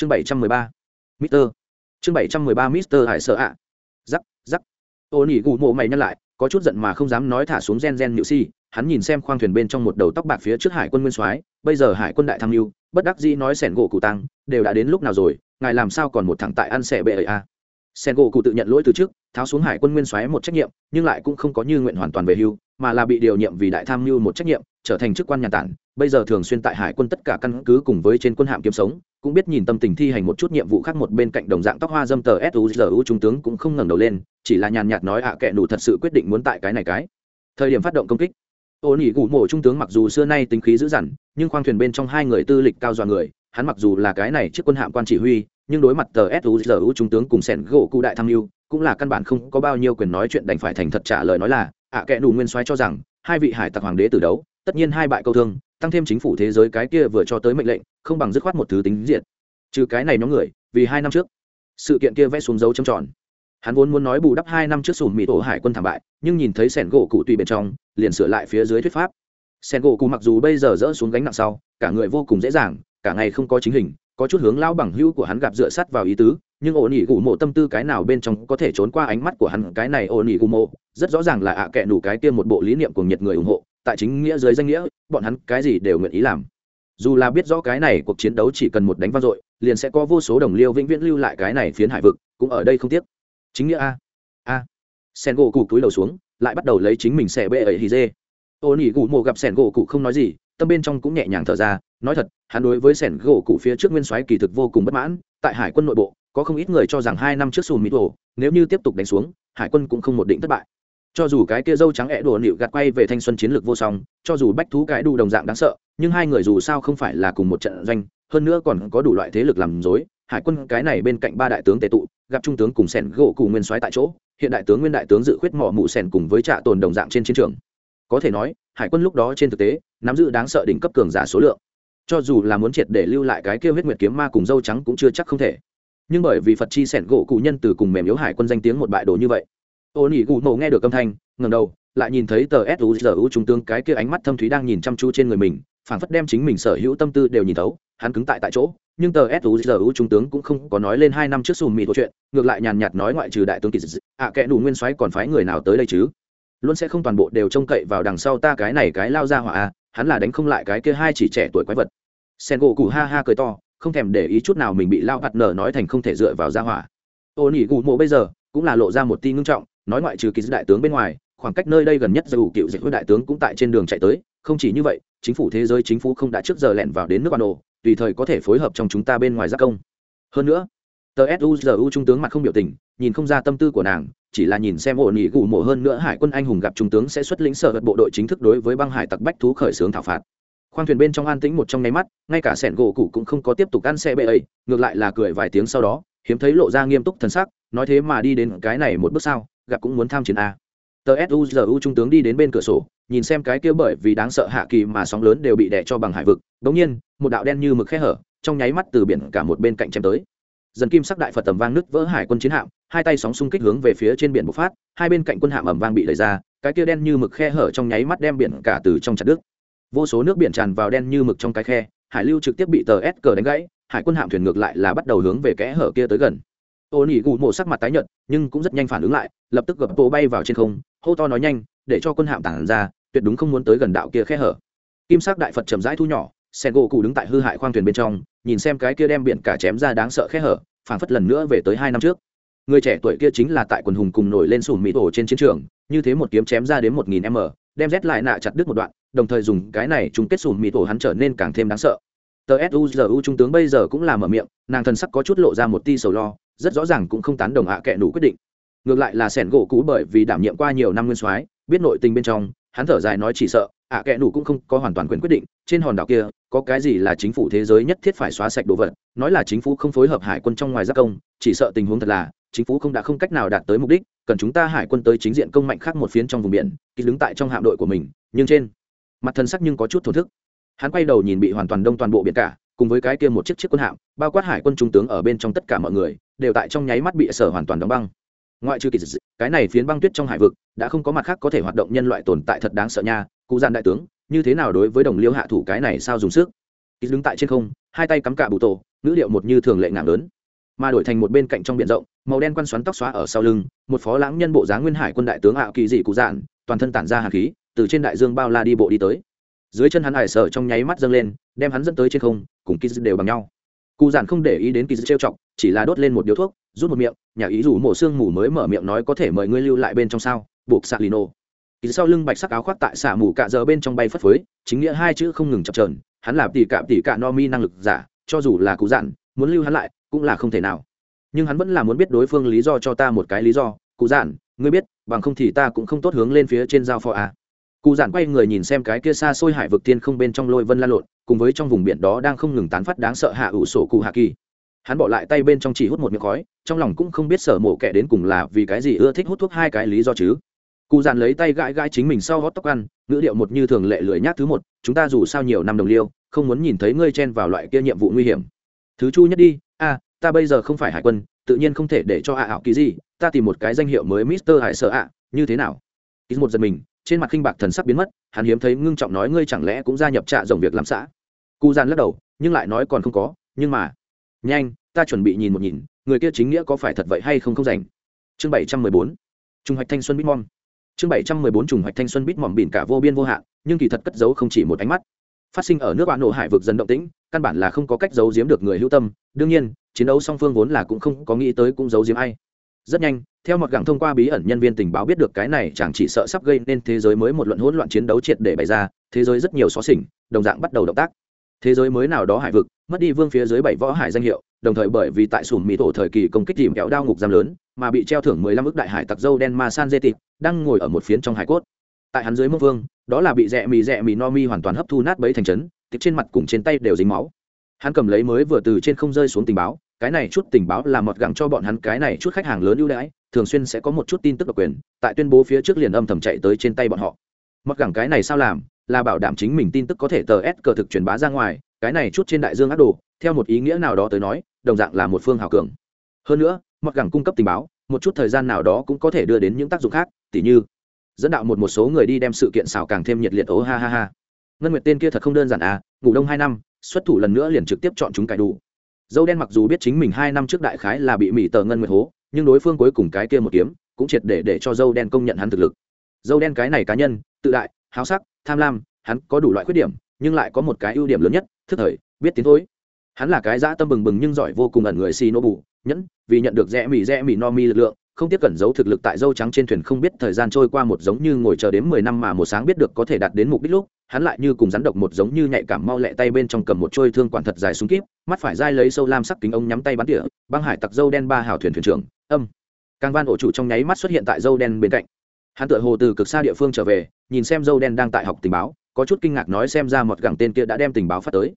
chương bảy trăm mười ba, mister. Chương bảy trăm mười ba, mister hải sợ ạ. Giắc giắc ô nỉ gù mộ mày nhắc lại, có chút giận mà không dám nói thả xuống gen gen nhự si, hắn nhìn xem khoang thuyền bên trong một đầu tóc bạc phía trước hải quân nguyên soái, bây giờ hải quân đại tham mưu, bất đắc dĩ nói sẻn gỗ cụ tăng, đều đã đến lúc nào rồi, ngài làm sao còn một thằng tại ăn xẻ bệ ấy à sen gỗ cụ tự nhận lỗi từ trước, tháo xuống hải quân nguyên soái một trách nhiệm, nhưng lại cũng không có như nguyện hoàn toàn về hưu mà là bị điều nhiệm vì đại tham mưu một trách nhiệm, trở thành chức quan nhà tản, bây giờ thường xuyên tại hải quân tất cả căn cứ cùng với trên quân hạm kiếm sống, cũng biết nhìn tâm tình thi hành một chút nhiệm vụ khác một bên cạnh đồng dạng tóc hoa dâm tờ suzu trung tướng cũng không ngẩng đầu lên, chỉ là nhàn nhạt nói ạ à kệ đủ thật sự quyết định muốn tại cái này cái. Thời điểm phát động công kích, ô nỉ gù mộ trung tướng mặc dù xưa nay tính khí dữ dằn, nhưng khoang thuyền bên trong hai người tư lịch cao dọa người, hắn mặc dù là cái này chiếc quân hạm quan chỉ huy, nhưng đối mặt tờ suzu trung tướng cùng sẻn gỗ cụ đại tham mưu cũng là căn bản không có bao nhiêu quyền nói chuyện đành phải thành thật trả lời nói là, ạ à kệ đủ nguyên soái cho rằng, hai vị hải tặc hoàng đế từ đấu, tất nhiên hai bại câu thương, tăng thêm chính phủ thế giới cái kia vừa cho tới mệnh lệnh, không bằng dứt khoát một thứ tính diện trừ cái này nhóm người, vì hai năm trước, sự kiện kia vẽ xuống dấu trầm tròn. Hắn vốn muốn nói bù đắp hai năm trước sùn mỹ tổ hải quân thảm bại, nhưng nhìn thấy sẻn gỗ cụ tùy bên trong, liền sửa lại phía dưới thuyết pháp. Sẻn gỗ cụ mặc dù bây giờ dỡ xuống gánh nặng sau, cả người vô cùng dễ dàng, cả ngày không có chính hình, có chút hướng lao bằng hữu của hắn gặp dựa sắt vào ý tứ nhưng ổn ỉ gù mộ tâm tư cái nào bên trong có thể trốn qua ánh mắt của hắn? Cái này ổn ỉ gù mộ, rất rõ ràng là ạ à kệ nủ cái kia một bộ lý niệm của nhiệt người ủng hộ, tại chính nghĩa dưới danh nghĩa, bọn hắn cái gì đều nguyện ý làm. Dù là biết rõ cái này cuộc chiến đấu chỉ cần một đánh vang dội, liền sẽ có vô số đồng liêu vĩnh viễn lưu lại cái này phiến hải vực, cũng ở đây không tiếc. Chính nghĩa a. A. Sen gỗ cụ cúi đầu xuống, lại bắt đầu lấy chính mình xẻ bệ ấy hì dê. Ô nỉ gù mộ gặp sẻn gỗ cụ không nói gì, tâm bên trong cũng nhẹ nhàng thở ra, nói thật, hắn đối với sẻn gỗ cụ phía trước nguyên soái kỳ thực vô cùng bất mãn, tại hải quân nội bộ có không ít người cho rằng hai năm trước sùn mỹ tổ nếu như tiếp tục đánh xuống, hải quân cũng không một định thất bại. Cho dù cái kia dâu trắng ẹ đùa nịu gạt quay về thanh xuân chiến lược vô song, cho dù bách thú cái đủ đồng dạng đáng sợ, nhưng hai người dù sao không phải là cùng một trận doanh, hơn nữa còn có đủ loại thế lực làm dối, hải quân cái này bên cạnh ba đại tướng tệ tụ, gặp trung tướng cùng sẻn gỗ cụ nguyên soái tại chỗ, hiện đại tướng nguyên đại tướng dự khuyết mỏ mụ sẻn cùng với trạ tồn đồng dạng trên chiến trường. Có thể nói, hải quân lúc đó trên thực tế, nắm giữ đáng sợ đỉnh cấp cường giả số lượng. Cho dù là muốn triệt để lưu lại cái kia huyết nguyệt kiếm ma cùng dâu trắng cũng chưa chắc không thể nhưng bởi vì phật chi sẻn gỗ cụ nhân từ cùng mềm yếu hải quân danh tiếng một bại đồ như vậy ô nỉ gù nổ nghe được âm thanh ngầm đầu lại nhìn thấy tờ suzu trung tướng cái kia ánh mắt thâm thúy đang nhìn chăm chú trên người mình phảng phất đem chính mình sở hữu tâm tư đều nhìn thấu hắn cứng tại tại chỗ nhưng tờ suzu trung tướng cũng không có nói lên hai năm trước xùm mị câu chuyện ngược lại nhàn nhạt nói ngoại trừ đại tướng kỳ dị ạ à, kẽ đủ nguyên soái còn phái người nào tới đây chứ? Luôn sẽ không toàn bộ đều trông cậy vào đằng sau ta cái này cái lao ra hỏa à, hắn là đánh không lại cái kia hai chỉ trẻ tuổi quái vật. Sen gỗ cụ ha ha cười to không thèm để ý chút nào mình bị lao bạt nở nói thành không thể dựa vào ra hỏa. Ô nỉ gù mộ bây giờ cũng là lộ ra một tin ngưng trọng, nói ngoại trừ kỳ đại tướng bên ngoài, khoảng cách nơi đây gần nhất dù cựu dịch với đại tướng cũng tại trên đường chạy tới, không chỉ như vậy, chính phủ thế giới chính phủ không đã trước giờ lẻn vào đến nước ban đồ tùy thời có thể phối hợp trong chúng ta bên ngoài giác công. Hơn nữa, tờ suzu trung tướng mặt không biểu tình, nhìn không ra tâm tư của nàng, chỉ là nhìn xem ổn nghỉ gù mộ hơn nữa hải quân anh hùng gặp trung tướng sẽ xuất lĩnh sở vật bộ đội chính thức đối với băng hải tặc bách thú khởi xướng thảo phạt khoang thuyền bên trong an tĩnh một trong nháy mắt, ngay cả sẻn gỗ cụ cũng không có tiếp tục ăn xe bệ ấy, ngược lại là cười vài tiếng sau đó, hiếm thấy lộ ra nghiêm túc thần sắc, nói thế mà đi đến cái này một bước sao, gặp cũng muốn tham chiến a. Tờ suzu trung tướng đi đến bên cửa sổ, nhìn xem cái kia bởi vì đáng sợ hạ kỳ mà sóng lớn đều bị đè cho bằng hải vực đ nhiên, một đạo đen như mực khe hở, trong nháy mắt từ biển cả một bên cạnh chém tới. Dần kim sắc đại phật tầm vang nứt vỡ hải quân chiến hạm, hai tay sóng xung kích hướng về phía trên biển bộc phát, hai bên cạnh quân hạm ẩm vang bị đẩy ra, cái kia đen như mực khe hở trong nháy mắt đem biển cả từ trong chặt đứt vô số nước biển tràn vào đen như mực trong cái khe, hải lưu trực tiếp bị tờ s cờ đánh gãy, hải quân hạm thuyền ngược lại là bắt đầu hướng về kẽ hở kia tới gần. Ô nỉ gù mộ sắc mặt tái nhợt, nhưng cũng rất nhanh phản ứng lại, lập tức gập bộ bay vào trên không, hô to nói nhanh, để cho quân hạm tản ra, tuyệt đúng không muốn tới gần đạo kia khe hở. Kim sắc đại phật chậm rãi thu nhỏ, sen gỗ cụ đứng tại hư hại khoang thuyền bên trong, nhìn xem cái kia đem biển cả chém ra đáng sợ khe hở, phảng phất lần nữa về tới hai năm trước. Người trẻ tuổi kia chính là tại quần hùng cùng nổi lên sùn mỹ tổ trên chiến trường, như thế một kiếm chém ra đến một nghìn m đem rét lại nạ chặt đứt một đoạn, đồng thời dùng cái này chung kết sùn mịt tổ hắn trở nên càng thêm đáng sợ. Tờ suzu trung tướng bây giờ cũng làm ở miệng, nàng thần sắc có chút lộ ra một ti sầu lo, rất rõ ràng cũng không tán đồng hạ kệ đủ quyết định. Ngược lại là sẻn gỗ cũ bởi vì đảm nhiệm qua nhiều năm nguyên soái, biết nội tình bên trong, hắn thở dài nói chỉ sợ, ạ kệ đủ cũng không có hoàn toàn quyền quyết định, trên hòn đảo kia, có cái gì là chính phủ thế giới nhất thiết phải xóa sạch đồ vật, nói là chính phủ không phối hợp hải quân trong ngoài giác công, chỉ sợ tình huống thật là, chính phủ không đã không cách nào đạt tới mục đích cần chúng ta hải quân tới chính diện công mạnh khác một phiến trong vùng biển khi đứng tại trong hạm đội của mình, nhưng trên mặt thân sắc nhưng có chút thổn thức. Hắn quay đầu nhìn bị hoàn toàn đông toàn bộ biển cả, cùng với cái kia một chiếc chiếc quân hạm, bao quát hải quân trung tướng ở bên trong tất cả mọi người, đều tại trong nháy mắt bị sở hoàn toàn đóng băng. Ngoại trừ kỳ dị cái này phiến băng tuyết trong hải vực, đã không có mặt khác có thể hoạt động nhân loại tồn tại thật đáng sợ nha, cụ gian đại tướng, như thế nào đối với đồng liêu hạ thủ cái này sao dùng sức? Kỳ đứng tại trên không, hai tay cắm cả bụ tổ nữ điệu một như thường lệ ngạc lớn mà đổi thành một bên cạnh trong biển rộng, màu đen quăn xoắn tóc xóa ở sau lưng, một phó lãng nhân bộ dáng nguyên hải quân đại tướng ảo kỳ dị cụ dạn toàn thân tản ra hạt khí, từ trên đại dương bao la đi bộ đi tới. Dưới chân hắn hải sở trong nháy mắt dâng lên, đem hắn dẫn tới trên không, cùng kỳ đều bằng nhau. Cụ dạn không để ý đến kỳ trêu chọc, chỉ là đốt lên một điếu thuốc, rút một miệng, nhà ý rủ mổ xương mù mới mở miệng nói có thể mời ngươi lưu lại bên trong sao, buộc xạ lino kỳ sau lưng bạch sắc áo khoác tại xả mù cạ giờ bên trong bay phất phới, chính nghĩa hai chữ không ngừng chập trờn hắn là tỉ cạm tỉ cạ no mi năng lực giả, cho dù là cụ dạn muốn lưu hắn lại cũng là không thể nào. Nhưng hắn vẫn là muốn biết đối phương lý do cho ta một cái lý do. Cụ giản, ngươi biết, bằng không thì ta cũng không tốt hướng lên phía trên giao phó à. cụ giản quay người nhìn xem cái kia xa xôi hải vực tiên không bên trong lôi vân la lộn, cùng với trong vùng biển đó đang không ngừng tán phát đáng sợ hạ ủ sổ cụ hạ kỳ. Hắn bỏ lại tay bên trong chỉ hút một miếng khói, trong lòng cũng không biết sở mổ kẻ đến cùng là vì cái gì ưa thích hút thuốc hai cái lý do chứ. Cụ giản lấy tay gãi gãi chính mình sau hót tóc ăn, ngữ điệu một như thường lệ lưỡi nhát thứ một, chúng ta dù sao nhiều năm đồng liêu, không muốn nhìn thấy ngươi chen vào loại kia nhiệm vụ nguy hiểm thứ chu nhất đi, a, ta bây giờ không phải hải quân, tự nhiên không thể để cho ạ ảo kỳ gì ta tìm một cái danh hiệu mới mister hải sợ ạ như thế nào? Ký một giật mình, trên mặt khinh bạc thần sắc biến mất, hắn hiếm thấy ngưng trọng nói ngươi chẳng lẽ cũng gia nhập trạ dòng việc làm xã? Cụ gian lắc đầu, nhưng lại nói còn không có, nhưng mà, nhanh, ta chuẩn bị nhìn một nhìn, người kia chính nghĩa có phải thật vậy hay không không rảnh? Chương bảy trăm mười bốn, trùng hoạch thanh xuân bitmom chương bảy trăm mười bốn, trùng hoạch thanh xuân bít mỏm bỉn cả vô biên vô hạn, nhưng kỳ thật cất giấu không chỉ một ánh mắt phát sinh ở nước bạn nổ hải vực dần động tĩnh, căn bản là không có cách giấu giếm được người hữu tâm. Đương nhiên, chiến đấu song phương vốn là cũng không có nghĩ tới cũng giấu giếm ai. Rất nhanh, theo một gẳng thông qua bí ẩn nhân viên tình báo biết được cái này chẳng chỉ sợ sắp gây nên thế giới mới một luận hỗn loạn chiến đấu triệt để bày ra, thế giới rất nhiều xó xỉnh, đồng dạng bắt đầu động tác. Thế giới mới nào đó hải vực, mất đi vương phía dưới bảy võ hải danh hiệu, đồng thời bởi vì tại sùm mỹ tổ thời kỳ công kích dìm kéo đao ngục giam lớn, mà bị treo thưởng mười lăm ước đại hải tặc dâu đen ma san dê tịt đang ngồi ở một phiến trong hải cốt tại hắn dưới mông vương, đó là bị rẽ mì rẽ mì no mi hoàn toàn hấp thu nát bấy thành chấn tịp trên mặt cùng trên tay đều dính máu. Hắn cầm lấy mới vừa từ trên không rơi xuống tình báo, cái này chút tình báo là mọt gẳng cho bọn hắn, cái này chút khách hàng lớn ưu đãi, thường xuyên sẽ có một chút tin tức độc quyền, tại tuyên bố phía trước liền âm thầm chạy tới trên tay bọn họ. Mọt gẳng cái này sao làm? Là bảo đảm chính mình tin tức có thể tờ ép cờ thực truyền bá ra ngoài, cái này chút trên đại dương ác đồ, theo một ý nghĩa nào đó tới nói, đồng dạng là một phương hào cường. Hơn nữa, mọt gẳng cung cấp tình báo, một chút thời gian nào đó cũng có thể đưa đến những tác dụng khác, tỉ như dẫn đạo một một số người đi đem sự kiện xào càng thêm nhiệt liệt, ố ha ha ha. Ngân nguyệt tên kia thật không đơn giản à ngủ đông hai năm, xuất thủ lần nữa liền trực tiếp chọn chúng cải đủ. Dâu đen mặc dù biết chính mình hai năm trước đại khái là bị mỹ tờ ngân nguyệt hố, nhưng đối phương cuối cùng cái kia một kiếm, cũng triệt để để cho dâu đen công nhận hắn thực lực. Dâu đen cái này cá nhân, tự đại, háo sắc, tham lam, hắn có đủ loại khuyết điểm, nhưng lại có một cái ưu điểm lớn nhất, thức thời, biết tiến thối. Hắn là cái dã tâm bừng bừng nhưng giỏi vô cùng ẩn người xì nô bù nhẫn, vì nhận được rẽ mì rẽ mì no mi lực lượng không tiếp cẩn giấu thực lực tại dâu trắng trên thuyền không biết thời gian trôi qua một giống như ngồi chờ đến mười năm mà một sáng biết được có thể đạt đến mục đích lúc, hắn lại như cùng rắn độc một giống như nhạy cảm mau lẹ tay bên trong cầm một trôi thương quản thật dài xuống kíp, mắt phải dai lấy sâu lam sắc kính ông nhắm tay bắn tỉa, băng hải tặc dâu đen ba hào thuyền thuyền trưởng, âm. Càng van ổ chủ trong nháy mắt xuất hiện tại dâu đen bên cạnh. Hắn tựa hồ từ cực xa địa phương trở về, nhìn xem dâu đen đang tại học tình báo, có chút kinh ngạc nói xem ra một gẳng tên kia đã đem tình báo phát tới.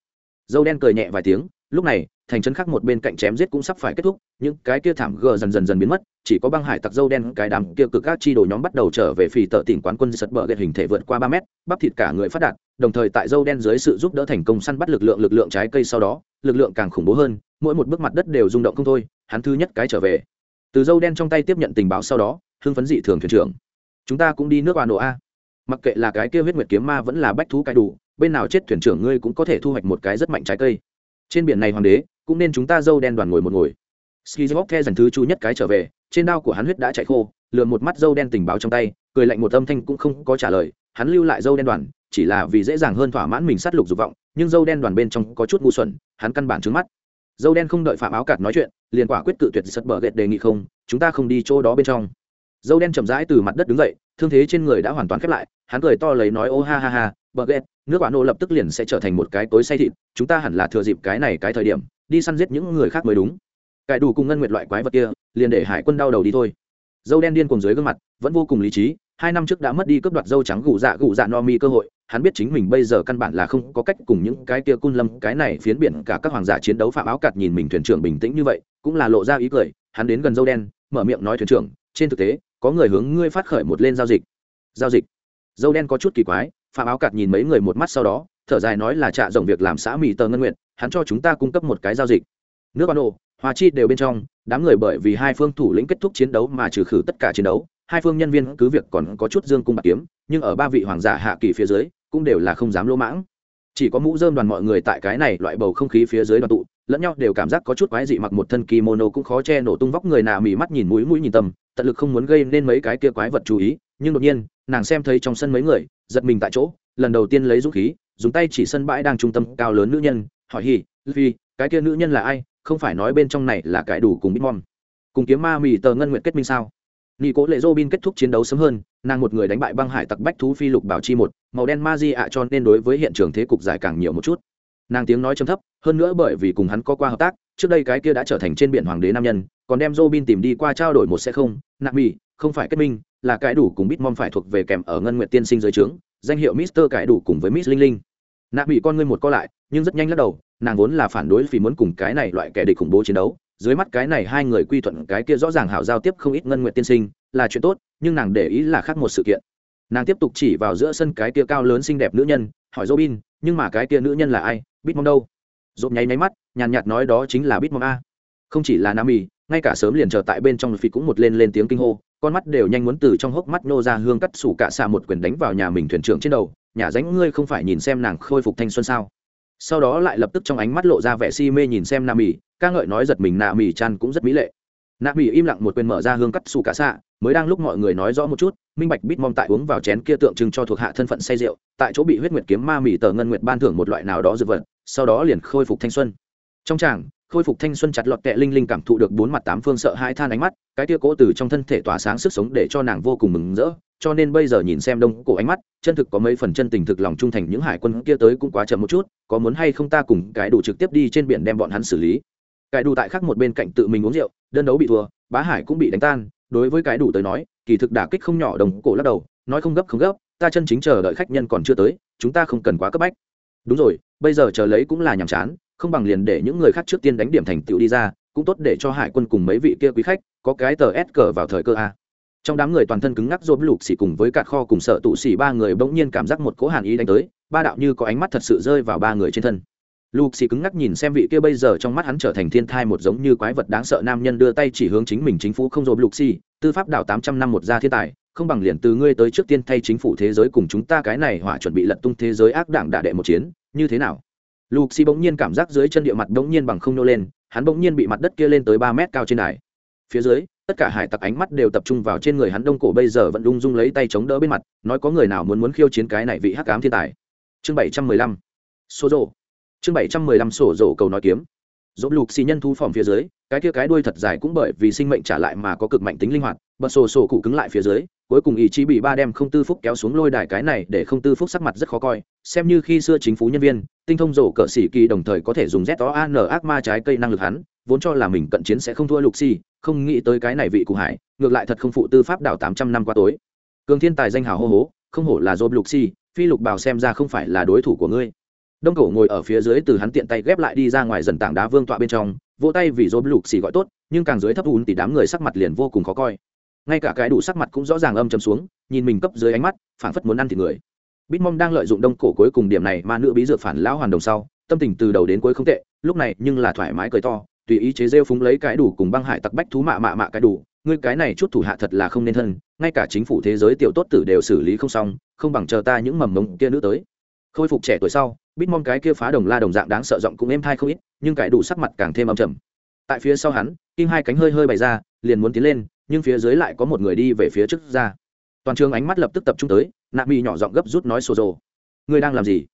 Dâu đen cười nhẹ vài tiếng, lúc này thành trấn khác một bên cạnh chém giết cũng sắp phải kết thúc, những cái kia thảm gờ dần dần dần biến mất, chỉ có băng hải tặc dâu đen, cái đám kia cực các chi đồ nhóm bắt đầu trở về phì tợ tỉnh quán quân sật bờ ghét hình thể vượt qua ba mét, bắp thịt cả người phát đạt, đồng thời tại dâu đen dưới sự giúp đỡ thành công săn bắt lực lượng lực lượng trái cây sau đó, lực lượng càng khủng bố hơn, mỗi một bước mặt đất đều rung động không thôi, hắn thứ nhất cái trở về. Từ dâu đen trong tay tiếp nhận tình báo sau đó, hưng phấn dị thường thuyền trưởng. Chúng ta cũng đi nước bà nổ a. Mặc kệ là cái kia huyết nguyệt kiếm ma vẫn là bách thú cái đủ, bên nào chết thuyền trưởng ngươi cũng có thể thu hoạch một cái rất mạnh trái cây. Trên biển này hoàng đế cũng nên chúng ta dâu đen đoàn ngồi một ngồi. Skizok the dần thứ chu nhất cái trở về, trên đao của hắn huyết đã chạy khô lượn một mắt dâu đen tình báo trong tay, cười lạnh một âm thanh cũng không có trả lời, hắn lưu lại dâu đen đoàn, chỉ là vì dễ dàng hơn thỏa mãn mình sát lục dục vọng, nhưng dâu đen đoàn bên trong có chút ngu xuẩn, hắn căn bản trứng mắt. Dâu đen không đợi phạm áo cạt nói chuyện, liền quả quyết cự tuyệt sật bờ ghẹt đề nghị không, chúng ta không đi chỗ đó bên trong. Dâu đen chậm rãi từ mặt đất đứng dậy, thương thế trên người đã hoàn toàn khép lại, hắn cười to lấy nói, ô, ha ha ha, bờ ghẹt nước quả nô lập tức liền sẽ trở thành một cái tối say thịt, chúng ta hẳn là thừa dịp cái này cái thời điểm đi săn giết những người khác mới đúng. Cải đủ cùng ngân nguyệt loại quái vật kia, liền để hải quân đau đầu đi thôi. Dâu đen điên cùng dưới gương mặt, vẫn vô cùng lý trí, hai năm trước đã mất đi cướp đoạt dâu trắng gù dạ gù dạ no mi cơ hội, hắn biết chính mình bây giờ căn bản là không có cách cùng những cái kia cun lâm, cái này phiến biển cả các hoàng giả chiến đấu phạm áo cạt nhìn mình thuyền trưởng bình tĩnh như vậy, cũng là lộ ra ý cười, hắn đến gần dâu đen, mở miệng nói thuyền trưởng, trên thực tế, có người hướng ngươi phát khởi một lên giao dịch. Giao dịch. Dâu đen có chút kỳ quái, phạm áo cạt nhìn mấy người một mắt sau đó thở dài nói là trạ rộng việc làm xã mỹ tờ ngân nguyện, hắn cho chúng ta cung cấp một cái giao dịch. Nước ban ô hòa chi đều bên trong, đám người bởi vì hai phương thủ lĩnh kết thúc chiến đấu mà trừ khử tất cả chiến đấu, hai phương nhân viên cứ việc còn có chút dương cung bạc kiếm, nhưng ở ba vị hoàng giả hạ kỳ phía dưới, cũng đều là không dám lỗ mãng. Chỉ có mũ dơm đoàn mọi người tại cái này loại bầu không khí phía dưới đoàn tụ, lẫn nhau đều cảm giác có chút quái dị mặc một thân kimono cũng khó che nổ tung vóc người nà mỉ mắt nhìn mũi mũi nhìn tầm, tận lực không muốn gây nên mấy cái kia quái vật chú ý, nhưng đột nhiên nàng xem thấy trong sân mấy người giật mình tại chỗ lần đầu tiên lấy dũng khí dùng tay chỉ sân bãi đang trung tâm cao lớn nữ nhân hỏi hi vì cái kia nữ nhân là ai? Không phải nói bên trong này là cái đủ cùng bitmom cùng kiếm ma mì tờ ngân nguyện kết minh sao? Nghi cố lệ Robin kết thúc chiến đấu sớm hơn, nàng một người đánh bại băng hải tặc bách thú phi lục bảo chi một, màu đen ma di ạ cho nên đối với hiện trường thế cục giải càng nhiều một chút. Nàng tiếng nói trầm thấp, hơn nữa bởi vì cùng hắn có qua hợp tác, trước đây cái kia đã trở thành trên biển hoàng đế nam nhân, còn đem Robin tìm đi qua trao đổi một sẽ không, nạp mì, không phải kết minh, là cái đủ cùng Bitmom phải thuộc về kèm ở ngân nguyện tiên sinh dưới trướng, danh hiệu Mister cải đủ cùng với Miss Linh Linh. Nạp bị con ngươi một co lại, nhưng rất nhanh lắc đầu, nàng vốn là phản đối vì muốn cùng cái này loại kẻ địch khủng bố chiến đấu, dưới mắt cái này hai người quy thuận cái kia rõ ràng hảo giao tiếp không ít ngân nguyện tiên sinh là chuyện tốt nhưng nàng để ý là khác một sự kiện. Nàng tiếp tục chỉ vào giữa sân cái kia cao lớn xinh đẹp nữ nhân hỏi robin nhưng mà cái kia nữ nhân là ai? Bít mong đâu? Dộp nháy máy mắt nhàn nhạt nói đó chính là bít mong a. Không chỉ là nam mì ngay cả sớm liền chờ tại bên trong phi cũng một lên lên tiếng kinh hô con mắt đều nhanh muốn từ trong hốc mắt nô ra hương cắt sủ cả xạ một quyền đánh vào nhà mình thuyền trưởng trên đầu, nhà ránh ngươi không phải nhìn xem nàng khôi phục thanh xuân sao? Sau đó lại lập tức trong ánh mắt lộ ra vẻ si mê nhìn xem nam mì ca ngợi nói giật mình nạ mì chan cũng rất mỹ lệ. Nạ mì im lặng một quyền mở ra hương cắt xù cả xạ, mới đang lúc mọi người nói rõ một chút, minh bạch bít mong tại uống vào chén kia tượng trưng cho thuộc hạ thân phận say rượu, tại chỗ bị huyết nguyệt kiếm ma mì tờ ngân nguyệt ban thưởng một loại nào đó dược vật, sau đó liền khôi phục thanh xuân. Trong tràng khôi phục thanh xuân chặt lọt kẹ linh linh cảm thụ được bốn mặt tám phương sợ hai than ánh mắt, cái tia cố từ trong thân thể tỏa sáng sức sống để cho nàng vô cùng mừng rỡ, cho nên bây giờ nhìn xem đông cổ ánh mắt, chân thực có mấy phần chân tình thực lòng trung thành những hải quân kia tới cũng quá chậm một chút, có muốn hay không ta cùng cái đủ trực tiếp đi trên biển đem bọn hắn xử lý. Cái đủ tại khác một bên cạnh tự mình uống rượu, đơn đấu bị thua, bá hải cũng bị đánh tan, đối với cái đủ tới nói, kỳ thực đả kích không nhỏ đồng cổ lắc đầu, nói không gấp không gấp, ta chân chính chờ đợi khách nhân còn chưa tới, chúng ta không cần quá cấp bách. Đúng rồi, bây giờ chờ lấy cũng là nhàm chán không bằng liền để những người khác trước tiên đánh điểm thành tựu đi ra, cũng tốt để cho hải quân cùng mấy vị kia quý khách có cái tờ s cờ vào thời cơ a. Trong đám người toàn thân cứng ngắc rôm lục xỉ cùng với cạt kho cùng sợ tụ xỉ ba người bỗng nhiên cảm giác một cố hàn ý đánh tới, ba đạo như có ánh mắt thật sự rơi vào ba người trên thân. Lục xỉ cứng ngắc nhìn xem vị kia bây giờ trong mắt hắn trở thành thiên thai một giống như quái vật đáng sợ nam nhân đưa tay chỉ hướng chính mình chính phủ không rôm lục xỉ tư pháp đạo tám trăm năm một gia thiên tài, không bằng liền từ ngươi tới trước tiên thay chính phủ thế giới cùng chúng ta cái này hỏa chuẩn bị lật tung thế giới ác đảng đạ đệ một chiến, như thế nào? Lục Si bỗng nhiên cảm giác dưới chân địa mặt bỗng nhiên bằng không nô lên, hắn bỗng nhiên bị mặt đất kia lên tới ba mét cao trên đài. Phía dưới, tất cả hải tặc ánh mắt đều tập trung vào trên người hắn, đông cổ bây giờ vẫn ung dung lấy tay chống đỡ bên mặt, nói có người nào muốn muốn khiêu chiến cái này vị hắc ám thiên tài. Chương bảy trăm mười lăm. Sổ rộ chương bảy trăm mười lăm sổ rộ cầu nói kiếm. Dỗ lục Si nhân thu phòng phía dưới, cái kia cái đuôi thật dài cũng bởi vì sinh mệnh trả lại mà có cực mạnh tính linh hoạt bật sổ sổ cụ cứng lại phía dưới, cuối cùng ý chí bị ba đem không tư phúc kéo xuống lôi đài cái này để không tư phúc sắc mặt rất khó coi. Xem như khi xưa chính phủ nhân viên, tinh thông rổ cỡ xỉ kỳ đồng thời có thể dùng z o an ác ma trái cây năng lực hắn, vốn cho là mình cận chiến sẽ không thua lục xì không nghĩ tới cái này vị cụ hải, ngược lại thật không phụ tư pháp đảo tám trăm năm qua tối. Cường thiên tài danh hào hô hố, không hổ là dôm lục xì phi lục bảo xem ra không phải là đối thủ của ngươi. Đông cổ ngồi ở phía dưới từ hắn tiện tay ghép lại đi ra ngoài dần tảng đá vương tọa bên trong, vỗ tay vì dôm lục xì gọi tốt, nhưng càng dưới thấp ún thì đám người sắc mặt liền vô cùng khó coi ngay cả cái đủ sắc mặt cũng rõ ràng âm trầm xuống, nhìn mình cấp dưới ánh mắt, phảng phất muốn ăn thịt người. Bitmom đang lợi dụng đông cổ cuối cùng điểm này mà nữ bí dược phản lão hoàn đồng sau, tâm tình từ đầu đến cuối không tệ, lúc này nhưng là thoải mái cười to, tùy ý chế rêu phúng lấy cái đủ cùng băng hải tặc bách thú mạ mạ mạ cái đủ, ngươi cái này chút thủ hạ thật là không nên thân, ngay cả chính phủ thế giới tiểu tốt tử đều xử lý không xong, không bằng chờ ta những mầm mống kia nữ tới. Khôi phục trẻ tuổi sau bít mong cái kia phá đồng la đồng dạng đáng sợ giọng cũng êm thai không ít, nhưng cái đủ sắc mặt càng thêm âm trầm. Tại phía sau hắn, Kim hai cánh hơi hơi bày ra, liền muốn tiến lên nhưng phía dưới lại có một người đi về phía trước ra. Toàn trường ánh mắt lập tức tập trung tới, nạ mỹ nhỏ giọng gấp rút nói sổ rồ. Ngươi đang làm gì?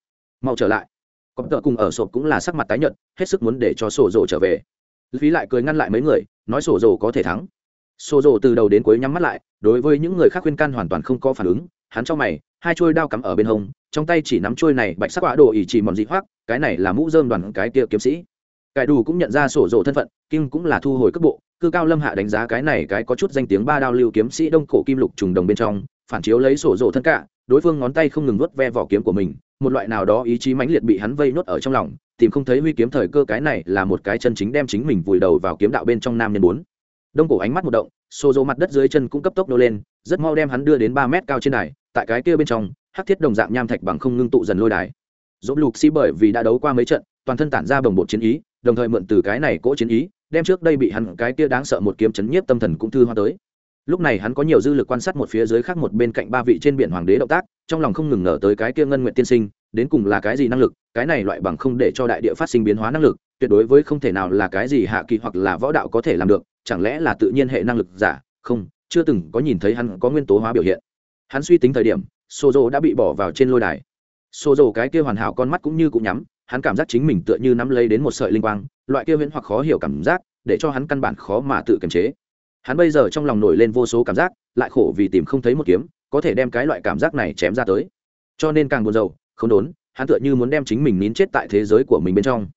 Mau trở lại. Có tợ cùng ở sộp cũng là sắc mặt tái nhợt, hết sức muốn để cho sổ rồ trở về. Phí lại cười ngăn lại mấy người, nói sổ rồ có thể thắng. Sổ rồ từ đầu đến cuối nhắm mắt lại, đối với những người khác khuyên can hoàn toàn không có phản ứng, hắn cho mày, hai trôi đao cắm ở bên hông, trong tay chỉ nắm trôi này, bạch sắc quả đồ ỉ chỉ mòn dị hoác, cái này là mũ dơm đoàn cái kia kiếm sĩ. Cải đủ cũng nhận ra sổ rồ thân phận kim cũng là thu hồi cấp bộ cư cao lâm hạ đánh giá cái này cái có chút danh tiếng ba đao lưu kiếm sĩ đông cổ kim lục trùng đồng bên trong, phản chiếu lấy sổ rộ thân cả, đối phương ngón tay không ngừng vuốt ve vỏ kiếm của mình, một loại nào đó ý chí mãnh liệt bị hắn vây nốt ở trong lòng, tìm không thấy huy kiếm thời cơ cái này là một cái chân chính đem chính mình vùi đầu vào kiếm đạo bên trong nam nhân bốn. Đông cổ ánh mắt một động xô dỗ mặt đất dưới chân cũng cấp tốc nô lên, rất mau đem hắn đưa đến ba mét cao trên đài, tại cái kia bên trong, hắc thiết đồng dạng nham thạch bằng không ngưng tụ dần lôi đài. Dỗ lục sĩ bởi vì đã đấu qua mấy trận, toàn thân tản ra bồng bột chiến ý, đồng thời mượn từ cái này cỗ chiến ý đem trước đây bị hắn cái kia đáng sợ một kiếm chấn nhiếp tâm thần cũng thư hoa tới. Lúc này hắn có nhiều dư lực quan sát một phía dưới khác một bên cạnh ba vị trên biển hoàng đế động tác, trong lòng không ngừng ngờ tới cái kia ngân nguyện tiên sinh, đến cùng là cái gì năng lực, cái này loại bằng không để cho đại địa phát sinh biến hóa năng lực, tuyệt đối với không thể nào là cái gì hạ kỳ hoặc là võ đạo có thể làm được, chẳng lẽ là tự nhiên hệ năng lực giả? Không, chưa từng có nhìn thấy hắn có nguyên tố hóa biểu hiện. Hắn suy tính thời điểm xô dô đã bị bỏ vào trên lôi đài. Xô dô cái kia hoàn hảo con mắt cũng như cũng nhắm, hắn cảm giác chính mình tựa như nắm lấy đến một sợi linh quang loại kia huyễn hoặc khó hiểu cảm giác, để cho hắn căn bản khó mà tự kiềm chế. Hắn bây giờ trong lòng nổi lên vô số cảm giác, lại khổ vì tìm không thấy một kiếm, có thể đem cái loại cảm giác này chém ra tới. Cho nên càng buồn rầu, không đốn, hắn tựa như muốn đem chính mình nín chết tại thế giới của mình bên trong.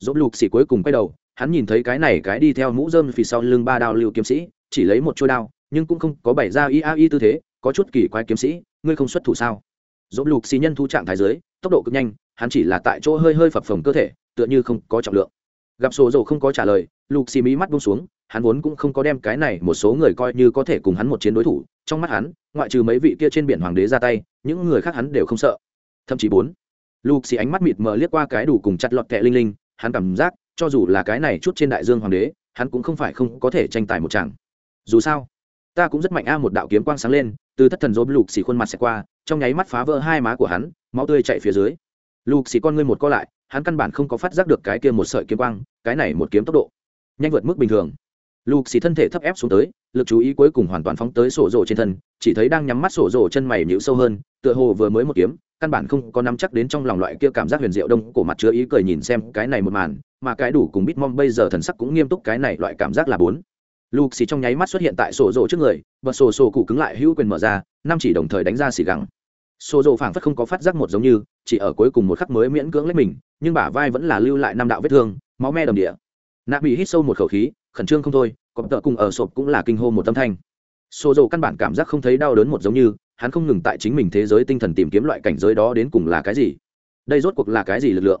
Dỗ lục xỉ cuối cùng quay đầu, hắn nhìn thấy cái này cái đi theo mũ dơm phía sau lưng ba đao lưu kiếm sĩ, chỉ lấy một chuôi đao, nhưng cũng không có bày ra y a y tư thế, có chút kỳ quái kiếm sĩ, ngươi không xuất thủ sao? Dỗ lục xì nhân thu trạng thái dưới, tốc độ cực nhanh, hắn chỉ là tại chỗ hơi hơi phập phồng cơ thể, tựa như không có trọng lượng gặp sổ dầu không có trả lời, lục xì mí mắt bung xuống, hắn vốn cũng không có đem cái này một số người coi như có thể cùng hắn một chiến đối thủ, trong mắt hắn, ngoại trừ mấy vị kia trên biển hoàng đế ra tay, những người khác hắn đều không sợ. Thậm chí bốn, lục xì ánh mắt mịt mờ liếc qua cái đủ cùng chặt lọt kẹ linh linh, hắn cảm giác, cho dù là cái này chút trên đại dương hoàng đế, hắn cũng không phải không có thể tranh tài một chàng dù sao, ta cũng rất mạnh a, một đạo kiếm quang sáng lên, từ thất thần dốm lục xì khuôn mặt xẹt qua, trong nháy mắt phá vỡ hai má của hắn, máu tươi chạy phía dưới. Lục xì con ngươi một co lại hắn căn bản không có phát giác được cái kia một sợi kiếm quang, cái này một kiếm tốc độ, nhanh vượt mức bình thường. Lục xì thân thể thấp ép xuống tới, lực chú ý cuối cùng hoàn toàn phóng tới sổ rổ trên thân, chỉ thấy đang nhắm mắt sổ rổ chân mày nhịu sâu hơn, tựa hồ vừa mới một kiếm, căn bản không có nắm chắc đến trong lòng loại kia cảm giác huyền diệu đông, cổ mặt chứa ý cười nhìn xem cái này một màn, mà cái đủ cùng bít mong bây giờ thần sắc cũng nghiêm túc cái này loại cảm giác là bốn. Lục xì trong nháy mắt xuất hiện tại sổ rổ trước người, và sổ sổ cụ cứng lại hữu quyền mở ra, năm chỉ đồng thời đánh ra xì gẳng. Xô Dô phảng phất không có phát giác một giống như, chỉ ở cuối cùng một khắc mới miễn cưỡng lấy mình, nhưng bả vai vẫn là lưu lại năm đạo vết thương, máu me đầm địa. Nạ bị hít sâu một khẩu khí, khẩn trương không thôi, cọp tợ cùng ở sộp cũng là kinh hô một tâm thanh. Xô Dô căn bản cảm giác không thấy đau đớn một giống như, hắn không ngừng tại chính mình thế giới tinh thần tìm kiếm loại cảnh giới đó đến cùng là cái gì. Đây rốt cuộc là cái gì lực lượng?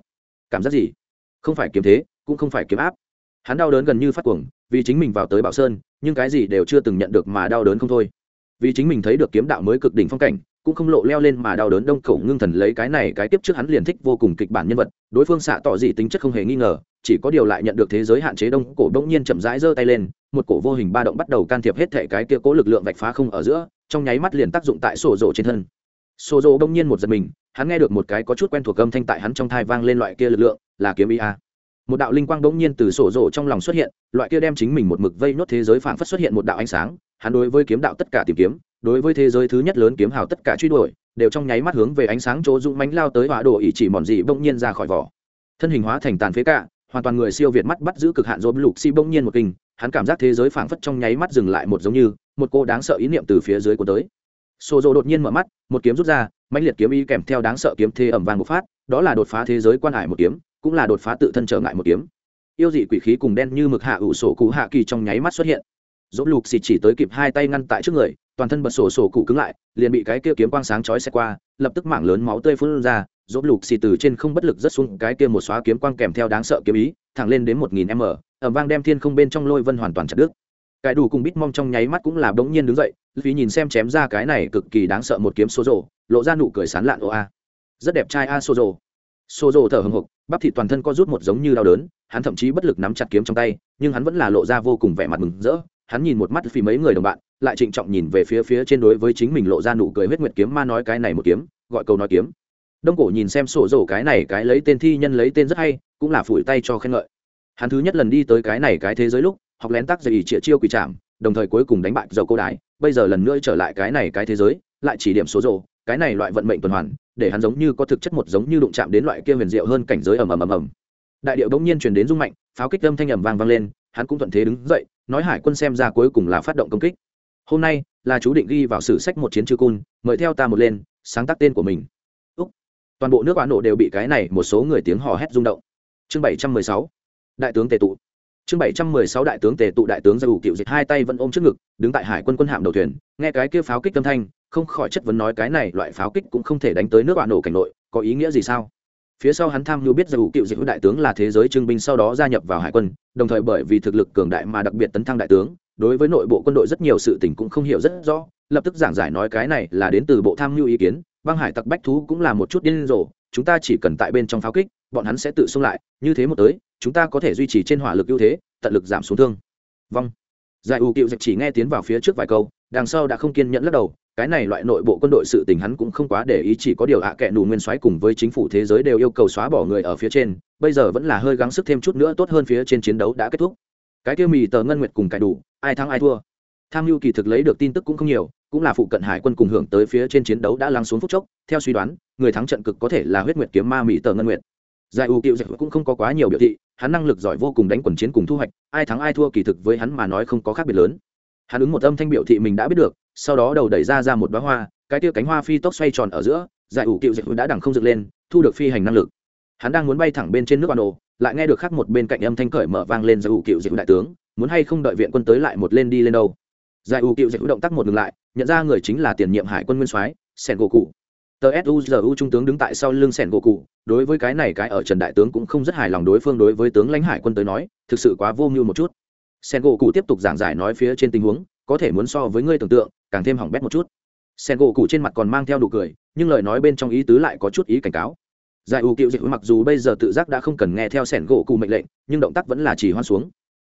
Cảm giác gì? Không phải kiếm thế, cũng không phải kiếm áp. Hắn đau đớn gần như phát cuồng, vì chính mình vào tới bảo sơn, nhưng cái gì đều chưa từng nhận được mà đau đớn không thôi. Vì chính mình thấy được kiếm đạo mới cực đỉnh phong cảnh cũng không lộ leo lên mà đau đớn đông khẩu ngưng thần lấy cái này cái tiếp trước hắn liền thích vô cùng kịch bản nhân vật, đối phương xạ tỏ gì tính chất không hề nghi ngờ, chỉ có điều lại nhận được thế giới hạn chế đông cổ đông nhiên chậm rãi giơ tay lên, một cổ vô hình ba động bắt đầu can thiệp hết thể cái kia cố lực lượng vạch phá không ở giữa, trong nháy mắt liền tác dụng tại sổ rộ trên thân. Sổ rộ đông nhiên một giật mình, hắn nghe được một cái có chút quen thuộc âm thanh tại hắn trong thai vang lên loại kia lực lượng, là kiếm ia một đạo linh quang đông nhiên từ sổ rộ trong lòng xuất hiện, loại kia đem chính mình một mực vây nốt thế giới phảng phất xuất hiện một đạo ánh sáng, hắn đối với kiếm đạo tất cả tìm kiếm đối với thế giới thứ nhất lớn kiếm hào tất cả truy đuổi, đều trong nháy mắt hướng về ánh sáng chỗ dũng mánh lao tới hỏa đồ ỉ chỉ mòn dị bỗng nhiên ra khỏi vỏ. Thân hình hóa thành tàn phế cả hoàn toàn người siêu việt mắt bắt giữ cực hạn dồn lục si bỗng nhiên một kinh, hắn cảm giác thế giới phảng phất trong nháy mắt dừng lại một giống như, một cô đáng sợ ý niệm từ phía dưới của tới. Xô dô đột nhiên mở mắt, một kiếm rút ra, mãnh liệt kiếm ý kèm theo đáng sợ kiếm thê ẩm vàng một phát, đó là đột phá thế giới quan hải một kiếm, cũng là đột phá tự thân trở ngại một kiếm. Yêu dị quỷ khí cùng đen như mực hạ ủ sổ cụ hạ kỳ trong nháy mắt xuất hiện dỗ lục xịt chỉ tới kịp hai tay ngăn tại trước người, toàn thân bật sổ sổ cụ cứng lại, liền bị cái kia kiếm quang sáng chói xe qua, lập tức mảng lớn máu tươi phun ra dỗ lục xịt từ trên không bất lực rất xuống cái kia một xóa kiếm quang kèm theo đáng sợ kiếm ý, thẳng lên đến một nghìn m ẩm vang đem thiên không bên trong lôi vân hoàn toàn chặt đứt. Cái đủ cùng bít mong trong nháy mắt cũng là bỗng nhiên đứng dậy vì nhìn xem chém ra cái này cực kỳ đáng sợ một kiếm số rổ lộ ra nụ cười sán lạn ô a, rất đẹp trai a, số rổ Xô rổ thở hồng hộc bắp thịt toàn thân co rút một giống như đau đớn, hắn thậm chí bất lực nắm chặt kiếm trong tay, nhưng hắn vẫn là lộ ra vô cùng vẻ mặt mừng rỡ hắn nhìn một mắt vì mấy người đồng bạn, lại trịnh trọng nhìn về phía phía trên đối với chính mình lộ ra nụ cười huyết nguyệt kiếm ma nói cái này một kiếm, gọi câu nói kiếm. Đông cổ nhìn xem sổ rổ cái này, cái lấy tên thi nhân lấy tên rất hay, cũng là phủi tay cho khen ngợi. Hắn thứ nhất lần đi tới cái này, cái thế giới lúc, học lén tác dày trịa chiêu quỷ trạm đồng thời cuối cùng đánh bại dầu cô đái bây giờ lần nữa trở lại cái này, cái thế giới, lại chỉ điểm số rổ, cái này loại vận mệnh tuần hoàn, để hắn giống như có thực chất một giống như đụng chạm đến loại kia huyền diệu hơn cảnh giới ầm ầm ầm ầm. Đại điệu bỗng nhiên truyền đến rung mạnh, pháo kích âm thanh ầm vang vang lên hắn cũng thuận thế đứng dậy, nói hải quân xem ra cuối cùng là phát động công kích. Hôm nay là chú định ghi vào sử sách một chiến chư cun, mời theo ta một lên, sáng tác tên của mình. Úc. toàn bộ nước bán nộ đều bị cái này một số người tiếng hò hét rung động. Chương bảy trăm mười sáu. Đại tướng tề tụ. Chương bảy trăm mười sáu đại tướng tề tụ, đại tướng ra ủ cựu dịch hai tay vẫn ôm trước ngực, đứng tại hải quân quân hạm đầu thuyền, nghe cái kia pháo kích âm thanh, không khỏi chất vấn nói cái này loại pháo kích cũng không thể đánh tới nước bạn nổ cảnh nội, có ý nghĩa gì sao? Phía sau hắn tham nhu biết ra ủ cựu dịch đại tướng là thế giới trưng binh sau đó gia nhập vào hải quân, đồng thời bởi vì thực lực cường đại mà đặc biệt tấn thăng đại tướng. Đối với nội bộ quân đội rất nhiều sự tình cũng không hiểu rất rõ, lập tức giảng giải nói cái này là đến từ bộ tham mưu ý kiến, băng hải tặc bách thú cũng là một chút điên rồ, chúng ta chỉ cần tại bên trong pháo kích, bọn hắn sẽ tự xông lại, như thế một tới, chúng ta có thể duy trì trên hỏa lực ưu thế, tận lực giảm xuống thương. Vong giải ủ cựu dịch chỉ nghe tiến vào phía trước vài câu đằng sau đã không kiên nhẫn lắc đầu, cái này loại nội bộ quân đội sự tình hắn cũng không quá để ý, chỉ có điều hạ à kệ nù nguyên soái cùng với chính phủ thế giới đều yêu cầu xóa bỏ người ở phía trên, bây giờ vẫn là hơi gắng sức thêm chút nữa tốt hơn phía trên chiến đấu đã kết thúc. Cái kia mì tờ ngân nguyệt cùng cải đủ, ai thắng ai thua. Tham mưu kỳ thực lấy được tin tức cũng không nhiều, cũng là phụ cận hải quân cùng hưởng tới phía trên chiến đấu đã lắng xuống phút chốc, theo suy đoán, người thắng trận cực có thể là huyết nguyệt kiếm ma mỹ tờ ngân nguyệt. Giải ưu cựu cũng không có quá nhiều biểu thị, hắn năng lực giỏi vô cùng đánh quần chiến cùng thu hoạch, ai thắng ai thua kỳ thực với hắn mà nói không có khác biệt lớn hắn ứng một âm thanh biểu thị mình đã biết được, sau đó đầu đẩy ra ra một bó hoa, cái tia cánh hoa phi tốc xoay tròn ở giữa, giải ủ cựu dịch đã đằng không dựng lên, thu được phi hành năng lực. Hắn đang muốn bay thẳng bên trên nước bà nổ lại nghe được khác một bên cạnh âm thanh cởi mở vang lên giải ủ cựu dịch đại tướng, muốn hay không đợi viện quân tới lại một lên đi lên đâu. Giải ủ cựu dịch động tác một ngừng lại, nhận ra người chính là tiền nhiệm hải quân nguyên soái, sẻn gỗ cụ. Tờ suzu trung tướng đứng tại sau lưng sẻn gỗ cụ, đối với cái này cái ở trần đại tướng cũng không rất hài lòng đối phương đối với tướng lãnh hải quân tới nói, thực sự quá vô mưu một chút sen gỗ cụ tiếp tục giảng giải nói phía trên tình huống, có thể muốn so với ngươi tưởng tượng, càng thêm hỏng bét một chút. Sen gỗ cụ trên mặt còn mang theo đủ cười, nhưng lời nói bên trong ý tứ lại có chút ý cảnh cáo. Giải ủ cựu dịch mặc dù bây giờ tự giác đã không cần nghe theo sẻn gỗ cụ mệnh lệnh, nhưng động tác vẫn là chỉ hoan xuống.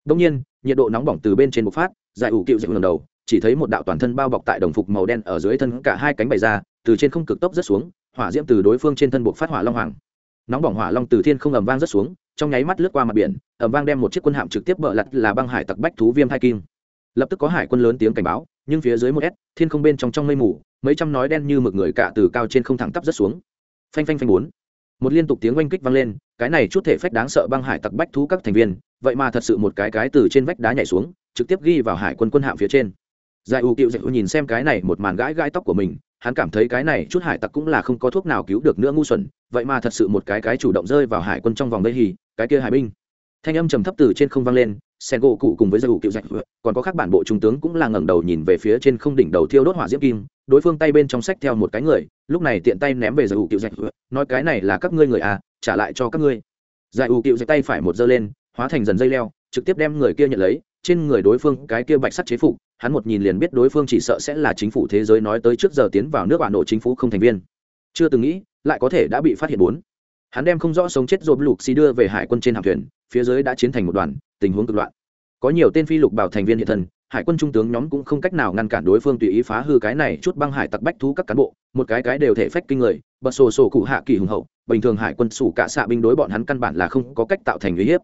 Đông nhiên, nhiệt độ nóng bỏng từ bên trên bộc phát, giải ủ cựu dịch lần đầu, chỉ thấy một đạo toàn thân bao bọc tại đồng phục màu đen ở dưới thân cả hai cánh bày ra, từ trên không cực tốc rất xuống, hỏa diễm từ đối phương trên thân buộc phát hỏa long hoàng nóng bỏng hỏa long từ thiên không ầm vang rất xuống, trong nháy mắt lướt qua mặt biển, ầm vang đem một chiếc quân hạm trực tiếp bợ lặt là băng hải tặc bách thú viêm thai kim lập tức có hải quân lớn tiếng cảnh báo, nhưng phía dưới một s, thiên không bên trong trong mây mù, mấy trăm nói đen như mực người cả từ cao trên không thẳng tắp rất xuống. Phanh phanh phanh bốn. Một liên tục tiếng oanh kích vang lên, cái này chút thể phách đáng sợ băng hải tặc bách thú các thành viên, vậy mà thật sự một cái cái từ trên vách đá nhảy xuống, trực tiếp ghi vào hải quân quân hạm phía trên. Giải ưu cựu dạy nhìn xem cái này một màn gãi gãi tóc của mình hắn cảm thấy cái này chút hải tặc cũng là không có thuốc nào cứu được nữa ngu xuẩn, vậy mà thật sự một cái cái chủ động rơi vào hải quân trong vòng đây hì, cái kia hải binh. Thanh âm trầm thấp từ trên không vang lên, sen gỗ cụ cùng với giặc cựu dạch còn có các bản bộ trung tướng cũng là ngẩng đầu nhìn về phía trên không đỉnh đầu thiêu đốt hỏa diễm kim, đối phương tay bên trong sách theo một cái người, lúc này tiện tay ném về giặc cựu dạch nói cái này là các ngươi người à trả lại cho các ngươi. Giải ủ cựu dạch tay phải một giơ lên, hóa thành dần dây leo, trực tiếp đem người kia nhận lấy trên người đối phương cái kia bạch sắt chế phục, hắn một nhìn liền biết đối phương chỉ sợ sẽ là chính phủ thế giới nói tới trước giờ tiến vào nước bản nổ chính phủ không thành viên. Chưa từng nghĩ, lại có thể đã bị phát hiện bốn. Hắn đem không rõ sống chết rồi lục xì đưa về hải quân trên hạm thuyền, phía dưới đã chiến thành một đoàn, tình huống cực loạn. Có nhiều tên phi lục bảo thành viên hiện thân, hải quân trung tướng nhóm cũng không cách nào ngăn cản đối phương tùy ý phá hư cái này chút băng hải tặc bách thú các cán bộ, một cái cái đều thể phách kinh người, bật sổ sổ cụ hạ kỳ hùng hậu, bình thường hải quân sủ cả xạ binh đối bọn hắn căn bản là không có cách tạo thành uy hiếp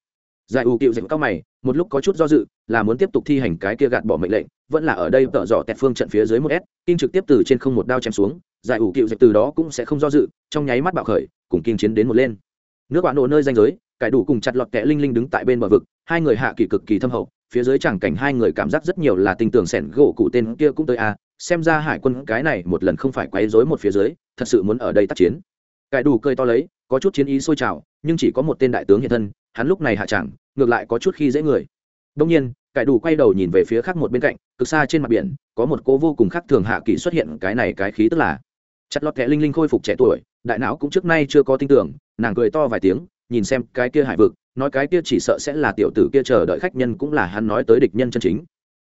giải ủ cựu dịch cao mày, một lúc có chút do dự, là muốn tiếp tục thi hành cái kia gạt bỏ mệnh lệnh, vẫn là ở đây tợ dọ tẹt phương trận phía dưới một s kinh trực tiếp từ trên không một đao chém xuống, giải ủ cựu dịch từ đó cũng sẽ không do dự, trong nháy mắt bạo khởi, cùng kinh chiến đến một lên. Nước bạn nổ nơi danh giới, cải đủ cùng chặt lọt kẽ linh linh đứng tại bên bờ vực, hai người hạ kỳ cực kỳ thâm hậu, phía dưới chẳng cảnh hai người cảm giác rất nhiều là tình tưởng sẻn gỗ cụ tên kia cũng tới a xem ra hải quân cái này một lần không phải quấy rối một phía dưới, thật sự muốn ở đây tác chiến. Cải đủ cười to lấy có chút chiến ý sôi trào, nhưng chỉ có một tên đại tướng hiện thân, hắn lúc này hạ chẳng, ngược lại có chút khi dễ người. Đông nhiên, cải đủ quay đầu nhìn về phía khác một bên cạnh, cực xa trên mặt biển, có một cô vô cùng khác thường hạ kỳ xuất hiện, cái này cái khí tức là chặt lọt kẽ linh linh khôi phục trẻ tuổi, đại não cũng trước nay chưa có tin tưởng, nàng cười to vài tiếng, nhìn xem cái kia hải vực, nói cái kia chỉ sợ sẽ là tiểu tử kia chờ đợi khách nhân cũng là hắn nói tới địch nhân chân chính.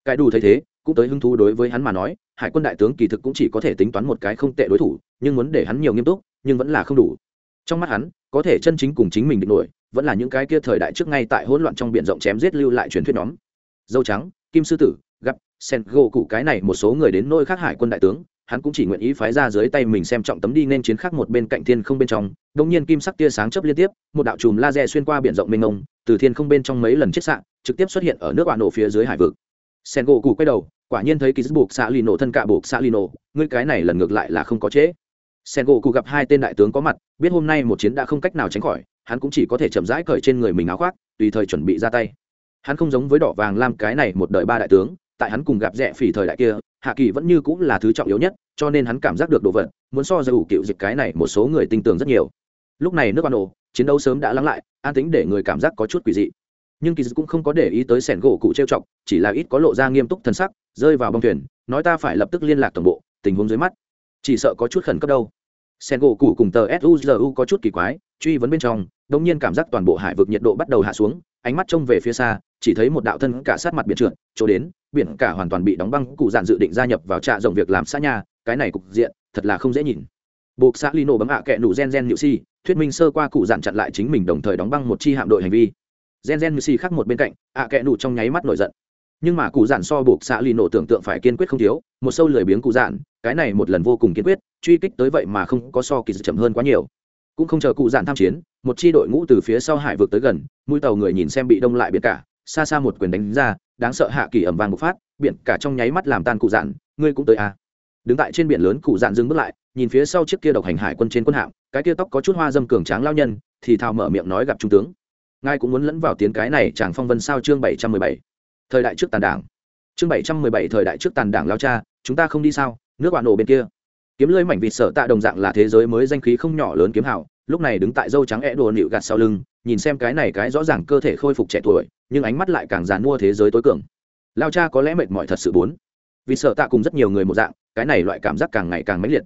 Cái đủ thấy thế, cũng tới hứng thú đối với hắn mà nói, hải quân đại tướng kỳ thực cũng chỉ có thể tính toán một cái không tệ đối thủ, nhưng muốn để hắn nhiều nghiêm túc, nhưng vẫn là không đủ trong mắt hắn, có thể chân chính cùng chính mình định nổi, vẫn là những cái kia thời đại trước ngay tại hỗn loạn trong biển rộng chém giết lưu lại truyền thuyết nhóm. Dâu trắng, kim sư tử, gặp sen gỗ cụ cái này một số người đến nôi khác hải quân đại tướng, hắn cũng chỉ nguyện ý phái ra dưới tay mình xem trọng tấm đi nên chiến khác một bên cạnh thiên không bên trong. Đông nhiên kim sắc tia sáng chớp liên tiếp, một đạo chùm laser xuyên qua biển rộng mênh mông, từ thiên không bên trong mấy lần chiết xạ, trực tiếp xuất hiện ở nước bạn nổ phía dưới hải vực. Sen gỗ cụ quay đầu, quả nhiên thấy ký buộc xạ lì nổ thân cạ buộc xạ lì nổ, ngươi cái này lần ngược lại là không có chế sen gỗ cụ gặp hai tên đại tướng có mặt, biết hôm nay một chiến đã không cách nào tránh khỏi, hắn cũng chỉ có thể chậm rãi cởi trên người mình áo khoác, tùy thời chuẩn bị ra tay. Hắn không giống với đỏ vàng lam cái này một đời ba đại tướng, tại hắn cùng gặp rẻ phỉ thời đại kia, hạ kỳ vẫn như cũng là thứ trọng yếu nhất, cho nên hắn cảm giác được đồ vật, muốn so ra ủ cựu dịch cái này một số người tin tưởng rất nhiều. Lúc này nước ban ổ chiến đấu sớm đã lắng lại, an tính để người cảm giác có chút quỷ dị. Nhưng kỳ cũng không có để ý tới sẻn gỗ cụ trêu chọc, chỉ là ít có lộ ra nghiêm túc thân sắc, rơi vào bông thuyền, nói ta phải lập tức liên lạc tổng bộ, tình huống dưới mắt chỉ sợ có chút khẩn cấp đâu. Sen gỗ cụ cùng tờ suzu có chút kỳ quái, truy vấn bên trong đông nhiên cảm giác toàn bộ hải vực nhiệt độ bắt đầu hạ xuống, ánh mắt trông về phía xa, chỉ thấy một đạo thân cả sát mặt biển trượt, chỗ đến, biển cả hoàn toàn bị đóng băng, cụ dạn dự định gia nhập vào trạ rộng việc làm xã nhà cái này cục diện, thật là không dễ nhìn. Buộc xã lino bấm ạ kẹ nụ gen gen nhự si, thuyết minh sơ qua cụ dạn chặn lại chính mình đồng thời đóng băng một chi hạm đội hành vi. Gen gen nhự si khác một bên cạnh, ạ kẹ nụ trong nháy mắt nổi giận nhưng mà cụ dạn so buộc xạ lì nổ tưởng tượng phải kiên quyết không thiếu, một sâu lười biếng cụ dạn cái này một lần vô cùng kiên quyết, truy kích tới vậy mà không có so kỳ chậm hơn quá nhiều. Cũng không chờ cụ dạn tham chiến, một chi đội ngũ từ phía sau hải vực tới gần, mũi tàu người nhìn xem bị đông lại biển cả, xa xa một quyền đánh ra, đáng sợ hạ kỳ ẩm vàng bộc phát, biển cả trong nháy mắt làm tan cụ dạn ngươi cũng tới à. đứng tại trên biển lớn, cụ dạn dừng bước lại, nhìn phía sau chiếc kia độc hành hải quân trên quân hạm, cái kia tóc có chút hoa dâm cường tráng lao nhân, thì thào mở miệng nói gặp trung tướng. Ngài cũng muốn lẫn vào tiếng cái này chàng phong vân sao chương bảy trăm mười bảy thời đại trước tàn đảng. Chương bảy trăm mười bảy thời đại trước tàn đảng lao cha, chúng ta không đi sao? Nước bạn nổ bên kia. Kiếm lưới mảnh vịt sở tạ đồng dạng là thế giới mới danh khí không nhỏ lớn kiếm hảo lúc này đứng tại dâu trắng é đồ nịu gạt sau lưng, nhìn xem cái này cái rõ ràng cơ thể khôi phục trẻ tuổi, nhưng ánh mắt lại càng dàn mua thế giới tối cường. Lao cha có lẽ mệt mỏi thật sự bốn. Vì sợ tạ cùng rất nhiều người một dạng, cái này loại cảm giác càng ngày càng mãnh liệt.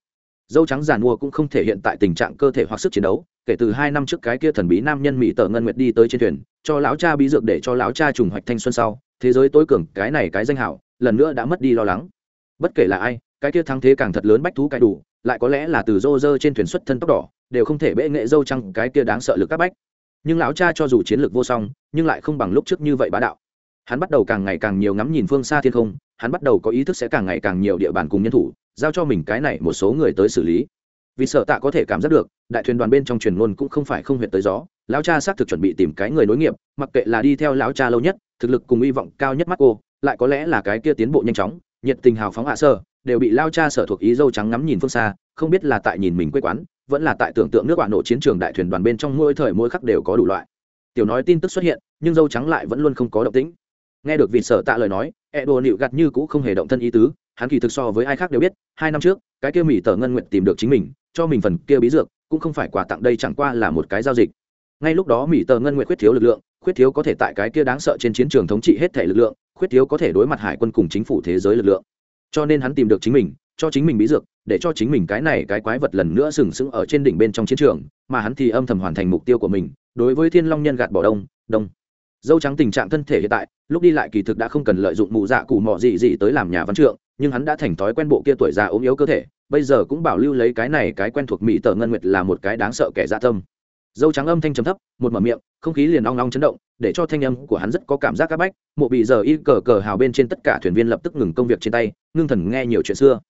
Dâu trắng giàn mua cũng không thể hiện tại tình trạng cơ thể hoặc sức chiến đấu, kể từ hai năm trước cái kia thần bí nam nhân mỹ tờ ngân nguyệt đi tới trên thuyền, cho lão cha bí dược để cho lão cha trùng hoạch thanh xuân sau thế giới tối cường, cái này cái danh hảo, lần nữa đã mất đi lo lắng. Bất kể là ai, cái kia thắng thế càng thật lớn bách thú cái đủ, lại có lẽ là từ rô rơ trên thuyền xuất thân tóc đỏ, đều không thể bệ nghệ dâu trăng cái kia đáng sợ lực các bách. Nhưng lão cha cho dù chiến lược vô song, nhưng lại không bằng lúc trước như vậy bá đạo. Hắn bắt đầu càng ngày càng nhiều ngắm nhìn phương xa thiên không, hắn bắt đầu có ý thức sẽ càng ngày càng nhiều địa bàn cùng nhân thủ, giao cho mình cái này một số người tới xử lý vì sợ tạ có thể cảm giác được, đại thuyền đoàn bên trong truyền ngôn cũng không phải không huyện tới gió, lão cha xác thực chuẩn bị tìm cái người nối nghiệp, mặc kệ là đi theo lão cha lâu nhất, thực lực cùng hy vọng cao nhất mắt cô, lại có lẽ là cái kia tiến bộ nhanh chóng, nhiệt tình hào phóng hạ sơ, đều bị lao cha sở thuộc ý dâu trắng ngắm nhìn phương xa, không biết là tại nhìn mình quê quán, vẫn là tại tưởng tượng nước bạn nổ chiến trường đại thuyền đoàn bên trong mỗi thời mỗi khắc đều có đủ loại. Tiểu nói tin tức xuất hiện, nhưng dâu trắng lại vẫn luôn không có động tĩnh. Nghe được vị sở tạ lời nói e đồ nịu gặt như cũ không hề động thân ý tứ, hắn kỳ thực so với ai khác đều biết, hai năm trước, cái kia mỹ tờ ngân nguyện tìm được chính mình cho mình phần kia bí dược, cũng không phải quà tặng đây chẳng qua là một cái giao dịch. Ngay lúc đó mỹ tờ ngân nguyện khuyết thiếu lực lượng, khuyết thiếu có thể tại cái kia đáng sợ trên chiến trường thống trị hết thể lực lượng, khuyết thiếu có thể đối mặt hải quân cùng chính phủ thế giới lực lượng. Cho nên hắn tìm được chính mình, cho chính mình bí dược, để cho chính mình cái này cái quái vật lần nữa sừng sững ở trên đỉnh bên trong chiến trường, mà hắn thì âm thầm hoàn thành mục tiêu của mình, đối với thiên long nhân gạt bỏ đông đông. Dâu trắng tình trạng thân thể hiện tại, lúc đi lại kỳ thực đã không cần lợi dụng mụ dạ cụ mọ gì gì tới làm nhà văn trượng nhưng hắn đã thành thói quen bộ kia tuổi già ốm yếu cơ thể, bây giờ cũng bảo lưu lấy cái này cái quen thuộc mỹ tờ ngân nguyệt là một cái đáng sợ kẻ dạ tâm. Dâu trắng âm thanh trầm thấp, một mở miệng, không khí liền ong ong chấn động, để cho thanh âm của hắn rất có cảm giác áp bách, mộ bị giờ y cờ cờ hào bên trên tất cả thuyền viên lập tức ngừng công việc trên tay, ngưng thần nghe nhiều chuyện xưa.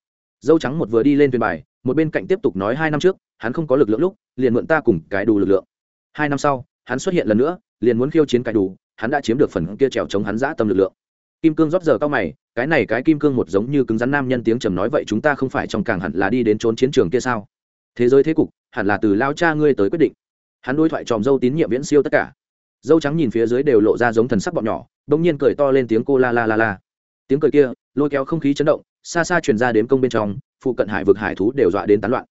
Dâu trắng một vừa đi lên thuyền bài, một bên cạnh tiếp tục nói hai năm trước, hắn không có lực lượng lúc, liền mượn ta cùng cái đủ lực lượng. Hai năm sau, hắn xuất hiện lần nữa, liền muốn khiêu chiến cái đủ, hắn đã chiếm được phần kia trèo chống hắn dã tâm lực lượng kim cương rót giờ cao mày, cái này cái kim cương một giống như cứng rắn nam nhân tiếng trầm nói vậy chúng ta không phải trong càng hẳn là đi đến trốn chiến trường kia sao? Thế giới thế cục, hẳn là từ lao cha ngươi tới quyết định. Hắn đối thoại tròm dâu tín nhiệm viễn siêu tất cả. Dâu trắng nhìn phía dưới đều lộ ra giống thần sắc bọn nhỏ, bỗng nhiên cười to lên tiếng cô la la la la. Tiếng cười kia, lôi kéo không khí chấn động, xa xa truyền ra đến công bên trong, phụ cận hải vực hải thú đều dọa đến tán loạn.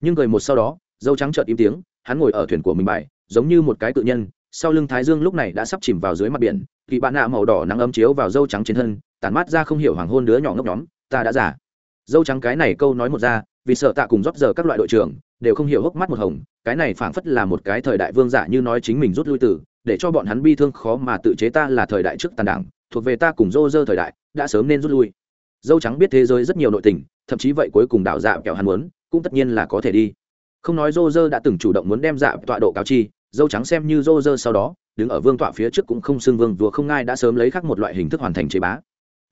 Nhưng cười một sau đó, dâu trắng chợt im tiếng, hắn ngồi ở thuyền của mình bài, giống như một cái tự nhân, sau lưng thái dương lúc này đã sắp chìm vào dưới mặt biển kỳ bạn nạ màu đỏ nắng ấm chiếu vào dâu trắng trên thân, tản mát ra không hiểu hoàng hôn đứa nhỏ ngốc nhóm, ta đã giả dâu trắng cái này câu nói một ra, vì sợ tạ cùng rót giờ các loại đội trưởng đều không hiểu hốc mắt một hồng, cái này phảng phất là một cái thời đại vương giả như nói chính mình rút lui từ, để cho bọn hắn bi thương khó mà tự chế ta là thời đại trước tàn đảng, thuộc về ta cùng dô dơ thời đại, đã sớm nên rút lui. Dâu trắng biết thế giới rất nhiều nội tình, thậm chí vậy cuối cùng đảo dạ kẹo hắn muốn, cũng tất nhiên là có thể đi. Không nói dô dơ đã từng chủ động muốn đem dạ tọa độ cáo chi dâu trắng xem như rô dơ sau đó, đứng ở vương tọa phía trước cũng không xưng vương, vua không ngai đã sớm lấy khác một loại hình thức hoàn thành chế bá.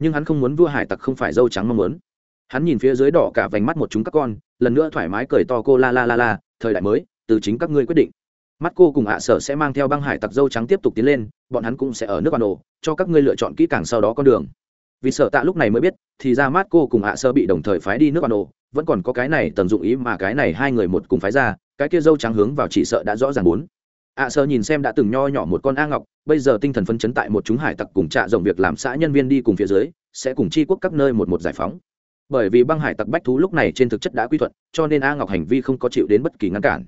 Nhưng hắn không muốn vua hải tặc không phải dâu trắng mong muốn. Hắn nhìn phía dưới đỏ cả vành mắt một chúng các con, lần nữa thoải mái cười to cô la la la la, thời đại mới, từ chính các ngươi quyết định. Mắt cô cùng ạ sở sẽ mang theo băng hải tặc dâu trắng tiếp tục tiến lên, bọn hắn cũng sẽ ở nước ban đồ cho các ngươi lựa chọn kỹ càng sau đó con đường. Vì sở tạ lúc này mới biết, thì ra mắt cô cùng ạ sơ bị đồng thời phái đi nước ban đồ vẫn còn có cái này tận dụng ý mà cái này hai người một cùng phái ra, cái kia dâu trắng hướng vào chỉ sợ đã rõ ràng muốn ạ sơ nhìn xem đã từng nho nhỏ một con a ngọc bây giờ tinh thần phấn chấn tại một chúng hải tặc cùng trạ rộng việc làm xã nhân viên đi cùng phía dưới sẽ cùng chi quốc các nơi một một giải phóng. Bởi vì băng hải tặc bách thú lúc này trên thực chất đã quy thuận cho nên a ngọc hành vi không có chịu đến bất kỳ ngăn cản.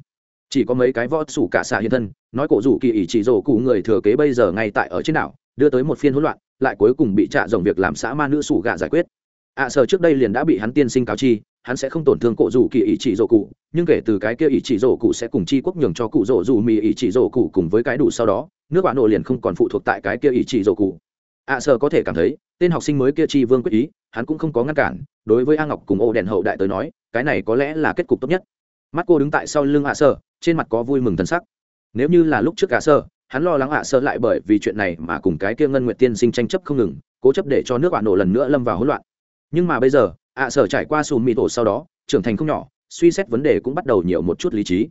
Chỉ có mấy cái võ sủ cả xạ hiện thân nói cổ rủ kỳ ỷ chỉ rổ cụ người thừa kế bây giờ ngay tại ở trên đảo đưa tới một phiên hỗn loạn lại cuối cùng bị trạ rộng việc làm xã ma nữ sủ gạ giải quyết. Ạ à, sở trước đây liền đã bị hắn tiên sinh cáo chi hắn sẽ không tổn thương cổ rủ kỳ ý chỉ rổ cụ nhưng kể từ cái kia ý chỉ rổ cụ sẽ cùng chi quốc nhường cho cụ rổ dù mì ý chỉ rổ cụ cùng với cái đủ sau đó nước bạn nổ liền không còn phụ thuộc tại cái kia ý chỉ rổ cụ. Ạ à, có thể cảm thấy tên học sinh mới kia chi vương quyết ý hắn cũng không có ngăn cản đối với a ngọc cùng ô đèn hậu đại tới nói cái này có lẽ là kết cục tốt nhất. Mắt cô đứng tại sau lưng ạ sơ trên mặt có vui mừng thân sắc. Nếu như là lúc trước ạ sơ hắn lo lắng ạ sơ lại bởi vì chuyện này mà cùng cái kia ngân nguyệt tiên sinh tranh chấp không ngừng cố chấp để cho nước bạn nổ lần nữa lâm vào hỗn loạn. Nhưng mà bây giờ ạ à, sở trải qua sùm mì tổ sau đó, trưởng thành không nhỏ, suy xét vấn đề cũng bắt đầu nhiều một chút lý trí.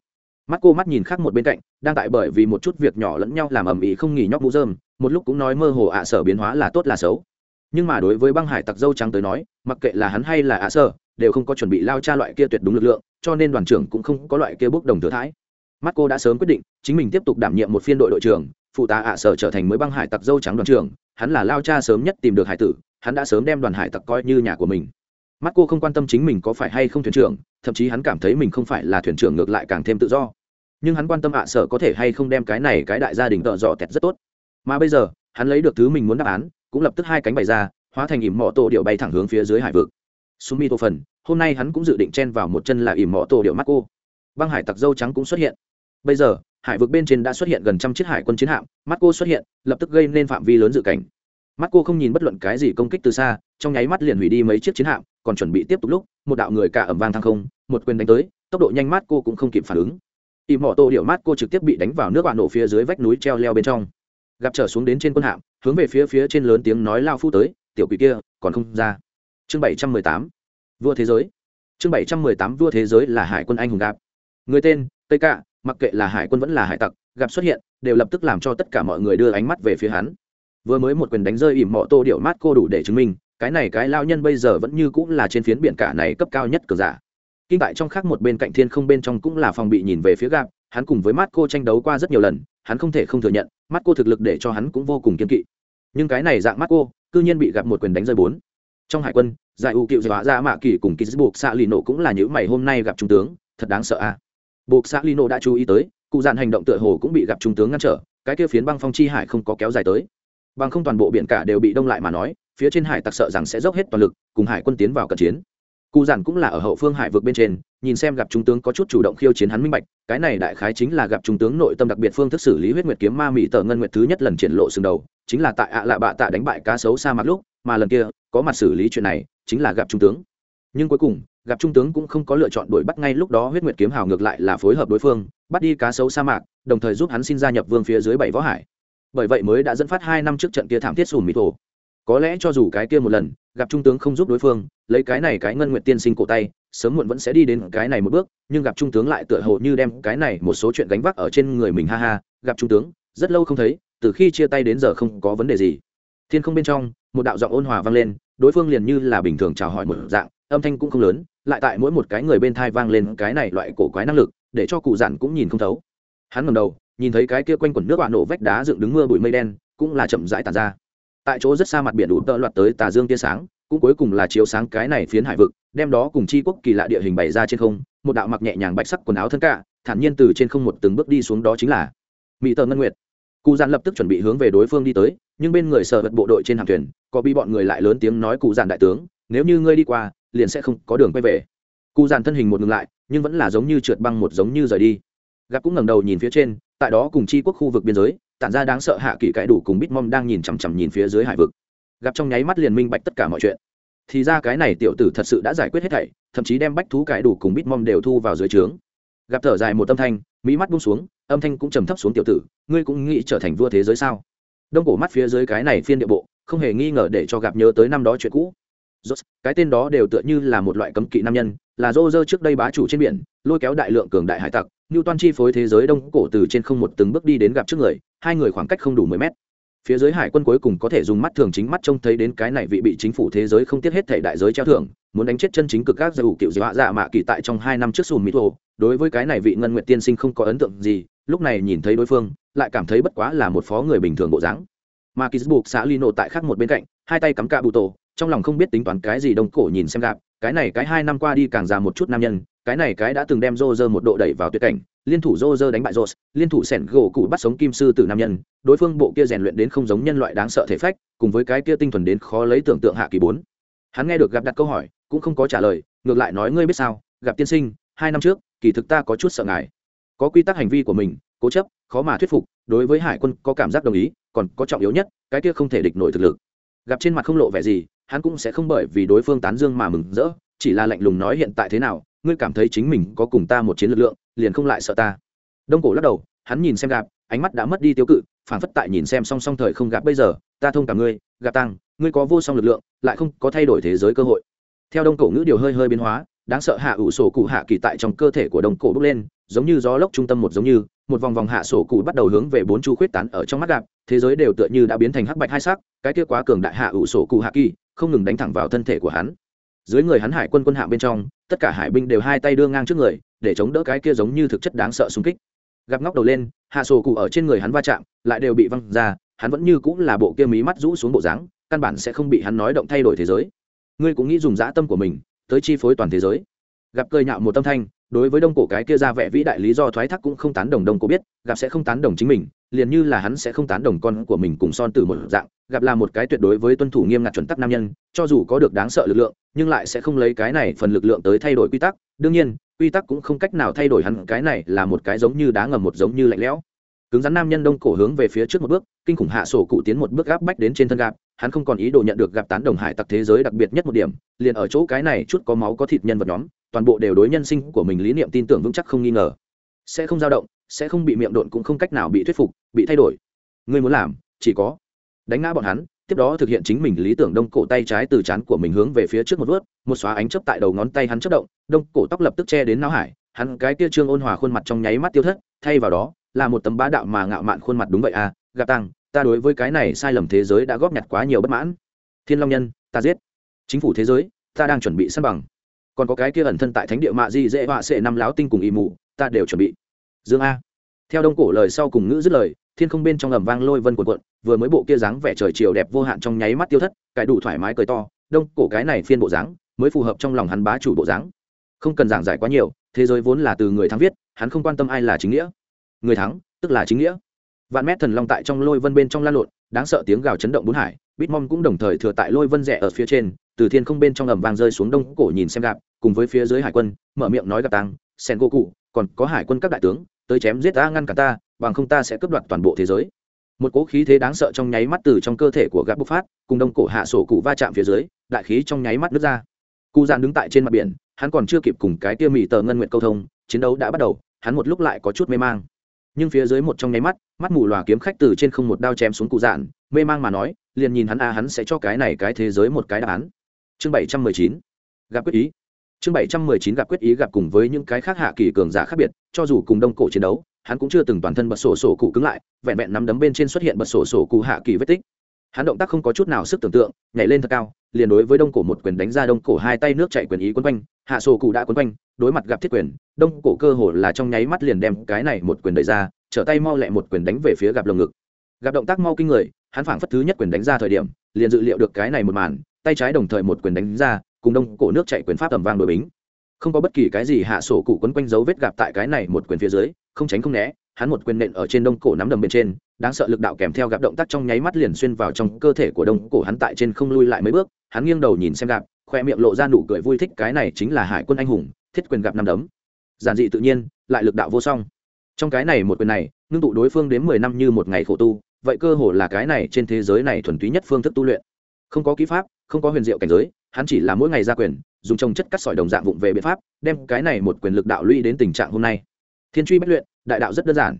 Mắt cô mắt nhìn khác một bên cạnh, đang tại bởi vì một chút việc nhỏ lẫn nhau làm ầm ĩ không nghỉ nhóc mũ dơm một lúc cũng nói mơ hồ ạ à, sở biến hóa là tốt là xấu. Nhưng mà đối với băng hải tặc dâu trắng tới nói, mặc kệ là hắn hay là ạ à, sở, đều không có chuẩn bị lao cha loại kia tuyệt đúng lực lượng, cho nên đoàn trưởng cũng không có loại kia bốc đồng thừa thái. Mắt cô đã sớm quyết định, chính mình tiếp tục đảm nhiệm một phiên đội đội trưởng, phụ tá ạ sở trở thành mới băng hải tặc dâu trắng đoàn trưởng, hắn là lao cha sớm nhất tìm được hải tử, hắn đã sớm đem đoàn hải tặc coi như nhà của mình mắt cô không quan tâm chính mình có phải hay không thuyền trưởng, thậm chí hắn cảm thấy mình không phải là thuyền trưởng ngược lại càng thêm tự do. Nhưng hắn quan tâm ạ sở có thể hay không đem cái này cái đại gia đình tợ dò tẹt rất tốt. Mà bây giờ, hắn lấy được thứ mình muốn đáp án, cũng lập tức hai cánh bày ra, hóa thành ỉm mọ tổ điệu bay thẳng hướng phía dưới hải vực. Sumi tô phần, hôm nay hắn cũng dự định chen vào một chân là ỉm mọ tổ điệu mắt cô băng hải tặc dâu trắng cũng xuất hiện. Bây giờ, hải vực bên trên đã xuất hiện gần trăm chiếc hải quân chiến hạm mắt cô xuất hiện, lập tức gây nên phạm vi lớn dự cảnh. Mắt cô không nhìn bất luận cái gì công kích từ xa, trong nháy mắt liền hủy đi mấy chiếc chiến hạm còn chuẩn bị tiếp tục lúc, một đạo người cả ẩm vang thăng không, một quyền đánh tới, tốc độ nhanh mắt cô cũng không kịp phản ứng. Ỉ mỏ tô điệu mắt cô trực tiếp bị đánh vào nước bạn nổ phía dưới vách núi treo leo bên trong. Gặp trở xuống đến trên quân hạm, hướng về phía phía trên lớn tiếng nói lao phu tới, tiểu quỷ kia, còn không ra. Chương bảy trăm mười tám. Vua thế giới. Chương bảy trăm mười tám, vua thế giới là hải quân anh hùng gạp người tên, tây cạ, mặc kệ là hải quân vẫn là hải tặc, gặp xuất hiện, đều lập tức làm cho tất cả mọi người đưa ánh mắt về phía hắn. Vừa mới một quyền đánh rơi ỉm mọ tô điệu mát cô đủ để chứng minh cái này cái lao nhân bây giờ vẫn như cũng là trên phiến biển cả này cấp cao nhất cờ giả. Kinh tại trong khác một bên cạnh thiên không bên trong cũng là phòng bị nhìn về phía gạp, hắn cùng với mắt cô tranh đấu qua rất nhiều lần, hắn không thể không thừa nhận mắt cô thực lực để cho hắn cũng vô cùng kiên kỵ. Nhưng cái này dạng mắt cô cư nhiên bị gặp một quyền đánh rơi bốn. Trong hải quân, giải u cựu dọa ra mạ kỳ cùng ký buộc xạ lì nổ cũng là những mày hôm nay gặp trung tướng, thật đáng sợ a à. buộc xạ lì nổ đã chú ý tới, cụ dạn hành động tựa hồ cũng bị gặp trung tướng ngăn trở, cái kia phiến băng phong chi hải không có kéo dài tới bằng không toàn bộ biển cả đều bị đông lại mà nói, phía trên hải tặc sợ rằng sẽ dốc hết toàn lực, cùng hải quân tiến vào cận chiến. Cụ giản cũng là ở hậu phương hải vực bên trên, nhìn xem gặp trung tướng có chút chủ động khiêu chiến hắn minh bạch, cái này đại khái chính là gặp trung tướng nội tâm đặc biệt phương thức xử lý huyết nguyệt kiếm ma mỹ tờ ngân nguyệt thứ nhất lần triển lộ sừng đầu, chính là tại ạ lạ bạ tạ đánh bại cá sấu sa mạc lúc, mà lần kia, có mặt xử lý chuyện này, chính là gặp trung tướng. Nhưng cuối cùng, gặp trung tướng cũng không có lựa chọn đuổi bắt ngay lúc đó huyết nguyệt kiếm hào ngược lại là phối hợp đối phương, bắt đi cá sấu sa mạc, đồng thời giúp hắn xin gia nhập vương phía dưới bảy võ hải bởi vậy mới đã dẫn phát hai năm trước trận kia thảm thiết sùn mịt thổ có lẽ cho dù cái kia một lần, gặp trung tướng không giúp đối phương, lấy cái này cái ngân nguyện tiên sinh cổ tay, sớm muộn vẫn sẽ đi đến cái này một bước, nhưng gặp trung tướng lại tựa hồ như đem cái này một số chuyện gánh vác ở trên người mình ha ha, gặp trung tướng, rất lâu không thấy, từ khi chia tay đến giờ không có vấn đề gì. Thiên không bên trong, một đạo giọng ôn hòa vang lên, đối phương liền như là bình thường chào hỏi một dạng, âm thanh cũng không lớn, lại tại mỗi một cái người bên thai vang lên cái này loại cổ quái năng lực, để cho cụ giản cũng nhìn không thấu. Hắn ngầm đầu nhìn thấy cái kia quanh quẩn nước bạo nổ vách đá dựng đứng mưa bụi mây đen, cũng là chậm rãi tàn ra. Tại chỗ rất xa mặt biển đủ tợ loạt tới tà dương tia sáng, cũng cuối cùng là chiếu sáng cái này phiến hải vực, đem đó cùng chi quốc kỳ lạ địa hình bày ra trên không, một đạo mặc nhẹ nhàng bạch sắc quần áo thân cả thản nhiên từ trên không một từng bước đi xuống đó chính là mỹ tờ ngân nguyệt. Cụ giản lập tức chuẩn bị hướng về đối phương đi tới, nhưng bên người sở vật bộ đội trên hàng thuyền, có bị bọn người lại lớn tiếng nói cụ giản đại tướng, nếu như ngươi đi qua, liền sẽ không có đường quay về. Cụ giản thân hình một ngừng lại, nhưng vẫn là giống như trượt băng một giống như rời đi. Gặp cũng ngẩng đầu nhìn phía trên tại đó cùng chi quốc khu vực biên giới tản ra đáng sợ hạ kỳ cãi đủ cùng bitmom đang nhìn chằm chằm nhìn phía dưới hải vực. Gặp trong nháy mắt liền minh bạch tất cả mọi chuyện. Thì ra cái này tiểu tử thật sự đã giải quyết hết thảy thậm chí đem bách thú cãi đủ cùng bitmom đều thu vào dưới trướng. Gặp thở dài một âm thanh mỹ mắt buông xuống âm thanh cũng trầm thấp xuống tiểu tử ngươi cũng nghĩ trở thành vua thế giới sao? Đông cổ mắt phía dưới cái này phiên địa bộ không hề nghi ngờ để cho gặp nhớ tới năm đó chuyện cũ. Rốt, cái tên đó đều tựa như là một loại cấm kỵ nam nhân là rô rơ trước đây bá chủ trên biển, lôi kéo đại lượng cường đại hải tặc như toan chi phối thế giới đông cổ từ trên không một từng bước đi đến gặp trước người, hai người khoảng cách không đủ mười mét. Phía dưới hải quân cuối cùng có thể dùng mắt thường chính mắt trông thấy đến cái này vị bị chính phủ thế giới không tiếc hết thể đại giới treo thưởng, muốn đánh chết chân chính cực các giải ủ cựu dọa dạ mạ kỳ tại trong hai năm trước sùn mỹ thô đối với cái này vị ngân nguyện tiên sinh không có ấn tượng gì, lúc này nhìn thấy đối phương, lại cảm thấy bất quá là một phó người bình thường bộ dáng. Mà kỳ buộc xã lino tại khác một bên cạnh, hai tay cắm cạ bụ tổ, trong lòng không biết tính toán cái gì đông cổ nhìn xem gặp cái này cái hai năm qua đi càng già một chút nam nhân, cái này cái đã từng đem rô rơ một độ đẩy vào tuyệt cảnh, liên thủ rô rơ đánh bại rô liên thủ sẻn gỗ cụ bắt sống kim sư tử nam nhân, đối phương bộ kia rèn luyện đến không giống nhân loại đáng sợ thể phách, cùng với cái kia tinh thuần đến khó lấy tưởng tượng hạ kỳ bốn. Hắn nghe được gặp đặt câu hỏi, cũng không có trả lời, ngược lại nói ngươi biết sao, gặp tiên sinh, hai năm trước, kỳ thực ta có chút sợ ngài. Có quy tắc hành vi của mình, cố chấp, khó mà thuyết phục, đối với hải quân có cảm giác đồng ý, còn có trọng yếu nhất, cái kia không thể địch nổi thực lực. Gặp trên mặt không lộ vẻ gì, hắn cũng sẽ không bởi vì đối phương tán dương mà mừng rỡ chỉ là lạnh lùng nói hiện tại thế nào, ngươi cảm thấy chính mình có cùng ta một chiến lực lượng, liền không lại sợ ta. Đông cổ lắc đầu, hắn nhìn xem gạp, ánh mắt đã mất đi tiêu cự, phảng phất tại nhìn xem song song thời không gặp bây giờ, ta thông cảm ngươi gặp tăng, ngươi có vô song lực lượng, lại không có thay đổi thế giới cơ hội. Theo đông cổ ngữ điều hơi hơi biến hóa, đáng sợ hạ ủ sổ cụ hạ kỳ tại trong cơ thể của đông cổ bốc lên, giống như gió lốc trung tâm một giống như, một vòng vòng hạ sổ cụ bắt đầu hướng về bốn chu khuyết tán ở trong mắt gạp, thế giới đều tựa như đã biến thành hắc bạch hai sắc, cái kia quá cường đại hạ ủ sổ cụ hạ kỳ, không ngừng đánh thẳng vào thân thể của hắn dưới người hắn hải quân quân hạ bên trong, tất cả hải binh đều hai tay đưa ngang trước người, để chống đỡ cái kia giống như thực chất đáng sợ xung kích. Gặp ngóc đầu lên, hạ sổ cụ ở trên người hắn va chạm, lại đều bị văng ra, hắn vẫn như cũng là bộ kia mí mắt rũ xuống bộ dáng, căn bản sẽ không bị hắn nói động thay đổi thế giới. Ngươi cũng nghĩ dùng dã tâm của mình, tới chi phối toàn thế giới. Gặp cơi nhạo một tâm thanh, đối với đông cổ cái kia ra vẻ vĩ đại lý do thoái thác cũng không tán đồng đông cổ biết, gặp sẽ không tán đồng chính mình, liền như là hắn sẽ không tán đồng con của mình cùng son từ một dạng gặp là một cái tuyệt đối với tuân thủ nghiêm ngặt chuẩn tắc nam nhân, cho dù có được đáng sợ lực lượng, nhưng lại sẽ không lấy cái này phần lực lượng tới thay đổi quy tắc. Đương nhiên, quy tắc cũng không cách nào thay đổi hắn, cái này là một cái giống như đá ngầm một giống như lạnh lẽo. Cứng rắn nam nhân đông cổ hướng về phía trước một bước, kinh khủng hạ sổ cụ tiến một bước gáp bách đến trên thân gạp, hắn không còn ý đồ nhận được gặp tán đồng hải tặc thế giới đặc biệt nhất một điểm, liền ở chỗ cái này chút có máu có thịt nhân vật nhóm, toàn bộ đều đối nhân sinh của mình lý niệm tin tưởng vững chắc không nghi ngờ. Sẽ không dao động, sẽ không bị miệng độn cũng không cách nào bị thuyết phục, bị thay đổi. Ngươi muốn làm, chỉ có đánh ngã bọn hắn, tiếp đó thực hiện chính mình lý tưởng đông cổ tay trái từ chán của mình hướng về phía trước một vớt một xóa ánh chấp tại đầu ngón tay hắn chấp động, đông cổ tóc lập tức che đến não hải, hắn cái kia trương ôn hòa khuôn mặt trong nháy mắt tiêu thất, thay vào đó, là một tấm bá đạo mà ngạo mạn khuôn mặt đúng vậy à gặp tăng, ta đối với cái này sai lầm thế giới đã góp nhặt quá nhiều bất mãn. Thiên long nhân, ta giết. Chính phủ thế giới, ta đang chuẩn bị săn bằng. Còn có cái kia ẩn thân tại thánh địa mạ di dễ họa sệ năm láo tinh cùng y mù, ta đều chuẩn bị. Dương a. Theo đông cổ lời sau cùng ngữ dứt lời thiên không bên trong ầm vang lôi vân quần quận vừa mới bộ kia dáng vẻ trời chiều đẹp vô hạn trong nháy mắt tiêu thất, cải đủ thoải mái cười to, đông cổ cái này phiên bộ dáng mới phù hợp trong lòng hắn bá chủ bộ dáng. Không cần giảng giải quá nhiều, thế giới vốn là từ người thắng viết, hắn không quan tâm ai là chính nghĩa. Người thắng, tức là chính nghĩa. Vạn mét thần long tại trong lôi vân bên trong lan lộn, đáng sợ tiếng gào chấn động bốn hải bitmom cũng đồng thời thừa tại lôi vân rẻ ở phía trên, từ thiên không bên trong ầm vang rơi xuống đông cổ nhìn xem gạp cùng với phía dưới hải quân, mở miệng nói gặp tăng sen gỗ cụ, còn có hải quân các đại tướng, tới chém giết ta, ngăn cả ta, bằng không ta sẽ cướp đoạt toàn bộ thế giới. Một cỗ khí thế đáng sợ trong nháy mắt từ trong cơ thể của gã bộc phát, cùng đông cổ hạ sổ cụ va chạm phía dưới, đại khí trong nháy mắt nứt ra. Cụ dạn đứng tại trên mặt biển, hắn còn chưa kịp cùng cái tia mì tờ ngân nguyện câu thông, chiến đấu đã bắt đầu, hắn một lúc lại có chút mê mang. Nhưng phía dưới một trong nháy mắt mắt mù lòa kiếm khách từ trên không một đao chém xuống cụ dạn mê mang mà nói, liền nhìn hắn a hắn sẽ cho cái này cái thế giới một cái đáp án. Chương bảy trăm mười chín. Gặp quyết ý chương bảy trăm mười chín gặp quyết ý gặp cùng với những cái khác hạ kỳ cường giả khác biệt, cho dù cùng đông cổ chiến đấu, hắn cũng chưa từng toàn thân bật sổ sổ cụ cứng lại, vẹn vẹn nắm đấm bên trên xuất hiện bật sổ sổ cụ hạ kỳ vết tích. Hắn động tác không có chút nào sức tưởng tượng, nhảy lên thật cao, liền đối với đông cổ một quyền đánh ra đông cổ hai tay nước chạy quyền ý quấn quanh, hạ sổ cụ đã quấn quanh, đối mặt gặp thiết quyền, đông cổ cơ hồ là trong nháy mắt liền đem cái này một quyền đẩy ra, trở tay mau lẹ một quyền đánh về phía gặp lồng ngực. Gặp động tác mau kinh người, hắn phảng phất thứ nhất quyền đánh ra thời điểm, liền dự liệu được cái này một màn, tay trái đồng thời một quyền đánh ra cùng đông cổ nước chạy quyền pháp tầm vang đội bính. Không có bất kỳ cái gì hạ sổ cụ quấn quanh dấu vết gặp tại cái này một quyền phía dưới, không tránh không né, hắn một quyền nện ở trên đông cổ nắm đầm bên trên, đáng sợ lực đạo kèm theo gặp động tác trong nháy mắt liền xuyên vào trong cơ thể của đông cổ hắn tại trên không lui lại mấy bước, hắn nghiêng đầu nhìn xem gạp khoe miệng lộ ra nụ cười vui thích cái này chính là hải quân anh hùng, thiết quyền gặp năm đấm. Giản dị tự nhiên, lại lực đạo vô song. Trong cái này một quyền này, ngưng tụ đối phương đến mười năm như một ngày khổ tu, vậy cơ hồ là cái này trên thế giới này thuần túy nhất phương thức tu luyện. Không có kỹ pháp, không có huyền diệu cảnh giới hắn chỉ là mỗi ngày ra quyền, dùng trồng chất cắt sỏi đồng dạng vụng về biện pháp, đem cái này một quyền lực đạo lũy đến tình trạng hôm nay. Thiên truy bất luyện, đại đạo rất đơn giản.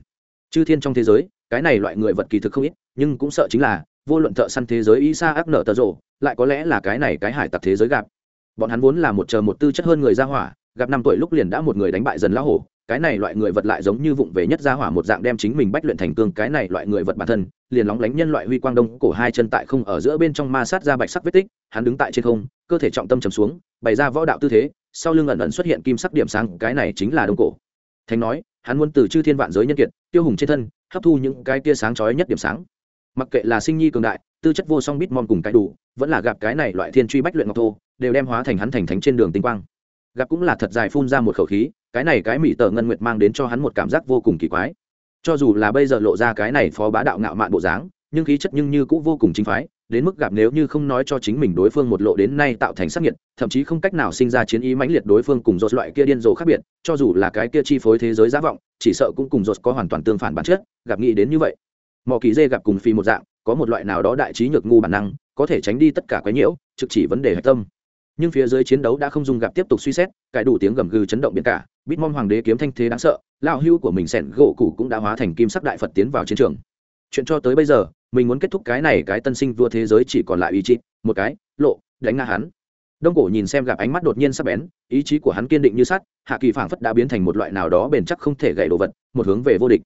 Chư thiên trong thế giới, cái này loại người vật kỳ thực không ít, nhưng cũng sợ chính là, vô luận thợ săn thế giới y sa ác nở tờ rộ, lại có lẽ là cái này cái hải tặc thế giới gặp. Bọn hắn vốn là một chờ một tư chất hơn người ra hỏa, gặp năm tuổi lúc liền đã một người đánh bại dần lão hổ cái này loại người vật lại giống như vụng về nhất gia hỏa một dạng đem chính mình bách luyện thành cương, cái này loại người vật bản thân, liền lóng lánh nhân loại huy quang đông cổ hai chân tại không ở giữa bên trong ma sát ra bạch sắc vết tích, hắn đứng tại trên không, cơ thể trọng tâm trầm xuống, bày ra võ đạo tư thế, sau lưng ẩn ẩn xuất hiện kim sắc điểm sáng, cái này chính là đông cổ. Thánh nói, hắn muốn từ chư thiên vạn giới nhân kiệt, tiêu hùng trên thân, hấp thu những cái tia sáng chói nhất điểm sáng. Mặc kệ là sinh nhi cường đại, tư chất vô song bít mòn cùng cái đủ, vẫn là gặp cái này loại thiên truy bách luyện ngọc thô, đều đem hóa thành hắn thành thánh trên đường tinh quang gặp cũng là thật dài phun ra một khẩu khí, cái này cái mỹ tờ ngân nguyệt mang đến cho hắn một cảm giác vô cùng kỳ quái. Cho dù là bây giờ lộ ra cái này phó bá đạo ngạo mạn bộ dáng, nhưng khí chất nhưng như cũng vô cùng chính phái, đến mức gặp nếu như không nói cho chính mình đối phương một lộ đến nay tạo thành sắc nhiệt, thậm chí không cách nào sinh ra chiến ý mãnh liệt đối phương cùng dột loại kia điên rồ khác biệt, cho dù là cái kia chi phối thế giới giá vọng, chỉ sợ cũng cùng dột có hoàn toàn tương phản bản chất, gặp nghĩ đến như vậy. Mò kỳ dê gặp cùng phi một dạng, có một loại nào đó đại trí nhược ngu bản năng, có thể tránh đi tất cả quái nhiễu, trực chỉ vấn đề hạch tâm nhưng phía dưới chiến đấu đã không dùng gặp tiếp tục suy xét, cải đủ tiếng gầm gừ chấn động biển cả, bít mong hoàng đế kiếm thanh thế đáng sợ lao hưu của mình sẻn gỗ cụ cũng đã hóa thành kim sắc đại phật tiến vào chiến trường. Chuyện cho tới bây giờ, mình muốn kết thúc cái này cái tân sinh vua thế giới chỉ còn lại ý chí, một cái, lộ, đánh nga hắn. Đông cổ nhìn xem gặp ánh mắt đột nhiên sắp bén, ý chí của hắn kiên định như sắt, hạ kỳ phảng phất đã biến thành một loại nào đó bền chắc không thể gậy đồ vật, một hướng về vô địch.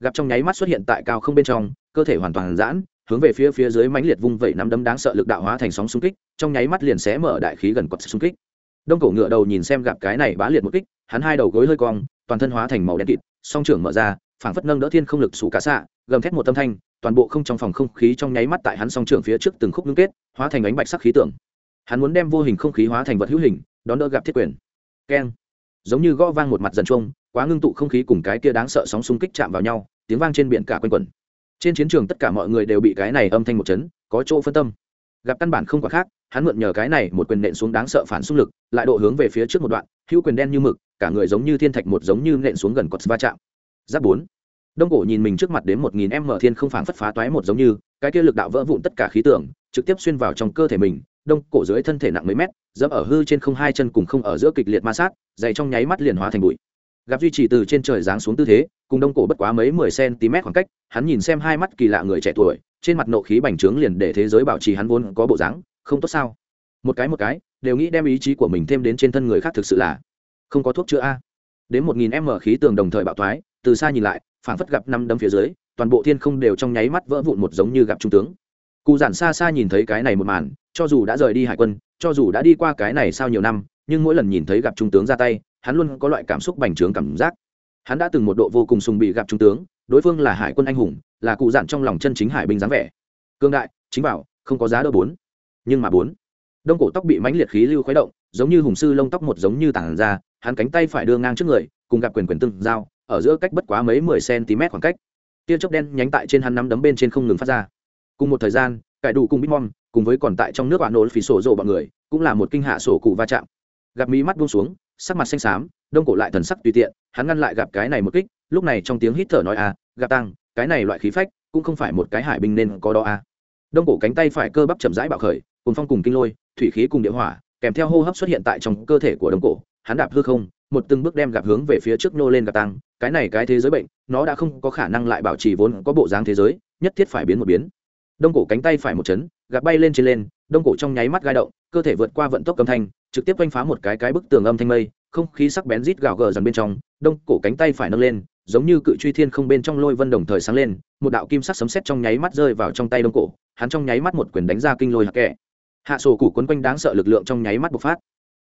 Gặp trong nháy mắt xuất hiện tại cao không bên trong, cơ thể hoàn toàn giãn hướng về phía phía dưới mãnh liệt vung vẩy nắm đấm đáng sợ lực đạo hóa thành sóng xung kích, trong nháy mắt liền xé mở đại khí gần quật xung kích. Đông cổ ngựa đầu nhìn xem gặp cái này bá liệt một kích, hắn hai đầu gối hơi cong, toàn thân hóa thành màu đen kịt, song trưởng mở ra, phảng phất nâng đỡ thiên không lực sủ cá xạ, gầm thét một tâm thanh, toàn bộ không trong phòng không khí trong nháy mắt tại hắn song trưởng phía trước từng khúc ngưng kết, hóa thành ánh bạch sắc khí tượng. Hắn muốn đem vô hình không khí hóa thành vật hữu hình, đón đỡ gặp thiết quyền. Keng. Giống như gõ vang một mặt dần chuông, quá ngưng tụ không khí cùng cái kia đáng sợ sóng xung kích chạm vào nhau, tiếng vang trên biển cả quanh quẩn trên chiến trường tất cả mọi người đều bị cái này âm thanh một chấn, có chỗ phân tâm. Gặp căn bản không quá khác, hắn mượn nhờ cái này một quyền nện xuống đáng sợ phản xung lực, lại độ hướng về phía trước một đoạn, hữu quyền đen như mực, cả người giống như thiên thạch một giống như nện xuống gần cọt va chạm. Giáp bốn. Đông cổ nhìn mình trước mặt đến một nghìn m thiên không phản phất phá toái một giống như, cái kia lực đạo vỡ vụn tất cả khí tượng, trực tiếp xuyên vào trong cơ thể mình, đông cổ dưới thân thể nặng mấy mét, dẫm ở hư trên không hai chân cùng không ở giữa kịch liệt ma sát, dày trong nháy mắt liền hóa thành bụi. Gặp duy trì từ trên trời giáng xuống tư thế cùng đông cổ bất quá mấy mười cm khoảng cách, hắn nhìn xem hai mắt kỳ lạ người trẻ tuổi, trên mặt nộ khí bành trướng liền để thế giới bảo trì hắn vốn có bộ dáng, không tốt sao? Một cái một cái, đều nghĩ đem ý chí của mình thêm đến trên thân người khác thực sự là không có thuốc chữa a. Đến một nghìn m khí tường đồng thời bạo thoái, từ xa nhìn lại, phảng phất gặp năm đấm phía dưới, toàn bộ thiên không đều trong nháy mắt vỡ vụn một giống như gặp trung tướng. Cụ giản xa xa nhìn thấy cái này một màn, cho dù đã rời đi hải quân, cho dù đã đi qua cái này sau nhiều năm, nhưng mỗi lần nhìn thấy gặp trung tướng ra tay, hắn luôn có loại cảm xúc bành trướng cảm giác hắn đã từng một độ vô cùng sùng bị gặp trung tướng, đối phương là hải quân anh hùng, là cụ giản trong lòng chân chính hải binh dáng vẻ. Cương đại, chính bảo, không có giá đỡ bốn. Nhưng mà bốn. Đông cổ tóc bị mãnh liệt khí lưu khuấy động, giống như hùng sư lông tóc một giống như tảng ra, hắn cánh tay phải đưa ngang trước người, cùng gặp quyền quyền tương giao, ở giữa cách bất quá mấy mười cm khoảng cách. Tia chớp đen nhánh tại trên hắn nắm đấm bên trên không ngừng phát ra. Cùng một thời gian, cải đủ cùng bitmom cùng với còn tại trong nước bạn nổ phí sổ rộ bọn người, cũng là một kinh hạ sổ cụ va chạm. Gặp mí mắt buông xuống sắc mặt xanh xám, đông cổ lại thần sắc tùy tiện, hắn ngăn lại gặp cái này một kích, lúc này trong tiếng hít thở nói à gặp tăng cái này loại khí phách, cũng không phải một cái hải binh nên có đó à. Đông cổ cánh tay phải cơ bắp chậm rãi bạo khởi cùng phong cùng kinh lôi, thủy khí cùng địa hỏa, kèm theo hô hấp xuất hiện tại trong cơ thể của đông cổ, hắn đạp hư không, một từng bước đem gặp hướng về phía trước nô lên gặp tăng cái này cái thế giới bệnh, nó đã không có khả năng lại bảo trì vốn có bộ dáng thế giới, nhất thiết phải biến một biến. Đông cổ cánh tay phải một chấn, gặp bay lên trên lên, đông cổ trong nháy mắt gai động, cơ thể vượt qua vận tốc cầm thanh trực tiếp quanh phá một cái cái bức tường âm thanh mây, không khí sắc bén rít gào gờ dần bên trong, đông cổ cánh tay phải nâng lên, giống như cự truy thiên không bên trong lôi vân đồng thời sáng lên, một đạo kim sắc sấm sét trong nháy mắt rơi vào trong tay đông cổ, hắn trong nháy mắt một quyền đánh ra kinh lôi hạ kẹ hạ sổ củ quấn quanh đáng sợ lực lượng trong nháy mắt bộc phát.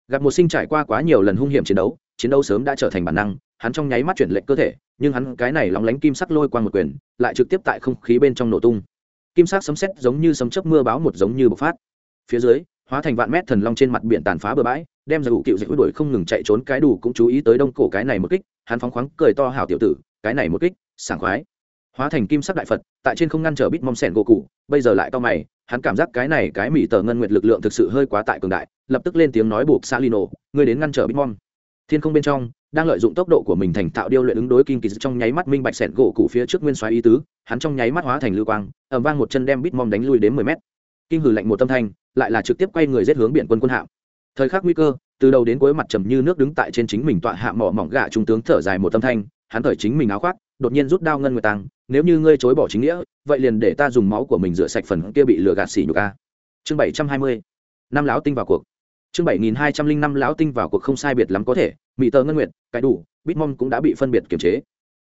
Gặp một sinh trải qua quá nhiều lần hung hiểm chiến đấu chiến đấu sớm đã trở thành bản năng, hắn trong nháy mắt chuyển lệnh cơ thể, nhưng hắn cái này lóng lánh kim sắc lôi qua một quyền, lại trực tiếp tại không khí bên trong nổ tung. Kim sắc sấm sét giống như sấm chớp mưa báo một giống như bộc phát. Phía dưới hóa thành vạn mét thần long trên mặt biển tàn phá bờ bãi, đem ra ủ cựu dịch đuổi không ngừng chạy trốn, cái đủ cũng chú ý tới đông cổ cái này một kích, hắn phóng khoáng cười to hào tiểu tử, cái này một kích, sảng khoái. Hóa thành kim sắc đại phật, tại trên không ngăn trở bít mong sẻn gỗ cụ bây giờ lại to mày, hắn cảm giác cái này cái mỹ tờ ngân nguyệt lực lượng thực sự hơi quá tại cường đại, lập tức lên tiếng nói buộc xa lino người đến ngăn trở bít mong. Thiên không bên trong, đang lợi dụng tốc độ của mình thành tạo điêu luyện ứng đối kim kỳ trong nháy mắt minh bạch sẹn gỗ cụ phía trước nguyên xoáy ý tứ, hắn trong nháy mắt hóa thành lưu quang ẩm vang một chân đem bít mong đánh lui đến mười mét kim hử lạnh một tâm thanh, lại là trực tiếp quay người giết hướng biển quân quân hạm. Thời khắc nguy cơ, từ đầu đến cuối mặt trầm như nước đứng tại trên chính mình tọa hạ mỏ mỏng gạ trung tướng thở dài một tâm thanh, hắn thở chính mình áo khoác, đột nhiên rút đao ngân người tăng, nếu như ngươi chối bỏ chính nghĩa, vậy liền để ta dùng máu của mình rửa sạch phần kia bị lừa gạt xỉ nhục a. Chương bảy trăm hai mươi, năm lão tinh vào cuộc. Chương bảy nghìn hai trăm linh năm, lão tinh vào cuộc không sai biệt lắm có thể mỹ tờ ngân nguyệt, cái đủ bitmom cũng đã bị phân biệt kiềm chế.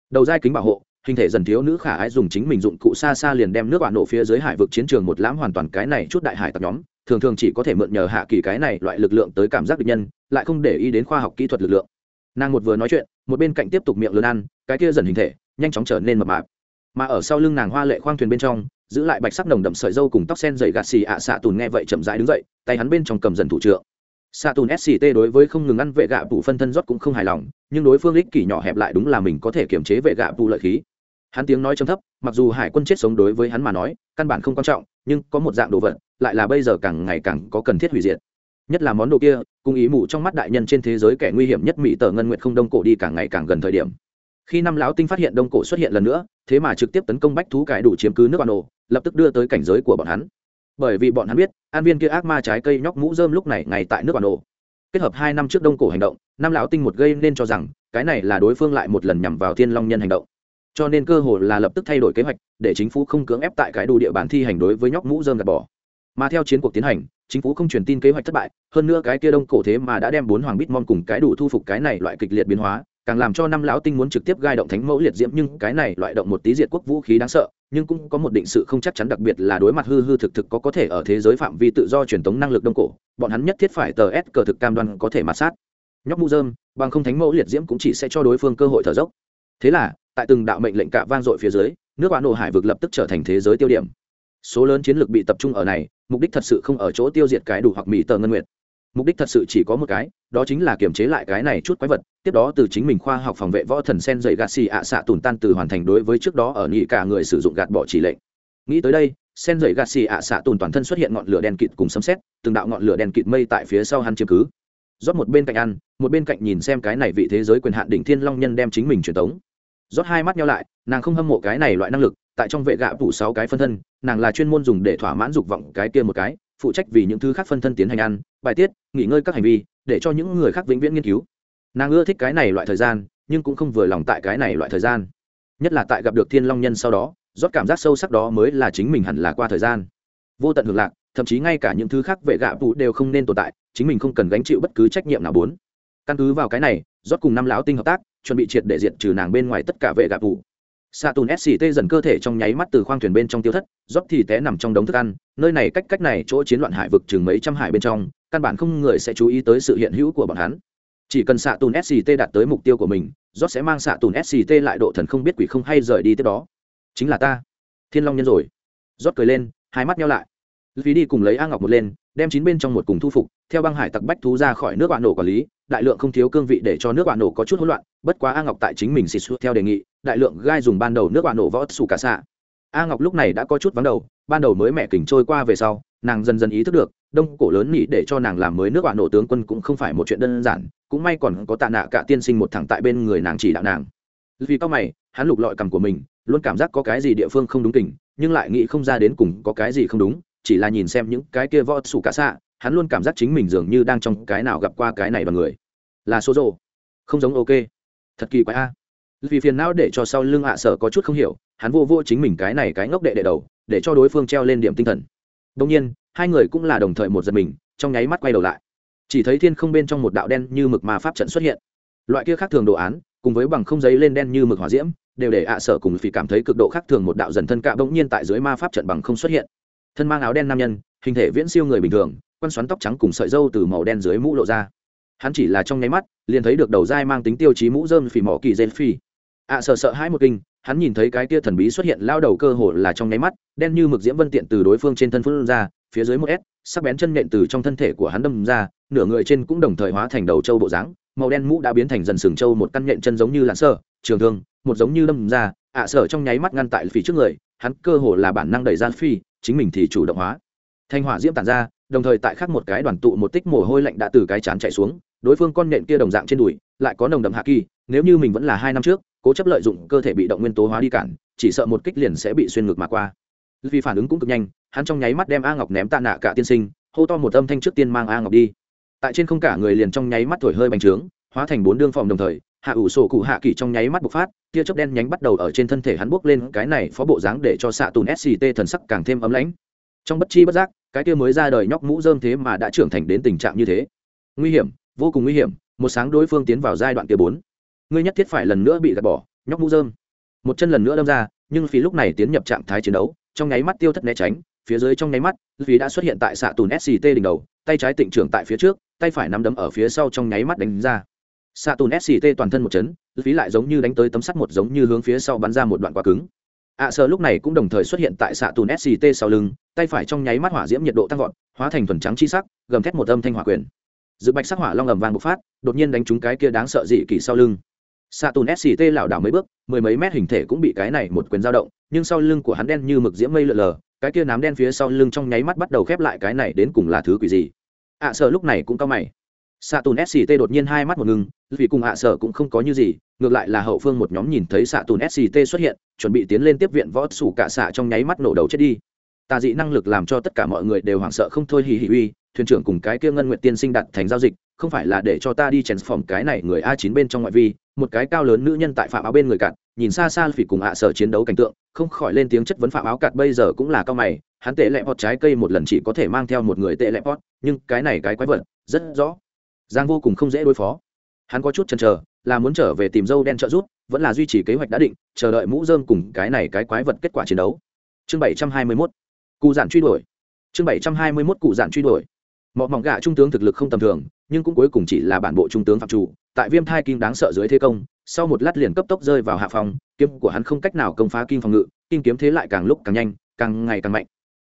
Đầu giai kính bảo hộ hình thể dần thiếu nữ khả ái dùng chính mình dụng cụ xa xa liền đem nước bạn nổ phía dưới hải vực chiến trường một lãm hoàn toàn cái này chút đại hải tặc nhóm, thường thường chỉ có thể mượn nhờ hạ kỳ cái này loại lực lượng tới cảm giác địch nhân, lại không để ý đến khoa học kỹ thuật lực lượng. Nàng một vừa nói chuyện, một bên cạnh tiếp tục miệng lớn ăn, cái kia dần hình thể, nhanh chóng trở nên mập mạp. Mà ở sau lưng nàng hoa lệ khoang thuyền bên trong, giữ lại bạch sắc nồng đậm sợi dâu cùng tóc sen dày gạt xì ạ xạ tùn nghe vậy chậm rãi đứng dậy, tay hắn bên trong cầm dần thủ trượng. Xạ tùn sct đối với không ngừng ăn vệ gạ bù phân thân rót cũng không hài lòng, nhưng đối phương ích kỷ nhỏ hẹp lại đúng là mình có thể kiềm chế vệ gạ bù lợi khí hắn tiếng nói trầm thấp, mặc dù hải quân chết sống đối với hắn mà nói, căn bản không quan trọng, nhưng có một dạng đồ vật, lại là bây giờ càng ngày càng có cần thiết hủy diệt. Nhất là món đồ kia, cùng ý mụ trong mắt đại nhân trên thế giới kẻ nguy hiểm nhất mỹ tờ ngân nguyện không đông cổ đi càng ngày càng gần thời điểm. Khi năm lão tinh phát hiện đông cổ xuất hiện lần nữa, thế mà trực tiếp tấn công bách thú cải đủ chiếm cứ nước ban ổ lập tức đưa tới cảnh giới của bọn hắn. Bởi vì bọn hắn biết, an viên kia ác ma trái cây nhóc mũ rơm lúc này ngay tại nước ban ổ kết hợp hai năm trước đông cổ hành động, năm lão tinh một gây nên cho rằng, cái này là đối phương lại một lần nhằm vào thiên long nhân hành động cho nên cơ hội là lập tức thay đổi kế hoạch, để chính phủ không cưỡng ép tại cái đủ địa bàn thi hành đối với nhóc mũ dơm gạt bỏ. Mà theo chiến cuộc tiến hành, chính phủ không truyền tin kế hoạch thất bại, hơn nữa cái kia đông cổ thế mà đã đem bốn hoàng bít mong cùng cái đủ thu phục cái này loại kịch liệt biến hóa, càng làm cho năm lão tinh muốn trực tiếp gai động thánh mẫu liệt diễm, nhưng cái này loại động một tí diệt quốc vũ khí đáng sợ, nhưng cũng có một định sự không chắc chắn đặc biệt là đối mặt hư hư thực thực có có thể ở thế giới phạm vi tự do truyền tống năng lực đông cổ, bọn hắn nhất thiết phải tờ s cờ thực cam đoan có thể mặt sát. Nhóc mũ dơm, bằng không thánh mẫu liệt diễm cũng chỉ sẽ cho đối phương cơ hội thở dốc. Thế là tại từng đạo mệnh lệnh cạ vang dội phía dưới, nước bạn nổ hải vực lập tức trở thành thế giới tiêu điểm. Số lớn chiến lược bị tập trung ở này, mục đích thật sự không ở chỗ tiêu diệt cái đủ hoặc mỹ tờ ngân nguyệt. Mục đích thật sự chỉ có một cái, đó chính là kiềm chế lại cái này chút quái vật, tiếp đó từ chính mình khoa học phòng vệ võ thần sen dậy gạt xì ạ xạ tùn tan từ hoàn thành đối với trước đó ở nghị cả người sử dụng gạt bỏ chỉ lệnh. Nghĩ tới đây, sen dậy gạt xì ạ xạ tùn toàn thân xuất hiện ngọn lửa đen kịt cùng sấm xét từng đạo ngọn lửa đen kịt mây tại phía sau hắn chiếm cứ. Rót một bên cạnh ăn, một bên cạnh nhìn xem cái này vị thế giới quyền hạn đỉnh thiên long nhân đem chính mình truyền tống rót hai mắt nhau lại, nàng không hâm mộ cái này loại năng lực, tại trong vệ gạ phủ sáu cái phân thân, nàng là chuyên môn dùng để thỏa mãn dục vọng cái kia một cái, phụ trách vì những thứ khác phân thân tiến hành ăn, bài tiết, nghỉ ngơi các hành vi, để cho những người khác vĩnh viễn nghiên cứu. Nàng ưa thích cái này loại thời gian, nhưng cũng không vừa lòng tại cái này loại thời gian. Nhất là tại gặp được thiên long nhân sau đó, rót cảm giác sâu sắc đó mới là chính mình hẳn là qua thời gian. Vô tận hưởng lạc, thậm chí ngay cả những thứ khác vệ gạ phụ đều không nên tồn tại, chính mình không cần gánh chịu bất cứ trách nhiệm nào bốn. Căn cứ vào cái này, rót cùng năm lão tinh hợp tác chuẩn bị triệt để diệt trừ nàng bên ngoài tất cả vệ gạ phụ xạ tùn sct dần cơ thể trong nháy mắt từ khoang thuyền bên trong tiêu thất rót thì té nằm trong đống thức ăn. Nơi này cách cách này chỗ chiến loạn hải vực chừng mấy trăm hải bên trong, căn bản không người sẽ chú ý tới sự hiện hữu của bọn hắn. Chỉ cần xạ tùn sct đạt tới mục tiêu của mình rót sẽ mang xạ tùn sct lại độ thần không biết quỷ không hay rời đi tiếp đó. Chính là ta. Thiên long nhân rồi. Rót cười lên, hai mắt nhau lại. Phí đi cùng lấy a ngọc một lên, đem chín bên trong một cùng thu phục, theo băng hải tặc bách thú ra khỏi nước bạn nổ quản lý, đại lượng không thiếu cương vị để cho nước bạn nổ có chút hỗn loạn bất quá a ngọc tại chính mình xịt xuống theo đề nghị, đại lượng gai dùng ban đầu nước bạo nổ võ xù cả xạ. A ngọc lúc này đã có chút vắng đầu, ban đầu mới mẹ kình trôi qua về sau, nàng dần dần ý thức được, đông cổ lớn nghĩ để cho nàng làm mới nước bạo nổ tướng quân cũng không phải một chuyện đơn giản, cũng may còn có tạ nạ cả tiên sinh một thằng tại bên người nàng chỉ đạo nàng. Vì cao mày, hắn lục lọi cằm của mình, luôn cảm giác có cái gì địa phương không đúng tình nhưng lại nghĩ không ra đến cùng có cái gì không đúng, chỉ là nhìn xem những cái kia võ sủ cả xạ, hắn luôn cảm giác chính mình dường như đang trong cái nào gặp qua cái này đoàn người. Là số rồ không giống, ok thật kỳ quái a. Vì phiền não để cho sau lưng hạ sở có chút không hiểu, hắn vô vô chính mình cái này cái ngốc đệ đệ đầu, để cho đối phương treo lên điểm tinh thần. Đông nhiên, hai người cũng là đồng thời một giật mình, trong nháy mắt quay đầu lại. Chỉ thấy thiên không bên trong một đạo đen như mực ma pháp trận xuất hiện. Loại kia khác thường đồ án, cùng với bằng không giấy lên đen như mực hỏa diễm, đều để ạ sở cùng phỉ cảm thấy cực độ khác thường một đạo dần thân cạ bỗng nhiên tại dưới ma pháp trận bằng không xuất hiện. Thân mang áo đen nam nhân, hình thể viễn siêu người bình thường quan xoắn tóc trắng cùng sợi dâu từ màu đen dưới mũ lộ ra hắn chỉ là trong nháy mắt, liền thấy được đầu dai mang tính tiêu chí mũ dơm phỉ mỏ kỳ dên phi ạ à, sợ sợ hai một kinh, hắn nhìn thấy cái kia thần bí xuất hiện lao đầu cơ hồ là trong nháy mắt, đen như mực diễm vân tiện từ đối phương trên thân phương ra, phía dưới một s, sắc bén chân nện từ trong thân thể của hắn đâm ra, nửa người trên cũng đồng thời hóa thành đầu trâu bộ dáng, màu đen mũ đã biến thành dần sừng trâu một căn nhện chân giống như lặn sơ, trường thương, một giống như đâm ra, ạ, sợ trong nháy mắt ngăn tại phỉ trước người, hắn cơ hồ là bản năng đẩy ra phi chính mình thì chủ động hóa. Thanh hỏa diễm tản ra, đồng thời tại khắc một cái đoàn tụ một tích mồ hôi lạnh đã từ cái chán chạy xuống đối phương con nện kia đồng dạng trên đùi, lại có nồng đậm hạ kỳ, nếu như mình vẫn là hai năm trước, cố chấp lợi dụng cơ thể bị động nguyên tố hóa đi cản, chỉ sợ một kích liền sẽ bị xuyên ngược mà qua. Vì phản ứng cũng cực nhanh, hắn trong nháy mắt đem a ngọc ném tạ nạ cả tiên sinh, hô to một âm thanh trước tiên mang a ngọc đi. Tại trên không cả người liền trong nháy mắt thổi hơi bành trướng, hóa thành bốn đương phòng đồng thời, hạ ủ sổ cụ hạ kỳ trong nháy mắt bộc phát, tia chớp đen nhánh bắt đầu ở trên thân thể hắn buốc lên, cái này phó bộ dáng để cho xạ tùn sct thần sắc càng thêm ấm lãnh. Trong bất chi bất giác, cái kia mới ra đời nhóc mũ dơm thế mà đã trưởng thành đến tình trạng như thế. Nguy hiểm vô cùng nguy hiểm một sáng đối phương tiến vào giai đoạn kia bốn. Ngươi nhất thiết phải lần nữa bị gạt bỏ nhóc mũ dơm một chân lần nữa đâm ra nhưng phí lúc này tiến nhập trạng thái chiến đấu trong nháy mắt tiêu thất né tránh phía dưới trong nháy mắt phí đã xuất hiện tại xạ tùn sct đỉnh đầu tay trái tịnh trưởng tại phía trước tay phải nắm đấm ở phía sau trong nháy mắt đánh ra. Xạ tùn sct toàn thân một chấn phí lại giống như đánh tới tấm sắt một giống như hướng phía sau bắn ra một đoạn quả cứng. Ạ à, sơ lúc này cũng đồng thời xuất hiện tại xạ tùn sct sau lưng tay phải trong nháy mắt hỏa diễm nhiệt độ tăng vọt hóa thành thuần trắng chi sắc gầm thét một âm thanh hỏa quyền dự bạch sắc hỏa long ầm vàng bộc phát đột nhiên đánh trúng cái kia đáng sợ dị kỳ sau lưng. Xạ tùn sct lảo đảo mấy bước mười mấy mét hình thể cũng bị cái này một quyền dao động nhưng sau lưng của hắn đen như mực diễm mây lờ lờ cái kia nám đen phía sau lưng trong nháy mắt bắt đầu khép lại cái này đến cùng là thứ quỷ gì. Ạ à, sợ lúc này cũng cao mày. Xạ tùn sct đột nhiên hai mắt một ngừng vì cùng ạ à sợ cũng không có như gì ngược lại là hậu phương một nhóm nhìn thấy xạ tùn sct xuất hiện chuẩn bị tiến lên tiếp viện võ sủ cả xạ trong nháy mắt nổ đầu chết đi. Tà dị năng lực làm cho tất cả mọi người đều hoảng sợ không thôi hì hì uy thuyền trưởng cùng cái kia ngân nguyện tiên sinh đặt thành giao dịch, không phải là để cho ta đi chèn phòng cái này người a chín bên trong ngoại vi, một cái cao lớn nữ nhân tại phạm áo bên người cạn, nhìn xa xa phỉ cùng hạ sở chiến đấu cảnh tượng, không khỏi lên tiếng chất vấn phạm áo cạn bây giờ cũng là cao mày, hắn tệ lẹ pot trái cây một lần chỉ có thể mang theo một người tệ lẹ pot nhưng cái này cái quái vật, rất rõ. Giang vô cùng không dễ đối phó. Hắn có chút chần chờ, là muốn trở về tìm dâu đen trợ rút vẫn là duy trì kế hoạch đã định, chờ đợi mũ dơm cùng cái này cái quái vật kết quả chiến đấu. Chương bảy trăm hai mươi mốt. Cụ giản truy đuổi. Chương bảy trăm hai mươi mốt cụ giản truy đuổi mọ mỏng gạ trung tướng thực lực không tầm thường, nhưng cũng cuối cùng chỉ là bản bộ trung tướng phạm chủ, tại viêm thai kim đáng sợ dưới thế công, sau một lát liền cấp tốc rơi vào hạ phòng, kiếm của hắn không cách nào công phá kim phòng ngự kim kiếm thế lại càng lúc càng nhanh, càng ngày càng mạnh.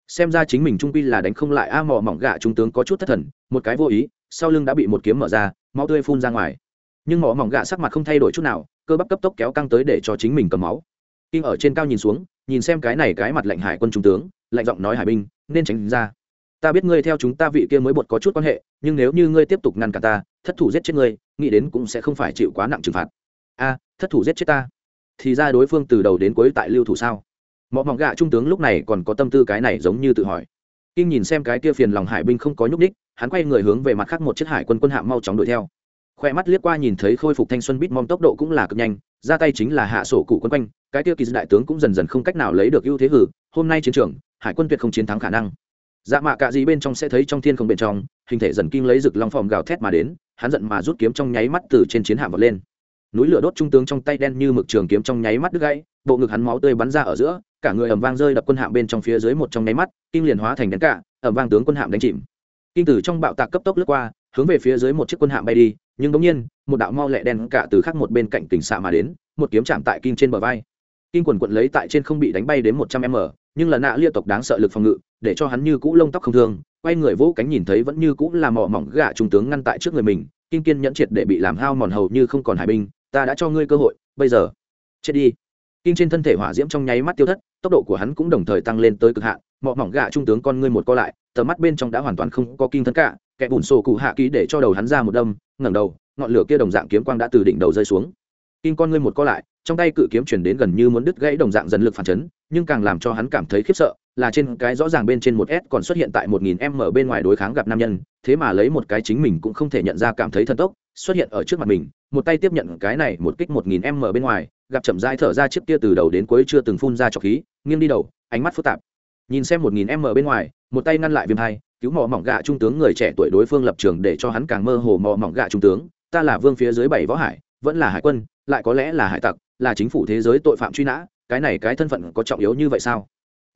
Xem ra chính mình trung pi là đánh không lại a mỏ mỏng gạ trung tướng có chút thất thần, một cái vô ý, sau lưng đã bị một kiếm mở ra, máu tươi phun ra ngoài. Nhưng mỏ mỏng gạ sắc mặt không thay đổi chút nào, cơ bắp cấp tốc kéo căng tới để cho chính mình cầm máu. Kim ở trên cao nhìn xuống, nhìn xem cái này cái mặt lạnh hải quân trung tướng, lạnh giọng nói hải binh, nên tránh ra ta biết ngươi theo chúng ta vị kia mới bột có chút quan hệ, nhưng nếu như ngươi tiếp tục ngăn cả ta, thất thủ giết chết ngươi, nghĩ đến cũng sẽ không phải chịu quá nặng trừng phạt. A, thất thủ giết chết ta? Thì ra đối phương từ đầu đến cuối tại lưu thủ sao? Mọi mỏng gạ trung tướng lúc này còn có tâm tư cái này giống như tự hỏi. Kim nhìn xem cái kia phiền lòng hải binh không có nhúc ních hắn quay người hướng về mặt khác một chiếc hải quân quân hạm mau chóng đuổi theo. Khoe mắt liếc qua nhìn thấy khôi phục thanh xuân bít mong tốc độ cũng là cực nhanh, ra tay chính là hạ sổ cụ quân quanh, cái kia kỳ đại tướng cũng dần dần không cách nào lấy được ưu thế hử, hôm nay chiến trường, hải quân tuyệt không chiến thắng khả năng dạ mạ cạ gì bên trong sẽ thấy trong thiên không bên trong, hình thể dần kim lấy rực long phòm gào thét mà đến, hắn giận mà rút kiếm trong nháy mắt từ trên chiến hạm vật lên. Núi lửa đốt trung tướng trong tay đen như mực trường kiếm trong nháy mắt đứt gãy, bộ ngực hắn máu tươi bắn ra ở giữa, cả người ầm vang rơi đập quân hạm bên trong phía dưới một trong nháy mắt kim liền hóa thành đánh cả, ầm vang tướng quân hạm đánh chìm. Kim tử trong bạo tạc cấp tốc lướt qua, hướng về phía dưới một chiếc quân hạm bay đi, nhưng bỗng nhiên, một đạo mau lẹ đen cả từ khác một bên cạnh tỉnh xạ mà đến, một kiếm chạm tại kim trên bờ vai kim quần quận lấy tại trên không bị đánh bay đến một trăm m, nhưng lần nạ lia tộc đáng sợ lực phòng ngự, để cho hắn như cũ lông tóc không thương, quay người vỗ cánh nhìn thấy vẫn như cũ là mỏ mỏng gạ trung tướng ngăn tại trước người mình, kim kiên nhẫn triệt để bị làm hao mòn hầu như không còn hải binh, ta đã cho ngươi cơ hội, bây giờ, chết đi. Kim trên thân thể hỏa diễm trong nháy mắt tiêu thất, tốc độ của hắn cũng đồng thời tăng lên tới cực hạn, mỏ mỏng gạ trung tướng con ngươi một co lại, tầm mắt bên trong đã hoàn toàn không có kim thân cả, kẻ bùn sổ cụ hạ ký để cho đầu hắn ra một đâm, ngẩng đầu, ngọn lửa kia đồng dạng kiếm quang đã từ đỉnh đầu rơi xuống. Kim con ngươi một co lại trong tay cự kiếm chuyển đến gần như muốn đứt gãy đồng dạng dần lực phản chấn, nhưng càng làm cho hắn cảm thấy khiếp sợ là trên cái rõ ràng bên trên một s còn xuất hiện tại một nghìn m bên ngoài đối kháng gặp nam nhân, thế mà lấy một cái chính mình cũng không thể nhận ra cảm thấy thần tốc, xuất hiện ở trước mặt mình, một tay tiếp nhận cái này một kích một nghìn m bên ngoài, gặp chậm rãi thở ra chiếc kia từ đầu đến cuối chưa từng phun ra trọc khí, nghiêng đi đầu, ánh mắt phức tạp. Nhìn xem một nghìn m bên ngoài, một tay ngăn lại viêm hai, cứu mò mỏng gạ trung tướng người trẻ tuổi đối phương lập trường để cho hắn càng mơ hồ mò mỏng gạ trung tướng, ta là vương phía dưới bảy võ hải, vẫn là hải quân, lại có lẽ là hải tặc là chính phủ thế giới tội phạm truy nã, cái này cái thân phận có trọng yếu như vậy sao?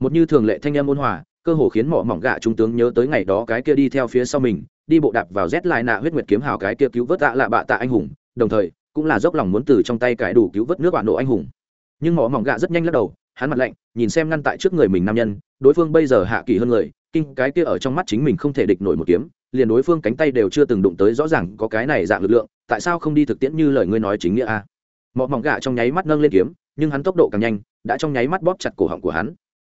Một như thường lệ thanh em ôn hòa, cơ hồ khiến mỏ mỏng gạ trung tướng nhớ tới ngày đó cái kia đi theo phía sau mình, đi bộ đạp vào rét lại nạ huyết nguyệt kiếm hào cái kia cứu vớt tạ lạ bạ tạ anh hùng, đồng thời, cũng là dốc lòng muốn từ trong tay cái đủ cứu vớt nước bạn nộ anh hùng. Nhưng mỏ mỏng gạ rất nhanh lắc đầu, hắn mặt lạnh, nhìn xem ngăn tại trước người mình nam nhân, đối phương bây giờ hạ kỳ hơn người, kinh cái kia ở trong mắt chính mình không thể địch nổi một kiếm, liền đối phương cánh tay đều chưa từng đụng tới rõ ràng có cái này dạng lực lượng, tại sao không đi thực tiễn như lời ngươi nói chính nghĩa a? Mọ mỏng gạ trong nháy mắt nâng lên kiếm, nhưng hắn tốc độ càng nhanh, đã trong nháy mắt bóp chặt cổ họng của hắn.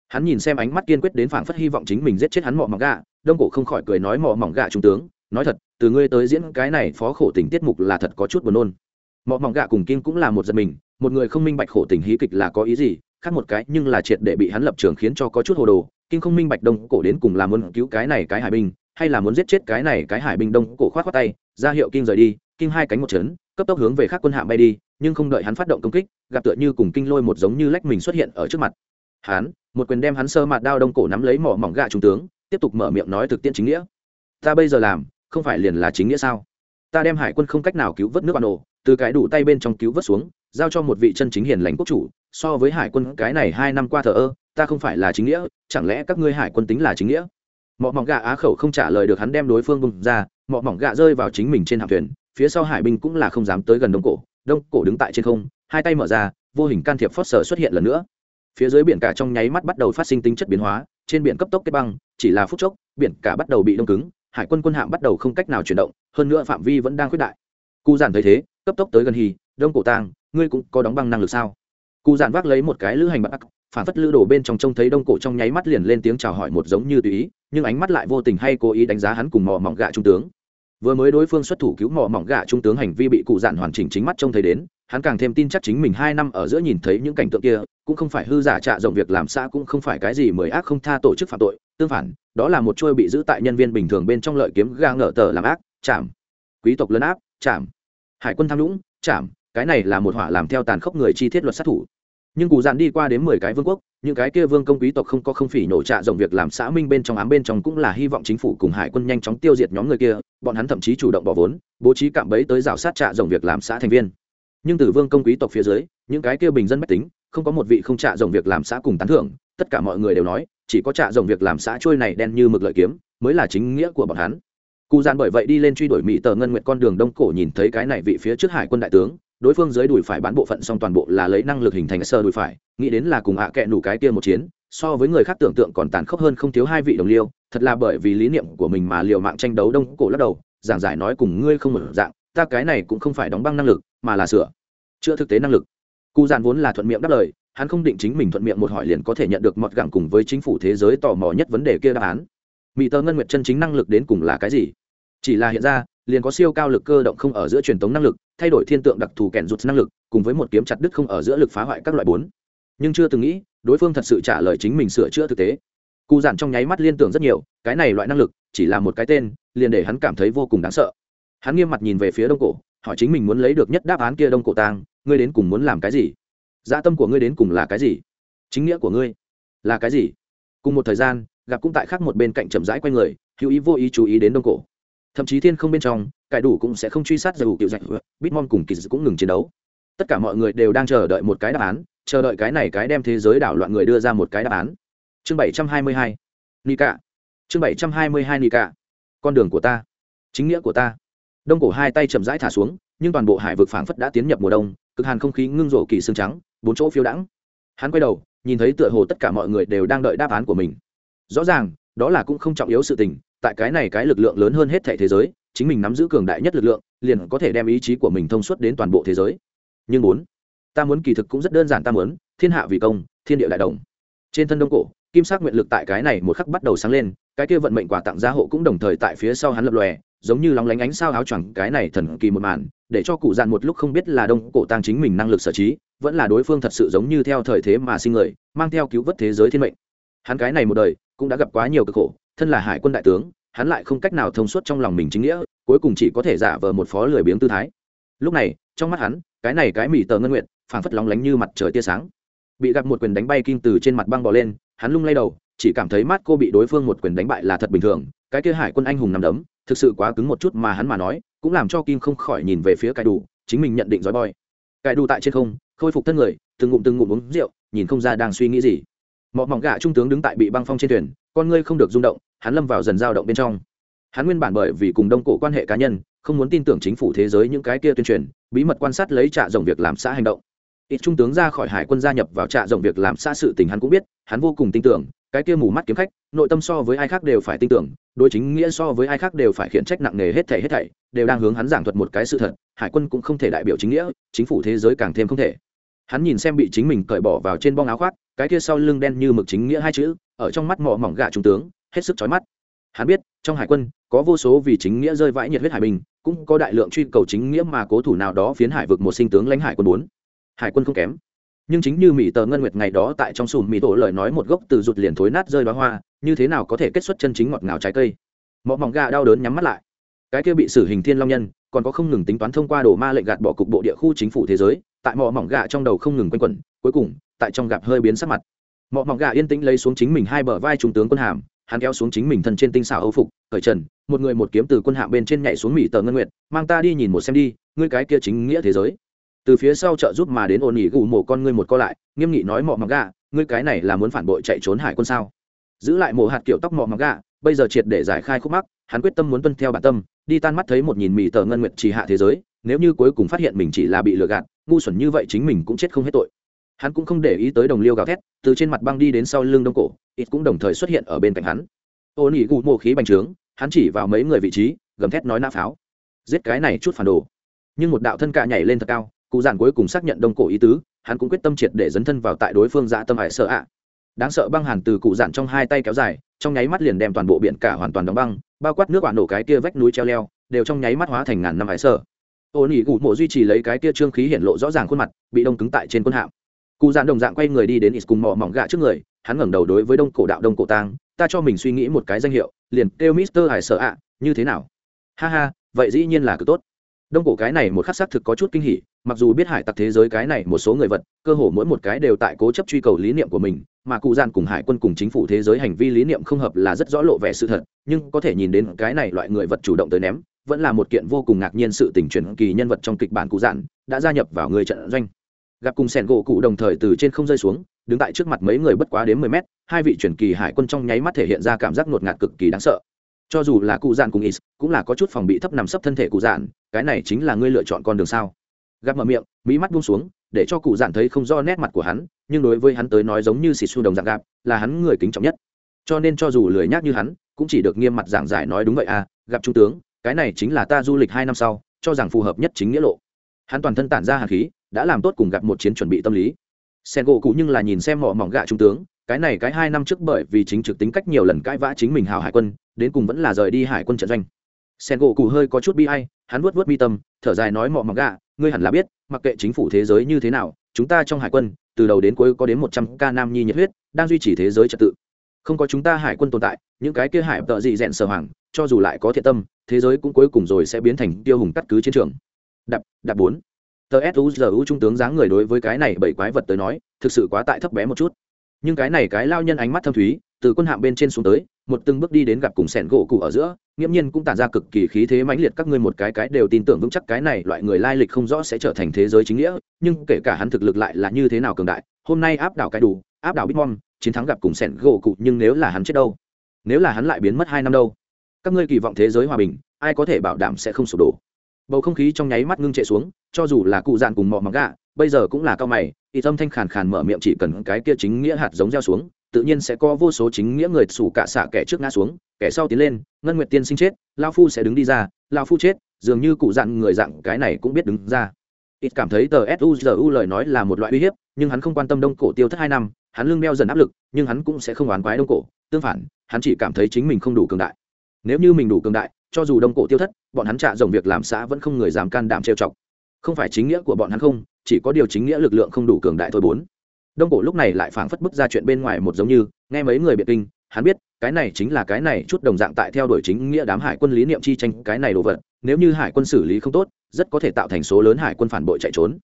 Hắn nhìn xem ánh mắt kiên quyết đến phảng phất hy vọng chính mình giết chết hắn mọ mỏng gạ, đông cổ không khỏi cười nói mọ mỏng gạ trung tướng, nói thật, từ ngươi tới diễn cái này phó khổ tình tiết mục là thật có chút buồn nôn. Mọ mỏng gạ cùng kim cũng là một giật mình, một người không minh bạch khổ tình hí kịch là có ý gì, khác một cái nhưng là triệt để bị hắn lập trường khiến cho có chút hồ đồ. Kim không minh bạch đông cổ đến cùng là muốn cứu cái này cái hải binh, hay là muốn giết chết cái này cái hải binh đông cổ khoát khoát tay, ra hiệu kim rời đi, kim hai cánh một chấn, cấp tốc hướng về khác quân hạm bay đi nhưng không đợi hắn phát động công kích, gặp tựa như cùng kinh lôi một giống như lách mình xuất hiện ở trước mặt. Hắn, một quyền đem hắn sơ mặt đao đông cổ nắm lấy mỏ mỏng gạ trung tướng, tiếp tục mở miệng nói thực tiễn chính nghĩa. Ta bây giờ làm, không phải liền là chính nghĩa sao? Ta đem hải quân không cách nào cứu vớt nước bạn nổ, từ cái đủ tay bên trong cứu vớt xuống, giao cho một vị chân chính hiền lãnh quốc chủ, so với hải quân cái này hai năm qua thờ ơ, ta không phải là chính nghĩa, chẳng lẽ các ngươi hải quân tính là chính nghĩa? Mọ mỏng gạ á khẩu không trả lời được hắn đem đối phương bùng ra mọ mỏng gạ rơi vào chính mình trên hạm thuyền, phía sau hải binh cũng là không dám tới gần đông cổ đông cổ đứng tại trên không, hai tay mở ra, vô hình can thiệp phớt sở xuất hiện lần nữa. Phía dưới biển cả trong nháy mắt bắt đầu phát sinh tính chất biến hóa, trên biển cấp tốc kết băng, chỉ là phút chốc, biển cả bắt đầu bị đông cứng, hải quân quân hạm bắt đầu không cách nào chuyển động, hơn nữa phạm vi vẫn đang khuyết đại. Cụ giản thấy thế, cấp tốc tới gần hì, đông cổ tàng, ngươi cũng có đóng băng năng lực sao? Cụ giản vác lấy một cái lữ hành bạc phản phất lữ đổ bên trong trông thấy đông cổ trong nháy mắt liền lên tiếng chào hỏi một giống như tùy ý, nhưng ánh mắt lại vô tình hay cố ý đánh giá hắn cùng mò mỏng gạ trung tướng vừa mới đối phương xuất thủ cứu mỏ mỏng gạ trung tướng hành vi bị cụ dạn hoàn chỉnh chính mắt trông thấy đến, hắn càng thêm tin chắc chính mình hai năm ở giữa nhìn thấy những cảnh tượng kia, cũng không phải hư giả trạ rộng việc làm xã cũng không phải cái gì mười ác không tha tổ chức phạm tội, tương phản, đó là một trôi bị giữ tại nhân viên bình thường bên trong lợi kiếm ga ngỡ tờ làm ác chạm quý tộc lấn áp chạm hải quân tham nhũng chạm cái này là một hỏa làm theo tàn khốc người chi thiết luật sát thủ nhưng cụ dạn đi qua đến mười cái vương quốc, những cái kia vương công quý tộc không có không phỉ nổ trạ rộng việc làm xã minh bên trong ám bên trong cũng là hy vọng chính phủ cùng hải quân nhanh chóng tiêu diệt nhóm người kia, bọn hắn thậm chí chủ động bỏ vốn, bố trí cạm bẫy tới rào sát trạ rộng việc làm xã thành viên. Nhưng từ vương công quý tộc phía dưới, những cái kia bình dân mách tính, không có một vị không trạ rộng việc làm xã cùng tán thưởng, tất cả mọi người đều nói, chỉ có trạ rộng việc làm xã trôi này đen như mực lợi kiếm, mới là chính nghĩa của bọn hắn. Cụ dạn bởi vậy đi lên truy đuổi mỹ tờ ngân nguyện con đường đông cổ nhìn thấy cái này vị phía trước hải quân đại tướng đối phương dưới đùi phải bán bộ phận xong toàn bộ là lấy năng lực hình thành sơ đùi phải, nghĩ đến là cùng hạ à kẹ nủ cái kia một chiến, so với người khác tưởng tượng còn tàn khốc hơn không thiếu hai vị đồng liêu, thật là bởi vì lý niệm của mình mà liều mạng tranh đấu đông cổ lắc đầu, giảng giải nói cùng ngươi không một dạng, ta cái này cũng không phải đóng băng năng lực, mà là sửa. Chữa thực tế năng lực. Cụ dạn vốn là thuận miệng đáp lời, hắn không định chính mình thuận miệng một hỏi liền có thể nhận được mọt gặng cùng với chính phủ thế giới tò mò nhất vấn đề kia đáp án. Mỹ tơ ngân nguyệt chân chính năng lực đến cùng là cái gì? Chỉ là hiện ra liền có siêu cao lực cơ động không ở giữa truyền tống năng lực, thay đổi thiên tượng đặc thù kèn rụt năng lực, cùng với một kiếm chặt đứt không ở giữa lực phá hoại các loại bốn. Nhưng chưa từng nghĩ, đối phương thật sự trả lời chính mình sửa chữa thực tế. Cụ giản trong nháy mắt liên tưởng rất nhiều, cái này loại năng lực, chỉ là một cái tên, liền để hắn cảm thấy vô cùng đáng sợ. Hắn nghiêm mặt nhìn về phía đông cổ, hỏi chính mình muốn lấy được nhất đáp án kia đông cổ tang ngươi đến cùng muốn làm cái gì? Dạ tâm của ngươi đến cùng là cái gì? Chính nghĩa của ngươi là cái gì? Cùng một thời gian, gặp cũng tại khác một bên cạnh chậm rãi quay người, hữu ý vô ý chú ý đến đông cổ thậm chí thiên không bên trong, cải đủ cũng sẽ không truy sát dù kiểu dạch. Bitmon cùng kỳ cũng ngừng chiến đấu. Tất cả mọi người đều đang chờ đợi một cái đáp án, chờ đợi cái này cái đem thế giới đảo loạn người đưa ra một cái đáp án. Chương bảy trăm hai mươi hai, nika. Chương bảy trăm hai mươi hai, nika. Con đường của ta, chính nghĩa của ta. Đông cổ hai tay chậm rãi thả xuống, nhưng toàn bộ hải vực phảng phất đã tiến nhập mùa đông, cực hàn không khí ngưng rổ kỳ xương trắng, bốn chỗ phiêu đãng. Hắn quay đầu, nhìn thấy tựa hồ tất cả mọi người đều đang đợi đáp án của mình. Rõ ràng, đó là cũng không trọng yếu sự tình tại cái này cái lực lượng lớn hơn hết thể thế giới, chính mình nắm giữ cường đại nhất lực lượng, liền có thể đem ý chí của mình thông suốt đến toàn bộ thế giới. Nhưng muốn, ta muốn kỳ thực cũng rất đơn giản ta muốn, thiên hạ vì công, thiên địa đại đồng. Trên thân đông cổ, kim sắc nguyện lực tại cái này một khắc bắt đầu sáng lên, cái kia vận mệnh quà tặng gia hộ cũng đồng thời tại phía sau hắn lập lòe, giống như lóng lánh ánh sao áo choàng cái này thần kỳ một màn, để cho cụ dạn một lúc không biết là đông cổ tăng chính mình năng lực sở trí, vẫn là đối phương thật sự giống như theo thời thế mà sinh người, mang theo cứu vớt thế giới thiên mệnh. Hắn cái này một đời, cũng đã gặp quá nhiều cực khổ thân là hải quân đại tướng, hắn lại không cách nào thông suốt trong lòng mình chính nghĩa, cuối cùng chỉ có thể giả vờ một phó lười biếng tư thái. Lúc này, trong mắt hắn, cái này cái mỉ tờ ngân nguyện phảng phất lóng lánh như mặt trời tia sáng. Bị gặp một quyền đánh bay kim từ trên mặt băng bò lên, hắn lung lay đầu, chỉ cảm thấy mắt cô bị đối phương một quyền đánh bại là thật bình thường, cái kia hải quân anh hùng nằm đấm, thực sự quá cứng một chút mà hắn mà nói, cũng làm cho kim không khỏi nhìn về phía cài đủ, chính mình nhận định dói boy cài đủ tại trên không, khôi phục thân người, từng ngụm từng ngụm uống rượu, nhìn không ra đang suy nghĩ gì. Mọ mỏng gạ trung tướng đứng tại bị băng phong trên thuyền, con ngươi không được rung động hắn lâm vào dần dao động bên trong. Hắn nguyên bản bởi vì cùng đông cổ quan hệ cá nhân, không muốn tin tưởng chính phủ thế giới những cái kia tuyên truyền, bí mật quan sát lấy trạ rộng việc làm xã hành động. Ít trung tướng ra khỏi hải quân gia nhập vào trạ rộng việc làm xã sự tình hắn cũng biết, hắn vô cùng tin tưởng, cái kia mù mắt kiếm khách, nội tâm so với ai khác đều phải tin tưởng, đối chính nghĩa so với ai khác đều phải khiển trách nặng nề hết thảy hết thảy, đều đang hướng hắn giảng thuật một cái sự thật, hải quân cũng không thể đại biểu chính nghĩa, chính phủ thế giới càng thêm không thể. Hắn nhìn xem bị chính mình cởi bỏ vào trên bong áo khoác, cái kia sau lưng đen như mực chính nghĩa hai chữ, ở trong mắt mỏ mỏng gạ trung tướng hết sức chói mắt. Hắn biết, trong hải quân, có vô số vì chính nghĩa rơi vãi nhiệt huyết hải bình cũng có đại lượng truy cầu chính nghĩa mà cố thủ nào đó phiến hải vực một sinh tướng lãnh hải quân bốn. Hải quân không kém. Nhưng chính như mỹ tờ ngân nguyệt ngày đó tại trong sùn mỹ tổ lời nói một gốc từ rụt liền thối nát rơi đoá hoa, như thế nào có thể kết xuất chân chính ngọt ngào trái cây? Mọ mỏng gà đau đớn nhắm mắt lại. Cái kia bị xử hình thiên long nhân, còn có không ngừng tính toán thông qua đồ ma lệnh gạt bỏ cục bộ địa khu chính phủ thế giới, tại mọ mỏng gà trong đầu không ngừng quanh quẩn, cuối cùng, tại trong gặp hơi biến sắc mặt. Mọ mỏng gà yên tĩnh lấy xuống chính mình hai bờ vai trung tướng quân hàm hắn kéo xuống chính mình thân trên tinh xảo âu phục khởi trần, một người một kiếm từ quân hạng bên trên nhảy xuống mỹ tờ ngân nguyệt, mang ta đi nhìn một xem đi, ngươi cái kia chính nghĩa thế giới. Từ phía sau trợ giúp mà đến ổn ỉ gù mổ con ngươi một co lại, nghiêm nghị nói mọ mặc gà, ngươi cái này là muốn phản bội chạy trốn hải quân sao? Giữ lại mổ hạt kiểu tóc mọ mặc gà, bây giờ triệt để giải khai khúc mắc, hắn quyết tâm muốn tuân theo bản tâm, đi tan mắt thấy một nhìn mỹ tờ ngân nguyệt trì hạ thế giới, nếu như cuối cùng phát hiện mình chỉ là bị lừa gạt, ngu xuẩn như vậy chính mình cũng chết không hết tội. Hắn cũng không để ý tới đồng liêu gào thét, từ trên mặt băng đi đến sau lưng đông cổ ít cũng đồng thời xuất hiện ở bên cạnh hắn. Ô nỉ gù mộ khí bành trướng, hắn chỉ vào mấy người vị trí, gầm thét nói nã pháo. Giết cái này chút phản đồ. Nhưng một đạo thân cạ nhảy lên thật cao, cụ giản cuối cùng xác nhận đông cổ ý tứ, hắn cũng quyết tâm triệt để dấn thân vào tại đối phương dạ tâm hải sợ ạ. Đáng sợ băng hàn từ cụ giản trong hai tay kéo dài, trong nháy mắt liền đem toàn bộ biển cả hoàn toàn đóng băng, bao quát nước quả nổ cái kia vách núi treo leo, đều trong nháy mắt hóa thành ngàn năm hải sợ. Ô nỉ gù mộ duy trì lấy cái kia trương khí hiện lộ rõ ràng khuôn mặt, bị đông cứng tại trên quân hạm. Cụ giản đồng dạng quay người đi đến ít cùng mỏ mỏng gạ trước người hắn ngẩng đầu đối với đông cổ đạo đông cổ tang, ta cho mình suy nghĩ một cái danh hiệu, liền kêu mister hải sợ ạ, như thế nào? Ha ha, vậy dĩ nhiên là cực tốt. Đông cổ cái này một khắc xác thực có chút kinh hỉ, mặc dù biết hải tặc thế giới cái này một số người vật, cơ hồ mỗi một cái đều tại cố chấp truy cầu lý niệm của mình, mà cụ gian cùng hải quân cùng chính phủ thế giới hành vi lý niệm không hợp là rất rõ lộ vẻ sự thật, nhưng có thể nhìn đến cái này loại người vật chủ động tới ném, vẫn là một kiện vô cùng ngạc nhiên sự tình truyền kỳ nhân vật trong kịch bản cụ dạn đã gia nhập vào người trận doanh gặp cùng sẻn gỗ cụ đồng thời từ trên không rơi xuống, đứng tại trước mặt mấy người bất quá đến mười mét, hai vị truyền kỳ hải quân trong nháy mắt thể hiện ra cảm giác ngột ngạt cực kỳ đáng sợ. Cho dù là cụ dạn cùng is, cũng là có chút phòng bị thấp nằm sấp thân thể cụ dạn, cái này chính là ngươi lựa chọn con đường sao? Gặp mở miệng mỹ mắt buông xuống, để cho cụ dạn thấy không rõ nét mặt của hắn, nhưng đối với hắn tới nói giống như xịt xu đồng dạng gạp là hắn người kính trọng nhất. Cho nên cho dù lười nhác như hắn, cũng chỉ được nghiêm mặt giảng giải nói đúng vậy à gặp trung tướng, cái này chính là ta du lịch hai năm sau, cho rằng phù hợp nhất chính nghĩa lộ. Hắn toàn thân tản ra hạt khí đã làm tốt cùng gặp một chiến chuẩn bị tâm lý. Sen gỗ cụ nhưng là nhìn xem mỏ mỏng gạ trung tướng, cái này cái hai năm trước bởi vì chính trực tính cách nhiều lần cãi vã chính mình hào hải quân, đến cùng vẫn là rời đi hải quân trận doanh. Sen gỗ cụ hơi có chút bi hay hắn vuốt vuốt mi tâm, thở dài nói mỏ mỏng gạ, ngươi hẳn là biết, mặc kệ chính phủ thế giới như thế nào, chúng ta trong hải quân, từ đầu đến cuối có đến một trăm ca nam nhi nhiệt huyết, đang duy trì thế giới trật tự. Không có chúng ta hải quân tồn tại, những cái kia hải tợ dị dẹn sở hoàng, cho dù lại có thiện tâm, thế giới cũng cuối cùng rồi sẽ biến thành tiêu hùng cắt cứ chiến trường. Đập đập bốn tờ suzu trung tướng dáng người đối với cái này bảy quái vật tới nói, thực sự quá tại thấp bé một chút. Nhưng cái này cái lao nhân ánh mắt thâm thúy, từ quân hạm bên trên xuống tới, một từng bước đi đến gặp cùng sẻn gỗ cụ ở giữa, nghiễm nhiên cũng tản ra cực kỳ khí thế mãnh liệt, các ngươi một cái cái đều tin tưởng vững chắc cái này loại người lai lịch không rõ sẽ trở thành thế giới chính nghĩa, nhưng kể cả hắn thực lực lại là như thế nào cường đại, hôm nay áp đảo cái đủ, áp đảo bitmom chiến thắng gặp cùng sẻn gỗ cụ, nhưng nếu là hắn chết đâu? Nếu là hắn lại biến mất hai năm đâu? Các ngươi kỳ vọng thế giới hòa bình, ai có thể bảo đảm sẽ không sụp đổ? Bầu không khí trong nháy mắt ngưng trệ xuống, cho dù là cụ dạn cùng mọ mặc gạ, bây giờ cũng là cao mày y tâm thanh khàn khàn mở miệng chỉ cần cái kia chính nghĩa hạt giống gieo xuống, tự nhiên sẽ có vô số chính nghĩa người sủ cả xạ kẻ trước ngã xuống, kẻ sau tiến lên, ngân nguyệt tiên sinh chết, lao phu sẽ đứng đi ra, lao phu chết, dường như cụ dặn người dặn cái này cũng biết đứng ra. Ít cảm thấy tờ suzu lời nói là một loại uy hiếp, nhưng hắn không quan tâm đông cổ tiêu thất hai năm, hắn lương đeo dần áp lực, nhưng hắn cũng sẽ không oán quái đông cổ. Tương phản, hắn chỉ cảm thấy chính mình không đủ cường đại. Nếu như mình đủ cường đại, cho dù đông cổ tiêu thất bọn hắn trả dòng việc làm xã vẫn không người dám can đảm trêu chọc. Không phải chính nghĩa của bọn hắn không, chỉ có điều chính nghĩa lực lượng không đủ cường đại thôi bốn. Đông cổ lúc này lại phảng phất bức ra chuyện bên ngoài một giống như, nghe mấy người biệt kinh, hắn biết, cái này chính là cái này chút đồng dạng tại theo đuổi chính nghĩa đám hải quân lý niệm chi tranh, cái này đồ vật, nếu như hải quân xử lý không tốt, rất có thể tạo thành số lớn hải quân phản bội chạy trốn.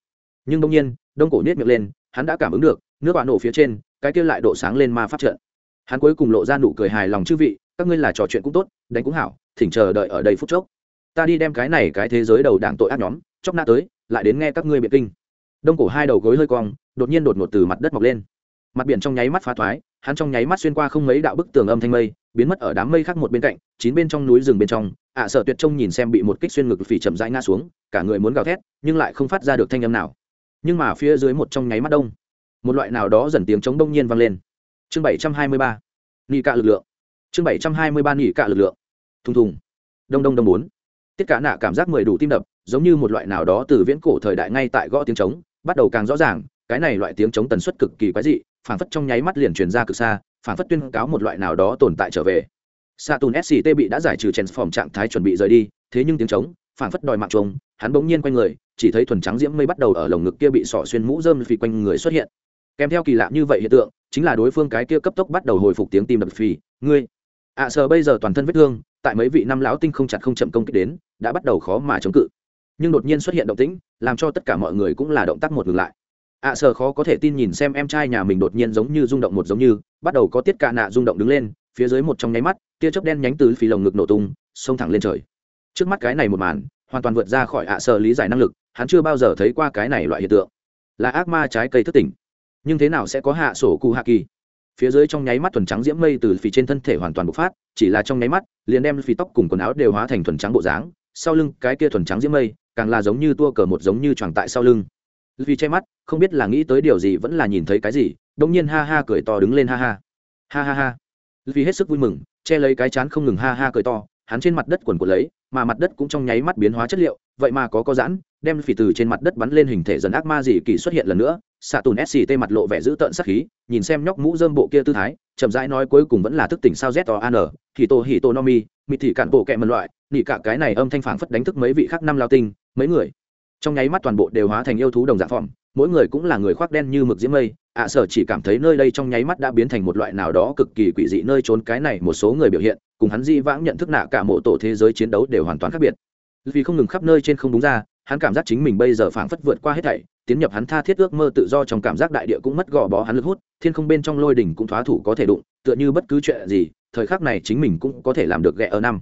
Nhưng đông nhiên, đông cổ nhét miệng lên, hắn đã cảm ứng được, nước bạn nổ phía trên, cái kia lại độ sáng lên ma pháp trận. Hắn cuối cùng lộ ra nụ cười hài lòng chư vị, các ngươi là trò chuyện cũng tốt, đánh cũng hảo, thỉnh chờ đợi ở đây phút chốc ta đi đem cái này cái thế giới đầu đảng tội ác nhóm, chóc nã tới, lại đến nghe các ngươi biện kinh. Đông cổ hai đầu gối hơi cong, đột nhiên đột ngột từ mặt đất mọc lên. Mặt biển trong nháy mắt phá thoái, hắn trong nháy mắt xuyên qua không mấy đạo bức tường âm thanh mây, biến mất ở đám mây khác một bên cạnh, chín bên trong núi rừng bên trong, ạ à, sợ tuyệt trông nhìn xem bị một kích xuyên ngực phỉ chậm rãi ngã xuống, cả người muốn gào thét, nhưng lại không phát ra được thanh âm nào. Nhưng mà phía dưới một trong nháy mắt đông, một loại nào đó dần tiếng chống đông nhiên vang lên. Chương bảy trăm hai mươi ba, nghỉ cạ lực lượng. Chương bảy trăm hai mươi ba, nghỉ cạ lực lượng. Thùng thùng. Đông đông đông bốn tất cả nạ cảm giác mười đủ tim đập giống như một loại nào đó từ viễn cổ thời đại ngay tại gõ tiếng trống bắt đầu càng rõ ràng cái này loại tiếng trống tần suất cực kỳ quái dị phản phất trong nháy mắt liền truyền ra cực xa phản phất tuyên cáo một loại nào đó tồn tại trở về Saturn SCT bị đã giải trừ transform trạng thái chuẩn bị rời đi, thế nhưng tiếng trống, phản phất đòi mạng trống hắn bỗng nhiên quanh người, chỉ thấy thuần trắng diễm mây bắt đầu ở lồng ngực kia bị sỏ xuyên mũ rơm phì quanh người xuất hiện. Kèm theo kỳ lạ như vậy hiện tượng, chính là đối phương cái kia cấp tốc bắt đầu hồi phục tiếng tim đập phì, ngươi. ạ à, sở bây giờ toàn thân vết thương, tại mấy vị năm lão tinh không chặt không chậm công kích đến, đã bắt đầu khó mà chống cự. Nhưng đột nhiên xuất hiện động tĩnh, làm cho tất cả mọi người cũng là động tác một ngừng lại. Ạ à, sợ khó có thể tin nhìn xem em trai nhà mình đột nhiên giống như rung động một giống như bắt đầu có tiết cạ nạ rung động đứng lên phía dưới một trong nháy mắt tia chớp đen nhánh từ phì lồng ngực nổ tung xông thẳng lên trời. Trước mắt cái này một màn hoàn toàn vượt ra khỏi ạ à sợ lý giải năng lực hắn chưa bao giờ thấy qua cái này loại hiện tượng. Là ác ma trái cây thất tỉnh. Nhưng thế nào sẽ có hạ sổ cụ hạ kỳ? Phía dưới trong nháy mắt thuần trắng diễm mây từ phì trên thân thể hoàn toàn bộc phát chỉ là trong nháy mắt liền đem phì tóc cùng quần áo đều hóa thành thuần trắng bộ dáng sau lưng cái kia thuần trắng diễm mây, càng là giống như tua cờ một giống như tròn tại sau lưng. Vì che mắt, không biết là nghĩ tới điều gì vẫn là nhìn thấy cái gì đông nhiên ha ha cười to đứng lên ha ha. Ha ha ha. Vì hết sức vui mừng, che lấy cái chán không ngừng ha ha cười to, hắn trên mặt đất quần của lấy, mà mặt đất cũng trong nháy mắt biến hóa chất liệu, vậy mà có có giãn, đem phỉ từ trên mặt đất bắn lên hình thể dần ác ma dị kỳ xuất hiện lần nữa, xạ tùn sct mặt lộ vẻ dữ tợn sắc khí, nhìn xem nhóc mũ dơm bộ kia tư thái, chậm rãi nói cuối cùng vẫn là thức tỉnh sao z o an hì tô hì tô no mi, mịt thị cản bộ kẹ mần loại nị cả cái này âm thanh phảng phất đánh thức mấy vị khác năm lao tinh, mấy người. Trong nháy mắt toàn bộ đều hóa thành yêu thú đồng dạng phỏng, mỗi người cũng là người khoác đen như mực diễm mây. Ạ sở chỉ cảm thấy nơi đây trong nháy mắt đã biến thành một loại nào đó cực kỳ quỷ dị nơi trốn cái này một số người biểu hiện, cùng hắn di vãng nhận thức nạ cả mộ tổ thế giới chiến đấu đều hoàn toàn khác biệt. Vì không ngừng khắp nơi trên không đúng ra, hắn cảm giác chính mình bây giờ phảng phất vượt qua hết thảy, tiến nhập hắn tha thiết ước mơ tự do trong cảm giác đại địa cũng mất gò bó hắn lực hút, thiên không bên trong lôi đỉnh cũng thoá thủ có thể đụng, tựa như bất cứ chuyện gì, thời khắc này chính mình cũng có thể làm được ghẹ ở năm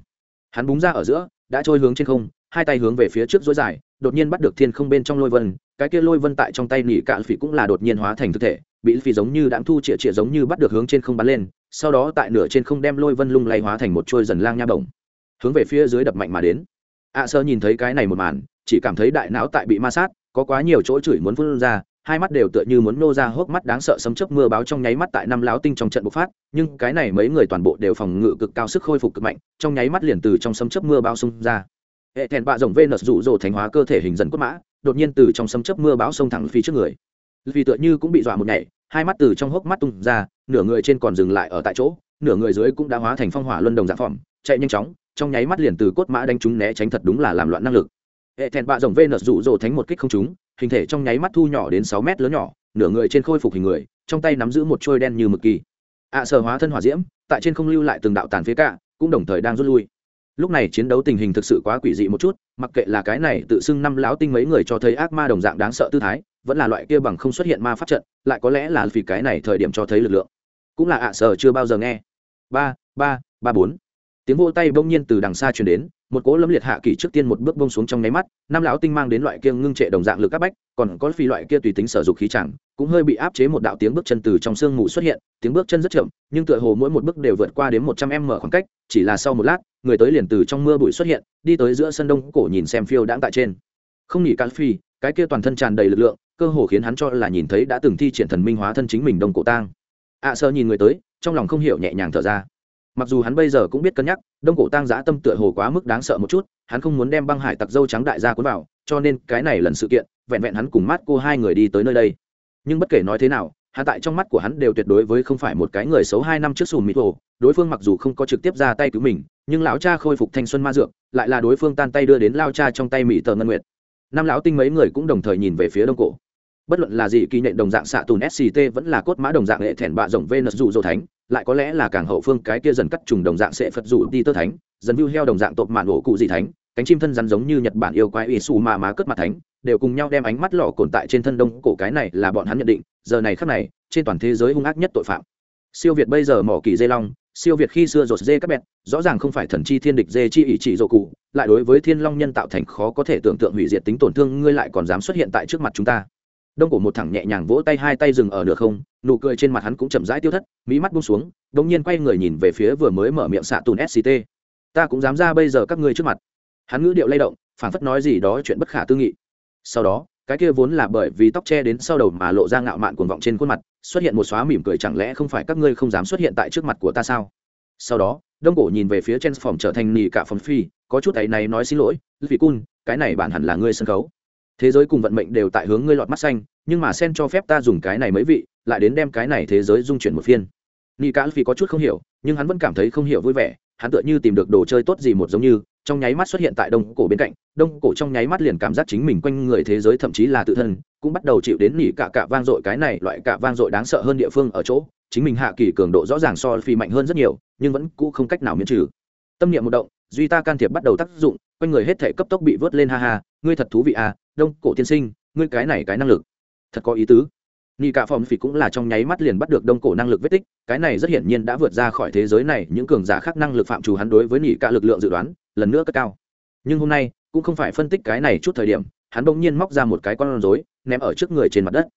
hắn búng ra ở giữa, đã trôi hướng trên không, hai tay hướng về phía trước dối dài, đột nhiên bắt được thiên không bên trong lôi vân, cái kia lôi vân tại trong tay nỉ cạn phỉ cũng là đột nhiên hóa thành thực thể, bị phỉ giống như đãng thu chĩa chĩa giống như bắt được hướng trên không bắn lên, sau đó tại nửa trên không đem lôi vân lung lay hóa thành một trôi dần lang nha bổng, hướng về phía dưới đập mạnh mà đến. Ạ sơ nhìn thấy cái này một màn, chỉ cảm thấy đại não tại bị ma sát, có quá nhiều chỗ chửi muốn phun ra hai mắt đều tựa như muốn nô ra hốc mắt đáng sợ sấm chớp mưa báo trong nháy mắt tại năm láo tinh trong trận bộc phát, nhưng cái này mấy người toàn bộ đều phòng ngự cực cao sức khôi phục cực mạnh, trong nháy mắt liền từ trong sấm chớp mưa báo xung ra. Hệ thẹn bạ rồng venus rụ rỗ thành hóa cơ thể hình dần cốt mã, đột nhiên từ trong sấm chớp mưa báo xông thẳng phía trước người. Vì tựa như cũng bị dọa một nhảy, hai mắt từ trong hốc mắt tung ra, nửa người trên còn dừng lại ở tại chỗ, nửa người dưới cũng đã hóa thành phong hỏa luân đồng dạng phỏng, chạy nhanh chóng, trong nháy mắt liền từ cốt mã đánh chúng né tránh thật đúng là làm loạn năng lực. Hệ thẹn bạ rồng venus rụ rỗ thánh một kích không trúng hình thể trong nháy mắt thu nhỏ đến sáu mét lớn nhỏ, nửa người trên khôi phục hình người, trong tay nắm giữ một trôi đen như mực kỳ. Ạ sở hóa thân hỏa diễm, tại trên không lưu lại từng đạo tàn phía cả, cũng đồng thời đang rút lui. Lúc này chiến đấu tình hình thực sự quá quỷ dị một chút, mặc kệ là cái này tự xưng năm lão tinh mấy người cho thấy ác ma đồng dạng đáng sợ tư thái, vẫn là loại kia bằng không xuất hiện ma pháp trận, lại có lẽ là vì cái này thời điểm cho thấy lực lượng. Cũng là ạ sở chưa bao giờ nghe. Ba ba ba, bốn. Tiếng vô tay bỗng nhiên từ đằng xa truyền đến một cỗ lâm liệt hạ kỳ trước tiên một bước bông xuống trong nháy mắt, năm lão tinh mang đến loại kia ngưng trệ đồng dạng lực áp bách, còn có phi loại kia tùy tính sở dục khí chẳng, cũng hơi bị áp chế một đạo tiếng bước chân từ trong sương mù xuất hiện, tiếng bước chân rất chậm, nhưng tựa hồ mỗi một bước đều vượt qua đến một trăm m khoảng cách, chỉ là sau một lát, người tới liền từ trong mưa bụi xuất hiện, đi tới giữa sân đông cổ nhìn xem phiêu đãng tại trên. Không nghỉ cá phi, cái kia toàn thân tràn đầy lực lượng, cơ hồ khiến hắn cho là nhìn thấy đã từng thi triển thần minh hóa thân chính mình đông cổ tang. Ạ sơ nhìn người tới, trong lòng không hiểu nhẹ nhàng thở ra. Mặc dù hắn bây giờ cũng biết cân nhắc đông cổ tăng giã tâm tựa hồ quá mức đáng sợ một chút, hắn không muốn đem băng hải tặc dâu trắng đại gia cuốn vào, cho nên cái này lần sự kiện, vẹn vẹn hắn cùng mắt cô hai người đi tới nơi đây. Nhưng bất kể nói thế nào hạ tại trong mắt của hắn đều tuyệt đối với không phải một cái người xấu hai năm trước sùm mịt hồ. Đối phương mặc dù không có trực tiếp ra tay cứu mình, nhưng lão cha khôi phục thanh xuân ma dược, lại là đối phương tan tay đưa đến lao cha trong tay mỹ tờ ngân nguyệt. Năm lão tinh mấy người cũng đồng thời nhìn về phía đông cổ bất luận là gì kỳ nhện đồng dạng xạ tùn sct vẫn là cốt mã đồng dạng hệ thẻn bạ rộng venus dù dỗ thánh, lại có lẽ là càng hậu phương cái kia dần cắt trùng đồng dạng sẽ phật dù đi tơ thánh, dần view heo đồng dạng tộp mạn ổ cụ dị thánh, cánh chim thân rắn giống như nhật bản yêu quái ỷ xù mà má cất mặt thánh, đều cùng nhau đem ánh mắt lọ cồn tại trên thân đông cổ cái này là bọn hắn nhận định, giờ này khắc này, trên toàn thế giới hung ác nhất tội phạm. Siêu việt bây giờ mỏ kỳ dây long, siêu việt khi xưa rột dê các bẹt rõ ràng không phải thần chi thiên địch dê chi ỷ chỉ dỗ cụ, lại đối với thiên long nhân tạo thành khó có thể tưởng tượng hủy diệt tính tổn thương, ngươi lại còn dám xuất hiện tại trước mặt chúng ta đông cổ một thẳng nhẹ nhàng vỗ tay hai tay dừng ở nửa không, nụ cười trên mặt hắn cũng chậm rãi tiêu thất mỹ mắt bung xuống đ ỗ n g nhiên quay người nhìn về phía vừa mới mở miệng xạ tùn sct ta cũng dám ra bây giờ các ngươi trước mặt. Hắn ngữ điệu lay động, phảng phất nói gì đó chuyện bất khả tư nghị. Sau đó, cái kia vốn là bởi vì tóc che đến sau đầu mà lộ ra ngạo mạn cuồng vọng trên khuôn mặt, xuất hiện một xóa mỉm cười chẳng lẽ không phải các ngươi không dám xuất hiện tại trước mặt của ta sao? Sau đó, đông cổ nhìn về phía trên phòng trở thành nì cả phòng phi, có chút ấy này nói xin lỗi vì cun, cái này bản hẳn là ngươi sân khấu thế giới cùng vận mệnh đều tại hướng ngươi lọt mắt xanh, nhưng mà sen cho phép ta dùng cái này mấy vị, lại đến đem cái này thế giới dung chuyển một phiên. Nghi cá phi có chút không hiểu, nhưng hắn vẫn cảm thấy không hiểu vui vẻ, hắn tựa như tìm được đồ chơi tốt gì một giống như, trong nháy mắt xuất hiện tại đông cổ bên cạnh, đông cổ trong nháy mắt liền cảm giác chính mình quanh người thế giới thậm chí là tự thân, cũng bắt đầu chịu đến nỉ cả cả vang dội cái này, loại cả vang dội đáng sợ hơn địa phương ở chỗ, chính mình hạ kỳ cường độ rõ ràng so phi mạnh hơn rất nhiều, nhưng vẫn cũ không cách nào miễn trừ. Tâm niệm một động duy ta can thiệp bắt đầu tác dụng quanh người hết thể cấp tốc bị vớt lên ha ha ngươi thật thú vị à đông cổ tiên sinh ngươi cái này cái năng lực thật có ý tứ Nị cả phòng phỉ cũng là trong nháy mắt liền bắt được đông cổ năng lực vết tích, cái này rất hiển nhiên đã vượt ra khỏi thế giới này, những cường giả khác năng lực phạm chủ hắn đối với nị cả lực lượng dự đoán, lần nữa cất cao. Nhưng hôm nay, cũng không phải phân tích cái này chút thời điểm, hắn bỗng nhiên móc ra một cái con rối, ném ở trước người trên mặt đất.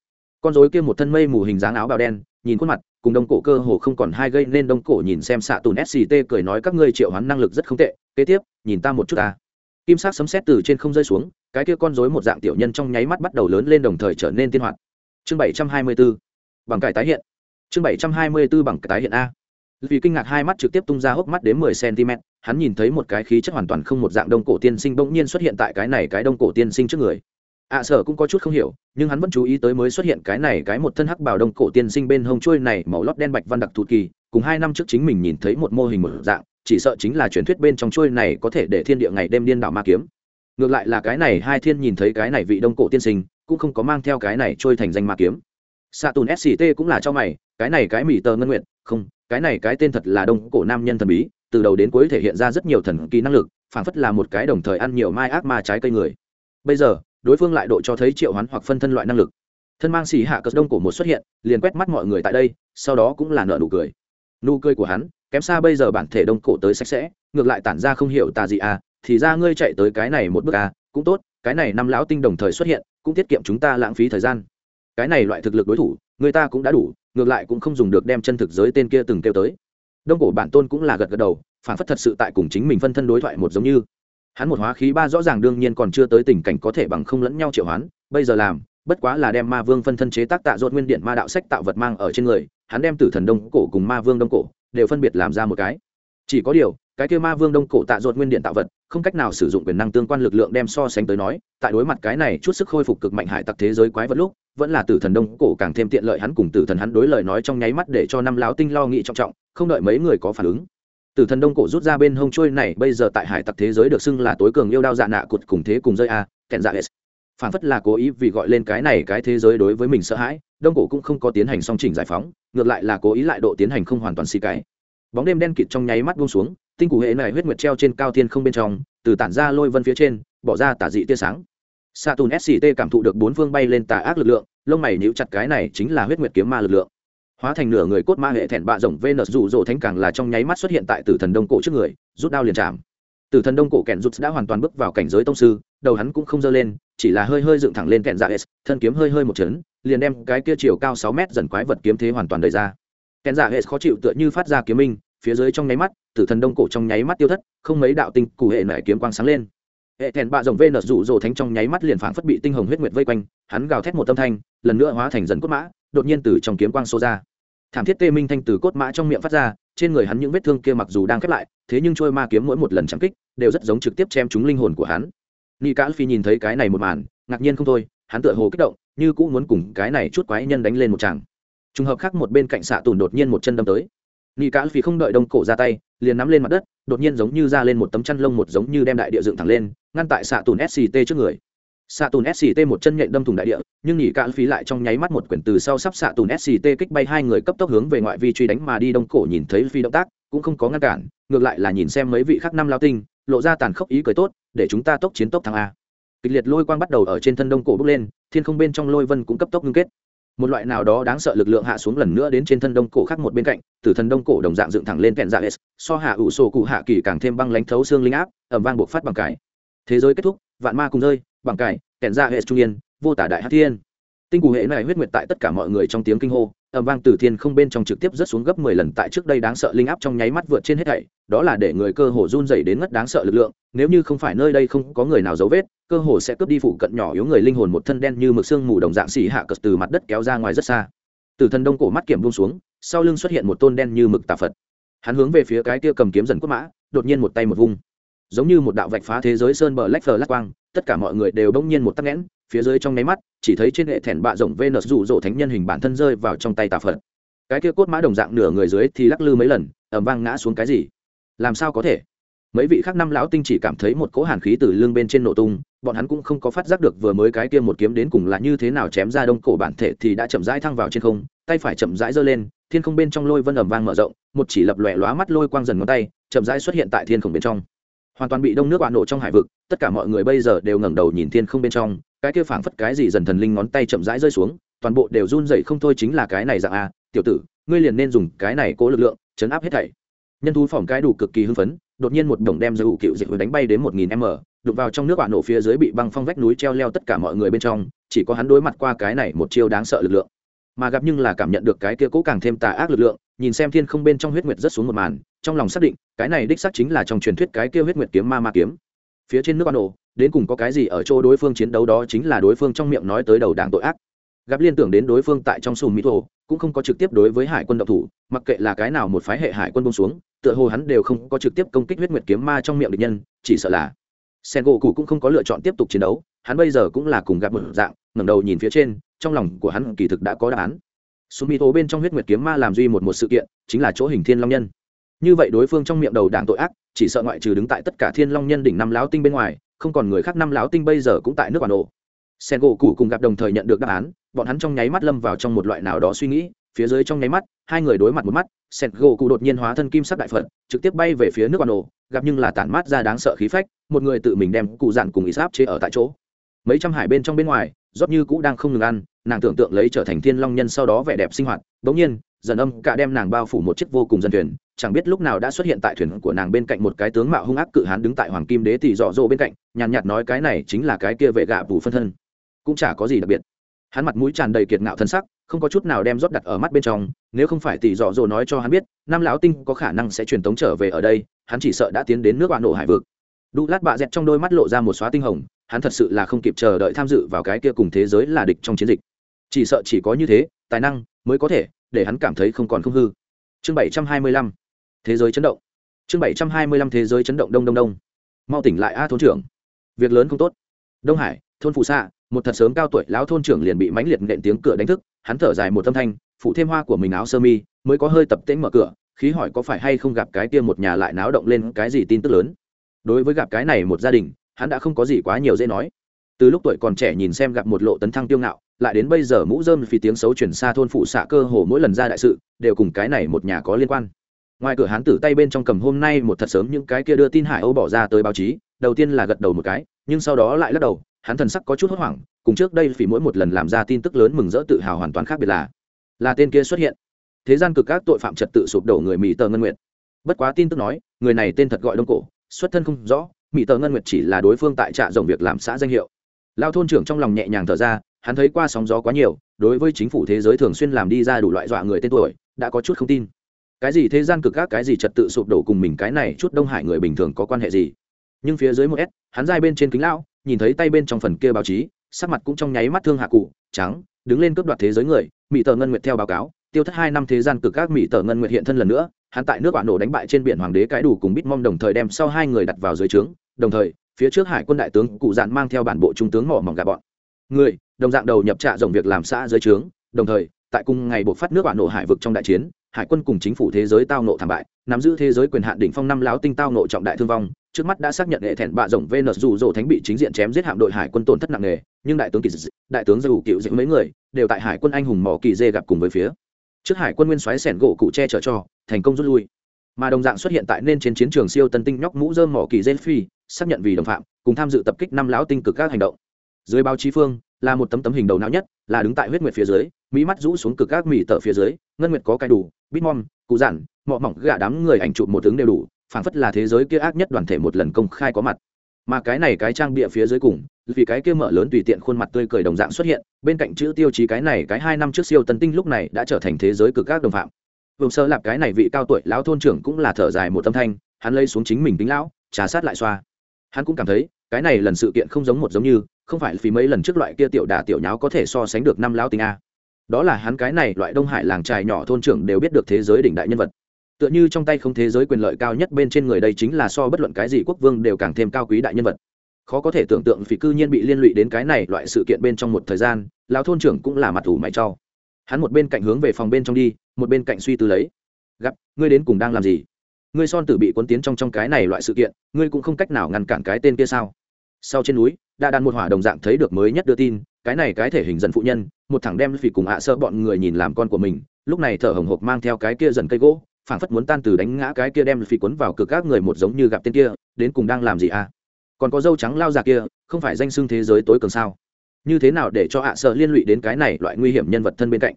Con rối kia một thân mây mù hình dáng áo bào đen, nhìn khuôn mặt, cùng đông cổ cơ hồ không còn hai gây nên đông cổ nhìn xem xạ tùn SCT cười nói các ngươi triệu hoán năng lực rất không tệ, kế tiếp, nhìn ta một chút ta. Kim sắc sấm sét từ trên không rơi xuống, cái kia con rối một dạng tiểu nhân trong nháy mắt bắt đầu lớn lên đồng thời trở nên tiên hoạt. Chương bảy trăm hai mươi 724 bằng cải tái hiện. Chương bảy trăm hai mươi 724 bằng cải tái hiện a. Vì kinh ngạc hai mắt trực tiếp tung ra hốc mắt đến mười cm hắn nhìn thấy một cái khí chất hoàn toàn không một dạng đông cổ tiên sinh bỗng nhiên xuất hiện tại cái này cái đông cổ tiên sinh trước người ạ sở cũng có chút không hiểu, nhưng hắn vẫn chú ý tới mới xuất hiện cái này cái một thân hắc bảo đông cổ tiên sinh bên hông trôi này màu lót đen bạch văn đặc thù kỳ, cùng hai năm trước chính mình nhìn thấy một mô hình một dạng, chỉ sợ chính là truyền thuyết bên trong trôi này có thể để thiên địa ngày đêm điên đảo ma kiếm. Ngược lại là cái này hai thiên nhìn thấy cái này vị đông cổ tiên sinh, cũng không có mang theo cái này trôi thành danh ma kiếm. Xạ tùn sct cũng là cho mày, cái này cái mỹ tờ ngân nguyện không, cái này cái tên thật là đông cổ nam nhân thần bí, từ đầu đến cuối thể hiện ra rất nhiều thần kỳ năng lực, phảng phất là một cái đồng thời ăn nhiều mai ác ma trái cây người. Bây giờ đối phương lại độ cho thấy triệu hoán hoặc phân thân loại năng lực. Thân mang xì hạ cờ đông cổ một xuất hiện, liền quét mắt mọi người tại đây, sau đó cũng là nợ nụ cười. Nụ cười của hắn, kém xa bây giờ bản thể đông cổ tới sạch sẽ, ngược lại tản ra không hiểu tà gì à thì ra ngươi chạy tới cái này một bước à cũng tốt, cái này năm lão tinh đồng thời xuất hiện, cũng tiết kiệm chúng ta lãng phí thời gian. Cái này loại thực lực đối thủ, người ta cũng đã đủ, ngược lại cũng không dùng được đem chân thực giới tên kia từng kêu tới. Đông cổ bản tôn cũng là gật gật đầu, phản phất thật sự tại cùng chính mình phân thân đối thoại một giống như hắn một hóa khí ba rõ ràng đương nhiên còn chưa tới tình cảnh có thể bằng không lẫn nhau triệu hoán, bây giờ làm, bất quá là đem ma vương phân thân chế tác tạ dốt nguyên điện ma đạo sách tạo vật mang ở trên người, hắn đem tử thần đông cổ cùng ma vương đông cổ đều phân biệt làm ra một cái. Chỉ có điều, cái kia ma vương đông cổ tạ dốt nguyên điện tạo vật, không cách nào sử dụng quyền năng tương quan lực lượng đem so sánh tới nói, tại đối mặt cái này chút sức khôi phục cực mạnh hải tặc thế giới quái vật lúc, vẫn là tử thần đông cổ càng thêm tiện lợi hắn cùng tử thần hắn đối lời nói trong nháy mắt để cho năm láo tinh lo nghĩ trọng trọng, không đợi mấy người có phản ứng tử thần đông cổ rút ra bên hông trôi này, bây giờ tại hải tặc thế giới được xưng là tối cường yêu đao dạ nạ cụt cùng thế cùng rơi a, kẹn dạ s. Phản phất là cố ý vì gọi lên cái này cái thế giới đối với mình sợ hãi, đông cổ cũng không có tiến hành song trình giải phóng, ngược lại là cố ý lại độ tiến hành không hoàn toàn xì cái bóng đêm đen kịt trong nháy mắt buông xuống, tinh cụ hệ này huyết nguyệt treo trên cao thiên không bên trong, từ tản ra lôi vân phía trên, bỏ ra tả dị tia sáng. Sa tùn sct cảm thụ được bốn phương bay lên tà ác lực lượng, lông mày níu chặt cái này chính là huyết nguyệt kiếm ma lực lượng hóa thành nửa người cốt ma hệ thẹn bạ rồng venus rụ rỗ thánh càng là trong nháy mắt xuất hiện tại tử thần đông cổ trước người, rút đao liền chạm. Tử thần đông cổ kẹn rút đã hoàn toàn bước vào cảnh giới tông sư, đầu hắn cũng không dơ lên, chỉ là hơi hơi dựng thẳng lên kẹn dạ s, thân kiếm hơi hơi một chấn, liền đem cái kia chiều cao sáu mét dần quái vật kiếm thế hoàn toàn đầy ra. Kẹn dạ s khó chịu tựa như phát ra kiếm minh, phía dưới trong nháy mắt, tử thần đông cổ trong nháy mắt tiêu thất, không mấy đạo tinh cụ hệ nảy kiếm quang sáng lên. Hệ thẹn bạ rồng venus rụ rỗ thánh trong nháy mắt liền phảng phất bị tinh hồng huyết nguyệt vây quanh, hắn gào thét một tâm thanh, lần nữa hóa thành dần cốt mã, đột nhiên từ trong kiếm quang xô ra thảm thiết tê minh thanh từ cốt mã trong miệng phát ra, trên người hắn những vết thương kia mặc dù đang khép lại, thế nhưng trôi ma kiếm mỗi một lần chạm kích, đều rất giống trực tiếp chém trúng linh hồn của hắn. Nghi cá phi nhìn thấy cái này một màn, ngạc nhiên không thôi, hắn tựa hồ kích động, như cũng muốn cùng cái này chút quái nhân đánh lên một tràng. Trùng hợp khác một bên cạnh xạ tùn đột nhiên một chân đâm tới. Nghi cá phi không đợi đông cổ ra tay, liền nắm lên mặt đất, đột nhiên giống như ra lên một tấm chăn lông một giống như đem đại địa dựng thẳng lên, ngăn tại xạ tùn sct trước người xạ tùn sct một chân nhện đâm thủng đại địa, nhưng nhỉ cạn phí lại trong nháy mắt một quyển từ sau sắp xạ tùn sct kích bay hai người cấp tốc hướng về ngoại vi truy đánh mà đi đông cổ nhìn thấy phi động tác, cũng không có ngăn cản, ngược lại là nhìn xem mấy vị khác năm lao tinh, lộ ra tàn khốc ý cười tốt, để chúng ta tốc chiến tốc thắng a. Kịch liệt lôi quang bắt đầu ở trên thân đông cổ bước lên, thiên không bên trong lôi vân cũng cấp tốc ngưng kết. Một loại nào đó đáng sợ lực lượng hạ xuống lần nữa đến trên thân đông cổ khác một bên cạnh, từ thân đông cổ đồng dạng dựng thẳng lên kẹn dạ s so hạ ủ sổ cụ hạ kỳ càng thêm băng lánh thấu xương linh áp, ẩm vang buộc phát bằng cái. Thế giới kết thúc vạn ma cùng rơi, bằng cải kẹn ra hệ trung yên, vô tả đại hát thiên. Tinh cụ hệ này huyết nguyệt tại tất cả mọi người trong tiếng kinh hô ẩm vang từ thiên không bên trong trực tiếp rớt xuống gấp mười lần tại trước đây đáng sợ linh áp trong nháy mắt vượt trên hết thảy, đó là để người cơ hồ run dày đến ngất đáng sợ lực lượng, nếu như không phải nơi đây không có người nào dấu vết, cơ hồ sẽ cướp đi phụ cận nhỏ yếu người linh hồn một thân đen như mực xương mù đồng dạng xỉ hạ cật từ mặt đất kéo ra ngoài rất xa. Từ thân đông cổ mắt kiểm buông xuống, sau lưng xuất hiện một tôn đen như mực tà phật. Hắn hướng về phía cái kia cầm kiếm dần quất mã, đột nhiên một tay một vung giống như một đạo vạch phá thế giới sơn bờ lách phờ lắc quang, tất cả mọi người đều đông nhiên một tắc nghẽn, phía dưới trong nháy mắt, chỉ thấy trên hệ thẻn bạ rộng venus rụ rỗ thánh nhân hình bản thân rơi vào trong tay tà phật. Cái kia cốt mã đồng dạng nửa người dưới thì lắc lư mấy lần ẩm vang ngã xuống cái gì? Làm sao có thể? Mấy vị khác năm lão tinh chỉ cảm thấy một cỗ hàn khí từ lưng bên trên nổ tung, bọn hắn cũng không có phát giác được vừa mới cái kia một kiếm đến cùng là như thế nào chém ra đông cổ bản thể thì đã chậm rãi thăng vào trên không, tay phải chậm rãi giơ lên, thiên không bên trong lôi vân ẩm vang mở rộng, một chỉ lập lòe lóa mắt lôi quang dần ngón tay, chậm rãi xuất hiện tại thiên khổng bên trong hoàn toàn bị đông nước bạo nổ trong hải vực, tất cả mọi người bây giờ đều ngẩng đầu nhìn thiên không bên trong, cái kia phảng phất cái gì dần thần linh ngón tay chậm rãi rơi xuống, toàn bộ đều run dậy không thôi chính là cái này dạng a, tiểu tử, ngươi liền nên dùng cái này cố lực lượng, chấn áp hết thảy. Nhân thú phỏng cái đủ cực kỳ hưng phấn, đột nhiên một đồng đem dầu cựu dịch đánh bay đến một nghìn m đục vào trong nước bạo nổ phía dưới bị băng phong vách núi treo leo tất cả mọi người bên trong, chỉ có hắn đối mặt qua cái này một chiêu đáng sợ lực lượng mà gặp nhưng là cảm nhận được cái kia cố càng thêm tà ác lực lượng, nhìn xem thiên không bên trong huyết nguyệt rất xuống một màn, trong lòng xác định, cái này đích xác chính là trong truyền thuyết cái kia huyết nguyệt kiếm ma ma kiếm. Phía trên nước ban ổ đến cùng có cái gì ở chỗ đối phương chiến đấu đó chính là đối phương trong miệng nói tới đầu đảng tội ác. Gặp liên tưởng đến đối phương tại trong sùm mỹ thổ, cũng không có trực tiếp đối với hải quân độc thủ, mặc kệ là cái nào một phái hệ hải quân bông xuống, tựa hồ hắn đều không có trực tiếp công kích huyết nguyệt kiếm ma trong miệng địch nhân, chỉ sợ là sen gỗ cụ cũng không có lựa chọn tiếp tục chiến đấu hắn bây giờ cũng là cùng gặp một dạng, ngẩng đầu nhìn phía trên, trong lòng của hắn kỳ thực đã có đáp án. Sumito bên trong huyết nguyệt kiếm ma làm duy một một sự kiện, chính là chỗ hình thiên long nhân. Như vậy đối phương trong miệng đầu đảng tội ác, chỉ sợ ngoại trừ đứng tại tất cả thiên long nhân đỉnh năm láo tinh bên ngoài, không còn người khác năm láo tinh bây giờ cũng tại nước bản đồ. Sen gỗ cụ cùng gặp đồng thời nhận được đáp án, bọn hắn trong nháy mắt lâm vào trong một loại nào đó suy nghĩ, phía dưới trong nháy mắt, hai người đối mặt một mắt sen gỗ cụ đột nhiên hóa thân kim sắc đại phật, trực tiếp bay về phía nước bản đồ, gặp nhưng là tản mát ra đáng sợ khí phách, một người tự mình đem cụ dạn cùng ý sáp chế ở tại chỗ mấy trăm hải bên trong bên ngoài, rót như cũ đang không ngừng ăn, nàng tưởng tượng lấy trở thành thiên long nhân sau đó vẻ đẹp sinh hoạt. Bỗng nhiên, dần âm cả đem nàng bao phủ một chiếc vô cùng dân thuyền, chẳng biết lúc nào đã xuất hiện tại thuyền của nàng bên cạnh một cái tướng mạo hung ác cự hán đứng tại hoàng kim đế thì dọ dỗ bên cạnh, nhàn nhạt nói cái này chính là cái kia vệ gạ phủ phân thân. Cũng chả có gì đặc biệt. Hắn mặt mũi tràn đầy kiệt ngạo thân sắc, không có chút nào đem rót đặt ở mắt bên trong, nếu không phải tỷ dọ dỗ nói cho hắn biết nam lão tinh có khả năng sẽ truyền tống trở về ở đây, hắn chỉ sợ đã tiến đến nước bạn nổ hải vực đu lát bạ dẹt trong đôi mắt lộ ra một xóa tinh hồng, hắn thật sự là không kịp chờ đợi tham dự vào cái kia cùng thế giới là địch trong chiến dịch. Chỉ sợ chỉ có như thế, tài năng mới có thể để hắn cảm thấy không còn không hư. Chương bảy trăm hai mươi lăm, thế giới chấn động. Chương bảy trăm hai mươi lăm, thế giới chấn động đông đông đông. Mau tỉnh lại a thôn trưởng. Việc lớn không tốt. Đông hải, thôn phụ xạ, một thật sớm cao tuổi lão thôn trưởng liền bị mãnh liệt nện tiếng cửa đánh thức, hắn thở dài một âm thanh phụ thêm hoa của mình áo sơ mi, mới có hơi tập tễnh mở cửa, khí hỏi có phải hay không gặp cái kia một nhà lại náo động lên cái gì tin tức lớn đối với gặp cái này một gia đình, hắn đã không có gì quá nhiều dễ nói. Từ lúc tuổi còn trẻ nhìn xem gặp một lộ tấn thăng tiêu ngạo, lại đến bây giờ mũ dơm vì tiếng xấu chuyển xa thôn phụ xạ cơ hồ mỗi lần ra đại sự, đều cùng cái này một nhà có liên quan. Ngoài cửa hán tử tay bên trong cầm hôm nay một thật sớm những cái kia đưa tin hải âu bỏ ra tới báo chí, đầu tiên là gật đầu một cái, nhưng sau đó lại lắc đầu, hắn thần sắc có chút hốt hoảng, cùng trước đây vì mỗi một lần làm ra tin tức lớn mừng rỡ tự hào hoàn toàn khác biệt là là tên kia xuất hiện. Thế gian cực các tội phạm trật tự sụp đổ người mỹ tờ ngân nguyện bất quá tin tức nói, người này tên thật gọi đông cổ xuất thân không rõ mỹ tờ ngân nguyệt chỉ là đối phương tại trạ rồng việc làm xã danh hiệu. Lao thôn trưởng trong lòng nhẹ nhàng thở ra, hắn thấy qua sóng gió quá nhiều, đối với chính phủ thế giới thường xuyên làm đi ra đủ loại dọa người tên tuổi, đã có chút không tin. Cái gì thế gian cực các cái gì trật tự sụp đổ cùng mình cái này chút đông hải người bình thường có quan hệ gì? Nhưng phía dưới một s, hắn dai bên trên kính lão, nhìn thấy tay bên trong phần kia báo chí, sắc mặt cũng trong nháy mắt thương hạ cụ, trắng, đứng lên cướp đoạt thế giới người mỹ tờ ngân nguyệt theo báo cáo, tiêu thất hai năm thế gian cực các mỹ tờ ngân nguyệt hiện thân lần nữa hắn tại nước bạn nổ đánh bại trên biển hoàng đế cái đủ cùng bít mong đồng thời đem sau hai người đặt vào dưới trướng, đồng thời, phía trước hải quân đại tướng cụ dạn mang theo bản bộ trung tướng mỏ mỏng gà bọn. Người, đồng dạng đầu nhập trạ dòng việc làm xã dưới trướng, đồng thời, tại cùng ngày buộc phát nước bạn nổ hải vực trong đại chiến, hải quân cùng chính phủ thế giới tao nộ thảm bại, nắm giữ thế giới quyền hạn đỉnh phong năm láo tinh tao nộ trọng đại thương vong, trước mắt đã xác nhận hệ thẹn bạ rồng vn dù dỗ thánh bị chính diện chém giết hạm đội hải quân tổn thất nặng nề, nhưng đại tướng kỳ dị đại tướng dù cựu dị mấy người, đều tại hải quân anh hùng mỏ kỳ dê gặp cùng với phía trước hải quân nguyên xoáy sẻn gỗ cụ che chở cho, thành công rút lui. Mà đồng dạng xuất hiện tại nên trên chiến trường siêu tân tinh nhóc mũ dơm mỏ kỳ dê phi, xác nhận vì đồng phạm, cùng tham dự tập kích năm lão tinh cực các hành động. Dưới báo chí phương, là một tấm tấm hình đầu não nhất, là đứng tại huyết nguyệt phía dưới, mỹ mắt rũ xuống cực các mỹ tở phía dưới, ngân nguyệt có cái đủ, bitmom, cụ giản, mọ mỏng gạ đám người ảnh chụp một tướng đều đủ, phảng phất là thế giới kia ác nhất đoàn thể một lần công khai có mặt. Mà cái này cái trang bịa phía dưới cùng, vì cái kia mở lớn tùy tiện khuôn mặt tươi cười đồng dạng xuất hiện bên cạnh chữ tiêu chí cái này cái hai năm trước siêu tân tinh lúc này đã trở thành thế giới cực các đồng phạm. Vùng sơ lạp cái này vị cao tuổi lão thôn trưởng cũng là thở dài một tâm thanh, hắn lấy xuống chính mình tính lão, trà sát lại xoa. Hắn cũng cảm thấy, cái này lần sự kiện không giống một giống như, không phải vì mấy lần trước loại kia tiểu đà tiểu nháo có thể so sánh được năm lão tinh a. Đó là hắn cái này loại đông hải làng trài nhỏ thôn trưởng đều biết được thế giới đỉnh đại nhân vật. Tựa như trong tay không thế giới quyền lợi cao nhất bên trên người đây chính là so bất luận cái gì quốc vương đều càng thêm cao quý đại nhân vật khó có thể tưởng tượng vì cư nhiên bị liên lụy đến cái này loại sự kiện bên trong một thời gian lão thôn trưởng cũng là mặt ủ mày cho, hắn một bên cạnh hướng về phòng bên trong đi một bên cạnh suy tư lấy. Gặp ngươi đến cùng đang làm gì? Ngươi son tử bị cuốn tiến trong trong cái này loại sự kiện ngươi cũng không cách nào ngăn cản cái tên kia sao? Sau trên núi đã đàn một hỏa đồng dạng thấy được mới nhất đưa tin cái này cái thể hình dần phụ nhân một thằng đem vì cùng ạ sơ bọn người nhìn làm con của mình lúc này thở hồng hộc mang theo cái kia dần cây gỗ phảng phất muốn tan từ đánh ngã cái kia đem phì cuốn vào cực các người một giống như gặp tên kia đến cùng đang làm gì à? Còn có dâu trắng lao già kia, không phải danh xưng thế giới tối cường sao? Như thế nào để cho ạ sợ liên lụy đến cái này loại nguy hiểm nhân vật thân bên cạnh?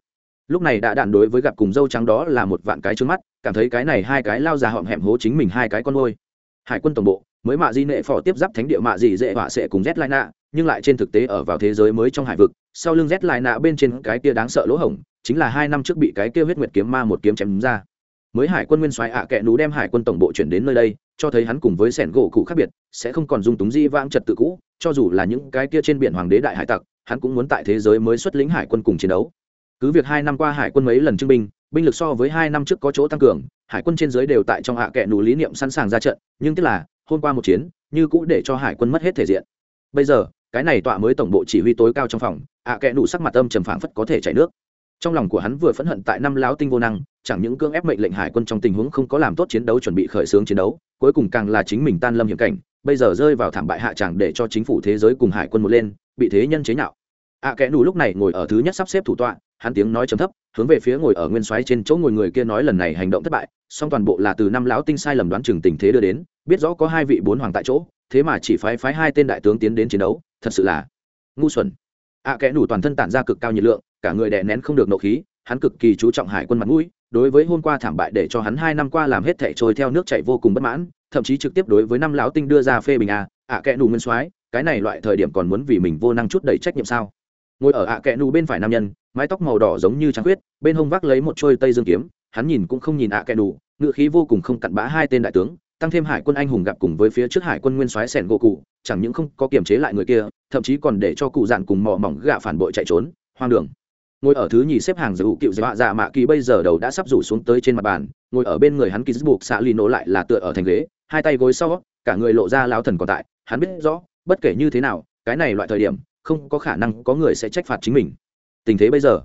Lúc này đã đạn đối với gặp cùng dâu trắng đó là một vạn cái trước mắt, cảm thấy cái này hai cái lao già họm hẹm hố chính mình hai cái con ngôi hải quân tổng bộ, mới mạ di nệ phò tiếp giáp thánh địa mạ gì dễ họa sẽ cùng z lai nạ nhưng lại trên thực tế ở vào thế giới mới trong hải vực, sau lưng z lai nạ bên trên cái kia đáng sợ lỗ hổng, chính là hai năm trước bị cái kia huyết nguyệt kiếm ma một kiếm chém ra mới hải quân nguyên soái ạ à kẹ nú đem hải quân tổng bộ chuyển đến nơi đây, cho thấy hắn cùng với sẻn gỗ cụ khác biệt, sẽ không còn dung túng di vãng trật tự cũ, cho dù là những cái kia trên biển hoàng đế đại hải tặc, hắn cũng muốn tại thế giới mới xuất lĩnh hải quân cùng chiến đấu. Cứ việc hai năm qua hải quân mấy lần trưng binh binh lực so với hai năm trước có chỗ tăng cường, hải quân trên giới đều tại trong hạ kẹ nú lý niệm sẵn sàng ra trận, nhưng tức là, hôm qua một chiến, như cũ để cho hải quân mất hết thể diện. Bây giờ, cái này tọa mới tổng bộ chỉ huy tối cao trong phòng, ạ kẹ nú sắc mặt âm trầm phảng phất có thể chảy nước trong lòng của hắn vừa phẫn hận tại năm láo tinh vô năng chẳng những cưỡng ép mệnh lệnh hải quân trong tình huống không có làm tốt chiến đấu chuẩn bị khởi xướng chiến đấu cuối cùng càng là chính mình tan lâm hiểm cảnh bây giờ rơi vào thảm bại hạ tràng để cho chính phủ thế giới cùng hải quân một lên bị thế nhân chế nhạo. Ạ à, kẽ nù lúc này ngồi ở thứ nhất sắp xếp thủ tọa hắn tiếng nói trầm thấp hướng về phía ngồi ở nguyên xoáy trên chỗ ngồi người kia nói lần này hành động thất bại song toàn bộ là từ năm lão tinh sai lầm đoán chừng tình thế đưa đến biết rõ có hai vị bốn hoàng tại chỗ thế mà chỉ phái phái hai tên đại tướng tiến đến chiến đấu thật sự là ngu xuẩn. Ạ à, kẽ nủ toàn thân tản ra cực cao nhiệt lượng cả người đè nén không được nộ khí hắn cực kỳ chú trọng hải quân mặt mũi đối với hôm qua thảm bại để cho hắn hai năm qua làm hết thảy trôi theo nước chảy vô cùng bất mãn thậm chí trực tiếp đối với năm lão tinh đưa ra phê bình a ạ à, kẽ nù nguyên soái cái này loại thời điểm còn muốn vì mình vô năng chút đầy trách nhiệm sao? Ngồi ở ạ à kẽ nù bên phải nam nhân mái tóc màu đỏ giống như trắng khuyết bên hông vác lấy một trôi tây dương kiếm hắn nhìn cũng không nhìn ạ kẽ nù ngựa khí vô cùng không cặn bã hai tên đại tướng tăng thêm hải quân anh hùng gặp cùng với phía trước hải quân nguyên soái sẻn gỗ cụ chẳng những không có kiềm chế lại người kia thậm chí còn để cho cụ dạn cùng mò mỏng gạ phản bội chạy trốn hoang đường ngồi ở thứ nhì xếp hàng giữ cựu dạ dạ mạ kỳ bây giờ đầu đã sắp rủ xuống tới trên mặt bàn, ngồi ở bên người hắn kỳ buộc xạ lì nổ lại là tựa ở thành ghế, hai tay gối sau, cả người lộ ra lao thần còn tại, hắn biết rõ, bất kể như thế nào, cái này loại thời điểm, không có khả năng có người sẽ trách phạt chính mình. Tình thế bây giờ,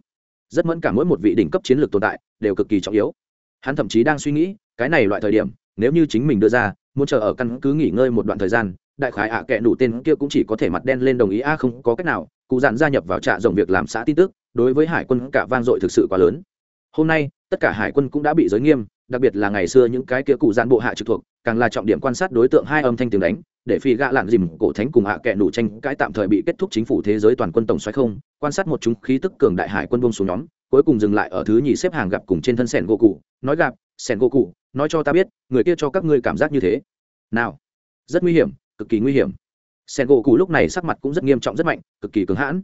rất mẫn cả mỗi một vị đỉnh cấp chiến lược tồn tại, đều cực kỳ trọng yếu. Hắn thậm chí đang suy nghĩ, cái này loại thời điểm, nếu như chính mình đưa ra, muốn chờ ở căn cứ nghỉ ngơi một đoạn thời gian, đại khái ạ à kệ đủ tên kia cũng chỉ có thể mặt đen lên đồng ý, a không có cách nào cụ dặn gia nhập vào trạ rộng việc làm xã tin tức, đối với hải quân cả vang dội thực sự quá lớn. Hôm nay, tất cả hải quân cũng đã bị giới nghiêm, đặc biệt là ngày xưa những cái kia cụ dạn bộ hạ trực thuộc, càng là trọng điểm quan sát đối tượng hai âm thanh tiếng đánh, để phi gạ lạng dìm cổ thánh cùng hạ à kệ đủ tranh cãi tạm thời bị kết thúc chính phủ thế giới toàn quân tổng xoáy không, quan sát một chúng khí tức cường đại hải quân buông xuống nhóm, cuối cùng dừng lại ở thứ nhì xếp hàng gặp cùng trên thân sẻn gỗ cụ, nói gặp, sẻn gỗ cụ, nói cho ta biết, người kia cho các ngươi cảm giác như thế. Nào, rất nguy hiểm, cực kỳ nguy hiểm sen gỗ cụ lúc này sắc mặt cũng rất nghiêm trọng rất mạnh, cực kỳ cứng hãn.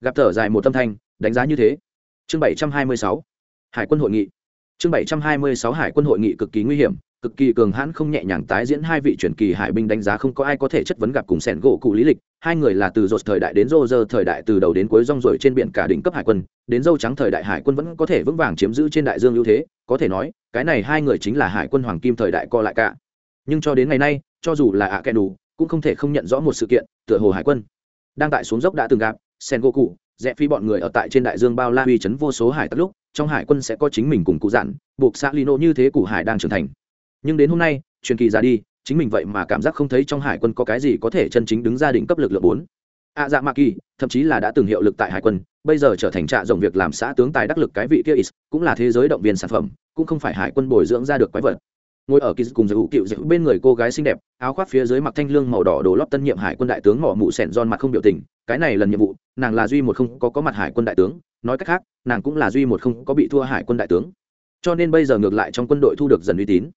Gặp thở dài một tâm thanh, đánh giá như thế. Chương bảy trăm hai mươi sáu, hải quân hội nghị. Chương bảy trăm hai mươi sáu, hải quân hội nghị cực kỳ nguy hiểm, cực kỳ cường hãn không nhẹ nhàng tái diễn hai vị truyền kỳ hải binh đánh giá không có ai có thể chất vấn gặp cùng sẻn gỗ cụ lý lịch. Hai người là từ dột thời đại đến rô rơ thời đại, từ đầu đến cuối rong rồi trên biển cả đỉnh cấp hải quân, đến dâu trắng thời đại hải quân vẫn có thể vững vàng chiếm giữ trên đại dương ưu thế. Có thể nói, cái này hai người chính là hải quân hoàng kim thời đại co lại cả. Nhưng cho đến ngày nay, cho dù là ạ à kẻ đủ cũng không thể không nhận rõ một sự kiện, tựa hồ hải quân. Đang tại xuống dốc đã từng gặp sen gỗ cụ rẽ phi bọn người ở tại trên đại dương bao la uy chấn vô số hải tất lúc, trong hải quân sẽ có chính mình cùng cụ dặn buộc xã lino như thế cụ hải đang trưởng thành. Nhưng đến hôm nay, truyền kỳ ra đi, chính mình vậy mà cảm giác không thấy trong hải quân có cái gì có thể chân chính đứng ra định cấp lực lượng bốn. A dạ ma kỳ, thậm chí là đã từng hiệu lực tại hải quân, bây giờ trở thành trạ rộng việc làm xã tướng tài đắc lực cái vị kia is, cũng là thế giới động viên sản phẩm, cũng không phải hải quân bồi dưỡng ra được quái vật ngồi ở kỳ cùng giữ cựu giữ bên người cô gái xinh đẹp, áo khoác phía dưới mặc thanh lương màu đỏ đồ lót tân nhiệm hải quân đại tướng mỏ mụ sẻn giòn mặt không biểu tình, cái này lần nhiệm vụ, nàng là duy một không có có mặt hải quân đại tướng, nói cách khác, nàng cũng là duy một không có bị thua hải quân đại tướng. Cho nên bây giờ ngược lại trong quân đội thu được dần uy tín.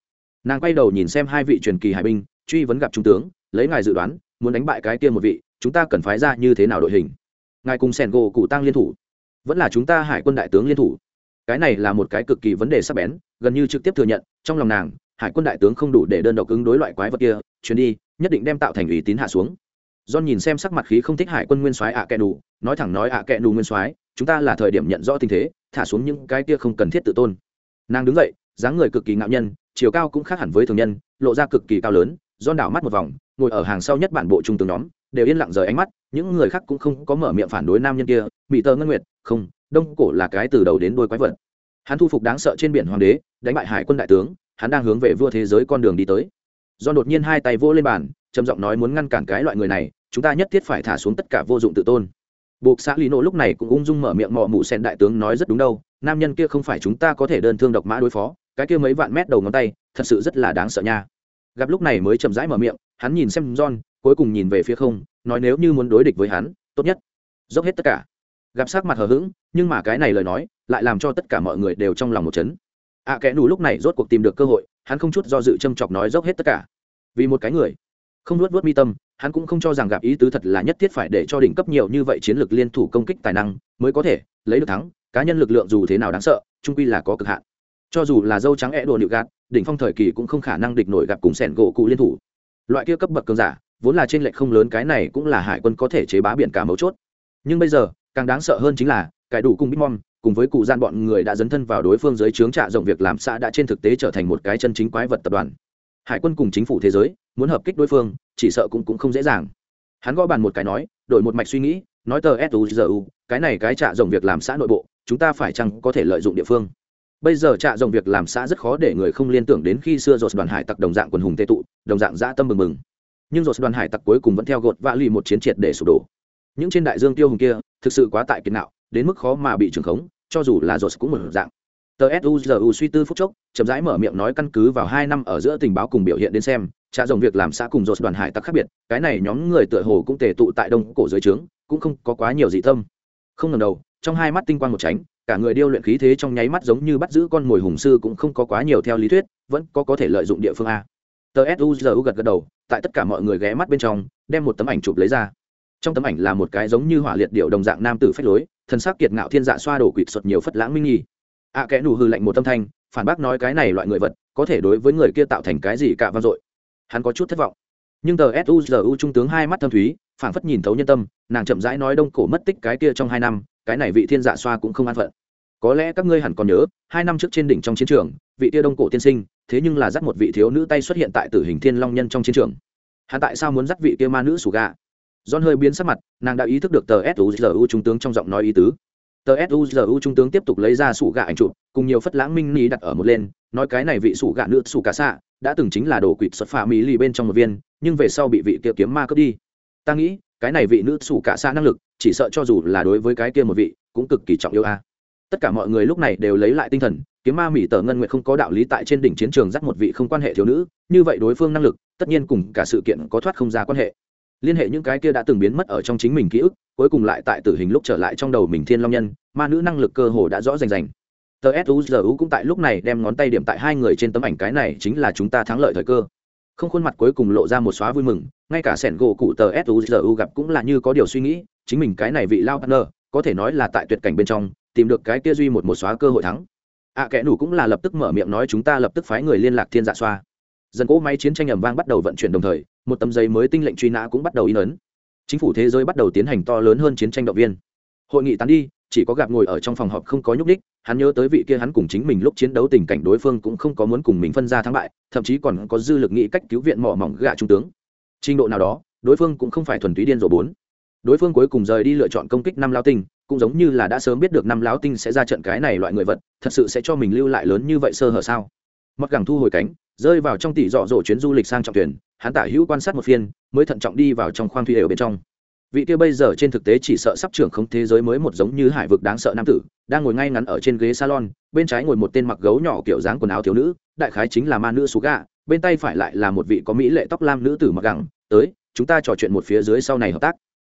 Nàng quay đầu nhìn xem hai vị truyền kỳ hải binh, truy vấn gặp trung tướng, lấy ngài dự đoán, muốn đánh bại cái kia một vị, chúng ta cần phái ra như thế nào đội hình? Ngài cùng sẻn gỗ cụ tăng liên thủ. Vẫn là chúng ta hải quân đại tướng liên thủ. Cái này là một cái cực kỳ vấn đề sắc bén, gần như trực tiếp thừa nhận, trong lòng nàng hải quân đại tướng không đủ để đơn độc ứng đối loại quái vật kia chuyến đi nhất định đem tạo thành ủy tín hạ xuống John nhìn xem sắc mặt khí không thích hải quân nguyên soái ạ kẹ đủ, nói thẳng nói ạ kẹ đủ nguyên soái, chúng ta là thời điểm nhận rõ tình thế, thả xuống những cái kia không cần thiết tự tôn. Nàng đứng dậy, dáng người cực kỳ ngạo nhân, chiều cao cũng khác hẳn với thường nhân, lộ ra cực kỳ cao lớn, John đảo mắt một vòng, ngồi ở hàng sau nhất bản bộ trung tướng nhóm, đều yên lặng rời ánh mắt, những người khác cũng không có mở miệng phản đối nam nhân kia, Mỹ Tơ Ngân Nguyệt, không, Đông Cổ là cái từ đầu đến đuôi quái vật. Hắn thu phục đáng sợ trên biển hoàng đế, đánh bại hải quân đại tướng, hắn đang hướng về vua thế giới con đường đi tới. Do đột nhiên hai tay vô lên bàn trầm giọng nói muốn ngăn cản cái loại người này chúng ta nhất thiết phải thả xuống tất cả vô dụng tự tôn. Buộc xã lý nộ lúc này cũng ung dung mở miệng mọ mụ sen đại tướng nói rất đúng đâu nam nhân kia không phải chúng ta có thể đơn thương độc mã đối phó cái kia mấy vạn mét đầu ngón tay thật sự rất là đáng sợ nha. Gặp lúc này mới chậm rãi mở miệng hắn nhìn xem john cuối cùng nhìn về phía không nói nếu như muốn đối địch với hắn tốt nhất. Dốc hết tất cả gặp sắc mặt hờ hững nhưng mà cái này lời nói lại làm cho tất cả mọi người đều trong lòng một chấn. Ạ à, kẽ nù lúc này rốt cuộc tìm được cơ hội hắn không chút do dự châm chọc nói dốc hết tất cả. Vì một cái người không nuốt vớt mi tâm hắn cũng không cho rằng gặp ý tứ thật là nhất thiết phải để cho đỉnh cấp nhiều như vậy chiến lược liên thủ công kích tài năng mới có thể lấy được thắng. Cá nhân lực lượng dù thế nào đáng sợ trung quy là có cực hạn. Cho dù là dâu trắng é đồ nịu gạt đỉnh phong thời kỳ cũng không khả năng địch nổi gặp cùng sẻn gỗ cụ liên thủ. Loại kia cấp bậc cường giả vốn là trên lệch không lớn cái này cũng là hải quân có thể chế bá biển cả mấu chốt. Nhưng bây giờ càng đáng sợ hơn chính là cải đủ cùng bitmom cùng với cụ gian bọn người đã dấn thân vào đối phương dưới trướng trạ rộng việc làm xã đã trên thực tế trở thành một cái chân chính quái vật tập đoàn. Hải quân cùng chính phủ thế giới muốn hợp kích đối phương chỉ sợ cũng, cũng không dễ dàng. Hắn gõ bàn một cái nói đổi một mạch suy nghĩ nói tờ suzu cái này cái trạ rộng việc làm xã nội bộ chúng ta phải chăng có thể lợi dụng địa phương? Bây giờ trạ rộng việc làm xã rất khó để người không liên tưởng đến khi xưa dột đoàn hải tặc đồng dạng quần hùng tê tụ đồng dạng dã tâm mừng mừng nhưng dột đoàn hải tặc cuối cùng vẫn theo gột vạ lì một chiến triệt để sụp đổ những trên đại dương tiêu hùng kia, thực sự quá tại kiệt nạo, đến mức khó mà bị trưởng khống, cho dù là rột cũng một dạng. Tờ suzu suy tư phút chốc, chậm rãi mở miệng nói căn cứ vào hai năm ở giữa tình báo cùng biểu hiện đến xem, trả dòng việc làm xã cùng rột đoàn hải tặc khác biệt, cái này nhóm người tựa hồ cũng tề tụ tại đông cổ dưới trướng, cũng không có quá nhiều dị tâm. Không ngần đầu, trong hai mắt tinh quang một tránh, cả người điêu luyện khí thế trong nháy mắt giống như bắt giữ con mồi hùng sư cũng không có quá nhiều theo lý thuyết, vẫn có có thể lợi dụng địa phương a. Tờ suzu gật gật đầu, tại tất cả mọi người ghé mắt bên trong, đem một tấm ảnh chụp lấy ra trong tấm ảnh là một cái giống như hỏa liệt điệu đồng dạng nam tử phách lối thân xác kiệt ngạo thiên dạ xoa đổ quỵt xuất nhiều phất lãng minh nghi. Ạ à, kẽ nù hư lạnh một tâm thanh phản bác nói cái này loại người vật có thể đối với người kia tạo thành cái gì cả vang dội. Hắn có chút thất vọng. Nhưng tờ suzu trung tướng hai mắt thâm thúy phản phất nhìn thấu nhân tâm nàng chậm rãi nói đông cổ mất tích cái kia trong hai năm cái này vị thiên dạ xoa cũng không an phận. Có lẽ các ngươi hẳn còn nhớ hai năm trước trên đỉnh trong chiến trường vị tia đông cổ tiên sinh thế nhưng là dắt một vị thiếu nữ tay xuất hiện tại tử hình thiên long nhân trong chiến trường. Hắn tại sao muốn dắt vị kia ma nữ sủ gà? John hơi biến sắc mặt, nàng đã ý thức được tờ SUZU trung tướng trong giọng nói ý tứ. Tờ SUZU trung tướng tiếp tục lấy ra sủ gạ ảnh chụp, cùng nhiều phất lãng minh ní đặt ở một lên, nói cái này vị sủ gạ nữ sủ cả xạ, đã từng chính là đồ quỷ xuất phà mỹ lì bên trong một viên, nhưng về sau bị vị kia kiếm ma cướp đi. Ta nghĩ, cái này vị nữ sủ cả xạ năng lực, chỉ sợ cho dù là đối với cái kia một vị, cũng cực kỳ trọng yếu a. Tất cả mọi người lúc này đều lấy lại tinh thần, kiếm ma mỹ tờ ngân nguyện không có đạo lý tại trên đỉnh chiến trường dắt một vị không quan hệ thiếu nữ, như vậy đối phương năng lực, tất nhiên cùng cả sự kiện có thoát không ra quan hệ liên hệ những cái kia đã từng biến mất ở trong chính mình ký ức cuối cùng lại tại tử hình lúc trở lại trong đầu mình thiên long nhân ma nữ năng lực cơ hồ đã rõ rành rành. Tờ suzu cũng tại lúc này đem ngón tay điểm tại hai người trên tấm ảnh cái này chính là chúng ta thắng lợi thời cơ. Không khuôn mặt cuối cùng lộ ra một xóa vui mừng ngay cả sẻn gỗ cụ tờ suzu gặp cũng là như có điều suy nghĩ chính mình cái này vị lao partner có thể nói là tại tuyệt cảnh bên trong tìm được cái kia duy một một xóa cơ hội thắng. Ạ à, kẻ nủ cũng là lập tức mở miệng nói chúng ta lập tức phái người liên lạc thiên dạ xoa. Dần cỗ máy chiến tranh ầm vang bắt đầu vận chuyển đồng thời một tấm giấy mới tinh lệnh truy nã cũng bắt đầu in ấn. Chính phủ thế giới bắt đầu tiến hành to lớn hơn chiến tranh động viên. Hội nghị tán đi, chỉ có gặp ngồi ở trong phòng họp không có nhúc ních hắn nhớ tới vị kia hắn cùng chính mình lúc chiến đấu tình cảnh đối phương cũng không có muốn cùng mình phân ra thắng bại, thậm chí còn có dư lực nghĩ cách cứu viện mỏ mỏng gạ trung tướng. Trình độ nào đó, đối phương cũng không phải thuần túy điên rồ bốn. Đối phương cuối cùng rời đi lựa chọn công kích năm lao tinh, cũng giống như là đã sớm biết được năm lão tinh sẽ ra trận cái này loại người vật, thật sự sẽ cho mình lưu lại lớn như vậy sơ hở sao? Mặc gẳng thu hồi cánh rơi vào trong tỷ dọ dỗ chuyến du lịch sang trọng thuyền, hắn tả hữu quan sát một phiên, mới thận trọng đi vào trong khoang thủy đều bên trong. Vị kia bây giờ trên thực tế chỉ sợ sắp trưởng không thế giới mới một giống như hải vực đáng sợ nam tử, đang ngồi ngay ngắn ở trên ghế salon, bên trái ngồi một tên mặc gấu nhỏ kiểu dáng quần áo thiếu nữ, đại khái chính là ma nữ sú gà bên tay phải lại là một vị có mỹ lệ tóc lam nữ tử mặc gẳng, tới, chúng ta trò chuyện một phía dưới sau này hợp tác.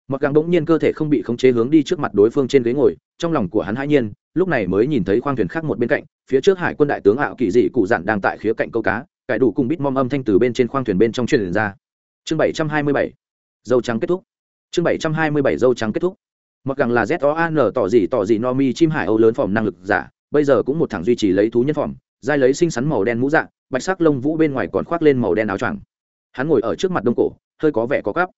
Mặc gẳng bỗng nhiên cơ thể không bị khống chế hướng đi trước mặt đối phương trên ghế ngồi, trong lòng của hắn hãi nhiên lúc này mới nhìn thấy khoang thuyền khác một bên cạnh, phía trước hải quân đại tướng ảo kỳ dị cụ dặn đang tại khía cạnh câu cá, cải đủ cùng bít mom âm thanh từ bên trên khoang thuyền bên trong truyền ra. Chương bảy trăm hai mươi bảy, dâu trắng kết thúc. Chương bảy trăm hai mươi bảy, dâu trắng kết thúc. Mặc rằng là z o an tỏ gì tỏ gì no mi chim hải âu lớn phòng năng lực giả, bây giờ cũng một thằng duy trì lấy thú nhân phòng dai lấy xinh xắn màu đen mũ dạng bạch sắc lông vũ bên ngoài còn khoác lên màu đen áo choàng. Hắn ngồi ở trước mặt đông cổ, hơi có vẻ có cắp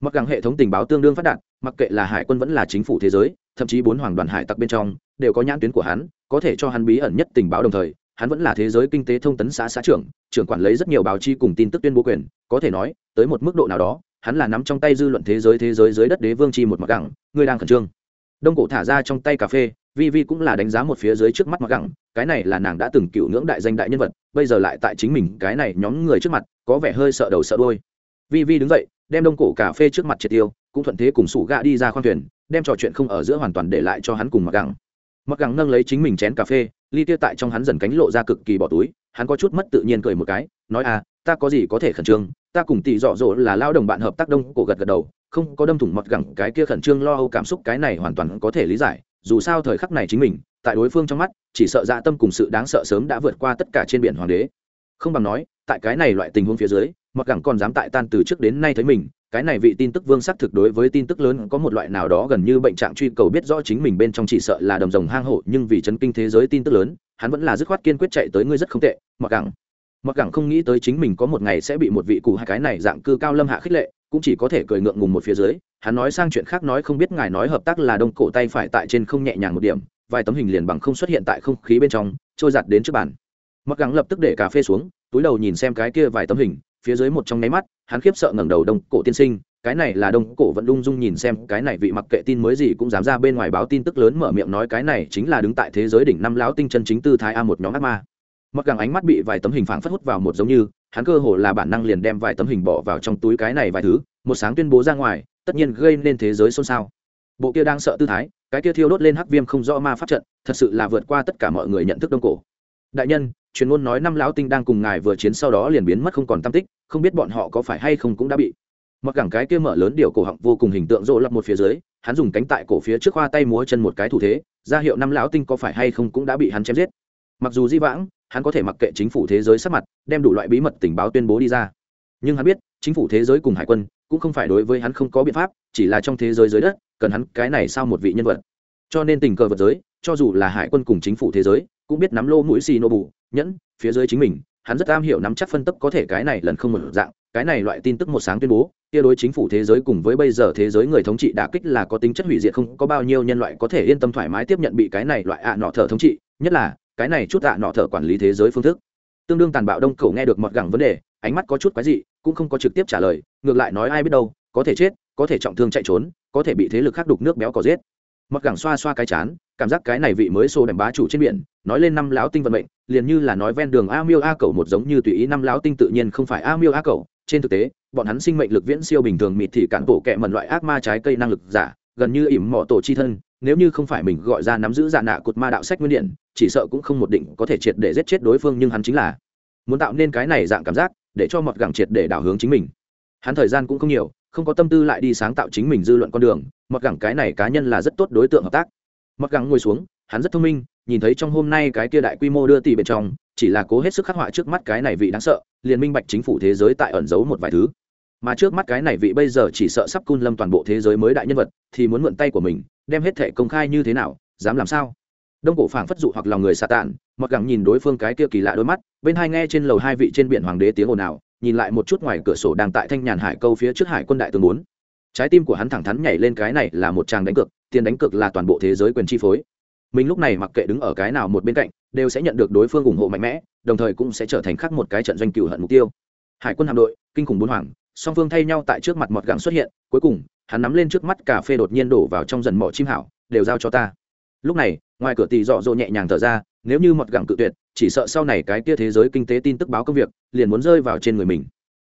mặc rằng hệ thống tình báo tương đương phát đạt, mặc kệ là hải quân vẫn là chính phủ thế giới, thậm chí bốn hoàng đoàn hải tặc bên trong đều có nhãn tuyến của hắn, có thể cho hắn bí ẩn nhất tình báo đồng thời, hắn vẫn là thế giới kinh tế thông tấn xã xã trưởng trưởng quản lấy rất nhiều báo chi cùng tin tức tuyên bố quyền, có thể nói, tới một mức độ nào đó, hắn là nắm trong tay dư luận thế giới thế giới dưới đất đế vương chi một mặc gẳng, người đang khẩn trương. Đông cổ thả ra trong tay cà phê, vi vi cũng là đánh giá một phía dưới trước mắt mặc gẳng, cái này là nàng đã từng cựu ngưỡng đại danh đại nhân vật, bây giờ lại tại chính mình cái này nhóm người trước mặt, có vẻ hơi sợ đầu sợ đôi vi vi đứng dậy, đem đông cổ cà phê trước mặt triệt tiêu, cũng thuận thế cùng sủ gạ đi ra khoang thuyền, đem trò chuyện không ở giữa hoàn toàn để lại cho hắn cùng mặc gẳng mặc gắng nâng lấy chính mình chén cà phê, ly kia tại trong hắn dần cánh lộ ra cực kỳ bỏ túi, hắn có chút mất tự nhiên cười một cái, nói à ta có gì có thể khẩn trương, ta cùng tỷ dọ dỗ là lao đồng bạn hợp tác đông cổ gật gật đầu, không có đâm thủng mọt gẳng cái kia khẩn trương lo âu cảm xúc cái này hoàn toàn có thể lý giải, dù sao thời khắc này chính mình, tại đối phương trong mắt, chỉ sợ dạ tâm cùng sự đáng sợ sớm đã vượt qua tất cả trên biển hoàng đế không bằng nói, tại cái này loại tình huống phía dưới Mặc gẳng còn dám tại tan từ trước đến nay thấy mình, cái này vị tin tức vương xác thực đối với tin tức lớn có một loại nào đó gần như bệnh trạng truy cầu biết rõ chính mình bên trong chỉ sợ là đầm rồng hang hộ nhưng vì chấn kinh thế giới tin tức lớn, hắn vẫn là dứt khoát kiên quyết chạy tới ngươi rất không tệ mặc gẳng. Mặc gẳng không nghĩ tới chính mình có một ngày sẽ bị một vị cụ hai cái này dạng cư cao lâm hạ khích lệ, cũng chỉ có thể cười ngượng ngùng một phía dưới, hắn nói sang chuyện khác nói không biết ngài nói hợp tác là đông cổ tay phải tại trên không nhẹ nhàng một điểm, vài tấm hình liền bằng không xuất hiện tại không khí bên trong, trôi giặt đến trước bàn mặc gắng lập tức để cà phê xuống, túi đầu nhìn xem cái kia vài tấm hình, phía dưới một trong nháy mắt, hắn khiếp sợ ngẩng đầu đông cổ tiên sinh, cái này là đông cổ vẫn lung dung nhìn xem, cái này vị mặc kệ tin mới gì cũng dám ra bên ngoài báo tin tức lớn mở miệng nói cái này chính là đứng tại thế giới đỉnh năm lão tinh chân chính tư thái a một nhóm ác ma. Mặc gắng ánh mắt bị vài tấm hình phảng phất hút vào một giống như, hắn cơ hồ là bản năng liền đem vài tấm hình bỏ vào trong túi cái này vài thứ, một sáng tuyên bố ra ngoài, tất nhiên gây nên thế giới xôn xao. Bộ kia đang sợ tư thái, cái kia thiêu đốt lên hắc viêm không rõ ma pháp trận, thật sự là vượt qua tất cả mọi người nhận thức đông cổ. Đại nhân truyền ngôn nói năm lão tinh đang cùng ngài vừa chiến sau đó liền biến mất không còn tam tích, không biết bọn họ có phải hay không cũng đã bị mặc cảng cái kia mở lớn điều cổ họng vô cùng hình tượng rộ lập một phía dưới, hắn dùng cánh tại cổ phía trước khoa tay múa chân một cái thủ thế, ra hiệu năm lão tinh có phải hay không cũng đã bị hắn chém giết. Mặc dù di vãng, hắn có thể mặc kệ chính phủ thế giới sắp mặt, đem đủ loại bí mật tình báo tuyên bố đi ra. Nhưng hắn biết, chính phủ thế giới cùng hải quân cũng không phải đối với hắn không có biện pháp, chỉ là trong thế giới dưới đất, cần hắn cái này sao một vị nhân vật. Cho nên tình cờ vật giới, cho dù là hải quân cùng chính phủ thế giới cũng biết nắm lô mũi xì nô bù nhẫn, phía dưới chính mình, hắn rất am hiểu nắm chắc phân tích có thể cái này lần không một dạng, cái này loại tin tức một sáng tuyên bố, kia đối chính phủ thế giới cùng với bây giờ thế giới người thống trị đả kích là có tính chất hủy diệt không, có bao nhiêu nhân loại có thể yên tâm thoải mái tiếp nhận bị cái này loại ạ nọ thở thống trị, nhất là, cái này chút ạ nọ thở quản lý thế giới phương thức. Tương đương tàn bạo đông cổ nghe được mọt gẳng vấn đề, ánh mắt có chút quái dị, cũng không có trực tiếp trả lời, ngược lại nói ai biết đâu, có thể chết, có thể trọng thương chạy trốn, có thể bị thế lực khác đục nước béo có giết. Mọt gẳng xoa xoa cái chán, cảm giác cái này vị mới xô đèm bá chủ trên biển nói lên năm lão tinh vận mệnh, liền như là nói ven đường a miêu a cầu một giống như tùy ý năm lão tinh tự nhiên không phải a miêu a cầu trên thực tế, bọn hắn sinh mệnh lực viễn siêu bình thường mịt thì cản bộ kẹ mần loại ác ma trái cây năng lực giả, gần như ỉm mỏ tổ chi thân, nếu như không phải mình gọi ra nắm giữ dạ nạ cột ma đạo sách nguyên điện, chỉ sợ cũng không một định có thể triệt để giết chết đối phương nhưng hắn chính là muốn tạo nên cái này dạng cảm giác, để cho mọt gẳng triệt để đảo hướng chính mình. Hắn thời gian cũng không nhiều, không có tâm tư lại đi sáng tạo chính mình dư luận con đường, mọt gẳng cái này cá nhân là rất tốt đối tượng hợp tác. Mọt gẳng ngồi xuống, hắn rất thông minh nhìn thấy trong hôm nay cái kia đại quy mô đưa tỷ bên trong, chỉ là cố hết sức khắc họa trước mắt cái này vị đáng sợ, liền minh bạch chính phủ thế giới tại ẩn giấu một vài thứ. Mà trước mắt cái này vị bây giờ chỉ sợ sắp cun lâm toàn bộ thế giới mới đại nhân vật, thì muốn mượn tay của mình, đem hết thể công khai như thế nào, dám làm sao? Đông cổ phảng phất dụ hoặc lòng người xạ tản mặc gẳng nhìn đối phương cái kia kỳ lạ đôi mắt, bên hai nghe trên lầu hai vị trên biển hoàng đế tiếng ồn ào, nhìn lại một chút ngoài cửa sổ đang tại thanh nhàn hải câu phía trước hải quân đại tướng bốn. Trái tim của hắn thẳng thắn nhảy lên cái này là một tràng đánh cược, tiền đánh cược là toàn bộ thế giới quyền chi phối mình lúc này mặc kệ đứng ở cái nào một bên cạnh, đều sẽ nhận được đối phương ủng hộ mạnh mẽ, đồng thời cũng sẽ trở thành khác một cái trận doanh cựu hận mục tiêu. Hải quân hạm đội, kinh khủng bốn hoàng, song phương thay nhau tại trước mặt mọt gẳng xuất hiện, cuối cùng, hắn nắm lên trước mắt cà phê đột nhiên đổ vào trong dần mỏ chim hảo, đều giao cho ta. Lúc này, ngoài cửa tì dọ dỗ nhẹ nhàng thở ra, nếu như mọt gẳng cự tuyệt, chỉ sợ sau này cái kia thế giới kinh tế tin tức báo công việc, liền muốn rơi vào trên người mình.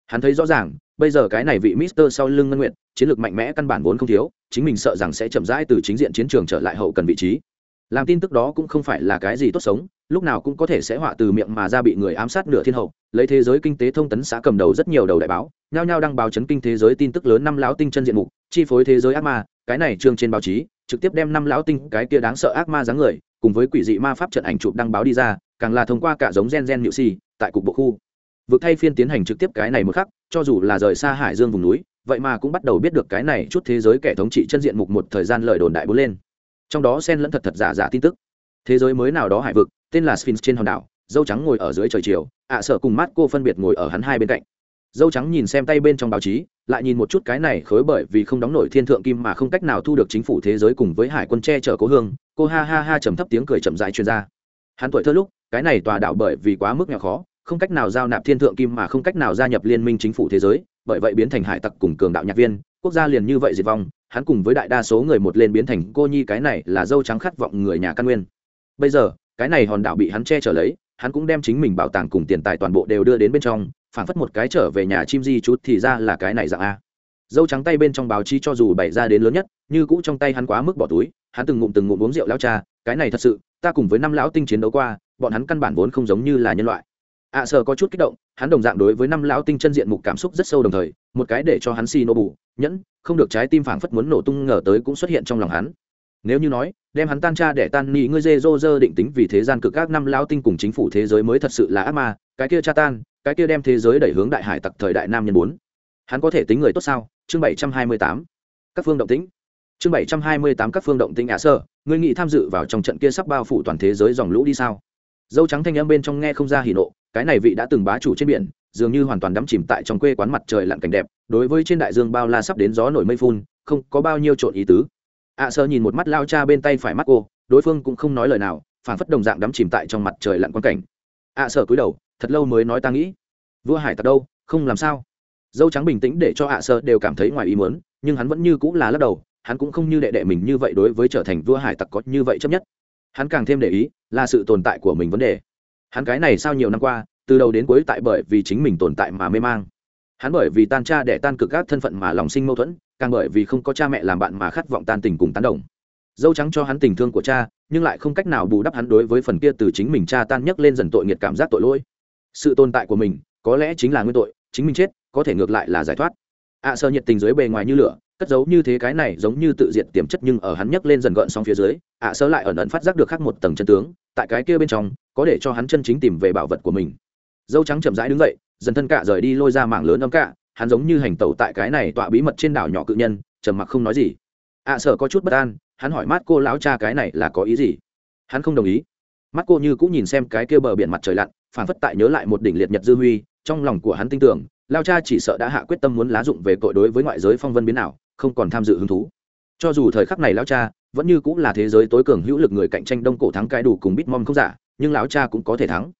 Hắn thấy rõ ràng, bây giờ cái này vị mister sau lưng ngân nguyện chiến lược mạnh mẽ căn bản vốn không thiếu, chính mình sợ rằng sẽ chậm rãi từ chính diện chiến trường trở lại hậu cần vị trí làm tin tức đó cũng không phải là cái gì tốt sống, lúc nào cũng có thể sẽ họa từ miệng mà ra bị người ám sát nửa thiên hậu, lấy thế giới kinh tế thông tấn xã cầm đầu rất nhiều đầu đại báo, nhao nhao đăng báo chấn kinh thế giới tin tức lớn năm lão tinh chân diện mục, chi phối thế giới ác ma, cái này trương trên báo chí, trực tiếp đem năm lão tinh cái kia đáng sợ ác ma dáng người, cùng với quỷ dị ma pháp trận ảnh chụp đăng báo đi ra, càng là thông qua cả giống gen gen nhự xì tại cục bộ khu. Vực thay phiên tiến hành trực tiếp cái này một khắc, cho dù là rời xa hải dương vùng núi, vậy mà cũng bắt đầu biết được cái này chút thế giới kẻ thống trị chân diện mục một thời gian lời đồn đại bốn lên trong đó xen lẫn thật thật giả giả tin tức. Thế giới mới nào đó hải vực, tên là sphinx trên hòn đảo, dâu trắng ngồi ở dưới trời chiều, ạ sợ cùng mắt cô phân biệt ngồi ở hắn hai bên cạnh. Dâu trắng nhìn xem tay bên trong báo chí, lại nhìn một chút cái này khối bởi vì không đóng nổi thiên thượng kim mà không cách nào thu được chính phủ thế giới cùng với hải quân che chở cố hương, cô ha ha ha trầm thấp tiếng cười chậm dại chuyên gia hắn tuổi thơ lúc, cái này tòa đảo bởi vì quá mức nghèo khó, không cách nào giao nạp thiên thượng kim mà không cách nào gia nhập liên minh chính phủ thế giới, bởi vậy biến thành hải tặc cùng cường đạo nhạc viên quốc gia liền như vậy diệt vong, hắn cùng với đại đa số người một lên biến thành cô nhi cái này là dâu trắng khát vọng người nhà căn nguyên. Bây giờ, cái này hòn đảo bị hắn che chở lấy, hắn cũng đem chính mình bảo tàng cùng tiền tài toàn bộ đều đưa đến bên trong phản phất một cái trở về nhà chim di chút thì ra là cái này dạng a. Dâu trắng tay bên trong báo chí cho dù bày ra đến lớn nhất, như cũ trong tay hắn quá mức bỏ túi, hắn từng ngụm từng ngụm uống rượu lao cha, cái này thật sự, ta cùng với năm lão tinh chiến đấu qua, bọn hắn căn bản vốn không giống như là nhân loại ạ à, sợ có chút kích động hắn đồng dạng đối với năm lão tinh chân diện mục cảm xúc rất sâu đồng thời một cái để cho hắn xì nô bù nhẫn không được trái tim phảng phất muốn nổ tung ngờ tới cũng xuất hiện trong lòng hắn. Nếu như nói đem hắn tan cha để tan nị ngươi dê dô dơ định tính vì thế gian cực các năm lão tinh cùng chính phủ thế giới mới thật sự là ác ma cái kia cha tan cái kia đem thế giới đẩy hướng đại hải tặc thời đại nam nhân bốn. Hắn có thể tính người tốt sao? Chương bảy trăm hai mươi tám. Các phương động tĩnh. Chương bảy trăm hai mươi tám các phương động tĩnh ả sơ ngươi nghĩ tham dự vào trong trận kia sắp bao phủ toàn thế giới dòng lũ đi sao? Dâu trắng thanh âm bên trong nghe không ra hỉ nộ cái này vị đã từng bá chủ trên biển, dường như hoàn toàn đắm chìm tại trong quê quán mặt trời lặn cảnh đẹp, đối với trên đại dương bao la sắp đến gió nổi mây phun, không có bao nhiêu trộn ý tứ. Ạ sơ nhìn một mắt lao cha bên tay phải mắt cô, đối phương cũng không nói lời nào phản phất đồng dạng đắm chìm tại trong mặt trời lặn quan cảnh. Ạ sơ cúi đầu, thật lâu mới nói ta nghĩ. Vua hải tặc đâu, không làm sao. Dâu trắng bình tĩnh để cho ạ sơ đều cảm thấy ngoài ý muốn, nhưng hắn vẫn như cũng là lắc đầu, hắn cũng không như đệ đệ mình như vậy đối với trở thành vua hải tặc có như vậy chấp nhất. Hắn càng thêm để ý là sự tồn tại của mình vấn đề hắn cái này sao nhiều năm qua từ đầu đến cuối tại bởi vì chính mình tồn tại mà mê mang. Hắn bởi vì tan cha để tan cực các thân phận mà lòng sinh mâu thuẫn càng bởi vì không có cha mẹ làm bạn mà khát vọng tan tình cùng tán đồng. Dâu trắng cho hắn tình thương của cha nhưng lại không cách nào bù đắp hắn đối với phần kia từ chính mình cha tan nhấc lên dần tội nghiệt cảm giác tội lỗi. Sự tồn tại của mình có lẽ chính là nguyên tội chính mình chết có thể ngược lại là giải thoát. Ạ à, sơ nhiệt tình dưới bề ngoài như lửa cất giấu như thế cái này giống như tự diệt tiềm chất nhưng ở hắn nhấc lên dần gợn xong phía dưới ạ à, sơ lại ẩn ẩn phát giác được khác một tầng chân tướng tại cái kia bên trong có để cho hắn chân chính tìm về bảo vật của mình. Dâu trắng chậm rãi đứng dậy dần thân cạ rời đi lôi ra mảng lớn âm cạ hắn giống như hành tẩu tại cái này tọa bí mật trên đảo nhỏ cự nhân trầm mặc không nói gì. Ạ à, sợ có chút bất an hắn hỏi mắt cô lão cha cái này là có ý gì? Hắn không đồng ý. Mắt cô như cũng nhìn xem cái kia bờ biển mặt trời lặn phản phất tại nhớ lại một đỉnh liệt nhật dư huy trong lòng của hắn tin tưởng lao cha chỉ sợ đã hạ quyết tâm muốn lá dụng về tội đối với ngoại giới phong vân biến nào không còn tham dự hứng thú. Cho dù thời khắc này lao cha vẫn như cũng là thế giới tối cường hữu lực người cạnh tranh đông cổ thắng cái đủ cùng bitmom không giả nhưng lão cha cũng có thể thắng.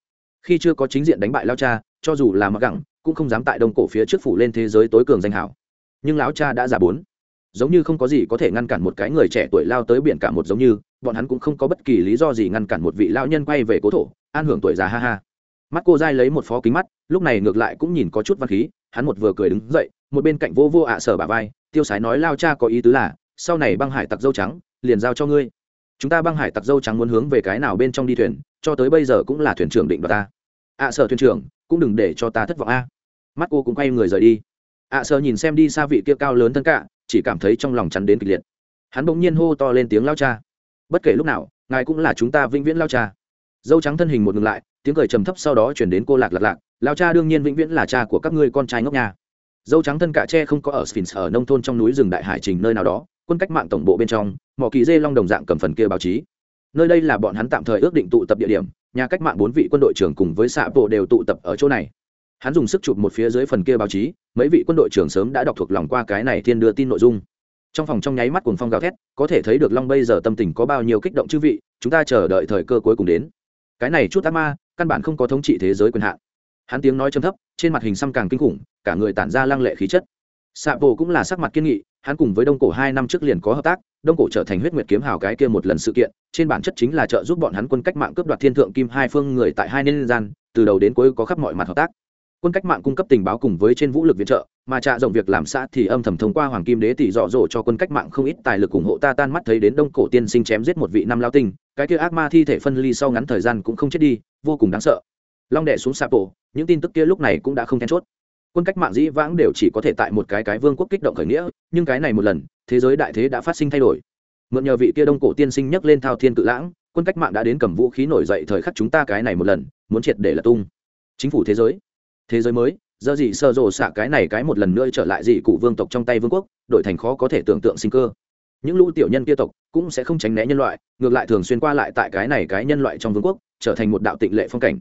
Khi chưa có chính diện đánh bại lao cha, cho dù là mặc gẳng, cũng không dám tại đông cổ phía trước phủ lên thế giới tối cường danh hảo. Nhưng lão cha đã già bốn. Giống như không có gì có thể ngăn cản một cái người trẻ tuổi lao tới biển cả một giống như, bọn hắn cũng không có bất kỳ lý do gì ngăn cản một vị lao nhân quay về cố thổ, an hưởng tuổi già ha ha. Mắt cô dai lấy một phó kính mắt, lúc này ngược lại cũng nhìn có chút văn khí, hắn một vừa cười đứng dậy, một bên cạnh vô vô ạ sở bà vai, tiêu sái nói lao cha có ý tứ là, sau này băng hải tặc dâu trắng, liền giao cho ngươi. Chúng ta băng hải tặc dâu trắng muốn hướng về cái nào bên trong đi thuyền cho tới bây giờ cũng là thuyền trưởng định đoạt ta. À, Ạ sở thuyền trưởng, cũng đừng để cho ta thất vọng a. Mắt cô cũng quay người rời đi. À, Ạ sở nhìn xem đi xa vị kia cao lớn thân cả chỉ cảm thấy trong lòng chắn đến kịch liệt. Hắn bỗng nhiên hô to lên tiếng lao cha. Bất kể lúc nào, ngài cũng là chúng ta vĩnh viễn lao cha. Dâu trắng thân hình một ngừng lại, tiếng cười trầm thấp sau đó chuyển đến cô lạc lạc lạc, lao cha đương nhiên vĩnh viễn là cha của các ngươi con trai ngốc nhà dâu trắng thân cạ tre không có ở sphinx ở nông thôn trong núi rừng đại hải trình nơi nào đó, quân cách mạng tổng bộ bên trong, mỏ kỳ dê long đồng dạng cầm phần kia báo chí nơi đây là bọn hắn tạm thời ước định tụ tập địa điểm, nhà cách mạng bốn vị quân đội trưởng cùng với xạ bộ đều tụ tập ở chỗ này. Hắn dùng sức chụp một phía dưới phần kia báo chí, mấy vị quân đội trưởng sớm đã đọc thuộc lòng qua cái này thiên đưa tin nội dung. Trong phòng trong nháy mắt cuồng phong gào thét, có thể thấy được long bây giờ tâm tình có bao nhiêu kích động chư vị, chúng ta chờ đợi thời cơ cuối cùng đến. Cái này chút ác ma, căn bản không có thống trị thế giới quyền hạn. Hắn tiếng nói chấm thấp, trên mặt hình xăm càng kinh khủng, cả người tản ra lăng lệ khí chất. Xạ bộ cũng là sắc mặt kiên nghị, hắn cùng với đông cổ hai năm trước liền có hợp tác đông cổ trở thành huyết nguyệt kiếm hào cái kia một lần sự kiện, trên bản chất chính là trợ giúp bọn hắn quân cách mạng cướp đoạt thiên thượng kim hai phương người tại hai niên gian, từ đầu đến cuối có khắp mọi mặt hợp tác. Quân cách mạng cung cấp tình báo cùng với trên vũ lực viện trợ, mà trạ rộng việc làm xã thì âm thầm thông qua hoàng kim đế tỷ dọ dỗ cho quân cách mạng không ít tài lực ủng hộ ta tan mắt thấy đến đông cổ tiên sinh chém giết một vị năm lao tinh, cái kia ác ma thi thể phân ly sau ngắn thời gian cũng không chết đi, vô cùng đáng sợ. Long đệ xuống sapo, những tin tức kia lúc này cũng đã không then chốt quân cách mạng dĩ vãng đều chỉ có thể tại một cái cái vương quốc kích động khởi nghĩa, nhưng cái này một lần, thế giới đại thế đã phát sinh thay đổi. Mượn nhờ vị kia đông cổ tiên sinh nhấc lên thao thiên cự lãng, quân cách mạng đã đến cầm vũ khí nổi dậy thời khắc chúng ta cái này một lần, muốn triệt để là tung. Chính phủ thế giới. Thế giới mới giờ gì sơ rồ xạ cái này cái một lần nữa trở lại dị cụ vương tộc trong tay vương quốc, đổi thành khó có thể tưởng tượng sinh cơ. Những lũ tiểu nhân kia tộc cũng sẽ không tránh né nhân loại, ngược lại thường xuyên qua lại tại cái này cái nhân loại trong vương quốc, trở thành một đạo tịnh lệ phong cảnh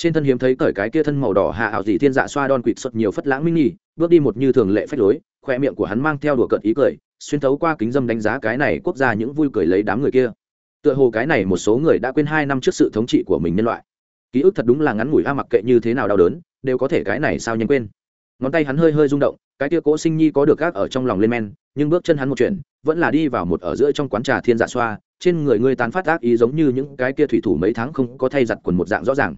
trên thân hiếm thấy cởi cái kia thân màu đỏ hạ ảo dị thiên dạ xoa đon quỵt xuất nhiều phất lãng minh nhì, bước đi một như thường lệ phách lối, khoe miệng của hắn mang theo đùa cợt ý cười, xuyên thấu qua kính dâm đánh giá cái này quốc gia những vui cười lấy đám người kia. Tựa hồ cái này một số người đã quên hai năm trước sự thống trị của mình nhân loại. Ký ức thật đúng là ngắn ngủi a mặc kệ như thế nào đau đớn, đều có thể cái này sao nhanh quên. Ngón tay hắn hơi hơi rung động, cái kia cố sinh nhi có được gác ở trong lòng lên men, nhưng bước chân hắn một chuyện vẫn là đi vào một ở giữa trong quán trà thiên dạ xoa, trên người ngươi tán phát ác ý giống như những cái kia thủy thủ mấy tháng không có thay giặt quần một dạng rõ ràng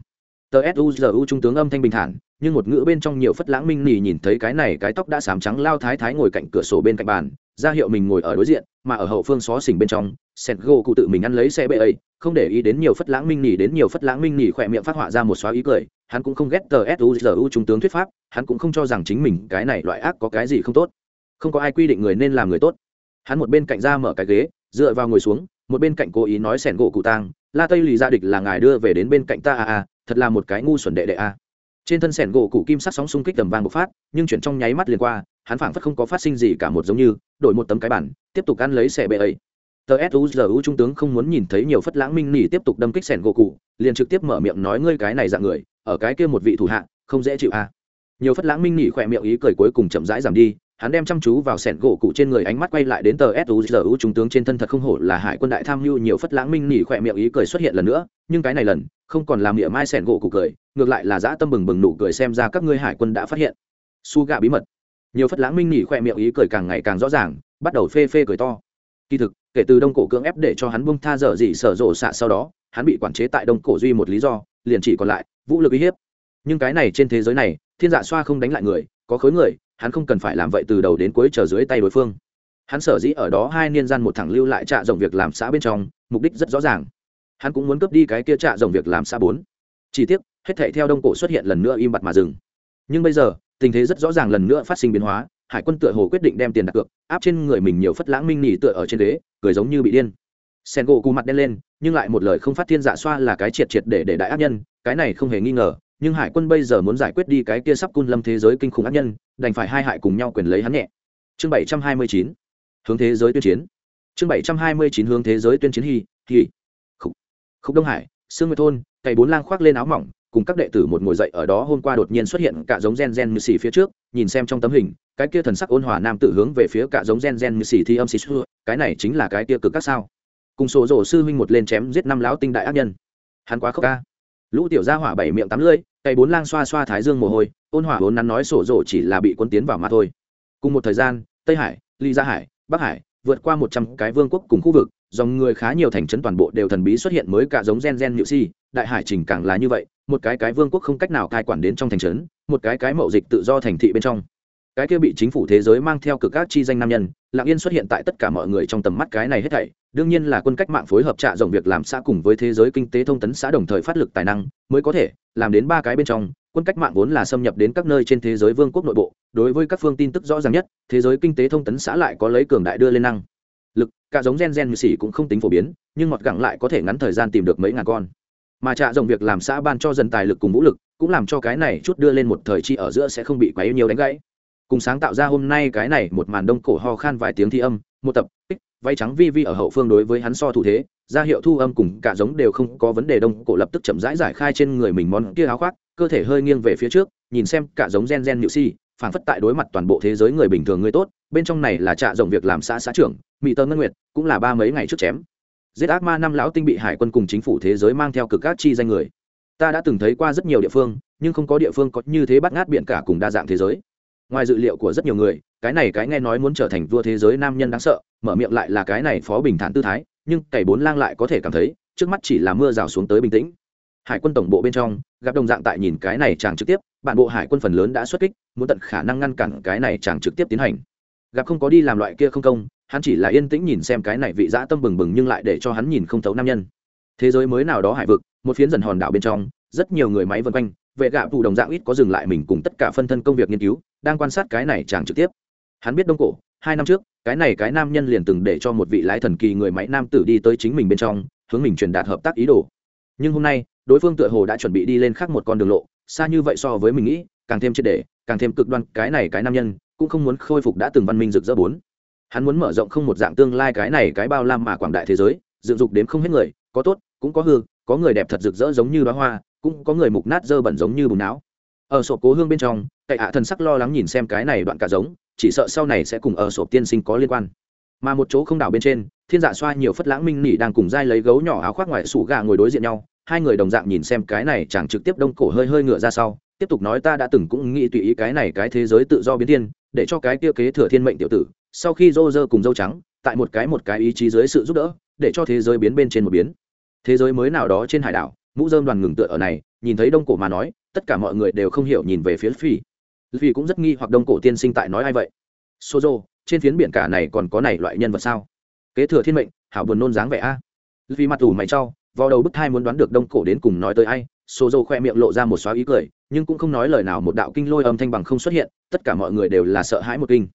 tờ suzu trung tướng âm thanh bình thản, nhưng một ngữ bên trong nhiều phất lãng minh nỉ nhìn thấy cái này cái tóc đã sám trắng lao thái thái ngồi cạnh cửa sổ bên cạnh bàn, ra hiệu mình ngồi ở đối diện, mà ở hậu phương xó xỉnh bên trong, sẹt gỗ cụ tự mình ăn lấy xe bê ấy, không để ý đến nhiều phất lãng minh nỉ đến nhiều phất lãng minh nỉ khỏe miệng phát họa ra một xóa ý cười, hắn cũng không ghét tờ suzu trung tướng thuyết pháp, hắn cũng không cho rằng chính mình cái này loại ác có cái gì không tốt. Không có ai quy định người nên làm người tốt. Hắn một bên cạnh ra mở cái ghế, dựa vào ngồi xuống, một bên cạnh cố ý nói sẻn gỗ cụ tang, la tây lì gia địch là ngài đưa về đến bên cạnh ta à à thật là một cái ngu xuẩn đệ đệ a. Trên thân sẻn gỗ cụ kim sắc sóng xung kích tầm vang bộc phát, nhưng chuyển trong nháy mắt liền qua, hắn phảng phất không có phát sinh gì cả một giống như, đổi một tấm cái bản, tiếp tục ăn lấy xẻ bệ ấy. Tờ suzu trung tướng không muốn nhìn thấy nhiều phất lãng minh nỉ tiếp tục đâm kích sẻn gỗ cụ liền trực tiếp mở miệng nói ngươi cái này dạng người, ở cái kia một vị thủ hạ, không dễ chịu a. Nhiều phất lãng minh nỉ khỏe miệng ý cười cuối cùng chậm rãi giảm đi hắn đem chăm chú vào sẻn gỗ cụ trên người ánh mắt quay lại đến tờ suzu trung tướng trên thân thật không hổ là hải quân đại tham mưu nhiều phất lãng minh nỉ khỏe miệng ý cười xuất hiện lần nữa, nhưng cái này lần, không còn làm địa mai sẻn gỗ cụ cười, ngược lại là dã tâm bừng bừng nụ cười xem ra các ngươi hải quân đã phát hiện. Su gạ bí mật. Nhiều phất lãng minh nỉ khỏe miệng ý cười càng ngày càng rõ ràng, bắt đầu phê phê cười to. Kỳ thực, kể từ đông cổ cưỡng ép để cho hắn bông tha dở dỉ sở rộ xạ sau đó, hắn bị quản chế tại đông cổ duy một lý do, liền chỉ còn lại, vũ lực uy hiếp. Nhưng cái này trên thế giới này, thiên dạ xoa không đánh lại người, có khối người hắn không cần phải làm vậy từ đầu đến cuối chờ dưới tay đối phương. Hắn sở dĩ ở đó hai niên gian một thẳng lưu lại trạ rộng việc làm xã bên trong, mục đích rất rõ ràng. Hắn cũng muốn cướp đi cái kia trạ rộng việc làm xã bốn. Chỉ tiếc, hết thảy theo đông cổ xuất hiện lần nữa im bặt mà dừng. Nhưng bây giờ, tình thế rất rõ ràng lần nữa phát sinh biến hóa, hải quân tựa hồ quyết định đem tiền đặt cược, áp trên người mình nhiều phất lãng minh nỉ tựa ở trên đế, cười giống như bị điên. Sen gỗ cù mặt đen lên, nhưng lại một lời không phát thiên dạ xoa là cái triệt triệt để để đại ác nhân, cái này không hề nghi ngờ nhưng hải quân bây giờ muốn giải quyết đi cái kia sắp cun lâm thế giới kinh khủng ác nhân đành phải hai hại cùng nhau quyền lấy hắn nhẹ. Chương bảy trăm hai mươi chín hướng thế giới tuyên chiến. Chương bảy trăm hai mươi chín hướng thế giới tuyên chiến hy hy khúc, khúc đông hải sương nguyệt thôn cày bốn lang khoác lên áo mỏng cùng các đệ tử một ngồi dậy ở đó hôm qua đột nhiên xuất hiện cả giống gen gen như xì phía trước nhìn xem trong tấm hình cái kia thần sắc ôn hòa nam tử hướng về phía cả giống gen gen như xì thi âm xì xưa cái này chính là cái kia cực các sao. Cùng sổ rổ sư huynh một lên chém giết năm lão tinh đại ác nhân. Hắn quá khóc ca lũ tiểu gia hỏa bảy miệng tám lưỡi cày bốn lang xoa xoa thái dương mồ hôi, ôn hỏa vốn nắn nói sổ rổ chỉ là bị quân tiến vào mà thôi. Cùng một thời gian, tây hải, ly gia hải, bắc hải, vượt qua một trăm cái vương quốc cùng khu vực, dòng người khá nhiều thành trấn toàn bộ đều thần bí xuất hiện mới cả giống gen gen nhự si, đại hải trình càng là như vậy, một cái cái vương quốc không cách nào cai quản đến trong thành trấn, một cái cái mậu dịch tự do thành thị bên trong cái kia bị chính phủ thế giới mang theo cực các chi danh nam nhân, lặng yên xuất hiện tại tất cả mọi người trong tầm mắt cái này hết thảy, đương nhiên là quân cách mạng phối hợp trạ rộng việc làm xã cùng với thế giới kinh tế thông tấn xã đồng thời phát lực tài năng, mới có thể làm đến ba cái bên trong, quân cách mạng vốn là xâm nhập đến các nơi trên thế giới vương quốc nội bộ, đối với các phương tin tức rõ ràng nhất, thế giới kinh tế thông tấn xã lại có lấy cường đại đưa lên năng lực, cả giống gen gen như xỉ cũng không tính phổ biến, nhưng ngọt gẳng lại có thể ngắn thời gian tìm được mấy ngàn con. Mà trạ rộng việc làm xã ban cho dần tài lực cùng vũ lực, cũng làm cho cái này chút đưa lên một thời chi ở giữa sẽ không bị quá yêu nhiều đánh gãy cùng sáng tạo ra hôm nay cái này một màn đông cổ ho khan vài tiếng thi âm, một tập, tích, váy trắng vi vi ở hậu phương đối với hắn so thủ thế, ra hiệu thu âm cùng cả giống đều không có vấn đề, đông cổ lập tức chậm rãi giải khai trên người mình món kia áo khoác, cơ thể hơi nghiêng về phía trước, nhìn xem cả giống gen gen nhự si phản phất tại đối mặt toàn bộ thế giới người bình thường người tốt, bên trong này là trạ rộng việc làm xã xã trưởng, mỹ tơ ngân nguyệt, cũng là ba mấy ngày trước chém. Giết ác ma năm lão tinh bị hải quân cùng chính phủ thế giới mang theo cực các chi danh người. Ta đã từng thấy qua rất nhiều địa phương, nhưng không có địa phương có như thế bắt ngát biển cả cùng đa dạng thế giới ngoài dự liệu của rất nhiều người, cái này cái nghe nói muốn trở thành vua thế giới nam nhân đáng sợ, mở miệng lại là cái này phó bình thản tư thái, nhưng cày bốn lang lại có thể cảm thấy, trước mắt chỉ là mưa rào xuống tới bình tĩnh. Hải quân tổng bộ bên trong, gặp đồng dạng tại nhìn cái này chàng trực tiếp, bản bộ hải quân phần lớn đã xuất kích, muốn tận khả năng ngăn cản cái này chàng trực tiếp tiến hành. Gặp không có đi làm loại kia không công, hắn chỉ là yên tĩnh nhìn xem cái này vị dã tâm bừng bừng nhưng lại để cho hắn nhìn không thấu nam nhân. Thế giới mới nào đó hải vực, một phiến dần hòn đảo bên trong, rất nhiều người máy vân quanh, vệ gạo tù đồng dạng ít có dừng lại mình cùng tất cả phân thân công việc nghiên cứu đang quan sát cái này chàng trực tiếp. Hắn biết đông cổ, hai năm trước, cái này cái nam nhân liền từng để cho một vị lái thần kỳ người máy nam tử đi tới chính mình bên trong, hướng mình truyền đạt hợp tác ý đồ. Nhưng hôm nay, đối phương tựa hồ đã chuẩn bị đi lên khác một con đường lộ, xa như vậy so với mình nghĩ, càng thêm triệt để, càng thêm cực đoan, cái này cái nam nhân, cũng không muốn khôi phục đã từng văn minh rực rỡ bốn. Hắn muốn mở rộng không một dạng tương lai cái này cái bao lam mà quảng đại thế giới, dựng dục đếm không hết người, có tốt, cũng có hư, có người đẹp thật rực rỡ giống như đóa hoa, cũng có người mục nát dơ bẩn giống như bùn não ở sổ cố hương bên trong, cậy ạ thần sắc lo lắng nhìn xem cái này đoạn cả giống, chỉ sợ sau này sẽ cùng ở sổ tiên sinh có liên quan. Mà một chỗ không đảo bên trên, thiên dạ xoa nhiều phất lãng minh nỉ đang cùng dai lấy gấu nhỏ áo khoác ngoài sủ gà ngồi đối diện nhau, hai người đồng dạng nhìn xem cái này chẳng trực tiếp đông cổ hơi hơi ngựa ra sau, tiếp tục nói ta đã từng cũng nghĩ tùy ý cái này cái thế giới tự do biến thiên, để cho cái kia kế thừa thiên mệnh tiểu tử, sau khi rô rơ cùng dâu trắng, tại một cái một cái ý chí dưới sự giúp đỡ, để cho thế giới biến bên trên một biến. Thế giới mới nào đó trên hải đảo mũ dơm đoàn ngừng tựa ở này, nhìn thấy đông cổ mà nói, tất cả mọi người đều không hiểu nhìn về phía phi phi cũng rất nghi hoặc đông cổ tiên sinh tại nói ai vậy? Sozo, trên phiến biển cả này còn có này loại nhân vật sao? Kế thừa thiên mệnh, hảo buồn nôn dáng vẻ a. Vì mặt ủ mày trao vào đầu bức thai muốn đoán được đông cổ đến cùng nói tới ai. Sozo khoe miệng lộ ra một xóa ý cười, nhưng cũng không nói lời nào một đạo kinh lôi âm thanh bằng không xuất hiện, tất cả mọi người đều là sợ hãi một kinh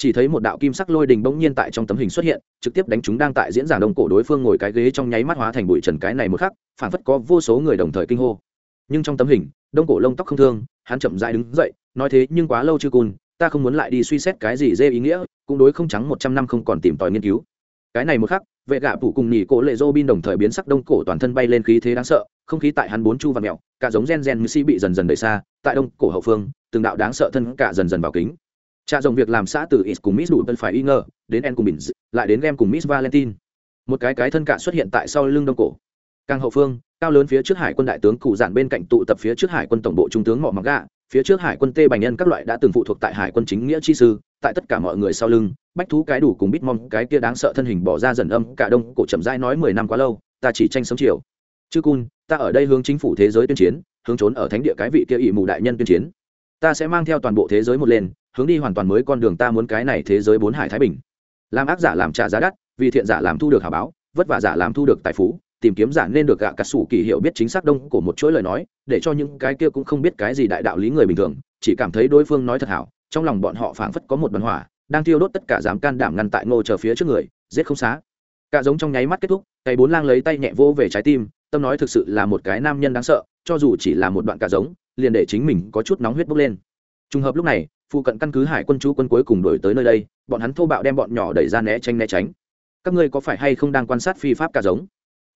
chỉ thấy một đạo kim sắc lôi đình bỗng nhiên tại trong tấm hình xuất hiện, trực tiếp đánh chúng đang tại diễn giảng đông cổ đối phương ngồi cái ghế trong nháy mắt hóa thành bụi trần cái này một khắc phản phất có vô số người đồng thời kinh hô. Nhưng trong tấm hình, đông cổ lông tóc không thương, hắn chậm dại đứng dậy, nói thế nhưng quá lâu chưa cùn ta không muốn lại đi suy xét cái gì dê ý nghĩa, cũng đối không trắng một trăm năm không còn tìm tòi nghiên cứu. Cái này một khắc, vệ gạ phủ cùng nhì cổ lệ dô bin đồng thời biến sắc đông cổ toàn thân bay lên khí thế đáng sợ, không khí tại hắn bốn chu và mẹo, cả giống gen gen như si bị dần dần đẩy xa, tại đông cổ hậu phương, từng đạo đáng sợ thân cả dần dần vào kính. Cha dòng việc làm xã từ Is cùng Miss đủ tân phải y ngờ, đến En cùng Bình, lại đến Game cùng Miss Valentine. Một cái cái thân cạ xuất hiện tại sau lưng đông cổ. Càng hậu phương, cao lớn phía trước hải quân đại tướng cụ giản bên cạnh tụ tập phía trước hải quân tổng bộ trung tướng mọ mặc gạ, phía trước hải quân tê bành nhân các loại đã từng phụ thuộc tại hải quân chính nghĩa chi sư, tại tất cả mọi người sau lưng, bách thú cái đủ cùng bít mong cái kia đáng sợ thân hình bỏ ra dần âm, cả đông cổ chậm rãi nói mười năm quá lâu, ta chỉ tranh sống chiều. Chư cun, ta ở đây hướng chính phủ thế giới tuyên chiến, hướng trốn ở thánh địa cái vị kia ỷ mù đại nhân tuyên chiến. Ta sẽ mang theo toàn bộ thế giới một lên, hướng đi hoàn toàn mới con đường ta muốn cái này thế giới bốn hải thái bình. Làm ác giả làm trả giá đắt vì thiện giả làm thu được hà báo vất vả giả làm thu được tài phú tìm kiếm giả nên được gạ cà sủ kỳ hiệu biết chính xác đông của một chuỗi lời nói để cho những cái kia cũng không biết cái gì đại đạo lý người bình thường chỉ cảm thấy đối phương nói thật hảo trong lòng bọn họ phảng phất có một bần hỏa đang thiêu đốt tất cả dám can đảm ngăn tại ngô chờ phía trước người giết không xá. Cả giống trong nháy mắt kết thúc cái bốn lang lấy tay nhẹ vô về trái tim tâm nói thực sự là một cái nam nhân đáng sợ cho dù chỉ là một đoạn cả giống liền để chính mình có chút nóng huyết bốc lên. Trùng hợp lúc này, phụ cận căn cứ hải quân chú quân cuối cùng đổi tới nơi đây, bọn hắn thô bạo đem bọn nhỏ đẩy ra né tránh né tránh. Các ngươi có phải hay không đang quan sát phi pháp cả giống?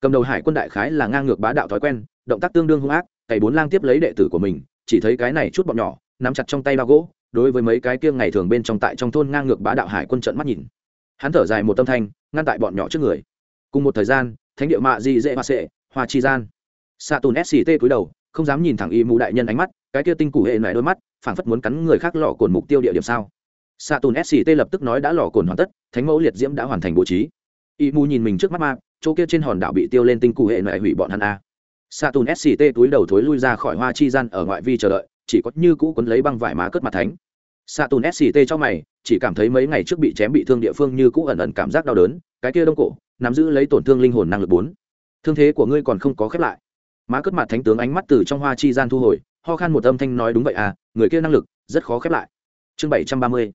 Cầm đầu hải quân đại khái là ngang ngược bá đạo thói quen, động tác tương đương hung ác, cày bốn lang tiếp lấy đệ tử của mình, chỉ thấy cái này chút bọn nhỏ, nắm chặt trong tay bao gỗ, đối với mấy cái kia ngày thường bên trong tại trong thôn ngang ngược bá đạo hải quân trận mắt nhìn. Hắn thở dài một tâm thanh, ngăn tại bọn nhỏ trước người. Cùng một thời gian, thánh địa mạ di dễ hoa sệ, hoa chi gian. Xạ tùn sct cúi đầu không dám nhìn thẳng y mù đại nhân ánh mắt, cái kia tinh củ hệ nảy đôi mắt, phảng phất muốn cắn người khác lò cồn mục tiêu địa điểm sao. Xạ tùn sct lập tức nói đã lò cồn hoàn tất, thánh mẫu liệt diễm đã hoàn thành bố trí. Y mù nhìn mình trước mắt ma chỗ kia trên hòn đảo bị tiêu lên tinh củ hệ nảy hủy bọn hắn a. Xạ tùn sct túi đầu thối lui ra khỏi hoa chi gian ở ngoại vi chờ đợi, chỉ có như cũ quấn lấy băng vải má cất mặt thánh. Xạ tùn sct cho mày, chỉ cảm thấy mấy ngày trước bị chém bị thương địa phương như cũ ẩn ẩn cảm giác đau đớn, cái kia đông cổ, nắm giữ lấy tổn thương linh hồn năng lực bốn. Thương thế của ngươi còn không có khép lại má cất mặt thánh tướng ánh mắt từ trong hoa chi gian thu hồi, ho khan một âm thanh nói đúng vậy à người kia năng lực rất khó khép lại. Chương bảy trăm ba mươi,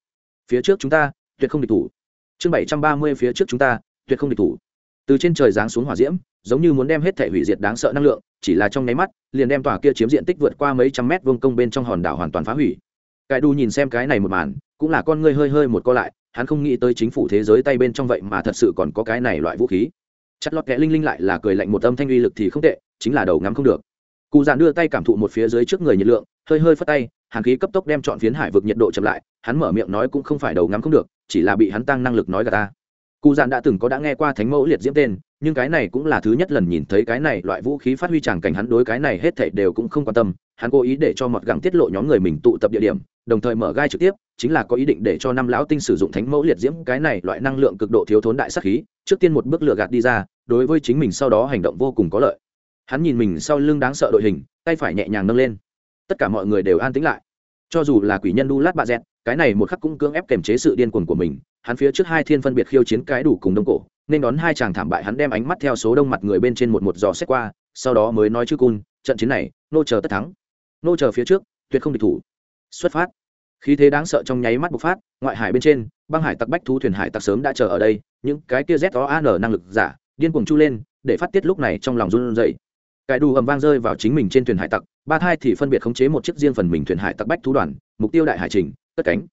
phía trước chúng ta, tuyệt không địch thủ. Chương bảy trăm ba mươi, phía trước chúng ta, tuyệt không địch thủ. Từ trên trời giáng xuống hỏa diễm, giống như muốn đem hết thể hủy diệt đáng sợ năng lượng, chỉ là trong nháy mắt, liền đem tòa kia chiếm diện tích vượt qua mấy trăm mét vuông công bên trong hòn đảo hoàn toàn phá hủy. Cải đu nhìn xem cái này một màn, cũng là con ngươi hơi hơi một co lại, hắn không nghĩ tới chính phủ thế giới tay bên trong vậy mà thật sự còn có cái này loại vũ khí. Chất lót kẽ linh linh lại là cười lạnh một âm thanh uy lực thì không tệ chính là đầu ngắm không được. Cụ giản đưa tay cảm thụ một phía dưới trước người nhiệt lượng, hơi hơi phất tay hàn khí cấp tốc đem chọn phiến hải vực nhiệt độ chậm lại, hắn mở miệng nói cũng không phải đầu ngắm không được, chỉ là bị hắn tăng năng lực nói gà ta. Cụ giản đã từng có đã nghe qua thánh mẫu liệt diễm tên, nhưng cái này cũng là thứ nhất lần nhìn thấy cái này loại vũ khí phát huy tràng cảnh hắn đối cái này hết thảy đều cũng không quan tâm, hắn cố ý để cho mọt gẳng tiết lộ nhóm người mình tụ tập địa điểm, đồng thời mở gai trực tiếp, chính là có ý định để cho năm lão tinh sử dụng thánh mẫu liệt diễm cái này loại năng lượng cực độ thiếu thốn đại sắc khí, trước tiên một bước lựa gạt đi ra, đối với chính mình sau đó hành động vô cùng có lợi hắn nhìn mình sau lưng đáng sợ đội hình, tay phải nhẹ nhàng nâng lên. Tất cả mọi người đều an tĩnh lại. Cho dù là quỷ nhân đu lát bạ dẹt, cái này một khắc cũng cưỡng ép kềm chế sự điên cuồng của mình. Hắn phía trước hai thiên phân biệt khiêu chiến cái đủ cùng đông cổ, nên đón hai chàng thảm bại hắn đem ánh mắt theo số đông mặt người bên trên một một giò xét qua, sau đó mới nói chữ cun, trận chiến này, nô chờ tất thắng. Nô chờ phía trước, tuyệt không địch thủ. Xuất phát. Khí thế đáng sợ trong nháy mắt bộc phát, ngoại hải bên trên, băng hải tặc bách thú thuyền hải tặc sớm đã chờ ở đây, những cái kia z o an năng lực giả, điên cuồng chu lên, để phát tiết lúc này trong lòng run rẩy cải đủ ầm vang rơi vào chính mình trên thuyền hải tặc, ba thai thì phân biệt khống chế một chiếc riêng phần mình thuyền hải tặc bách thú đoàn, mục tiêu đại hải trình, cất cánh.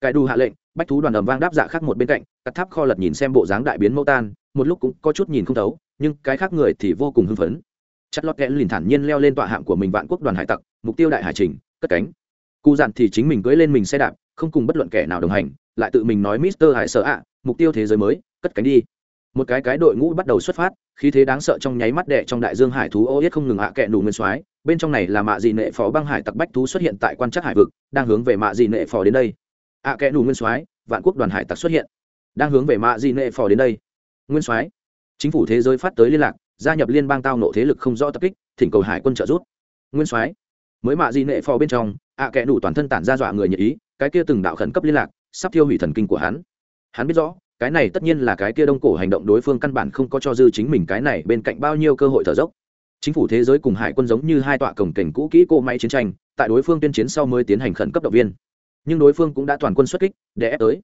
Cải đủ hạ lệnh, bách thú đoàn ầm vang đáp dạ khác một bên cạnh, cắt tháp kho lật nhìn xem bộ dáng đại biến mẫu tan, một lúc cũng có chút nhìn không thấu, nhưng cái khác người thì vô cùng hưng phấn. Chất lót kẽ lìn thản nhiên leo lên tọa hạng của mình vạn quốc đoàn hải tặc, mục tiêu đại hải trình, cất cánh. Cụ dặn thì chính mình cưỡi lên mình xe đạp, không cùng bất luận kẻ nào đồng hành, lại tự mình nói mister hải sợ ạ, mục tiêu thế giới mới, cất cánh đi một cái cái đội ngũ bắt đầu xuất phát, khí thế đáng sợ trong nháy mắt đệ trong đại dương hải thú ô yết không ngừng hạ à kẹ đủ nguyên soái. Bên trong này là mạ dị nệ phó băng hải tặc bách thú xuất hiện tại quan trắc hải vực, đang hướng về mạ dị nệ phò đến đây. Ạ à kẹ đủ nguyên soái, vạn quốc đoàn hải tặc xuất hiện. Đang hướng về mạ dị nệ phò đến đây. Nguyên soái, chính phủ thế giới phát tới liên lạc, gia nhập liên bang tao nộ thế lực không rõ tập kích, thỉnh cầu hải quân trợ giúp. Nguyên soái, mới mạ dị nệ phò bên trong, ạ à kẽ đủ toàn thân tản ra dọa người nhật ý, cái kia từng đạo khẩn cấp liên lạc, sắp thiêu hủy thần kinh của hắn. Hắn biết rõ cái này tất nhiên là cái kia đông cổ hành động đối phương căn bản không có cho dư chính mình cái này bên cạnh bao nhiêu cơ hội thở dốc. Chính phủ thế giới cùng hải quân giống như hai tọa cổng cảnh cũ kỹ cỗ máy chiến tranh, tại đối phương tuyên chiến sau mới tiến hành khẩn cấp động viên. Nhưng đối phương cũng đã toàn quân xuất kích, để ép tới.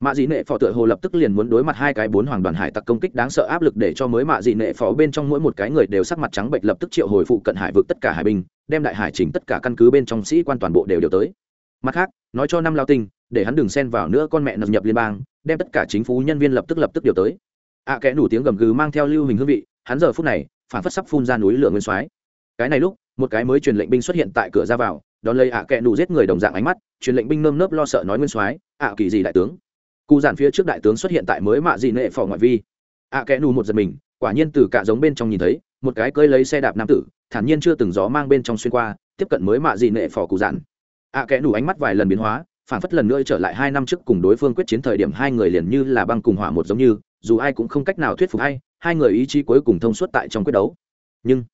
Mạ dị nệ phò tựa hồ lập tức liền muốn đối mặt hai cái bốn hoàng đoàn hải tặc công kích đáng sợ áp lực để cho mới mạ dị nệ phò bên trong mỗi một cái người đều sắc mặt trắng bệnh lập tức triệu hồi phụ cận hải vực tất cả hải binh, đem đại hải trình tất cả căn cứ bên trong sĩ quan toàn bộ đều điều tới. Mặt khác, nói cho năm lao tinh để hắn đừng xen vào nữa con mẹ nập nhập liên bang đem tất cả chính phủ nhân viên lập tức lập tức điều tới. Ạ à, kẽ nủ tiếng gầm gừ mang theo lưu hình hương vị hắn giờ phút này phản phất sắp phun ra núi lửa nguyên soái. Cái này lúc một cái mới truyền lệnh binh xuất hiện tại cửa ra vào đón lấy ạ à kẽ nủ giết người đồng dạng ánh mắt truyền lệnh binh nơm nớp lo sợ nói nguyên soái ạ kỳ gì đại tướng? Cụ giản phía trước đại tướng xuất hiện tại mới mạ dị nệ phò ngoại vi. Ạ kẽ nủ một giật mình quả nhiên từ cả giống bên trong nhìn thấy một cái cơi lấy xe đạp nam tử thản nhiên chưa từng gió mang bên trong xuyên qua tiếp cận mới mạ dị nệ phò cụ giản. Ạ kẽ nủ ánh mắt vài lần biến hóa phản phất lần nữa trở lại hai năm trước cùng đối phương quyết chiến thời điểm hai người liền như là băng cùng hỏa một giống như, dù ai cũng không cách nào thuyết phục hay hai người ý chí cuối cùng thông suốt tại trong quyết đấu. Nhưng,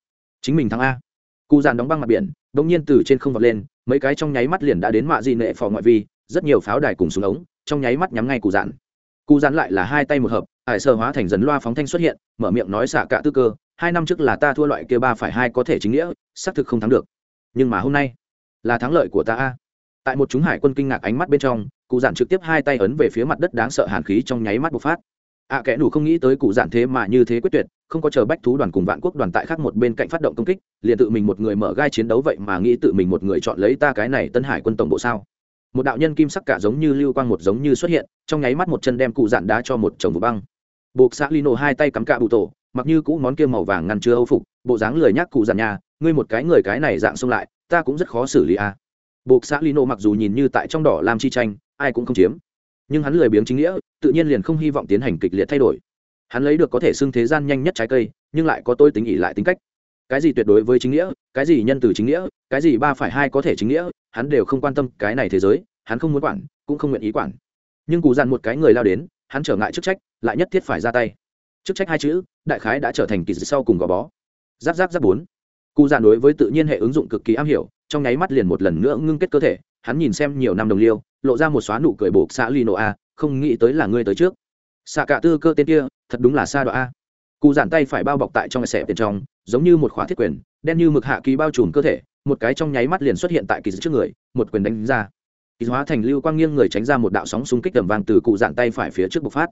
chính mình thắng a. Cụ giàn đóng băng mặt biển đ ỗ n g nhiên từ trên không vọt lên, mấy cái trong nháy mắt liền đã đến mạ di nệ phò ngoại vi, rất nhiều pháo đài cùng súng ống, trong nháy mắt nhắm ngay cụ dàn cụ dàn lại là hai tay một hợp hải sơ hóa thành dần loa phóng thanh xuất hiện, mở miệng nói xạ cả tư cơ, hai năm trước là ta thua loại kia ba phải hai có thể chính nghĩa, xác thực không thắng được. Nhưng mà hôm nay, là thắng lợi của ta a tại một chúng hải quân kinh ngạc ánh mắt bên trong cụ giản trực tiếp hai tay ấn về phía mặt đất đáng sợ hàn khí trong nháy mắt bộc phát. Ạ à, kẻ đủ không nghĩ tới cụ giản thế mà như thế quyết tuyệt không có chờ bách thú đoàn cùng vạn quốc đoàn tại khác một bên cạnh phát động công kích liền tự mình một người mở gai chiến đấu vậy mà nghĩ tự mình một người chọn lấy ta cái này tân hải quân tổng bộ sao? Một đạo nhân kim sắc cả giống như lưu quang một giống như xuất hiện trong nháy mắt một chân đem cụ dạn đá cho một chồng vụ băng. Buộc xã lino hai tay cắm cạ bụ tổ mặc như cũ món kia màu vàng ngăn chưa âu phục bộ dáng lười nhác cụ dạn nhà ngươi một cái người cái này dạng xông lại ta cũng rất khó xử lý a. à buộc xã lino mặc dù nhìn như tại trong đỏ làm chi tranh, ai cũng không chiếm. Nhưng hắn lười biếng chính nghĩa, tự nhiên liền không hy vọng tiến hành kịch liệt thay đổi. Hắn lấy được có thể xưng thế gian nhanh nhất trái cây, nhưng lại có tôi tính ỉ lại tính cách. Cái gì tuyệt đối với chính nghĩa, cái gì nhân từ chính nghĩa, cái gì ba phải hai có thể chính nghĩa, hắn đều không quan tâm cái này thế giới, hắn không muốn quản, cũng không nguyện ý quản. Nhưng cụ dặn một cái người lao đến, hắn trở ngại chức trách, lại nhất thiết phải ra tay. Chức trách hai chữ, đại khái đã trở thành kỳ sau cùng gò bó. Giáp giáp giáp bốn. Cụ dặn đối với tự nhiên hệ ứng dụng cực kỳ am hiểu trong nháy mắt liền một lần nữa ngưng kết cơ thể, hắn nhìn xem nhiều năm đồng liêu, lộ ra một xóa nụ cười buộc xã lino a, không nghĩ tới là ngươi tới trước. Xạ cả tư cơ tên kia, thật đúng là xa đoạn a. Cụ giản tay phải bao bọc tại trong xẻ tiền trong, giống như một khóa thiết quyền, đen như mực hạ kỳ bao trùm cơ thể, một cái trong nháy mắt liền xuất hiện tại kỳ trước người, một quyền đánh ra. Kỳ hóa thành lưu quang nghiêng người tránh ra một đạo sóng xung kích tầm vàng từ cụ giản tay phải phía trước bộc phát.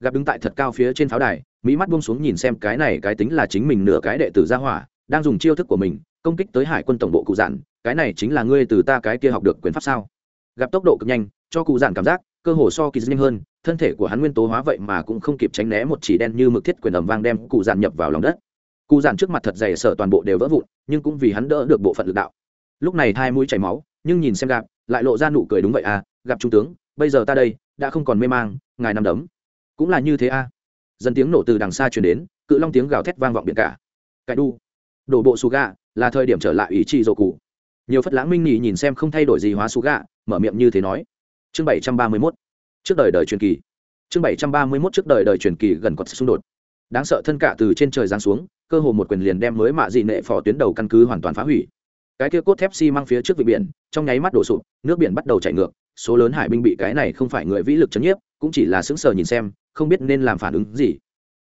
Gặp đứng tại thật cao phía trên pháo đài, mỹ mắt buông xuống nhìn xem cái này cái tính là chính mình nửa cái đệ tử gia hỏa, đang dùng chiêu thức của mình, công kích tới hải quân tổng bộ cụ giản cái này chính là ngươi từ ta cái kia học được quyền pháp sao? Gặp tốc độ cực nhanh, cho cụ giản cảm giác, cơ hồ so kỳ nhanh hơn, thân thể của hắn nguyên tố hóa vậy mà cũng không kịp tránh né một chỉ đen như mực thiết quyền ầm vang đem cụ giản nhập vào lòng đất. Cụ giản trước mặt thật dày sợ toàn bộ đều vỡ vụn, nhưng cũng vì hắn đỡ được bộ phận lực đạo. Lúc này hai mũi chảy máu, nhưng nhìn xem gặp, lại lộ ra nụ cười đúng vậy à gặp trung tướng, bây giờ ta đây, đã không còn mê mang, ngài nằm đấm. Cũng là như thế à. Dần tiếng nổ từ đằng xa truyền đến, cự long tiếng gào thét vang vọng biển cả. Cải đu. Đổ bộ suga gà là thời điểm trở lại ý chí dầu cụ nhiều phất lãng minh nhì nhìn xem không thay đổi gì hóa su gạ, mở miệng như thế nói. Chương bảy trăm ba mươi mốt, trước đời đời truyền kỳ. Chương bảy trăm ba mươi mốt, trước đời đời truyền kỳ gần có xung đột. Đáng sợ thân cả từ trên trời giáng xuống, cơ hồ một quyền liền đem mới mạ dị nệ phò tuyến đầu căn cứ hoàn toàn phá hủy. Cái kia cốt thép xi phía trước vị biển, trong nháy mắt đổ sụp, nước biển bắt đầu chảy ngược, số lớn hải binh bị cái này không phải người vĩ lực chấn nhiếp, cũng chỉ là sững sờ nhìn xem, không biết nên làm phản ứng gì.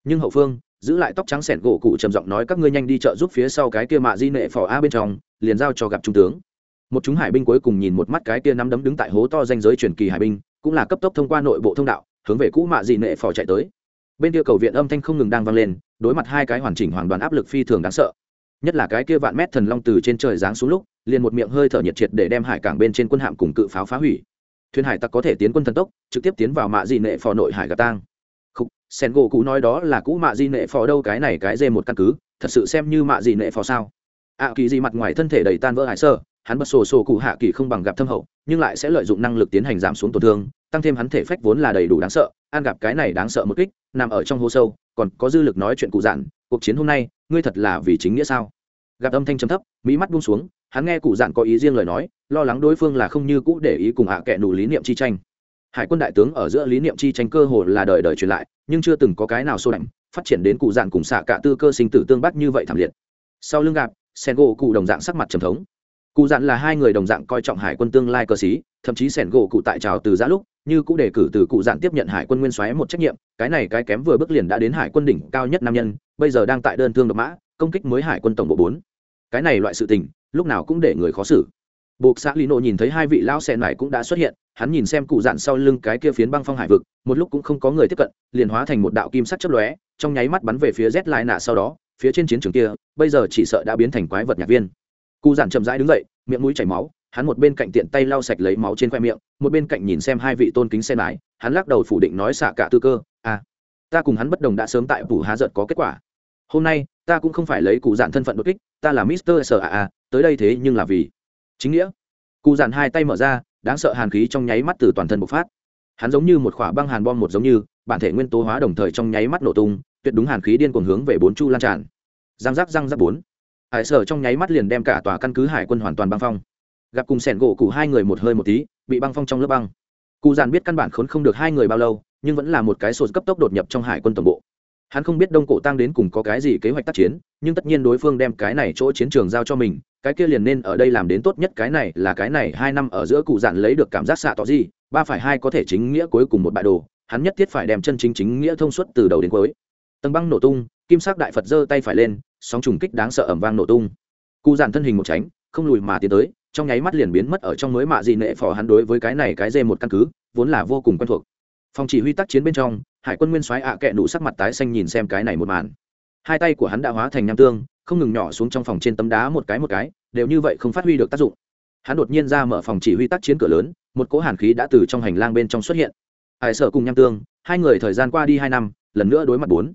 Nhưng hậu phương, giữ lại tóc trắng sẻn gỗ cụ trầm giọng nói các ngươi nhanh đi chợ giúp phía sau cái kia mạ di nệ phò a bên trong liền giao cho gặp trung tướng. Một chúng hải binh cuối cùng nhìn một mắt cái kia nắm đấm đứng tại hố to danh giới truyền kỳ hải binh, cũng là cấp tốc thông qua nội bộ thông đạo, hướng về cũ mạ dị nệ phò chạy tới. Bên kia cầu viện âm thanh không ngừng đang vang lên, đối mặt hai cái hoàn chỉnh hoàn toàn áp lực phi thường đáng sợ. Nhất là cái kia vạn mét thần long từ trên trời giáng xuống lúc, liền một miệng hơi thở nhiệt triệt để đem hải cảng bên trên quân hạm cùng cự pháo phá hủy. Thuyền hải tặc có thể tiến quân thần tốc, trực tiếp tiến vào mạ dị nệ phò nội hải gà tang. Khúc sen gỗ cũ nói đó là cũ mạ dị nệ phò đâu, cái này cái dê một căn cứ, thật sự xem như mạ dị nệ phò sao? Ạ kỳ gì mặt ngoài thân thể đầy tan vỡ hải sơ, hắn bật sổ sổ cụ hạ kỳ không bằng gặp thâm hậu, nhưng lại sẽ lợi dụng năng lực tiến hành giảm xuống tổn thương, tăng thêm hắn thể phách vốn là đầy đủ đáng sợ an gặp cái này đáng sợ một kích, nằm ở trong hố sâu, còn có dư lực nói chuyện cụ dạn cuộc chiến hôm nay, ngươi thật là vì chính nghĩa sao? Gặp âm thanh trầm thấp, mỹ mắt buông xuống, hắn nghe cụ dạn có ý riêng lời nói, lo lắng đối phương là không như cũ để ý cùng hạ à kệ đủ lý niệm chi tranh. Hải quân đại tướng ở giữa lý niệm chi tranh cơ hồ là đời đời truyền lại, nhưng chưa từng có cái nào sâu đậm, phát triển đến cụ dạn cùng xạ cả tư cơ sinh tử tương bắt như vậy thảm liệt. Sau lưng gặp sen gỗ cụ đồng dạng sắc mặt trầm thống. Cụ dạn là hai người đồng dạng coi trọng hải quân tương lai cơ sĩ, thậm chí sẻn gỗ cụ tại trào từ giã lúc, như cũng đề cử từ cụ dạn tiếp nhận hải quân nguyên soái một trách nhiệm, cái này cái kém vừa bước liền đã đến hải quân đỉnh cao nhất nam nhân, bây giờ đang tại đơn thương độc mã, công kích mới hải quân tổng bộ bốn. Cái này loại sự tình, lúc nào cũng để người khó xử. Buộc xã lý nộ nhìn thấy hai vị lão xẹn này cũng đã xuất hiện, hắn nhìn xem cụ dạn sau lưng cái kia phiến băng phong hải vực, một lúc cũng không có người tiếp cận, liền hóa thành một đạo kim sắc chớp lóe, trong nháy mắt bắn về phía z lại nạ sau đó phía trên chiến trường kia, bây giờ chỉ sợ đã biến thành quái vật nhạc viên. Cụ giản chậm rãi đứng dậy, miệng mũi chảy máu, hắn một bên cạnh tiện tay lau sạch lấy máu trên khoe miệng, một bên cạnh nhìn xem hai vị tôn kính xe mái hắn lắc đầu phủ định nói xả cả tư cơ à ta cùng hắn bất đồng đã sớm tại phủ há giận có kết quả. Hôm nay, ta cũng không phải lấy cụ giản thân phận đột kích, ta là mister sợ à à tới đây thế nhưng là vì chính nghĩa. Cụ giản hai tay mở ra, đáng sợ hàn khí trong nháy mắt từ toàn thân bộc phát. Hắn giống như một khỏa băng hàn bom một giống như, bản thể nguyên tố hóa đồng thời trong nháy mắt nổ tung tuyệt đúng hàn khí điên cuồng hướng về bốn chu lan tràn. Giang giác giang giác bốn. Hải sở trong nháy mắt liền đem cả tòa căn cứ hải quân hoàn toàn băng phong. Gặp cùng sẻn gỗ cụ hai người một hơi một tí, bị băng phong trong lớp băng. Cụ giàn biết căn bản khốn không được hai người bao lâu, nhưng vẫn là một cái sột cấp tốc đột nhập trong hải quân tổng bộ. Hắn không biết đông cổ tăng đến cùng có cái gì kế hoạch tác chiến, nhưng tất nhiên đối phương đem cái này chỗ chiến trường giao cho mình, cái kia liền nên ở đây làm đến tốt nhất cái này là cái này hai năm ở giữa cụ dạn lấy được cảm giác xạ tỏ gì, ba phải hai có thể chính nghĩa cuối cùng một bại đồ, hắn nhất thiết phải đem chân chính chính nghĩa thông suốt từ đầu đến cuối tầng băng nổ tung, kim sắc đại phật giơ tay phải lên, sóng trùng kích đáng sợ ẩm vang nổ tung. Cụ dàn thân hình một tránh, không lùi mà tiến tới, trong nháy mắt liền biến mất ở trong mới mạ dị nệ phò hắn đối với cái này cái dê một căn cứ, vốn là vô cùng quen thuộc. Phòng chỉ huy tác chiến bên trong, hải quân nguyên soái ạ à kẹ nụ sắc mặt tái xanh nhìn xem cái này một màn. Hai tay của hắn đã hóa thành nham tương, không ngừng nhỏ xuống trong phòng trên tấm đá một cái một cái, đều như vậy không phát huy được tác dụng. Hắn đột nhiên ra mở phòng chỉ huy tác chiến cửa lớn, một cỗ hàn khí đã từ trong hành lang bên trong xuất hiện. Hải sở cùng nham tương, hai người thời gian qua đi hai năm, lần nữa đối mặt bốn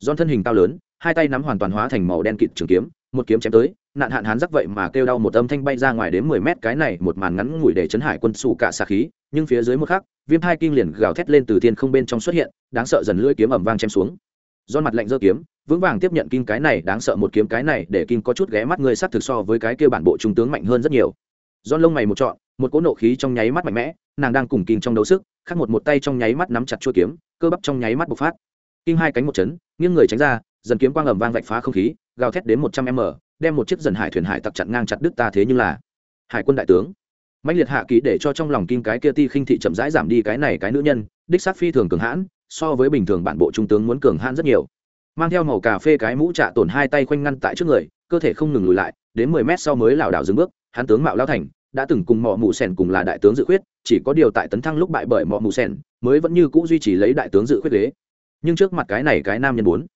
don thân hình cao lớn, hai tay nắm hoàn toàn hóa thành màu đen kịt trường kiếm, một kiếm chém tới, nạn hạn hán rắc vậy mà kêu đau một âm thanh bay ra ngoài đến mười mét, cái này một màn ngắn ngủi để chấn hải quân xù cả xà khí, nhưng phía dưới một khắc, viêm hai kinh liền gào thét lên từ thiên không bên trong xuất hiện, đáng sợ dần lưỡi kiếm ẩm vang chém xuống. Do mặt lạnh giơ kiếm, vững vàng tiếp nhận kinh cái này, đáng sợ một kiếm cái này để kinh có chút ghé mắt người sát thực so với cái kia bản bộ trung tướng mạnh hơn rất nhiều. Do lông mày một trọn, một cỗ nộ khí trong nháy mắt mạnh mẽ, nàng đang cùng kinh trong đấu sức khác một một tay trong nháy mắt nắm chặt chuôi kiếm, cơ bắp trong nháy mắt bộc phát kinh hai cánh một chấn, nghiêng người tránh ra, dần kiếm quang ẩm vang vạch phá không khí, gào thét đến một trăm m, đem một chiếc dần hải thuyền hải tặc chặn ngang chặt đứt ta thế nhưng là hải quân đại tướng. Mạnh liệt hạ ký để cho trong lòng kim cái kia ti khinh thị chậm rãi giảm đi cái này cái nữ nhân, đích sát phi thường cường hãn, so với bình thường bản bộ trung tướng muốn cường hãn rất nhiều. Mang theo màu cà phê cái mũ trạ tổn hai tay khoanh ngăn tại trước người, cơ thể không ngừng lùi lại, đến mười mét sau mới lảo đảo dừng bước, hắn tướng mạo lao thành, đã từng cùng mọ mù sèn cùng là đại tướng dự khuyết, chỉ có điều tại tấn thăng lúc bại bởi mọ mù sèn mới vẫn như cũ duy trì lấy đại tướng dự khuyết ghế nhưng trước mặt cái này cái nam nhân bốn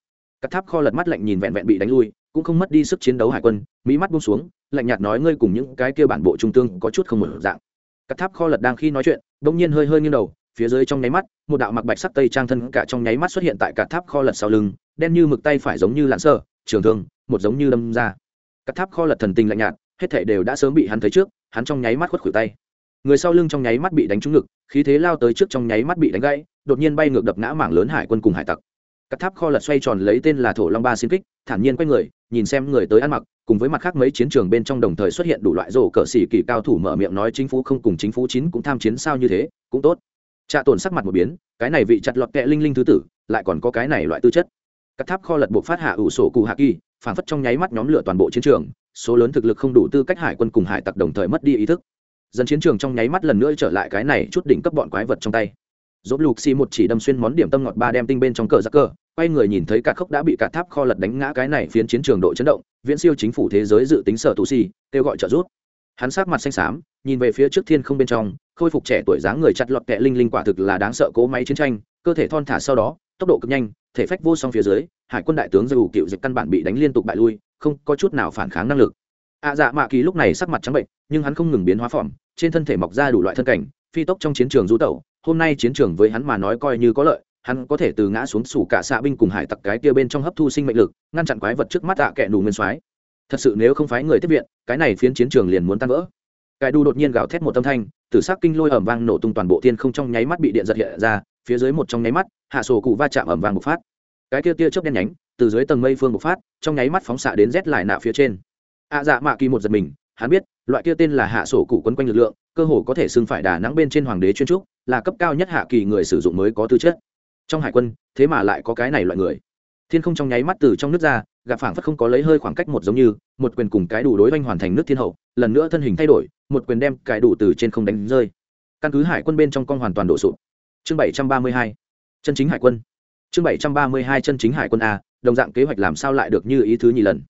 cắt tháp kho lật mắt lạnh nhìn vẹn vẹn bị đánh lui, cũng không mất đi sức chiến đấu hải quân, mỹ mắt buông xuống, lạnh nhạt nói ngươi cùng những cái kia bản bộ trung tương có chút không một dạng. Cắt tháp kho lật đang khi nói chuyện, bỗng nhiên hơi hơi nghiêng đầu, phía dưới trong nháy mắt, một đạo mặc bạch sắc tây trang thân cả trong nháy mắt xuất hiện tại cả tháp kho lật sau lưng, đen như mực tay phải giống như lặn sơ, trường thương, một giống như đâm ra. Cắt tháp kho lật thần tình lạnh nhạt, hết thảy đều đã sớm bị hắn thấy trước, hắn trong nháy mắt khuất khuỷu tay người sau lưng trong nháy mắt bị đánh trúng ngực, khí thế lao tới trước trong nháy mắt bị đánh gãy, đột nhiên bay ngược đập ngã mảng lớn hải quân cùng hải tặc. Các tháp kho lật xoay tròn lấy tên là thổ long ba xin kích, thản nhiên quay người, nhìn xem người tới ăn mặc, cùng với mặt khác mấy chiến trường bên trong đồng thời xuất hiện đủ loại rổ cờ xỉ kỳ cao thủ mở miệng nói chính phủ không cùng chính phủ chín cũng tham chiến sao như thế, cũng tốt. Trạ tổn sắc mặt một biến, cái này vị chặt lọt kẹ linh linh thứ tử, lại còn có cái này loại tư chất. Các tháp kho lật buộc phát hạ ủ sổ cụ hạ kỳ, phản phất trong nháy mắt nhóm lửa toàn bộ chiến trường, số lớn thực lực không đủ tư cách hải quân cùng hải tặc đồng thời mất đi ý thức dân chiến trường trong nháy mắt lần nữa trở lại cái này chút đỉnh cấp bọn quái vật trong tay. Dốt lục xi một chỉ đâm xuyên món điểm tâm ngọt ba đem tinh bên trong cờ giặc cờ, quay người nhìn thấy cả khốc đã bị cả tháp kho lật đánh ngã cái này phiến chiến trường độ chấn động, viễn siêu chính phủ thế giới dự tính sở tù xi kêu gọi trợ giúp. Hắn sát mặt xanh xám, nhìn về phía trước thiên không bên trong, khôi phục trẻ tuổi dáng người chặt lọt kẹ linh linh quả thực là đáng sợ cố máy chiến tranh, cơ thể thon thả sau đó, tốc độ cực nhanh, thể phách vô song phía dưới, hải quân đại tướng dù cựu dịch căn bản bị đánh liên tục bại lui, không có chút nào phản kháng năng lực ạ dạ mạ kỳ lúc này sắc mặt trắng bệnh, nhưng hắn không ngừng biến hóa phỏng, trên thân thể mọc ra đủ loại thân cảnh, phi tốc trong chiến trường du tẩu, hôm nay chiến trường với hắn mà nói coi như có lợi, hắn có thể từ ngã xuống sủ cả xạ binh cùng hải tặc cái kia bên trong hấp thu sinh mệnh lực, ngăn chặn quái vật trước mắt ạ à đủ nguyên soái. Thật sự nếu không phái người tiếp viện, cái này phiến chiến trường liền muốn tan vỡ. Cải đu đột nhiên gào thét một âm thanh, tử sắc kinh lôi ẩm vang nổ tung toàn bộ thiên không trong nháy mắt bị điện giật hiện ra, phía dưới một trong nháy mắt, hạ sổ cụ va chạm ẩm vang một phát. Cái kia tia chớp đen nhánh, từ dưới tầng mây phương một phát, trong nháy mắt phóng xạ đến rét lại nạ phía trên ạ dạ mạ kỳ một giật mình, hắn biết, loại kia tên là hạ sổ cụ quấn quanh lực lượng, cơ hồ có thể xưng phải đà nắng bên trên hoàng đế chuyên trúc, là cấp cao nhất hạ kỳ người sử dụng mới có tư chất. Trong hải quân, thế mà lại có cái này loại người. Thiên không trong nháy mắt từ trong nước ra, gặp phảng phất không có lấy hơi khoảng cách một giống như, một quyền cùng cái đủ đối oanh hoàn thành nước thiên hậu, lần nữa thân hình thay đổi, một quyền đem cái đủ từ trên không đánh rơi. Căn cứ hải quân bên trong con hoàn toàn đổ sụp. Chương bảy trăm ba mươi hai, chân chính hải quân. Chương bảy trăm ba mươi hai, chân chính hải quân a, đồng dạng kế hoạch làm sao lại được như ý thứ nhì lần.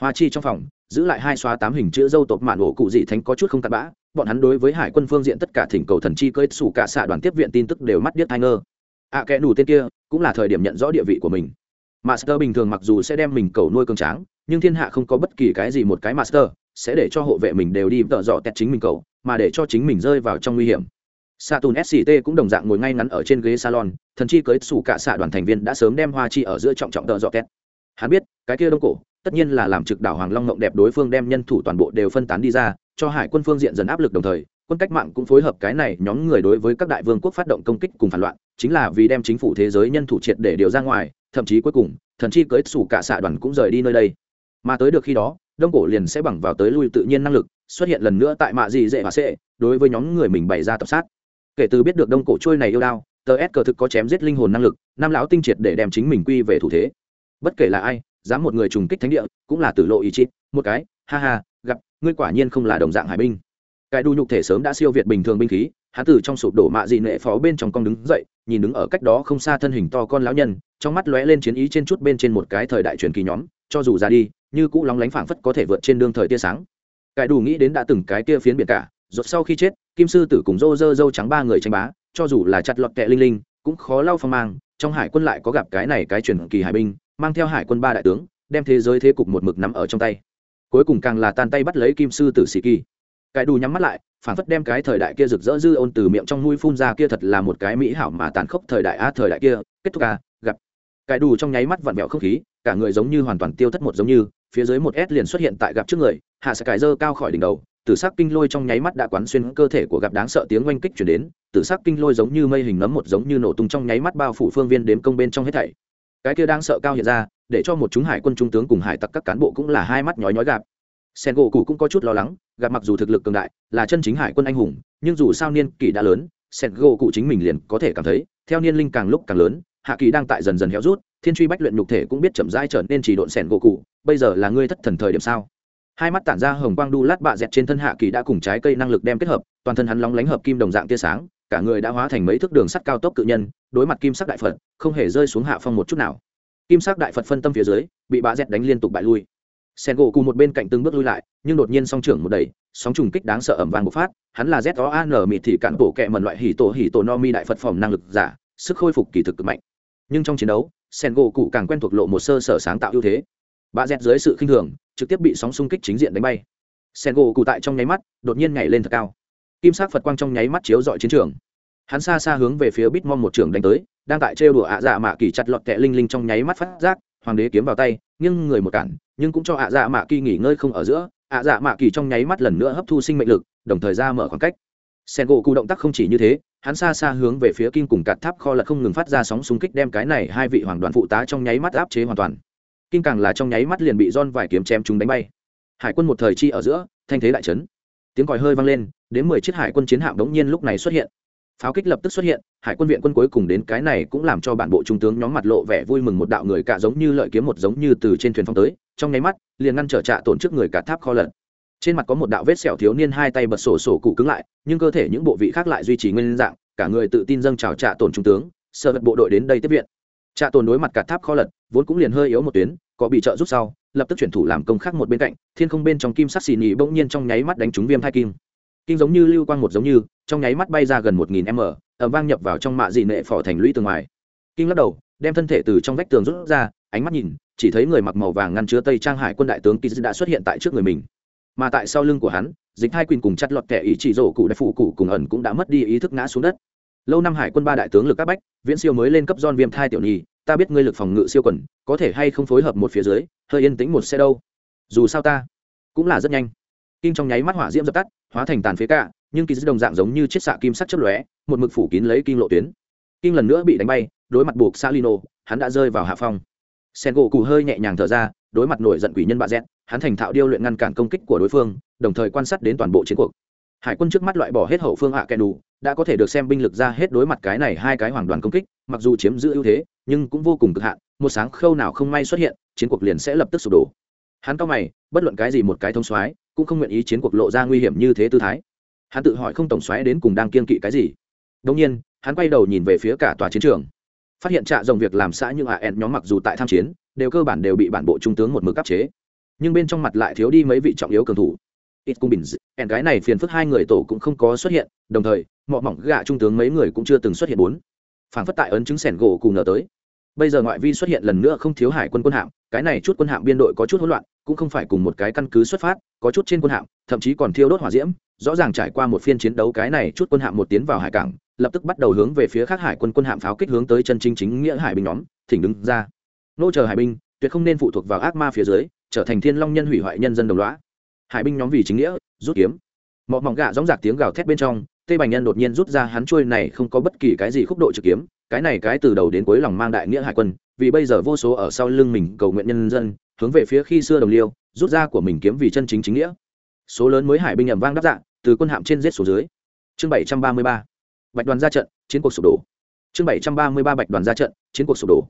Hoa chi trong phòng giữ lại hai xóa tám hình chữ dâu tộc mạn ổ cụ dị thánh có chút không cặn bã bọn hắn đối với hải quân phương diện tất cả thỉnh cầu thần chi cơi xù cả xạ đoàn tiếp viện tin tức đều mắt điếc thai ngơ. Ạ à, kẽ đủ tên kia cũng là thời điểm nhận rõ địa vị của mình. Master bình thường mặc dù sẽ đem mình cầu nuôi cường tráng nhưng thiên hạ không có bất kỳ cái gì một cái master sẽ để cho hộ vệ mình đều đi tợ dọ tẹt chính mình cầu mà để cho chính mình rơi vào trong nguy hiểm. Saturn SCT cũng đồng dạng ngồi ngay ngắn ở trên ghế salon, thần chi cưới sủ cả xạ đoàn thành viên đã sớm đem hoa chi ở giữa trọng trọng tợ dọ tẹt. Hắn biết, cái kia đông cổ, tất nhiên là làm trực đảo Hoàng Long ngộng đẹp đối phương đem nhân thủ toàn bộ đều phân tán đi ra, cho hải quân phương diện dần áp lực đồng thời, quân cách mạng cũng phối hợp cái này nhóm người đối với các đại vương quốc phát động công kích cùng phản loạn, chính là vì đem chính phủ thế giới nhân thủ triệt để điều ra ngoài, thậm chí cuối cùng thần chi cưới sủ cả xạ đoàn cũng rời đi nơi đây. Mà tới được khi đó đông cổ liền sẽ bằng vào tới lui tự nhiên năng lực xuất hiện lần nữa tại mạ gì dễ và sệ đối với nhóm người mình bày ra tập sát. Kể từ biết được đông cổ trôi này yêu đao tờ s cờ thực có chém giết linh hồn năng lực nam lão tinh triệt để đem chính mình quy về thủ thế. Bất kể là ai dám một người trùng kích thánh địa, cũng là tử lộ ý chí. Một cái, ha ha, gặp, ngươi quả nhiên không là đồng dạng hải binh. Cái đu nhục thể sớm đã siêu việt bình thường binh khí, hắn từ trong sụp đổ mạ dị nệ phó bên trong con đứng dậy, nhìn đứng ở cách đó không xa thân hình to con lão nhân, trong mắt lóe lên chiến ý trên chút bên trên một cái thời đại truyền kỳ nhóm, cho dù ra đi, như cũ lóng lánh phảng phất có thể vượt trên đương thời tia sáng. Cái đủ nghĩ đến đã từng cái tia phiến biển cả, rốt sau khi chết, kim sư tử cùng rô rơ dâu trắng ba người tranh bá, cho dù là chặt lọt kẹ linh linh, cũng khó lau phong mang, trong hải quân lại có gặp cái này cái truyền kỳ hải binh mang theo hải quân ba đại tướng, đem thế giới thế cục một mực nắm ở trong tay. Cuối cùng càng là tan tay bắt lấy kim sư tử sĩ kỳ. Cái đù nhắm mắt lại, phản phất đem cái thời đại kia rực rỡ dư ôn từ miệng trong mũi phun ra kia thật là một cái mỹ hảo mà tàn khốc thời đại a thời đại kia, kết thúc a, gặp. Cái đù trong nháy mắt vặn vẹo không khí, cả người giống như hoàn toàn tiêu thất một giống như, phía dưới một s liền xuất hiện tại gặp trước người, hạ sẽ cải dơ cao khỏi đỉnh đầu, tử sắc kinh lôi trong nháy mắt đã quán xuyên cơ thể của gặp đáng sợ tiếng oanh kích chuyển đến, tử sắc kinh lôi giống như mây hình nấm một giống như nổ tung trong nháy mắt bao phủ phương viên đếm công bên trong hết thảy cái kia đang sợ cao hiện ra, để cho một chúng hải quân trung tướng cùng hải tặc các cán bộ cũng là hai mắt nhói nhói gặp sen gỗ cụ cũng có chút lo lắng gặp mặc dù thực lực cường đại, là chân chính hải quân anh hùng, nhưng dù sao niên kỷ đã lớn, sen gỗ cụ chính mình liền có thể cảm thấy, theo niên linh càng lúc càng lớn, hạ kỳ đang tại dần dần héo rút, thiên truy bách luyện nhục thể cũng biết chậm rãi trở nên chỉ độn Sen gỗ cụ bây giờ là ngươi thất thần thời điểm sao? Hai mắt tản ra hồng quang đu lát bạ dẹt trên thân hạ kỳ đã cùng trái cây năng lực đem kết hợp, toàn thân hắn lóng lánh hợp kim đồng dạng tia sáng cả người đã hóa thành mấy thước đường sắt cao tốc cự nhân, đối mặt kim sắc đại phật, không hề rơi xuống hạ phong một chút nào. Kim sắc đại phật phân tâm phía dưới, bị bạ dẹt đánh liên tục bại lui. Sen gỗ một bên cạnh từng bước lui lại, nhưng đột nhiên song trưởng một đẩy, sóng trùng kích đáng sợ ẩm vàng một phát, hắn là z o n mịt thị cản bộ kẹ mần loại hỉ tổ hỉ tổ no mi đại phật phòng năng lực giả, sức khôi phục kỳ thực cực mạnh. Nhưng trong chiến đấu, sen gỗ cụ càng quen thuộc lộ một sơ sở sáng tạo ưu thế. Bà dẹt dưới sự khinh thường, trực tiếp bị sóng xung kích chính diện đánh bay. Sen gỗ cụ tại trong nháy mắt, đột nhiên nhảy lên thật cao kim sắc phật quang trong nháy mắt chiếu dọi chiến trường. Hắn xa xa hướng về phía bitmom một trường đánh tới, đang tại trêu đùa ạ dạ mạ kỳ chặt lọt kẹ linh linh trong nháy mắt phát giác, hoàng đế kiếm vào tay, nhưng người một cản, nhưng cũng cho ạ dạ mạ kỳ nghỉ ngơi không ở giữa. Ạ dạ mạ kỳ trong nháy mắt lần nữa hấp thu sinh mệnh lực, đồng thời ra mở khoảng cách. Sen gỗ cụ động tác không chỉ như thế, hắn xa xa hướng về phía kim cùng cạt tháp kho lật không ngừng phát ra sóng xung kích đem cái này hai vị hoàng đoàn phụ tá trong nháy mắt áp chế hoàn toàn. Kim càng là trong nháy mắt liền bị don vài kiếm chém chúng đánh bay. Hải quân một thời chi ở giữa, thanh thế đại trấn tiếng còi hơi vang lên đến mười chiếc hải quân chiến hạm đống nhiên lúc này xuất hiện. Pháo kích lập tức xuất hiện, hải quân viện quân cuối cùng đến cái này cũng làm cho bản bộ trung tướng nhóm mặt lộ vẻ vui mừng một đạo người cả giống như lợi kiếm một giống như từ trên thuyền phong tới, trong nháy mắt, liền ngăn trở trạ tổn trước người cả tháp kho lật trên mặt có một đạo vết sẹo thiếu niên hai tay bật sổ sổ cụ cứng lại, nhưng cơ thể những bộ vị khác lại duy trì nguyên dạng, cả người tự tin dâng chào trạ tổn trung tướng sợ vật bộ đội đến đây tiếp viện. Trạ tổn đối mặt cả tháp kho lật vốn cũng liền hơi yếu một tuyến, có bị trợ giúp sau, lập tức chuyển thủ làm công khác một bên cạnh, thiên không bên trong kim sắc xì nhì bỗng nhiên trong nháy mắt đánh trúng viêm thai kim kim giống như lưu quang một giống như, trong nháy mắt bay ra gần một nghìn m ẩm vang nhập vào trong mạ dị nệ phỏ thành lũy tường ngoài. Kim lắc đầu, đem thân thể từ trong vách tường rút ra, ánh mắt nhìn, chỉ thấy người mặc màu vàng ngăn chứa tây trang hải quân đại tướng kiz đã xuất hiện tại trước người mình. Mà tại sau lưng của hắn, dịch hai quyền cùng chặt lọt kẻ ý chỉ rổ cụ đại phụ cụ cùng ẩn cũng đã mất đi ý thức ngã xuống đất. Lâu năm hải quân ba đại tướng lực các bách, viễn siêu mới lên cấp don viêm thai tiểu nhi, ta biết ngươi lực phòng ngự siêu quần, có thể hay không phối hợp một phía dưới, hơi yên tĩnh một xe đâu. Dù sao ta cũng là rất nhanh kim trong nháy mắt hỏa diễm dập tắt, hóa thành tàn phế cả, nhưng kỳ dư đồng dạng giống như chiếc xạ kim sắt chấp lóe, một mực phủ kín lấy kim lộ tuyến. Kim lần nữa bị đánh bay, đối mặt buộc salino, hắn đã rơi vào hạ phong. Sen gỗ cụ hơi nhẹ nhàng thở ra, đối mặt nổi giận quỷ nhân bạ dẹt, hắn thành thạo điêu luyện ngăn cản công kích của đối phương, đồng thời quan sát đến toàn bộ chiến cuộc. Hải quân trước mắt loại bỏ hết hậu phương hạ kẻ đủ, đã có thể được xem binh lực ra hết đối mặt cái này hai cái hoàng đoàn công kích, mặc dù chiếm giữ ưu thế, nhưng cũng vô cùng cực hạn, một sáng khâu nào không may xuất hiện, chiến cuộc liền sẽ lập tức sụp đổ. Hắn cao mày, bất luận cái gì một cái thông soái cũng không nguyện ý chiến cuộc lộ ra nguy hiểm như thế tư thái. Hắn tự hỏi không tổng xoáy đến cùng đang kiên kỵ cái gì. Đông nhiên, hắn quay đầu nhìn về phía cả tòa chiến trường. Phát hiện trạ dòng việc làm xã nhưng ạ ẹn nhóm mặc dù tại tham chiến, đều cơ bản đều bị bản bộ trung tướng một mực áp chế. Nhưng bên trong mặt lại thiếu đi mấy vị trọng yếu cường thủ. Ít cung bình ẹn cái này phiền phức hai người tổ cũng không có xuất hiện, đồng thời mọi mỏng gạ trung tướng mấy người cũng chưa từng xuất hiện bốn. Phản phất tại ấn chứng sẻn gỗ cùng ngờ tới. Bây giờ ngoại vi xuất hiện lần nữa không thiếu hải quân quân hạm, cái này chút quân hạm biên đội có chút hỗn loạn cũng không phải cùng một cái căn cứ xuất phát, có chút trên quân hạm, thậm chí còn thiêu đốt hỏa diễm, rõ ràng trải qua một phiên chiến đấu cái này chút quân hạm một tiến vào hải cảng, lập tức bắt đầu hướng về phía khác hải quân quân hạm pháo kích hướng tới chân chính chính nghĩa hải binh nhóm, thỉnh đứng ra. Nô chờ hải binh, tuyệt không nên phụ thuộc vào ác ma phía dưới, trở thành thiên long nhân hủy hoại nhân dân đồng loá hải binh nhóm vì chính nghĩa, rút kiếm. Mọi mỏng gạ giống giặc tiếng gào thét bên trong tây bành nhân đột nhiên rút ra hắn trôi này không có bất kỳ cái gì khúc độ trực kiếm, cái này cái từ đầu đến cuối lòng mang đại nghĩa hải quân, vì bây giờ vô số ở sau lưng mình cầu nguyện nhân dân hướng về phía khi xưa đồng liêu, rút ra của mình kiếm vì chân chính chính nghĩa. Số lớn mới hải binh ẩm vang đáp dạng từ quân hạm trên giết xuống dưới. Chương bảy trăm ba mươi ba, bạch đoàn ra trận, chiến cuộc sụp đổ. Chương bảy trăm ba mươi ba, bạch đoàn ra trận, chiến cuộc sụp đổ.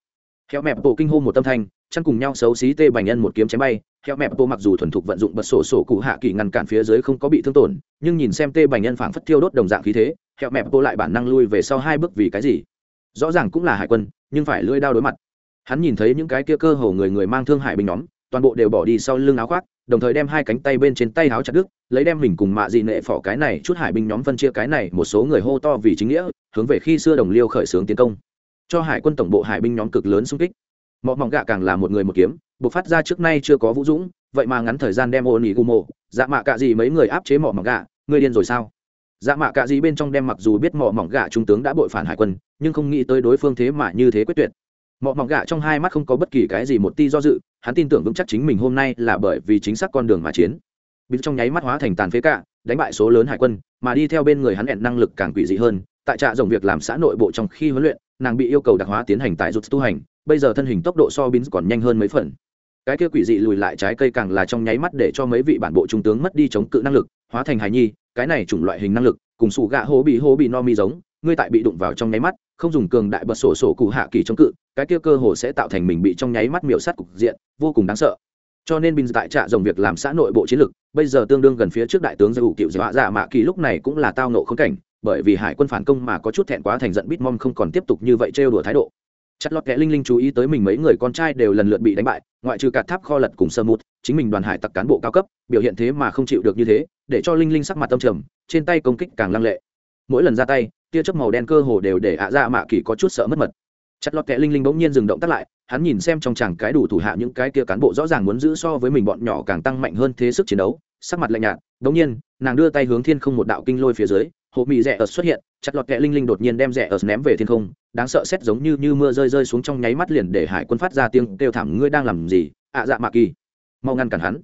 Theo mẹp bộ kinh hô một tâm thanh, chăn cùng nhau xấu xí tê bành nhân một kiếm chém bay. Theo mẹp bộ mặc dù thuần thục vận dụng bật sổ sổ cụ hạ kỳ ngăn cản phía dưới không có bị thương tổn, nhưng nhìn xem tê bành nhân phảng phất thiêu đốt đồng dạng khí thế theo mẹp bộ lại bản năng lui về sau hai bước vì cái gì? Rõ ràng cũng là hải quân, nhưng phải lưỡi đao đối mặt hắn nhìn thấy những cái kia cơ hồ người người mang thương hại binh nhóm, toàn bộ đều bỏ đi sau lưng áo khoác, đồng thời đem hai cánh tay bên trên tay áo chặt đứt, lấy đem mình cùng mạ dị nệ phỏ cái này, chút hải binh nhóm phân chia cái này, một số người hô to vì chính nghĩa, hướng về khi xưa đồng liêu khởi xướng tiến công. Cho hải quân tổng bộ hải binh nhóm cực lớn xung kích. Mọ mỏng gạ càng là một người một kiếm buộc phát ra trước nay chưa có vũ dũng, vậy mà ngắn thời gian đem ô nỉ gù mộ dạ mạ cạ gì mấy người áp chế mỏ mỏng gạ, ngươi điên rồi sao? Dạ mạ cạ gì bên trong đem mặc dù biết mỏ mỏng gạ trung tướng đã bội phản hải quân, nhưng không nghĩ tới đối phương thế mà như thế quyết tuyệt mọ mỏng gạ trong hai mắt không có bất kỳ cái gì một ti do dự, hắn tin tưởng vững chắc chính mình hôm nay là bởi vì chính xác con đường mà chiến. Bít trong nháy mắt hóa thành tàn phế cả đánh bại số lớn hải quân, mà đi theo bên người hắn hẹn năng lực càng quỷ dị hơn. Tại trạ rồng việc làm xã nội bộ trong khi huấn luyện, nàng bị yêu cầu đặc hóa tiến hành tại rút tu hành, bây giờ thân hình tốc độ so bín còn nhanh hơn mấy phần. Cái kia quỷ dị lùi lại trái cây càng là trong nháy mắt để cho mấy vị bản bộ trung tướng mất đi chống cự năng lực, hóa thành hài nhi, cái này chủng loại hình năng lực, cùng sủ gạ hố bị hố bị no mi giống ngươi tại bị đụng vào trong nháy mắt, không dùng cường đại bật sổ sổ cụ hạ kỳ chống cự, cái kia cơ hồ sẽ tạo thành mình bị trong nháy mắt miểu sát cục diện, vô cùng đáng sợ. Cho nên bình tại trạ dòng việc làm xã nội bộ chiến lược bây giờ tương đương gần phía trước đại tướng giải ủ cựu dọa dạ mạ kỳ lúc này cũng là tao nộ khống cảnh, bởi vì hải quân phản công mà có chút thẹn quá thành giận bít mong không còn tiếp tục như vậy trêu đùa thái độ. Chất lót kẽ linh linh chú ý tới mình mấy người con trai đều lần lượt bị đánh bại, ngoại trừ cả tháp kho lật cùng sơ mút, chính mình đoàn hải tặc cán bộ cao cấp, biểu hiện thế mà không chịu được như thế, để cho linh linh sắc mặt tâm trầm, trên tay công kích càng lăng lệ. Mỗi lần ra tay tia chớp màu đen cơ hồ đều để ạ Dạ mạ kỳ có chút sợ mất mật. Chặt lọt kẹ linh linh bỗng nhiên dừng động tác lại, hắn nhìn xem trong chàng cái đủ thủ hạ những cái kia cán bộ rõ ràng muốn giữ so với mình bọn nhỏ càng tăng mạnh hơn thế sức chiến đấu, sắc mặt lạnh nhạt, bỗng nhiên, nàng đưa tay hướng thiên không một đạo kinh lôi phía dưới hộ mị rẽ ớt xuất hiện, chặt lọt kẹ linh linh đột nhiên đem rẽ ớt ném về thiên không, đáng sợ xét giống như như mưa rơi rơi xuống trong nháy mắt liền để hải quân phát ra tiếng kêu thảm, ngươi đang làm gì, ạ dạ mạ kỳ? Mau ngăn cản hắn.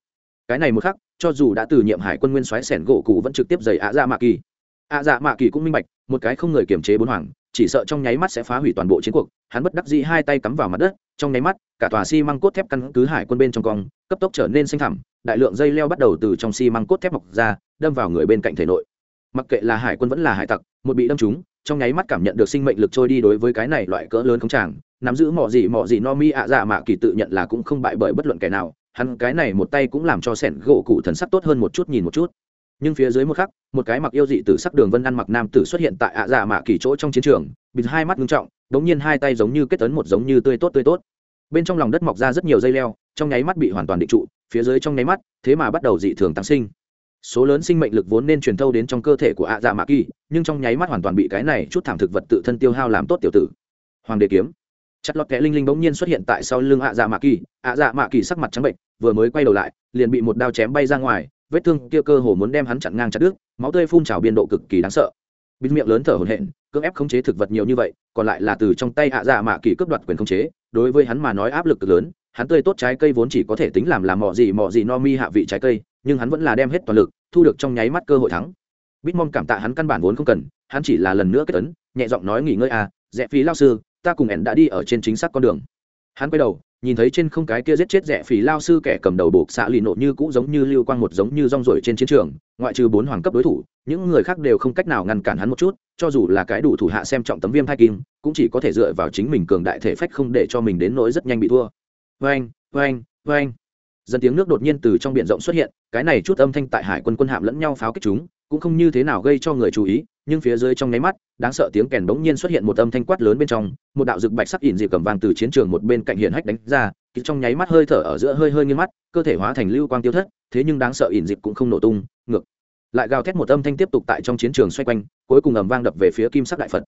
Cái này một khắc, cho dù đã từ nhiệm hải quân nguyên soái sẻn gỗ cụ vẫn trực tiếp giày ạ dạ mạ kỳ. Ạ dạ mạ kỳ cũng minh bạch một cái không người kiềm chế bốn hoàng, chỉ sợ trong nháy mắt sẽ phá hủy toàn bộ chiến cuộc. Hắn bất đắc dĩ hai tay cắm vào mặt đất, trong nháy mắt, cả tòa xi măng cốt thép căn cứ hải quân bên trong cong, cấp tốc trở nên xanh thẳm, đại lượng dây leo bắt đầu từ trong xi măng cốt thép mọc ra, đâm vào người bên cạnh thể nội. Mặc kệ là hải quân vẫn là hải tặc, một bị đâm trúng, trong nháy mắt cảm nhận được sinh mệnh lực trôi đi đối với cái này loại cỡ lớn không tràng, nắm giữ mỏ gì mỏ gì no mi ạ dạ mạ kỳ tự nhận là cũng không bại bởi bất luận kẻ nào, hắn cái này một tay cũng làm cho sẻn gỗ cụ thần sắc tốt hơn một chút, nhìn một chút nhưng phía dưới một khắc, một cái mặc yêu dị từ sắc đường vân ăn mặc nam tử xuất hiện tại ạ dạ mạ kỳ chỗ trong chiến trường, bịt hai mắt ngưng trọng đống nhiên hai tay giống như kết tấn một giống như tươi tốt tươi tốt. Bên trong lòng đất mọc ra rất nhiều dây leo, trong nháy mắt bị hoàn toàn định trụ, phía dưới trong nháy mắt, thế mà bắt đầu dị thường tăng sinh. Số lớn sinh mệnh lực vốn nên truyền thâu đến trong cơ thể của ạ dạ mạ kỳ, nhưng trong nháy mắt hoàn toàn bị cái này chút thảm thực vật tự thân tiêu hao làm tốt tiểu tử. Hoàng đề kiếm. Chặt lọt kẽ linh linh bỗng nhiên xuất hiện tại sau lưng ạ dạ mạ kỳ, ạ dạ mạ kỳ sắc mặt trắng bệnh vừa mới quay đầu lại, liền bị một đao chém bay ra ngoài vết thương kia cơ hồ muốn đem hắn chặn ngang chặt đứt, máu tươi phun trào biên độ cực kỳ đáng sợ. Bịt miệng lớn thở hổn hển, cưỡng ép khống chế thực vật nhiều như vậy, còn lại là từ trong tay hạ dạ mạ kỳ cướp đoạt quyền khống chế, đối với hắn mà nói áp lực cực lớn, hắn tươi tốt trái cây vốn chỉ có thể tính làm làm mọ gì mọ gì no mi hạ vị trái cây, nhưng hắn vẫn là đem hết toàn lực, thu được trong nháy mắt cơ hội thắng. Bitmom cảm tạ hắn căn bản vốn không cần, hắn chỉ là lần nữa kết ấn, nhẹ giọng nói nghỉ ngơi à dạ rẽ phí lao sư, ta cùng ẻn đã đi ở trên chính xác con đường. Hắn quay đầu nhìn thấy trên không cái kia giết chết rẻ phí lao sư kẻ cầm đầu buộc xạ lì nộ như cũ giống như lưu quang một giống như rong rổi trên chiến trường, ngoại trừ bốn hoàng cấp đối thủ, những người khác đều không cách nào ngăn cản hắn một chút, cho dù là cái đủ thủ hạ xem trọng tấm viêm thai kim, cũng chỉ có thể dựa vào chính mình cường đại thể phách không để cho mình đến nỗi rất nhanh bị thua. Vâng vâng vâng dần tiếng nước đột nhiên từ trong biển rộng xuất hiện, cái này chút âm thanh tại hải quân quân hạm lẫn nhau pháo kích chúng cũng không như thế nào gây cho người chú ý, nhưng phía dưới trong nháy mắt, đáng sợ tiếng kèn bỗng nhiên xuất hiện một âm thanh quát lớn bên trong, một đạo rực bạch sắc ỉn dịp cầm vàng từ chiến trường một bên cạnh hiện hách đánh ra kịp trong nháy mắt hơi thở ở giữa hơi hơi nghiêng mắt, cơ thể hóa thành lưu quang tiêu thất, thế nhưng đáng sợ ỉn dịp cũng không nổ tung, ngược lại gào thét một âm thanh tiếp tục tại trong chiến trường xoay quanh, cuối cùng ầm vang đập về phía kim sắc đại phật.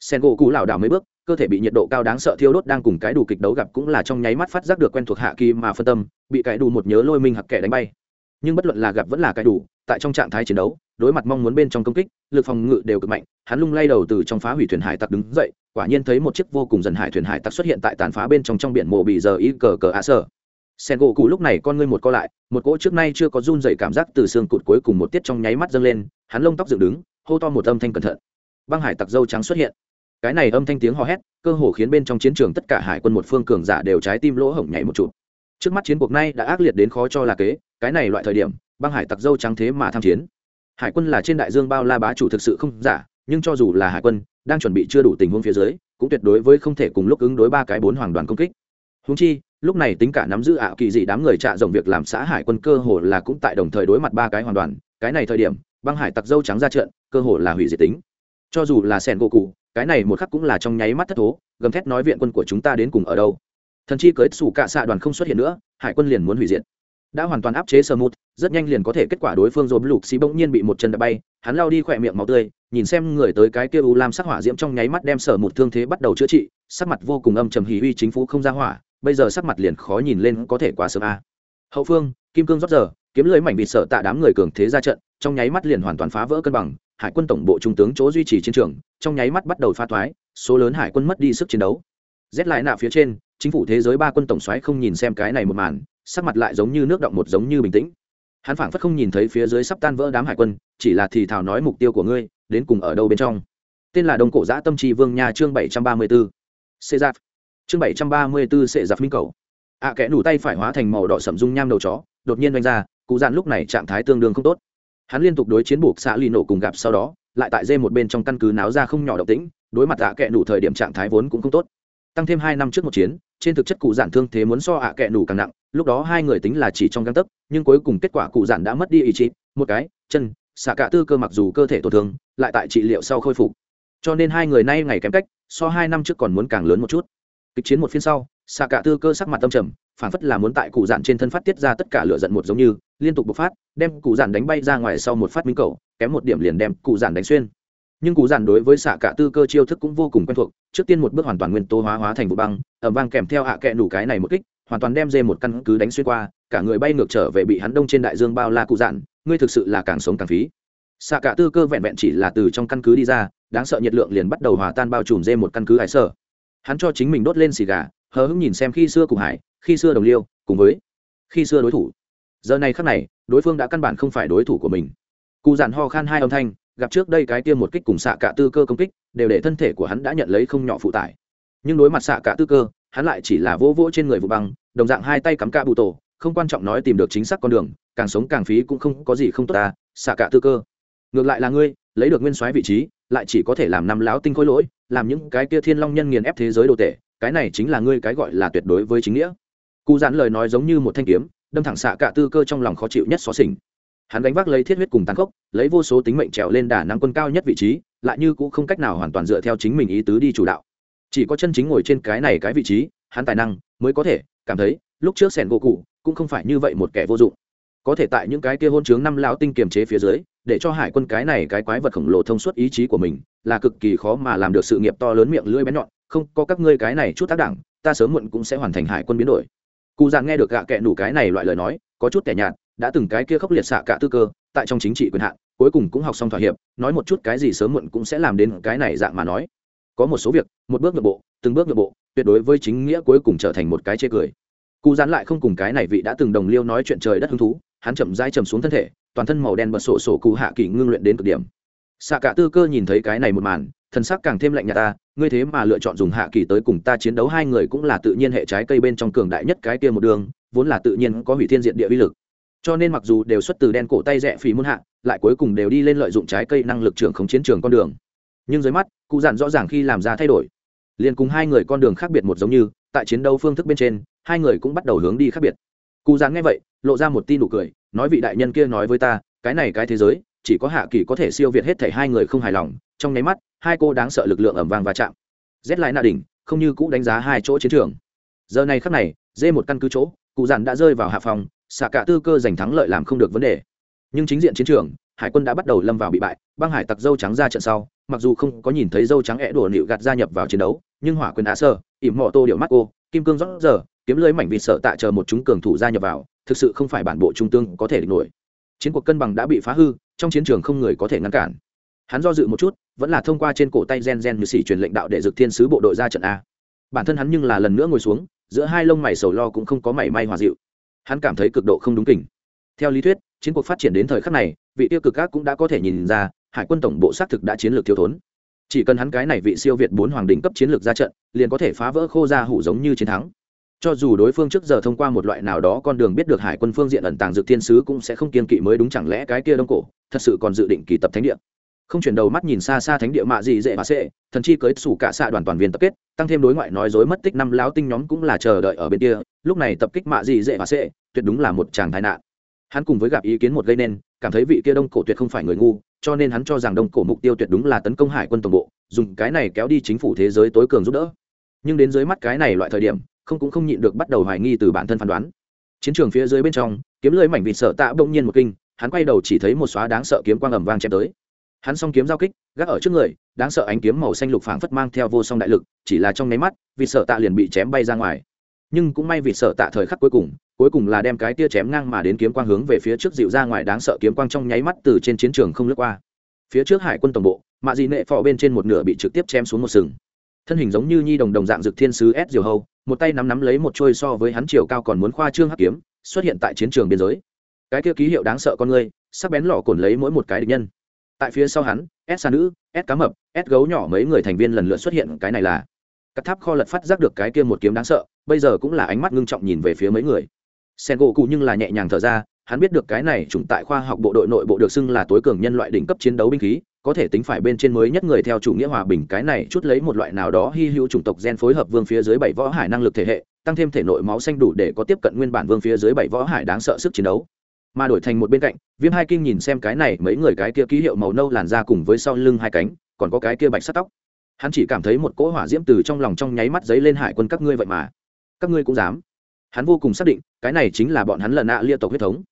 Sen gỗ cú lảo đảo mấy bước, cơ thể bị nhiệt độ cao đáng sợ thiêu đốt đang cùng cái đủ kịch đấu gặp cũng là trong nháy mắt phát giác được quen thuộc hạ kỳ mà phân tâm, bị cái đủ một nhớ lôi minh hặc kẻ đánh bay nhưng bất luận là gặp vẫn là cái đủ, tại trong trạng thái chiến đấu, đối mặt mong muốn bên trong công kích, lực phòng ngự đều cực mạnh, hắn lung lay đầu từ trong phá hủy thuyền hải tặc đứng dậy, quả nhiên thấy một chiếc vô cùng dần hải thuyền hải tặc xuất hiện tại tàn phá bên trong trong biển mộ bị giờ y cờ cờ ạ sở sen gỗ cụ lúc này con ngươi một co lại, một cỗ trước nay chưa có run dậy cảm giác từ xương cụt cuối cùng một tiết trong nháy mắt dâng lên, hắn lông tóc dựng đứng, hô to một âm thanh cẩn thận. Băng hải tặc dâu trắng xuất hiện. Cái này âm thanh tiếng hò hét, cơ hồ khiến bên trong chiến trường tất cả hải quân một phương cường giả đều trái tim lỗ hổng nhảy một chút trước mắt chiến cuộc này đã ác liệt đến khó cho là kế cái này loại thời điểm, băng hải tặc dâu trắng thế mà tham chiến. Hải quân là trên đại dương bao la bá chủ thực sự không giả, nhưng cho dù là hải quân, đang chuẩn bị chưa đủ tình huống phía dưới, cũng tuyệt đối với không thể cùng lúc ứng đối ba cái bốn hoàng đoàn công kích. Húng chi, lúc này tính cả nắm giữ ạ kỳ dị đám người trạ rộng việc làm xã hải quân cơ hồ là cũng tại đồng thời đối mặt ba cái hoàn toàn cái này thời điểm, băng hải tặc dâu trắng ra trận, cơ hồ là hủy diệt tính. Cho dù là sẻn gỗ cụ, cái này một khắc cũng là trong nháy mắt thất thố, gầm thét nói viện quân của chúng ta đến cùng ở đâu. Thần chi cưới xù cạ xạ đoàn không xuất hiện nữa, hải quân liền muốn hủy diệt đã hoàn toàn áp chế sơ mút, rất nhanh liền có thể kết quả đối phương dồn lục xì bỗng nhiên bị một chân đã bay, hắn lao đi khỏe miệng máu tươi, nhìn xem người tới cái kia u lam sắc hỏa diễm trong nháy mắt đem sở một thương thế bắt đầu chữa trị, sắc mặt vô cùng âm trầm hì uy chính phủ không ra hỏa, bây giờ sắc mặt liền khó nhìn lên có thể quá sớm a hậu phương, kim cương rót giờ, kiếm lưới mảnh bị sợ tạ đám người cường thế ra trận, trong nháy mắt liền hoàn toàn phá vỡ cân bằng, hải quân tổng bộ trung tướng chỗ duy trì chiến trường, trong nháy mắt bắt đầu pha thoái, số lớn hải quân mất đi sức chiến đấu. Rét lại nạ phía trên, chính phủ thế giới ba quân tổng xoáy không nhìn xem cái này một màn sắc mặt lại giống như nước động một giống như bình tĩnh. Hắn phảng phất không nhìn thấy phía dưới sắp tan vỡ đám hải quân chỉ là thì thào nói mục tiêu của ngươi đến cùng ở đâu bên trong. Tên là đông cổ giã tâm trì vương nha chương bảy trăm ba mươi b ố xê giặc chương bảy trăm ba mươi b ố xê minh cầu. Ạ à, kẽ nủ tay phải hóa thành màu đỏ sẩm dung nham đầu chó đột nhiên đánh ra cụ dạn lúc này trạng thái tương đương không tốt. Hắn liên tục đối chiến buộc xã ly nổ cùng gặp sau đó lại tại dê một bên trong căn cứ náo ra không nhỏ động tĩnh đối mặt ạ à kẽ nủ thời điểm trạng thái vốn cũng không tốt. Tăng thêm hai năm trước một chiến trên thực chất cụ giản thương thế muốn so ạ à kẽ nủ càng nặng lúc đó hai người tính là chỉ trong găng tấc, nhưng cuối cùng kết quả cụ giản đã mất đi ý chí. Một cái, chân, xạ cả tư cơ mặc dù cơ thể tổn thương, lại tại trị liệu sau khôi phục. Cho nên hai người nay ngày kém cách, so hai năm trước còn muốn càng lớn một chút. Kịch chiến một phiên sau, xạ cả tư cơ sắc mặt tâm trầm, phản phất là muốn tại cụ dạn trên thân phát tiết ra tất cả lửa giận một giống như, liên tục bộc phát, đem cụ dạn đánh bay ra ngoài sau một phát minh cầu, kém một điểm liền đem cụ dạn đánh xuyên. Nhưng cụ dạn đối với xạ cả tư cơ chiêu thức cũng vô cùng quen thuộc, trước tiên một bước hoàn toàn nguyên tố hóa hóa thành vụ băng ẩm vang kèm theo hạ à kẹ đủ cái này một kích hoàn toàn đem dê một căn cứ đánh xuyên qua, cả người bay ngược trở về bị hắn đông trên đại dương bao la cụ dạn, ngươi thực sự là càng sống càng phí. Xạ cả tư cơ vẹn vẹn chỉ là từ trong căn cứ đi ra, đáng sợ nhiệt lượng liền bắt đầu hòa tan bao trùm dê một căn cứ hải sở hắn cho chính mình đốt lên xì gà, hờ hững nhìn xem khi xưa cùng hải, khi xưa đồng liêu, cùng với khi xưa đối thủ. Giờ này khắc này, đối phương đã căn bản không phải đối thủ của mình. Cụ dạn ho khan hai âm thanh, gặp trước đây cái tiêm một kích cùng xạ cả tư cơ công kích, đều để thân thể của hắn đã nhận lấy không nhỏ phụ tải. Nhưng đối mặt xạ cả tư cơ hắn lại chỉ là vỗ vỗ trên người vụ băng, đồng dạng hai tay cắm ca bụ tổ, không quan trọng nói tìm được chính xác con đường, càng sống càng phí cũng không có gì không tốt ta, xạ cả tư cơ. Ngược lại là ngươi, lấy được nguyên soái vị trí, lại chỉ có thể làm năm láo tinh khối lỗi, làm những cái kia thiên long nhân nghiền ép thế giới đồ tệ cái này chính là ngươi cái gọi là tuyệt đối với chính nghĩa. Cụ giãn lời nói giống như một thanh kiếm, đâm thẳng xạ cả tư cơ trong lòng khó chịu nhất xó xỉnh. Hắn đánh vác lấy thiết huyết cùng tàn khốc, lấy vô số tính mệnh trèo lên đà năng quân cao nhất vị trí, lại như cũng không cách nào hoàn toàn dựa theo chính mình ý tứ đi chủ đạo chỉ có chân chính ngồi trên cái này cái vị trí, hắn tài năng mới có thể cảm thấy lúc trước sẻn gỗ cụ cũng không phải như vậy một kẻ vô dụng. Có thể tại những cái kia hôn chướng năm lão tinh kiềm chế phía dưới, để cho hải quân cái này cái quái vật khổng lồ thông suốt ý chí của mình là cực kỳ khó mà làm được sự nghiệp to lớn miệng lưỡi bén nhọn, không, có các ngươi cái này chút tác đẳng, ta sớm muộn cũng sẽ hoàn thành hải quân biến đổi. Cụ dạng nghe được gạ kệ nủ cái này loại lời nói, có chút tẻ nhạt, đã từng cái kia khốc liệt xạ cả tư cơ, tại trong chính trị quyền hạn, cuối cùng cũng học xong thỏa hiệp, nói một chút cái gì sớm muộn cũng sẽ làm đến cái này dạng mà nói có một số việc, một bước nội bộ, từng bước nội bộ, tuyệt đối với chính nghĩa cuối cùng trở thành một cái chê cười. Cụ dán lại không cùng cái này vị đã từng đồng liêu nói chuyện trời đất hứng thú, hắn chậm dai chầm xuống thân thể, toàn thân màu đen bật sổ sổ cụ hạ kỳ ngưng luyện đến cực điểm. Xạ cả tư cơ nhìn thấy cái này một màn, thần sắc càng thêm lạnh nhạt ta, ngươi thế mà lựa chọn dùng hạ kỳ tới cùng ta chiến đấu hai người cũng là tự nhiên hệ trái cây bên trong cường đại nhất cái kia một đường, vốn là tự nhiên có hủy thiên diện địa uy lực. Cho nên mặc dù đều xuất từ đen cổ tay rẽ phí muôn hạ, lại cuối cùng đều đi lên lợi dụng trái cây năng lực trưởng không chiến trường con đường nhưng dưới mắt, cụ dặn rõ ràng khi làm ra thay đổi. Liền cùng hai người con đường khác biệt một giống như, tại chiến đấu phương thức bên trên, hai người cũng bắt đầu hướng đi khác biệt. Cụ dặn nghe vậy, lộ ra một tin nụ cười, nói vị đại nhân kia nói với ta, cái này cái thế giới, chỉ có hạ kỳ có thể siêu việt hết thảy hai người không hài lòng, trong nháy mắt, hai cô đáng sợ lực lượng ẩm vàng và chạm. Rét lại nạ đỉnh, không như cũ đánh giá hai chỗ chiến trường. Giờ này khắc này, dê một căn cứ chỗ, cụ dặn đã rơi vào hạ phòng, xạ cả tư cơ giành thắng lợi làm không được vấn đề. Nhưng chính diện chiến trường hải quân đã bắt đầu lâm vào bị bại, băng hải tặc dâu trắng ra trận sau, mặc dù không có nhìn thấy dâu trắng é đổ nịu gạt gia nhập vào chiến đấu, nhưng hỏa quyền á sơ ỉm mọ tô điệu mắt cô, kim cương rót giờ, kiếm lưới mảnh vịt sợ tạ chờ một chúng cường thủ gia nhập vào, thực sự không phải bản bộ trung tương có thể địch nổi. Chiến cuộc cân bằng đã bị phá hư, trong chiến trường không người có thể ngăn cản. Hắn do dự một chút, vẫn là thông qua trên cổ tay gen gen như xỉ truyền lệnh đạo để dực thiên sứ bộ đội ra trận a. Bản thân hắn nhưng là lần nữa ngồi xuống, giữa hai lông mày sầu lo cũng không có mảy may hòa dịu. Hắn cảm thấy cực độ không đúng kỉnh theo lý thuyết, chiến cuộc phát triển đến thời khắc này vị tiêu cực các cũng đã có thể nhìn ra, hải quân tổng bộ xác thực đã chiến lược thiếu thốn. Chỉ cần hắn cái này vị siêu việt bốn hoàng đỉnh cấp chiến lược ra trận, liền có thể phá vỡ khô ra hủ giống như chiến thắng. Cho dù đối phương trước giờ thông qua một loại nào đó con đường biết được hải quân phương diện ẩn tàng dự thiên sứ cũng sẽ không kiên kỵ mới đúng chẳng lẽ cái kia đông cổ, thật sự còn dự định kỳ tập thánh địa. Không chuyển đầu mắt nhìn xa xa thánh địa mạ gì dễ mà sệ, thần chi cưới sủ cả xạ đoàn toàn viên tập kết, tăng thêm đối ngoại nói dối mất tích năm láo tinh nhóm cũng là chờ đợi ở bên kia, lúc này tập kích mạ gì dễ mà sệ, tuyệt đúng là một chàng tai nạn hắn cùng với gặp ý kiến một gây nên, cảm thấy vị kia đông cổ tuyệt không phải người ngu, cho nên hắn cho rằng đông cổ mục tiêu tuyệt đúng là tấn công hải quân tổng bộ, dùng cái này kéo đi chính phủ thế giới tối cường giúp đỡ. Nhưng đến dưới mắt cái này loại thời điểm, không cũng không nhịn được bắt đầu hoài nghi từ bản thân phán đoán. Chiến trường phía dưới bên trong, kiếm lưới mảnh vịt sợ tạ bỗng nhiên một kinh, hắn quay đầu chỉ thấy một xóa đáng sợ kiếm quang ầm vang chém tới. Hắn s kiếm giao kích, gác ở trước người, đáng sợ ánh kiếm màu xanh lục phảng phất mang theo vô song đại lực, chỉ là trong nháy mắt vịt sợ tạ liền bị chém bay ra ngoài nhưng cũng may vì sợ tạ thời khắc cuối cùng cuối cùng là đem cái tia chém ngang mà đến kiếm quang hướng về phía trước dịu ra ngoài đáng sợ kiếm quang trong nháy mắt từ trên chiến trường không lướt qua. Phía trước hải quân tổng bộ, mạ dị nệ phò bên trên một nửa bị trực tiếp chém xuống một sừng. Thân hình giống như nhi đồng đồng dạng dực thiên sứ s diều hâu, một tay nắm nắm lấy một trôi so với hắn chiều cao còn muốn khoa trương hắc kiếm, xuất hiện tại chiến trường biên giới. Cái kia ký hiệu đáng sợ con người, sắc bén lọ cồn lấy mỗi một cái địch nhân. Tại phía sau hắn, s sa nữ, s cá mập, s gấu nhỏ mấy người thành viên lần lượt xuất hiện, cái này là cắt tháp kho lật phát giác được cái kia một kiếm đáng sợ, bây giờ cũng là ánh mắt ngưng trọng nhìn về phía mấy người. Sen gỗ cụ nhưng là nhẹ nhàng thở ra, hắn biết được cái này chủng tại khoa học bộ đội nội bộ được xưng là tối cường nhân loại đỉnh cấp chiến đấu binh khí, có thể tính phải bên trên mới nhất người theo chủ nghĩa hòa bình, cái này chút lấy một loại nào đó hy hữu chủng tộc gen phối hợp vương phía dưới bảy võ hải năng lực thể hệ, tăng thêm thể nội máu xanh đủ để có tiếp cận nguyên bản vương phía dưới bảy võ hải đáng sợ sức chiến đấu. Mà đổi thành một bên cạnh, viêm hai kinh nhìn xem cái này mấy người cái kia ký hiệu màu nâu làn ra cùng với sau lưng hai cánh, còn có cái kia bạch sắt tóc hắn chỉ cảm thấy một cỗ hỏa diễm từ trong lòng trong nháy mắt giấy lên hải quân các ngươi vậy mà. Các ngươi cũng dám. Hắn vô cùng xác định, cái này chính là bọn hắn lần nạ lia tộc huyết thống.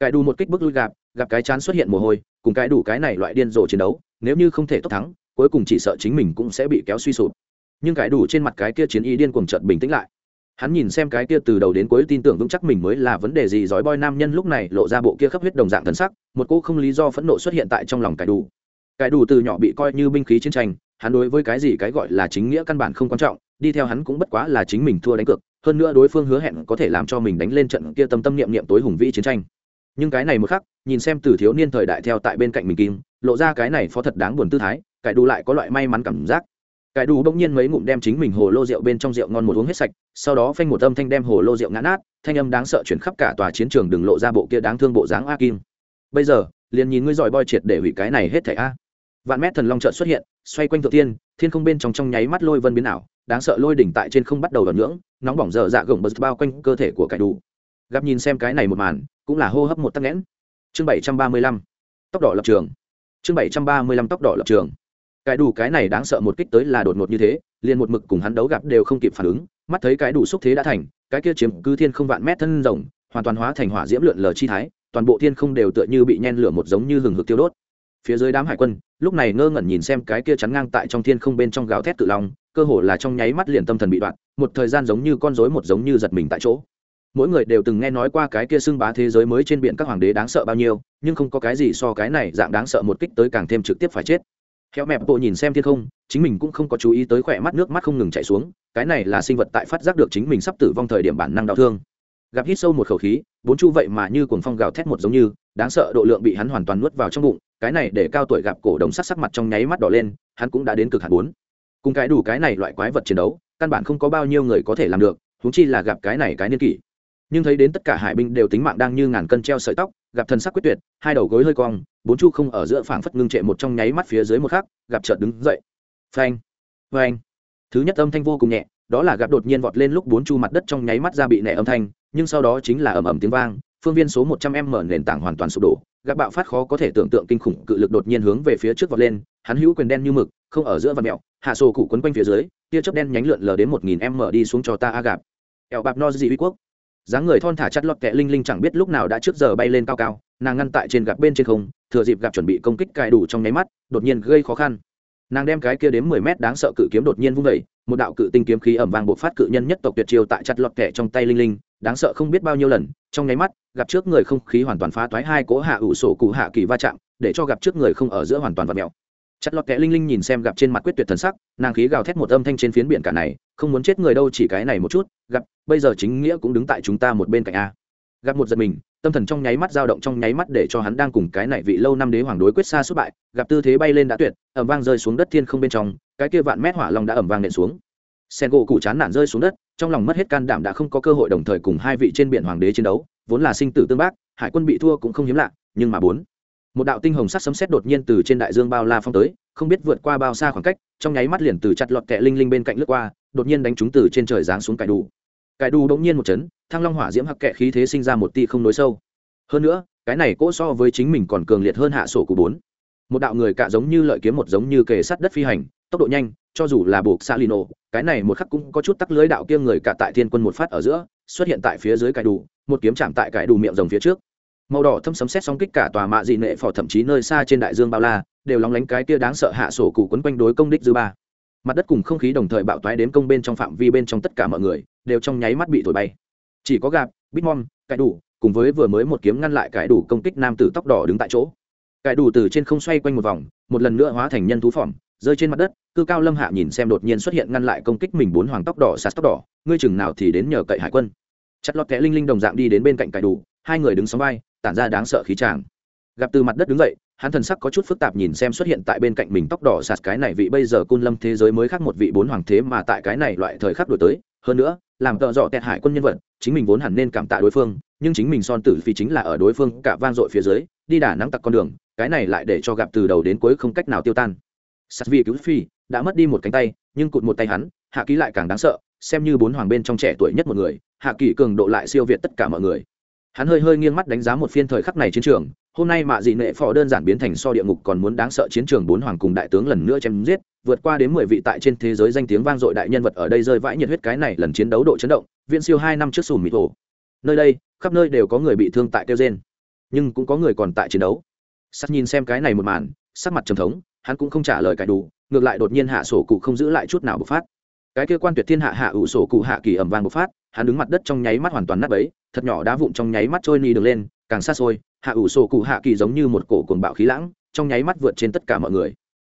Cải đủ một kích bước lui gặp gặp cái chán xuất hiện mồ hôi, cùng cái đủ cái này loại điên rồ chiến đấu, nếu như không thể tốc thắng, cuối cùng chỉ sợ chính mình cũng sẽ bị kéo suy sụp. Nhưng cái đủ trên mặt cái kia chiến y điên cuồng chợt bình tĩnh lại. Hắn nhìn xem cái kia từ đầu đến cuối tin tưởng vững chắc mình mới là vấn đề gì dói boy nam nhân lúc này lộ ra bộ kia khắp huyết đồng dạng thần sắc, một cô không lý do phẫn nộ xuất hiện tại trong lòng cải đủ. Cải đủ từ nhỏ bị coi như binh khí chiến tranh hắn đối với cái gì cái gọi là chính nghĩa căn bản không quan trọng, đi theo hắn cũng bất quá là chính mình thua đánh cược, hơn nữa đối phương hứa hẹn có thể làm cho mình đánh lên trận kia tâm tâm niệm niệm tối hùng vĩ chiến tranh. Nhưng cái này một khắc, nhìn xem từ thiếu niên thời đại theo tại bên cạnh mình kim, lộ ra cái này phó thật đáng buồn tư thái, cải đủ lại có loại may mắn cảm giác. Cải đủ bỗng nhiên mấy ngụm đem chính mình hồ lô rượu bên trong rượu ngon một uống hết sạch, sau đó phanh một âm thanh đem hồ lô rượu ngã nát, thanh âm đáng sợ chuyển khắp cả tòa chiến trường đừng lộ ra bộ kia đáng thương bộ dáng a kim. Bây giờ, liền nhìn ngươi giỏi boi triệt để hủy cái này hết thảy a vạn mét thần long trợn xuất hiện, xoay quanh thượng tiên thiên không bên trong trong nháy mắt lôi vân biến ảo, đáng sợ lôi đỉnh tại trên không bắt đầu vận ngưỡng, nóng bỏng dở dạ gồng bật bao quanh cơ thể của cải đủ gặp nhìn xem cái này một màn, cũng là hô hấp một tắc nghẽn. Chương bảy trăm ba mươi lăm tốc độ lập trường. Chương bảy trăm ba mươi lăm tốc độ lập trường. Cái đủ cái này đáng sợ một kích tới là đột ngột như thế, liền một mực cùng hắn đấu gặp đều không kịp phản ứng, mắt thấy cái đủ xúc thế đã thành, cái kia chiếm cứ thiên không vạn mét thân rồng, hoàn toàn hóa thành hỏa diễm lượn lờ chi thái, toàn bộ thiên không đều tựa như bị nhen lửa một giống như hừng hực tiêu đốt phía dưới đám hải quân lúc này ngơ ngẩn nhìn xem cái kia chắn ngang tại trong thiên không bên trong gào thét tự long, cơ hồ là trong nháy mắt liền tâm thần bị đoạn một thời gian giống như con rối một giống như giật mình tại chỗ mỗi người đều từng nghe nói qua cái kia xưng bá thế giới mới trên biển các hoàng đế đáng sợ bao nhiêu nhưng không có cái gì so cái này dạng đáng sợ một kích tới càng thêm trực tiếp phải chết Khéo mẹp bộ nhìn xem thiên không, chính mình cũng không có chú ý tới khỏe mắt nước mắt không ngừng chảy xuống, cái này là sinh vật tại phát giác được chính mình sắp tử vong thời điểm bản năng đau thương. Gặp hít sâu một khẩu khí, bốn chu vậy mà như cuồng phong gào thét một giống như, đáng sợ độ lượng bị hắn hoàn toàn nuốt vào trong bụng, cái này để cao tuổi gặp cổ đồng sắc sắc mặt trong nháy mắt đỏ lên, hắn cũng đã đến cực hạn bốn. Cùng cái đủ cái này loại quái vật chiến đấu, căn bản không có bao nhiêu người có thể làm được, huống chi là gặp cái này cái niên kỷ. Nhưng thấy đến tất cả hải binh đều tính mạng đang như ngàn cân treo sợi tóc gặp thần sắc quyết tuyệt hai đầu gối hơi cong bốn chu không ở giữa phảng phất ngưng trệ một trong nháy mắt phía dưới một khắc gặp chợt đứng dậy. Phanh phanh. Thứ nhất âm thanh vô cùng nhẹ đó là gặp đột nhiên vọt lên lúc bốn chu mặt đất trong nháy mắt ra bị nẻ âm thanh nhưng sau đó chính là ầm ầm tiếng vang, phương viên số một trăm m nền tảng hoàn toàn sụp đổ gặp bạo phát khó có thể tưởng tượng kinh khủng cự lực đột nhiên hướng về phía trước vọt lên, hắn hữu quyền đen như mực, không ở giữa và mẹo, hạ sổ cụ quấn quanh phía dưới, tia chớp đen nhánh lượn lờ đến một nghìn m đi xuống cho ta a gặp. Eo bạc no dị uy quốc. Dáng người thon thả chặt lọt kẹ linh linh chẳng biết lúc nào đã trước giờ bay lên cao cao, nàng ngăn tại trên gặp bên trên không, thừa dịp gặp chuẩn bị công kích cài đủ trong nháy mắt, đột nhiên gây khó khăn. Nàng đem cái kia đến mười mét đáng sợ cự kiếm đột nhiên vung vẩy một đạo cự tinh kiếm khí ẩm vàng bộc phát cự nhân nhất tộc tuyệt chiêu tại chặt lọt kẹ trong tay linh linh đáng sợ không biết bao nhiêu lần, trong nháy mắt, gặp trước người không khí hoàn toàn phá toái hai cỗ hạ ủ sổ cụ hạ kỳ va chạm, để cho gặp trước người không ở giữa hoàn toàn vật mèo. Chặt lọt kẽ linh linh nhìn xem gặp trên mặt quyết tuyệt thần sắc, nàng khí gào thét một âm thanh trên phiến biển cả này, không muốn chết người đâu chỉ cái này một chút, gặp, bây giờ chính nghĩa cũng đứng tại chúng ta một bên cạnh a. Gặp một giật mình, tâm thần trong nháy mắt dao động trong nháy mắt để cho hắn đang cùng cái này vị lâu năm đế hoàng đối quyết xa xuất bại, gặp tư thế bay lên đã tuyệt ẩm vang rơi xuống đất thiên không bên trong, cái kia vạn mét hỏa long đã ẩm vang nện xuống. Sen gỗ củ chán nản rơi xuống đất trong lòng mất hết can đảm đã không có cơ hội đồng thời cùng hai vị trên biển hoàng đế chiến đấu, vốn là sinh tử tương bác, hải quân bị thua cũng không hiếm lạ, nhưng mà bốn, một đạo tinh hồng sắc sấm sét đột nhiên từ trên đại dương bao la phong tới, không biết vượt qua bao xa khoảng cách, trong nháy mắt liền từ chặt lọt kẹ linh linh bên cạnh lướt qua, đột nhiên đánh chúng từ trên trời giáng xuống cải đủ cải đủ đột nhiên một chấn, thăng long hỏa diễm hắc kẹ khí thế sinh ra một tia không nối sâu. Hơn nữa, cái này cỗ so với chính mình còn cường liệt hơn hạ sổ của bốn. Một đạo người cạ giống như lợi kiếm một giống như kề sắt đất phi hành, tốc độ nhanh cho dù là buộc xa lino cái này một khắc cũng có chút tắc lưới đạo kia người cả tại thiên quân một phát ở giữa, xuất hiện tại phía dưới cải đủ, một kiếm chạm tại cải đủ miệng rồng phía trước. Màu đỏ thâm sấm xét song kích cả tòa mạ dị nệ phò thậm chí nơi xa trên đại dương bao la, đều lóng lánh cái kia đáng sợ hạ sổ cụ quấn quanh đối công đích dư ba. Mặt đất cùng không khí đồng thời bạo toái đến công bên trong phạm vi bên trong tất cả mọi người, đều trong nháy mắt bị thổi bay. Chỉ có gạp bitmom cải đủ, cùng với vừa mới một kiếm ngăn lại cải đủ công kích nam tử tóc đỏ đứng tại chỗ. Cải đủ từ trên không xoay quanh một vòng, một lần nữa hóa thành nhân thú phỏng rơi trên mặt đất, cư cao lâm hạ nhìn xem đột nhiên xuất hiện ngăn lại công kích mình bốn hoàng tóc đỏ, sạt tóc đỏ, ngươi chừng nào thì đến nhờ cậy hải quân. Chặt lọt kẽ linh linh đồng dạng đi đến bên cạnh cải đủ, hai người đứng sóng vai, tản ra đáng sợ khí tràng. Gặp từ mặt đất đứng dậy, hắn thần sắc có chút phức tạp nhìn xem xuất hiện tại bên cạnh mình tóc đỏ, sạt cái này vị bây giờ côn lâm thế giới mới khác một vị bốn hoàng thế mà tại cái này loại thời khắc đổi tới. Hơn nữa, làm tợ dọ tẹt hải quân nhân vật, chính mình vốn hẳn nên cảm tạ đối phương, nhưng chính mình son tử phi chính là ở đối phương cả vang dội phía dưới, đi đả nắng tặc con đường, cái này lại để cho gặp từ đầu đến cuối không cách nào tiêu tan sắt vi cứu phi, đã mất đi một cánh tay, nhưng cụt một tay hắn, hạ ký lại càng đáng sợ, xem như bốn hoàng bên trong trẻ tuổi nhất một người, hạ kỳ cường độ lại siêu việt tất cả mọi người. Hắn hơi hơi nghiêng mắt đánh giá một phiên thời khắc này chiến trường, hôm nay mạ dị nệ phò đơn giản biến thành so địa ngục còn muốn đáng sợ chiến trường bốn hoàng cùng đại tướng lần nữa chém giết, vượt qua đến mười vị tại trên thế giới danh tiếng vang dội đại nhân vật ở đây rơi vãi nhiệt huyết cái này lần chiến đấu độ chấn động, Viễn siêu hai năm trước sùm mịt hồ. Nơi đây, khắp nơi đều có người bị thương tại kêu gen nhưng cũng có người còn tại chiến đấu. Sắt nhìn xem cái này một màn, sắc mặt trầm thống hắn cũng không trả lời cải đủ, ngược lại đột nhiên hạ sổ cụ không giữ lại chút nào bộc phát. Cái kia quan tuyệt thiên hạ hạ ủ sổ cụ hạ kỳ ẩm vang bộc phát, hắn đứng mặt đất trong nháy mắt hoàn toàn nát ấy thật nhỏ đá vụn trong nháy mắt trôi ni đường lên, càng xa xôi, hạ ủ sổ cụ hạ kỳ giống như một cổ cuồng bạo khí lãng, trong nháy mắt vượt trên tất cả mọi người.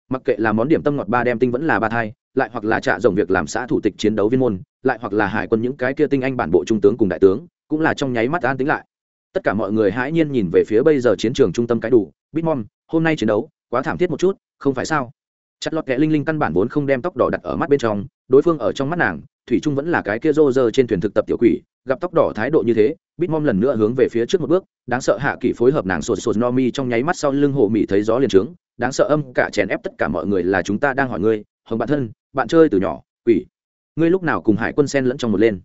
Mặc kệ là món điểm tâm ngọt ba đem tinh vẫn là ba thai, lại hoặc là trả dòng việc làm xã thủ tịch chiến đấu viên môn, lại hoặc là hải quân những cái kia tinh anh bản bộ trung tướng cùng đại tướng, cũng là trong nháy mắt an tính lại. Tất cả mọi người hãi nhiên nhìn về phía bây giờ chiến trường trung tâm cái đủ, bitmom, hôm nay chiến đấu quá thảm thiết một chút, không phải sao? Chặt lọt kẽ linh linh căn bản vốn không đem tóc đỏ đặt ở mắt bên trong, đối phương ở trong mắt nàng, thủy trung vẫn là cái kia rô rơ trên thuyền thực tập tiểu quỷ, gặp tóc đỏ thái độ như thế bitmom lần nữa hướng về phía trước một bước, đáng sợ hạ kỷ phối hợp nàng sột sột no mi trong nháy mắt sau lưng hồ mỹ thấy gió liền trướng, đáng sợ âm cả chèn ép tất cả mọi người là chúng ta đang hỏi ngươi, hồng bạn thân, bạn chơi từ nhỏ, quỷ, ngươi lúc nào cùng hải quân sen lẫn trong một lên?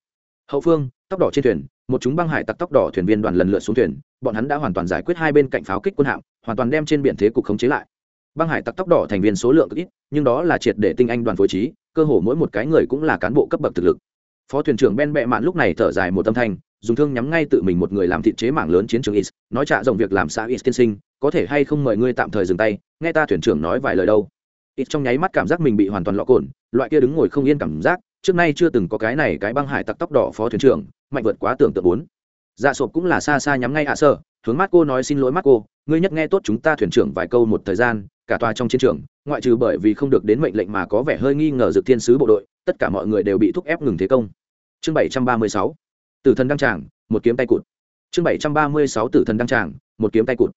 Hậu phương, tóc đỏ trên thuyền, một chúng băng hải tặc tóc đỏ thuyền viên đoàn lần lượt xuống thuyền, bọn hắn đã hoàn toàn giải quyết hai bên cạnh pháo kích quân hạm, hoàn toàn đem trên biển thế cục khống chế lại băng hải tặc tóc đỏ thành viên số lượng ít, nhưng đó là triệt để tinh anh đoàn phối trí, cơ hồ mỗi một cái người cũng là cán bộ cấp bậc thực lực. Phó thuyền trưởng ben bẹ mạn lúc này thở dài một tâm thanh, dùng thương nhắm ngay tự mình một người làm thị chế mảng lớn chiến trường is nói trả rộng việc làm xã is tiên sinh, có thể hay không mời ngươi tạm thời dừng tay, nghe ta thuyền trưởng nói vài lời đâu. Ít trong nháy mắt cảm giác mình bị hoàn toàn lọ cồn, loại kia đứng ngồi không yên cảm giác, trước nay chưa từng có cái này cái băng hải tặc tóc đỏ phó thuyền trưởng, mạnh vượt quá tưởng tượng bốn dạ sộp cũng là xa xa nhắm ngay hạ sơ, hướng mắt cô nói xin lỗi mắt cô ngươi nhất nghe tốt chúng ta thuyền trưởng vài câu một thời gian cả tòa trong chiến trường, ngoại trừ bởi vì không được đến mệnh lệnh mà có vẻ hơi nghi ngờ dược thiên sứ bộ đội, tất cả mọi người đều bị thúc ép ngừng thế công. Chương bảy trăm ba mươi sáu, tử thần đăng tràng, một kiếm tay cụt. Chương bảy trăm ba mươi sáu, tử thần đăng tràng, một kiếm tay cụt.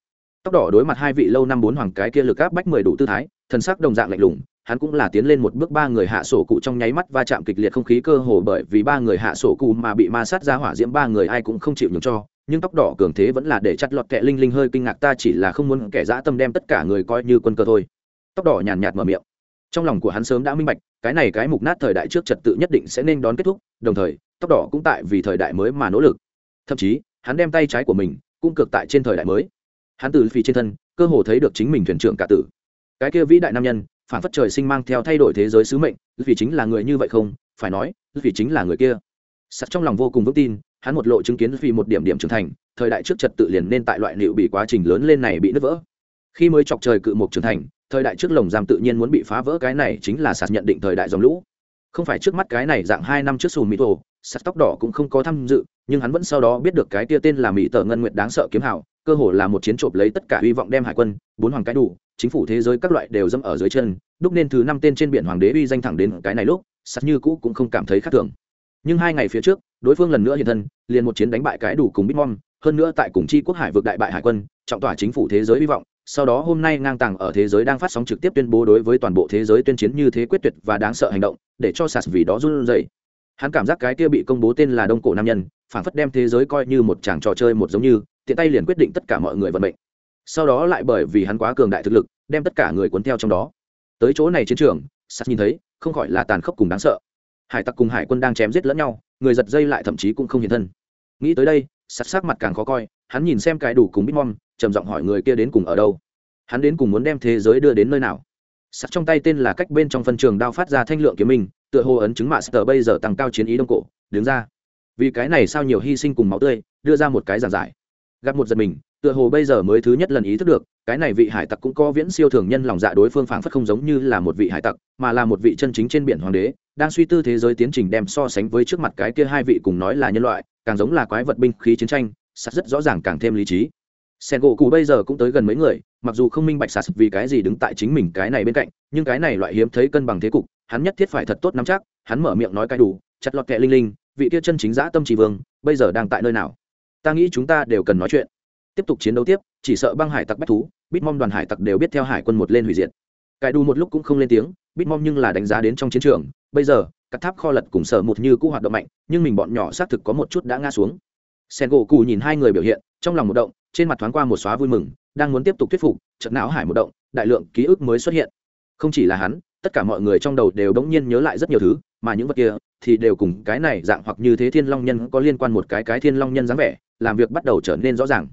Tóc đỏ đối mặt hai vị lâu năm bốn hoàng cái kia lực áp bách mười đủ tư thái, thần sắc đồng dạng lạnh lùng hắn cũng là tiến lên một bước ba người hạ sổ cụ trong nháy mắt va chạm kịch liệt không khí cơ hồ bởi vì ba người hạ sổ cụ mà bị ma sát ra hỏa diễm ba người ai cũng không chịu nhường cho, nhưng tóc đỏ cường thế vẫn là để chặt lọt kẹ linh linh hơi kinh ngạc ta chỉ là không muốn kẻ dã tâm đem tất cả người coi như quân cơ thôi. Tóc đỏ nhàn nhạt mở miệng. Trong lòng của hắn sớm đã minh bạch, cái này cái mục nát thời đại trước trật tự nhất định sẽ nên đón kết thúc, đồng thời, tóc đỏ cũng tại vì thời đại mới mà nỗ lực. Thậm chí, hắn đem tay trái của mình cũng cực tại trên thời đại mới. Hắn từ phi trên thân, cơ hồ thấy được chính mình thuyền trưởng cả tử. Cái kia vĩ đại nam nhân phản phất trời sinh mang theo thay đổi thế giới sứ mệnh, vì chính là người như vậy không, phải nói, vì chính là người kia. Sắt trong lòng vô cùng vững tin, hắn một lộ chứng kiến vì một điểm điểm trưởng thành, thời đại trước trật tự liền nên tại loại liệu bị quá trình lớn lên này bị nứt vỡ. Khi mới chọc trời cự mục trưởng thành, thời đại trước lồng giam tự nhiên muốn bị phá vỡ cái này chính là sạt nhận định thời đại dòng lũ. Không phải trước mắt cái này dạng hai năm trước sùn mỹ tổ sạt tóc đỏ cũng không có tham dự, nhưng hắn vẫn sau đó biết được cái tia tên là mỹ tờ ngân nguyệt đáng sợ kiếm hảo cơ hồ là một chiến trộm lấy tất cả hy vọng đem hải quân, bốn hoàng cái đủ, chính phủ thế giới các loại đều dẫm ở dưới chân, đúc nên thứ năm tên trên biển hoàng đế uy danh thẳng đến cái này lúc, sắt như cũ cũng không cảm thấy khác thường. Nhưng hai ngày phía trước, đối phương lần nữa hiện thân, liền một chiến đánh bại cái đủ cùng bitmom hơn nữa tại cùng chi quốc hải vượt đại bại hải quân, trọng tỏa chính phủ thế giới hy vọng, sau đó hôm nay ngang tàng ở thế giới đang phát sóng trực tiếp tuyên bố đối với toàn bộ thế giới tuyên chiến như thế quyết tuyệt và đáng sợ hành động, để cho sạt vì đó run rẩy. Hắn cảm giác cái kia bị công bố tên là đông cổ nam nhân phản phất đem thế giới coi như một chàng trò chơi một giống như tiện tay liền quyết định tất cả mọi người vận mệnh. Sau đó lại bởi vì hắn quá cường đại thực lực đem tất cả người cuốn theo trong đó. Tới chỗ này chiến trường sắt nhìn thấy không khỏi là tàn khốc cùng đáng sợ. Hải tặc cùng hải quân đang chém giết lẫn nhau người giật dây lại thậm chí cũng không hiện thân. Nghĩ tới đây sắt sắc mặt càng khó coi hắn nhìn xem cái đủ cùng bitmom trầm giọng hỏi người kia đến cùng ở đâu? Hắn đến cùng muốn đem thế giới đưa đến nơi nào? Sắt trong tay tên là cách bên trong phân trường đao phát ra thanh lượng kiếm mình, tựa hồ ấn chứng mạ sờ bây giờ tăng cao chiến ý đông cổ đứng ra. Vì cái này sao nhiều hy sinh cùng máu tươi đưa ra một cái giản giải gặp một giật mình, tựa hồ bây giờ mới thứ nhất lần ý thức được, cái này vị hải tặc cũng có viễn siêu thường nhân lòng dạ đối phương phảng phất không giống như là một vị hải tặc, mà là một vị chân chính trên biển hoàng đế, đang suy tư thế giới tiến trình đem so sánh với trước mặt cái kia hai vị cùng nói là nhân loại, càng giống là quái vật binh khí chiến tranh, sắt rất rõ ràng càng thêm lý trí. Sen gỗ cụ bây giờ cũng tới gần mấy người, mặc dù không minh bạch sạt vì cái gì đứng tại chính mình cái này bên cạnh, nhưng cái này loại hiếm thấy cân bằng thế cục, hắn nhất thiết phải thật tốt nắm chắc, hắn mở miệng nói cái đủ, chặt lọt kẹ linh linh, vị kia chân chính giã tâm trì vương, bây giờ đang tại nơi nào? Ta nghĩ chúng ta đều cần nói chuyện. Tiếp tục chiến đấu tiếp, chỉ sợ băng hải tặc bách thú, bít mong đoàn hải tặc đều biết theo hải quân một lên hủy diệt. Cải đu một lúc cũng không lên tiếng, bít mong nhưng là đánh giá đến trong chiến trường, bây giờ các tháp kho lật cùng sở một như cũ hoạt động mạnh, nhưng mình bọn nhỏ xác thực có một chút đã ngã xuống. Sen gỗ cù nhìn hai người biểu hiện, trong lòng một động, trên mặt thoáng qua một xóa vui mừng, đang muốn tiếp tục thuyết phục trận não hải một động, đại lượng ký ức mới xuất hiện. Không chỉ là hắn, tất cả mọi người trong đầu đều đống nhiên nhớ lại rất nhiều thứ, mà những vật kia thì đều cùng cái này dạng hoặc như thế thiên long nhân có liên quan một cái cái thiên long nhân dáng vẻ làm việc bắt đầu trở nên rõ ràng.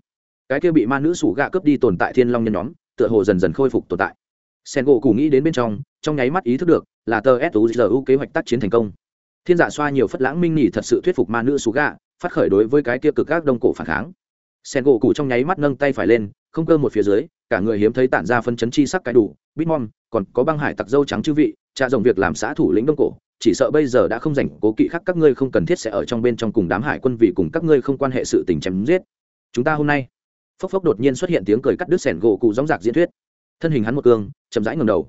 Cái kia bị ma nữ sủ gạ cướp đi tồn tại thiên long nhân nhóm, tựa hồ dần dần khôi phục tồn tại. Sen gỗ cù nghĩ đến bên trong trong nháy mắt ý thức được là tờ suzu kế hoạch tác chiến thành công. Thiên dạ xoa nhiều phất lãng minh nhỉ thật sự thuyết phục ma nữ sủ gạ, phát khởi đối với cái kia cực các đông cổ phản kháng. Sen gỗ cụ trong nháy mắt nâng tay phải lên, không cơ một phía dưới, cả người hiếm thấy tản ra phân chấn chi sắc cái đủ bitmom còn có băng hải tặc dâu trắng chư vị cha rồng việc làm xã thủ lĩnh đông cổ chỉ sợ bây giờ đã không rảnh, cố kỵ khác các ngươi không cần thiết sẽ ở trong bên trong cùng đám hải quân vì cùng các ngươi không quan hệ sự tình chém giết. Chúng ta hôm nay, phốc phốc đột nhiên xuất hiện tiếng cười cắt đứt sẻn gỗ cụ gióng giạc diễn thuyết. Thân hình hắn một cương, chậm rãi ngầm đầu.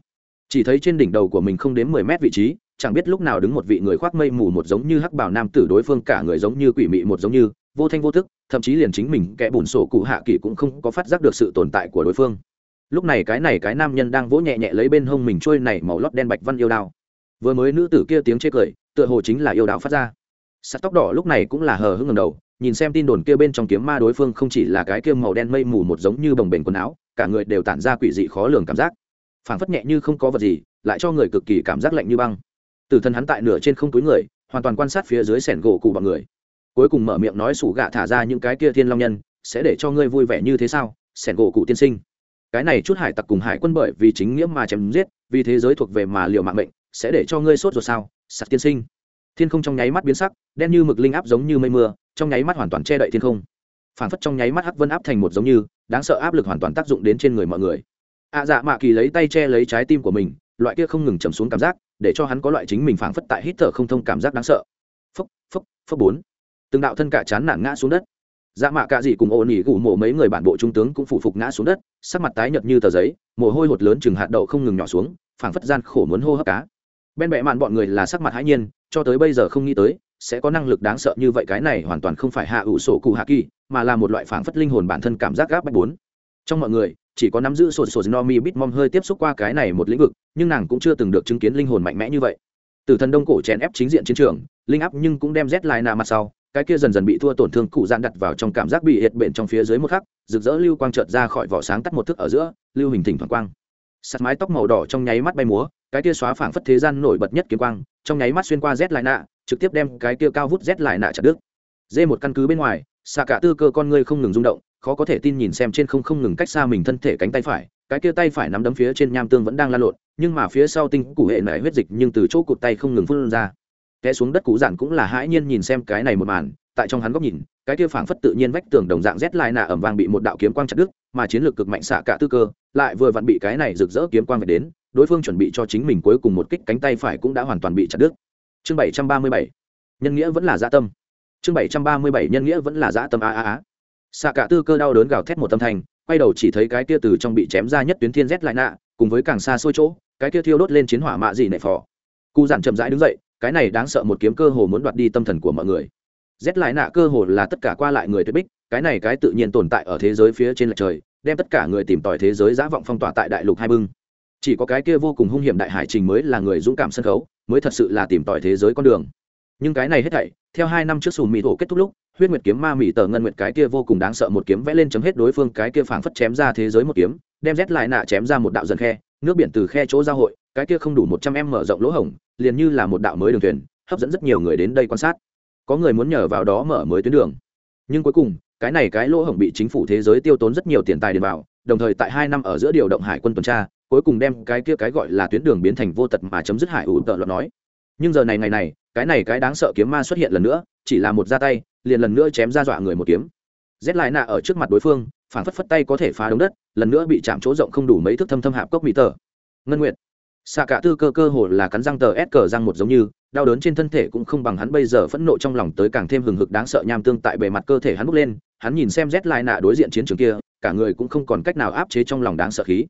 Chỉ thấy trên đỉnh đầu của mình không đến mười mét vị trí, chẳng biết lúc nào đứng một vị người khoác mây mù một giống như hắc bảo nam tử đối phương cả người giống như quỷ mị một giống như, vô thanh vô thức thậm chí liền chính mình kẻ bùn sổ cụ hạ kỳ cũng không có phát giác được sự tồn tại của đối phương. Lúc này cái này cái nam nhân đang vỗ nhẹ nhẹ lấy bên hông mình trôi này màu lót đen bạch văn yêu đao vừa mới nữ tử kia tiếng chê cười, tựa hồ chính là yêu đạo phát ra. Sắt tóc đỏ lúc này cũng là hờ hững ngầm đầu, nhìn xem tin đồn kia bên trong kiếm ma đối phương không chỉ là cái kia màu đen mây mù một giống như bồng bềnh quần áo, cả người đều tản ra quỷ dị khó lường cảm giác. Phảng phất nhẹ như không có vật gì, lại cho người cực kỳ cảm giác lạnh như băng. Từ thân hắn tại nửa trên không túi người, hoàn toàn quan sát phía dưới sẻn gỗ cụ bọn người. Cuối cùng mở miệng nói sủ gạ thả ra những cái kia thiên long nhân, sẽ để cho ngươi vui vẻ như thế sao, sẻn gỗ cụ tiên sinh? Cái này chút hải tặc cùng hải quân bởi vì chính nghĩa mà chém giết, vì thế giới thuộc về mà liệu mạng mệnh sẽ để cho ngươi sốt ruột sao? Sạt tiên sinh. Thiên không trong nháy mắt biến sắc, đen như mực linh áp giống như mây mưa, trong nháy mắt hoàn toàn che đậy thiên không. Phản phất trong nháy mắt hắc vân áp thành một giống như, đáng sợ áp lực hoàn toàn tác dụng đến trên người mọi người. Ạ à dạ mạ kỳ lấy tay che lấy trái tim của mình, loại kia không ngừng chầm xuống cảm giác, để cho hắn có loại chính mình phảng phất tại hít thở không thông cảm giác đáng sợ. Phấp phấp phấp bốn. Từng đạo thân cả chán nản ngã xuống đất. Dạ mạ cả dị cùng ô nỉ gủ mộ mấy người bản bộ trung tướng cũng phủ phục ngã xuống đất, sắc mặt tái nhợt như tờ giấy, mồ hôi hột lớn chừng hạt đậu không ngừng nhỏ xuống, phảng phất gian khổ muốn hô hấp cá ben bẹ mạn bọn người là sắc mặt hãi nhiên, cho tới bây giờ không nghĩ tới, sẽ có năng lực đáng sợ như vậy cái này hoàn toàn không phải hạ ủ sổ cụ hạ kỳ, mà là một loại phảng phất linh hồn bản thân cảm giác gáp bách bốn. Trong mọi người, chỉ có nắm giữ sổ sổ nomi bitmom hơi tiếp xúc qua cái này một lĩnh vực, nhưng nàng cũng chưa từng được chứng kiến linh hồn mạnh mẽ như vậy. Từ thần đông cổ chèn ép chính diện chiến trường, linh áp nhưng cũng đem rét lại nà mặt sau, cái kia dần dần bị thua tổn thương cụ dạn đặt vào trong cảm giác bị hiệt bệnh trong phía dưới một khắc, rực rỡ lưu quang trợt ra khỏi vỏ sáng tắt một thức ở giữa, lưu hình thỉnh thoảng quang. Sắt mái tóc màu đỏ trong nháy mắt bay múa cái kia xóa phảng phất thế gian nổi bật nhất kiếm quang, trong nháy mắt xuyên qua z lại nạ, trực tiếp đem cái kia cao vút z lại nạ chặt đứt. Dê một căn cứ bên ngoài, xạ cả tư cơ con ngươi không ngừng rung động, khó có thể tin nhìn xem trên không không ngừng cách xa mình thân thể cánh tay phải, cái kia tay phải nắm đấm phía trên nham tương vẫn đang lan lộn, nhưng mà phía sau tinh củ hệ nảy huyết dịch nhưng từ chỗ cụt tay không ngừng phun ra. Té xuống đất cũ giản cũng là hãi nhiên nhìn xem cái này một màn, tại trong hắn góc nhìn, cái kia phảng phất tự nhiên vách tường đồng dạng rét lại nạ ẩm vàng bị một đạo kiếm quang chặt đứt, mà chiến lược cực mạnh xạ cả tư cơ lại vừa vặn bị cái này rực rỡ kiếm quang về đến đối phương chuẩn bị cho chính mình cuối cùng một kích cánh tay phải cũng đã hoàn toàn bị chặt đứt. Chương bảy trăm ba mươi bảy, nhân nghĩa vẫn là dạ tâm. Chương bảy trăm ba mươi bảy, nhân nghĩa vẫn là dạ tâm, a a a. Xạ cả tư cơ đau đớn gào thét một tâm thành quay đầu chỉ thấy cái kia từ trong bị chém ra nhất tuyến thiên rét lại nạ, cùng với càng xa xôi chỗ, cái kia thiêu đốt lên chiến hỏa mạ gì nệ phò. Cụ giản chậm rãi đứng dậy, cái này đáng sợ một kiếm cơ hồ muốn đoạt đi tâm thần của mọi người. Rét lại nạ cơ hồ là tất cả qua lại người tuyệt bích, cái này cái tự nhiên tồn tại ở thế giới phía trên lệch trời, đem tất cả người tìm tòi thế giới giã vọng phong tỏa tại đại lục hai bưng chỉ có cái kia vô cùng hung hiểm đại hải trình mới là người dũng cảm sân khấu, mới thật sự là tìm tòi thế giới con đường. Nhưng cái này hết thảy, theo hai năm trước sùm mỹ thổ kết thúc lúc, huyết nguyệt kiếm ma mỹ tờ ngân nguyệt cái kia vô cùng đáng sợ một kiếm vẽ lên chấm hết đối phương cái kia phảng phất chém ra thế giới một kiếm, đem rét lại nạ chém ra một đạo dần khe, nước biển từ khe chỗ giao hội, cái kia không đủ một trăm em mở rộng lỗ hổng, liền như là một đạo mới đường thuyền, hấp dẫn rất nhiều người đến đây quan sát. Có người muốn nhờ vào đó mở mới tuyến đường. Nhưng cuối cùng, cái này cái lỗ hổng bị chính phủ thế giới tiêu tốn rất nhiều tiền tài để vào, đồng thời tại hai năm ở giữa điều động hải quân tuần tra cuối cùng đem cái kia cái gọi là tuyến đường biến thành vô tật mà chấm dứt hải ủ tợ luật nói. Nhưng giờ này ngày này, cái này cái đáng sợ kiếm ma xuất hiện lần nữa, chỉ là một ra tay, liền lần nữa chém ra dọa người một kiếm. Rét lại nạ ở trước mặt đối phương phản phất phất tay có thể phá đống đất, lần nữa bị chạm chỗ rộng không đủ mấy thước thâm thâm hạp cốc mỹ tờ. Ngân nguyện xạ cả tư cơ cơ hồ là cắn răng tờ ép cờ răng một giống như, đau đớn trên thân thể cũng không bằng hắn bây giờ phẫn nộ trong lòng tới càng thêm hừng hực đáng sợ nham tương tại bề mặt cơ thể hắn bốc lên, hắn nhìn xem rét lại nạ đối diện chiến trường kia, cả người cũng không còn cách nào áp chế trong lòng đáng sợ khí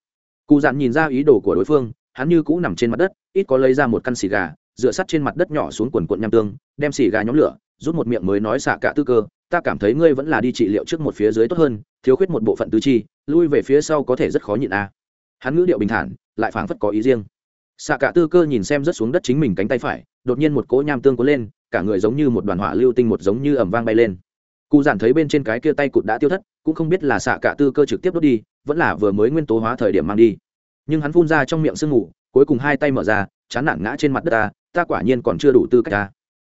cụ dạn nhìn ra ý đồ của đối phương, hắn như cũ nằm trên mặt đất, ít có lấy ra một căn xì gà, dựa sắt trên mặt đất nhỏ xuống quần quận nham tương, đem xì gà nhóm lửa, rút một miệng mới nói xạ cả tư cơ, ta cảm thấy ngươi vẫn là đi trị liệu trước một phía dưới tốt hơn, thiếu khuyết một bộ phận tứ chi, lui về phía sau có thể rất khó nhịn a. Hắn ngữ điệu bình thản, lại phảng phất có ý riêng. Xạ cả tư cơ nhìn xem rất xuống đất chính mình cánh tay phải, đột nhiên một cỗ nham tương cuốn lên, cả người giống như một đoàn hỏa lưu tinh một giống như ẩm vang bay lên. Cụ giản thấy bên trên cái kia tay cụt đã tiêu thất, cũng không biết là xạ cả tư cơ trực tiếp đốt đi vẫn là vừa mới nguyên tố hóa thời điểm mang đi. Nhưng hắn phun ra trong miệng sương ngủ cuối cùng hai tay mở ra, chán nản ngã trên mặt đất ta ta quả nhiên còn chưa đủ tư cách ta.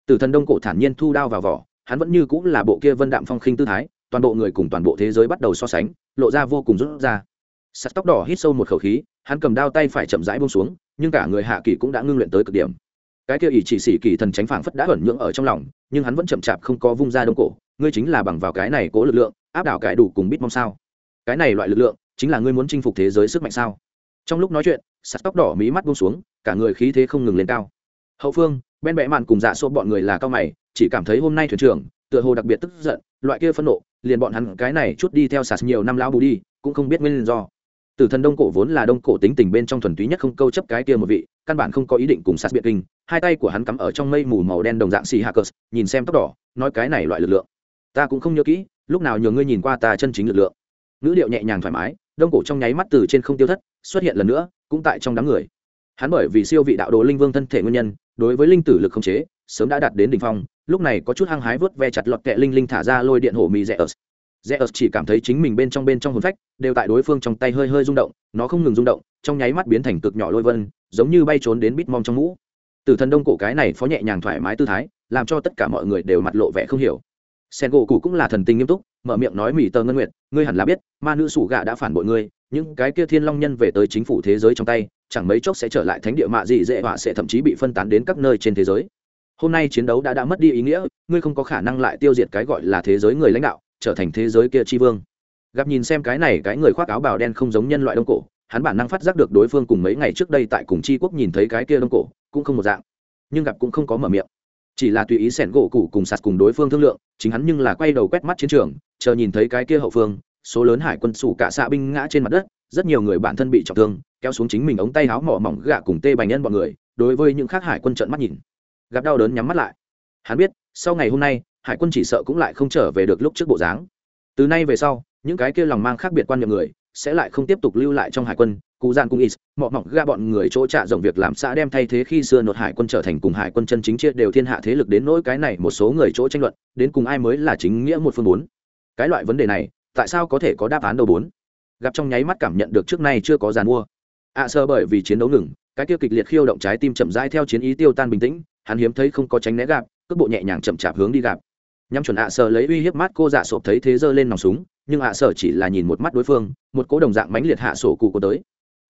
Tử thần đông cổ thản nhiên thu đao vào vỏ, hắn vẫn như cũng là bộ kia vân đạm phong khinh tư thái, toàn bộ người cùng toàn bộ thế giới bắt đầu so sánh, lộ ra vô cùng rút ra. Sắt tóc đỏ hít sâu một khẩu khí, hắn cầm đao tay phải chậm rãi buông xuống, nhưng cả người hạ kỳ cũng đã ngưng luyện tới cực điểm. Cái kia ỷ chỉ xỉ kỳ thần tránh phảng phất đã ẩn nhưỡng ở trong lòng, nhưng hắn vẫn chậm chạp không có vung ra đông cổ, ngươi chính là bằng vào cái này cố lực lượng, áp đảo cải đủ cùng bít mong sao. Cái này loại lực lượng chính là ngươi muốn chinh phục thế giới sức mạnh sao? Trong lúc nói chuyện, sắt tóc đỏ mí mắt buông xuống, cả người khí thế không ngừng lên cao. Hậu phương bên bẽ mạn cùng dạ xô bọn người là cao mày, chỉ cảm thấy hôm nay thuyền trưởng, tựa hồ đặc biệt tức giận, loại kia phẫn nộ, liền bọn hắn cái này chút đi theo sạt nhiều năm lão bù đi, cũng không biết nguyên do. Tử thần đông cổ vốn là đông cổ tính tình bên trong thuần túy nhất không câu chấp cái kia một vị, căn bản không có ý định cùng sạt biệt kinh, hai tay của hắn cắm ở trong mây mù màu đen đồng dạng xì hackers nhìn xem tóc đỏ, nói cái này loại lực lượng, ta cũng không nhớ kỹ, lúc nào nhờ ngươi nhìn qua ta chân chính lực lượng. Ngữ điệu nhẹ nhàng thoải mái đông cổ trong nháy mắt từ trên không tiêu thất, xuất hiện lần nữa, cũng tại trong đám người. Hắn bởi vì siêu vị đạo đồ linh vương thân thể nguyên nhân, đối với linh tử lực không chế, sớm đã đạt đến đỉnh phong, lúc này có chút hăng hái vớt ve chặt lọt kẹ linh linh thả ra lôi điện hổ mì rẽ ớt rẽ ớt chỉ cảm thấy chính mình bên trong bên trong hồn phách, đều tại đối phương trong tay hơi hơi rung động, nó không ngừng rung động, trong nháy mắt biến thành cực nhỏ lôi vân, giống như bay trốn đến bít mong trong mũ. Từ thần đông cổ cái này phó nhẹ nhàng thoải mái tư thái, làm cho tất cả mọi người đều mặt lộ vẻ không hiểu. Sen gỗ cụ cũng là thần tình nghiêm túc mở miệng nói mỹ tờ ngân nguyệt, ngươi hẳn là biết, ma nữ sủ gạ đã phản bội ngươi, những cái kia thiên long nhân về tới chính phủ thế giới trong tay, chẳng mấy chốc sẽ trở lại thánh địa mạ dị dễ họa sẽ thậm chí bị phân tán đến các nơi trên thế giới. Hôm nay chiến đấu đã đã mất đi ý nghĩa, ngươi không có khả năng lại tiêu diệt cái gọi là thế giới người lãnh đạo, trở thành thế giới kia tri vương. Gặp nhìn xem cái này, cái người khoác áo bào đen không giống nhân loại đông cổ, hắn bản năng phát giác được đối phương cùng mấy ngày trước đây tại cùng tri quốc nhìn thấy cái kia đông cổ, cũng không một dạng. Nhưng gặp cũng không có mở miệng. Chỉ là tùy ý sẻn gỗ cụ cùng sạt cùng đối phương thương lượng, chính hắn nhưng là quay đầu quét mắt chiến trường chờ nhìn thấy cái kia hậu phương, số lớn hải quân sủ cả xạ binh ngã trên mặt đất, rất nhiều người bản thân bị trọng thương, kéo xuống chính mình ống tay áo mỏ mỏng gạ cùng tê bành nhân bọn người, đối với những khác hải quân trận mắt nhìn. Gặp đau đớn nhắm mắt lại. Hắn biết, sau ngày hôm nay, hải quân chỉ sợ cũng lại không trở về được lúc trước bộ dáng. Từ nay về sau, những cái kia lòng mang khác biệt quan niệm người, sẽ lại không tiếp tục lưu lại trong hải quân, cụ gian cung is mọ mỏng ga bọn người chỗ trạ rộng việc làm xã đem thay thế khi xưa nột hải quân trở thành cùng hải quân chân chính chia đều thiên hạ thế lực đến nỗi cái này một số người chỗ tranh luận, đến cùng ai mới là chính nghĩa một phương bốn cái loại vấn đề này tại sao có thể có đáp án đầu bốn? Gặp trong nháy mắt cảm nhận được trước nay chưa có giàn mua. Ạ à, sơ bởi vì chiến đấu ngừng cái kia kịch liệt khiêu động trái tim chậm rãi theo chiến ý tiêu tan bình tĩnh hắn hiếm thấy không có tránh né gạp cước bộ nhẹ nhàng chậm chạp hướng đi gạp. Nhắm chuẩn ạ à sơ lấy uy hiếp mắt cô dạ sộp thấy thế giơ lên nòng súng nhưng ạ à sơ chỉ là nhìn một mắt đối phương một cố đồng dạng mãnh liệt hạ sổ cụ của tới.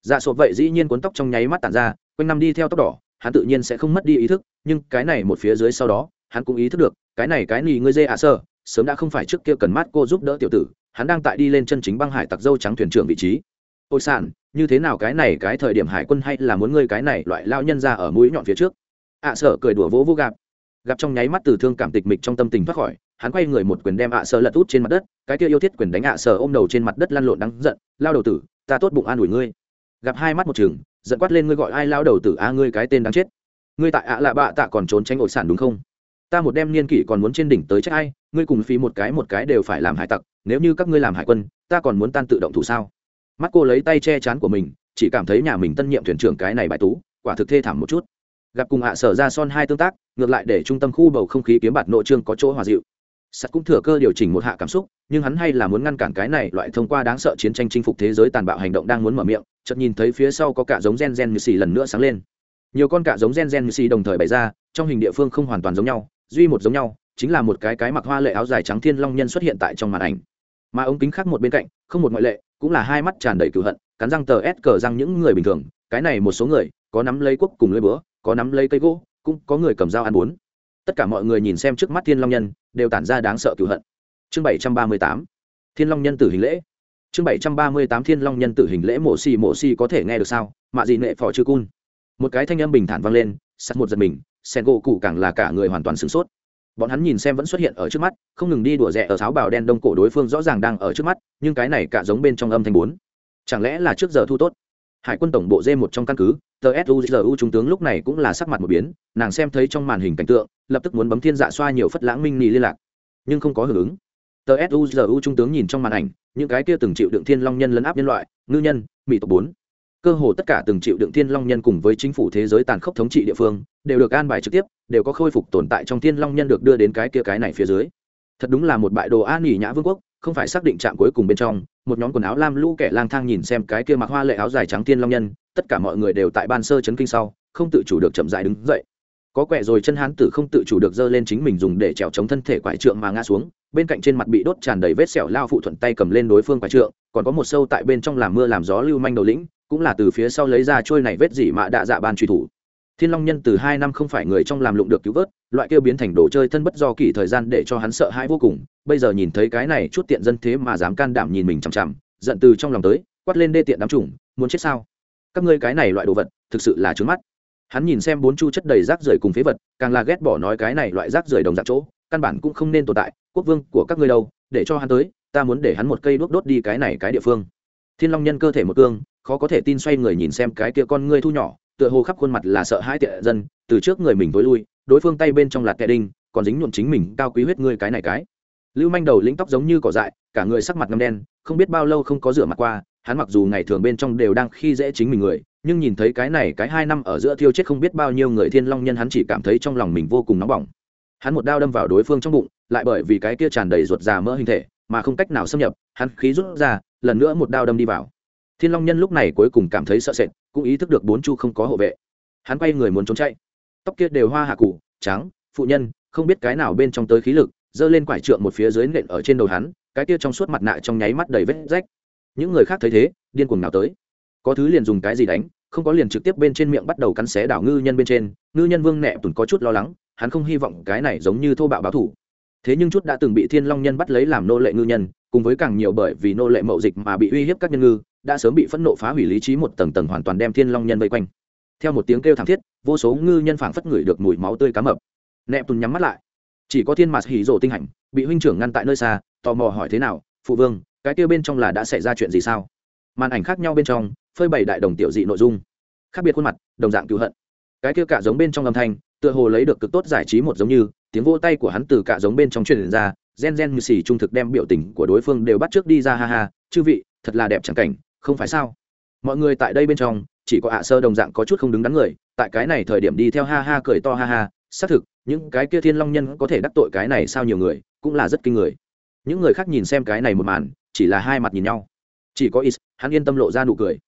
Dạ sộp vậy dĩ nhiên cuốn tóc trong nháy mắt tản ra quanh năm đi theo tóc đỏ hắn tự nhiên sẽ không mất đi ý thức nhưng cái này một phía dưới sau đó hắn cũng ý thức được cái này cái nì ngươi dê ạ sơ sớm đã không phải trước kia cần mắt cô giúp đỡ tiểu tử hắn đang tại đi lên chân chính băng hải tặc dâu trắng thuyền trưởng vị trí. Ôi sản như thế nào cái này cái thời điểm hải quân hay là muốn ngươi cái này loại lao nhân ra ở mũi nhọn phía trước? Ạ à, sợ cười đùa vỗ vô gạp. Gặp trong nháy mắt từ thương cảm tịch mịch trong tâm tình thoát khỏi hắn quay người một quyền đem ạ à sợ lật út trên mặt đất cái kia yêu thiết quyền đánh ạ à sợ ôm đầu trên mặt đất lăn lộn đắng giận lao đầu tử ta tốt bụng an ủi ngươi. Gặp hai mắt một chừng giận quát lên ngươi gọi ai lao đầu tử? A ngươi cái tên đáng chết. Ngươi tại ạ lạ bạ tạ còn trốn tránh ổ sản đúng không? Ta một đem niên kỷ còn muốn trên đỉnh tới trách ai ngươi cùng phí một cái một cái đều phải làm hải tặc, nếu như các ngươi làm hải quân, ta còn muốn tan tự động thủ sao? Mắt cô lấy tay che chắn của mình, chỉ cảm thấy nhà mình tân nhiệm thuyền trưởng cái này bại tú, quả thực thê thảm một chút. Gặp cùng hạ sở ra son hai tương tác, ngược lại để trung tâm khu bầu không khí kiếm bạt nội trương có chỗ hòa dịu. Sắt cũng thừa cơ điều chỉnh một hạ cảm xúc, nhưng hắn hay là muốn ngăn cản cái này loại thông qua đáng sợ chiến tranh chinh phục thế giới tàn bạo hành động đang muốn mở miệng, chợt nhìn thấy phía sau có cả giống gen gen như xì lần nữa sáng lên. Nhiều con cả giống gen gen như xì đồng thời bày ra, trong hình địa phương không hoàn toàn giống nhau, duy một giống nhau chính là một cái cái mặc hoa lệ áo dài trắng thiên long nhân xuất hiện tại trong màn ảnh. Mà ống kính khác một bên cạnh, không một ngoại lệ, cũng là hai mắt tràn đầy cựu hận, cắn răng tờ ép cờ răng những người bình thường. Cái này một số người, có nắm lấy quốc cùng lưỡi búa, có nắm lấy cây gỗ, cũng có người cầm dao ăn bốn tất cả mọi người nhìn xem trước mắt thiên long nhân, đều tản ra đáng sợ cựu hận. Chương bảy trăm ba mươi tám, thiên long nhân tử hình lễ. Chương bảy trăm ba mươi tám, thiên long nhân tử hình lễ mổ xì mổ xì có thể nghe được sao? Mạ gì nệ phò chư cun. Một cái thanh âm bình thản vang lên, sắt một giật mình sen gỗ cụ càng là cả người hoàn toàn sửng sốt bọn hắn nhìn xem vẫn xuất hiện ở trước mắt, không ngừng đi đùa rẽ ở sáo bào đen đông cổ đối phương rõ ràng đang ở trước mắt, nhưng cái này cả giống bên trong âm thanh bốn. Chẳng lẽ là trước giờ thu tốt? Hải quân tổng bộ d một trong căn cứ, tờ suzu trung tướng lúc này cũng là sắc mặt một biến, nàng xem thấy trong màn hình cảnh tượng, lập tức muốn bấm thiên dạ xoa nhiều phất lãng minh nhì liên lạc. Nhưng không có hưởng ứng. Tờ suzu trung tướng nhìn trong màn ảnh, những cái kia từng chịu đựng thiên long nhân lấn áp nhân loại, ngư nhân, mỹ tộc bốn cơ hồ tất cả từng chịu đựng thiên long nhân cùng với chính phủ thế giới tàn khốc thống trị địa phương, đều được an bài trực tiếp, đều có khôi phục tồn tại trong thiên long nhân được đưa đến cái kia cái này phía dưới. Thật đúng là một bại đồ an nghỉ nhã vương quốc, không phải xác định trạm cuối cùng bên trong, một nhóm quần áo lam lũ kẻ lang thang nhìn xem cái kia mặc hoa lệ áo dài trắng thiên long nhân, tất cả mọi người đều tại ban sơ chấn kinh sau, không tự chủ được chậm dại đứng dậy. Có quẹ rồi chân hán tử không tự chủ được giơ lên chính mình dùng để trèo chống thân thể quải trượng mà ngã xuống, bên cạnh trên mặt bị đốt tràn đầy vết sẹo lao phụ thuận tay cầm lên đối phương quải trượng, còn có một sâu tại bên trong làm mưa làm gió lưu manh đầu lĩnh cũng là từ phía sau lấy ra trôi này vết gì mà đạ dạ ban truy thủ. Thiên long nhân từ hai năm không phải người trong làm lụng được cứu vớt, loại kêu biến thành đồ chơi thân bất do kỳ thời gian để cho hắn sợ hãi vô cùng, bây giờ nhìn thấy cái này chút tiện dân thế mà dám can đảm nhìn mình chằm chằm, giận từ trong lòng tới, quát lên đê tiện đám chủng, muốn chết sao? Các ngươi cái này loại đồ vật, thực sự là trướng mắt. Hắn nhìn xem bốn chu chất đầy rác rưởi cùng phế vật, càng là ghét bỏ nói cái này loại rác rưởi đồng dạng chỗ, căn bản cũng không nên tồn tại, quốc vương của các ngươi đâu, để cho hắn tới, ta muốn để hắn một cây đuốc đốt đi cái này cái địa phương. Thiên long nhân cơ thể một cương khó có thể tin xoay người nhìn xem cái kia con ngươi thu nhỏ, tựa hồ khắp khuôn mặt là sợ hãi tệ dân, từ trước người mình tối lui, đối phương tay bên trong lạt tệ đinh, còn dính nhuộm chính mình cao quý huyết ngươi cái này cái. Lưu manh đầu lĩnh tóc giống như cỏ dại, cả người sắc mặt ngâm đen, không biết bao lâu không có rửa mặt qua, hắn mặc dù ngày thường bên trong đều đang khi dễ chính mình người, nhưng nhìn thấy cái này cái hai năm ở giữa thiêu chết không biết bao nhiêu người thiên long nhân hắn chỉ cảm thấy trong lòng mình vô cùng nóng bỏng. Hắn một đao đâm vào đối phương trong bụng, lại bởi vì cái kia tràn đầy ruột già mỡ hình thể, mà không cách nào xâm nhập, hắn khí rút ra, lần nữa một đao đâm đi vào thiên long nhân lúc này cuối cùng cảm thấy sợ sệt, cũng ý thức được bốn chu không có hộ vệ. Hắn quay người muốn trốn chạy. Tóc kia đều hoa hạ cụ trắng, phụ nhân, không biết cái nào bên trong tới khí lực, giơ lên quải trượng một phía dưới nện ở trên đầu hắn, cái kia trong suốt mặt nạ trong nháy mắt đầy vết rách. Những người khác thấy thế, điên cuồng nào tới. Có thứ liền dùng cái gì đánh, không có liền trực tiếp bên trên miệng bắt đầu cắn xé đảo ngư nhân bên trên. Ngư nhân vương nẹ tùn có chút lo lắng, hắn không hy vọng cái này giống như thô bạo báo thủ. Thế nhưng chút đã từng bị thiên long nhân bắt lấy làm nô lệ ngư nhân, cùng với càng nhiều bởi vì nô lệ mậu dịch mà bị uy hiếp các nhân ngư đã sớm bị phẫn nộ phá hủy lý trí một tầng tầng hoàn toàn đem thiên long nhân vây quanh. Theo một tiếng kêu thảm thiết, vô số ngư nhân phảng phất ngửi được mùi máu tươi cá mập. Nẹp tùn nhắm mắt lại. Chỉ có thiên mạt hỉ rổ tinh hạnh bị huynh trưởng ngăn tại nơi xa, tò mò hỏi thế nào, phụ vương, cái kia bên trong là đã xảy ra chuyện gì sao? Màn ảnh khác nhau bên trong, phơi bày đại đồng tiểu dị nội dung. Khác biệt khuôn mặt, đồng dạng cứu hận. Cái kia cả giống bên trong âm thanh, tựa hồ lấy được cực tốt giải trí một giống như, tiếng vô tay của hắn từ cả giống bên trong truyền ra, gen gen như xì trung thực đem biểu tình của đối phương đều bắt trước đi ra, ha ha, chư vị, thật là đẹp chẳng cảnh không phải sao? Mọi người tại đây bên trong, chỉ có ạ sơ đồng dạng có chút không đứng đắn người, tại cái này thời điểm đi theo ha ha cười to ha ha, xác thực, những cái kia thiên long nhân có thể đắc tội cái này sao nhiều người, cũng là rất kinh người. Những người khác nhìn xem cái này một màn, chỉ là hai mặt nhìn nhau. Chỉ có is, hắn yên tâm lộ ra nụ cười.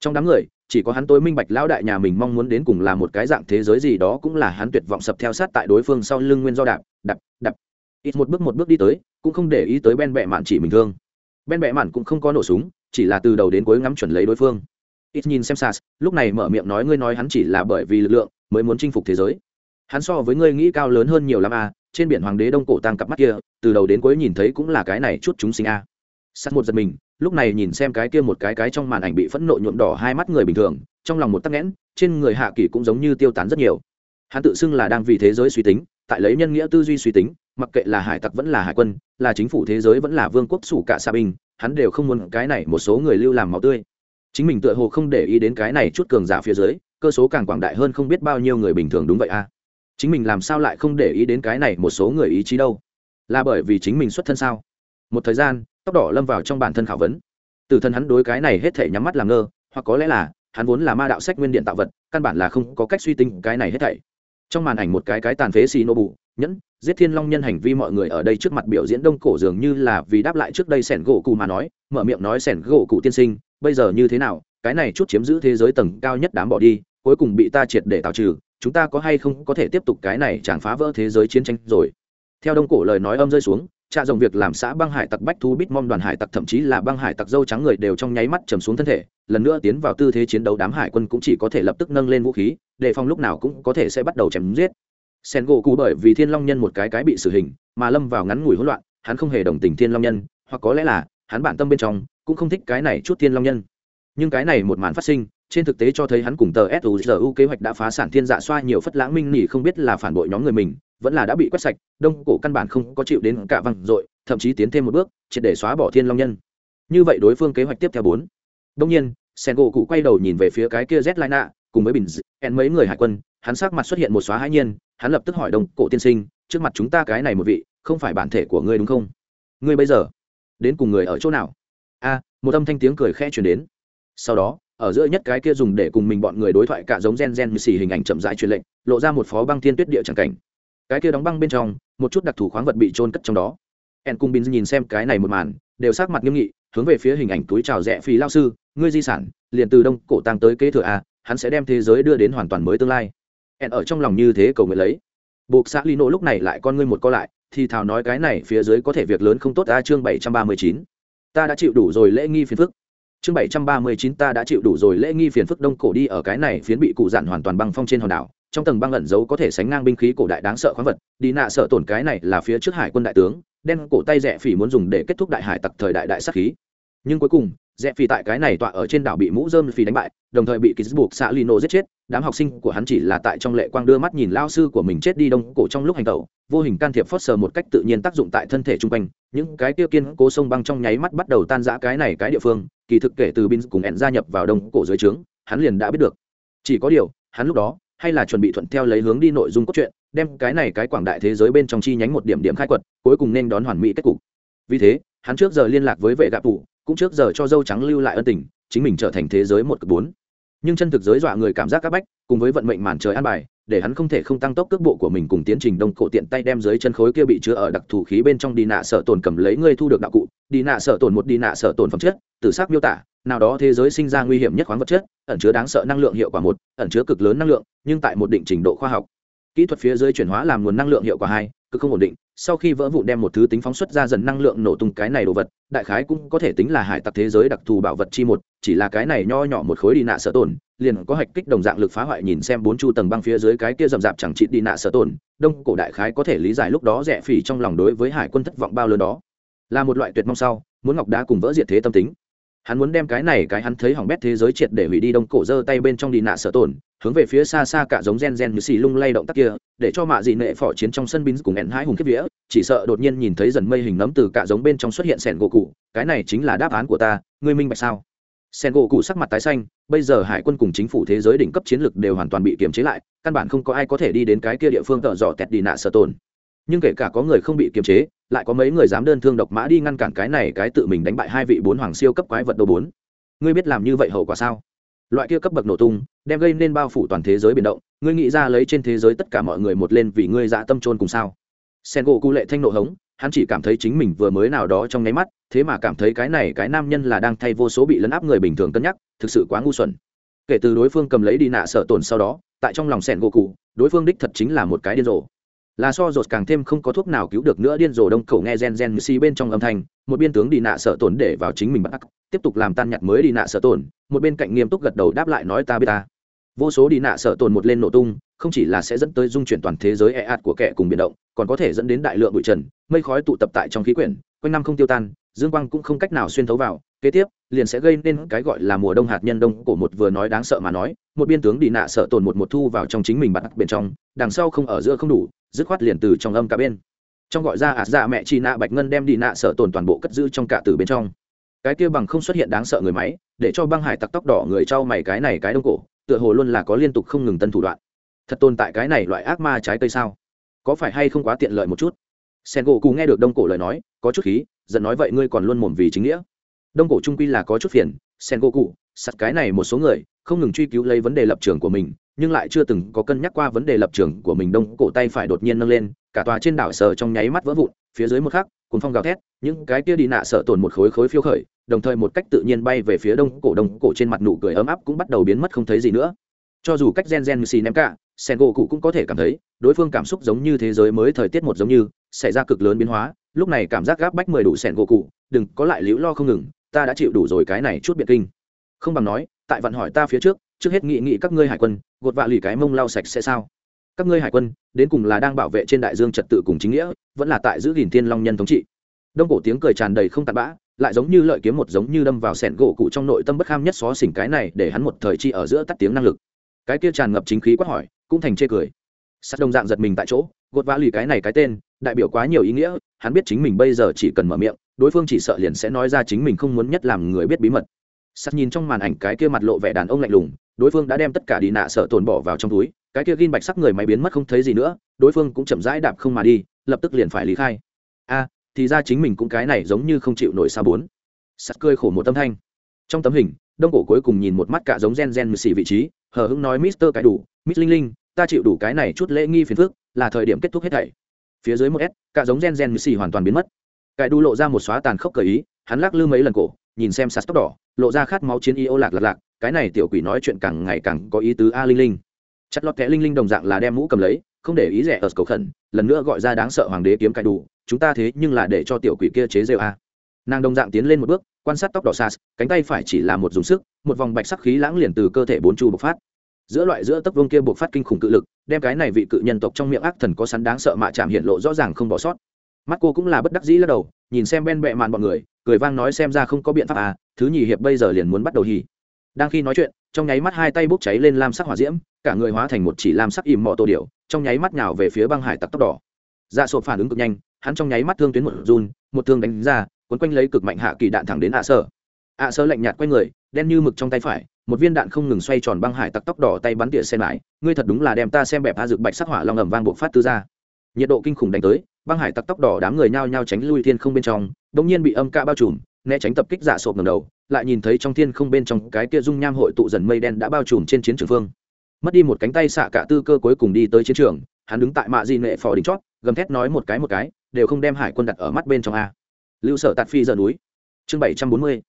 Trong đám người, chỉ có hắn tối minh bạch lão đại nhà mình mong muốn đến cùng là một cái dạng thế giới gì đó cũng là hắn tuyệt vọng sập theo sát tại đối phương sau lưng nguyên do đạp đạp đạp. Ít một bước một bước đi tới, cũng không để ý tới ben bẹ mạn chỉ mình thương. Ben bẹ mạn cũng không có nổ súng chỉ là từ đầu đến cuối ngắm chuẩn lấy đối phương. Ít nhìn xem sas lúc này mở miệng nói ngươi nói hắn chỉ là bởi vì lực lượng mới muốn chinh phục thế giới. Hắn so với ngươi nghĩ cao lớn hơn nhiều lắm à trên biển hoàng đế đông cổ tăng cặp mắt kia, từ đầu đến cuối nhìn thấy cũng là cái này chút chúng sinh a à. sắt một giật mình, lúc này nhìn xem cái kia một cái cái trong màn ảnh bị phẫn nộ nhuộm đỏ hai mắt người bình thường, trong lòng một tắc nghẽn, trên người hạ kỳ cũng giống như tiêu tán rất nhiều. Hắn tự xưng là đang vì thế giới suy tính, tại lấy nhân nghĩa tư duy suy tính, mặc kệ là hải tặc vẫn là hải quân, là chính phủ thế giới vẫn là vương quốc sủ cả sa binh hắn đều không muốn cái này một số người lưu làm máu tươi. Chính mình tựa hồ không để ý đến cái này chút cường giả phía dưới, cơ số càng quảng đại hơn không biết bao nhiêu người bình thường đúng vậy à? Chính mình làm sao lại không để ý đến cái này một số người ý chí đâu? Là bởi vì chính mình xuất thân sao? Một thời gian, tóc đỏ lâm vào trong bản thân khảo vấn. Từ thân hắn đối cái này hết thể nhắm mắt làm ngơ, hoặc có lẽ là, hắn vốn là ma đạo sách nguyên điện tạo vật, căn bản là không có cách suy tính cái này hết thảy. Trong màn ảnh một cái cái tàn phế xì nô bụ nhẫn giết thiên long nhân hành vi mọi người ở đây trước mặt biểu diễn đông cổ dường như là vì đáp lại trước đây sẻn gỗ cụ mà nói, mở miệng nói sẻn gỗ cụ tiên sinh, bây giờ như thế nào, cái này chút chiếm giữ thế giới tầng cao nhất đám bỏ đi, cuối cùng bị ta triệt để tạo trừ, chúng ta có hay không có thể tiếp tục cái này chẳng phá vỡ thế giới chiến tranh rồi? Theo đông cổ lời nói âm rơi xuống trạ dòng việc làm xã băng hải tặc bách thu bít mong đoàn hải tặc thậm chí là băng hải tặc dâu trắng người đều trong nháy mắt trầm xuống thân thể, lần nữa tiến vào tư thế chiến đấu đám hải quân cũng chỉ có thể lập tức nâng lên vũ khí đề phòng lúc nào cũng có thể sẽ bắt đầu chém giết sen gỗ cụ bởi vì thiên long nhân một cái cái bị xử hình, mà lâm vào ngắn ngủi hỗn loạn, hắn không hề đồng tình thiên long nhân, hoặc có lẽ là, hắn bản tâm bên trong, cũng không thích cái này chút thiên long nhân. Nhưng cái này một màn phát sinh, trên thực tế cho thấy hắn cùng tờ suzu kế hoạch đã phá sản thiên dạ xoa nhiều phất lãng minh nỉ không biết là phản bội nhóm người mình, vẫn là đã bị quét sạch, đông cổ căn bản không có chịu đến cả văng dội, thậm chí tiến thêm một bước, triệt để xóa bỏ thiên long nhân. Như vậy đối phương kế hoạch tiếp theo bốn. Đông nhiên, sen gỗ cụ quay đầu nhìn về phía cái kia z lai nạ cùng với bình en mấy người hải quân, hắn sắc mặt xuất hiện một xóa hãi nhiên hắn lập tức hỏi đông cổ tiên sinh, trước mặt chúng ta cái này một vị, không phải bản thể của ngươi đúng không? Ngươi bây giờ, đến cùng người ở chỗ nào? A, một âm thanh tiếng cười khẽ chuyển đến. Sau đó, ở giữa nhất cái kia dùng để cùng mình bọn người đối thoại cả giống gen gen như xì hình ảnh chậm rãi truyền lệnh, lộ ra một phó băng thiên tuyết địa chẳng cảnh. Cái kia đóng băng bên trong, một chút đặc thù khoáng vật bị trôn cất trong đó. En cung bin nhìn xem cái này một màn, đều sắc mặt nghiêm nghị, hướng về phía hình ảnh túi trào rẽ phí lao sư, ngươi di sản, liền từ đông cổ tăng tới kế thừa a, hắn sẽ đem thế giới đưa đến hoàn toàn mới tương lai ẹn ở trong lòng như thế cầu nguyện lấy. Buộc xã lino lúc này lại con ngươi một co lại, thì thào nói cái này phía dưới có thể việc lớn không tốt ta chương bảy trăm ba mươi chín. Ta đã chịu đủ rồi lễ nghi phiền phức. Chương bảy trăm ba mươi chín ta đã chịu đủ rồi lễ nghi phiền phức đông cổ đi ở cái này phiến bị cụ dặn hoàn toàn băng phong trên hòn đảo, trong tầng băng ẩn giấu có thể sánh ngang binh khí cổ đại đáng sợ khoáng vật, đi nạ sợ tổn cái này là phía trước hải quân đại tướng, đen cổ tay rẽ phỉ muốn dùng để kết thúc đại hải tặc thời đại đại sắc khí. Nhưng cuối cùng rẽ phi tại cái này tọa ở trên đảo bị mũ dơm phi đánh bại, đồng thời bị ký buộc xạ lino giết chết. Đám học sinh của hắn chỉ là tại trong lệ quang đưa mắt nhìn lao sư của mình chết đi đông cổ trong lúc hành tẩu. Vô hình can thiệp phớt sờ một cách tự nhiên tác dụng tại thân thể chung quanh. Những cái tiêu kiên cố sông băng trong nháy mắt bắt đầu tan rã cái này cái địa phương. Kỳ thực kể từ bin cùng ẹn gia nhập vào đông cổ dưới trướng, hắn liền đã biết được. Chỉ có điều, hắn lúc đó, hay là chuẩn bị thuận theo lấy hướng đi nội dung cốt truyện, đem cái này cái quảng đại thế giới bên trong chi nhánh một điểm điểm khai quật, cuối cùng nên đón hoàn mỹ kết cục. Vì thế, hắn trước giờ liên lạc với vệ gạ tù cũng trước giờ cho dâu trắng lưu lại ân tình, chính mình trở thành thế giới một cực bốn. Nhưng chân thực giới dọa người cảm giác các bách, cùng với vận mệnh màn trời an bài, để hắn không thể không tăng tốc cước bộ của mình cùng tiến trình đông cổ tiện tay đem dưới chân khối kia bị chứa ở đặc thù khí bên trong đi nạ sợ tồn cầm lấy ngươi thu được đạo cụ, đi nạ sợ tồn một đi nạ sợ tồn phẩm chất từ xác miêu tả, nào đó thế giới sinh ra nguy hiểm nhất khoáng vật chất, ẩn chứa đáng sợ năng lượng hiệu quả một, ẩn chứa cực lớn năng lượng, nhưng tại một định trình độ khoa học. Kỹ thuật phía dưới chuyển hóa làm nguồn năng lượng hiệu quả hai cực không ổn định, sau khi vỡ vụn đem một thứ tính phóng xuất ra dần năng lượng nổ tung cái này đồ vật, đại khái cũng có thể tính là hải tặc thế giới đặc thù bảo vật chi một, chỉ là cái này nho nhỏ một khối đi nạ sở tổn, liền có hạch kích đồng dạng lực phá hoại nhìn xem bốn chu tầng băng phía dưới cái kia rậm rạp chẳng trị đi nạ sở tổn, đông cổ đại khái có thể lý giải lúc đó rẻ phỉ trong lòng đối với hải quân thất vọng bao lớn đó. Là một loại tuyệt mong sau, muốn ngọc đá cùng vỡ diệt thế tâm tính. Hắn muốn đem cái này cái hắn thấy hỏng bét thế giới triệt để hủy đi đông cổ giơ tay bên trong đi nạ sở tổn hướng về phía xa xa cả giống gen gen như xì lung lay động tác kia, để cho mạ dị nệ phỏ chiến trong sân binh cùng ẹn hai hùng kiếp vía, chỉ sợ đột nhiên nhìn thấy dần mây hình nấm từ cả giống bên trong xuất hiện sẻn gỗ cụ, cái này chính là đáp án của ta, ngươi minh bạch sao? Sen gỗ cụ sắc mặt tái xanh, bây giờ hải quân cùng chính phủ thế giới đỉnh cấp chiến lược đều hoàn toàn bị kiềm chế lại, căn bản không có ai có thể đi đến cái kia địa phương tợ dò tẹt đi nạ sở tổn nhưng kể cả có người không bị kiềm chế, lại có mấy người dám đơn thương độc mã đi ngăn cản cái này cái tự mình đánh bại hai vị bốn hoàng siêu cấp quái vật đầu bốn. Ngươi biết làm như vậy hậu quả sao? Loại kia cấp bậc nổ tung, đem gây nên bao phủ toàn thế giới biển động. Ngươi nghĩ ra lấy trên thế giới tất cả mọi người một lên vì ngươi dã tâm trôn cùng sao? Sen gỗ cụ lệ thanh nộ hống, hắn chỉ cảm thấy chính mình vừa mới nào đó trong nháy mắt, thế mà cảm thấy cái này cái nam nhân là đang thay vô số bị lấn áp người bình thường cân nhắc, thực sự quá ngu xuẩn. Kể từ đối phương cầm lấy đi nạ sợ tổn sau đó, tại trong lòng sẻn gỗ cụ đối phương đích thật chính là một cái điên rồ. Là so rột càng thêm không có thuốc nào cứu được nữa điên rồ đông khẩu nghe gen gen si bên trong âm thanh, một biên tướng đi nạ sợ tổn để vào chính mình bắt tiếp tục làm tan nhặt mới đi nạ sợ tổn một bên cạnh nghiêm túc gật đầu đáp lại nói ta biết ta. Vô số đi nạ sợ tổn một lên nổ tung, không chỉ là sẽ dẫn tới dung chuyển toàn thế giới e ạt của kẻ cùng biển động, còn có thể dẫn đến đại lượng bụi trần, mây khói tụ tập tại trong khí quyển, quanh năm không tiêu tan, dương quang cũng không cách nào xuyên thấu vào, kế tiếp, liền sẽ gây nên cái gọi là mùa đông hạt nhân đông của một vừa nói đáng sợ mà nói, một biên tướng đi nạ sợ tổn một một thu vào trong chính mình bắt bên trong, đằng sau không ở giữa không đủ, dứt khoát liền từ trong âm cả bên. Trong gọi ra ạt dạ mẹ chi nạ bạch ngân đem đi nạ sợ tổn toàn bộ cất giữ trong cả từ bên trong cái kia bằng không xuất hiện đáng sợ người máy, để cho băng hải tặc tóc đỏ người trao mày cái này cái đông cổ, tựa hồ luôn là có liên tục không ngừng tân thủ đoạn. Thật tồn tại cái này loại ác ma trái cây sao? Có phải hay không quá tiện lợi một chút? Sen gỗ cù nghe được đông cổ lời nói, có chút khí, giận nói vậy ngươi còn luôn mồm vì chính nghĩa. Đông cổ trung quy là có chút phiền, sen gỗ cụ sặt cái này một số người, không ngừng truy cứu lấy vấn đề lập trường của mình, nhưng lại chưa từng có cân nhắc qua vấn đề lập trường của mình. Đông cổ tay phải đột nhiên nâng lên, cả tòa trên đảo sờ trong nháy mắt vỡ vụn, phía dưới một khắc cuốn phong gào thét, những cái kia đi nạ sợ tổn một khối khối phiêu khởi, đồng thời một cách tự nhiên bay về phía đông cổ đông cổ trên mặt nụ cười ấm áp cũng bắt đầu biến mất không thấy gì nữa. Cho dù cách gen gen xì ném cả, sen gỗ cụ cũng có thể cảm thấy, đối phương cảm xúc giống như thế giới mới thời tiết một giống như, xảy ra cực lớn biến hóa, lúc này cảm giác gáp bách mười đủ sen gỗ cụ, đừng có lại liễu lo không ngừng, ta đã chịu đủ rồi cái này chút biệt kinh. Không bằng nói, tại vận hỏi ta phía trước trước hết nghị nghị các ngươi hải quân, gột vạ lì cái mông lau sạch sẽ sao? Các ngươi hải quân, đến cùng là đang bảo vệ trên đại dương trật tự cùng chính nghĩa, vẫn là tại giữ gìn thiên long nhân thống trị. Đông cổ tiếng cười tràn đầy không tàn bã, lại giống như lợi kiếm một giống như đâm vào sẹn gỗ cụ trong nội tâm bất kham nhất xó xỉnh cái này để hắn một thời chi ở giữa tắt tiếng năng lực. Cái kia tràn ngập chính khí quát hỏi, cũng thành chê cười. Sắt đông dạng giật mình tại chỗ, gột vã lì cái này cái tên, đại biểu quá nhiều ý nghĩa, hắn biết chính mình bây giờ chỉ cần mở miệng, đối phương chỉ sợ liền sẽ nói ra chính mình không muốn nhất làm người biết bí mật. Sắt nhìn trong màn ảnh cái kia mặt lộ vẻ đàn ông lạnh lùng đối phương đã đem tất cả đi nạ sợ tồn bỏ vào trong túi, cái kia gin bạch sắc người máy biến mất không thấy gì nữa, đối phương cũng chậm rãi đạp không mà đi, lập tức liền phải lý khai. A, thì ra chính mình cũng cái này giống như không chịu nổi xa bốn. Sắt cười khổ một tâm thanh. Trong tấm hình, đông cổ cuối cùng nhìn một mắt cả giống gen gen mười xì vị trí, hờ hững nói mister cái đủ, miss linh linh, ta chịu đủ cái này chút lễ nghi phiền phức, là thời điểm kết thúc hết thảy. Phía dưới một s, cả giống gen gen mười xì hoàn toàn biến mất. Cái đu lộ ra một xóa tàn khốc cờ ý, hắn lắc lư mấy lần cổ, nhìn xem sắt tóc đỏ, lộ ra khát máu chiến y ô lạc lạc lạc cái này tiểu quỷ nói chuyện càng ngày càng có ý tứ a linh linh. Chặt lọt kẽ linh linh đồng dạng là đem mũ cầm lấy, không để ý rẻ ở cầu khẩn, lần nữa gọi ra đáng sợ hoàng đế kiếm cài đủ, chúng ta thế nhưng là để cho tiểu quỷ kia chế rêu a. Nàng đồng dạng tiến lên một bước, quan sát tóc đỏ sas cánh tay phải chỉ là một dùng sức, một vòng bạch sắc khí lãng liền từ cơ thể bốn chu bộc phát. Giữa loại giữa tấc vương kia bộc phát kinh khủng cự lực, đem cái này vị cự nhân tộc trong miệng ác thần có sắn đáng sợ mạ chạm hiện lộ rõ ràng không bỏ sót. Mắt cô cũng là bất đắc dĩ lắc đầu, nhìn xem ben bẹ màn bọn người, cười vang nói xem ra không có biện pháp à thứ nhì hiệp bây giờ liền muốn bắt đầu hì đang khi nói chuyện, trong nháy mắt hai tay bốc cháy lên lam sắc hỏa diễm, cả người hóa thành một chỉ lam sắc ìm mọ tổ điệu trong nháy mắt nhào về phía băng hải tặc tóc đỏ. Dạ sộp phản ứng cực nhanh, hắn trong nháy mắt thương tuyến một run, một thương đánh ra quấn quanh lấy cực mạnh hạ kỳ đạn thẳng đến ạ sơ. Ạ sơ lạnh nhạt quay người, đen như mực trong tay phải, một viên đạn không ngừng xoay tròn băng hải tặc tóc đỏ tay bắn tỉa xe mãi ngươi thật đúng là đem ta xem bẹp hạ dược bạch sắc hỏa long ẩm vang buộc phát tư ra. Nhiệt độ kinh khủng đánh tới, băng hải tặc tóc đỏ đám người nhao nhao tránh lui thiên không bên trong, đột nhiên bị âm ca bao trùm, né tránh tập kích dạ sộp ngầm đầu lại nhìn thấy trong thiên không bên trong cái kia dung nham hội tụ dần mây đen đã bao trùm trên chiến trường phương. Mất đi một cánh tay xạ cả tư cơ cuối cùng đi tới chiến trường, hắn đứng tại mạ di nệ phò đỉnh chót, gầm thét nói một cái một cái, đều không đem hải quân đặt ở mắt bên trong a. Lưu sở tạt phi giờ núi. Chương bảy trăm bốn mươi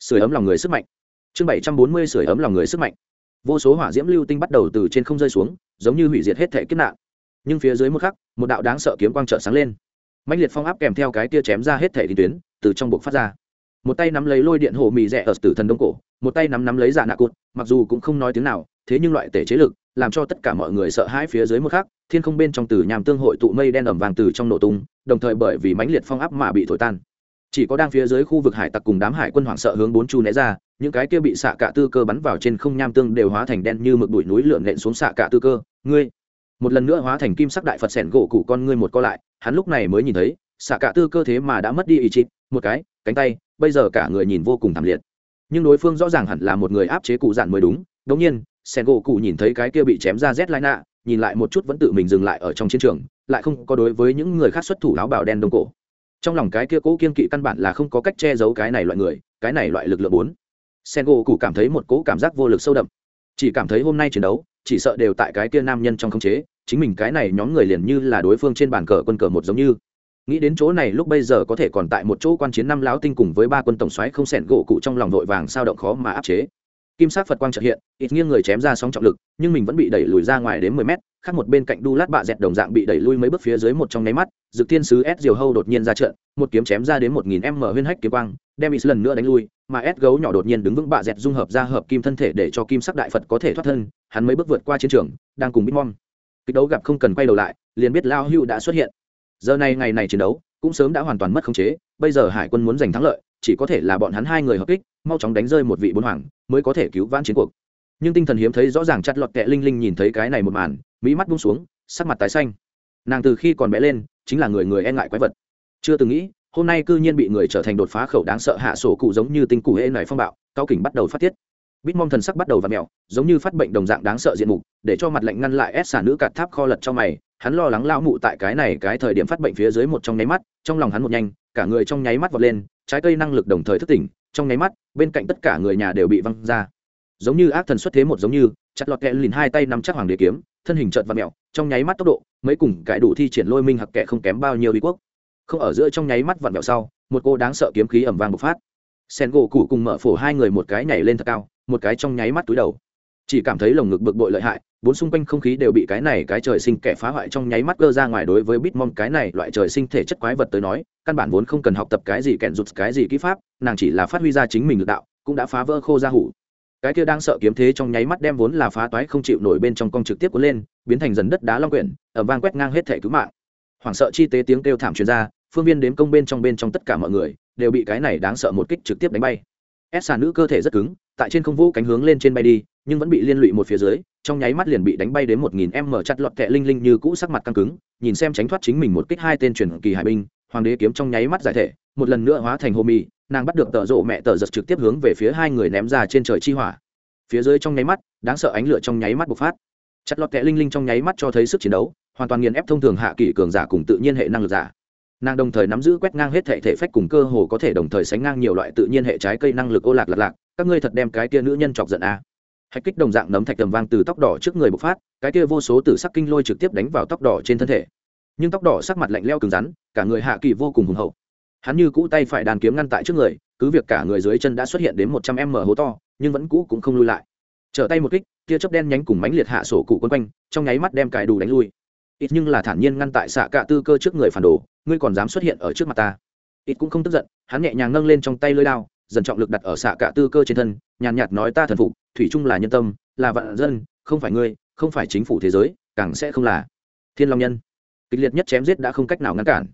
sửa ấm lòng người sức mạnh. Chương bảy trăm bốn mươi sửa ấm lòng người sức mạnh. Vô số hỏa diễm lưu tinh bắt đầu từ trên không rơi xuống, giống như hủy diệt hết thể kiếp nạn. Nhưng phía dưới một khắc, một đạo đáng sợ kiếm quang trợ sáng lên. Mạnh liệt phong áp kèm theo cái tia chém ra hết thể đi tuyến, từ trong buộc phát ra một tay nắm lấy lôi điện hồ mì rẽ ở tử thần đông cổ, một tay nắm nắm lấy giả nạ cụt, mặc dù cũng không nói tiếng nào, thế nhưng loại tể chế lực, làm cho tất cả mọi người sợ hãi phía dưới một khắc, thiên không bên trong từ nhàm tương hội tụ mây đen ẩm vàng từ trong nổ tung, đồng thời bởi vì mãnh liệt phong áp mà bị thổi tan. Chỉ có đang phía dưới khu vực hải tặc cùng đám hải quân hoảng sợ hướng bốn chu né ra, những cái kia bị xạ cả tư cơ bắn vào trên không nham tương đều hóa thành đen như mực bụi núi lượn lện xuống xạ cả tư cơ. Ngươi, một lần nữa hóa thành kim sắc đại phật sẻn gỗ cụ con ngươi một co lại, hắn lúc này mới nhìn thấy, xạ cả tư cơ thế mà đã mất đi ý chí, một cái cánh tay, bây giờ cả người nhìn vô cùng thảm liệt. Nhưng đối phương rõ ràng hẳn là một người áp chế cụ dạn mới đúng. Đống nhiên sen gỗ cụ nhìn thấy cái kia bị chém ra rét lai nạ nhìn lại một chút vẫn tự mình dừng lại ở trong chiến trường, lại không có đối với những người khác xuất thủ áo bào đen đông cổ. Trong lòng cái kia cố kiên kỵ căn bản là không có cách che giấu cái này loại người, cái này loại lực lượng bốn. Sen gỗ cụ cảm thấy một cố cảm giác vô lực sâu đậm. Chỉ cảm thấy hôm nay chiến đấu, chỉ sợ đều tại cái kia nam nhân trong khống chế, chính mình cái này nhóm người liền như là đối phương trên bàn cờ quân cờ một giống như nghĩ đến chỗ này lúc bây giờ có thể còn tại một chỗ quan chiến năm lão tinh cùng với ba quân tổng xoáy không sẹn gỗ cụ trong lòng vội vàng sao động khó mà áp chế. Kim sắc phật quang trợ hiện, ít nghiêng người chém ra sóng trọng lực, nhưng mình vẫn bị đẩy lùi ra ngoài đến mười mét, khác một bên cạnh đu lát bạ dẹt đồng dạng bị đẩy lui mấy bước phía dưới một trong nháy mắt, dực thiên sứ s diều hâu đột nhiên ra trận, một kiếm chém ra đến một nghìn m huyên hách kiếm quang, đem ít lần nữa đánh lui, mà s gấu nhỏ đột nhiên đứng vững bạ dẹt dung hợp ra hợp kim thân thể để cho kim sắc đại phật có thể thoát thân, hắn mấy bước vượt qua chiến trường, đang cùng bitmom kịch đấu gặp không cần quay đầu lại, liền biết lao hưu đã xuất hiện giờ này ngày này chiến đấu cũng sớm đã hoàn toàn mất khống chế, bây giờ hải quân muốn giành thắng lợi, chỉ có thể là bọn hắn hai người hợp kích, mau chóng đánh rơi một vị bốn hoàng mới có thể cứu vãn chiến cuộc. Nhưng tinh thần hiếm thấy rõ ràng chặt lọt kẹ linh linh nhìn thấy cái này một màn, mỹ mắt bung xuống, sắc mặt tái xanh. Nàng từ khi còn bé lên, chính là người người e ngại quái vật. Chưa từng nghĩ, hôm nay cư nhiên bị người trở thành đột phá khẩu đáng sợ hạ sổ cụ giống như tinh cụ hễ nảy phong bạo, cao kỉnh bắt đầu phát tiết. Bít mong thần sắc bắt đầu và mẹo giống như phát bệnh đồng dạng đáng sợ diện mục, để cho mặt lạnh ngăn lại ép xả nữ cạt tháp kho lật trong mày hắn lo lắng lao mụ tại cái này cái thời điểm phát bệnh phía dưới một trong nháy mắt, trong lòng hắn một nhanh, cả người trong nháy mắt vọt lên, trái cây năng lực đồng thời thức tỉnh, trong nháy mắt, bên cạnh tất cả người nhà đều bị văng ra. Giống như ác thần xuất thế một giống như, chặt lọt kẹ lìn hai tay nắm chắc hoàng đế kiếm, thân hình trợn và mẹo, trong nháy mắt tốc độ, mấy cùng cải đủ thi triển lôi minh hặc kẹ không kém bao nhiêu uy quốc. Không ở giữa trong nháy mắt vặn mẹo sau, một cô đáng sợ kiếm khí ẩm vang bộc phát. Sen gỗ cụ cùng mở phổ hai người một cái nhảy lên thật cao, một cái trong nháy mắt túi đầu chỉ cảm thấy lồng ngực bực bội lợi hại, bốn xung quanh không khí đều bị cái này cái trời sinh kẻ phá hoại trong nháy mắt cơ ra ngoài đối với bitmom, cái này loại trời sinh thể chất quái vật tới nói, căn bản vốn không cần học tập cái gì kẹn rụt, cái gì kỹ pháp, nàng chỉ là phát huy ra chính mình lực đạo, cũng đã phá vỡ khô ra hủ. Cái kia đang sợ kiếm thế trong nháy mắt đem vốn là phá toái không chịu nổi bên trong con trực tiếp cuốn lên, biến thành dần đất đá long quyển ở vang quét ngang hết thể cứu mạng. Hoảng sợ chi tế tiếng kêu thảm truyền ra, phương viên đến công bên trong bên trong tất cả mọi người, đều bị cái này đáng sợ một kích trực tiếp đánh bay. Ép xà nữ cơ thể rất cứng tại trên không vũ cánh hướng lên trên bay đi, nhưng vẫn bị liên lụy một phía dưới, trong nháy mắt liền bị đánh bay đến một nghìn em mở chặt lọt kẹ linh linh như cũ sắc mặt căng cứng, nhìn xem tránh thoát chính mình một kích hai tên truyền kỳ hải binh, hoàng đế kiếm trong nháy mắt giải thể, một lần nữa hóa thành hô mì, nàng bắt được tợ rộ mẹ tờ giật trực tiếp hướng về phía hai người ném ra trên trời chi hỏa. Phía dưới trong nháy mắt, đáng sợ ánh lửa trong nháy mắt bộc phát. Chặt lọt kẹ linh linh trong nháy mắt cho thấy sức chiến đấu, hoàn toàn nghiền ép thông thường hạ kỷ cường giả cùng tự nhiên hệ năng lực giả. Nàng đồng thời nắm giữ quét ngang hết thể thể phách cùng cơ hồ có thể đồng thời sánh ngang nhiều loại tự nhiên hệ trái cây năng lực ô lạc lạc lạc các ngươi thật đem cái kia nữ nhân chọc giận a à. hạch kích đồng dạng nấm thạch tầm vang từ tóc đỏ trước người bộc phát, cái kia vô số tử sắc kinh lôi trực tiếp đánh vào tóc đỏ trên thân thể. Nhưng tóc đỏ sắc mặt lạnh leo cứng rắn, cả người hạ kỳ vô cùng hùng hậu. Hắn như cũ tay phải đàn kiếm ngăn tại trước người, cứ việc cả người dưới chân đã xuất hiện đến một trăm m hố to, nhưng vẫn cũ cũng không lui lại. Trở tay một kích, tia chớp đen nhánh cùng mánh liệt hạ sổ cụ quân quanh, trong nháy mắt đem cài đủ đánh lui. Ít nhưng là thản nhiên ngăn tại xạ cạ tư cơ trước người phản đồ, ngươi còn dám xuất hiện ở trước mặt ta. Ít cũng không tức giận, hắn nhẹ nhàng nâng lên trong tay lưới đao dần trọng lực đặt ở xạ cạ tư cơ trên thân, nhàn nhạt nói ta thần phục, thủy chung là nhân tâm, là vạn dân, không phải ngươi, không phải chính phủ thế giới, càng sẽ không là thiên long nhân. Kịch liệt nhất chém giết đã không cách nào ngăn cản.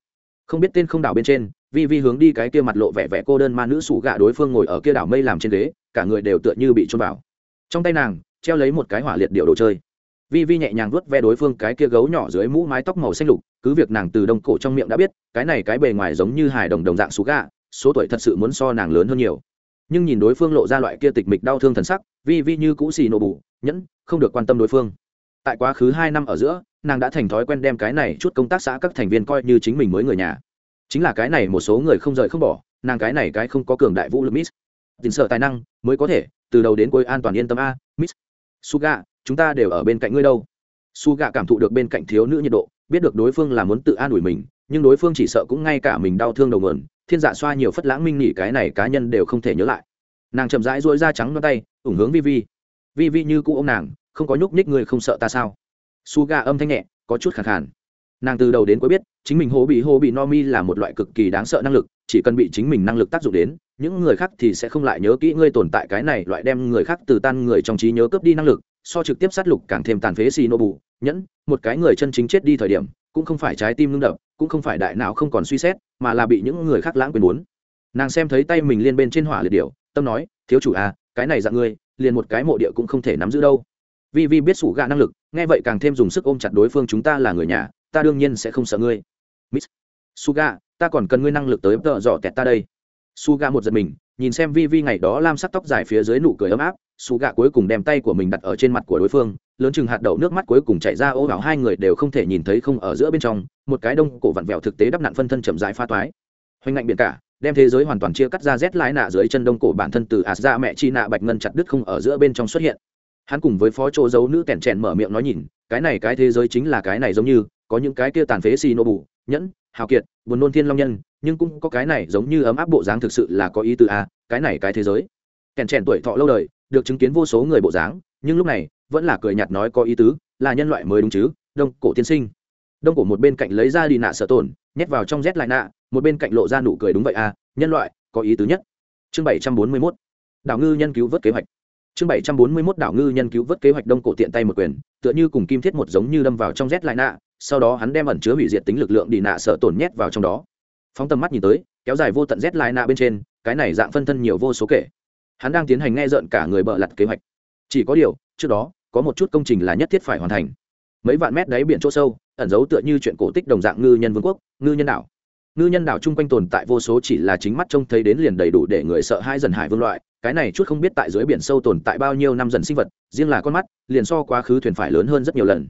Không biết tên không đảo bên trên, vi vi hướng đi cái kia mặt lộ vẻ vẻ cô đơn ma nữ sủ gạ đối phương ngồi ở kia đảo mây làm trên ghế, cả người đều tựa như bị trôn vào. Trong tay nàng, treo lấy một cái hỏa liệt điệu đồ chơi. Vi vi nhẹ nhàng vuốt ve đối phương cái kia gấu nhỏ dưới mũ mái tóc màu xanh lục, cứ việc nàng từ đông cổ trong miệng đã biết, cái này cái bề ngoài giống như hài đồng đồng dạng sủ gạ số tuổi thật sự muốn so nàng lớn hơn nhiều. Nhưng nhìn đối phương lộ ra loại kia tịch mịch đau thương thần sắc, vi vi như cũ xì nổ bù, nhẫn, không được quan tâm đối phương. Tại quá khứ hai năm ở giữa, nàng đã thành thói quen đem cái này chút công tác xã các thành viên coi như chính mình mới người nhà. Chính là cái này một số người không rời không bỏ, nàng cái này cái không có cường đại vũ lực miss. Tình sợ tài năng mới có thể, từ đầu đến cuối an toàn yên tâm a, miss. Suga, chúng ta đều ở bên cạnh ngươi đâu. Suga cảm thụ được bên cạnh thiếu nữ nhiệt độ, biết được đối phương là muốn tự an ủi mình, nhưng đối phương chỉ sợ cũng ngay cả mình đau thương đầu mượn thiên dạ xoa nhiều phất lãng minh nghỉ cái này cá nhân đều không thể nhớ lại. Nàng chậm rãi dỗi da trắng ngón tay, ủng hướng vi vi. Vi vi như cũ ô m nàng, không có nhúc nhích người không sợ ta sao? Su ga âm thanh nhẹ, có chút khẳng khàn. Nàng từ đầu đến cuối biết, chính mình hô bị hô bị no mi là một loại cực kỳ đáng sợ năng lực, chỉ cần bị chính mình năng lực tác dụng đến những người khác thì sẽ không lại nhớ kỹ ngươi tồn tại cái này, loại đem người khác từ tan người trong trí nhớ cướp đi năng lực, so trực tiếp sát lục càng thêm tàn phế xì nô bù nhẫn, một cái người chân chính chết đi thời điểm, cũng không phải trái tim ngưng đập, cũng không phải đại não không còn suy xét, mà là bị những người khác lãng quyền muốn. Nàng xem thấy tay mình liên bên trên hỏa liệt điều tâm nói, thiếu chủ à cái này dạng ngươi, liền một cái mộ địa cũng không thể nắm giữ đâu. Vi vi biết sủ gạ năng lực, nghe vậy càng thêm dùng sức ôm chặt đối phương, chúng ta là người nhà, ta đương nhiên sẽ không sợ ngươi. Miss suga, ta còn cần ngươi năng lực tới tợ dò tẹt ta đây su gà một giật mình, nhìn xem vi vi ngày đó lam sắc tóc dài phía dưới nụ cười ấm áp su gà cuối cùng đem tay của mình đặt ở trên mặt của đối phương, lớn chừng hạt đậu nước mắt cuối cùng chảy ra ô vào hai người đều không thể nhìn thấy không ở giữa bên trong, một cái đông cổ vặn vẹo thực tế đắp nạn phân thân chậm rãi pha toái. Hoành ngạnh biển cả, đem thế giới hoàn toàn chia cắt ra rét lái nạ dưới chân đông cổ bản thân từ ạt ra mẹ chi nạ bạch ngân chặt đứt không ở giữa bên trong xuất hiện. Hắn cùng với phó chỗ giấu nữ kẻn chèn mở miệng nói nhìn, cái này cái thế giới chính là cái này giống như, có những cái kia tàn phế xì nô bù nhẫn, hào kiệt, buồn nôn thiên long nhân nhưng cũng có cái này giống như ấm áp bộ dáng thực sự là có ý tứ a à, cái này cái thế giới. Kèn trẻn tuổi thọ lâu đời được chứng kiến vô số người bộ dáng nhưng lúc này vẫn là cười nhạt nói có ý tứ là nhân loại mới đúng chứ đông cổ tiên sinh. Đông cổ một bên cạnh lấy ra đi nạ sợ tổn nhét vào trong rét lại nạ một bên cạnh lộ ra nụ cười đúng vậy à nhân loại có ý tứ nhất. Chương bảy trăm bốn mươi mốt. Đảo ngư nhân cứu vớt kế hoạch. Chương bảy trăm bốn mươi mốt đảo ngư nhân cứu vớt kế hoạch đông cổ tiện tay một quyền tựa như cùng kim thiết một giống như đâm vào trong rét lại nạ sau đó hắn đem ẩn chứa hủy diệt tính lực lượng đi nạ sợ tổn nhét vào trong đó phóng tầm mắt nhìn tới, kéo dài vô tận rét lại nạ bên trên, cái này dạng phân thân nhiều vô số kể. Hắn đang tiến hành nghe rợn cả người bợ lặt kế hoạch. Chỉ có điều, trước đó, có một chút công trình là nhất thiết phải hoàn thành. Mấy vạn mét đáy biển chỗ sâu, ẩn giấu tựa như chuyện cổ tích đồng dạng ngư nhân vương quốc, ngư nhân đảo. Ngư nhân đảo chung quanh tồn tại vô số chỉ là chính mắt trông thấy đến liền đầy đủ để người sợ hai dần hải vương loại, cái này chút không biết tại dưới biển sâu tồn tại bao nhiêu năm dần sinh vật, riêng là con mắt, liền so quá khứ thuyền phải lớn hơn rất nhiều lần.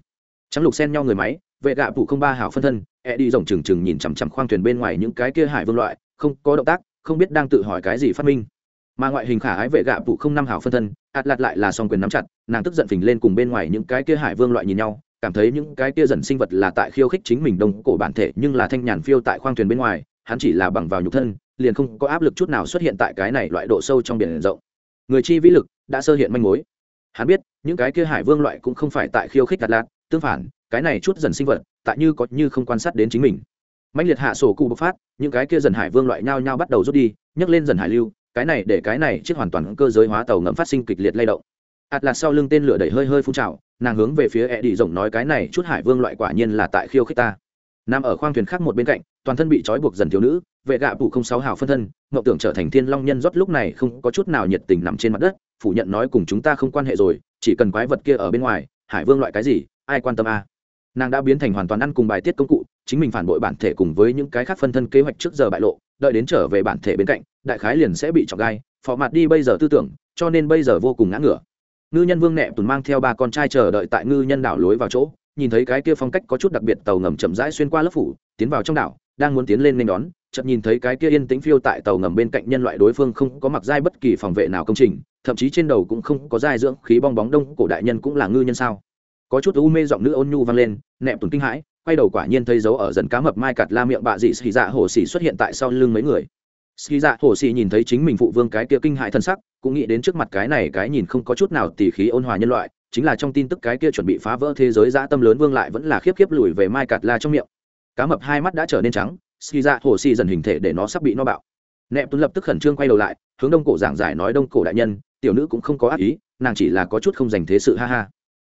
Trắng lục xen nhau người máy, vệ gạ phụ không ba hảo phân thân e đi rồng trừng trừng nhìn chằm chằm khoang thuyền bên ngoài những cái kia hải vương loại, không có động tác, không biết đang tự hỏi cái gì phát minh. Mà ngoại hình khả ái vệ gạ phụ không năm hảo phân thân, ạt lạt lại là song quyền nắm chặt, nàng tức giận phình lên cùng bên ngoài những cái kia hải vương loại nhìn nhau, cảm thấy những cái kia dần sinh vật là tại khiêu khích chính mình đông cổ bản thể nhưng là thanh nhàn phiêu tại khoang thuyền bên ngoài, hắn chỉ là bằng vào nhục thân, liền không có áp lực chút nào xuất hiện tại cái này loại độ sâu trong biển rộng. Người chi vĩ lực đã sơ hiện manh mối. Hắn biết, những cái kia hải vương loại cũng không phải tại khiêu khích đặt lạt, tương phản cái này chút dần sinh vật, tại như có như không quan sát đến chính mình. Mạnh liệt hạ sổ cụ bộc phát, những cái kia dần hải vương loại nhao nhao bắt đầu rút đi, nhấc lên dần hải lưu, cái này để cái này chiếc hoàn toàn cơ giới hóa tàu ngầm phát sinh kịch liệt lay động. Ạt là sau lưng tên lửa đẩy hơi hơi phun trào, nàng hướng về phía e đi rộng nói cái này chút hải vương loại quả nhiên là tại khiêu khích ta. Nằm ở khoang thuyền khác một bên cạnh, toàn thân bị trói buộc dần thiếu nữ, vệ gạ phụ không sáu hào phân thân ngọc tưởng trở thành thiên long nhân rót lúc này không có chút nào nhiệt tình nằm trên mặt đất, phủ nhận nói cùng chúng ta không quan hệ rồi, chỉ cần quái vật kia ở bên ngoài, hải vương loại cái gì, ai quan tâm a? à nàng đã biến thành hoàn toàn ăn cùng bài tiết công cụ, chính mình phản bội bản thể cùng với những cái khác phân thân kế hoạch trước giờ bại lộ, đợi đến trở về bản thể bên cạnh, đại khái liền sẽ bị chọc gai, phò mặt đi bây giờ tư tưởng, cho nên bây giờ vô cùng ngã ngửa. Ngư nhân vương nẹ tùn mang theo ba con trai chờ đợi tại ngư nhân đảo lối vào chỗ, nhìn thấy cái kia phong cách có chút đặc biệt tàu ngầm chậm rãi xuyên qua lớp phủ, tiến vào trong đảo, đang muốn tiến lên nên đón, chợt nhìn thấy cái kia yên tĩnh phiêu tại tàu ngầm bên cạnh nhân loại đối phương không có mặc giai bất kỳ phòng vệ nào công trình, thậm chí trên đầu cũng không có giai dưỡng khí bong bóng đông, cổ đại nhân cũng là ngư nhân sao? Có chút u mê giọng nữ ôn nhu vang lên nẹm tùng kinh hãi, quay đầu quả nhiên thấy dấu ở dần cá mập mai cặt la miệng bạ dị xì dạ hồ xì xuất hiện tại sau lưng mấy người. Xì dạ hồ xì nhìn thấy chính mình phụ vương cái kia kinh hại thân sắc, cũng nghĩ đến trước mặt cái này cái nhìn không có chút nào tỉ khí ôn hòa nhân loại, chính là trong tin tức cái kia chuẩn bị phá vỡ thế giới dã tâm lớn vương lại vẫn là khiếp khiếp lùi về mai cạt la trong miệng. Cá mập hai mắt đã trở nên trắng xì dạ hồ xì dần hình thể để nó sắp bị no bạo. Nẹp tuấn lập tức khẩn trương quay đầu lại, hướng đông cổ giảng giải nói đông cổ đại nhân, tiểu nữ cũng không có ác ý, nàng chỉ là có chút không dành thế sự, ha ha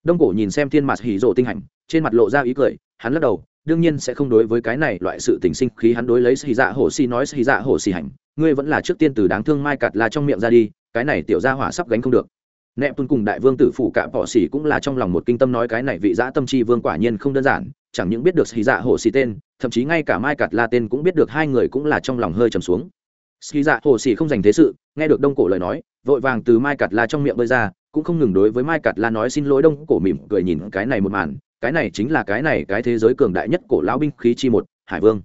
đông cổ nhìn xem thiên mặt hỉ rộ tinh hạnh trên mặt lộ ra ý cười, hắn lắc đầu, đương nhiên sẽ không đối với cái này loại sự tình sinh khí hắn đối lấy xì dạ Hổ xì nói xì dạ Hổ xì hành. Ngươi vẫn là trước tiên từ đáng thương mai cạt la trong miệng ra đi, cái này tiểu gia hỏa sắp gánh không được. Nẹp tuân cùng đại vương tử phụ cạm bỏ xỉ cũng là trong lòng một kinh tâm nói cái này vị giã tâm chi vương quả nhiên không đơn giản, chẳng những biết được xì dạ hồ xì tên, thậm chí ngay cả mai cạt la tên cũng biết được hai người cũng là trong lòng hơi trầm xuống. Xì dạ hồ xì không dành thế sự, nghe được đông cổ lời nói, vội vàng từ mai cạt la trong miệng bơi ra cũng không ngừng đối với mai cạt la nói xin lỗi đông cổ mỉm cười nhìn cái này một màn, cái này chính là cái này cái thế giới cường đại nhất cổ lão binh khí chi một, hải vương.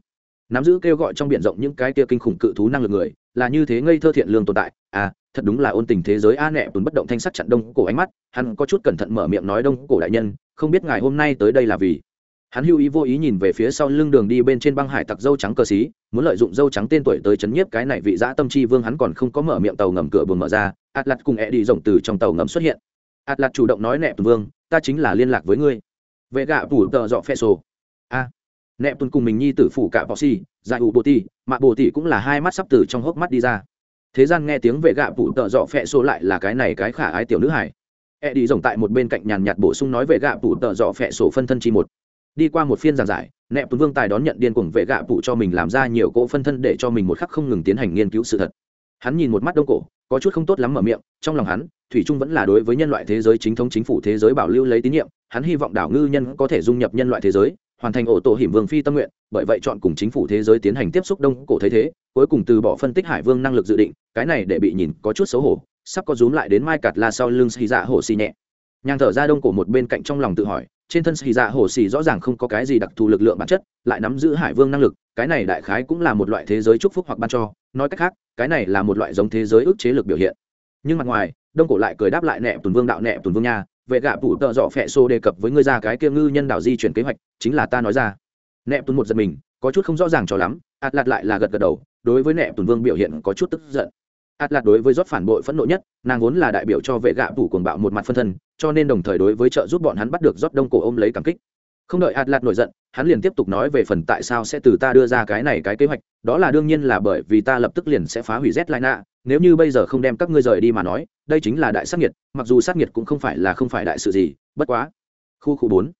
Nắm giữ kêu gọi trong biển rộng những cái kia kinh khủng cự thú năng lực người, là như thế ngây thơ thiện lương tồn tại. À thật đúng là ôn tình thế giới a nẹ tùn bất động thanh sắc chặn đông cổ ánh mắt, hắn có chút cẩn thận mở miệng nói đông cổ đại nhân, không biết ngài hôm nay tới đây là vì hắn hưu ý vô ý nhìn về phía sau lưng đường đi bên trên băng hải tặc dâu trắng cờ xí, muốn lợi dụng dâu trắng tên tuổi tới chấn nhiếp cái này vị giã tâm chi vương, hắn còn không có mở miệng tàu ngầm cửa buồng mở ra, atlas cùng e đi rộng từ trong tàu ngầm xuất hiện. Atlas chủ động nói nẹp tùn vương, ta chính là liên lạc với ngươi. Vệ gạ phủ tờ dọ phe sổ. A. Nẹp tuần cùng mình nhi tử phủ cả bọ xì, giải ủ bồ tì mạ bồ tì cũng là hai mắt sắp từ trong hốc mắt đi ra. Thế gian nghe tiếng vệ gạ phủ tờ dọ phe sổ lại là cái này cái khả ái tiểu nữ hải e đi rồng tại một bên cạnh nhàn nhạt bổ sung nói về gạ phủ tờ dọ phe sổ phân thân chi một đi qua một phiên giảng giải nẹp tuấn vương tài đón nhận điên cuồng vệ gạ phụ cho mình làm ra nhiều cỗ phân thân để cho mình một khắc không ngừng tiến hành nghiên cứu sự thật. Hắn nhìn một mắt đông cổ, có chút không tốt lắm mở miệng, trong lòng hắn, thủy trung vẫn là đối với nhân loại thế giới chính thống chính phủ thế giới bảo lưu lấy tín nhiệm, hắn hy vọng đảo ngư nhân có thể dung nhập nhân loại thế giới, hoàn thành ổ tổ hiểm vương phi tâm nguyện, bởi vậy chọn cùng chính phủ thế giới tiến hành tiếp xúc đông cổ thấy thế, cuối cùng từ bỏ phân tích hải vương năng lực dự định, cái này để bị nhìn có chút xấu hổ, sắp có rúm lại đến mai cạt la sau lưng xì dạ hổ xì nhẹ. Nhàng thở ra đông cổ một bên cạnh trong lòng tự hỏi trên thân xì dạ hổ xì rõ ràng không có cái gì đặc thù lực lượng bản chất, lại nắm giữ hải vương năng lực, cái này đại khái cũng là một loại thế giới chúc phúc hoặc ban cho. Nói cách khác, cái này là một loại giống thế giới ức chế lực biểu hiện. Nhưng mặt ngoài, đông cổ lại cười đáp lại nẹp tùn vương đạo nẹp tùn vương nha, vệ gạ phủ tợ dọ phẹ xô đề cập với ngươi ra cái kia ngư nhân đảo di chuyển kế hoạch, chính là ta nói ra. Nẹp tùn một giật mình, có chút không rõ ràng cho lắm, ạt lạt lại là gật gật đầu, đối với nẹp tùn vương biểu hiện có chút tức giận atlas lạt đối với rót phản bội phẫn nộ nhất, nàng vốn là đại biểu cho vệ gạ phủ cuồng bạo một mặt phân thân, cho nên đồng thời đối với trợ giúp bọn hắn bắt được rót đông cổ ôm lấy cảm kích. Không đợi atlas lạt nổi giận, hắn liền tiếp tục nói về phần tại sao sẽ từ ta đưa ra cái này cái kế hoạch, đó là đương nhiên là bởi vì ta lập tức liền sẽ phá hủy z lại nạ nếu như bây giờ không đem các ngươi rời đi mà nói, đây chính là đại sát nhiệt mặc dù sát nhiệt cũng không phải là không phải đại sự gì, bất quá. Khu khu bốn.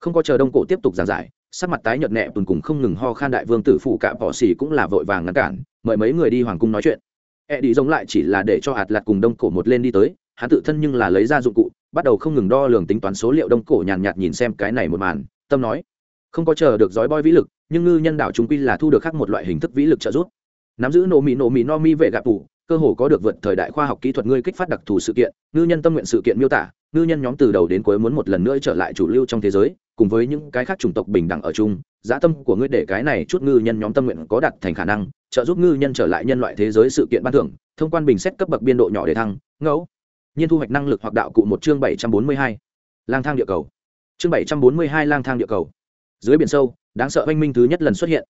Không có chờ đông cổ tiếp tục giảng giải, sắc mặt tái nhợt nhẹ tuần cùng không ngừng ho khan đại vương tử phụ cả bỏ xỉ cũng là vội vàng ngăn cản, mời mấy người đi hoàng cung nói chuyện e đi giống lại chỉ là để cho hạt lạt cùng đông cổ một lên đi tới, hắn tự thân nhưng là lấy ra dụng cụ, bắt đầu không ngừng đo lường tính toán số liệu đông cổ nhàn nhạt nhìn xem cái này một màn, tâm nói, không có chờ được dói boy vĩ lực, nhưng ngư nhân đạo chúng quy là thu được khác một loại hình thức vĩ lực trợ giúp. Nắm giữ nổ mì nổ mì no mi vệ gạp tủ cơ hồ có được vượt thời đại khoa học kỹ thuật ngươi kích phát đặc thù sự kiện, ngư nhân tâm nguyện sự kiện miêu tả, ngư nhân nhóm từ đầu đến cuối muốn một lần nữa trở lại chủ lưu trong thế giới, cùng với những cái khác chủng tộc bình đẳng ở chung dã tâm của ngươi để cái này chút ngư nhân nhóm tâm nguyện có đạt thành khả năng, trợ giúp ngư nhân trở lại nhân loại thế giới sự kiện ban thưởng, thông quan bình xét cấp bậc biên độ nhỏ để thăng, ngẫu nhiên thu hoạch năng lực hoặc đạo cụ một chương bảy trăm bốn mươi hai. Lang thang địa cầu. Chương bảy trăm bốn mươi hai lang thang địa cầu. Dưới biển sâu, đáng sợ oanh minh thứ nhất lần xuất hiện.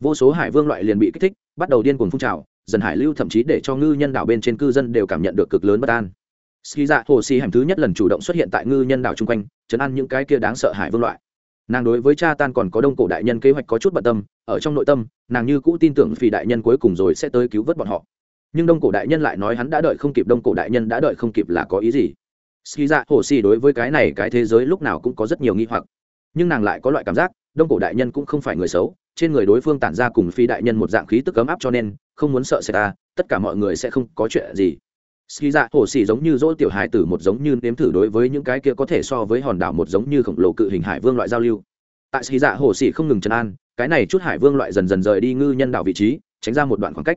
Vô số hải vương loại liền bị kích thích, bắt đầu điên cuồng phun trào, dần hải lưu thậm chí để cho ngư nhân đảo bên trên cư dân đều cảm nhận được cực lớn bất an. Ski dạ hồ xì hẻm thứ nhất lần chủ động xuất hiện tại ngư nhân đảo chung quanh, chấn ăn những cái kia đáng sợ hải vương loại nàng đối với cha tan còn có đông cổ đại nhân kế hoạch có chút bận tâm, ở trong nội tâm, nàng như cũ tin tưởng vì đại nhân cuối cùng rồi sẽ tới cứu vớt bọn họ. Nhưng đông cổ đại nhân lại nói hắn đã đợi không kịp, đông cổ đại nhân đã đợi không kịp là có ý gì? Ski dạ hồ xì đối với cái này cái thế giới lúc nào cũng có rất nhiều nghi hoặc. Nhưng nàng lại có loại cảm giác, đông cổ đại nhân cũng không phải người xấu, trên người đối phương tản ra cùng phi đại nhân một dạng khí tức ấm áp cho nên, không muốn sợ sẽ ta, tất cả mọi người sẽ không có chuyện gì ski dạ hồ xì giống như dỗ tiểu hài tử, một giống như nếm thử đối với những cái kia có thể so với hòn đảo một giống như khổng lồ cự hình hải vương loại giao lưu. Tại ski dạ hồ xì không ngừng trấn an, cái này chút hải vương loại dần dần rời đi ngư nhân đảo vị trí, tránh ra một đoạn khoảng cách.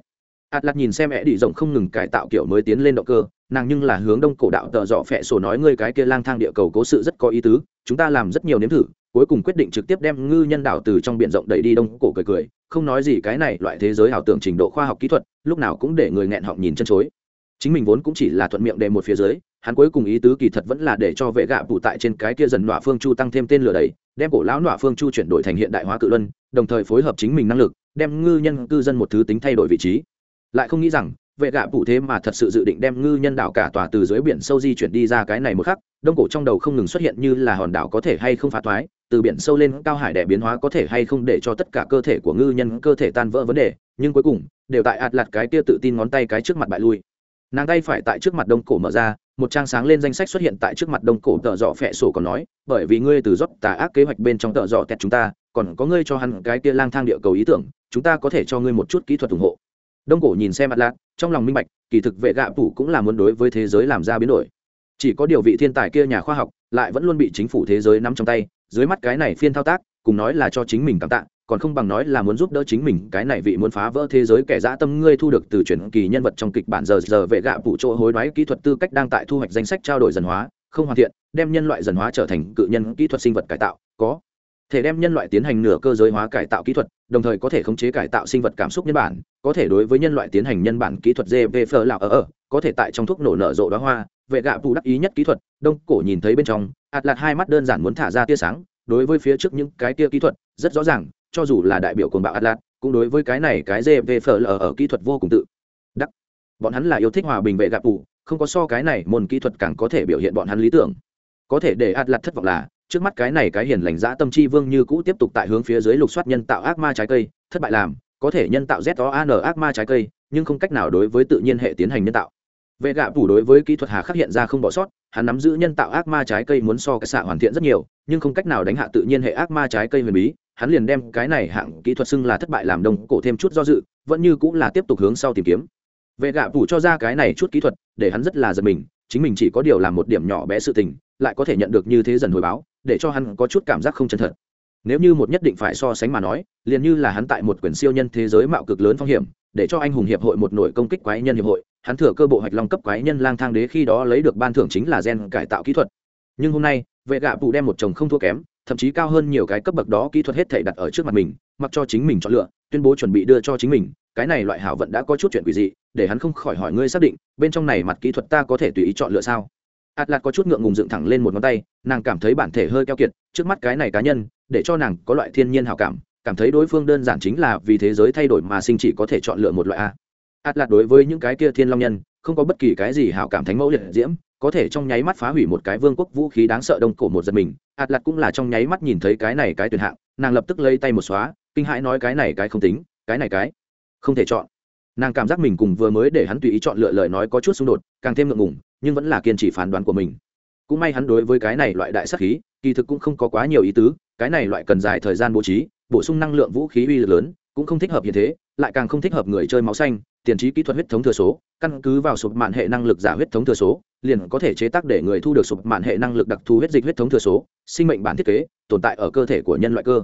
Atlas nhìn xem mẹ đi rộng không ngừng cải tạo kiểu mới tiến lên động cơ, nàng nhưng là hướng đông cổ đạo tợ dọ phẹ sổ nói ngươi cái kia lang thang địa cầu cố sự rất có ý tứ, chúng ta làm rất nhiều nếm thử, cuối cùng quyết định trực tiếp đem ngư nhân đảo từ trong biển rộng đẩy đi đông cổ cười cười, không nói gì cái này loại thế giới ảo tưởng trình độ khoa học kỹ thuật, lúc nào cũng để người nghẹn họng nhìn chân chối chính mình vốn cũng chỉ là thuận miệng đề một phía dưới, hắn cuối cùng ý tứ kỳ thật vẫn là để cho vệ gạ phụ tại trên cái kia dần nọa phương chu tăng thêm tên lửa đầy đem cổ lão nọa phương chu chuyển đổi thành hiện đại hóa cự luân, đồng thời phối hợp chính mình năng lực, đem ngư nhân, cư dân một thứ tính thay đổi vị trí. Lại không nghĩ rằng, vệ gạ phụ thế mà thật sự dự định đem ngư nhân đảo cả tòa từ dưới biển sâu di chuyển đi ra cái này một khắc, đông cổ trong đầu không ngừng xuất hiện như là hòn đảo có thể hay không phá thoái, từ biển sâu lên cao hải đẻ biến hóa có thể hay không để cho tất cả cơ thể của ngư nhân, cơ thể tan vỡ vấn đề, nhưng cuối cùng, đều tại ạt lặt cái kia tự tin ngón tay cái trước mặt bại lui nàng tay phải tại trước mặt đông cổ mở ra, một trang sáng lên danh sách xuất hiện tại trước mặt đông cổ tợ dọ phẹ sổ còn nói, bởi vì ngươi từ rót tà ác kế hoạch bên trong tợ dọ tẹt chúng ta, còn có ngươi cho hắn cái kia lang thang địa cầu ý tưởng, chúng ta có thể cho ngươi một chút kỹ thuật ủng hộ. Đông cổ nhìn xem mặt lạc, trong lòng minh bạch, kỳ thực vệ gạ phủ cũng là muốn đối với thế giới làm ra biến đổi. Chỉ có điều vị thiên tài kia nhà khoa học lại vẫn luôn bị chính phủ thế giới nắm trong tay, dưới mắt cái này phiên thao tác, cùng nói là cho chính mình cảm tạ còn không bằng nói là muốn giúp đỡ chính mình, cái này vị muốn phá vỡ thế giới kẻ dã tâm ngươi thu được từ truyền kỳ nhân vật trong kịch bản giờ giờ vệ gạ phụ chỗ hối đoái kỹ thuật tư cách đang tại thu hoạch danh sách trao đổi dần hóa, không hoàn thiện, đem nhân loại dần hóa trở thành cự nhân kỹ thuật sinh vật cải tạo, có thể đem nhân loại tiến hành nửa cơ giới hóa cải tạo kỹ thuật, đồng thời có thể khống chế cải tạo sinh vật cảm xúc nhân bản, có thể đối với nhân loại tiến hành nhân bản kỹ thuật gvf lạo ở ở có thể tại trong thuốc nổ nở rộ đoá hoa, vệ gạ phụ đắc ý nhất kỹ thuật, đông cổ nhìn thấy bên trong ạt lạt hai mắt đơn giản muốn thả ra tia sáng, đối với phía trước những cái tia kỹ thuật, rất rõ ràng cho dù là đại biểu cồn bạo atlas, cũng đối với cái này cái gvfl ở kỹ thuật vô cùng tự. Đắc. Bọn hắn là yêu thích hòa bình vệ gạp tù, không có so cái này môn kỹ thuật càng có thể biểu hiện bọn hắn lý tưởng. Có thể để atlas thất vọng là, trước mắt cái này cái hiền lành dã tâm chi vương như cũ tiếp tục tại hướng phía dưới lục soát nhân tạo ác ma trái cây, thất bại làm, có thể nhân tạo z o an ác ma trái cây, nhưng không cách nào đối với tự nhiên hệ tiến hành nhân tạo. Vệ gạ phủ đối với kỹ thuật hà khắc hiện ra không bỏ sót, hắn nắm giữ nhân tạo ác ma trái cây muốn so cái xạ hoàn thiện rất nhiều, nhưng không cách nào đánh hạ tự nhiên hệ ác ma trái cây huyền bí hắn liền đem cái này hạng kỹ thuật xưng là thất bại làm đông, cổ thêm chút do dự, vẫn như cũng là tiếp tục hướng sau tìm kiếm. Vệ gạ phủ cho ra cái này chút kỹ thuật, để hắn rất là giật mình, chính mình chỉ có điều làm một điểm nhỏ bé sự tình, lại có thể nhận được như thế dần hồi báo, để cho hắn có chút cảm giác không chân thật. Nếu như một nhất định phải so sánh mà nói, liền như là hắn tại một quyển siêu nhân thế giới mạo cực lớn phong hiểm, để cho anh hùng hiệp hội một nổi công kích quái nhân hiệp hội, hắn thừa cơ bộ hạch long cấp quái nhân lang thang đế khi đó lấy được ban thưởng chính là gen cải tạo kỹ thuật. Nhưng hôm nay, vệ gạ phụ đem một chồng không thua kém thậm chí cao hơn nhiều cái cấp bậc đó kỹ thuật hết thể đặt ở trước mặt mình, mặc cho chính mình chọn lựa, tuyên bố chuẩn bị đưa cho chính mình. Cái này loại hảo vận đã có chút chuyện quỷ dị, để hắn không khỏi hỏi ngươi xác định, bên trong này mặt kỹ thuật ta có thể tùy ý chọn lựa sao? Atlas có chút ngượng ngùng dựng thẳng lên một ngón tay, nàng cảm thấy bản thể hơi keo kiệt, trước mắt cái này cá nhân, để cho nàng có loại thiên nhiên hảo cảm cảm thấy đối phương đơn giản chính là vì thế giới thay đổi mà sinh chỉ có thể chọn lựa một loại a. Atlas đối với những cái kia thiên long nhân, không có bất kỳ cái gì hảo cảm thánh mẫu liệt diễm, có thể trong nháy mắt phá hủy một cái vương quốc vũ khí đáng sợ đông cổ một giật mình ạt lặt cũng là trong nháy mắt nhìn thấy cái này cái tuyển hạng, nàng lập tức lấy tay một xóa, kinh hãi nói cái này cái không tính, cái này cái không thể chọn. Nàng cảm giác mình cùng vừa mới để hắn tùy ý chọn lựa lời nói có chút xung đột, càng thêm ngượng ngùng, nhưng vẫn là kiên trì phán đoán của mình. Cũng may hắn đối với cái này loại đại sắc khí, kỳ thực cũng không có quá nhiều ý tứ, cái này loại cần dài thời gian bố trí, bổ sung năng lượng vũ khí uy lực lớn, cũng không thích hợp như thế, lại càng không thích hợp người chơi máu xanh tiền trí kỹ thuật huyết thống thừa số, căn cứ vào sụp mạn hệ năng lực giả huyết thống thừa số, liền có thể chế tác để người thu được sụp mạn hệ năng lực đặc thù huyết dịch huyết thống thừa số, sinh mệnh bản thiết kế, tồn tại ở cơ thể của nhân loại cơ.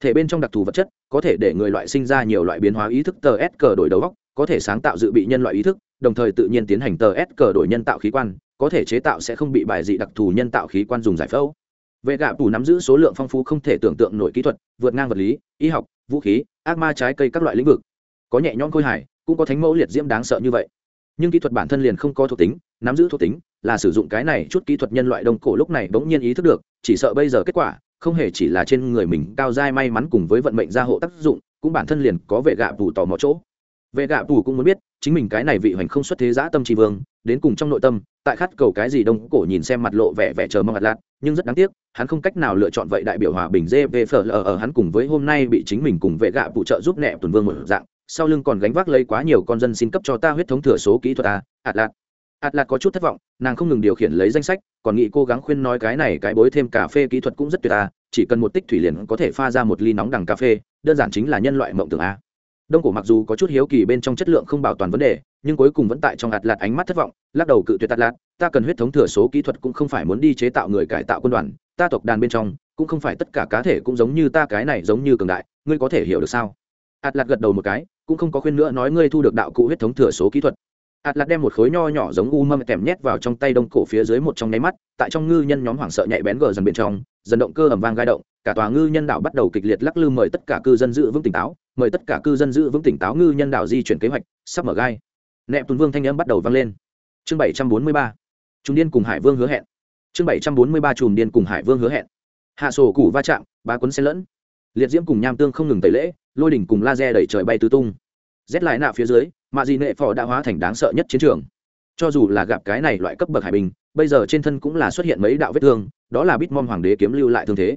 Thể bên trong đặc thù vật chất, có thể để người loại sinh ra nhiều loại biến hóa ý thức tờ s cờ đổi đầu góc, có thể sáng tạo dự bị nhân loại ý thức, đồng thời tự nhiên tiến hành tờ s cờ đổi nhân tạo khí quan, có thể chế tạo sẽ không bị bài dị đặc thù nhân tạo khí quan dùng giải phẫu. Vệ gạ tù nắm giữ số lượng phong phú không thể tưởng tượng nổi kỹ thuật, vượt ngang vật lý, y học, vũ khí, ác ma trái cây các loại lĩnh vực. Có nhẹ nhõm khôi hài cũng có thánh mẫu liệt diễm đáng sợ như vậy. Nhưng kỹ thuật bản thân liền không có thuộc tính, nắm giữ thuộc tính là sử dụng cái này chút kỹ thuật nhân loại đông cổ lúc này bỗng nhiên ý thức được, chỉ sợ bây giờ kết quả không hề chỉ là trên người mình cao dai may mắn cùng với vận mệnh gia hộ tác dụng, cũng bản thân liền có vệ gạ bù tò mò chỗ. Vệ gạ bù cũng muốn biết, chính mình cái này vị hoành không xuất thế giã tâm tri vương, đến cùng trong nội tâm, tại khát cầu cái gì đông cổ nhìn xem mặt lộ vẻ vẻ chờ mong hạt lạt nhưng rất đáng tiếc, hắn không cách nào lựa chọn vậy đại biểu hòa bình gvfl ở hắn cùng với hôm nay bị chính mình cùng vệ gạ bù trợ giúp nẹ tuần vương một dạng sau lưng còn gánh vác lấy quá nhiều con dân xin cấp cho ta huyết thống thừa số kỹ thuật à, ạt lạt. Ạt lạt có chút thất vọng nàng không ngừng điều khiển lấy danh sách còn nghĩ cố gắng khuyên nói cái này cái bối thêm cà phê kỹ thuật cũng rất tuyệt à, chỉ cần một tích thủy liền có thể pha ra một ly nóng đằng cà phê đơn giản chính là nhân loại mộng tưởng a đông cổ mặc dù có chút hiếu kỳ bên trong chất lượng không bảo toàn vấn đề nhưng cuối cùng vẫn tại trong ạt lạt ánh mắt thất vọng lắc đầu cự tuyệt ạt lạt ta cần huyết thống thừa số kỹ thuật cũng không phải muốn đi chế tạo người cải tạo quân đoàn ta tộc đàn bên trong cũng không phải tất cả cá thể cũng giống như ta cái này giống như cường đại ngươi có thể hiểu được sao? Ạt lạt gật đầu một cái cũng không có khuyên nữa nói ngươi thu được đạo cụ huyết thống thừa số kỹ thuật. Ạt lạt đem một khối nho nhỏ giống u mâm kèm nhét vào trong tay đông cổ phía dưới một trong nháy mắt, tại trong ngư nhân nhóm hoảng sợ nhạy bén gờ dần bên trong, dần động cơ ẩm vang gai động, cả tòa ngư nhân đảo bắt đầu kịch liệt lắc lư mời tất cả cư dân giữ vững tỉnh táo, mời tất cả cư dân giữ vững tỉnh táo ngư nhân đảo di chuyển kế hoạch, sắp mở gai. Nẹp tuần vương thanh âm bắt đầu vang lên. Chương bảy trăm bốn mươi ba trung điên cùng hải vương hứa hẹn. Chương bảy trăm bốn mươi ba chùm điên cùng hải vương hứa hẹn. Hạ sổ củ va chạm, ba cuốn xe lẫn liệt diễm cùng nham tương không ngừng tẩy lễ, lôi đỉnh cùng laser đẩy trời bay tứ tung. Rét lại nạ phía dưới mạ dị nệ phò đã hóa thành đáng sợ nhất chiến trường. Cho dù là gặp cái này loại cấp bậc hải bình bây giờ trên thân cũng là xuất hiện mấy đạo vết thương, đó là bít mom hoàng đế kiếm lưu lại thương thế.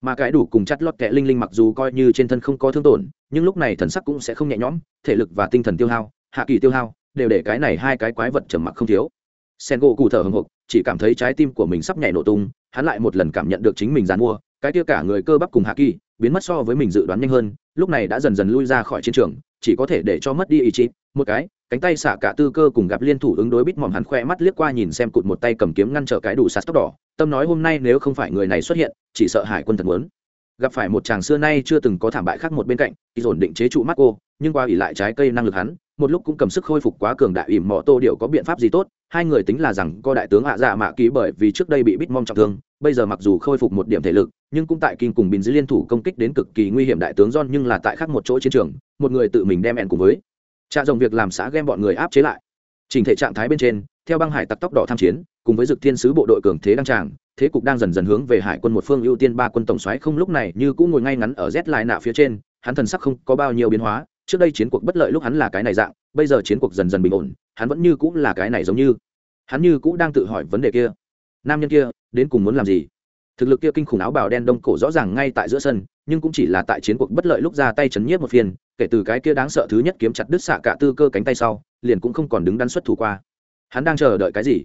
Mà cái đủ cùng chắt lót kẹ linh linh mặc dù coi như trên thân không có thương tổn, nhưng lúc này thần sắc cũng sẽ không nhẹ nhõm, thể lực và tinh thần tiêu hao, hạ kỳ tiêu hao, đều để cái này hai cái quái vật trầm mặc không thiếu. Sen gỗ cụ thở hồng hộc chỉ cảm thấy trái tim của mình sắp nhảy nổ tung, hắn lại một lần cảm nhận được chính mình dàn mua, cái kia cả người cơ bắp cùng hạ kỳ biến mất so với mình dự đoán nhanh hơn, lúc này đã dần dần lui ra khỏi chiến trường, chỉ có thể để cho mất đi ý chí. Một cái, cánh tay xả cả tư cơ cùng gặp liên thủ ứng đối bít mỏm hắn khoe mắt liếc qua nhìn xem cụt một tay cầm kiếm ngăn trở cái đủ sạt tóc đỏ tâm nói hôm nay nếu không phải người này xuất hiện, chỉ sợ hải quân thật muốn. Gặp phải một chàng xưa nay chưa từng có thảm bại khác một bên cạnh ý ổn định chế trụ mắt cô, nhưng qua ỉ lại trái cây năng lực hắn một lúc cũng cầm sức khôi phục quá cường đại ỉm mọ tô điệu có biện pháp gì tốt, hai người tính là rằng co đại tướng hạ dạ mạ ký bởi vì trước đây bị bít mong trọng thương, bây giờ mặc dù khôi phục một điểm thể lực, nhưng cũng tại kinh cùng bình dưới liên thủ công kích đến cực kỳ nguy hiểm đại tướng john nhưng là tại khác một chỗ chiến trường, một người tự mình đem ẹn cùng với. Trạ dòng việc làm xã ghen bọn người áp chế lại. Trình thể trạng thái bên trên, theo băng hải tặc tóc đỏ tham chiến, cùng với dực thiên sứ bộ đội cường thế đăng tràng, thế cục đang dần dần hướng về hải quân một phương ưu tiên ba quân tổng xoáy không lúc này như cũng ngồi ngay ngắn ở z lại nạ phía trên, hắn thần sắc không có bao nhiêu biến hóa trước đây chiến cuộc bất lợi lúc hắn là cái này dạng, bây giờ chiến cuộc dần dần bình ổn, hắn vẫn như cũng là cái này giống như. Hắn như cũng đang tự hỏi vấn đề kia. Nam nhân kia, đến cùng muốn làm gì? Thực lực kia kinh khủng áo bào đen đông cổ rõ ràng ngay tại giữa sân, nhưng cũng chỉ là tại chiến cuộc bất lợi lúc ra tay chấn nhiếp một phiên, kể từ cái kia đáng sợ thứ nhất kiếm chặt đứt xạ cả tư cơ cánh tay sau, liền cũng không còn đứng đắn xuất thủ qua. Hắn đang chờ đợi cái gì?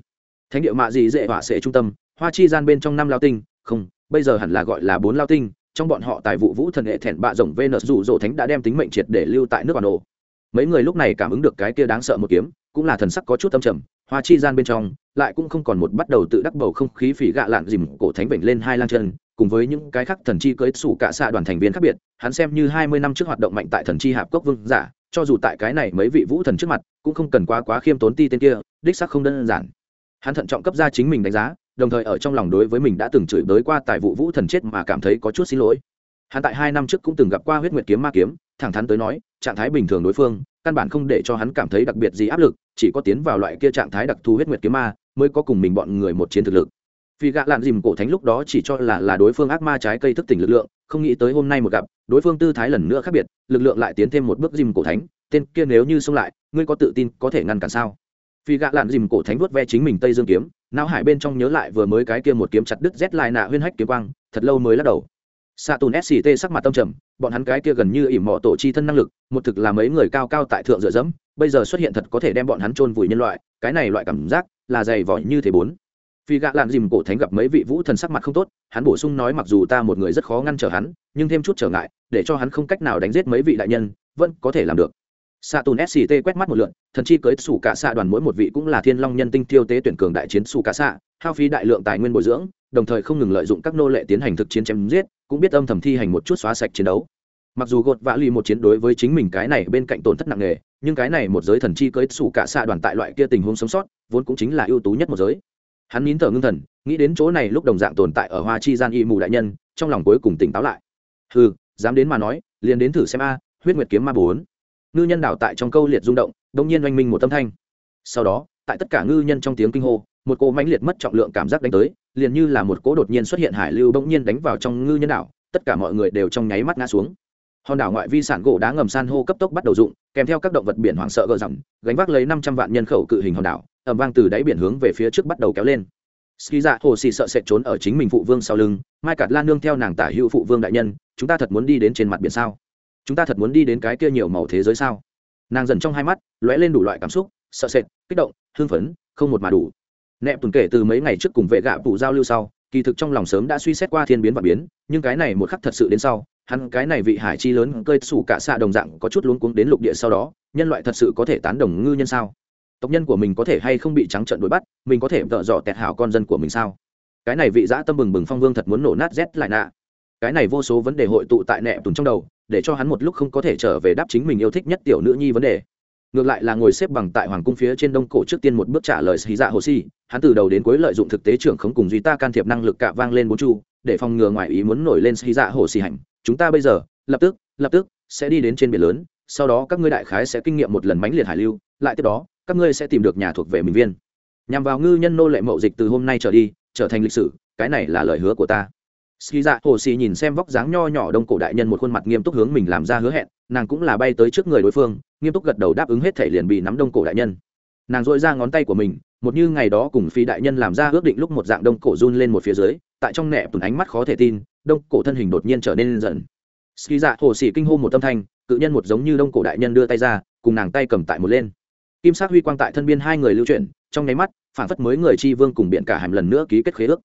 Thánh địa mạ gì dễ họa sẽ trung tâm, hoa chi gian bên trong năm lao tinh, không, bây giờ hẳn là gọi là bốn lao tinh trong bọn họ tài vụ vũ thần hệ thẹn bạ rồng venus dù rỗ thánh đã đem tính mệnh triệt để lưu tại nước bản đồ. Mấy người lúc này cảm ứng được cái kia đáng sợ một kiếm, cũng là thần sắc có chút âm trầm, hoa chi gian bên trong, lại cũng không còn một bắt đầu tự đắc bầu không khí phỉ gạ lạn dìm cổ thánh vểnh lên hai lang chân, cùng với những cái khác thần chi cưới sủ cả xạ đoàn thành viên khác biệt, hắn xem như hai mươi năm trước hoạt động mạnh tại thần chi hạp cốc vương giả, cho dù tại cái này mấy vị vũ thần trước mặt, cũng không cần quá quá khiêm tốn ti tên kia, đích sắc không đơn giản. Hắn thận trọng cấp ra chính mình đánh giá đồng thời ở trong lòng đối với mình đã từng chửi bới qua tài vụ vũ thần chết mà cảm thấy có chút xin lỗi. Hắn tại hai năm trước cũng từng gặp qua huyết nguyệt kiếm ma kiếm, thẳng thắn tới nói, trạng thái bình thường đối phương, căn bản không để cho hắn cảm thấy đặc biệt gì áp lực, chỉ có tiến vào loại kia trạng thái đặc thù huyết nguyệt kiếm ma, mới có cùng mình bọn người một chiến thực lực. Vì gạ lạn dìm cổ thánh lúc đó chỉ cho là là đối phương ác ma trái cây thức tỉnh lực lượng, không nghĩ tới hôm nay một gặp, đối phương tư thái lần nữa khác biệt, lực lượng lại tiến thêm một bước dìm cổ thánh, tên kia nếu như xông lại, ngươi có tự tin có thể ngăn cản sao? Vì gạ lạn dìm cổ thánh vuốt ve chính mình tây dương kiếm não hải bên trong nhớ lại vừa mới cái kia một kiếm chặt đứt rét lại nạ huyên hách kiếm quang, thật lâu mới lắc đầu. Xạ tùn sct sắc mặt tâm trầm, bọn hắn cái kia gần như ỉm mọ tổ chi thân năng lực, một thực là mấy người cao cao tại thượng dựa dẫm, bây giờ xuất hiện thật có thể đem bọn hắn chôn vùi nhân loại, cái này loại cảm giác là dày vỏ như thế bốn. Vì gạ lạn dìm cổ thánh gặp mấy vị vũ thần sắc mặt không tốt, hắn bổ sung nói mặc dù ta một người rất khó ngăn trở hắn, nhưng thêm chút trở ngại, để cho hắn không cách nào đánh giết mấy vị đại nhân, vẫn có thể làm được xạ tùn sct quét mắt một lượn, thần chi cưới sủ cả xạ đoàn mỗi một vị cũng là thiên long nhân tinh tiêu tế tuyển cường đại chiến sủ cả xạ hao phí đại lượng tài nguyên bồi dưỡng, đồng thời không ngừng lợi dụng các nô lệ tiến hành thực chiến chém giết, cũng biết âm thầm thi hành một chút xóa sạch chiến đấu. Mặc dù gột vã lì một chiến đối với chính mình cái này bên cạnh tổn thất nặng nề, nhưng cái này một giới thần chi cưới sủ cả xạ đoàn tại loại kia tình huống sống sót, vốn cũng chính là ưu tú nhất một giới. Hắn nín thở ngưng thần, nghĩ đến chỗ này lúc đồng dạng tồn tại ở hoa chi gian y mù đại nhân, trong lòng cuối cùng tỉnh táo lại. Ừ dám đến mà nói, liền đến thử xem a, huyết nguyệt kiếm ma bốn ngư nhân đảo tại trong câu liệt rung động đông nhiên oanh minh một tâm thanh. Sau đó, tại tất cả ngư nhân trong tiếng kinh hô, một cỗ mãnh liệt mất trọng lượng cảm giác đánh tới, liền như là một cỗ đột nhiên xuất hiện hải lưu bỗng nhiên đánh vào trong ngư nhân đảo, tất cả mọi người đều trong nháy mắt ngã xuống. Hòn đảo ngoại vi sản gỗ đá ngầm san hô cấp tốc bắt đầu dụng kèm theo các động vật biển hoảng sợ gờ rằng gánh vác lấy năm trăm vạn nhân khẩu cự hình hòn đảo ẩm vang từ đáy biển hướng về phía trước bắt đầu kéo lên. Ski dạ hồ xì sợ sệt trốn ở chính mình phụ vương sau lưng, mai cạt lan nương theo nàng tả hữu phụ vương đại nhân, chúng ta thật muốn đi đến trên mặt biển sao? Chúng ta thật muốn đi đến cái kia nhiều màu thế giới sao? Nàng dần trong hai mắt, lóe lên đủ loại cảm xúc, sợ sệt, kích động, hưng phấn, không một mà đủ. Nẹp tuần kể từ mấy ngày trước cùng vệ gạ phụ giao lưu sau, kỳ thực trong lòng sớm đã suy xét qua thiên biến và biến, nhưng cái này một khắc thật sự đến sau, hắn cái này vị hải chi lớn cơi xù cả xạ đồng dạng có chút luống cuống đến lục địa sau đó, nhân loại thật sự có thể tán đồng ngư nhân sao? Tộc nhân của mình có thể hay không bị trắng trợn đuổi bắt, mình có thể vợ dọ tẹt hảo con dân của mình sao? Cái này vị dã tâm bừng bừng phong vương thật muốn nổ nát rét lại nạ. Cái này vô số vấn đề hội tụ tại nẹ tùn trong đầu để cho hắn một lúc không có thể trở về đáp chính mình yêu thích nhất tiểu nữ nhi vấn đề. Ngược lại là ngồi xếp bằng tại hoàng cung phía trên đông cổ trước tiên một bước trả lời xì dạ hồ si hắn từ đầu đến cuối lợi dụng thực tế trưởng khống cùng duy ta can thiệp năng lực cạ vang lên bốn chu, để phòng ngừa ngoài ý muốn nổi lên xì dạ hồ si hành. Chúng ta bây giờ, lập tức lập tức sẽ đi đến trên biển lớn, sau đó các ngươi đại khái sẽ kinh nghiệm một lần mãnh liệt hải lưu, lại tiếp đó, các ngươi sẽ tìm được nhà thuộc về mình viên. Nhằm vào ngư nhân nô lệ mậu dịch từ hôm nay trở đi, trở thành lịch sử, cái này là lời hứa của ta ski dạ hồ xì nhìn xem vóc dáng nho nhỏ đông cổ đại nhân một khuôn mặt nghiêm túc hướng mình làm ra hứa hẹn, nàng cũng là bay tới trước người đối phương, nghiêm túc gật đầu đáp ứng hết thể liền bị nắm đông cổ đại nhân. Nàng dội ra ngón tay của mình, một như ngày đó cùng phi đại nhân làm ra ước định lúc một dạng đông cổ run lên một phía dưới, tại trong nẹ tùn ánh mắt khó thể tin, đông cổ thân hình đột nhiên trở nên giận. Ski dạ hồ xì kinh hô một tâm thanh, cự nhân một giống như đông cổ đại nhân đưa tay ra, cùng nàng tay cầm tại một lên. Kim sắc huy quang tại thân biên hai người lưu chuyển, trong nháy mắt, phản phất mới người chi vương cùng biện cả hàm lần nữa ký kết khế ước.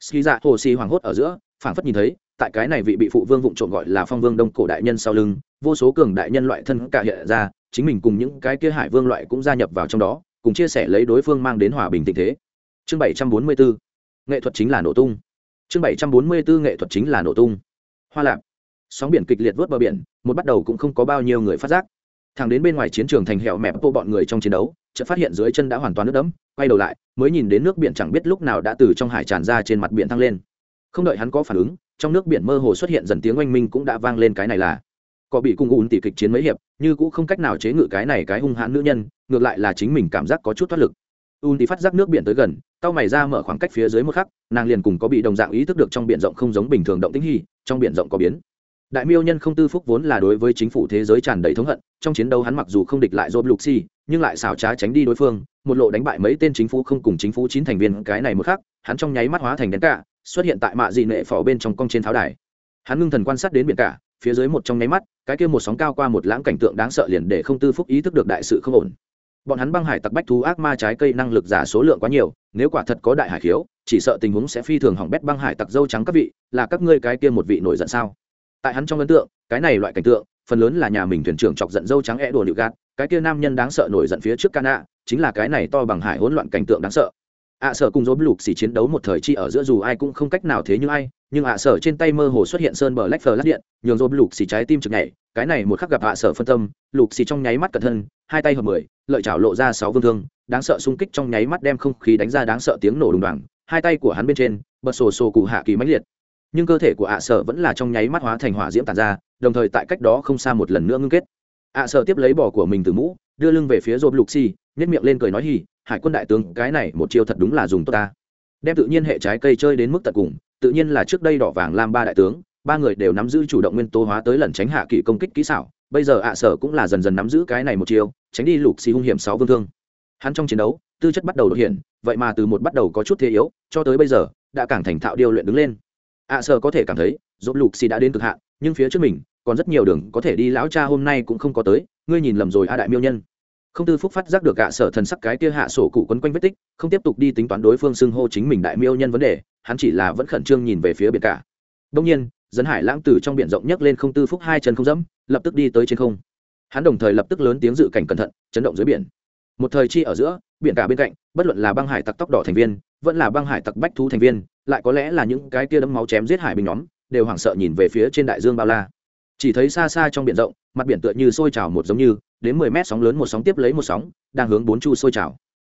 Ski dạ hồ xì hoàng hốt ở giữa phảng phất nhìn thấy, tại cái này vị bị phụ vương vụng trộm gọi là phong vương đông cổ đại nhân sau lưng, vô số cường đại nhân loại thân cả hiện ra, chính mình cùng những cái kia hải vương loại cũng gia nhập vào trong đó, cùng chia sẻ lấy đối phương mang đến hòa bình tình thế. Chương bảy trăm bốn mươi bốn, nghệ thuật chính là nổ tung. Chương bảy trăm bốn mươi bốn, nghệ thuật chính là nổ tung. Hoa lạp. Sóng biển kịch liệt vớt bờ biển, một bắt đầu cũng không có bao nhiêu người phát giác. Thằng đến bên ngoài chiến trường thành hẻo mẹp bộ bọn người trong chiến đấu, chợt phát hiện dưới chân đã hoàn toàn nước đẫm, quay đầu lại, mới nhìn đến nước biển chẳng biết lúc nào đã từ trong hải tràn ra trên mặt biển thăng lên không đợi hắn có phản ứng, trong nước biển mơ hồ xuất hiện dần tiếng oanh minh cũng đã vang lên cái này là. Có bị cung ùn tỷ kịch chiến mấy hiệp, như cũng không cách nào chế ngự cái này cái hung hãn nữ nhân, ngược lại là chính mình cảm giác có chút thoát lực. Ùn tỷ phát giác nước biển tới gần tao mày ra mở khoảng cách phía dưới một khắc, nàng liền cùng có bị đồng dạng ý thức được trong biển rộng không giống bình thường động tĩnh hy trong biển rộng có biến. Đại miêu nhân không tư phúc vốn là đối với chính phủ thế giới tràn đầy thống hận, trong chiến đấu hắn mặc dù không địch lại dốt lục si nhưng lại xảo trá tránh đi đối phương, một lộ đánh bại mấy tên chính phủ không cùng chính phủ chín thành viên, cái này một khác hắn trong nháy mắt hóa thành đèn cả xuất hiện tại mạ dị nệ phỏ bên trong cong trên tháo đài. Hắn ngưng thần quan sát đến biển cả, phía dưới một trong nháy mắt, cái kia một sóng cao qua một lãng cảnh tượng đáng sợ liền để không tư phúc ý thức được đại sự không ổn. Bọn hắn băng hải tặc bách thú ác ma trái cây năng lực giả số lượng quá nhiều, nếu quả thật có đại hải khiếu, chỉ sợ tình huống sẽ phi thường hỏng bét băng hải tặc dâu trắng các vị, là các ngươi cái kia một vị nổi giận sao? Tại hắn trong ấn tượng, cái này loại cảnh tượng, phần lớn là nhà mình thuyền trưởng chọc giận dâu trắng e đùa nịu gạt, cái kia nam nhân đáng sợ nổi giận phía trước cana, chính là cái này to bằng hải hỗn loạn cảnh tượng đáng sợ ạ sở cùng dối lục xỉ chiến đấu một thời chi ở giữa dù ai cũng không cách nào thế như ai, nhưng ạ sở trên tay mơ hồ xuất hiện sơn bờ lách phờ lát điện, nhường dối lục xỉ trái tim chực nhảy, cái này một khắc gặp ạ sở phân tâm, lục xỉ trong nháy mắt cẩn thân hai tay hợp mười, lợi chảo lộ ra sáu vương thương, đáng sợ xung kích trong nháy mắt đem không khí đánh ra đáng sợ tiếng nổ đùng đoàng hai tay của hắn bên trên, bật sổ sổ cụ hạ kỳ mãnh liệt. Nhưng cơ thể của ạ sở vẫn là trong nháy mắt hóa thành hỏa diễm tàn ra, đồng thời tại cách đó không xa một lần nữa ngưng kết. ạ sở tiếp lấy bỏ của mình từ mũ, đưa lưng về phía dồn lục xì nhất miệng lên cười nói hì, hải quân đại tướng, cái này một chiêu thật đúng là dùng tốt ta. Đem tự nhiên hệ trái cây chơi đến mức tận cùng, tự nhiên là trước đây đỏ vàng lam ba đại tướng, ba người đều nắm giữ chủ động nguyên tố hóa tới lần tránh hạ kỵ công kích kỹ xảo, bây giờ ạ sở cũng là dần dần nắm giữ cái này một chiêu, tránh đi lục xì hung hiểm sáu vương thương. Hắn trong chiến đấu, tư chất bắt đầu đột hiện, vậy mà từ một bắt đầu có chút thế yếu, cho tới bây giờ, đã càng thành thạo điều luyện đứng lên. Ạ sở có thể cảm thấy dốt lục xì đã đến cực hạn, nhưng phía trước mình, còn rất nhiều đường có thể đi, lão cha, hôm nay cũng không có tới, ngươi nhìn lầm rồi, a đại miêu nhân không tư phúc phát giác được gạ sở thần sắc cái kia hạ sổ cụ quấn quanh vết tích, không tiếp tục đi tính toán đối phương xưng hô chính mình đại miêu nhân vấn đề, hắn chỉ là vẫn khẩn trương nhìn về phía biển cả. Đông nhiên dân hải lãng từ trong biển rộng nhấc lên không tư phúc hai chân không dẫm, lập tức đi tới trên không. Hắn đồng thời lập tức lớn tiếng dự cảnh cẩn thận, chấn động dưới biển. Một thời chi ở giữa, biển cả bên cạnh, bất luận là băng hải tặc tóc đỏ thành viên, vẫn là băng hải tặc bách thú thành viên, lại có lẽ là những cái kia đấm máu chém giết hải bình nhóm, đều hoảng sợ nhìn về phía trên đại dương bao la. Chỉ thấy xa xa trong biển rộng, mặt biển tựa như sôi trào một giống như đến mười mét sóng lớn một sóng tiếp lấy một sóng, đang hướng bốn chu sôi trào.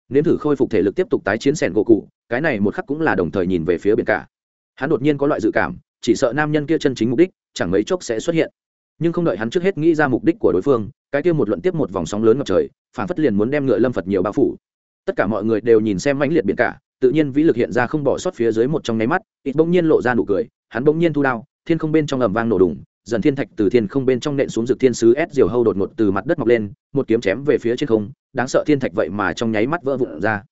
Nếm thử khôi phục thể lực tiếp tục tái chiến sẻn gỗ cụ, cái này một khắc cũng là đồng thời nhìn về phía biển cả. Hắn đột nhiên có loại dự cảm, chỉ sợ nam nhân kia chân chính mục đích, chẳng mấy chốc sẽ xuất hiện. Nhưng không đợi hắn trước hết nghĩ ra mục đích của đối phương, cái kia một luận tiếp một vòng sóng lớn ngập trời, phản phất liền muốn đem ngựa lâm phật nhiều bao phủ. Tất cả mọi người đều nhìn xem mãnh liệt biển cả, tự nhiên vĩ lực hiện ra không bỏ sót phía dưới một trong nháy mắt, ít bỗng nhiên lộ ra nụ cười, hắn bỗng nhiên thu đao, thiên không bên trong ầm vang nổ đùng dần thiên thạch từ thiên không bên trong nện xuống dược thiên sứ s diều hâu đột ngột từ mặt đất mọc lên, một kiếm chém về phía trên không, đáng sợ thiên thạch vậy mà trong nháy mắt vỡ vụn ra.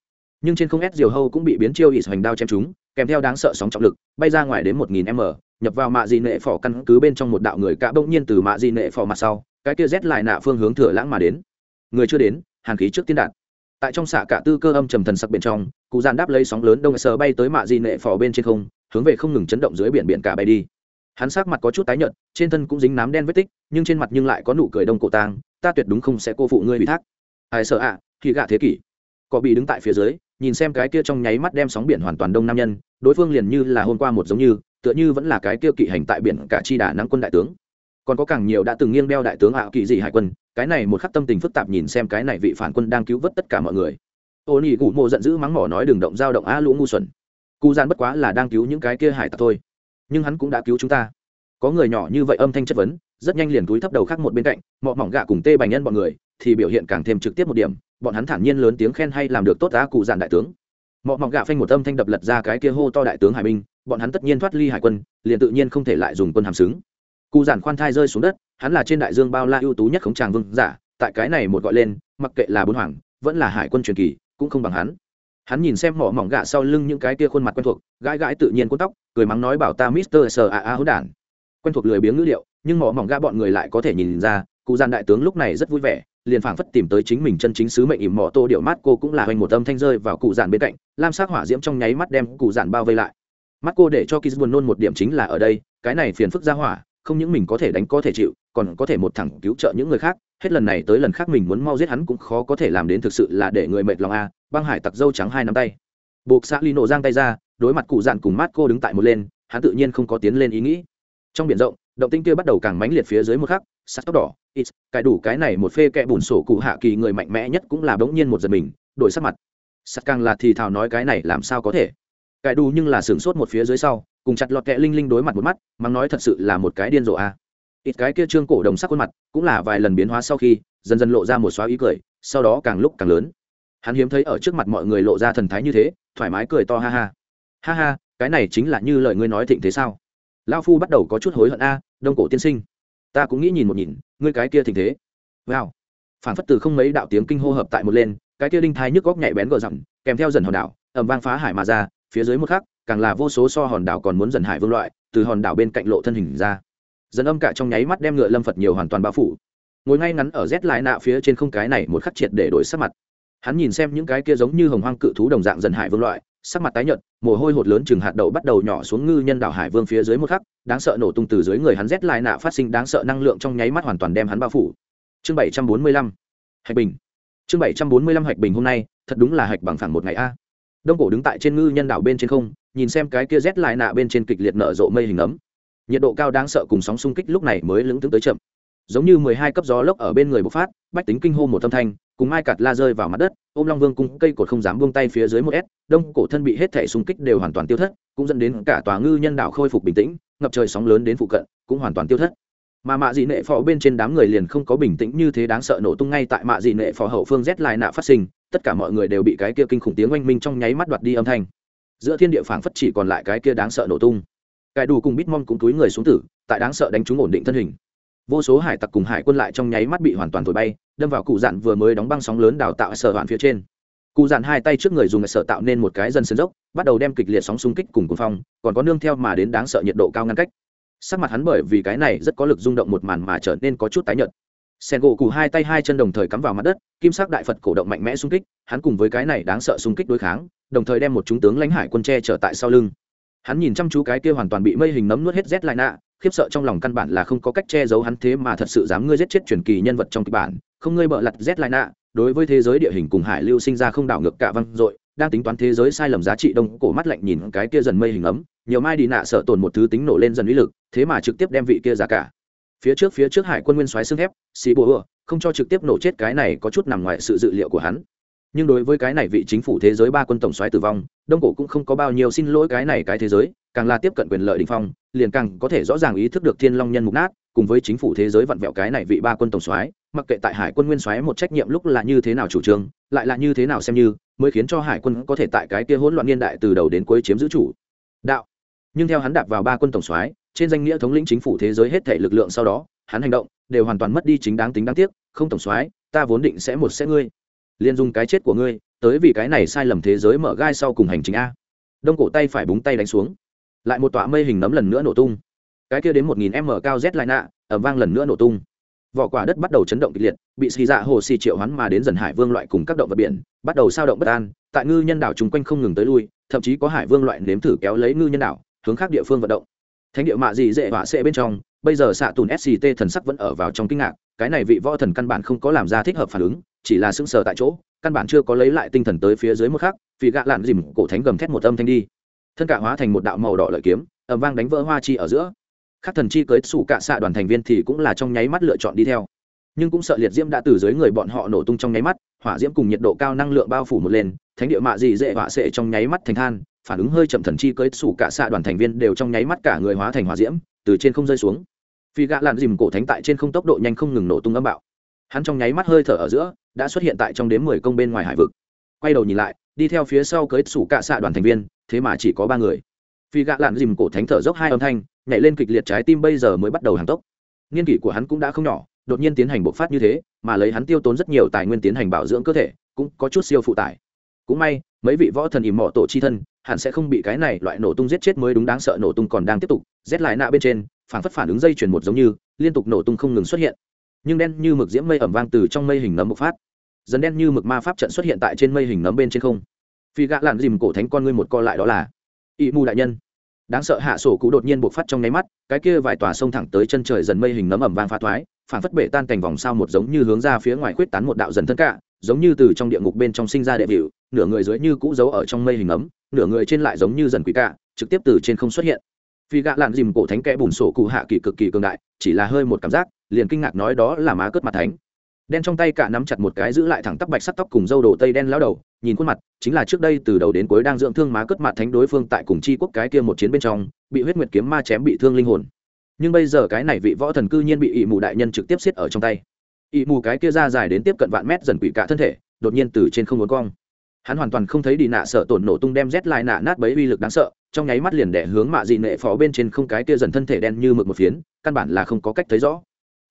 Nhưng trên không s diều hâu cũng bị biến chiêu ỉ hoành đao chém chúng kèm theo đáng sợ sóng trọng lực, bay ra ngoài đến một nghìn m, nhập vào mạ dị nệ phỏ căn cứ bên trong một đạo người cả bỗng nhiên từ mạ dị nệ phỏ mặt sau, cái kia rét lại nạ phương hướng thừa lãng mà đến. Người chưa đến, hàn khí trước tiên đạt. Tại trong xạ cả tư cơ âm trầm thần sắc bên trong, cụ giàn đáp lấy sóng lớn đông sờ bay tới mạ dị nệ phò bên trên không, hướng về không ngừng chấn động dưới biển biển cả bay đi hắn sắc mặt có chút tái nhợt trên thân cũng dính nám đen vết tích nhưng trên mặt nhưng lại có nụ cười đông cổ tang ta tuyệt đúng không sẽ cô phụ ngươi ủy thác. Ai sợ ạ à, thì gạ thế kỷ. Có bị đứng tại phía dưới nhìn xem cái kia trong nháy mắt đem sóng biển hoàn toàn đông nam nhân đối phương liền như là hôm qua một giống như tựa như vẫn là cái kia kỵ hành tại biển cả chi đà nắng quân đại tướng. Còn có càng nhiều đã từng nghiêng đeo đại tướng ạ kỳ dị hải quân cái này một khắc tâm tình phức tạp nhìn xem cái này vị phản quân đang cứu vớt tất cả mọi người. Ô nỉ gù mộ giận dữ mắng mỏ nói đừng động dao động a lũ ngu xuẩn. Cụ gian bất quá là đang cứu những cái kia hải tặc thôi nhưng hắn cũng đã cứu chúng ta. Có người nhỏ như vậy âm thanh chất vấn, rất nhanh liền túi thấp đầu khác một bên cạnh, mọ mỏng gạ cùng tê bành nhân bọn người, thì biểu hiện càng thêm trực tiếp một điểm, bọn hắn thản nhiên lớn tiếng khen hay làm được tốt á cụ giản đại tướng. Mọ mỏng gạ phanh một âm thanh đập lật ra cái kia hô to đại tướng hải binh bọn hắn tất nhiên thoát ly hải quân, liền tự nhiên không thể lại dùng quân hàm xứng. Cụ giản khoan thai rơi xuống đất, hắn là trên đại dương bao la ưu tú nhất khống tràng vương giả, tại cái này một gọi lên, mặc kệ là bốn hoàng, vẫn là hải quân truyền kỳ, cũng không bằng hắn hắn nhìn xem mỏ mỏng gạ sau lưng những cái kia khuôn mặt quen thuộc, gãi gãi tự nhiên cuốn tóc, cười mắng nói bảo ta mister sờ a a hữu đản. Quen thuộc lười biếng ngữ liệu nhưng mỏ mỏng gạ bọn người lại có thể nhìn ra, cụ gian đại tướng lúc này rất vui vẻ, liền phảng phất tìm tới chính mình chân chính sứ mệnh ỉm mỏ tô điệu mắt, cô cũng là hoành một âm thanh rơi vào cụ giản bên cạnh, lam sắc hỏa diễm trong nháy mắt đem cụ giản bao vây lại. Mắt cô để cho kiz buồn nôn một điểm chính là ở đây, cái này phiền phức ra hỏa, không những mình có thể đánh có thể chịu, còn có thể một thẳng cứu trợ những người khác hết lần này tới lần khác mình muốn mau giết hắn cũng khó có thể làm đến thực sự là để người mệt lòng a, băng hải tặc dâu trắng hai nắm tay. Buộc xã ly nổ giang tay ra, đối mặt cụ dạn cùng mát cô đứng tại một lên, hắn tự nhiên không có tiến lên ý nghĩ. Trong biển rộng, động tinh kia bắt đầu càng mãnh liệt phía dưới một khắc, sắt tóc đỏ, ít cài đủ cái này một phê kẹ bùn sổ cụ hạ kỳ người mạnh mẽ nhất cũng là bỗng nhiên một giật mình, đổi sắc mặt. Sắt càng là thì thào nói cái này làm sao có thể? Cài đủ nhưng là sửng sốt một phía dưới sau, cùng chặt lọt kẹ linh linh đối mặt một mắt, mắng nói thật sự là một cái điên rồ a ít cái kia trương cổ đồng sắc khuôn mặt cũng là vài lần biến hóa sau khi dần dần lộ ra một xóa ý cười, sau đó càng lúc càng lớn. Hắn hiếm thấy ở trước mặt mọi người lộ ra thần thái như thế, thoải mái cười to ha ha. Ha ha, cái này chính là như lời ngươi nói thịnh thế sao? Lao phu bắt đầu có chút hối hận a à, đông cổ tiên sinh. Ta cũng nghĩ nhìn một nhìn, ngươi cái kia thịnh thế. Wow. Phản phất từ không mấy đạo tiếng kinh hô hợp tại một lên, cái kia đinh thai nhức góc nhạy bén gờ dặm kèm theo dần hòn đảo ẩm vang phá hải mà ra, phía dưới một khắc, càng là vô số so hòn đảo còn muốn dần hải vương loại, từ hòn đảo bên cạnh lộ thân hình ra dần âm cả trong nháy mắt đem ngựa lâm phật nhiều hoàn toàn bao phủ. Ngồi ngay ngắn ở rét lại nạ phía trên không cái này một khắc triệt để đổi sắc mặt. Hắn nhìn xem những cái kia giống như hồng hoang cự thú đồng dạng dần hải vương loại, sắc mặt tái nhợt, mồ hôi hột lớn chừng hạt đậu bắt đầu nhỏ xuống ngư nhân đảo hải vương phía dưới một khắc, đáng sợ nổ tung từ dưới người hắn rét lại nạ phát sinh đáng sợ năng lượng trong nháy mắt hoàn toàn đem hắn bao phủ. Chương bảy trăm bốn mươi lăm, hạch bình. Chương bảy trăm bốn mươi lăm, hạch bình hôm nay, thật đúng là hạch bằng phẳng một ngày a. Đông cổ đứng tại trên ngư nhân đảo bên trên không, nhìn xem cái kia rét lại nạ bên trên kịch liệt nở rộ mây hình ấm nhiệt độ cao đáng sợ cùng sóng xung kích lúc này mới lững tướng tới chậm. Giống như mười hai cấp gió lốc ở bên người bộc phát, bách tính kinh hô một âm thanh, cùng mai cạt la rơi vào mặt đất, ôm long vương cung cây cột không dám buông tay phía dưới một s, đông cổ thân bị hết thể xung kích đều hoàn toàn tiêu thất, cũng dẫn đến cả tòa ngư nhân đảo khôi phục bình tĩnh, ngập trời sóng lớn đến phụ cận, cũng hoàn toàn tiêu thất. Mà mạ dị nệ phò bên trên đám người liền không có bình tĩnh như thế đáng sợ nổ tung ngay tại mạ dị nệ phò hậu phương rét lại nạ phát sinh, tất cả mọi người đều bị cái kia kinh khủng tiếng oanh minh trong nháy mắt đoạt đi âm thanh. Giữa thiên địa phảng phất chỉ còn lại cái kia đáng sợ nổ tung cải đủ cùng bitmom cũng túi người xuống tử, tại đáng sợ đánh chúng ổn định thân hình. Vô số hải tặc cùng hải quân lại trong nháy mắt bị hoàn toàn thổi bay, đâm vào cụ dạn vừa mới đóng băng sóng lớn đào tạo sở đoạn phía trên. Cụ dạn hai tay trước người dùng sở tạo nên một cái dân sân dốc, bắt đầu đem kịch liệt sóng xung kích cùng cuồng phong, còn có nương theo mà đến đáng sợ nhiệt độ cao ngăn cách. Sắc mặt hắn bởi vì cái này rất có lực rung động một màn mà trở nên có chút tái nhợt. Sen gỗ cụ hai tay hai chân đồng thời cắm vào mặt đất, kim sắc đại phật cổ động mạnh mẽ xung kích, hắn cùng với cái này đáng sợ xung kích đối kháng, đồng thời đem một chúng tướng lãnh hải quân tre trở tại sau lưng hắn nhìn chăm chú cái kia hoàn toàn bị mây hình nấm nuốt hết rét lại nạ, khiếp sợ trong lòng căn bản là không có cách che giấu hắn thế mà thật sự dám ngươi giết chết truyền kỳ nhân vật trong kịch bản, không ngươi bợ lặt rét lại nạ, đối với thế giới địa hình cùng hải lưu sinh ra không đảo ngược cả văng dội, đang tính toán thế giới sai lầm giá trị đông, cổ mắt lạnh nhìn cái kia dần mây hình ấm nhiều mai đi nạ sợ tồn một thứ tính nổ lên dần uy lực, thế mà trực tiếp đem vị kia ra cả. Phía trước phía trước hải quân nguyên soái xương thép, xì bùa không cho trực tiếp nổ chết cái này có chút nằm ngoài sự dự liệu của hắn nhưng đối với cái này vị chính phủ thế giới ba quân tổng soái tử vong, đông cổ cũng không có bao nhiêu xin lỗi cái này cái thế giới, càng là tiếp cận quyền lợi đình phong, liền càng có thể rõ ràng ý thức được thiên long nhân mục nát, cùng với chính phủ thế giới vặn vẹo cái này vị ba quân tổng soái, mặc kệ tại hải quân nguyên soái một trách nhiệm lúc là như thế nào chủ trương, lại là như thế nào xem như, mới khiến cho hải quân có thể tại cái kia hỗn loạn niên đại từ đầu đến cuối chiếm giữ chủ đạo. Nhưng theo hắn đạp vào ba quân tổng soái, trên danh nghĩa thống lĩnh chính phủ thế giới hết thể lực lượng sau đó, hắn hành động đều hoàn toàn mất đi chính đáng tính đáng tiếc, không tổng soái, ta vốn định sẽ một sẽ ngươi liền dùng cái chết của ngươi, tới vì cái này sai lầm thế giới mở gai sau cùng hành trình a. Đông cổ tay phải búng tay đánh xuống. Lại một tọa mây hình nấm lần nữa nổ tung. Cái kia đến một nghìn m cao z lại nạ ẩm vang lần nữa nổ tung. Vỏ quả đất bắt đầu chấn động kịch liệt, bị xì dạ hồ xì triệu hoán mà đến dần hải vương loại cùng các động vật biển, bắt đầu sao động bất an, tại ngư nhân đảo chung quanh không ngừng tới lui, thậm chí có hải vương loại nếm thử kéo lấy ngư nhân đảo, hướng khác địa phương vận động. Thánh địa mạ gì dễ họa xệ bên trong, bây giờ xạ tùn sct thần sắc vẫn ở vào trong kinh ngạc, cái này vị võ thần căn bản không có làm ra thích hợp phản ứng chỉ là sững sờ tại chỗ, căn bản chưa có lấy lại tinh thần tới phía dưới một khắc, vì gạ lạn dìm cổ thánh gầm thét một âm thanh đi. Thân cả hóa thành một đạo màu đỏ lợi kiếm ẩm vang đánh vỡ hoa chi ở giữa. Các thần chi cưới sủ cạ xạ đoàn thành viên thì cũng là trong nháy mắt lựa chọn đi theo. Nhưng cũng sợ liệt diễm đã từ dưới người bọn họ nổ tung trong nháy mắt, hỏa diễm cùng nhiệt độ cao năng lượng bao phủ một lên, thánh địa mạ dị dễ họa sệ trong nháy mắt thành than, phản ứng hơi chậm thần chi cưới sủ cạ xạ đoàn thành viên đều trong nháy mắt cả người hóa thành hỏa diễm, từ trên không rơi xuống. Phi gạ lạn dìm cổ thánh tại trên không tốc độ nhanh không ngừng nổ tung âm bạo. Hắn trong nháy mắt hơi thở ở giữa đã xuất hiện tại trong đếm mười công bên ngoài hải vực. Quay đầu nhìn lại, đi theo phía sau cưới sủ cạ xạ đoàn thành viên, thế mà chỉ có ba người. Phi gạ lạn dìm cổ thánh thở dốc hai âm thanh, nhảy lên kịch liệt trái tim bây giờ mới bắt đầu hàng tốc. Niên kỷ của hắn cũng đã không nhỏ, đột nhiên tiến hành bộc phát như thế, mà lấy hắn tiêu tốn rất nhiều tài nguyên tiến hành bảo dưỡng cơ thể, cũng có chút siêu phụ tải. Cũng may, mấy vị võ thần ìm mỏ tổ chi thân, hẳn sẽ không bị cái này loại nổ tung giết chết mới đúng đáng sợ nổ tung còn đang tiếp tục, rét lại nạ bên trên phản phất phản ứng dây chuyển một giống như, liên tục nổ tung không ngừng xuất hiện. Nhưng đen như mực diễm mây ẩm vang từ trong mây hình nấm bộc phát dần đen như mực ma pháp trận xuất hiện tại trên mây hình nấm bên trên không. Phi gạ lặn dìm cổ thánh con ngươi một co lại đó là ỵ mù đại nhân. Đáng sợ hạ sổ cũ đột nhiên bộc phát trong nháy mắt cái kia vài tòa sông thẳng tới chân trời dần mây hình nấm ẩm vang phá thoái phản phất bể tan cành vòng sao một giống như hướng ra phía ngoài khuyết tán một đạo dần thân cả giống như từ trong địa ngục bên trong sinh ra đệ vịu nửa người dưới như cũ giấu ở trong mây hình nấm, nửa người trên lại giống như dần quỷ cả trực tiếp từ trên không xuất hiện. Phi gạ lạn dìm cổ thánh kẽ bùn sổ cụ hạ kỳ cực kỳ cường đại chỉ là hơi một cảm giác liền kinh ngạc nói đó là má cất mặt thánh đen trong tay cả nắm chặt một cái giữ lại thẳng tắp bạch sắt tóc cùng dâu đồ tây đen lao đầu, nhìn khuôn mặt, chính là trước đây từ đầu đến cuối đang dưỡng thương má cất mặt thánh đối phương tại cùng chi quốc cái kia một chiến bên trong, bị huyết nguyệt kiếm ma chém bị thương linh hồn. Nhưng bây giờ cái này vị võ thần cư nhiên bị ỵ mù đại nhân trực tiếp xiết ở trong tay. Ỵ mù cái kia ra dài đến tiếp cận vạn mét dần quỷ cả thân thể, đột nhiên từ trên không muốn cong. Hắn hoàn toàn không thấy đi nạ sợ tổn nổ tung đem rét lại nạ nát bấy uy lực đáng sợ, trong nháy mắt liền đẻ hướng mạ dị nệ phó bên trên không cái kia dần thân thể đen như mực một phiến, căn bản là không có cách thấy rõ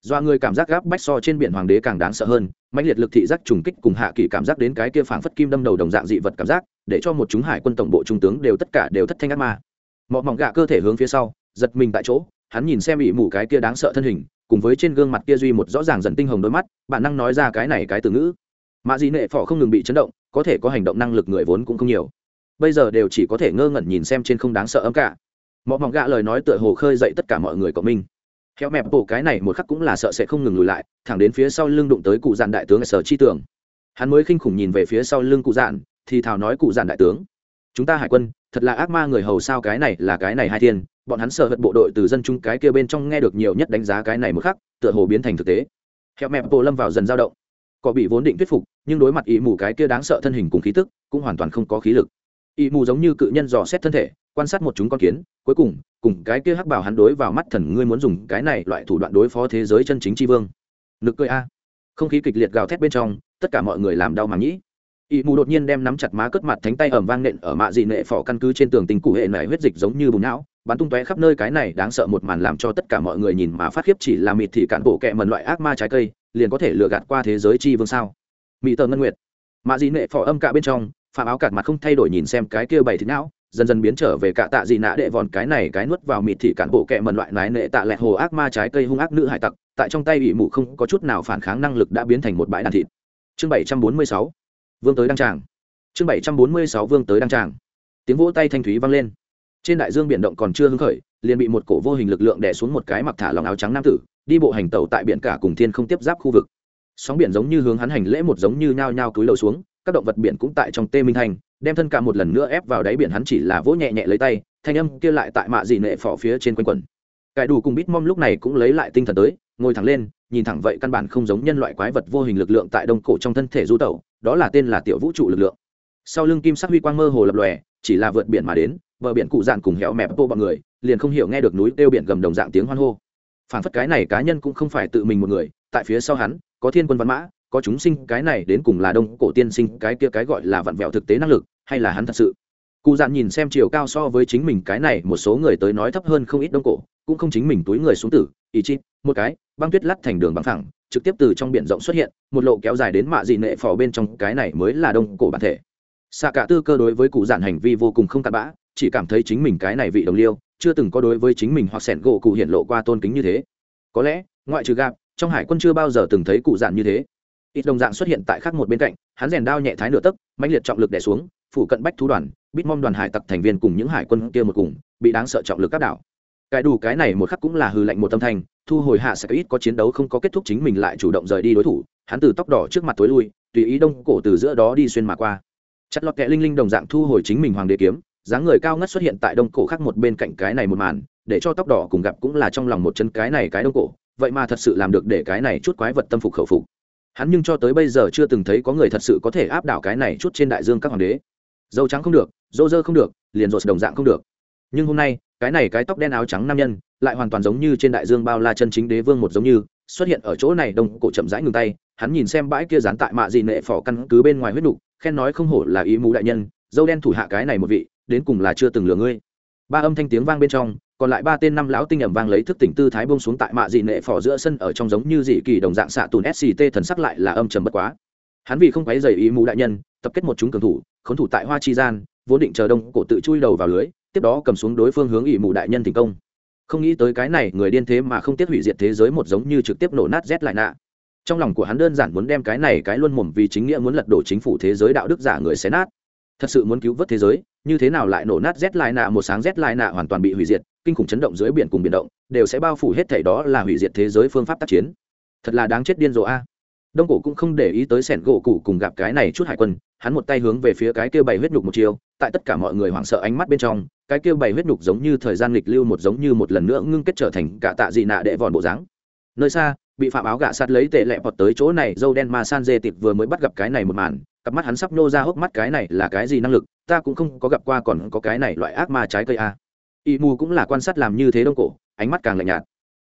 do người cảm giác gáp bách so trên biển hoàng đế càng đáng sợ hơn mạnh liệt lực thị giác trùng kích cùng hạ kỳ cảm giác đến cái kia phảng phất kim đâm đầu đồng dạng dị vật cảm giác, để cho một chúng hải quân tổng bộ trung tướng đều tất cả đều thất thanh ác ma. Mọi mỏng gạ cơ thể hướng phía sau, giật mình tại chỗ, hắn nhìn xem bị mù cái kia đáng sợ thân hình, cùng với trên gương mặt kia duy một rõ ràng dần tinh hồng đôi mắt, bản năng nói ra cái này cái từ ngữ. Mạ dị nệ phỏ không ngừng bị chấn động, có thể có hành động năng lực người vốn cũng không nhiều. Bây giờ đều chỉ có thể ngơ ngẩn nhìn xem trên không đáng sợ ấm cả. Mọi mỏng gạ lời nói tựa hồ khơi dậy tất cả mọi người của mình theo mẹp bộ cái này một khắc cũng là sợ sẽ không ngừng lùi lại, thẳng đến phía sau lưng đụng tới cụ dạn đại tướng sở chi tưởng. Hắn mới khinh khủng nhìn về phía sau lưng cụ dạn thì thào nói cụ dạn đại tướng, chúng ta hải quân, thật là ác ma người hầu sao cái này là cái này hai thiên, bọn hắn sợ hật bộ đội từ dân chúng cái kia bên trong nghe được nhiều nhất đánh giá cái này một khắc, tựa hồ biến thành thực tế. Theo mẹp bộ lâm vào dần dao động. Có bị vốn định thuyết phục, nhưng đối mặt ý mù cái kia đáng sợ thân hình cùng khí tức, cũng hoàn toàn không có khí lực. Ý mù giống như cự nhân dò xét thân thể quan sát một chúng con kiến, cuối cùng cùng cái kia hắc bảo hắn đối vào mắt thần ngươi muốn dùng cái này loại thủ đoạn đối phó thế giới chân chính tri vương. Nực cười a. Không khí kịch liệt gào thét bên trong, tất cả mọi người làm đau màng nhĩ ỵ mù đột nhiên đem nắm chặt má cất mặt thánh tay ẩm vang nện ở mạ dị nệ phỏ căn cứ trên tường tình cụ hệ này huyết dịch giống như bùn não, bắn tung tóe khắp nơi cái này đáng sợ một màn làm cho tất cả mọi người nhìn mà phát khiếp chỉ là mịt thì cản bộ kẹ mần loại ác ma trái cây, liền có thể lừa gạt qua thế giới chi vương sao? Mỹ tờ ngân nguyệt. Mạ dị nệ phỏ âm cả bên trong phạm áo cạt mặt không thay đổi nhìn xem cái kia bảy thịt não dần dần biến trở về cả tạ dị nã đệ vòn cái này cái nuốt vào mịt thì cản bộ kẹ mần loại nái nệ tạ lẹt hồ ác ma trái cây hung ác nữ hải tặc, tại trong tay bị mụ không có chút nào phản kháng năng lực đã biến thành một bãi đàn thịt. Chương bảy trăm bốn mươi sáu. Vương tới đăng tràng. Chương bảy trăm bốn mươi sáu vương tới đăng tràng. Tiếng vỗ tay thanh thúy vang lên. Trên đại dương biển động còn chưa hứng khởi, liền bị một cổ vô hình lực lượng đè xuống một cái mặc thả lòng áo trắng nam tử, đi bộ hành tẩu tại biển cả cùng thiên không tiếp giáp khu vực. Sóng biển giống như hướng hắn hành lễ một giống như nhao nhao cúi đầu xuống, các động vật biển cũng tại trong tê minh thành đem thân cả một lần nữa ép vào đáy biển hắn chỉ là vỗ nhẹ nhẹ lấy tay, thanh âm kia lại tại mạ dị nệ phỏ phía trên quanh quần cải đủ cùng bít mom lúc này cũng lấy lại tinh thần tới, ngồi thẳng lên, nhìn thẳng vậy căn bản không giống nhân loại quái vật vô hình lực lượng tại đông cổ trong thân thể du tẩu, đó là tên là tiểu vũ trụ lực lượng. Sau lưng kim sắc huy quang mơ hồ lập lòe, chỉ là vượt biển mà đến, bờ biển cụ dạn cùng héo mẹp tô bọn người, liền không hiểu nghe được núi kêu biển gầm đồng dạng tiếng hoan hô. Phản phất cái này cá nhân cũng không phải tự mình một người, tại phía sau hắn, có thiên quân văn mã có chúng sinh cái này đến cùng là đông cổ tiên sinh cái kia cái gọi là vặn vẹo thực tế năng lực, hay là hắn thật sự? Cụ dạn nhìn xem chiều cao so với chính mình cái này một số người tới nói thấp hơn không ít đông cổ, cũng không chính mình túi người xuống tử, ý chi một cái, băng tuyết lắt thành đường bằng thẳng trực tiếp từ trong biển rộng xuất hiện, một lộ kéo dài đến mạ dị nệ phò bên trong, cái này mới là đông cổ bản thể. Xạ cả tư cơ đối với cụ dạn hành vi vô cùng không cặn bã, chỉ cảm thấy chính mình cái này vị đồng liêu, chưa từng có đối với chính mình hoặc sẻn gỗ cụ hiện lộ qua tôn kính như thế. Có lẽ, ngoại trừ gạp, trong hải quân chưa bao giờ từng thấy cụ dạn như thế ít đồng dạng xuất hiện tại khác một bên cạnh, hắn rèn đao nhẹ thái nửa tấc, mãnh liệt trọng lực đè xuống, phủ cận bách thú đoàn bitmom đoàn hải tặc thành viên cùng những hải quân kia một cùng, bị đáng sợ trọng lực các đảo. Cái đủ cái này một khắc cũng là hư lệnh một tâm thành thu hồi hạ sẽ ít có chiến đấu không có kết thúc chính mình lại chủ động rời đi đối thủ, hắn từ tóc đỏ trước mặt tối lui, tùy ý đông cổ từ giữa đó đi xuyên mà qua. Chặt lọt kẹ linh linh đồng dạng thu hồi chính mình hoàng đế kiếm, dáng người cao ngất xuất hiện tại đông cổ khác một bên cạnh cái này một màn, để cho tóc đỏ cùng gặp cũng là trong lòng một chân cái này cái đông cổ, vậy mà thật sự làm được để cái này chút quái vật tâm phục khẩu phục hắn nhưng cho tới bây giờ chưa từng thấy có người thật sự có thể áp đảo cái này chút trên đại dương các hoàng đế. Dâu trắng không được dô dơ không được, liền rột đồng dạng không được. Nhưng hôm nay, cái này cái tóc đen áo trắng nam nhân, lại hoàn toàn giống như trên đại dương bao la chân chính đế vương một giống như, xuất hiện ở chỗ này đông cổ chậm rãi ngừng tay, hắn nhìn xem bãi kia dán tại mạ dị nệ phỏ căn cứ bên ngoài huyết đục khen nói không hổ là ý mũ đại nhân, dâu đen thủ hạ cái này một vị, đến cùng là chưa từng lừa ngươi. Ba âm thanh tiếng vang bên trong còn lại ba tên năm lão tinh ẩm vang lấy thức tỉnh tư thái bông xuống tại mạ dị nệ phỏ giữa sân ở trong giống như dị kỳ đồng dạng xạ tùn sct thần sắc lại là âm trầm bất quá. Hắn vì không quấy dày ý mù đại nhân, tập kết một chúng cường thủ, khốn thủ tại hoa chi gian, vốn định chờ đông cổ tự chui đầu vào lưới, tiếp đó cầm xuống đối phương hướng ý mù đại nhân thành công. Không nghĩ tới cái này, người điên thế mà không tiết hủy diệt thế giới một giống như trực tiếp nổ nát rét lại nạ. Trong lòng của hắn đơn giản muốn đem cái này cái luôn mồm vì chính nghĩa muốn lật đổ chính phủ thế giới đạo đức giả người xé nát. Thật sự muốn cứu vớt thế giới, như thế nào lại nổ nát rét lại nạ, một sáng rét lại nạ hoàn toàn bị hủy diệt kinh khủng chấn động dưới biển cùng biển động, đều sẽ bao phủ hết thảy đó là hủy diệt thế giới phương pháp tác chiến. Thật là đáng chết điên rồ a. Đông cổ cũng không để ý tới sẻn gỗ cụ cùng gặp cái này chút hải quân, hắn một tay hướng về phía cái kia bày huyết nhục một chiều tại tất cả mọi người hoảng sợ ánh mắt bên trong, cái kia bày huyết nhục giống như thời gian lịch lưu một giống như một lần nữa ngưng kết trở thành cả tạ dị nạ đệ vòn bộ dáng. Nơi xa, bị phạm áo gạ sát lấy tệ lẹ bọt tới chỗ này, dâu đen mà san dê tịt vừa mới bắt gặp cái này một màn, cặp mắt hắn sắp nô ra hốc mắt cái này là cái gì năng lực, ta cũng không có gặp qua còn có cái này loại ác ma trái cây a y mù cũng là quan sát làm như thế đông cổ, ánh mắt càng lạnh nhạt.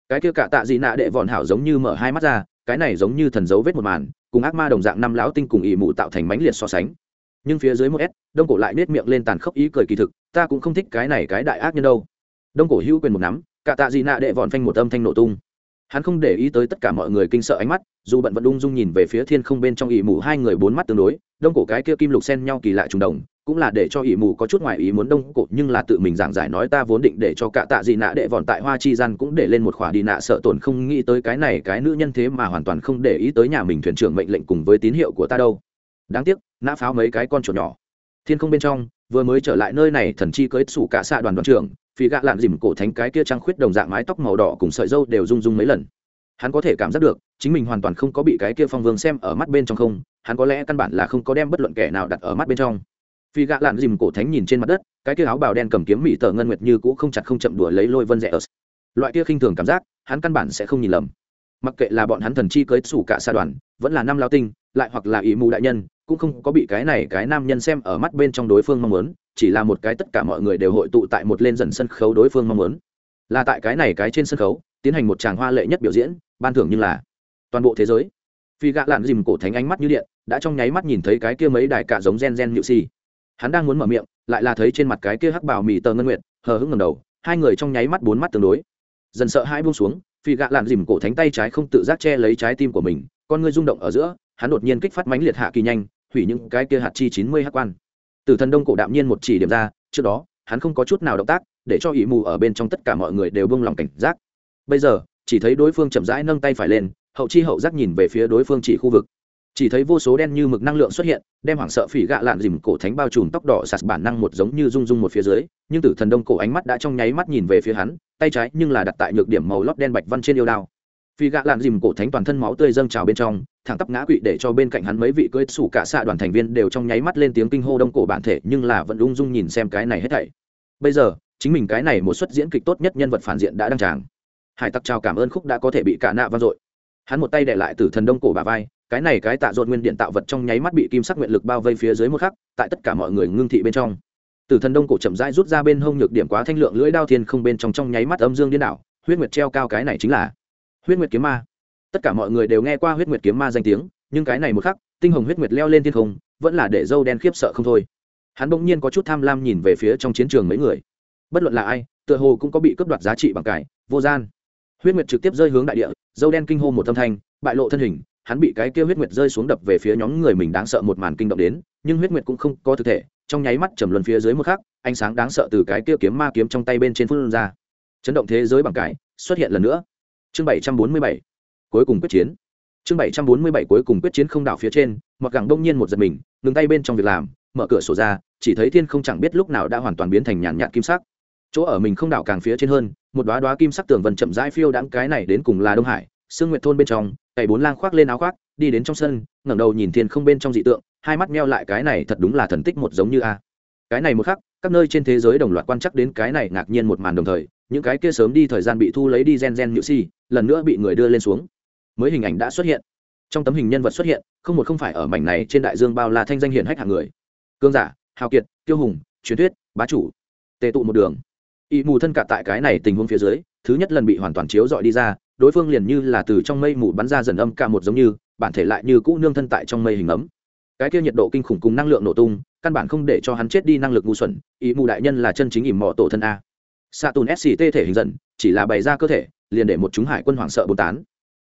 Cái kia cả tạ dị nạ đệ vòn hảo giống như mở hai mắt ra, cái này giống như thần dấu vết một màn, cùng ác ma đồng dạng năm lão tinh cùng ỷ mụ tạo thành mãnh liệt so sánh. Nhưng phía dưới một s, đông cổ lại nết miệng lên tàn khốc ý cười kỳ thực, ta cũng không thích cái này cái đại ác nhân đâu. Đông cổ hữu quyền một nắm, cả tạ dị nạ đệ vòn phanh một âm thanh nổ tung hắn không để ý tới tất cả mọi người kinh sợ ánh mắt, dù bận vẫn ung dung nhìn về phía thiên không bên trong ỷ mù hai người bốn mắt tương đối, đông cổ cái kia kim lục xen nhau kỳ lạ trùng đồng, cũng là để cho ỷ mù có chút ngoại ý muốn đông cổ, nhưng là tự mình giảng giải nói ta vốn định để cho cả tạ dị nạ đệ vòn tại hoa chi gian cũng để lên một khỏa đi nạ sợ tổn không nghĩ tới cái này cái nữ nhân thế mà hoàn toàn không để ý tới nhà mình thuyền trưởng mệnh lệnh cùng với tín hiệu của ta đâu. Đáng tiếc, nã pháo mấy cái con chuột nhỏ. Thiên không bên trong, vừa mới trở lại nơi này thần chi cưới sủ cả xạ đoàn đoàn trưởng phi gạ lạn dìm cổ thánh cái kia trăng khuyết đồng dạng mái tóc màu đỏ cùng sợi dâu đều rung rung mấy lần. Hắn có thể cảm giác được, chính mình hoàn toàn không có bị cái kia phong vương xem ở mắt bên trong không, hắn có lẽ căn bản là không có đem bất luận kẻ nào đặt ở mắt bên trong. Phi gạ lạn dìm cổ thánh nhìn trên mặt đất, cái kia áo bào đen cầm kiếm mỹ tờ ngân nguyệt như cũ không chặt không chậm đuổi lấy lôi vân rẽ ớt loại kia khinh thường cảm giác, hắn căn bản sẽ không nhìn lầm. Mặc kệ là bọn hắn thần chi cưới sủ cả xa đoàn, vẫn là năm lao tinh, lại hoặc là ý mù đại nhân cũng không có bị cái này cái nam nhân xem ở mắt bên trong đối phương mong muốn, chỉ là một cái tất cả mọi người đều hội tụ tại một lên dần sân khấu đối phương mong muốn. Là tại cái này cái trên sân khấu, tiến hành một tràng hoa lệ nhất biểu diễn, ban thưởng như là toàn bộ thế giới. Phi gạ lạn dìm cổ thánh ánh mắt như điện, đã trong nháy mắt nhìn thấy cái kia mấy đài cả giống gen gen nhự si hắn đang muốn mở miệng, lại là thấy trên mặt cái kia hắc bào mì tờ ngân nguyệt, hờ hững ngầm đầu, hai người trong nháy mắt bốn mắt tương đối. Dần sợ hai buông xuống, phi gạ lạn dìm cổ thánh tay trái không tự giác che lấy trái tim của mình, con ngươi rung động ở giữa, hắn đột nhiên kích phát mánh liệt hạ kỳ nhanh hủy những cái kia hạt chi chín mươi hắc quan. Tử thần đông cổ đạm nhiên một chỉ điểm ra, trước đó, hắn không có chút nào động tác, để cho ỷ mù ở bên trong tất cả mọi người đều buông lòng cảnh giác. Bây giờ, chỉ thấy đối phương chậm rãi nâng tay phải lên, hậu chi hậu giác nhìn về phía đối phương chỉ khu vực. Chỉ thấy vô số đen như mực năng lượng xuất hiện, đem hoảng sợ phỉ gạ lạn dìm cổ thánh bao trùm tóc đỏ sạt bản năng một giống như rung rung một phía dưới, nhưng tử thần đông cổ ánh mắt đã trong nháy mắt nhìn về phía hắn, tay trái nhưng là đặt tại nhược điểm màu lót đen bạch văn trên yêu đao phi gạ lạn dìm cổ thánh toàn thân máu tươi dâng trào bên trong, thẳng tắp ngã quỵ để cho bên cạnh hắn mấy vị cưỡi sủ cả xạ đoàn thành viên đều trong nháy mắt lên tiếng kinh hô đông cổ bản thể, nhưng là vẫn ung dung nhìn xem cái này hết thảy. Bây giờ, chính mình cái này một suất diễn kịch tốt nhất nhân vật phản diện đã đăng tràng. Hải tặc chào cảm ơn khúc đã có thể bị cả nạ vang dội. Hắn một tay để lại tử thần đông cổ bà vai, cái này cái tạ dột nguyên điện tạo vật trong nháy mắt bị kim sắc nguyện lực bao vây phía dưới một khắc, tại tất cả mọi người ngưng thị bên trong. Tử thần đông cổ chậm rãi rút ra bên hông nhược điểm quá thanh lượng lưỡi đao thiên không bên trong trong nháy mắt âm dương điên đảo, huyết nguyệt treo cao cái này chính là huyết nguyệt kiếm ma. Tất cả mọi người đều nghe qua huyết nguyệt kiếm ma danh tiếng, nhưng cái này một khắc, tinh hồng huyết nguyệt leo lên thiên không, vẫn là để dâu đen khiếp sợ không thôi. Hắn bỗng nhiên có chút tham lam nhìn về phía trong chiến trường mấy người. Bất luận là ai, tựa hồ cũng có bị cướp đoạt giá trị bằng cải, vô gian. Huyết nguyệt trực tiếp rơi hướng đại địa, dâu đen kinh hô một âm thanh, bại lộ thân hình, hắn bị cái kia huyết nguyệt rơi xuống đập về phía nhóm người mình đáng sợ một màn kinh động đến, nhưng huyết nguyệt cũng không có thực thể, trong nháy mắt trầm luân phía dưới một khắc, ánh sáng đáng sợ từ cái kia kiếm ma kiếm trong tay bên trên phun ra. Chấn động thế giới bằng cải, xuất hiện lần nữa chương bảy trăm bốn mươi bảy, cuối cùng quyết chiến. Chương bảy trăm bốn mươi bảy, cuối cùng quyết chiến không đảo phía trên mặc gẳng đông nhiên một giật mình, ngừng tay bên trong việc làm, mở cửa sổ ra, chỉ thấy thiên không chẳng biết lúc nào đã hoàn toàn biến thành nhàn nhạt kim sắc. Chỗ ở mình không đảo càng phía trên hơn, một đoá đoá kim sắc tường vần chậm rãi phiêu đáng cái này đến cùng là đông hải, sương nguyệt thôn bên trong, cày bốn lang khoác lên áo khoác, đi đến trong sân, ngẩng đầu nhìn thiên không bên trong dị tượng, hai mắt meo lại cái này thật đúng là thần tích một giống như a. Cái này một khắc, các nơi trên thế giới đồng loạt quan chắc đến cái này ngạc nhiên một màn đồng thời, những cái kia sớm đi thời gian bị thu lấy đi gen gen nhự si lần nữa bị người đưa lên xuống. Mới hình ảnh đã xuất hiện. Trong tấm hình nhân vật xuất hiện, không một không phải ở mảnh này trên đại dương bao la thanh danh hiển hách hạng người. Cương giả, hào kiệt, tiêu hùng, truyền thuyết, bá chủ. Tề tụ một đường. Y mù thân cả tại cái này tình huống phía dưới, thứ nhất lần bị hoàn toàn chiếu dọi đi ra, đối phương liền như là từ trong mây mù bắn ra dần âm ca một giống như, bản thể lại như cũ nương thân tại trong mây hình ấm. Cái kia nhiệt độ kinh khủng cùng năng lượng nổ tung, căn bản không để cho hắn chết đi năng lực ngu xuẩn ý mù đại nhân là chân chính ỉm mò tổ thân a. Xạ tùn sct thể hình dần, chỉ là bày ra cơ thể liền để một chúng hải quân hoảng sợ bồn tán.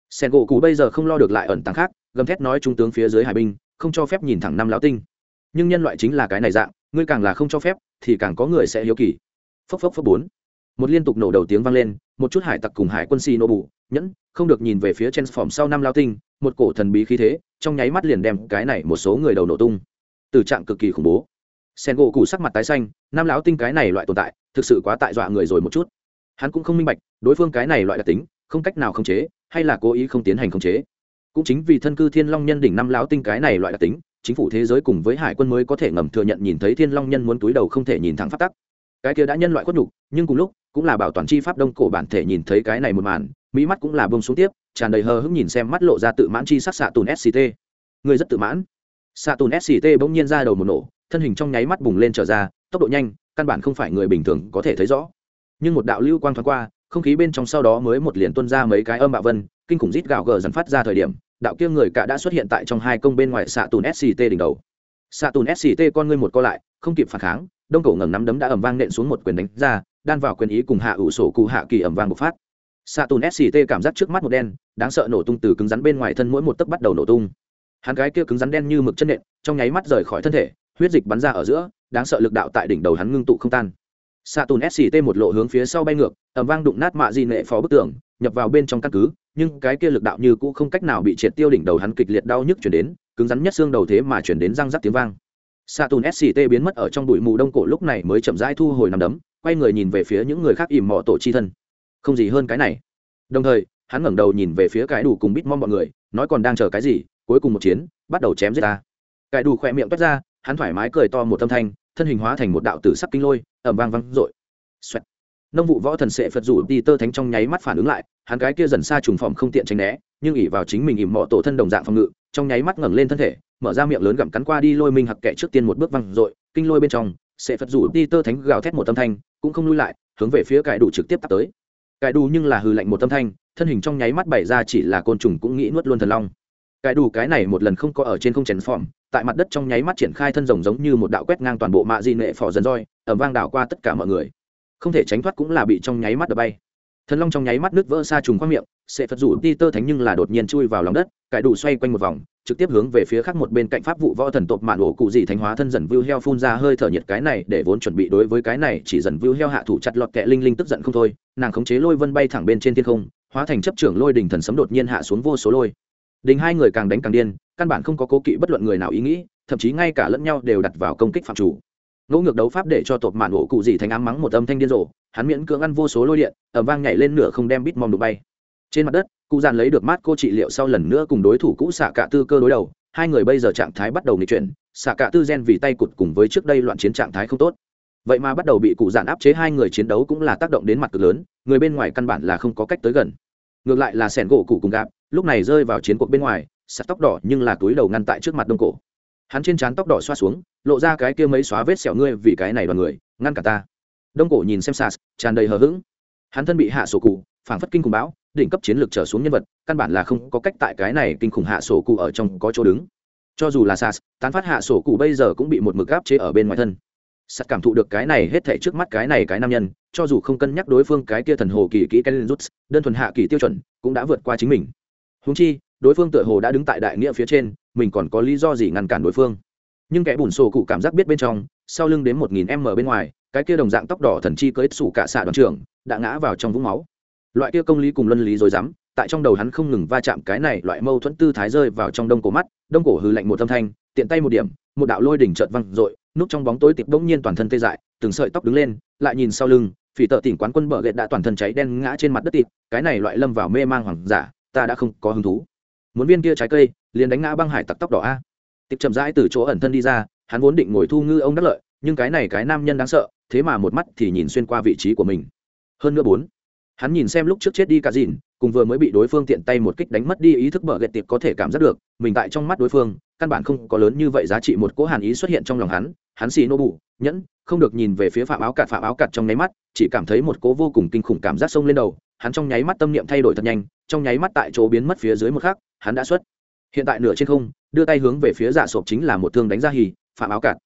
Sen gỗ cù bây giờ không lo được lại ẩn tăng khác, gầm thét nói trung tướng phía dưới hải binh, không cho phép nhìn thẳng năm lão tinh. Nhưng nhân loại chính là cái này dạng, ngươi càng là không cho phép, thì càng có người sẽ hiếu kỳ. Phốc phốc phốc bốn. Một liên tục nổ đầu tiếng vang lên, một chút hải tặc cùng hải quân xì nô bù nhẫn, không được nhìn về phía trên phòng sau năm lao tinh, một cổ thần bí khí thế, trong nháy mắt liền đem cái này một số người đầu nổ tung. Từ trạng cực kỳ khủng bố. Sen gỗ cụ sắc mặt tái xanh, năm lão tinh cái này loại tồn tại, thực sự quá tại dọa người rồi một chút hắn cũng không minh bạch, đối phương cái này loại đặc tính, không cách nào khống chế, hay là cố ý không tiến hành khống chế. Cũng chính vì thân cư thiên long nhân đỉnh năm lão tinh cái này loại đặc tính, chính phủ thế giới cùng với hải quân mới có thể ngầm thừa nhận nhìn thấy thiên long nhân muốn túi đầu không thể nhìn thẳng phát tắc. Cái kia đã nhân loại khuất nhục, nhưng cùng lúc, cũng là bảo toàn chi pháp đông cổ bản thể nhìn thấy cái này một màn, mỹ mắt cũng là bông xuống tiếp, tràn đầy hờ hững nhìn xem mắt lộ ra tự mãn chi sắc xạ tùn sct người rất tự mãn. Xạ tùn sct bỗng nhiên ra đầu một nổ, thân hình trong nháy mắt bùng lên trở ra, tốc độ nhanh, căn bản không phải người bình thường có thể thấy rõ nhưng một đạo lưu quang thoáng qua, không khí bên trong sau đó mới một liền tuân ra mấy cái âm bạo vân, kinh khủng rít gạo gờ dần phát ra thời điểm, đạo kia người cả đã xuất hiện tại trong hai công bên ngoài xạ tùn sct đỉnh đầu. Xạ tùn sct con ngươi một co lại, không kịp phản kháng, đông cổ ngẩng nắm đấm đã ầm vang nện xuống một quyền đánh ra, đan vào quyền ý cùng hạ ủ sổ cụ hạ kỳ ầm vang một phát. Xạ tùn sct cảm giác trước mắt một đen, đáng sợ nổ tung từ cứng rắn bên ngoài thân mỗi một tấc bắt đầu nổ tung. Hắn gái kia cứng rắn đen như mực chân nện, trong nháy mắt rời khỏi thân thể, huyết dịch bắn ra ở giữa, đáng sợ lực đạo tại đỉnh đầu hắn ngưng tụ không tan xạ tùn sct một lộ hướng phía sau bay ngược ẩm vang đụng nát mạ di nệ phó bức tường, nhập vào bên trong căn cứ, nhưng cái kia lực đạo như cũ không cách nào bị triệt tiêu đỉnh đầu hắn kịch liệt đau nhức chuyển đến, cứng rắn nhất xương đầu thế mà chuyển đến răng rắc tiếng vang. Xạ tùn sct biến mất ở trong bụi mù đông cổ lúc này mới chậm rãi thu hồi nằm đấm, quay người nhìn về phía những người khác ìm mò tổ chi thân. Không gì hơn cái này. Đồng thời, hắn ngẩng đầu nhìn về phía cái đủ cùng bít mong mọi người, nói còn đang chờ cái gì, cuối cùng một chiến, bắt đầu chém giết ta. Cái đủ khỏe miệng toát ra, hắn thoải mái cười to một tâm thanh thân hình hóa thành một đạo tử sắc kinh lôi ẩm vang vang dội. Xoẹt. Nông vụ võ thần sệ phật rủ đi tơ thánh trong nháy mắt phản ứng lại, hắn cái kia dần xa trùng phòng không tiện tránh né, nhưng ỉ vào chính mình ìm mọ tổ thân đồng dạng phòng ngự, trong nháy mắt ngẩng lên thân thể, mở ra miệng lớn gặm cắn qua đi lôi minh hặc kệ trước tiên một bước văng dội, kinh lôi bên trong, sệ phật rủ đi tơ thánh gào thét một âm thanh, cũng không lui lại, hướng về phía cải đủ trực tiếp tắt tới. Cải đủ nhưng là hư lạnh một âm thanh, thân hình trong nháy mắt bày ra chỉ là côn trùng cũng nghĩ nuốt luôn thần long cái đủ cái này một lần không có ở trên không chèn phỏm tại mặt đất trong nháy mắt triển khai thân rồng giống như một đạo quét ngang toàn bộ mạ di nệ phò dần roi ẩm vang đảo qua tất cả mọi người. Không thể tránh thoát cũng là bị trong nháy mắt đập bay. Thần long trong nháy mắt nước vỡ xa trùng khoang miệng, sẽ phật rủ ti tơ thánh nhưng là đột nhiên chui vào lòng đất cải đủ xoay quanh một vòng, trực tiếp hướng về phía khác một bên cạnh pháp vụ võ thần tộc mạn ổ cụ dị thánh hóa thân dần view heo phun ra hơi thở nhiệt cái này để vốn chuẩn bị đối với cái này chỉ dần view heo hạ thủ chặt lọt kẹ linh linh tức giận không thôi, nàng khống chế lôi vân bay thẳng bên trên thiên không, hóa thành chấp trưởng lôi đỉnh thần sấm đột nhiên hạ xuống vô số lôi đình hai người càng đánh càng điên, căn bản không có cố kỵ bất luận người nào ý nghĩ, thậm chí ngay cả lẫn nhau đều đặt vào công kích phạm chủ. Ngỗ ngược đấu pháp để cho tột mạn ổ cụ gì thành ám mắng một âm thanh điên rồ, hắn miễn cưỡng ăn vô số lôi điện ẩm vang nhảy lên nửa không đem bít mong đụng bay. Trên mặt đất, cụ giàn lấy được mát cô trị liệu sau lần nữa cùng đối thủ cũ xạ cả tư cơ đối đầu, hai người bây giờ trạng thái bắt đầu nghịch chuyển xạ cả tư gen vì tay cụt cùng với trước đây loạn chiến trạng thái không tốt. Vậy mà bắt đầu bị cụ giàn áp chế hai người chiến đấu cũng là tác động đến mặt cực lớn, người bên ngoài căn bản là không có cách tới gần. Ngược lại là sẻn gỗ cụ cùng gạp lúc này rơi vào chiến cuộc bên ngoài sạt tóc đỏ nhưng là túi đầu ngăn tại trước mặt đông cổ. Hắn trên trán tóc đỏ xoa xuống, lộ ra cái kia mấy xóa vết sẹo ngươi vì cái này đoàn người, ngăn cả ta. Đông cổ nhìn xem sạt tràn đầy hờ hững. Hắn thân bị hạ sổ cụ, phảng phất kinh cùng bão, đỉnh cấp chiến lược trở xuống nhân vật, căn bản là không có cách tại cái này kinh khủng hạ sổ cụ ở trong có chỗ đứng. Cho dù là sas, tán phát hạ sổ cụ bây giờ cũng bị một mực áp chế ở bên ngoài thân. Sắt cảm thụ được cái này hết thảy trước mắt cái này cái nam nhân, cho dù không cân nhắc đối phương cái kia thần hồ kỳ kỹ cái rút đơn thuần hạ kỳ tiêu chuẩn, cũng đã vượt qua chính mình húng chi, đối phương tựa hồ đã đứng tại đại nghĩa phía trên, mình còn có lý do gì ngăn cản đối phương? Nhưng kẻ bùn sổ cụ cảm giác biết bên trong, sau lưng đến một nghìn m bên ngoài, cái kia đồng dạng tóc đỏ thần chi cưới sủ cả xạ đoàn trưởng, đã ngã vào trong vũng máu. Loại kia công lý cùng luân lý rồi dám tại trong đầu hắn không ngừng va chạm cái này loại mâu thuẫn tư thái rơi vào trong đông cổ mắt, đông cổ hư lạnh một âm thanh, tiện tay một điểm, một đạo lôi đỉnh trợt văng r núp trong bóng tối tiệp bỗng nhiên toàn thân tê dại, từng sợi tóc đứng lên, lại nhìn sau lưng, phỉ tợ tỉnh quán quân bờ gậy đã toàn thân cháy đen ngã trên mặt đất tịt, cái này loại lâm vào mê mang hoàng giả ta đã không có hứng thú. Muốn viên kia trái cây, liền đánh ngã băng hải tặc tóc đỏ a. Tiệp chậm rãi từ chỗ ẩn thân đi ra, hắn vốn định ngồi thu ngư ông đắc lợi, nhưng cái này cái nam nhân đáng sợ, thế mà một mắt thì nhìn xuyên qua vị trí của mình. Hơn nữa bốn, hắn nhìn xem lúc trước chết đi cả dìn, cùng vừa mới bị đối phương tiện tay một kích đánh mất đi ý thức bờ ghẹt tiệp có thể cảm giác được, mình tại trong mắt đối phương, căn bản không có lớn như vậy giá trị một cỗ hàn ý xuất hiện trong lòng hắn hắn xì nô bụ nhẫn, không được nhìn về phía phạm áo cạt, phạm áo cạt trong nháy mắt, chỉ cảm thấy một cỗ vô cùng kinh khủng cảm giác sông lên đầu hắn trong nháy mắt tâm niệm thay đổi thật nhanh, trong nháy mắt tại chỗ biến mất phía dưới một khắc, hắn đã xuất. Hiện tại nửa trên không, đưa tay hướng về phía dạ sộp chính là một thương đánh ra hì phạm áo cạt.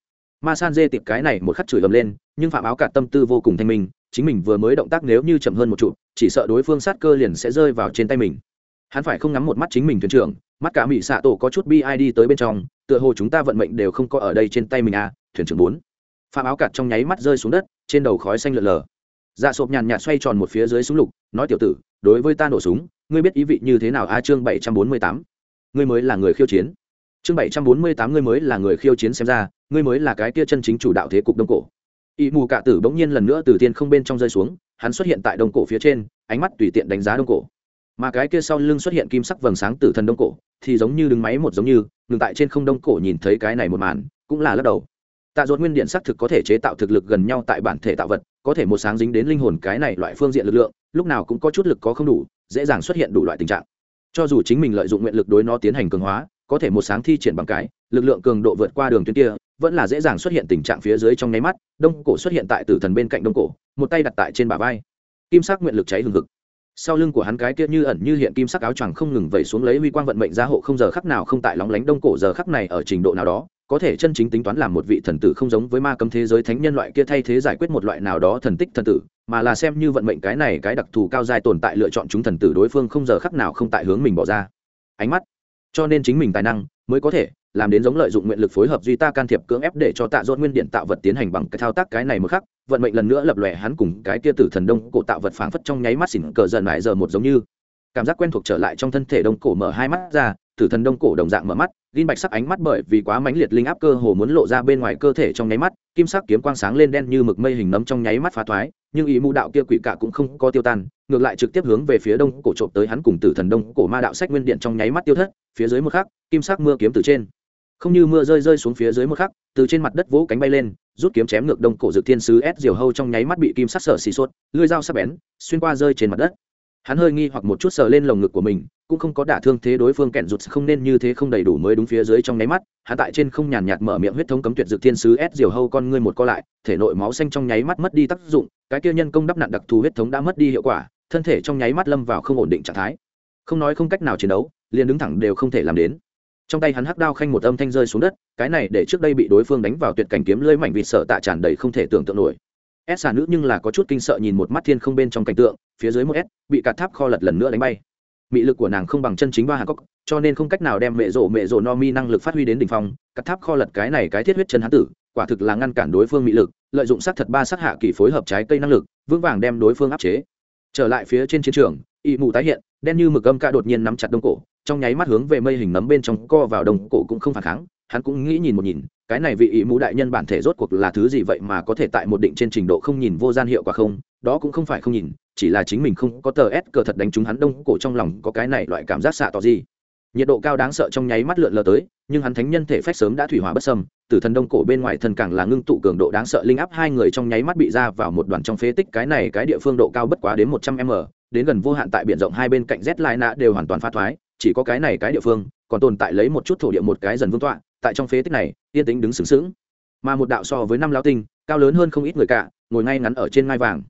Ma san dê tiệp cái này một khắc chửi ầm lên, nhưng phạm áo cạt tâm tư vô cùng thanh minh, chính mình vừa mới động tác nếu như chậm hơn một chút, chỉ sợ đối phương sát cơ liền sẽ rơi vào trên tay mình. Hắn phải không ngắm một mắt chính mình thuyền trưởng, mắt cả mỹ xạ tổ có chút bi ai đi tới bên trong, tựa hồ chúng ta vận mệnh đều không có ở đây trên tay mình à thuyền trưởng bốn. Phạm áo cạt trong nháy mắt rơi xuống đất, trên đầu khói xanh lờ lờ dạ sộp nhàn nhạt xoay tròn một phía dưới súng lục, nói tiểu tử, đối với ta nổ súng, ngươi biết ý vị như thế nào a? Chương bảy trăm bốn mươi tám. Ngươi mới là người khiêu chiến. Chương bảy trăm bốn mươi tám, ngươi mới là người khiêu chiến xem ra, ngươi mới là cái kia chân chính chủ đạo thế cục đông cổ. Y mù cạ tử bỗng nhiên lần nữa từ tiên không bên trong rơi xuống, hắn xuất hiện tại đông cổ phía trên, ánh mắt tùy tiện đánh giá đông cổ. Mà cái kia sau lưng xuất hiện kim sắc vầng sáng tử thần đông cổ, thì giống như đứng máy một giống như, ngừng tại trên không đông cổ nhìn thấy cái này một màn, cũng là lắc đầu. Tạ dột nguyên điện xác thực có thể chế tạo thực lực gần nhau tại bản thể tạo vật có thể một sáng dính đến linh hồn cái này loại phương diện lực lượng, lúc nào cũng có chút lực có không đủ, dễ dàng xuất hiện đủ loại tình trạng. Cho dù chính mình lợi dụng nguyện lực đối nó tiến hành cường hóa, có thể một sáng thi triển bằng cái, lực lượng cường độ vượt qua đường tuyến kia, vẫn là dễ dàng xuất hiện tình trạng phía dưới trong nháy mắt, đông cổ xuất hiện tại tử thần bên cạnh đông cổ, một tay đặt tại trên bả vai. Kim sắc nguyện lực cháy hừng hực. Sau lưng của hắn cái kia như ẩn như hiện kim sắc áo choàng không ngừng vẩy xuống lấy huy quang vận mệnh gia hộ không giờ khắc nào không tại lóng lánh đông cổ giờ khắc này ở trình độ nào đó có thể chân chính tính toán làm một vị thần tử không giống với ma cấm thế giới thánh nhân loại kia thay thế giải quyết một loại nào đó thần tích thần tử, mà là xem như vận mệnh cái này cái đặc thù cao dài tồn tại lựa chọn chúng thần tử đối phương không giờ khắc nào không tại hướng mình bỏ ra. Ánh mắt. Cho nên chính mình tài năng mới có thể làm đến giống lợi dụng nguyện lực phối hợp duy ta can thiệp cưỡng ép để cho tạ dốt nguyên điện tạo vật tiến hành bằng cái thao tác cái này một khắc, vận mệnh lần nữa lập lòe hắn cùng cái kia tử thần đông cổ tạo vật phảng phất trong nháy mắt xỉn cờ dần lại giờ một giống như. Cảm giác quen thuộc trở lại trong thân thể đông cổ mở hai mắt ra tử thần đông cổ đồng dạng mở mắt gin bạch sắc ánh mắt bởi vì quá mãnh liệt linh áp cơ hồ muốn lộ ra bên ngoài cơ thể trong nháy mắt kim sắc kiếm quang sáng lên đen như mực mây hình nấm trong nháy mắt phá thoái nhưng ý mưu đạo kia quỷ cả cũng không có tiêu tan ngược lại trực tiếp hướng về phía đông cổ trộm tới hắn cùng tử thần đông cổ ma đạo sách nguyên điện trong nháy mắt tiêu thất phía dưới một khắc kim sắc mưa kiếm từ trên. Không như mưa rơi rơi xuống phía dưới một khắc từ trên mặt đất vỗ cánh bay lên rút kiếm chém ngược đông cổ dược thiên sứ ép diều hâu trong nháy mắt bị kim sắc sở xì suốt, lưỡi dao sắc bén xuyên qua rơi trên mặt đất hắn hơi nghi hoặc một chút sờ lên lồng ngực của mình, cũng không có đả thương thế đối phương kẹn rụt, không nên như thế không đầy đủ mới đúng phía dưới trong nháy mắt hạ tại trên không nhàn nhạt mở miệng huyết thống cấm tuyệt dược thiên sứ ép diều hâu con ngươi một co lại, thể nội máu xanh trong nháy mắt mất đi tác dụng, cái kia nhân công đắp nặn đặc thù huyết thống đã mất đi hiệu quả, thân thể trong nháy mắt lâm vào không ổn định trạng thái. Không nói không cách nào chiến đấu, liền đứng thẳng đều không thể làm đến. Trong tay hắn hắc đao khanh một âm thanh rơi xuống đất, cái này để trước đây bị đối phương đánh vào tuyệt cảnh kiếm lưỡi mảnh vịt sợ tạ tràn đầy không thể tưởng tượng nổi s xà nữ nhưng là có chút kinh sợ nhìn một mắt thiên không bên trong cảnh tượng, phía dưới một s, bị cả tháp kho lật lần nữa đánh bay. Mị lực của nàng không bằng chân chính ba hàn cốc, cho nên không cách nào đem mẹ rộ mẹ rộ no mi năng lực phát huy đến đỉnh phong cắt tháp kho lật cái này cái thiết huyết chân hán tử, quả thực là ngăn cản đối phương mị lực, lợi dụng sát thật ba sát hạ kỳ phối hợp trái cây năng lực, vững vàng đem đối phương áp chế. Trở lại phía trên chiến trường, ị mù tái hiện, đen như mực âm ca đột nhiên nắm chặt đông cổ, trong nháy mắt hướng về mây hình nấm bên trong co vào đồng cổ cũng không phản kháng, hắn cũng nghĩ nhìn một nhìn cái này vị ý mũ đại nhân bản thể rốt cuộc là thứ gì vậy mà có thể tại một định trên trình độ không nhìn vô gian hiệu quả không? Đó cũng không phải không nhìn, chỉ là chính mình không có tờ s cờ thật đánh trúng hắn đông cổ trong lòng có cái này loại cảm giác xạ tỏ gì. Nhiệt độ cao đáng sợ trong nháy mắt lượn lờ tới, nhưng hắn thánh nhân thể phách sớm đã thủy hỏa bất sâm từ thần đông cổ bên ngoài thần càng là ngưng tụ cường độ đáng sợ linh áp hai người trong nháy mắt bị ra vào một đoàn trong phế tích cái này cái địa phương độ cao bất quá đến một trăm m, đến gần vô hạn tại biển rộng hai bên cạnh z lai nạ đều hoàn toàn pha thoái chỉ có cái này cái địa phương còn tồn tại lấy một chút thổ địa một cái dần vương tọa tại trong phế tích này yên tĩnh đứng sướng sướng mà một đạo so với năm lao tinh cao lớn hơn không ít người cả ngồi ngay ngắn ở trên ngai vàng.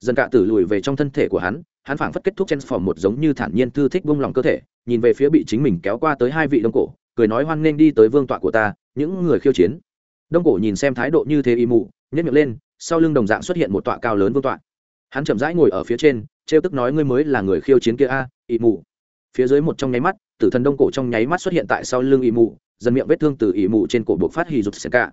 Dần cạ tử lùi về trong thân thể của hắn hắn phảng phất kết thúc chen phỏng một giống như thản nhiên thư thích buông lòng cơ thể nhìn về phía bị chính mình kéo qua tới hai vị đông cổ cười nói hoan nghênh đi tới vương tọa của ta những người khiêu chiến. Đông cổ nhìn xem thái độ như thế y mụ nhét miệng lên sau lưng đồng dạng xuất hiện một tọa cao lớn vương tọa. Hắn chậm rãi ngồi ở phía trên trêu tức nói ngươi mới là người khiêu chiến kia a à, y mụ phía dưới một trong nháy mắt, tử thần đông cổ trong nháy mắt xuất hiện tại sau lưng y mụ, dần miệng vết thương từ y mụ trên cổ buộc phát hì rụt xẻ cả.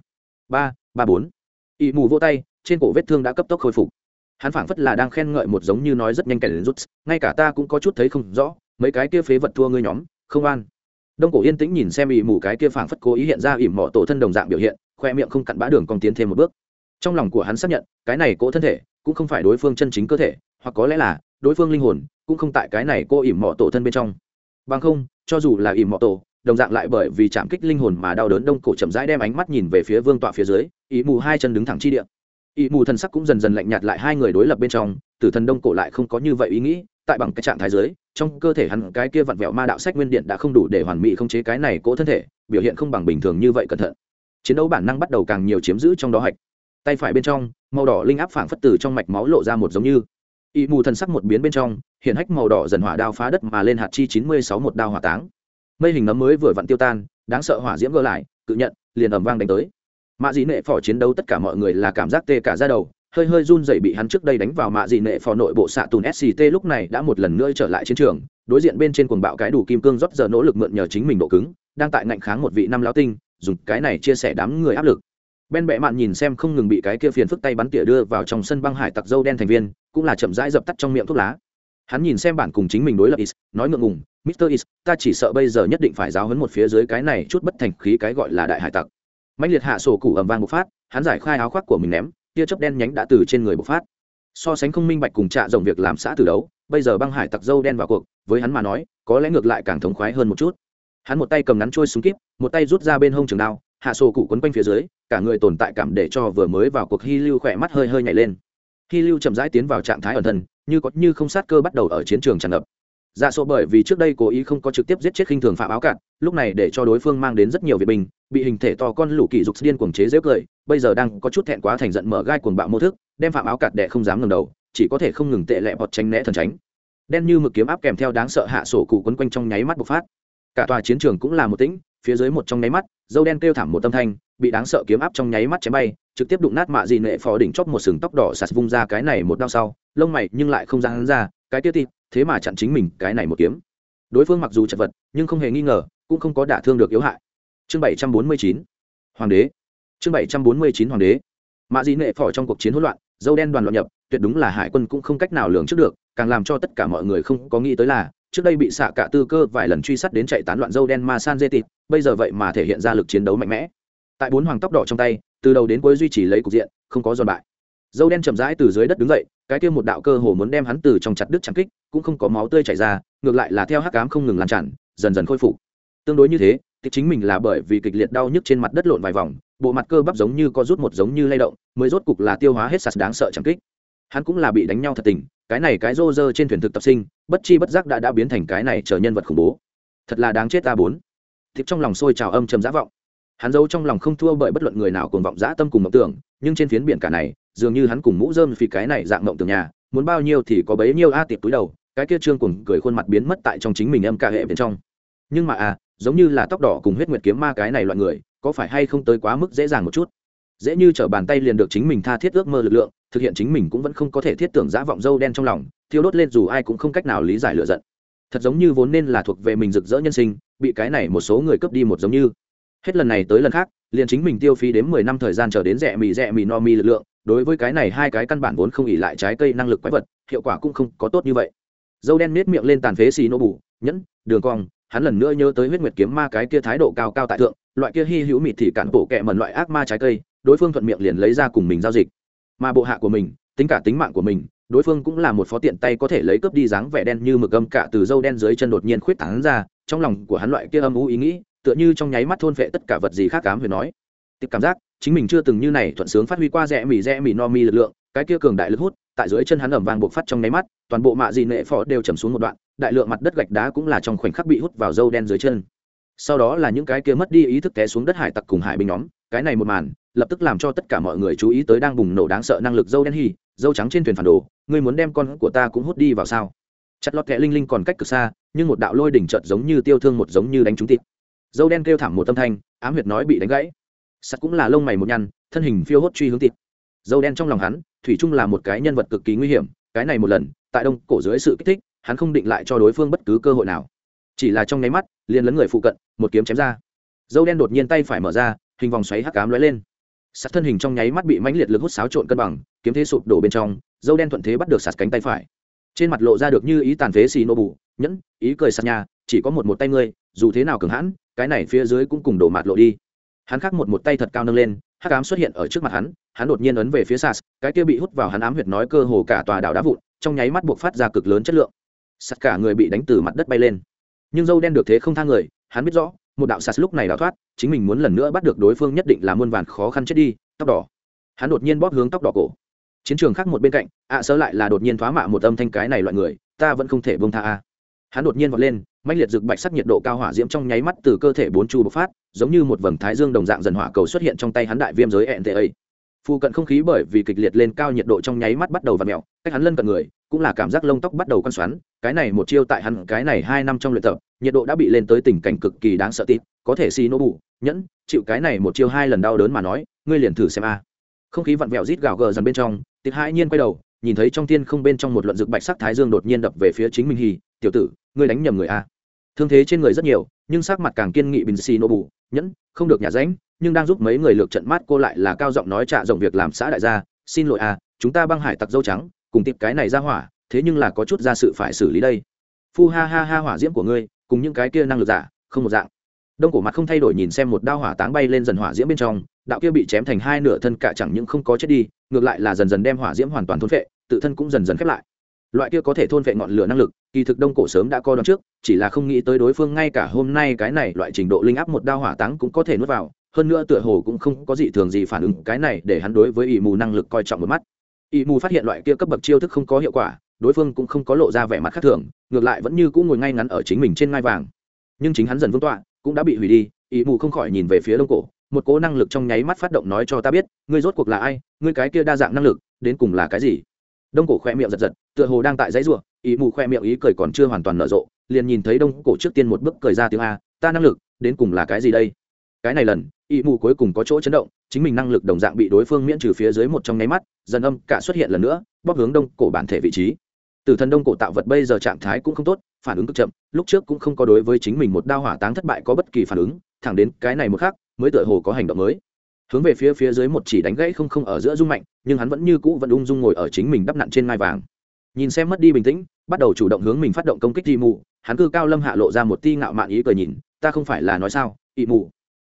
Ba ba, bốn. Y mụ vô tay, trên cổ vết thương đã cấp tốc khôi phục. Hắn phảng phất là đang khen ngợi một giống như nói rất nhanh kẻ đến rút, ngay cả ta cũng có chút thấy không rõ, mấy cái kia phế vật thua ngươi nhóm, không an. Đông cổ yên tĩnh nhìn xem ỵ mù cái kia phảng phất cố ý hiện ra ỉm mọ tổ thân đồng dạng biểu hiện, khoe miệng không cặn bã đường còn tiến thêm một bước. Trong lòng của hắn xác nhận, cái này cỗ thân thể cũng không phải đối phương chân chính cơ thể, hoặc có lẽ là đối phương linh hồn cũng không tại cái này cô ỉm mọ tổ thân bên trong. Bằng không, cho dù là ỉm mọ tổ, đồng dạng lại bởi vì chạm kích linh hồn mà đau đớn đông cổ chậm rãi đem ánh mắt nhìn về phía vương tọa phía dưới ý mù hai chân đứng thẳng chi địa. Ý mù thần sắc cũng dần dần lạnh nhạt lại hai người đối lập bên trong, tử thần đông cổ lại không có như vậy ý nghĩ, tại bằng cái trạng thái dưới, trong cơ thể hắn cái kia vặn vẹo ma đạo sách nguyên điện đã không đủ để hoàn mỹ không chế cái này cỗ thân thể, biểu hiện không bằng bình thường như vậy cẩn thận. Chiến đấu bản năng bắt đầu càng nhiều chiếm giữ trong đó hạch. Tay phải bên trong, màu đỏ linh áp phảng phất từ trong mạch máu lộ ra một giống như y mù thần sắc một biến bên trong hiện hách màu đỏ dần hỏa đao phá đất mà lên hạt chi chín mươi sáu một đao hỏa táng. Mây hình nấm mới vừa vặn tiêu tan, đáng sợ hỏa diễm gỡ lại, cự nhận, liền ầm vang đánh tới. Mạ dị nệ phỏ chiến đấu tất cả mọi người là cảm giác tê cả ra đầu, hơi hơi run dậy bị hắn trước đây đánh vào mạ dị nệ phò nội bộ xạ tùn sct lúc này đã một lần nữa trở lại chiến trường, đối diện bên trên quần bạo cái đủ kim cương rót giờ nỗ lực mượn nhờ chính mình độ cứng, đang tại ngạnh kháng một vị năm lão tinh, dùng cái này chia sẻ đám người áp lực. Ben bẹ mạn nhìn xem không ngừng bị cái kia phiền phức tay bắn tỉa đưa vào trong sân băng hải tặc dâu đen thành viên cũng là chậm rãi dập tắt trong miệng thuốc lá. Hắn nhìn xem bản cùng chính mình đối lập is, nói ngượng ngùng, mister is, ta chỉ sợ bây giờ nhất định phải giáo hấn một phía dưới cái này chút bất thành khí cái gọi là đại hải tặc. Mạnh liệt hạ sổ củ ẩm vang bộc phát, hắn giải khai áo khoác của mình ném, tia chớp đen nhánh đã từ trên người bộc phát. So sánh không minh bạch cùng trạ rộng việc làm xã từ đấu, bây giờ băng hải tặc dâu đen vào cuộc, với hắn mà nói, có lẽ ngược lại càng thống khoái hơn một chút. Hắn một tay cầm ngắn trôi súng kíp, một tay rút ra bên hông trường đao, hạ sổ cụ quấn quanh phía dưới, cả người tồn tại cảm để cho vừa mới vào cuộc hy lưu khỏe mắt hơi hơi nhảy lên khi lưu chậm rãi tiến vào trạng thái ẩn thân như có như không sát cơ bắt đầu ở chiến trường tràn ngập. Dạ sổ bởi vì trước đây cố ý không có trực tiếp giết chết khinh thường phạm áo cạn lúc này để cho đối phương mang đến rất nhiều việc bình, bị hình thể to con lũ kỳ dục điên cuồng chế dễ cười bây giờ đang có chút thẹn quá thành giận mở gai cuồng bạo mô thức đem phạm áo cạn đệ không dám ngẩng đầu chỉ có thể không ngừng tệ lẹ bọt tránh né thần tránh. Đen như mực kiếm áp kèm theo đáng sợ hạ sổ cụ quấn quanh trong nháy mắt bộc phát. Cả tòa chiến trường cũng là một tĩnh phía dưới một trong nháy mắt dâu đen kêu thảm một tâm thanh bị đáng sợ kiếm áp trong nháy mắt chém bay, trực tiếp đụng nát mạ dị nệ phò đỉnh chóp một sừng tóc đỏ sạt vung ra cái này một đau sau, lông mày nhưng lại không ra hắn ra, cái tiết tịt, thế mà chặn chính mình cái này một kiếm. Đối phương mặc dù chật vật, nhưng không hề nghi ngờ, cũng không có đả thương được yếu hại. Chương bảy trăm bốn mươi chín, hoàng đế. Chương bảy trăm bốn mươi chín, hoàng đế. Mạ dị nệ phò trong cuộc chiến hỗn loạn, dâu đen đoàn loạn nhập, tuyệt đúng là hải quân cũng không cách nào lường trước được, càng làm cho tất cả mọi người không có nghĩ tới là, trước đây bị xạ cả tư cơ vài lần truy sát đến chạy tán loạn dâu đen ma san dê tịt, bây giờ vậy mà thể hiện ra lực chiến đấu mạnh mẽ tại bốn hoàng tóc đỏ trong tay, từ đầu đến cuối duy trì lấy cục diện, không có giòn bại. Dâu đen chậm rãi từ dưới đất đứng dậy, cái kia một đạo cơ hồ muốn đem hắn từ trong chặt đứt chẳng kích, cũng không có máu tươi chảy ra, ngược lại là theo hắc cám không ngừng lan tràn, dần dần khôi phục. Tương đối như thế, thì chính mình là bởi vì kịch liệt đau nhức trên mặt đất lộn vài vòng, bộ mặt cơ bắp giống như có rút một giống như lay động, mới rốt cục là tiêu hóa hết sạt đáng sợ chẳng kích. Hắn cũng là bị đánh nhau thật tình, cái này cái rô rơ trên thuyền thực tập sinh, bất chi bất giác đã đã biến thành cái này trở nhân vật khủng bố. Thật là đáng chết ta bốn. Thiệp trong lòng sôi trào âm trầm dã vọng hắn giấu trong lòng không thua bởi bất luận người nào cùng vọng dã tâm cùng mộng tưởng, nhưng trên phiến biển cả này, dường như hắn cùng mũ rơm vì cái này dạng mộng tưởng nhà, muốn bao nhiêu thì có bấy nhiêu a tiệp túi đầu, cái kia trương cùng cười khuôn mặt biến mất tại trong chính mình âm ca hệ bên trong. Nhưng mà à giống như là tóc đỏ cùng huyết nguyệt kiếm ma cái này loại người, có phải hay không tới quá mức dễ dàng một chút? Dễ như t bàn tay liền được chính mình tha thiết ước mơ lực lượng, thực hiện chính mình cũng vẫn không có thể thiết tưởng giã vọng dâu đen trong lòng, thiêu đốt lên dù ai cũng không cách nào lý giải lựa giận. Thật giống như vốn nên là thuộc về mình rực rỡ nhân sinh, bị cái này một số người cướp đi một giống như hết lần này tới lần khác, liền chính mình tiêu phí đến mười năm thời gian chờ đến rẻ mì rẻ mì no mi lực lượng, đối với cái này hai cái căn bản vốn không ỉ lại trái cây năng lực quái vật, hiệu quả cũng không có tốt như vậy. Dâu đen nết miệng lên tàn phế xì nô bù, nhẫn, đường cong, hắn lần nữa nhớ tới huyết nguyệt kiếm ma cái kia thái độ cao cao tại thượng, loại kia hy hữu mịt thì cản bộ kẹ mần loại ác ma trái cây, đối phương thuận miệng liền lấy ra cùng mình giao dịch. Mà bộ hạ của mình, tính cả tính mạng của mình, đối phương cũng là một phó tiện tay có thể lấy cướp đi dáng vẻ đen như mực âm cả từ dâu đen dưới chân đột nhiên khuyết tảng ra, trong lòng của hắn loại kia âm u ý nghĩ tựa như trong nháy mắt thôn vệ tất cả vật gì khác cám huyền nói. Tiếp cảm giác, chính mình chưa từng như này thuận sướng phát huy qua rẽ mì rẽ mì no mi lực lượng, cái kia cường đại lực hút, tại dưới chân hắn ẩm vàng buộc phát trong nháy mắt, toàn bộ mạ dị nệ phò đều chầm xuống một đoạn, đại lượng mặt đất gạch đá cũng là trong khoảnh khắc bị hút vào dâu đen dưới chân. Sau đó là những cái kia mất đi ý thức té xuống đất hải tặc cùng hải binh nhóm, cái này một màn, lập tức làm cho tất cả mọi người chú ý tới đang bùng nổ đáng sợ năng lực dâu đen hì dâu trắng trên thuyền phản đồ, ngươi muốn đem con của ta cũng hút đi vào sao? Chặt lọt kẹ linh linh còn cách cực xa, nhưng một đạo lôi đỉnh chợt giống như tiêu thương một giống như đánh trúng tiệp dâu đen kêu thảm một tâm thanh, ám huyệt nói bị đánh gãy. Sắt cũng là lông mày một nhăn, thân hình phiêu hốt truy hướng tịt. Dâu đen trong lòng hắn, thủy trung là một cái nhân vật cực kỳ nguy hiểm, cái này một lần, tại đông cổ dưới sự kích thích, hắn không định lại cho đối phương bất cứ cơ hội nào. Chỉ là trong nháy mắt, liền lấn người phụ cận, một kiếm chém ra. Dâu đen đột nhiên tay phải mở ra, hình vòng xoáy hắc cám lóe lên. Sắt thân hình trong nháy mắt bị mãnh liệt lực hút xáo trộn cân bằng, kiếm thế sụp đổ bên trong, dâu đen thuận thế bắt được sạt cánh tay phải. Trên mặt lộ ra được như ý tàn phế xì nô bù, nhẫn, ý cười sạt nhà chỉ có một một tay ngươi, dù thế nào cường hãn cái này phía dưới cũng cùng đổ mạt lộ đi. Hắn khắc một một tay thật cao nâng lên hắc ám xuất hiện ở trước mặt hắn hắn đột nhiên ấn về phía sas cái kia bị hút vào hắn ám huyệt nói cơ hồ cả tòa đảo đá vụn trong nháy mắt buộc phát ra cực lớn chất lượng. Sắt cả người bị đánh từ mặt đất bay lên. Nhưng dâu đen được thế không thang người hắn biết rõ một đạo sas lúc này đào thoát chính mình muốn lần nữa bắt được đối phương nhất định là muôn vàn khó khăn chết đi tóc đỏ. Hắn đột nhiên bóp hướng tóc đỏ cổ. Chiến trường khác một bên cạnh ạ à, sơ lại là đột nhiên thoá mạ một âm thanh cái này loại người ta vẫn không thể bông tha a hắn đột nhiên vọt lên mạnh liệt rực bạch sắc nhiệt độ cao hỏa diễm trong nháy mắt từ cơ thể bốn chu bộc phát, giống như một vầng thái dương đồng dạng dần hỏa cầu xuất hiện trong tay hắn đại viêm giới ẹn tệ ấy Phu cận không khí bởi vì kịch liệt lên cao nhiệt độ trong nháy mắt bắt đầu và mẹo cách hắn lân cận người, cũng là cảm giác lông tóc bắt đầu con xoắn, cái này một chiêu tại hắn, cái này hai năm trong luyện tập, nhiệt độ đã bị lên tới tình cảnh cực kỳ đáng sợ tít có thể xì nô bù, nhẫn, chịu cái này một chiêu hai lần đau đớn mà nói, ngươi liền thử xem a. Không khí vặn vẹo rít gào gờ dần bên trong tít hai nhiên quay đầu, nhìn thấy trong tiên không bên trong một luận rực bạch sắc thái dương đột nhiên đập về phía chính mình hì tiểu tử, ngươi đánh nhầm người a. Thương thế trên người rất nhiều, nhưng sắc mặt càng kiên nghị bình xì nô bù, nhẫn, không được nhà ránh, nhưng đang giúp mấy người lược trận mát cô lại là cao giọng nói trả rộng việc làm xã đại gia, xin lỗi à chúng ta băng hải tặc dâu trắng, cùng tiệp cái này ra hỏa, thế nhưng là có chút ra sự phải xử lý đây. Phu ha ha ha hỏa diễm của ngươi, cùng những cái kia năng lực giả, không một dạng. Đông cổ mặt không thay đổi nhìn xem một đao hỏa táng bay lên dần hỏa diễm bên trong, đạo kia bị chém thành hai nửa thân cả chẳng những không có chết đi, ngược lại là dần dần đem hỏa diễm hoàn toàn thôn vệ tự thân cũng dần dần khép lại. Loại kia có thể thôn vệ ngọn lửa năng lực kỳ thực đông cổ sớm đã co đón trước, chỉ là không nghĩ tới đối phương ngay cả hôm nay cái này loại trình độ linh áp một đao hỏa táng cũng có thể nuốt vào, hơn nữa tựa hồ cũng không có gì thường gì phản ứng, cái này để hắn đối với ỷ mù năng lực coi trọng một mắt. Ỷ mù phát hiện loại kia cấp bậc chiêu thức không có hiệu quả, đối phương cũng không có lộ ra vẻ mặt khác thường, ngược lại vẫn như cũng ngồi ngay ngắn ở chính mình trên ngai vàng. Nhưng chính hắn dần vương tọa, cũng đã bị hủy đi, ỷ mù không khỏi nhìn về phía đông cổ, một cố năng lực trong nháy mắt phát động nói cho ta biết, ngươi rốt cuộc là ai, ngươi cái kia đa dạng năng lực, đến cùng là cái gì? Đông cổ khoe miệng giật giật, tựa hồ đang tại dãy ruộng ý mù khoe miệng ý cười còn chưa hoàn toàn nở rộ, liền nhìn thấy đông cổ trước tiên một bước cười ra tiếng a, ta năng lực, đến cùng là cái gì đây? Cái này lần ý mù cuối cùng có chỗ chấn động, chính mình năng lực đồng dạng bị đối phương miễn trừ phía dưới một trong nháy mắt, dần âm cả xuất hiện lần nữa, bóp hướng đông cổ bản thể vị trí. Từ thần đông cổ tạo vật bây giờ trạng thái cũng không tốt, phản ứng cực chậm, lúc trước cũng không có đối với chính mình một đao hỏa táng thất bại có bất kỳ phản ứng, thẳng đến cái này một khác mới tựa hồ có hành động mới hướng về phía phía dưới một chỉ đánh gãy không không ở giữa rung mạnh, nhưng hắn vẫn như cũ vẫn ung dung ngồi ở chính mình đắp nặn trên ngai vàng. Nhìn xem mất đi bình tĩnh, bắt đầu chủ động hướng mình phát động công kích y mù hắn cư cao lâm hạ lộ ra một ti ngạo mạn ý cười nhìn, ta không phải là nói sao ị mù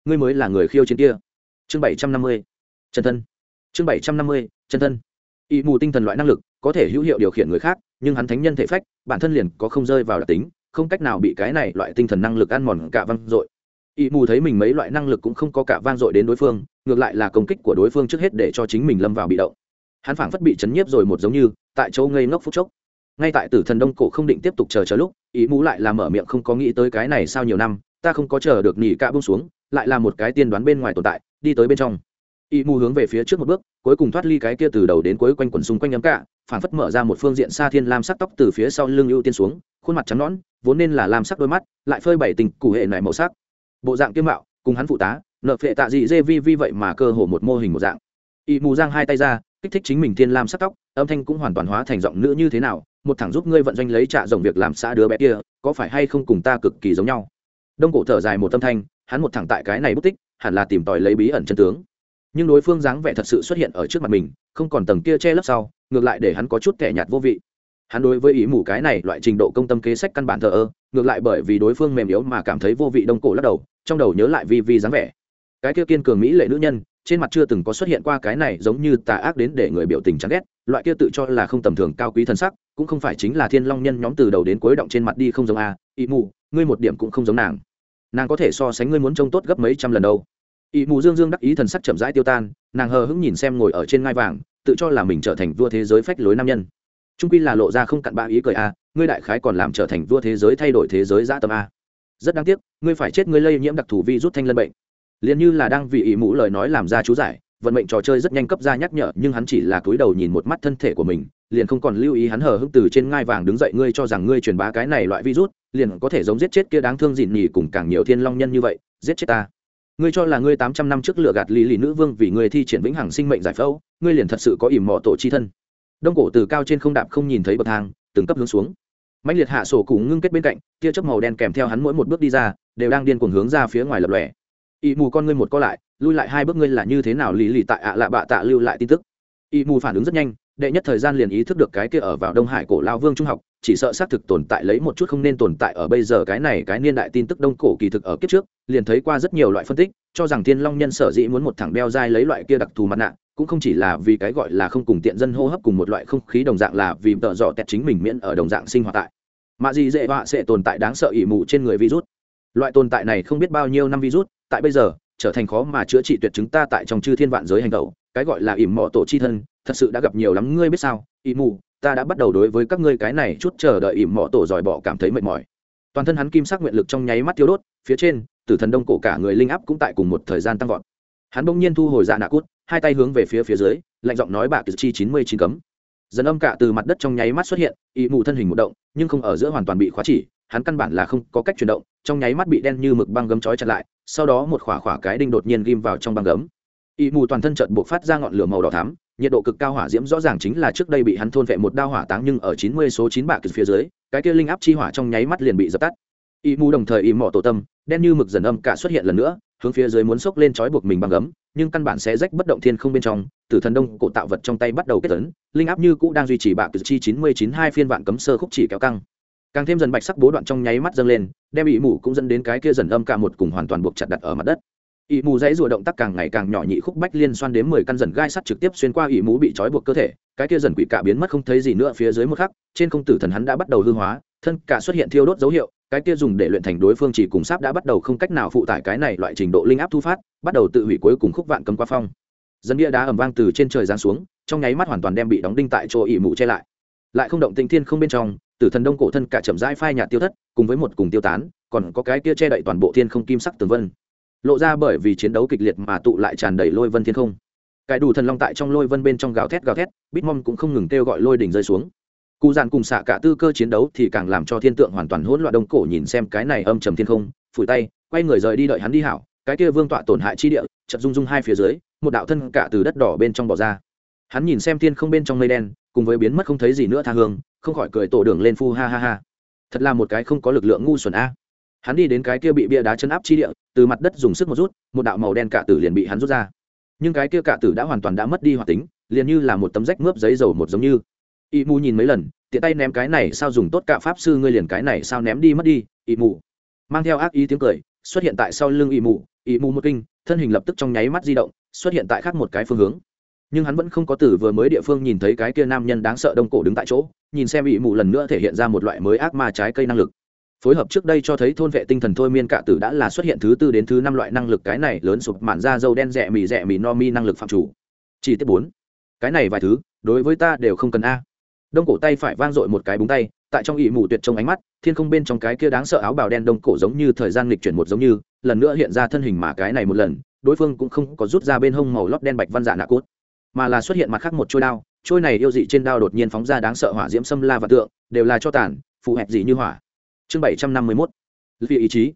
ngươi mới là người khiêu chiến kia. Chương bảy trăm năm mươi, chân thân. Chương bảy trăm năm mươi, chân thân. Ị mù tinh thần loại năng lực, có thể hữu hiệu điều khiển người khác, nhưng hắn thánh nhân thể phách, bản thân liền có không rơi vào đặc tính, không cách nào bị cái này loại tinh thần năng lực ăn mòn cả văng dội ỵ mù thấy mình mấy loại năng lực cũng không có cả vang dội đến đối phương, ngược lại là công kích của đối phương trước hết để cho chính mình lâm vào bị động. Hắn phảng phất bị chấn nhiếp rồi một giống như, tại chỗ ngây ngốc phút chốc. Ngay tại tử thần đông cổ không định tiếp tục chờ chờ lúc, ý mũ lại là mở miệng không có nghĩ tới cái này sau nhiều năm, ta không có chờ được nỉ cạ bông xuống, lại là một cái tiên đoán bên ngoài tồn tại, đi tới bên trong. Ý mù hướng về phía trước một bước, cuối cùng thoát ly cái kia từ đầu đến cuối quanh quần xung quanh nhắm cạ phảng phất mở ra một phương diện xa thiên lam sắc tóc từ phía sau lưng ưu tiên xuống, khuôn mặt trắng nõn, vốn nên là lam sắc đôi mắt, lại phơi bảy tình cụ hệ này màu sắc bộ dạng kiêm mạo, cùng hắn phụ tá, nợ phệ tạ dị dê vi vi vậy mà cơ hồ một mô hình một dạng. Y mù giang hai tay ra, kích thích chính mình thiên lam sắc tóc, âm thanh cũng hoàn toàn hóa thành giọng nữ như thế nào, một thằng giúp ngươi vận doanh lấy trả dòng việc làm xã đứa bé kia, có phải hay không cùng ta cực kỳ giống nhau? Đông cổ thở dài một âm thanh, hắn một thằng tại cái này bút tích, hẳn là tìm tòi lấy bí ẩn chân tướng. Nhưng đối phương dáng vẻ thật sự xuất hiện ở trước mặt mình, không còn tầng kia che lấp sau, ngược lại để hắn có chút kẻ nhạt vô vị hắn đối với ý mù cái này loại trình độ công tâm kế sách căn bản thờ ơ, ngược lại bởi vì đối phương mềm yếu mà cảm thấy vô vị đông cổ lắc đầu, trong đầu nhớ lại vi vi dáng vẻ. Cái kia kiên cường mỹ lệ nữ nhân, trên mặt chưa từng có xuất hiện qua cái này giống như tà ác đến để người biểu tình chán ghét, loại kia tự cho là không tầm thường cao quý thân sắc, cũng không phải chính là thiên long nhân nhóm từ đầu đến cuối động trên mặt đi không giống a, ý mù, ngươi một điểm cũng không giống nàng. Nàng có thể so sánh ngươi muốn trông tốt gấp mấy trăm lần đâu. Ý mù dương dương đắc ý thần sắc chậm rãi tiêu tan, nàng hờ hững nhìn xem ngồi ở trên ngai vàng, tự cho là mình trở thành vua thế giới phách lối nam nhân trung quy là lộ ra không cặn bã ý cười a, ngươi đại khái còn làm trở thành vua thế giới thay đổi thế giới dã tâm a. Rất đáng tiếc, ngươi phải chết ngươi lây nhiễm đặc thù vi rút thanh lân bệnh. Liền như là đang vì ý mũ lời nói làm ra chú giải, vận mệnh trò chơi rất nhanh cấp ra nhắc nhở, nhưng hắn chỉ là cúi đầu nhìn một mắt thân thể của mình, liền không còn lưu ý hắn hờ hững từ trên ngai vàng đứng dậy ngươi cho rằng ngươi truyền bá cái này loại virus liền có thể giống giết chết kia đáng thương dịn nhì cùng càng nhiều thiên long nhân như vậy, giết chết ta. Ngươi cho là ngươi tám trăm năm trước lựa gạt lì lì nữ vương vì ngươi thi triển vĩnh hằng sinh mệnh giải phẫu, ngươi liền thật sự có ỉm mọ tổ chi thân đông cổ từ cao trên không đạp không nhìn thấy bậc thang, từng cấp hướng xuống. Mạnh liệt hạ sổ cùng ngưng kết bên cạnh, tia chớp màu đen kèm theo hắn mỗi một bước đi ra, đều đang điên cuồng hướng ra phía ngoài lập lòe. Ị mù con ngươi một co lại, lui lại hai bước ngươi là như thế nào lì lì tại ạ lạ bạ tạ lưu lại tin tức? Ị mù phản ứng rất nhanh, đệ nhất thời gian liền ý thức được cái kia ở vào đông hải cổ lao vương trung học, chỉ sợ xác thực tồn tại lấy một chút không nên tồn tại ở bây giờ cái này cái niên đại tin tức đông cổ kỳ thực ở kiếp trước, liền thấy qua rất nhiều loại phân tích, cho rằng thiên long nhân sở dĩ muốn một thẳng đeo dai lấy loại kia đặc thù mặt nạ cũng không chỉ là vì cái gọi là không cùng tiện dân hô hấp cùng một loại không khí đồng dạng là vì tợ dọ tẹt chính mình miễn ở đồng dạng sinh hoạt tại. Mà gì dễ họa sẽ tồn tại đáng sợ ỉ mù trên người virus. Loại tồn tại này không biết bao nhiêu năm virus, tại bây giờ, trở thành khó mà chữa trị tuyệt chứng ta tại trong chư thiên vạn giới hành tẩu, cái gọi là ỉm mọ tổ chi thân, thật sự đã gặp nhiều lắm, ngươi biết sao? Ỉ mù, ta đã bắt đầu đối với các ngươi cái này chút chờ đợi ỉm mọ tổ dòi bỏ cảm thấy mệt mỏi. Toàn thân hắn kim sắc nguyện lực trong nháy mắt tiêu đốt, phía trên, tử thần đông cổ cả người linh áp cũng tại cùng một thời gian tăng vọt hắn bỗng nhiên thu hồi dạ nạ cút, hai tay hướng về phía phía dưới, lạnh giọng nói bạc chi chín mươi chín cấm. Dần âm cả từ mặt đất trong nháy mắt xuất hiện, ị mù thân hình một động, nhưng không ở giữa hoàn toàn bị khóa chỉ, hắn căn bản là không có cách chuyển động, trong nháy mắt bị đen như mực băng gấm trói chặt lại, sau đó một khỏa khỏa cái đinh đột nhiên ghim vào trong băng gấm. Ị mù toàn thân trợn buộc phát ra ngọn lửa màu đỏ thắm, nhiệt độ cực cao hỏa diễm rõ ràng chính là trước đây bị hắn thôn vệ một đao hỏa táng nhưng ở chín mươi số chín bạc phía dưới, cái kia linh áp chi hỏa trong nháy mắt liền bị dập tắt. Ị mù đồng thời ị mỏ tổ tâm, đen như mực dần âm cả xuất hiện lần nữa hướng phía dưới muốn xốc lên trói buộc mình bằng gấm, nhưng căn bản sẽ rách bất động thiên không bên trong tử thần đông cổ tạo vật trong tay bắt đầu kết tấn linh áp như cũ đang duy trì bạc từ chi chín mươi chín hai phiên vạn cấm sơ khúc chỉ kéo căng. Càng thêm dần bạch sắc bố đoạn trong nháy mắt dâng lên, đem ỵ mù cũng dẫn đến cái kia dần âm cả một cùng hoàn toàn buộc chặt đặt ở mặt đất. Ỵ mù dãy rùa động tác càng ngày càng nhỏ nhị khúc bách liên xoan đến mười căn dần gai sắt trực tiếp xuyên qua ỵ mũ bị trói buộc cơ thể, cái kia dần quỷ cả biến mất không thấy gì nữa phía dưới một khắc, trên không tử thần hắn đã bắt đầu hư hóa, thân cả xuất hiện thiêu đốt dấu hiệu cái kia dùng để luyện thành đối phương chỉ cùng sáp đã bắt đầu không cách nào phụ tải cái này loại trình độ linh áp thu phát, bắt đầu tự hủy cuối cùng khúc vạn cấm qua phong. Dân bia đá ầm vang từ trên trời giáng xuống, trong nháy mắt hoàn toàn đem bị đóng đinh tại chỗ ỉ mụ che lại. Lại không động tinh thiên không bên trong, tử thần đông cổ thân cả chậm rãi phai nhạt tiêu thất, cùng với một cùng tiêu tán, còn có cái kia che đậy toàn bộ thiên không kim sắc tường vân. Lộ ra bởi vì chiến đấu kịch liệt mà tụ lại tràn đầy lôi vân thiên không. Cái đủ thần long tại trong lôi vân bên trong gào thét gào thét bitmom cũng không ngừng kêu gọi lôi đỉnh rơi xuống cụ dàn cùng xạ cả tư cơ chiến đấu thì càng làm cho thiên tượng hoàn toàn hỗn loạn đông cổ nhìn xem cái này âm trầm thiên không, phủi tay, quay người rời đi đợi hắn đi hảo. Cái kia vương tọa tổn hại chi địa chật rung rung hai phía dưới, một đạo thân cả từ đất đỏ bên trong bỏ ra. Hắn nhìn xem thiên không bên trong mây đen, cùng với biến mất không thấy gì nữa tha hương, không khỏi cười tổ đường lên phu ha ha ha. Thật là một cái không có lực lượng ngu xuẩn a. Hắn đi đến cái kia bị bia đá chân áp chi địa, từ mặt đất dùng sức một rút, một đạo màu đen cả tử liền bị hắn rút ra. Nhưng cái kia cả tử đã hoàn toàn đã mất đi hoạt tính, liền như là một tấm rách mướp giấy dầu một giống như y mù nhìn mấy lần, tiện tay ném cái này sao dùng tốt cả pháp sư ngươi liền cái này sao ném đi mất đi y mù. Mang theo ác ý tiếng cười, xuất hiện tại sau lưng y mù. Y mù một kinh, thân hình lập tức trong nháy mắt di động, xuất hiện tại khác một cái phương hướng. Nhưng hắn vẫn không có từ vừa mới địa phương nhìn thấy cái kia nam nhân đáng sợ đông cổ đứng tại chỗ, nhìn xem y mù lần nữa thể hiện ra một loại mới ác ma trái cây năng lực. Phối hợp trước đây cho thấy thôn vệ tinh thần thôi miên cạ tử đã là xuất hiện thứ tư đến thứ năm loại năng lực, cái này lớn sụp mạn ra dâu đen rẻ mì rẻ mì no mi năng lực phạm chủ. Chỉ tiết bốn. Cái này vài thứ, đối với ta đều không cần a đông cổ tay phải vang dội một cái búng tay, tại trong ỵ mù tuyệt trong ánh mắt, thiên không bên trong cái kia đáng sợ áo bào đen đông cổ giống như thời gian lịch chuyển một giống như, lần nữa hiện ra thân hình mà cái này một lần, đối phương cũng không có rút ra bên hông màu lót đen bạch văn dạ nạ cốt, mà là xuất hiện mặt khác một trôi đao trôi này yêu dị trên đao đột nhiên phóng ra đáng sợ hỏa diễm xâm la và tượng, đều là cho tàn, phù hẹp dị như hỏa chương bảy trăm năm mươi mốt vì ý chí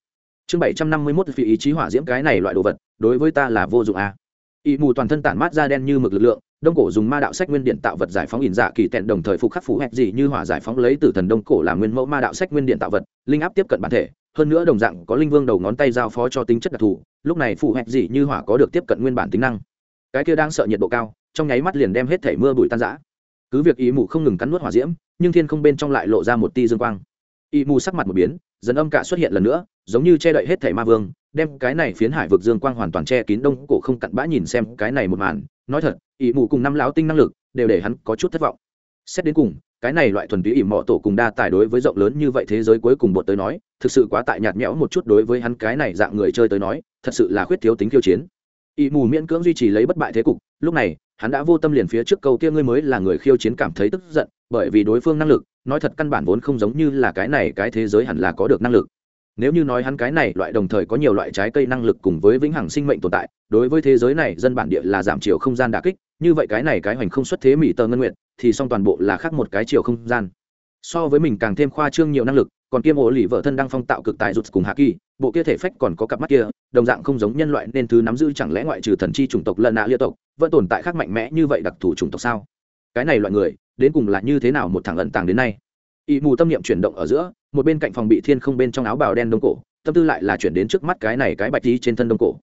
chương bảy trăm năm mươi mốt vì ý chí hỏa diễm cái này loại đồ vật, đối với ta là vô dụng a à. ỵ mù toàn thân tản mát ra đen như mực lực lượng đông cổ dùng ma đạo sách nguyên điện tạo vật giải phóng ỉn dạ kỳ tẹn đồng thời phục khắc phủ hẹp gì như hỏa giải phóng lấy từ thần đông cổ làm nguyên mẫu ma đạo sách nguyên điện tạo vật, linh áp tiếp cận bản thể, hơn nữa đồng dạng có linh vương đầu ngón tay giao phó cho tính chất đặc thù, lúc này phủ hẹp gì như hỏa có được tiếp cận nguyên bản tính năng. Cái kia đang sợ nhiệt độ cao, trong nháy mắt liền đem hết thể mưa bụi tan rã. Cứ việc ý mù không ngừng cắn nuốt hỏa diễm, nhưng thiên không bên trong lại lộ ra một tia dương quang. Ý mù sắc mặt một biến, dần âm cả xuất hiện lần nữa, giống như che đậy hết thể ma vương đem cái này phiến hải vực dương quang hoàn toàn che kín đông cổ không cặn bã nhìn xem cái này một màn. Nói thật, ỷ mù cùng năm lão tinh năng lực đều để hắn có chút thất vọng. Xét đến cùng, cái này loại thuần túy ỉ mọ tổ cùng đa tài đối với rộng lớn như vậy thế giới cuối cùng bột tới nói, thực sự quá tại nhạt nhẽo một chút đối với hắn cái này dạng người chơi tới nói, thật sự là khuyết thiếu tính khiêu chiến. Ỉ mù miễn cưỡng duy trì lấy bất bại thế cục, lúc này, hắn đã vô tâm liền phía trước câu kia ngươi mới là người khiêu chiến cảm thấy tức giận, bởi vì đối phương năng lực, nói thật căn bản vốn không giống như là cái này cái thế giới hẳn là có được năng lực nếu như nói hắn cái này, loại đồng thời có nhiều loại trái cây năng lực cùng với vĩnh hằng sinh mệnh tồn tại, đối với thế giới này, dân bản địa là giảm chiều không gian đà kích, như vậy cái này cái hoành không xuất thế mỹ tờ ngân nguyện thì song toàn bộ là khác một cái chiều không gian. So với mình càng thêm khoa trương nhiều năng lực, còn kiêm ổ lì vợ thân đang phong tạo cực tài rụt cùng hạ kỳ, bộ kia thể phách còn có cặp mắt kia, đồng dạng không giống nhân loại nên thứ nắm giữ chẳng lẽ ngoại trừ thần chi chủng tộc lần nạ lia tộc, vẫn tồn tại khác mạnh mẽ như vậy đặc thù chủng tộc sao? Cái này loại người, đến cùng là như thế nào một thằng ẩn tàng đến nay? Ỵ mù tâm niệm chuyển động ở giữa một bên cạnh phòng bị thiên không bên trong áo bào đen đông cổ, tâm tư lại là chuyển đến trước mắt cái này cái bạch tí trên thân đông cổ.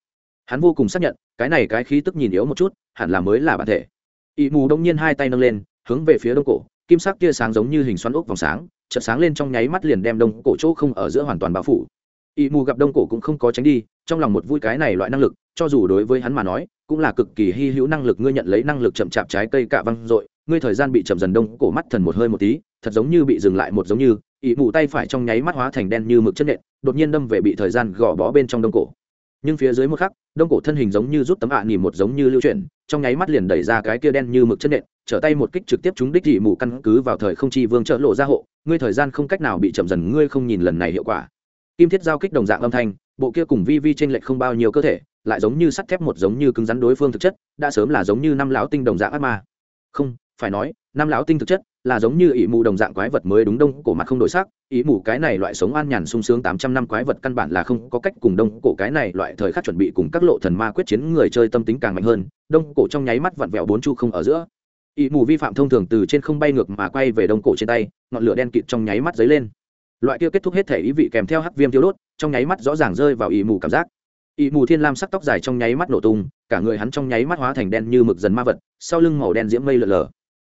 Hắn vô cùng xác nhận, cái này cái khí tức nhìn yếu một chút, hẳn là mới là bản thể. Ỵ mù đông nhiên hai tay nâng lên, hướng về phía đông cổ, kim sắc tia sáng giống như hình xoắn ốc vòng sáng, chợt sáng lên trong nháy mắt liền đem đông cổ chỗ không ở giữa hoàn toàn bao phủ. Ỵ mù gặp đông cổ cũng không có tránh đi, trong lòng một vui cái này loại năng lực, cho dù đối với hắn mà nói, cũng là cực kỳ hy hữu năng lực, ngươi nhận lấy năng lực chậm chạp trái cây cạ văng dội, ngươi thời gian bị chậm dần đông cổ mắt thần một hơi một tí, thật giống như bị dừng lại một giống như Ỷ mù tay phải trong nháy mắt hóa thành đen như mực chất nện, đột nhiên đâm về bị thời gian gò bó bên trong đông cổ. Nhưng phía dưới một khắc, đông cổ thân hình giống như rút tấm ạ à nỉ một giống như lưu chuyển, trong nháy mắt liền đẩy ra cái kia đen như mực chất nện, trở tay một kích trực tiếp trúng đích Ỷ mù căn cứ vào thời không chi vương trợ lộ ra hộ, ngươi thời gian không cách nào bị chậm dần, ngươi không nhìn lần này hiệu quả. Kim thiết giao kích đồng dạng âm thanh, bộ kia cùng vi vi trên lệch không bao nhiêu cơ thể, lại giống như sắt thép một giống như cứng rắn đối phương thực chất, đã sớm là giống như năm lão tinh đồng dạng ác ma. Không, phải nói, năm lão tinh thực chất là giống như ỷ mù đồng dạng quái vật mới đúng đông cổ mặt không đổi sắc. Ý mù cái này loại sống an nhàn sung sướng tám trăm năm quái vật căn bản là không có cách cùng đông cổ cái này loại thời khắc chuẩn bị cùng các lộ thần ma quyết chiến người chơi tâm tính càng mạnh hơn, đông cổ trong nháy mắt vặn vẹo bốn chu không ở giữa. Ý mù vi phạm thông thường từ trên không bay ngược mà quay về đông cổ trên tay, ngọn lửa đen kịt trong nháy mắt dấy lên. Loại kia kết thúc hết thể ý vị kèm theo hắc viêm thiếu đốt, trong nháy mắt rõ ràng rơi vào ý mù cảm giác. Ý mù thiên lam sắc tóc dài trong nháy mắt nổ tung, cả người hắn trong nháy mắt hóa thành đen như mực dần ma vật, sau lưng màu đen diễm mây lờ lờ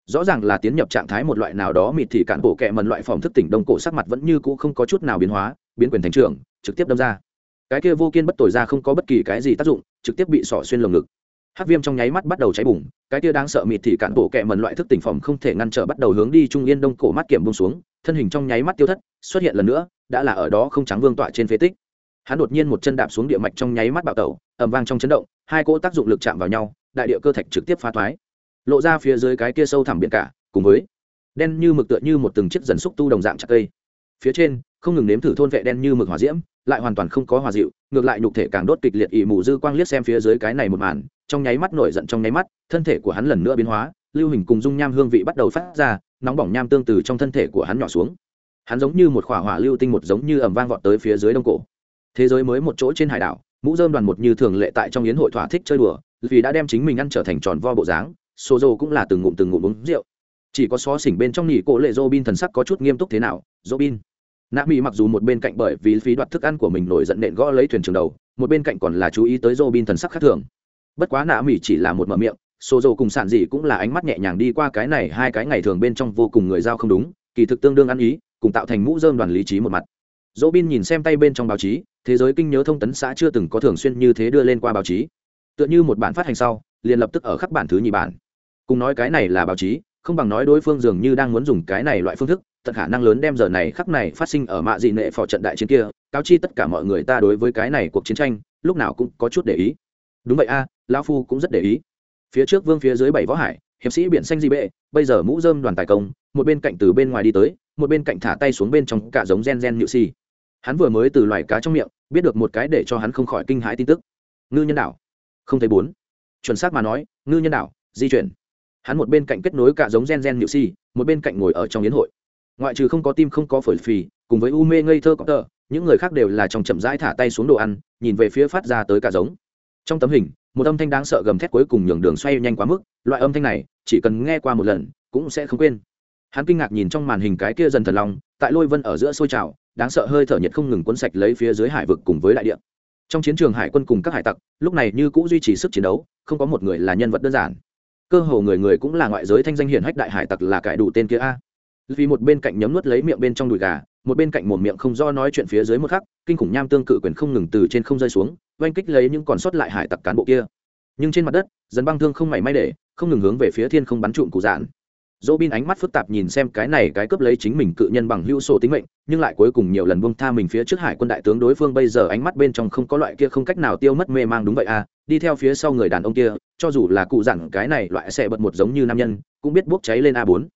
rõ ràng là tiến nhập trạng thái một loại nào đó mịt thì cản bộ kẹ mần loại phòng thức tỉnh đông cổ sắc mặt vẫn như cũ không có chút nào biến hóa, biến quyền thành trưởng, trực tiếp đâm ra. Cái kia vô kiên bất tội ra không có bất kỳ cái gì tác dụng, trực tiếp bị sỏ xuyên lồng ngực. Hát viêm trong nháy mắt bắt đầu cháy bùng, cái kia đang sợ mịt thì cản bộ kẹ mần loại thức tỉnh phòng không thể ngăn trở bắt đầu hướng đi trung yên đông cổ mắt kiểm bông xuống, thân hình trong nháy mắt tiêu thất, xuất hiện lần nữa, đã là ở đó không trắng vương tọa trên phế tích. Hắn đột nhiên một chân đạp xuống địa mạch trong nháy mắt bạo tẩu ẩm vang trong chấn động, hai cỗ tác dụng lực chạm vào nhau, đại địa cơ thạch trực tiếp phá thoái lộ ra phía dưới cái kia sâu thẳm biển cả, cùng với đen như mực tựa như một từng chiếc dần xúc tu đồng dạng chặt cây. Phía trên, không ngừng nếm thử thôn vệ đen như mực hỏa diễm, lại hoàn toàn không có hòa dịu, ngược lại nhục thể càng đốt kịch liệt ỵ mù dư quang liếc xem phía dưới cái này một màn, trong nháy mắt nổi giận trong nháy mắt, thân thể của hắn lần nữa biến hóa, lưu hình cùng dung nham hương vị bắt đầu phát ra, nóng bỏng nham tương từ trong thân thể của hắn nhỏ xuống. Hắn giống như một khỏa hỏa lưu tinh một giống như ẩm vang vọt tới phía dưới đông cổ. Thế giới mới một chỗ trên hải đảo, mũ dơm đoàn một như thường lệ tại trong yến hội thỏa thích chơi đùa, vì đã đem chính mình ăn trở thành tròn vo bộ dáng sô dô cũng là từng ngụm từng ngụm uống rượu. Chỉ có xó xỉnh bên trong nghỉ cổ lệ dô bin thần sắc có chút nghiêm túc thế nào dô bin nạ mỹ mặc dù một bên cạnh bởi vì phí đoạt thức ăn của mình nổi giận nện gõ lấy thuyền trường đầu, một bên cạnh còn là chú ý tới dô bin thần sắc khác thường. Bất quá nạ mỹ chỉ là một mở miệng, sô dô cùng sản dị cũng là ánh mắt nhẹ nhàng đi qua cái này hai cái ngày thường bên trong vô cùng người giao không đúng, kỳ thực tương đương ăn ý, cùng tạo thành mũ dơm đoàn lý trí một mặt. Dỗ bin nhìn xem tay bên trong báo chí, thế giới kinh nhớ thông tấn xã chưa từng có thường xuyên như thế đưa lên qua báo chí. Tựa như một bản phát hành sau, liền lập tức ở khắp bản thứ nhì bản cùng nói cái này là báo chí không bằng nói đối phương dường như đang muốn dùng cái này loại phương thức tận khả năng lớn đem giờ này khắc này phát sinh ở mạ dị nệ phò trận đại chiến kia cáo chi tất cả mọi người ta đối với cái này cuộc chiến tranh lúc nào cũng có chút để ý. Đúng vậy a à, lão phu cũng rất để ý. Phía trước vương phía dưới bảy võ hải hiệp sĩ biển xanh di bệ bây giờ mũ dơm đoàn tài công một bên cạnh từ bên ngoài đi tới một bên cạnh thả tay xuống bên trong cả giống gen gen nhự si. Hắn vừa mới từ loài cá trong miệng biết được một cái để cho hắn không khỏi kinh hãi tin tức. Ngư nhân đạo không thấy bốn. Chuẩn xác mà nói ngư nhân đạo di chuyển hắn một bên cạnh kết nối cả giống gen gen nhự si, một bên cạnh ngồi ở trong yến hội. Ngoại trừ không có tim không có phổi phì, cùng với u mê ngây thơ có tờ, những người khác đều là trong chậm rãi thả tay xuống đồ ăn, nhìn về phía phát ra tới cả giống. Trong tấm hình, một âm thanh đáng sợ gầm thét cuối cùng nhường đường xoay nhanh quá mức, loại âm thanh này, chỉ cần nghe qua một lần, cũng sẽ không quên. Hắn kinh ngạc nhìn trong màn hình cái kia dần thần lòng tại lôi vân ở giữa sôi trào, đáng sợ hơi thở nhiệt không ngừng cuốn sạch lấy phía dưới hải vực cùng với đại địa. Trong chiến trường hải quân cùng các hải tặc, lúc này như cũ duy trì sức chiến đấu, không có một người là nhân vật đơn giản cơ hồ người người cũng là ngoại giới thanh danh hiển hách đại hải tặc là cải đủ tên kia a. Vì một bên cạnh nhấm nuốt lấy miệng bên trong đùi gà, một bên cạnh một miệng không do nói chuyện phía dưới một khắc, kinh khủng nham tương cự quyền không ngừng từ trên không rơi xuống, oanh kích lấy những còn sót lại hải tặc cán bộ kia. Nhưng trên mặt đất, dần băng thương không mảy may để, không ngừng hướng về phía thiên không bắn trụm cụ dạn. Dỗ bin ánh mắt phức tạp nhìn xem cái này cái cướp lấy chính mình cự nhân bằng hữu sổ tính mệnh, nhưng lại cuối cùng nhiều lần buông tha mình phía trước hải quân đại tướng đối phương bây giờ ánh mắt bên trong không có loại kia không cách nào tiêu mất mê mang đúng vậy à đi theo phía sau người đàn ông kia, cho dù là cụ dặn cái này loại sẽ bật một giống như nam nhân, cũng biết bốc cháy lên a bốn.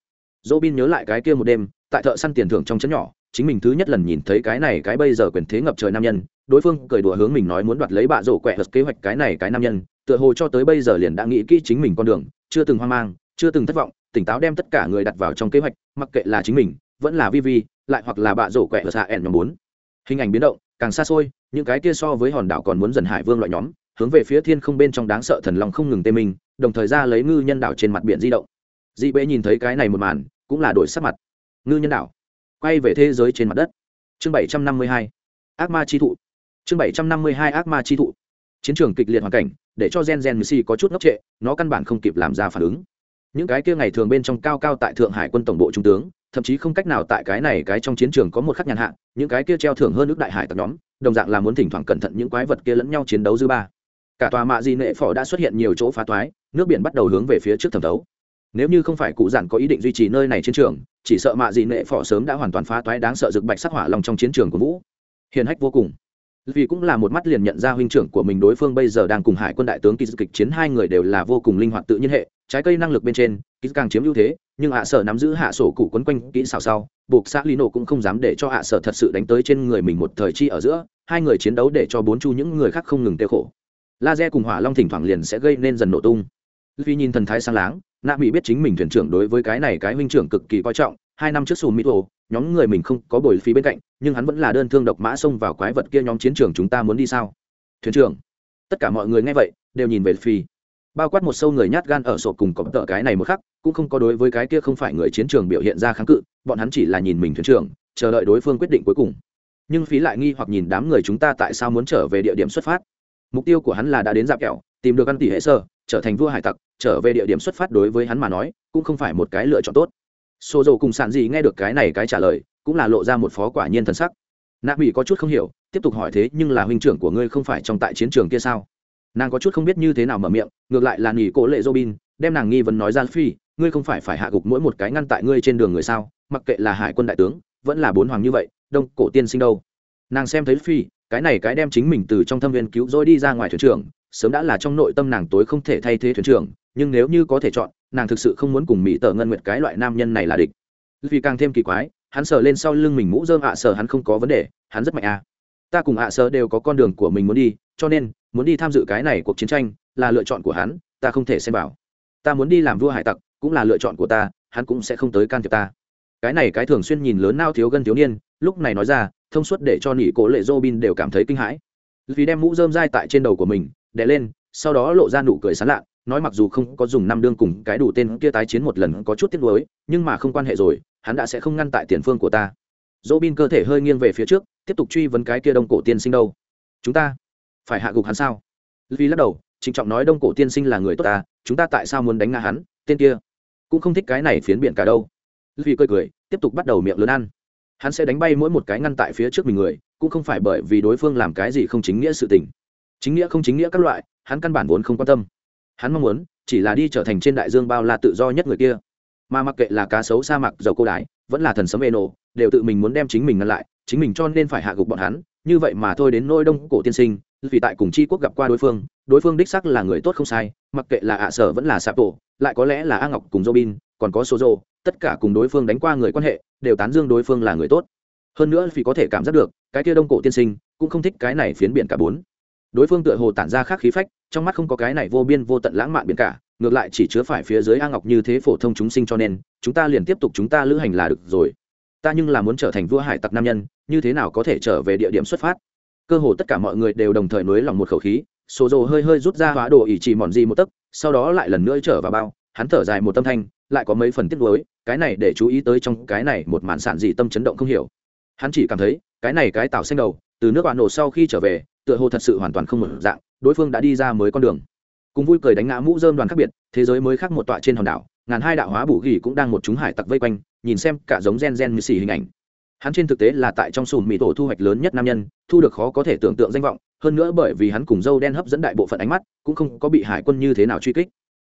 Dỗ bin nhớ lại cái kia một đêm, tại thợ săn tiền thưởng trong chấn nhỏ, chính mình thứ nhất lần nhìn thấy cái này cái bây giờ quyền thế ngập trời nam nhân, đối phương cười đùa hướng mình nói muốn đoạt lấy bạ rổ quẹ kế hoạch cái này cái nam nhân, tựa hồ cho tới bây giờ liền đã nghĩ kỹ chính mình con đường, chưa từng hoang mang, chưa từng thất vọng, tỉnh táo đem tất cả người đặt vào trong kế hoạch, mặc kệ là chính mình, vẫn là vi vi lại hoặc là bạ rổ quẹ xạ ẻn nhóm bốn. Hình ảnh biến động, càng xa xôi, những cái kia so với hòn đảo còn muốn dần hải vương loại nhóm hướng về phía thiên không bên trong đáng sợ thần long không ngừng tê mình đồng thời ra lấy ngư nhân đảo trên mặt biển di động. Dị bệ nhìn thấy cái này một màn, cũng là đổi sắc mặt. Ngư nhân đảo, quay về thế giới trên mặt đất. Chương bảy trăm năm mươi hai, ác ma chi thụ. Chương bảy trăm năm mươi hai, ác ma chi thụ. Chiến trường kịch liệt hoàn cảnh, để cho gen gen mc có chút ngốc trệ, nó căn bản không kịp làm ra phản ứng. Những cái kia ngày thường bên trong cao cao tại thượng hải quân tổng bộ trung tướng, thậm chí không cách nào tại cái này cái trong chiến trường có một khắc nhàn hạ, những cái kia treo thưởng hơn nước đại hải tập nhóm, đồng dạng là muốn thỉnh thoảng cẩn thận những quái vật kia lẫn nhau chiến đấu dư ba cả tòa mạ di nệ phỏ đã xuất hiện nhiều chỗ phá toái, nước biển bắt đầu hướng về phía trước thẩm thấu. Nếu như không phải cụ giản có ý định duy trì nơi này chiến trường, chỉ sợ mạ di nệ phỏ sớm đã hoàn toàn phá toái đáng sợ rực bạch sắc hỏa lòng trong chiến trường của vũ. Hiền hách vô cùng. Vì cũng là một mắt liền nhận ra huynh trưởng của mình đối phương bây giờ đang cùng hải quân đại tướng kỳ kịch chiến hai người đều là vô cùng linh hoạt tự nhiên hệ, trái cây năng lực bên trên kỳ càng chiếm ưu thế, nhưng hạ sở nắm giữ hạ sổ cụ quấn quanh kỹ xào sau, buộc xã lino cũng không dám để cho hạ sở thật sự đánh tới trên người mình một thời chi ở giữa, hai người chiến đấu để cho bốn chu những người khác không ngừng tiêu khổ laser cùng hỏa long thỉnh thoảng liền sẽ gây nên dần nổ tung. Vì nhìn thần thái sang láng, nạ mỹ biết chính mình thuyền trưởng đối với cái này cái huynh trưởng cực kỳ coi trọng, hai năm trước xù mỹ tổ nhóm người mình không có bồi phí bên cạnh, nhưng hắn vẫn là đơn thương độc mã xông vào quái vật kia nhóm chiến trường chúng ta muốn đi sao? Thuyền trưởng, tất cả mọi người nghe vậy, đều nhìn về phi bao quát một sâu người nhát gan ở sổ cùng cọp tợ cái này một khắc, cũng không có đối với cái kia không phải người chiến trường biểu hiện ra kháng cự, bọn hắn chỉ là nhìn mình thuyền trưởng, chờ đợi đối phương quyết định cuối cùng. Nhưng phí lại nghi hoặc nhìn đám người chúng ta tại sao muốn trở về địa điểm xuất phát mục tiêu của hắn là đã đến dạp kẹo, tìm được ăn tỷ hệ sơ, trở thành vua hải tặc, trở về địa điểm xuất phát đối với hắn mà nói, cũng không phải một cái lựa chọn tốt. Xô dầu cùng sản gì nghe được cái này cái trả lời, cũng là lộ ra một phó quả nhiên thần sắc. Nạ mỹ có chút không hiểu, tiếp tục hỏi thế, nhưng là huynh trưởng của ngươi không phải trong tại chiến trường kia sao? Nàng có chút không biết như thế nào mở miệng, ngược lại là nghỉ cố lệ robin, đem nàng nghi vấn nói ra, phi, ngươi không phải phải hạ gục mỗi một cái ngăn tại ngươi trên đường người sao? Mặc kệ là hải quân đại tướng, vẫn là bốn hoàng như vậy, đông cổ tiên sinh đâu? Nàng xem thấy phi cái này cái đem chính mình từ trong thâm viên cứu rỗi đi ra ngoài thuyền trưởng, sớm đã là trong nội tâm nàng tối không thể thay thế thuyền trưởng, nhưng nếu như có thể chọn, nàng thực sự không muốn cùng mỹ tờ ngân nguyệt cái loại nam nhân này là địch. Vì càng thêm kỳ quái, hắn sờ lên sau lưng mình mũ dơm ạ à sờ hắn không có vấn đề, hắn rất mạnh à. ta cùng ạ à sờ đều có con đường của mình muốn đi, cho nên, muốn đi tham dự cái này cuộc chiến tranh, là lựa chọn của hắn, ta không thể xem bảo ta muốn đi làm vua hải tặc, cũng là lựa chọn của ta, hắn cũng sẽ không tới can thiệp ta. Cái này cái thường xuyên nhìn lớn nao thiếu gân thiếu niên, lúc này nói ra thông suốt để cho nỉ cổ lệ Robin đều cảm thấy kinh hãi. Vì đem mũ dơm dai tại trên đầu của mình, đè lên, sau đó lộ ra nụ cười sán lạ nói mặc dù không có dùng năm đương cùng cái đủ tên kia tái chiến một lần có chút tiếc nuối, nhưng mà không quan hệ rồi, hắn đã sẽ không ngăn tại tiền phương của ta. Robin cơ thể hơi nghiêng về phía trước, tiếp tục truy vấn cái kia đông cổ tiên sinh đâu. Chúng ta phải hạ gục hắn sao? Vì lắc đầu, trịnh trọng nói đông cổ tiên sinh là người tốt ta, chúng ta tại sao muốn đánh ngã hắn, tên kia? Cũng không thích cái này phiến biển cả đâu. Vì cười cười, tiếp tục bắt đầu miệng lớn ăn hắn sẽ đánh bay mỗi một cái ngăn tại phía trước mình người, cũng không phải bởi vì đối phương làm cái gì không chính nghĩa sự tình. Chính nghĩa không chính nghĩa các loại, hắn căn bản vốn không quan tâm. Hắn mong muốn, chỉ là đi trở thành trên đại dương bao la tự do nhất người kia. Mà mặc kệ là cá sấu sa mạc, dầu cô đái, vẫn là thần sấm ê nổ đều tự mình muốn đem chính mình ngăn lại, chính mình cho nên phải hạ gục bọn hắn. Như vậy mà thôi đến nôi đông cổ tiên sinh, vì tại cùng c h i quốc gặp qua đối phương đối phương đích sắc là người tốt không sai, mặc kệ là ạ sở vẫn là sạp tổ lại có lẽ là a ngọc cùng robin, còn có số rô tất cả cùng đối phương đánh qua người quan hệ, đều tán dương đối phương là người tốt. Hơn nữa vì có thể cảm giác được, cái kia đông cổ tiên sinh cũng không thích cái này phiến biển cả bốn. Đối phương tựa hồ tản ra khác khí phách, trong mắt không có cái này vô biên vô tận lãng mạn biển cả, ngược lại chỉ chứa phải phía dưới a ngọc như thế phổ thông chúng sinh cho nên, chúng ta liền tiếp tục chúng ta lữ hành là được rồi. Ta nhưng là muốn trở thành vua hải tặc nam nhân, như thế nào có thể trở về địa điểm xuất phát? Cơ hồ tất cả mọi người đều đồng thời nối lòng một khẩu khí sổ dồ hơi hơi rút ra hóa đồ ỉ chỉ mòn gì một tấc sau đó lại lần nữa trở vào bao, hắn thở dài một tâm thanh, lại có mấy phần tiếc nuối, cái này để chú ý tới trong cái này một màn sản dị tâm chấn động không hiểu. Hắn chỉ cảm thấy, cái này cái tạo xanh đầu, từ nước bạn nổ sau khi trở về, tựa hồ thật sự hoàn toàn không một dạng, đối phương đã đi ra mới con đường. Cùng vui cười đánh ngã mũ dơm đoàn khác biệt, thế giới mới khác một tọa trên hòn đảo, ngàn hai đạo hóa bù gỉ cũng đang một chúng hải tặc vây quanh, nhìn xem cả giống gen gen như xì hình ảnh. Hắn trên thực tế là tại trong sùm mỹ tổ thu hoạch lớn nhất nam nhân, thu được khó có thể tưởng tượng danh vọng hơn nữa bởi vì hắn cùng dâu đen hấp dẫn đại bộ phận ánh mắt, cũng không có bị hải quân như thế nào truy kích.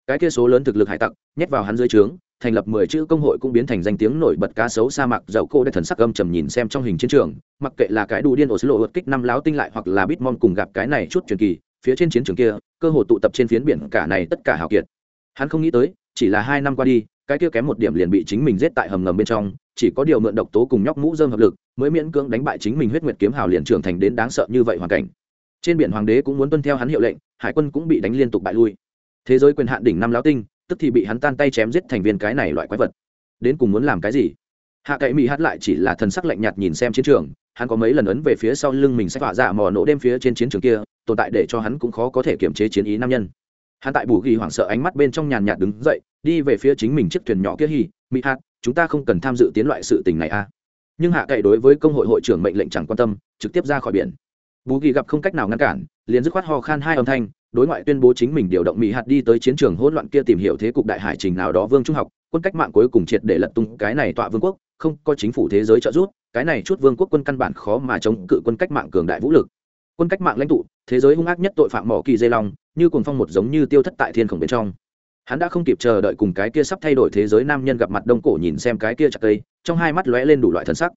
Cái kia số lớn thực lực hải tặc, nhét vào hắn dưới trướng, thành lập mười chữ công hội cũng biến thành danh tiếng nổi bật cá sấu sa mạc, dầu cô đã thần sắc âm trầm nhìn xem trong hình chiến trường, mặc kệ là cái đủ điên ổ lộ vượt kích năm láo tinh lại hoặc là bitmon cùng gặp cái này chút truyền kỳ, phía trên chiến trường kia, cơ hội tụ tập trên phiến biển cả này tất cả hào kiệt. Hắn không nghĩ tới, chỉ là hai năm qua đi, cái kia kém một điểm liền bị chính mình giết tại hầm ngầm bên trong, chỉ có điều mượn độc tố cùng nhóc mũ dơm hợp lực, mới miễn cưỡng đánh bại chính mình huyết nguyệt kiếm hào liền trưởng thành đến đáng sợ như vậy hoàn cảnh trên biển hoàng đế cũng muốn tuân theo hắn hiệu lệnh, hải quân cũng bị đánh liên tục bại lui. Thế giới quyền hạn đỉnh năm lão tinh, tức thì bị hắn tan tay chém giết thành viên cái này loại quái vật. Đến cùng muốn làm cái gì? Hạ cậy mỹ hát lại chỉ là thần sắc lạnh nhạt nhìn xem chiến trường, hắn có mấy lần ấn về phía sau lưng mình sẽ phả dạ mò nổ đêm phía trên chiến trường kia, tồn tại để cho hắn cũng khó có thể kiềm chế chiến ý nam nhân. Hắn tại bù ghi hoảng sợ ánh mắt bên trong nhàn nhạt đứng dậy, đi về phía chính mình chiếc thuyền nhỏ kia hì mỹ hát chúng ta không cần tham dự tiến loại sự tình này a. À. nhưng hạ cậy đối với công hội hội trưởng mệnh lệnh chẳng quan tâm, trực tiếp ra khỏi biển bù ghi gặp không cách nào ngăn cản, liền dứt khoát ho khan hai âm thanh, đối ngoại tuyên bố chính mình điều động mỹ hạt đi tới chiến trường hỗn loạn kia tìm hiểu thế cục đại hải trình nào đó vương trung học, quân cách mạng cuối cùng triệt để lật tung cái này tọa vương quốc, không có chính phủ thế giới trợ giúp, cái này chút vương quốc quân căn bản khó mà chống cự quân cách mạng cường đại vũ lực. Quân cách mạng lãnh tụ, thế giới hung ác nhất tội phạm mỏ kỳ dây long, như cuồng phong một giống như tiêu thất tại thiên khổng bên trong. Hắn đã không kịp chờ đợi cùng cái kia sắp thay đổi thế giới nam nhân gặp mặt đông cổ nhìn xem cái kia chặt cây, trong hai mắt lóe lên đủ loại thân sắc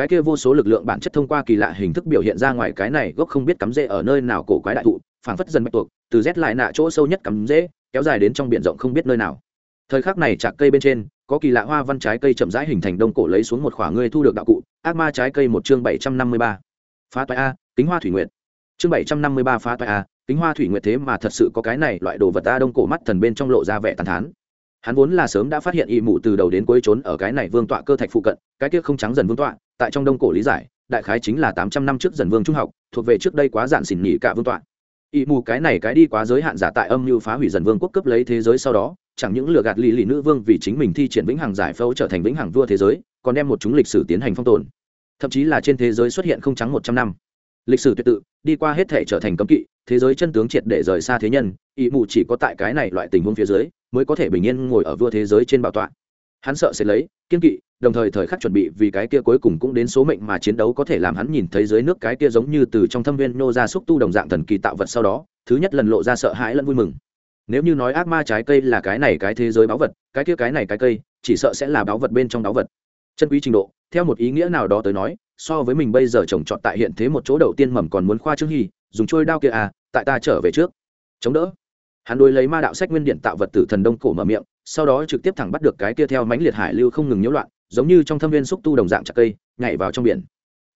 cái kia vô số lực lượng bản chất thông qua kỳ lạ hình thức biểu hiện ra ngoài cái này gốc không biết cắm rễ ở nơi nào cổ quái đại thụ, phảng phất dần mạch tuộc, từ rét lại nạ chỗ sâu nhất cắm rễ, kéo dài đến trong biển rộng không biết nơi nào. Thời khắc này chạc cây bên trên, có kỳ lạ hoa văn trái cây chậm rãi hình thành đông cổ lấy xuống một khỏa ngươi thu được đạo cụ, ác ma trái cây một chương bảy trăm năm mươi ba. Phá toại a, kính hoa thủy nguyện chương bảy trăm năm mươi ba phá toại a, kính hoa thủy nguyện thế mà thật sự có cái này loại đồ vật ta đông cổ mắt thần bên trong lộ ra vẻ tàn thán. Hắn vốn là sớm đã phát hiện y mụ từ đầu đến cuối trốn ở cái này vương tọa cơ thạch phụ cận, cái kia không trắng dần vương tọa tại trong đông cổ lý giải, đại khái chính là tám trăm năm trước dần vương trung học, thuộc về trước đây quá dạn xỉn nhỉ cả vương tọa. Ỵ mù cái này cái đi quá giới hạn giả tại âm mưu phá hủy dần vương quốc cấp lấy thế giới sau đó, chẳng những lừa gạt lì lì nữ vương vì chính mình thi triển vĩnh hằng giải phẫu trở thành vĩnh hằng vua thế giới, còn đem một chúng lịch sử tiến hành phong tồn. Thậm chí là trên thế giới xuất hiện không trắng một trăm năm. Lịch sử tuyệt tự, đi qua hết thể trở thành cấm kỵ, thế giới chân tướng triệt để rời xa thế nhân ý mù chỉ có tại cái này loại tình huống phía dưới, mới có thể bình yên ngồi ở vua thế giới trên bảo tọa hắn sợ sẽ lấy, kiên kỵ, đồng thời thời khắc chuẩn bị vì cái kia cuối cùng cũng đến số mệnh mà chiến đấu có thể làm hắn nhìn thấy dưới nước cái kia giống như từ trong thâm viên nô ra xúc tu đồng dạng thần kỳ tạo vật sau đó, thứ nhất lần lộ ra sợ hãi lẫn vui mừng. Nếu như nói ác ma trái cây là cái này cái thế giới báu vật, cái kia cái này cái cây, chỉ sợ sẽ là báu vật bên trong báu vật. Chân quý trình độ, theo một ý nghĩa nào đó tới nói, so với mình bây giờ trồng trọt tại hiện thế một chỗ đầu tiên mầm còn muốn khoa trương hy dùng trôi đao kia à tại ta trở về trước. Chống đỡ. Hắn đối lấy ma đạo sách nguyên điện tạo vật tử thần đông cổ mở miệng sau đó trực tiếp thẳng bắt được cái kia theo mánh liệt hải lưu không ngừng nhiễu loạn, giống như trong thâm viên xúc tu đồng dạng chặt cây, nhảy vào trong biển.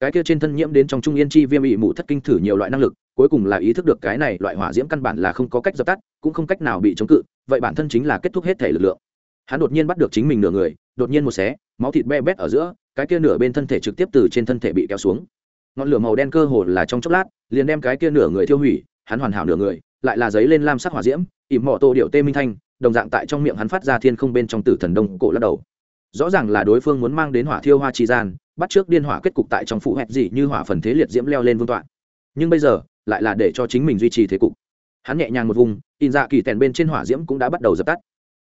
Cái kia trên thân nhiễm đến trong trung yên chi viêm bị mụ thất kinh thử nhiều loại năng lực, cuối cùng là ý thức được cái này loại hỏa diễm căn bản là không có cách dập tắt, cũng không cách nào bị chống cự, vậy bản thân chính là kết thúc hết thể lực lượng. Hắn đột nhiên bắt được chính mình nửa người, đột nhiên một xé, máu thịt be bét ở giữa, cái kia nửa bên thân thể trực tiếp từ trên thân thể bị kéo xuống. Ngọn lửa màu đen cơ hồ là trong chốc lát, liền đem cái kia nửa người thiêu hủy, hắn hoàn hảo nửa người, lại là giấy lên lam sắc hỏa diễm, ỉm mỏ tô điệu tê minh thanh đồng dạng tại trong miệng hắn phát ra thiên không bên trong tử thần đông cổ lắc đầu. Rõ ràng là đối phương muốn mang đến hỏa thiêu hoa chi gian, bắt trước điên hỏa kết cục tại trong phụ hẹp gì như hỏa phần thế liệt diễm leo lên vương tọa. Nhưng bây giờ, lại là để cho chính mình duy trì thế cục. Hắn nhẹ nhàng một vùng, in dạ kỳ tèn bên trên hỏa diễm cũng đã bắt đầu dập tắt.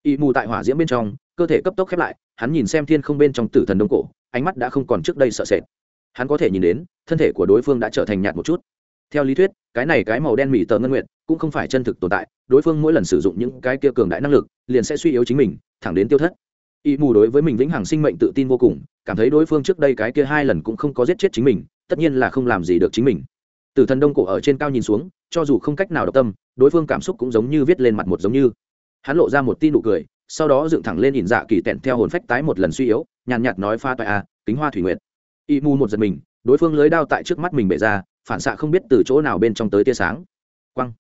Y mù tại hỏa diễm bên trong, cơ thể cấp tốc khép lại, hắn nhìn xem thiên không bên trong tử thần đông cổ, ánh mắt đã không còn trước đây sợ sệt. Hắn có thể nhìn đến, thân thể của đối phương đã trở thành nhạt một chút. Theo lý thuyết, cái này cái màu đen mỉ tờ ngân nguyện cũng không phải chân thực tồn tại đối phương mỗi lần sử dụng những cái kia cường đại năng lực liền sẽ suy yếu chính mình thẳng đến tiêu thất. Y mù đối với mình vĩnh hằng sinh mệnh tự tin vô cùng cảm thấy đối phương trước đây cái kia hai lần cũng không có giết chết chính mình tất nhiên là không làm gì được chính mình. Từ thần đông cổ ở trên cao nhìn xuống cho dù không cách nào độc tâm đối phương cảm xúc cũng giống như viết lên mặt một giống như. Hắn lộ ra một tin nụ cười sau đó dựng thẳng lên nhìn dạ kỳ tẹn theo hồn phách tái một lần suy yếu nhàn nhạt nói pha toại a à, kính hoa thủy nguyệt. Y mù một giật mình đối phương lưới đao tại trước mắt mình bể ra phản xạ không biết từ chỗ nào bên trong tới tia sáng. Quang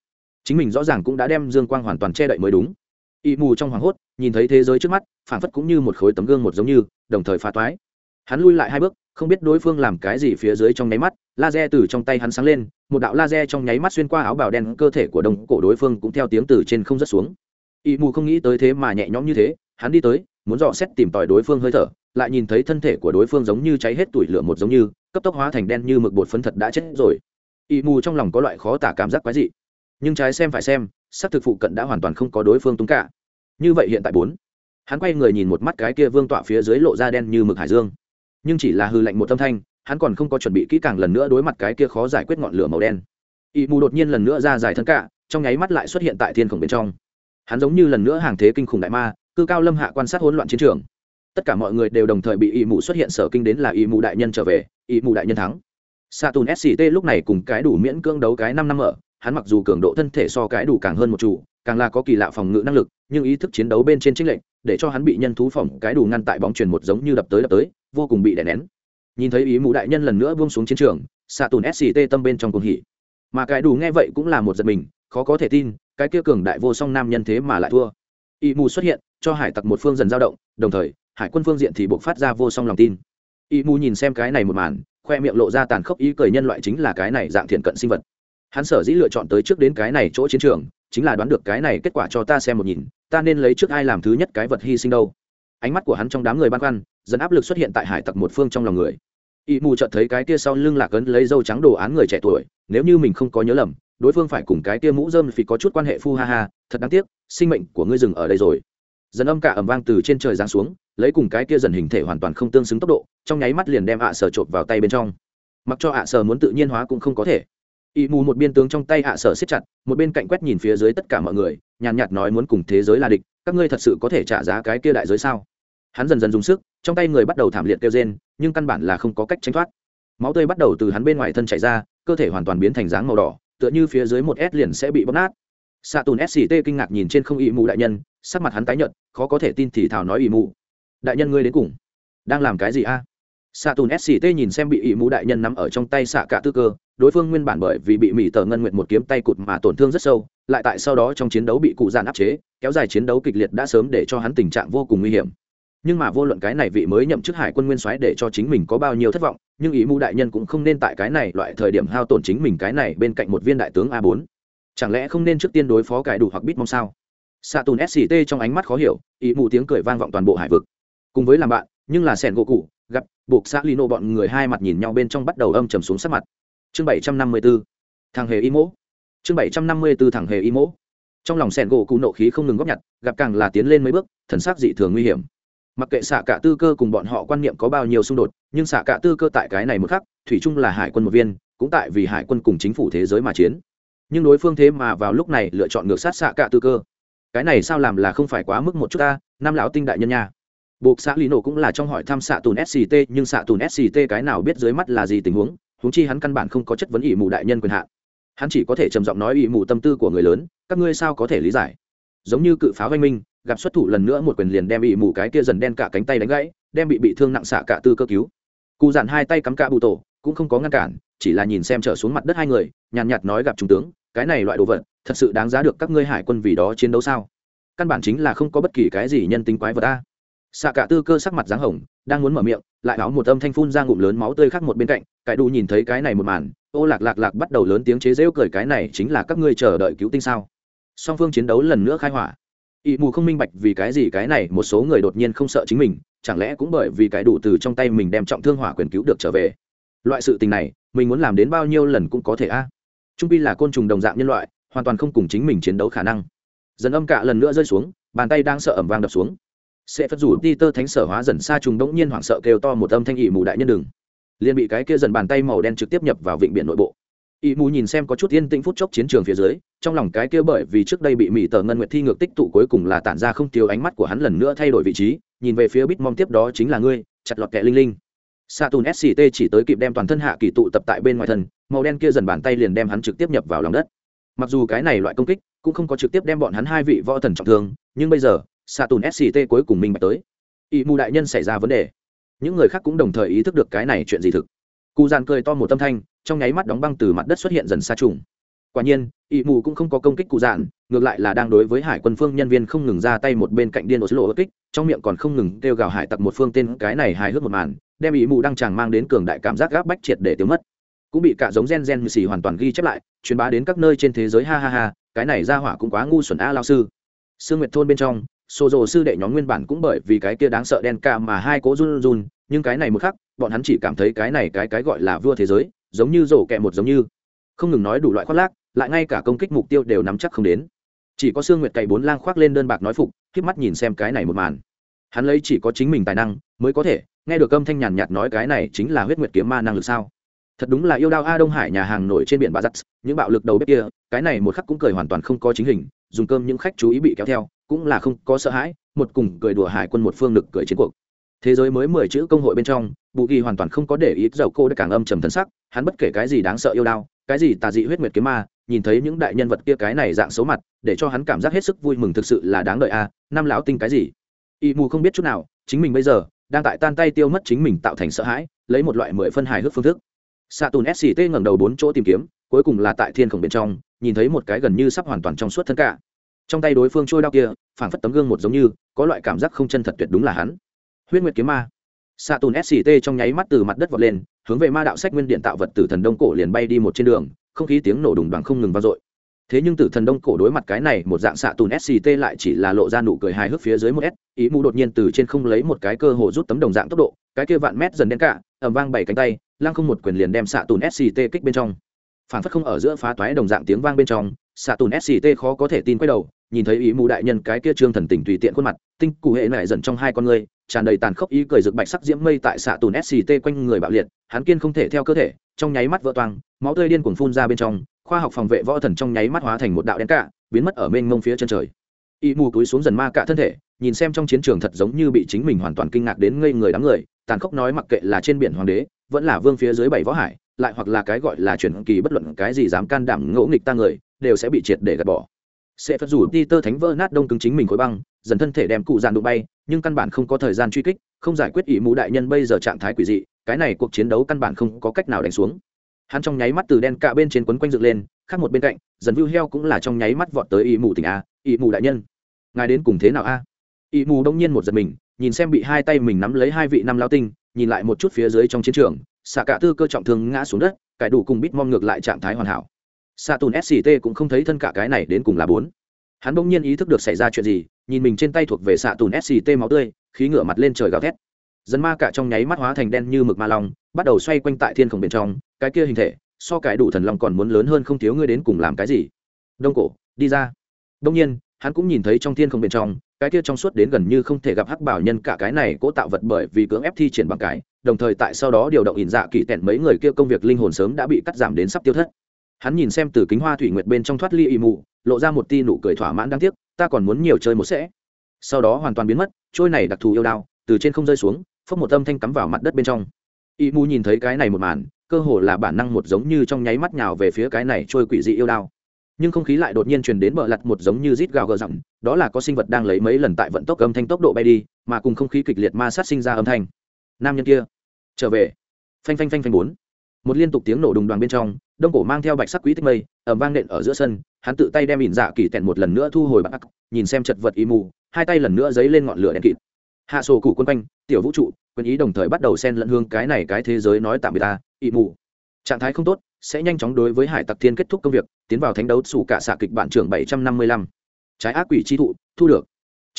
chính mình rõ ràng cũng đã đem dương quang hoàn toàn che đậy mới đúng. Y mù trong hoảng hốt, nhìn thấy thế giới trước mắt phản phất cũng như một khối tấm gương một giống như, đồng thời phá toái. Hắn lui lại hai bước, không biết đối phương làm cái gì phía dưới trong nháy mắt, laser từ trong tay hắn sáng lên, một đạo laser trong nháy mắt xuyên qua áo bào đen cơ thể của đồng cổ đối phương cũng theo tiếng từ trên không rớt xuống. Y mù không nghĩ tới thế mà nhẹ nhõm như thế, hắn đi tới, muốn dò xét tìm tòi đối phương hơi thở, lại nhìn thấy thân thể của đối phương giống như cháy hết tuổi lửa một giống như, cấp tốc hóa thành đen như mực bột phấn thật đã chết rồi. Y mù trong lòng có loại khó tả cảm giác quái dị nhưng trái xem phải xem sắc thực phụ cận đã hoàn toàn không có đối phương túng cả. Như vậy hiện tại bốn, hắn quay người nhìn một mắt cái kia vương tọa phía dưới lộ ra đen như mực hải dương. Nhưng chỉ là hư lạnh một tâm thanh, hắn còn không có chuẩn bị kỹ càng lần nữa đối mặt cái kia khó giải quyết ngọn lửa màu đen. Y mù đột nhiên lần nữa ra dài thân cả, trong nháy mắt lại xuất hiện tại thiên khổng bên trong. Hắn giống như lần nữa hàng thế kinh khủng đại ma, cư cao lâm hạ quan sát hỗn loạn chiến trường. Tất cả mọi người đều đồng thời bị y mù xuất hiện sở kinh đến là y mù đại nhân trở về, y mù đại nhân thắng. Sa tùn sct lúc này cùng cái đủ miễn cưỡng đấu cái năm năm ở hắn mặc dù cường độ thân thể so cái đủ càng hơn một chủ, càng là có kỳ lạ phòng ngự năng lực, nhưng ý thức chiến đấu bên trên trích lệnh để cho hắn bị nhân thú phòng cái đủ ngăn tại bóng truyền một giống như đập tới đập tới, vô cùng bị đè nén. Nhìn thấy ý mù đại nhân lần nữa buông xuống chiến trường xạ tùn sct tâm bên trong cuồng hỉ. Mà cái đủ nghe vậy cũng là một giật mình, khó có thể tin, cái kia cường đại vô song nam nhân thế mà lại thua. Ý mù xuất hiện, cho hải tặc một phương dần dao động, đồng thời, hải quân phương diện thì buộc phát ra vô song lòng tin. Ý mù nhìn xem cái này một màn, khoe miệng lộ ra tàn khốc ý cười nhân loại chính là cái này dạng thiện cận sinh vật hắn sở dĩ lựa chọn tới trước đến cái này chỗ chiến trường, chính là đoán được cái này kết quả cho ta xem một nhìn, ta nên lấy trước ai làm thứ nhất cái vật hy sinh đâu. Ánh mắt của hắn trong đám người băn khoăn dần áp lực xuất hiện tại hải tặc một phương trong lòng người. Y mù chợt thấy cái kia sau lưng lạc ấn lấy dâu trắng đồ án người trẻ tuổi, nếu như mình không có nhớ lầm, đối phương phải cùng cái kia mũ dơm vì có chút quan hệ phu ha ha, thật đáng tiếc, sinh mệnh của ngươi dừng ở đây rồi. Dần âm cả ẩm vang từ trên trời giáng xuống, lấy cùng cái kia dần hình thể hoàn toàn không tương xứng tốc độ, trong nháy mắt liền đem ạ à sở trộm vào tay bên trong. Mặc cho ạ à sở muốn tự nhiên hóa cũng không có thể y mù một biên tướng trong tay ạ à sở siết chặt, một bên cạnh quét nhìn phía dưới tất cả mọi người, nhàn nhạt nói muốn cùng thế giới là địch, các ngươi thật sự có thể trả giá cái kia đại giới sao? Hắn dần dần dùng sức, trong tay người bắt đầu thảm liệt kêu rên, nhưng căn bản là không có cách tránh thoát. Máu tươi bắt đầu từ hắn bên ngoài thân chảy ra, cơ thể hoàn toàn biến thành dáng màu đỏ, tựa như phía dưới một s liền sẽ bị bóp nát. Xạ tùn sct kinh ngạc nhìn trên không ỵ mù đại nhân, sắc mặt hắn tái nhợt, khó có thể tin thì thào nói ỵ mù. Đại nhân ngươi đến cùng đang làm cái gì a? à? Xạ tùn sct nhìn xem bị ỵ mũ đại nhân nắm ở trong tay xạ cả tư cơ, đối phương nguyên bản bởi vì bị mỹ tờ ngân nguyện một kiếm tay cụt mà tổn thương rất sâu, lại tại sau đó trong chiến đấu bị cụ giàn áp chế, kéo dài chiến đấu kịch liệt đã sớm để cho hắn tình trạng vô cùng nguy hiểm. Nhưng mà vô luận cái này vị mới nhậm chức hải quân nguyên soái để cho chính mình có bao nhiêu thất vọng, nhưng ý mưu đại nhân cũng không nên tại cái này loại thời điểm hao tổn chính mình cái này bên cạnh một viên đại tướng a 4 chẳng lẽ không nên trước tiên đối phó cải đủ hoặc biết mong sao? Xạ tùn sct trong ánh mắt khó hiểu ý mù tiếng cười vang vọng toàn bộ hải vực. Cùng với làm bạn, nhưng là sẻn gỗ cụ buộc xã lino bọn người hai mặt nhìn nhau bên trong bắt đầu âm trầm xuống sắc mặt. Chương 754 thằng hề y mỗ. Chương 754 thằng hề y mỗ. Trong lòng sẻn gỗ cụ nộ khí không ngừng góp nhặt, gặp càng là tiến lên mấy bước, thần sắc dị thường nguy hiểm. Mặc kệ xạ cả tư cơ cùng bọn họ quan niệm có bao nhiêu xung đột, nhưng xạ cả tư cơ tại cái này một khắc, thủy chung là hải quân một viên, cũng tại vì hải quân cùng chính phủ thế giới mà chiến. Nhưng đối phương thế mà vào lúc này lựa chọn ngược sát xạ cả tư cơ. Cái này sao làm là không phải quá mức một chút ta nam lão tinh đại nhân nha buộc xã lý nổ cũng là trong hỏi thăm xạ tùn sct nhưng xạ tùn sct cái nào biết dưới mắt là gì tình huống huống chi hắn căn bản không có chất vấn ỷ mù đại nhân quyền hạn. Hắn chỉ có thể trầm giọng nói ỷ mù tâm tư của người lớn, các ngươi sao có thể lý giải? Giống như cự pháo văn minh, gặp xuất thủ lần nữa một quyền liền đem ỷ mù cái kia dần đen cả cánh tay đánh gãy, đem bị bị thương nặng xạ cả tư cơ cứu. Cụ dặn hai tay cắm cả bụ tổ, cũng không có ngăn cản, chỉ là nhìn xem trở xuống mặt đất hai người, nhàn nhạt nói gặp trung tướng, cái này loại đồ vật, thật sự đáng giá được các ngươi hải quân vì đó chiến đấu sao? Căn bản chính là không có bất kỳ cái gì nhân tính quái vật ta xạ cả tư cơ sắc mặt dáng hồng, đang muốn mở miệng, lại áo một âm thanh phun ra ngụm lớn máu tươi khác một bên cạnh cải đủ nhìn thấy cái này một màn, ô lạc lạc lạc bắt đầu lớn tiếng chế rễu cười, cái này chính là các ngươi chờ đợi cứu tinh sao? Song phương chiến đấu lần nữa khai hỏa. Ỵ mù không minh bạch vì cái gì cái này một số người đột nhiên không sợ chính mình, chẳng lẽ cũng bởi vì cái đủ từ trong tay mình đem trọng thương hỏa quyền cứu được trở về? Loại sự tình này, mình muốn làm đến bao nhiêu lần cũng có thể a. Trung pi là côn trùng đồng dạng nhân loại, hoàn toàn không cùng chính mình chiến đấu khả năng. Dần âm cả lần nữa rơi xuống, bàn tay đang sợ ẩm vang đập xuống sẽ phất rủ ti tơ thánh sở hóa dần xa trùng đống nhiên hoảng sợ kêu to một âm thanh ỉ mù đại nhân đừng. Liền bị cái kia dần bàn tay màu đen trực tiếp nhập vào vịnh biển nội bộ. Ỉ mù nhìn xem có chút yên tĩnh phút chốc chiến trường phía dưới, trong lòng cái kia bởi vì trước đây bị mỹ tờ ngân nguyệt thi ngược tích tụ cuối cùng là tản ra không tiêu ánh mắt của hắn lần nữa thay đổi vị trí, nhìn về phía bít mong tiếp đó chính là ngươi, chặt lọt kẹ linh linh. Sa tùn sct chỉ tới kịp đem toàn thân hạ kỳ tụ tập tại bên ngoài thân, màu đen kia dần bàn tay liền đem hắn trực tiếp nhập vào lòng đất. Mặc dù cái này loại công kích cũng không có trực tiếp đem bọn hắn hai vị võ thần trọng thương, nhưng bây giờ xạ tùn sct cuối cùng minh bạch tới. Ỵ mù đại nhân xảy ra vấn đề. Những người khác cũng đồng thời ý thức được cái này chuyện gì thực. Cụ dàn cười to một tâm thanh, trong nháy mắt đóng băng từ mặt đất xuất hiện dần xa trùng. Quả nhiên ỵ mù cũng không có công kích cụ dạn ngược lại là đang đối với hải quân phương nhân viên không ngừng ra tay một bên cạnh điên ô lộ kích, trong miệng còn không ngừng kêu gào hải tặc một phương tên cái này hài hước một màn, đem ỵ mù đang chàng mang đến cường đại cảm giác gáp bách triệt để tiêu mất. Cũng bị cả giống gen gen như xì hoàn toàn ghi chép lại, truyền bá đến các nơi trên thế giới, ha ha ha, cái này ra hỏa cũng quá ngu xuẩn a, lao sư. Sương nguyệt thôn bên trong xô rồ sư đệ nhóm nguyên bản cũng bởi vì cái kia đáng sợ đen ca mà hai cố run run, nhưng cái này một khắc, bọn hắn chỉ cảm thấy cái này cái cái gọi là vua thế giới, giống như rổ kẹ một giống như. Không ngừng nói đủ loại khoác lác, lại ngay cả công kích mục tiêu đều nắm chắc không đến. Chỉ có sương nguyệt cày bốn lang khoác lên đơn bạc nói phục k mắt nhìn xem cái này một màn. Hắn lấy chỉ có chính mình tài năng mới có thể nghe được âm thanh nhàn nhạt nói cái này chính là huyết nguyệt kiếm ma năng lực sao? Thật đúng là yêu đao a đông hải nhà hàng nổi trên biển bà giắt những bạo lực đầu bếp kia, cái này một khắc cũng cười hoàn toàn không có chính hình dùng cơm những khách chú ý bị kéo theo cũng là không có sợ hãi một cùng cười đùa hải quân một phương lực cười chiến cuộc. Thế giới mới mười chữ công hội bên trong bù ghi hoàn toàn không có để ý dầu cô đã càng âm trầm thân sắc hắn bất kể cái gì đáng sợ yêu đao cái gì tà dị huyết nguyệt kiếm ma nhìn thấy những đại nhân vật kia cái này dạng xấu mặt để cho hắn cảm giác hết sức vui mừng thực sự là đáng đợi a à, năm lão tinh cái gì. Y mù không biết chút nào chính mình bây giờ đang tại tan tay tiêu mất chính mình tạo thành sợ hãi lấy một loại mười phân hài hước phương thức. Saturn tùn sct ngẩng đầu bốn chỗ tìm kiếm cuối cùng là tại thiên khổng bên trong nhìn thấy một cái gần như sắp hoàn toàn trong suốt thân cả. Trong tay đối phương trôi đao kia, phảng phất tấm gương một giống như, có loại cảm giác không chân thật tuyệt đúng là hắn. Huyết nguyệt kiếm ma. Xạ tùn sct trong nháy mắt từ mặt đất vọt lên, hướng về ma đạo sách nguyên điện tạo vật tử thần đông cổ liền bay đi một trên đường, không khí tiếng nổ đùng bằng không ngừng vang dội. Thế nhưng tử thần đông cổ đối mặt cái này một dạng xạ tùn sct lại chỉ là lộ ra nụ cười hài hước phía dưới một s, ý mù đột nhiên từ trên không lấy một cái cơ hồ rút tấm đồng dạng tốc độ, cái kia vạn mét dần đen cả ẩm vang bảy cánh tay, lăng không một quyền liền đem xạ tùn sct kích bên trong phản phất không ở giữa phá toái đồng dạng tiếng vang bên trong xạ tùn sct khó có thể tin quay đầu, nhìn thấy ý mù đại nhân cái kia trương thần tình tùy tiện khuôn mặt, tinh cụ hệ lại dần trong hai con người, tràn đầy tàn khốc ý cười rực bạch sắc diễm mây tại xạ tùn sct quanh người bạo liệt, hắn kiên không thể theo cơ thể, trong nháy mắt vỡ toang, máu tươi điên cuồng phun ra bên trong, khoa học phòng vệ võ thần trong nháy mắt hóa thành một đạo đen cả, biến mất ở mênh mông phía chân trời. Y mù túi xuống dần ma cả thân thể, nhìn xem trong chiến trường thật giống như bị chính mình hoàn toàn kinh ngạc đến ngây người đám người, tàn khốc nói mặc kệ là trên biển hoàng đế, vẫn là vương phía dưới bảy võ hải lại hoặc là cái gọi là chuyển kỳ bất luận cái gì dám can đảm ngỗ nghịch ta người, đều sẽ bị triệt để gạt bỏ. Sẽ phật rủ ti tơ thánh vỡ nát đông cứng chính mình khối băng, dần thân thể đem cụ dàn đụng bay, nhưng căn bản không có thời gian truy kích, không giải quyết ý mũ đại nhân bây giờ trạng thái quỷ dị, cái này cuộc chiến đấu căn bản không có cách nào đánh xuống. Hắn trong nháy mắt từ đen cạ bên trên quấn quanh dựng lên, khác một bên cạnh, dần vưu heo cũng là trong nháy mắt vọt tới ý mù tỉnh a, ý mù đại nhân. Ngài đến cùng thế nào a? Ý mù đông nhiên một giật mình, nhìn xem bị hai tay mình nắm lấy hai vị năm lao tinh, nhìn lại một chút phía dưới trong chiến trường xạ cả tư cơ trọng thương ngã xuống đất, cải đủ cùng bít mong ngược lại trạng thái hoàn hảo. Xạ tùn sct cũng không thấy thân cả cái này đến cùng là bốn. Hắn bỗng nhiên ý thức được xảy ra chuyện gì, nhìn mình trên tay thuộc về xạ tùn sct máu tươi, khí ngửa mặt lên trời gào thét. Dân ma cả trong nháy mắt hóa thành đen như mực ma long, bắt đầu xoay quanh tại thiên khổng bên trong, cái kia hình thể, so cái đủ thần long còn muốn lớn hơn không thiếu ngươi đến cùng làm cái gì. Đông cổ, đi ra. Đông nhiên, hắn cũng nhìn thấy trong thiên không bên trong, cái kia trong suốt đến gần như không thể gặp hắc bảo nhân cả cái này cố tạo vật bởi vì cưỡng ép thi triển bằng cái đồng thời tại sau đó điều động ỉn dạ kỳ tẹn mấy người kia công việc linh hồn sớm đã bị cắt giảm đến sắp tiêu thất. Hắn nhìn xem từ kính hoa thủy nguyệt bên trong thoát ly ị mù lộ ra một ti nụ cười thỏa mãn đáng tiếc, ta còn muốn nhiều chơi một sẽ. Sau đó hoàn toàn biến mất, trôi này đặc thù yêu đao, từ trên không rơi xuống, phốc một âm thanh cắm vào mặt đất bên trong. Ị mù nhìn thấy cái này một màn, cơ hồ là bản năng một giống như trong nháy mắt nhào về phía cái này trôi quỷ dị yêu đao. Nhưng không khí lại đột nhiên truyền đến bờ lặt một giống như rít gào gờ rặng đó là có sinh vật đang lấy mấy lần tại vận tốc âm thanh tốc độ bay đi, mà cùng không khí kịch liệt ma sát sinh ra âm thanh nam nhân kia. Trở về. Phanh phanh phanh phanh bốn. Một liên tục tiếng nổ đùng đoàn bên trong, đông cổ mang theo bạch sắc quý tích mây ẩm vang nện ở giữa sân, hắn tự tay đem ỉn dạ kỳ tẹn một lần nữa thu hồi bạc, nhìn xem chật vật y mù, hai tay lần nữa dấy lên ngọn lửa đèn kịt. Hạ sổ củ quân quanh, tiểu vũ trụ quân ý đồng thời bắt đầu xen lẫn hương cái này cái thế giới nói tạm biệt ta, y mù. Trạng thái không tốt, sẽ nhanh chóng đối với hải tặc thiên kết thúc công việc, tiến vào thánh đấu sủ cả xạ kịch bản trưởng bảy trăm năm mươi lăm. Trái ác quỷ chi thụ, thu được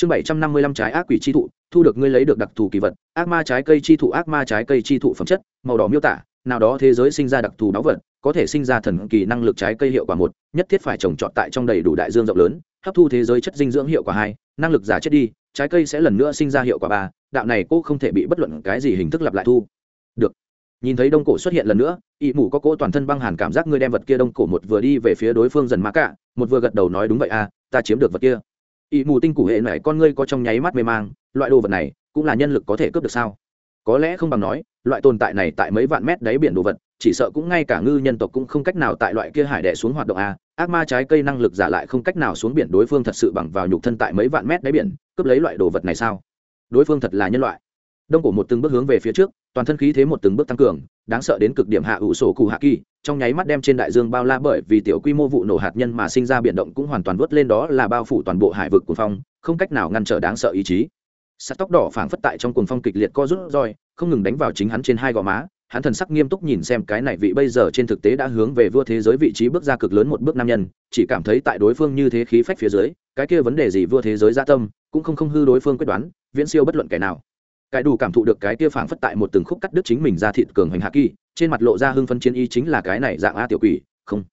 chương bảy trăm năm mươi lăm trái ác quỷ chi thụ, thu được ngươi lấy được đặc thù kỳ vật, ác ma trái cây chi thụ, ác ma trái cây chi thụ phẩm chất, màu đỏ miêu tả, nào đó thế giới sinh ra đặc thù đáo vật, có thể sinh ra thần kỳ năng lực trái cây hiệu quả một, nhất thiết phải trồng trọt tại trong đầy đủ đại dương rộng lớn, hấp thu thế giới chất dinh dưỡng hiệu quả hai, năng lực giả chết đi, trái cây sẽ lần nữa sinh ra hiệu quả ba, đạo này cô không thể bị bất luận cái gì hình thức lặp lại thu. Được. Nhìn thấy đông cổ xuất hiện lần nữa ỵ mủ có cỗ toàn thân băng hàn cảm giác ngươi đem vật kia đông cổ một vừa đi về phía đối phương dần mã cả, một vừa gật đầu nói đúng vậy a ta chiếm được vật kia ỵ mù tinh củ hệ này con ngươi có trong nháy mắt mê mang, loại đồ vật này cũng là nhân lực có thể cướp được sao? Có lẽ không bằng nói, loại tồn tại này tại mấy vạn mét đáy biển đồ vật, chỉ sợ cũng ngay cả ngư nhân tộc cũng không cách nào tại loại kia hải đẻ xuống hoạt động a. Ác ma trái cây năng lực giả lại không cách nào xuống biển đối phương thật sự bằng vào nhục thân tại mấy vạn mét đáy biển, cướp lấy loại đồ vật này sao? Đối phương thật là nhân loại. Đông cổ một từng bước hướng về phía trước, toàn thân khí thế một từng bước tăng cường, đáng sợ đến cực điểm hạ ủ sổ cụ hạ kỳ trong nháy mắt đem trên đại dương bao la bởi vì tiểu quy mô vụ nổ hạt nhân mà sinh ra biển động cũng hoàn toàn vớt lên đó là bao phủ toàn bộ hải vực cuồng phong, không cách nào ngăn trở đáng sợ ý chí. Sắt tóc đỏ phảng phất tại trong cuồng phong kịch liệt co rút roi, không ngừng đánh vào chính hắn trên hai gò má, hắn thần sắc nghiêm túc nhìn xem cái này vị bây giờ trên thực tế đã hướng về vua thế giới vị trí bước ra cực lớn một bước nam nhân, chỉ cảm thấy tại đối phương như thế khí phách phía dưới, cái kia vấn đề gì vua thế giới gia tâm, cũng không không hư đối phương quyết đoán, viễn siêu bất luận kẻ nào. Cái đủ cảm thụ được cái kia phảng phất tại một từng khúc cắt đứt chính mình ra thịt cường hành hạ kỳ trên mặt lộ ra hưng phấn chiến y chính là cái này dạng a tiểu quỷ, không.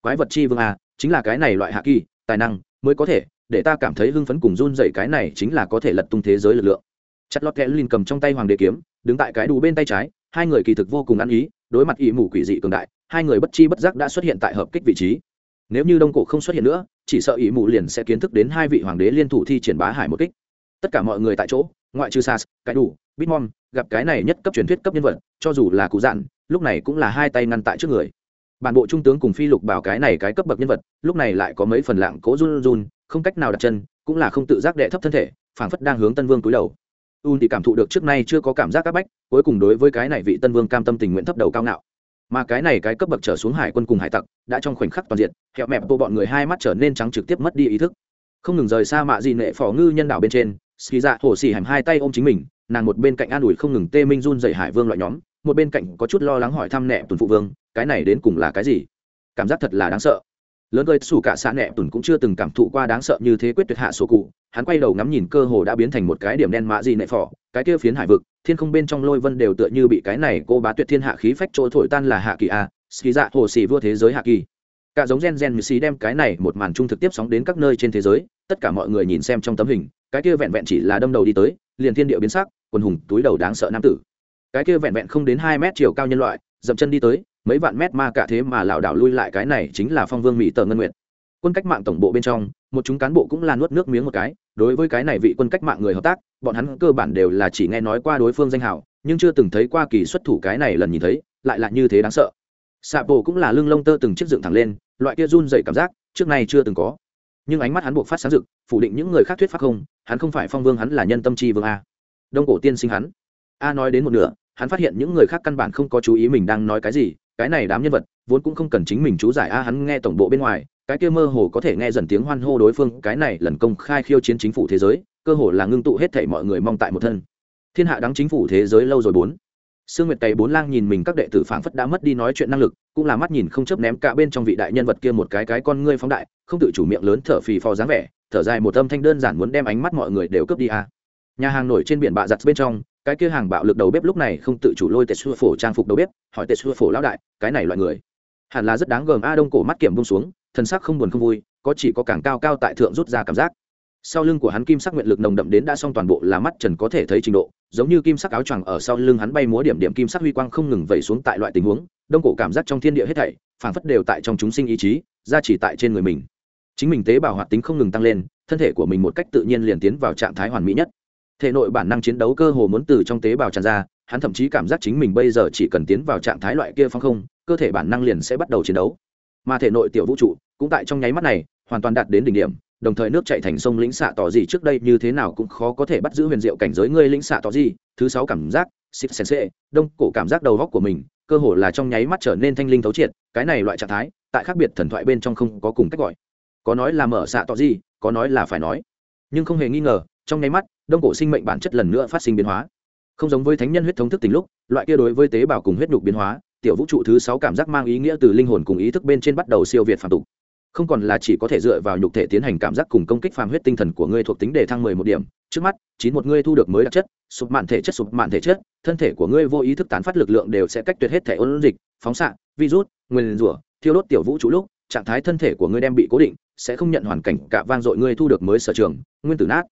Quái vật chi vương a, chính là cái này loại hạ kỳ, tài năng mới có thể để ta cảm thấy hưng phấn cùng run dậy cái này chính là có thể lật tung thế giới lực lượng. Chặt lọt kẽ linh cầm trong tay hoàng đế kiếm, đứng tại cái đủ bên tay trái, hai người kỳ thực vô cùng ăn ý, đối mặt ỷ mù quỷ dị cường đại, hai người bất chi bất giác đã xuất hiện tại hợp kích vị trí. Nếu như đông cổ không xuất hiện nữa, chỉ sợ ỷ mù liền sẽ kiến thức đến hai vị hoàng đế liên thủ thi triển bá hải một kích. Tất cả mọi người tại chỗ, ngoại trừ sas, cái đủ bitmom, gặp cái này nhất cấp truyền thuyết cấp nhân vật, cho dù là cụ dạn lúc này cũng là hai tay ngăn tại trước người. Bản bộ trung tướng cùng phi lục bảo cái này cái cấp bậc nhân vật, lúc này lại có mấy phần lạng cố run run, không cách nào đặt chân, cũng là không tự giác đệ thấp thân thể, phảng phất đang hướng tân vương túi đầu. Un thì cảm thụ được trước nay chưa có cảm giác áp bách, cuối cùng đối với cái này vị tân vương cam tâm tình nguyện thấp đầu cao ngạo. Mà cái này cái cấp bậc trở xuống hải quân cùng hải tặc, đã trong khoảnh khắc toàn diện, hẹo mẹp bộ bọn người hai mắt trở nên trắng trực tiếp mất đi ý thức. Không ngừng rời xa mạ gì nệ phò ngư nhân đảo bên trên ski dạ hổ xì hẻm hai tay ôm chính mình, nàng một bên cạnh an ủi không ngừng tê minh run dậy hải vương loại nhóm một bên cạnh có chút lo lắng hỏi thăm nẹ tuần phụ vương, cái này đến cùng là cái gì? Cảm giác thật là đáng sợ. Lớn gây xù cả xã nẹ tuần cũng chưa từng cảm thụ qua đáng sợ như thế quyết tuyệt hạ số cụ, hắn quay đầu ngắm nhìn cơ hồ đã biến thành một cái điểm đen mạ gì nệ phò cái kia phiến hải vực, thiên không bên trong lôi vân đều tựa như bị cái này cô bá tuyệt thiên hạ khí phách chỗ thổi tan là hạ kỳ a ski dạ hồ xì vua thế giới hạ kỳ. Cả giống gen gen xì đem cái này một màn trung thực tiếp sóng đến các nơi trên thế giới, tất cả mọi người nhìn xem trong tấm hình, cái kia vẹn vẹn chỉ là đâm đầu đi tới, liền thiên địa biến sắc, quần hùng túi đầu đáng sợ nam tử cái kia vẹn vẹn không đến hai mét chiều cao nhân loại, dậm chân đi tới, mấy vạn mét ma cả thế mà lảo đảo lui lại cái này chính là phong vương mỹ tờ ngân nguyệt. Quân cách mạng tổng bộ bên trong, một chúng cán bộ cũng là nuốt nước miếng một cái, đối với cái này vị quân cách mạng người hợp tác, bọn hắn cơ bản đều là chỉ nghe nói qua đối phương danh hào, nhưng chưa từng thấy qua kỳ xuất thủ cái này lần nhìn thấy, lại là như thế đáng sợ. Xạ bộ cũng là lưng lông tơ từng chiếc dựng thẳng lên, loại kia run dậy cảm giác, trước nay chưa từng có. Nhưng ánh mắt hắn buộc phát sáng rực, phủ định những người khác thuyết pháp không, hắn không phải phong vương hắn là nhân tâm chi vương a. Đông cổ tiên sinh hắn. A nói đến một nửa hắn phát hiện những người khác căn bản không có chú ý mình đang nói cái gì cái này đám nhân vật vốn cũng không cần chính mình chú giải a hắn nghe tổng bộ bên ngoài cái kia mơ hồ có thể nghe dần tiếng hoan hô đối phương cái này lần công khai khiêu chiến chính phủ thế giới cơ hồ là ngưng tụ hết thảy mọi người mong tại một thân thiên hạ đáng chính phủ thế giới lâu rồi bốn Sương Nguyệt Cày bốn lang nhìn mình các đệ tử phảng phất đã mất đi nói chuyện năng lực, cũng là mắt nhìn không chớp ném cả bên trong vị đại nhân vật kia một cái cái con ngươi phóng đại, không tự chủ miệng lớn thở phì phò dáng vẻ, thở dài một âm thanh đơn giản muốn đem ánh mắt mọi người đều cướp đi a. Nhà hàng nổi trên biển bạ giặt bên trong, cái kia hàng bạo lực đầu bếp lúc này không tự chủ lôi tệ xua phổ trang phục đầu bếp, hỏi tệ xua phổ lão đại, cái này loại người, hẳn là rất đáng gờm a đông cổ mắt kiểm buông xuống, thân sắc không buồn không vui, có chỉ có càng cao cao tại thượng rút ra cảm giác. Sau lưng của hắn kim sắc nguyện lực nồng đậm đến đã xong toàn bộ là mắt trần có thể thấy trình độ giống như kim sắc áo choàng ở sau lưng hắn bay múa điểm điểm kim sắc huy quang không ngừng vẩy xuống tại loại tình huống đông cổ cảm giác trong thiên địa hết thảy phảng phất đều tại trong chúng sinh ý chí ra chỉ tại trên người mình. Chính mình tế bào hoạt tính không ngừng tăng lên thân thể của mình một cách tự nhiên liền tiến vào trạng thái hoàn mỹ nhất thể nội bản năng chiến đấu cơ hồ muốn từ trong tế bào tràn ra, hắn thậm chí cảm giác chính mình bây giờ chỉ cần tiến vào trạng thái loại kia phong không, cơ thể bản năng liền sẽ bắt đầu chiến đấu. Mà thể nội tiểu vũ trụ cũng tại trong nháy mắt này hoàn toàn đạt đến đỉnh điểm, đồng thời nước chạy thành sông lĩnh xạ tỏ gì trước đây như thế nào cũng khó có thể bắt giữ huyền diệu cảnh giới ngươi lĩnh xạ tỏ gì, thứ sáu cảm giác xịt sen xệ đông cổ cảm giác đầu góc của mình, cơ hồ là trong nháy mắt trở nên thanh linh thấu triệt, cái này loại trạng thái, tại khác biệt thần thoại bên trong không có cùng cách gọi. Có nói là mở xạ tỏ gì, có nói là phải nói. Nhưng không hề nghi ngờ, trong nháy mắt đông cổ sinh mệnh bản chất lần nữa phát sinh biến hóa. Không giống với thánh nhân huyết thống thức tình lúc, loại kia đối với tế bào cùng huyết nhục biến hóa, tiểu vũ trụ thứ sáu cảm giác mang ý nghĩa từ linh hồn cùng ý thức bên trên bắt đầu siêu việt phản tục. Không còn là chỉ có thể dựa vào nhục thể tiến hành cảm giác cùng công kích phàm huyết tinh thần của ngươi thuộc tính đề thăng mười một điểm. Trước mắt, chín một ngươi thu được mới đặc chất, sụp mạn thể chất, sụp mạn thể chất, thân thể của ngươi vô ý thức tán phát lực lượng đều sẽ cách tuyệt hết thể ôn dịch, phóng xạ, virus, nguyên rủa, thiêu đốt tiểu vũ trụ lúc, trạng thái thân thể của ngươi đem bị cố định, sẽ không nhận hoàn cảnh cả vang dội ngươi thu được mới sở trường, nguyên tử nát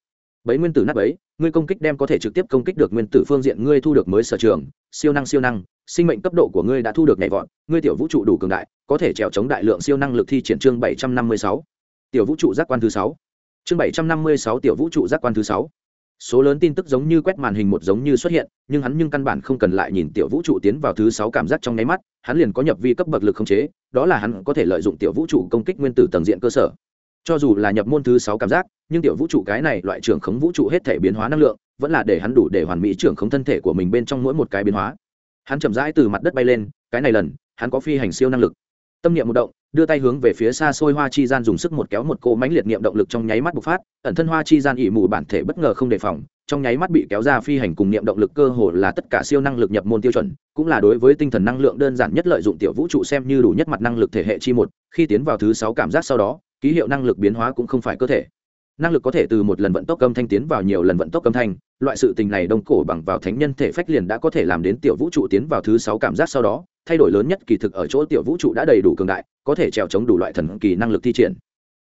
bấy nguyên tử nát ấy ngươi công kích đem có thể trực tiếp công kích được nguyên tử phương diện ngươi thu được mới sở trường, siêu năng siêu năng, sinh mệnh cấp độ của ngươi đã thu được nhảy vọt, ngươi tiểu vũ trụ đủ cường đại, có thể trèo chống đại lượng siêu năng lực thi triển chương bảy trăm năm mươi sáu. Tiểu vũ trụ giác quan thứ sáu. Chương bảy trăm năm mươi sáu tiểu vũ trụ giác quan thứ sáu. Số lớn tin tức giống như quét màn hình một giống như xuất hiện, nhưng hắn nhưng căn bản không cần lại nhìn tiểu vũ trụ tiến vào thứ sáu cảm giác trong nháy mắt, hắn liền có nhập vi cấp bậc lực không chế, đó là hắn có thể lợi dụng tiểu vũ trụ công kích nguyên tử tầng diện cơ sở cho dù là nhập môn thứ sáu cảm giác, nhưng tiểu vũ trụ cái này loại trưởng khống vũ trụ hết thể biến hóa năng lượng, vẫn là để hắn đủ để hoàn mỹ trưởng khống thân thể của mình bên trong mỗi một cái biến hóa. Hắn chậm rãi từ mặt đất bay lên, cái này lần, hắn có phi hành siêu năng lực. Tâm niệm một động, đưa tay hướng về phía xa xôi hoa chi gian dùng sức một kéo một cỗ mánh liệt niệm động lực trong nháy mắt bộc phát, ẩn thân hoa chi gian ỉ mù bản thể bất ngờ không đề phòng, trong nháy mắt bị kéo ra phi hành cùng niệm động lực cơ hồ là tất cả siêu năng lực nhập môn tiêu chuẩn, cũng là đối với tinh thần năng lượng đơn giản nhất lợi dụng tiểu vũ trụ xem như đủ nhất mặt năng lực thể hệ chi một, khi tiến vào thứ sáu cảm giác sau đó ký hiệu năng lực biến hóa cũng không phải cơ thể. Năng lực có thể từ một lần vận tốc âm thanh tiến vào nhiều lần vận tốc âm thanh, loại sự tình này đông cổ bằng vào thánh nhân thể phách liền đã có thể làm đến tiểu vũ trụ tiến vào thứ sáu cảm giác sau đó, thay đổi lớn nhất kỳ thực ở chỗ tiểu vũ trụ đã đầy đủ cường đại, có thể trèo chống đủ loại thần kỳ năng lực thi triển.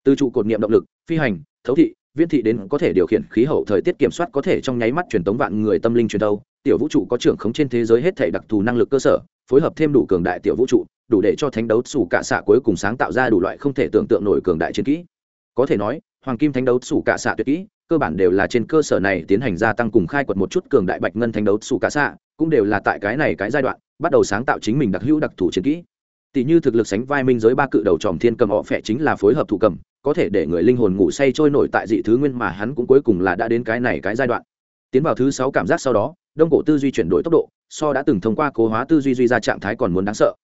Từ trụ cột niệm động lực, phi hành, thấu thị viên thị đến có thể điều khiển khí hậu thời tiết kiểm soát có thể trong nháy mắt truyền tống vạn người tâm linh truyền đâu tiểu vũ trụ có trưởng khống trên thế giới hết thể đặc thù năng lực cơ sở phối hợp thêm đủ cường đại tiểu vũ trụ, đủ để cho thánh đấu sủ cạ xạ cuối cùng sáng tạo ra đủ loại không thể tưởng tượng nổi cường đại chiến kỹ. Có thể nói, hoàng kim thánh đấu sủ cạ xạ tuyệt kỹ, cơ bản đều là trên cơ sở này tiến hành gia tăng cùng khai quật một chút cường đại bạch ngân thánh đấu sủ cạ xạ, cũng đều là tại cái này cái giai đoạn, bắt đầu sáng tạo chính mình đặc hữu đặc thù chiến kỹ. Tỷ như thực lực sánh vai minh giới ba cự đầu tròm thiên cầm họ phệ chính là phối hợp thủ cầm, có thể để người linh hồn ngủ say trôi nổi tại dị thứ nguyên mà hắn cũng cuối cùng là đã đến cái này cái giai đoạn. Tiến vào thứ sáu cảm giác sau đó, đông cổ tư duy chuyển đổi tốc độ so đã từng thông qua cố hóa tư duy duy ra trạng thái còn muốn đáng sợ.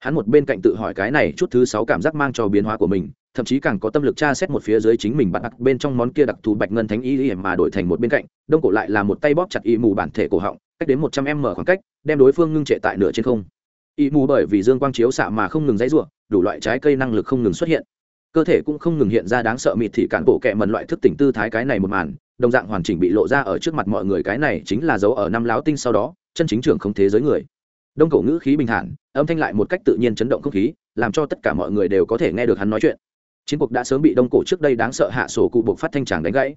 Hắn một bên cạnh tự hỏi cái này chút thứ sáu cảm giác mang cho biến hóa của mình, thậm chí càng có tâm lực tra xét một phía dưới chính mình bắt đặt bên trong món kia đặc thù bạch ngân thánh y mà đổi thành một bên cạnh, đông cổ lại là một tay bóp chặt y mù bản thể cổ họng, cách đến một trăm m khoảng cách, đem đối phương ngưng trệ tại nửa trên không. Y mù bởi vì dương quang chiếu xạ mà không ngừng dãy ruộng đủ loại trái cây năng lực không ngừng xuất hiện. Cơ thể cũng không ngừng hiện ra đáng sợ mịt thị cản bộ kẹ mần loại thức tỉnh tư thái cái này một màn, đồng dạng hoàn chỉnh bị lộ ra ở trước mặt mọi người, cái này chính là dấu ở năm láo tinh sau đó chân chính trưởng không thế giới người. Đông cổ ngữ khí bình thản, âm thanh lại một cách tự nhiên chấn động không khí, làm cho tất cả mọi người đều có thể nghe được hắn nói chuyện. Chiến cuộc đã sớm bị đông cổ trước đây đáng sợ hạ sổ cụ buộc phát thanh tràng đánh gãy.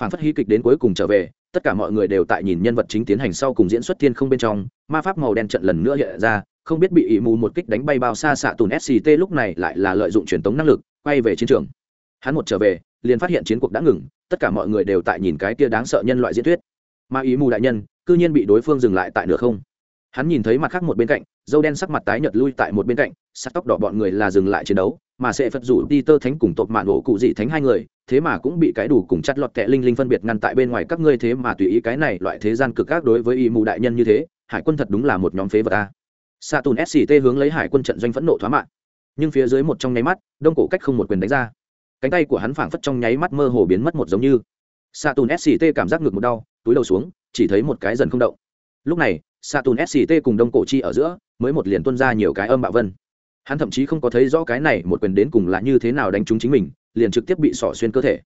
Phản phất hí kịch đến cuối cùng trở về, tất cả mọi người đều tại nhìn nhân vật chính tiến hành sau cùng diễn xuất thiên không bên trong, ma pháp màu đen trận lần nữa hiện ra, không biết bị ỉ mù một kích đánh bay bao xa xạ tùn sct lúc này lại là lợi dụng truyền tống năng lực, quay về chiến trường. Hắn một trở về, liền phát hiện chiến cuộc đã ngừng, tất cả mọi người đều tại nhìn cái kia đáng sợ nhân loại diễn thuyết. Ma ý mù đại nhân cư nhiên bị đối phương dừng lại tại nửa không. Hắn nhìn thấy mặt khác một bên cạnh, dâu đen sắc mặt tái nhợt lui tại một bên cạnh, sắc tóc đỏ bọn người là dừng lại chiến đấu, mà sẽ phật rủ đi tơ thánh cùng tộc mạn ổ cụ dị thánh hai người, thế mà cũng bị cái đủ cùng chặt lọt kẹ linh linh phân biệt ngăn tại bên ngoài các ngươi thế mà tùy ý cái này loại thế gian cực các đối với y mù đại nhân như thế, hải quân thật đúng là một nhóm phế vật ta sa tùn sct hướng lấy hải quân trận doanh phẫn nộ thoá mạng. Nhưng phía dưới một trong nháy mắt, đông cổ cách không một quyền đánh ra. Cánh tay của hắn phảng phất trong nháy mắt mơ hồ biến mất một giống như. Sa tùn sct cảm giác ngực một đau túi đầu xuống, chỉ thấy một cái dần không động. Lúc này, Saturn tùn sct cùng đông cổ chi ở giữa, mới một liền tuân ra nhiều cái âm bạo vân. Hắn thậm chí không có thấy rõ cái này một quyền đến cùng là như thế nào đánh trúng chính mình, liền trực tiếp bị sỏ xuyên cơ thể.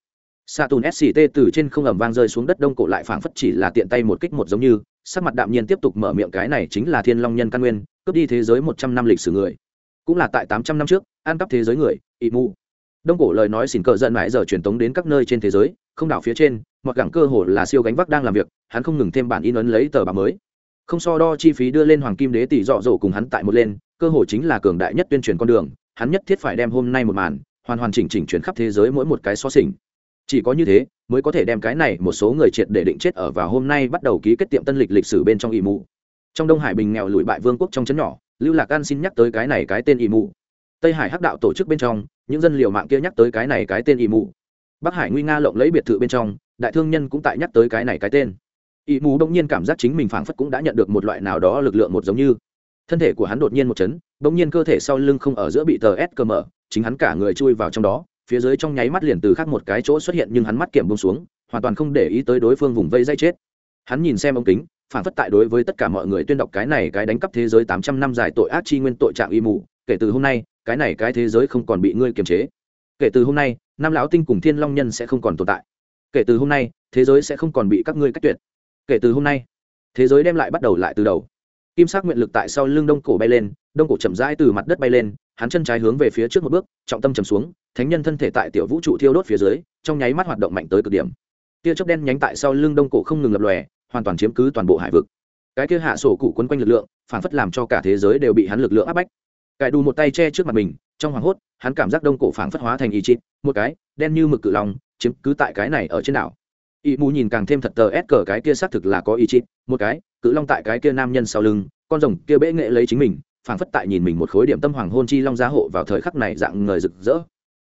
Saturn tùn sct từ trên không ẩm vang rơi xuống đất đông cổ lại phảng phất chỉ là tiện tay một kích một giống như, sắc mặt đạm nhiên tiếp tục mở miệng cái này chính là thiên long nhân căn nguyên, cướp đi thế giới một trăm năm lịch sử người. Cũng là tại tám trăm năm trước, ăn cắp thế giới người, ị mu đông cổ lời nói xỉn cờ giận mãi giờ truyền tống đến các nơi trên thế giới, không đảo phía trên mặc gẳng cơ hồ là siêu gánh vác đang làm việc, hắn không ngừng thêm bản in ấn lấy tờ báo mới. Không so đo chi phí đưa lên hoàng kim đế tỷ dọ dỗ cùng hắn tại một lên, cơ hội chính là cường đại nhất tuyên truyền con đường, hắn nhất thiết phải đem hôm nay một màn, hoàn hoàn chỉnh chỉnh chuyển khắp thế giới mỗi một cái xó xỉnh. Chỉ có như thế, mới có thể đem cái này một số người triệt để định chết ở và hôm nay bắt đầu ký kết tiệm tân lịch lịch sử bên trong ỵ mụ. Trong đông hải bình nghèo lụi bại vương quốc trong chấn nhỏ, lưu lạc an xin nhắc tới cái này cái tên ỵ mụ. Tây hải hắc đạo tổ chức bên trong, những dân liều mạng kia nhắc tới cái này cái tên ỵ mụ. Bắc hải nguy nga lộng lấy biệt thự bên trong đại thương nhân cũng tại nhắc tới cái này cái tên. Ỵ mù đông nhiên cảm giác chính mình phảng phất cũng đã nhận được một loại nào đó lực lượng một giống như. Thân thể của hắn đột nhiên một chấn đông nhiên cơ thể sau lưng không ở giữa bị tờ s cơ mở, chính hắn cả người chui vào trong đó, phía dưới trong nháy mắt liền từ khác một cái chỗ xuất hiện nhưng hắn mắt kiểm bông xuống, hoàn toàn không để ý tới đối phương vùng vây dây chết. Hắn nhìn xem ống kính phản phất tại đối với tất cả mọi người tuyên đọc cái này cái đánh cắp thế giới tám trăm năm dài tội ác chi nguyên tội trạng y mù, kể từ hôm nay, cái này cái thế giới không còn bị ngươi kiềm chế. Kể từ hôm nay nam lão tinh cùng thiên long nhân sẽ không còn tồn tại kể từ hôm nay, thế giới sẽ không còn bị các ngươi cách tuyệt. Kể từ hôm nay, thế giới đem lại bắt đầu lại từ đầu. Kim sắc nguyện lực tại sau lưng đông cổ bay lên, đông cổ chậm rãi từ mặt đất bay lên, hắn chân trái hướng về phía trước một bước, trọng tâm chầm xuống, thánh nhân thân thể tại tiểu vũ trụ thiêu đốt phía dưới, trong nháy mắt hoạt động mạnh tới cực điểm. Tia chớp đen nhánh tại sau lưng đông cổ không ngừng lập lòe, hoàn toàn chiếm cứ toàn bộ hải vực. Cái kia hạ sổ cụ quấn quanh lực lượng, phản phất làm cho cả thế giới đều bị hắn lực lượng áp bách. Cài đù một tay che trước mặt mình, trong hoàng hốt, hắn cảm giác đông cổ phản phất hóa thành ý chít một cái, đen như mực cự lòng chiếm cứ tại cái này ở trên đảo. Y mù nhìn càng thêm thật tờ ép cờ cái kia xác thực là có ý chí. một cái, cự long tại cái kia nam nhân sau lưng, con rồng kia bệ nghệ lấy chính mình, phảng phất tại nhìn mình một khối điểm tâm hoàng hôn chi long giá hộ vào thời khắc này dạng người rực rỡ.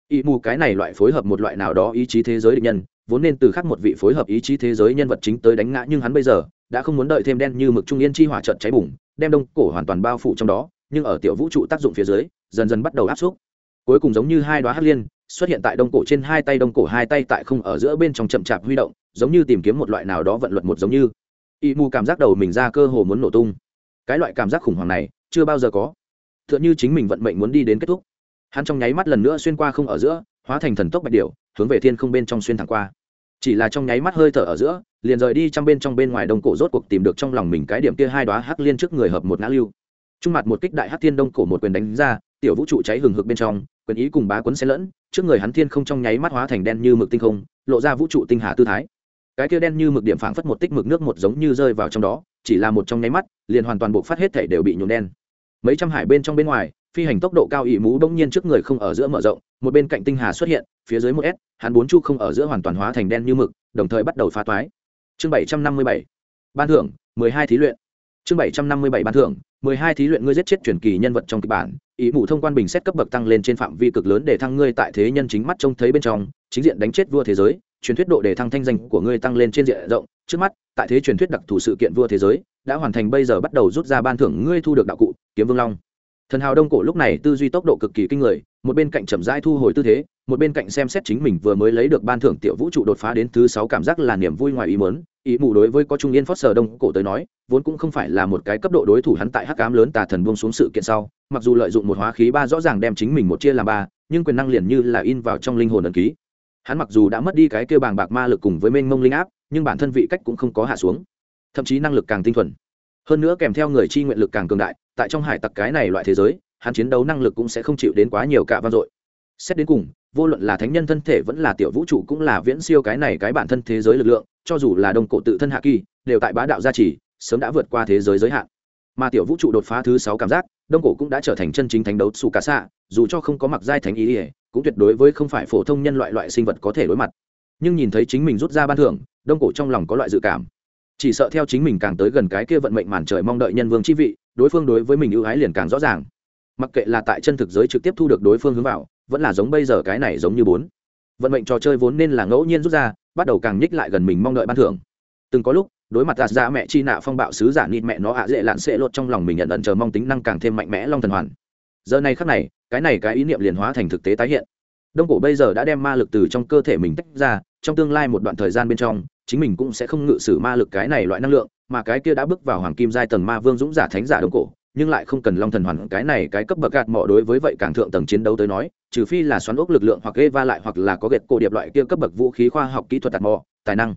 Y mù cái này loại phối hợp một loại nào đó ý chí thế giới định nhân, vốn nên từ khắc một vị phối hợp ý chí thế giới nhân vật chính tới đánh ngã, nhưng hắn bây giờ đã không muốn đợi thêm đen như mực trung yên chi hỏa trận cháy bùng, đem đông cổ hoàn toàn bao phủ trong đó, nhưng ở tiểu vũ trụ tác dụng phía dưới, dần dần bắt đầu áp xúc. Cuối cùng giống như hai đoá hắc liên xuất hiện tại đông cổ trên hai tay, đông cổ hai tay tại không ở giữa bên trong chậm chạp huy động, giống như tìm kiếm một loại nào đó vận luật một giống như. Y mù cảm giác đầu mình ra cơ hồ muốn nổ tung. Cái loại cảm giác khủng hoảng này, chưa bao giờ có. T h ư ợ n h ư chính mình vận mệnh muốn đi đến kết thúc. Hắn trong nháy mắt lần nữa xuyên qua không ở giữa, hóa thành thần tốc bạch điệu hướng về thiên không bên trong xuyên thẳng qua. Chỉ là trong nháy mắt hơi thở ở giữa, liền rời đi trong bên trong bên ngoài đông cổ rốt cuộc tìm được trong lòng mình cái điểm kia hai đoá hắc liên trước người hợp một ngã lưu. Trung mặt một kích đại hắc thiên đông cổ một quyền đánh ra, tiểu vũ trụ cháy hừng hực bên trong quyền ý cùng bá quấn xen lẫn, trước người hắn thiên không trong nháy mắt hóa thành đen như mực tinh không, lộ ra vũ trụ tinh hà tư thái. Cái kia đen như mực điểm phảng phất một tích mực nước một giống như rơi vào trong đó, chỉ là một trong nháy mắt, liền hoàn toàn buộc phát hết thể đều bị nhuộm đen. Mấy trăm hải bên trong bên ngoài, phi hành tốc độ cao ỵ mũ bỗng nhiên trước người không ở giữa mở rộng, một bên cạnh tinh hà xuất hiện, phía dưới một s, hắn bốn chu không ở giữa hoàn toàn hóa thành đen như mực, đồng thời bắt đầu phá toái. Chương bảy trăm năm mươi bảy, ban thưởng, mười hai thí luyện. Chương bảy trăm năm mươi bảy, ban thưởng mười hai thí luyện ngươi giết chết truyền kỳ nhân vật trong kịch bản, ý mụ thông quan bình xét cấp bậc tăng lên trên phạm vi cực lớn để thăng ngươi tại thế nhân chính mắt trông thấy bên trong, chính diện đánh chết vua thế giới, truyền thuyết độ để thăng thanh danh của ngươi tăng lên trên diện rộng. Trước mắt, tại thế truyền thuyết đặc thù sự kiện vua thế giới, đã hoàn thành bây giờ bắt đầu rút ra ban thưởng ngươi thu được đạo cụ, kiếm vương long. Thần hào đông cổ lúc này tư duy tốc độ cực kỳ kinh người một bên cạnh chậm rãi thu hồi tư thế, một bên cạnh xem xét chính mình vừa mới lấy được ban thưởng tiểu vũ trụ đột phá đến thứ sáu cảm giác là niềm vui ngoài ý mớn ý mù đối với có trung yên phót sờ đông cổ tới nói, vốn cũng không phải là một cái cấp độ đối thủ hắn tại hắc cám lớn tà thần buông xuống sự kiện sau, mặc dù lợi dụng một hóa khí ba rõ ràng đem chính mình một chia làm ba, nhưng quyền năng liền như là in vào trong linh hồn ẩn ký. Hắn mặc dù đã mất đi cái kêu bàng bạc ma lực cùng với mênh mông linh áp, nhưng bản thân vị cách cũng không có hạ xuống, thậm chí năng lực càng tinh thuần. Hơn nữa kèm theo người chi nguyện lực càng cường đại, tại trong hải tặc cái này loại thế giới hắn chiến đấu năng lực cũng sẽ không chịu đến quá nhiều cả vang dội. Xét đến cùng, vô luận là thánh nhân thân thể vẫn là tiểu vũ trụ cũng là viễn siêu cái này cái bản thân thế giới lực lượng, cho dù là đông cổ tự thân hạ kỳ, đều tại bá đạo gia trì, sớm đã vượt qua thế giới giới hạn. Mà tiểu vũ trụ đột phá thứ sáu cảm giác đông cổ cũng đã trở thành chân chính thánh đấu xù cả xạ, dù cho không có mặc giai thánh ý ỉa cũng tuyệt đối với không phải phổ thông nhân loại loại sinh vật có thể đối mặt. Nhưng nhìn thấy chính mình rút ra ban thưởng đông cổ trong lòng có loại dự cảm. Chỉ sợ theo chính mình càng tới gần cái kia vận mệnh màn trời mong đợi nhân vương chi vị, đối phương đối với mình ưu ái liền càng rõ ràng mặc kệ là tại chân thực giới trực tiếp thu được đối phương hướng vào, vẫn là giống bây giờ cái này giống như bốn. Vận mệnh trò chơi vốn nên là ngẫu nhiên rút ra, bắt đầu càng nhích lại gần mình mong đợi ban thưởng. Từng có lúc, đối mặt tạt ra mẹ chi nạ phong bạo sứ giả nịt mẹ nó ạ dễ lạn sẽ lột trong lòng mình nhận ẩn chờ mong tính năng càng thêm mạnh mẽ long thần hoàn. Giờ này khắc này, cái này cái ý niệm liền hóa thành thực tế tái hiện. Đông cổ bây giờ đã đem ma lực từ trong cơ thể mình tách ra, trong tương lai một đoạn thời gian bên trong, chính mình cũng sẽ không ngự sử ma lực cái này loại năng lượng, mà cái kia đã bước vào hoàng kim giai tầng ma vương dũng giả thánh giả đông cổ nhưng lại không cần long thần hoàn cái này cái cấp bậc gạt mỏ đối với vậy càng thượng tầng chiến đấu tới nói, trừ phi là xoắn ốc lực lượng hoặc gây va lại hoặc là có ghẹt cổ điệp loại kia cấp bậc vũ khí khoa học kỹ thuật đạt mỏ tài năng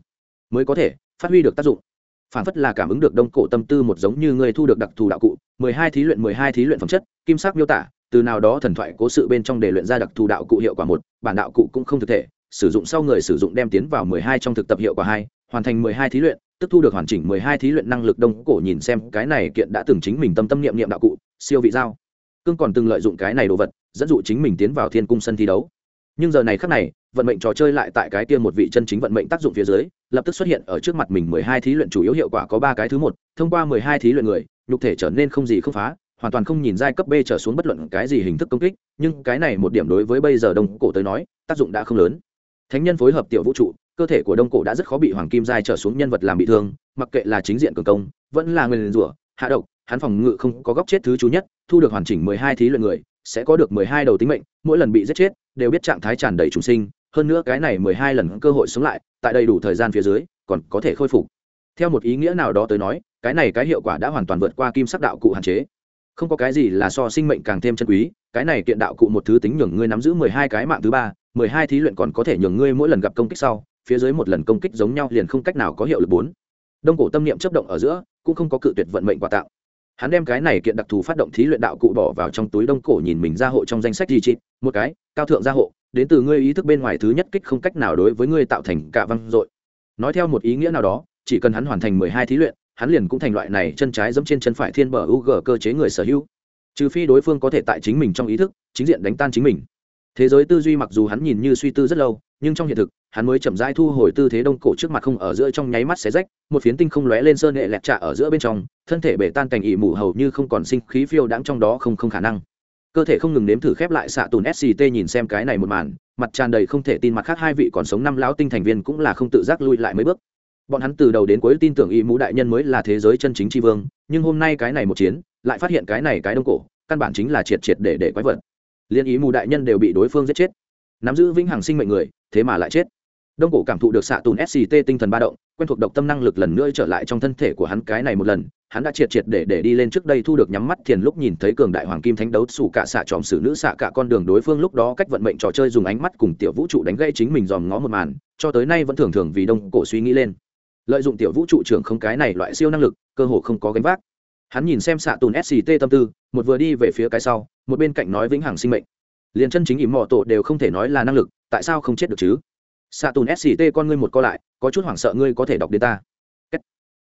mới có thể phát huy được tác dụng. Phản phất là cảm ứng được đông cổ tâm tư một giống như người thu được đặc thù đạo cụ, mười hai thí luyện, mười hai thí luyện phẩm chất, kim sắc miêu tả, từ nào đó thần thoại cố sự bên trong để luyện ra đặc thù đạo cụ hiệu quả một, bản đạo cụ cũng không thực thể, sử dụng sau người sử dụng đem tiến vào mười hai trong thực tập hiệu quả hai, hoàn thành mười hai thí luyện tức thu được hoàn chỉnh mười hai thí luyện năng lực đông cổ nhìn xem cái này kiện đã từng chính mình tâm tâm niệm niệm đạo cụ, siêu vị giao. Cương còn từng lợi dụng cái này đồ vật, dẫn dụ chính mình tiến vào thiên cung sân thi đấu. Nhưng giờ này khắc này, vận mệnh trò chơi lại tại cái kia một vị chân chính vận mệnh tác dụng phía dưới, lập tức xuất hiện ở trước mặt mình mười hai thí luyện chủ yếu hiệu quả có ba cái thứ một, thông qua mười hai thí luyện người, nhục thể trở nên không gì không phá, hoàn toàn không nhìn giai cấp b trở xuống bất luận cái gì hình thức công kích, nhưng cái này một điểm đối với bây giờ đông cổ tới nói, tác dụng đã không lớn. Thánh nhân phối hợp tiểu vũ trụ cơ thể của đông cổ đã rất khó bị hoàng kim giai trở xuống nhân vật làm bị thương, mặc kệ là chính diện cường công, vẫn là người rủa, hạ độc, hắn phòng ngự không có góc chết thứ chú nhất, thu được hoàn chỉnh mười hai thí luyện người, sẽ có được mười hai đầu tính mệnh, mỗi lần bị giết chết, đều biết trạng thái tràn đầy trùng sinh, hơn nữa cái này mười hai lần cơ hội sống lại, tại đầy đủ thời gian phía dưới, còn có thể khôi phục. Theo một ý nghĩa nào đó tới nói, cái này cái hiệu quả đã hoàn toàn vượt qua kim sắc đạo cụ hạn chế. Không có cái gì là so sinh mệnh càng thêm chân quý, cái này kiện đạo cụ một thứ tính nhường ngươi nắm giữ mười hai cái mạng thứ ba, mười hai thí luyện còn có thể nhường ngươi mỗi lần gặp công kích sau phía dưới một lần công kích giống nhau liền không cách nào có hiệu lực bốn. Đông cổ tâm niệm chấp động ở giữa, cũng không có cự tuyệt vận mệnh quà tạo hắn đem cái này kiện đặc thù phát động thí luyện đạo cụ bỏ vào trong túi đông cổ nhìn mình ra hộ trong danh sách gì trị một cái, cao thượng gia hộ, đến từ ngươi ý thức bên ngoài thứ nhất kích không cách nào đối với ngươi tạo thành cả văng dội. Nói theo một ý nghĩa nào đó, chỉ cần hắn hoàn thành mười hai thí luyện, hắn liền cũng thành loại này chân trái dẫm trên chân phải thiên bờ u g cơ chế người sở hữu. Trừ phi đối phương có thể tại chính mình trong ý thức, chính diện đánh tan chính mình. Thế giới tư duy mặc dù hắn nhìn như suy tư rất lâu, nhưng trong hiện thực hắn mới chậm rãi thu hồi tư thế đông cổ trước mặt không ở giữa trong nháy mắt xé rách, một phiến tinh không lóe lên sơn nghệ lẹt trạ ở giữa bên trong, thân thể bể tan cành ỉ mù hầu như không còn sinh khí phiêu đãng trong đó không không khả năng. Cơ thể không ngừng nếm thử khép lại xạ tùn sct nhìn xem cái này một màn, mặt tràn đầy không thể tin mặt khác hai vị còn sống năm lão tinh thành viên cũng là không tự giác lui lại mấy bước. Bọn hắn từ đầu đến cuối tin tưởng ý mũ đại nhân mới là thế giới chân chính tri vương, nhưng hôm nay cái này một chiến, lại phát hiện cái này cái đông cổ, căn bản chính là triệt triệt để để quái vật. Liên ý mù đại nhân đều bị đối phương giết chết. Nắm giữ vĩnh hằng sinh mệnh người, thế mà lại chết đông cổ cảm thụ được xạ tùn sct tinh thần ba động, quen thuộc độc tâm năng lực lần nữa trở lại trong thân thể của hắn cái này một lần, hắn đã triệt triệt để để đi lên trước đây thu được nhắm mắt thiền lúc nhìn thấy cường đại hoàng kim thánh đấu xù cả xạ tròm xử nữ xạ cả con đường đối phương lúc đó cách vận mệnh trò chơi dùng ánh mắt cùng tiểu vũ trụ đánh gây chính mình dòm ngó một màn, cho tới nay vẫn thường thường vì đông cổ suy nghĩ lên. Lợi dụng tiểu vũ trụ trưởng không cái này loại siêu năng lực, cơ hồ không có gánh vác. Hắn nhìn xem xạ tùn sct tâm tư, một vừa đi về phía cái sau, một bên cạnh nói vĩnh hằng sinh mệnh. Liền chân chính ỉm mò tổ đều không thể nói là năng lực, tại sao không chết được chứ? Xạ tùn sct con ngươi một co lại, có chút hoảng sợ ngươi có thể đọc đến ta.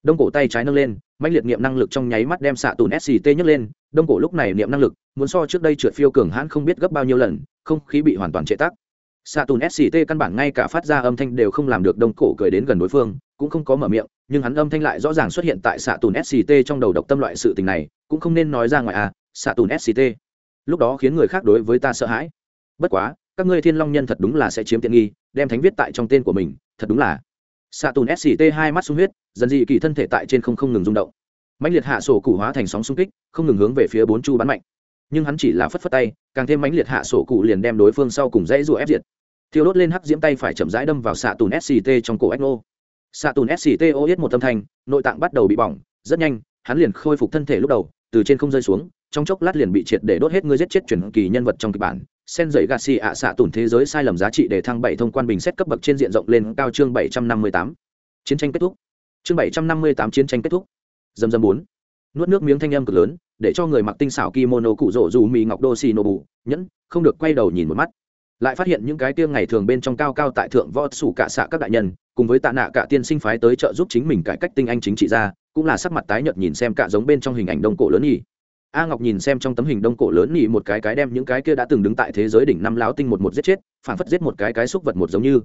Đông cổ tay trái nâng lên mạnh liệt niệm năng lực trong nháy mắt đem xạ tùn sct nhấc lên. Đông cổ lúc này niệm năng lực, muốn so trước đây trượt phiêu cường hãn không biết gấp bao nhiêu lần, không khí bị hoàn toàn chế tắc xạ tùn sct căn bản ngay cả phát ra âm thanh đều không làm được, đông cổ cười đến gần đối phương, cũng không có mở miệng, nhưng hắn âm thanh lại rõ ràng xuất hiện tại xạ tùn sct trong đầu độc tâm loại sự tình này, cũng không nên nói ra ngoài à xạ tùn sct lúc đó khiến người khác đối với ta sợ hãi. Bất quá các ngươi thiên long nhân thật đúng là sẽ chiếm tiện nghi, đem thánh viết tại trong tên của mình, thật đúng là. Xạ tùn sct hai mắt sung huyết, dần dị kỳ thân thể tại trên không không ngừng rung động. Mãnh liệt hạ sổ cụ hóa thành sóng xung kích, không ngừng hướng về phía bốn chu bắn mạnh. Nhưng hắn chỉ là phất phất tay, càng thêm mãnh liệt hạ sổ cụ liền đem đối phương sau cùng dãy rùa ép diệt. Thiêu đốt lên hắc diễm tay phải chậm rãi đâm vào xạ tùn sct trong cổ ếch nô. Xạ tùn sct ô yết một tâm thanh, nội tạng bắt đầu bị bỏng, rất nhanh, hắn liền khôi phục thân thể lúc đầu, từ trên không rơi xuống, trong chốc lát liền bị triệt để đốt hết ngươi giết chết truyền kỳ nhân vật trong kịch bản sen dậy gạt xì ạ xạ tùn thế giới sai lầm giá trị để thăng bảy thông quan bình xét cấp bậc trên diện rộng lên cao chương bảy trăm năm mươi tám. Chiến tranh kết thúc. Chương bảy trăm năm mươi tám chiến tranh kết thúc. Dầm dầm bốn. Nuốt nước miếng thanh âm cực lớn, để cho người mặc tinh xảo kimono cụ rỗ dù mì ngọc đô xì nô bù, nhẫn, không được quay đầu nhìn một mắt. Lại phát hiện những cái tiêng ngày thường bên trong cao cao tại thượng võ sủ cả xạ các đại nhân, cùng với tạ nạ cả tiên sinh phái tới trợ giúp chính mình cải cách tinh anh chính trị ra, cũng là sắc mặt tái nhợt nhìn xem cả giống bên trong hình ảnh đông cổ lớn nhỉ a ngọc nhìn xem trong tấm hình đông cổ lớn nhỉ một cái cái đem những cái kia đã từng đứng tại thế giới đỉnh năm láo tinh một một giết chết phản phất giết một cái cái xúc vật một giống như.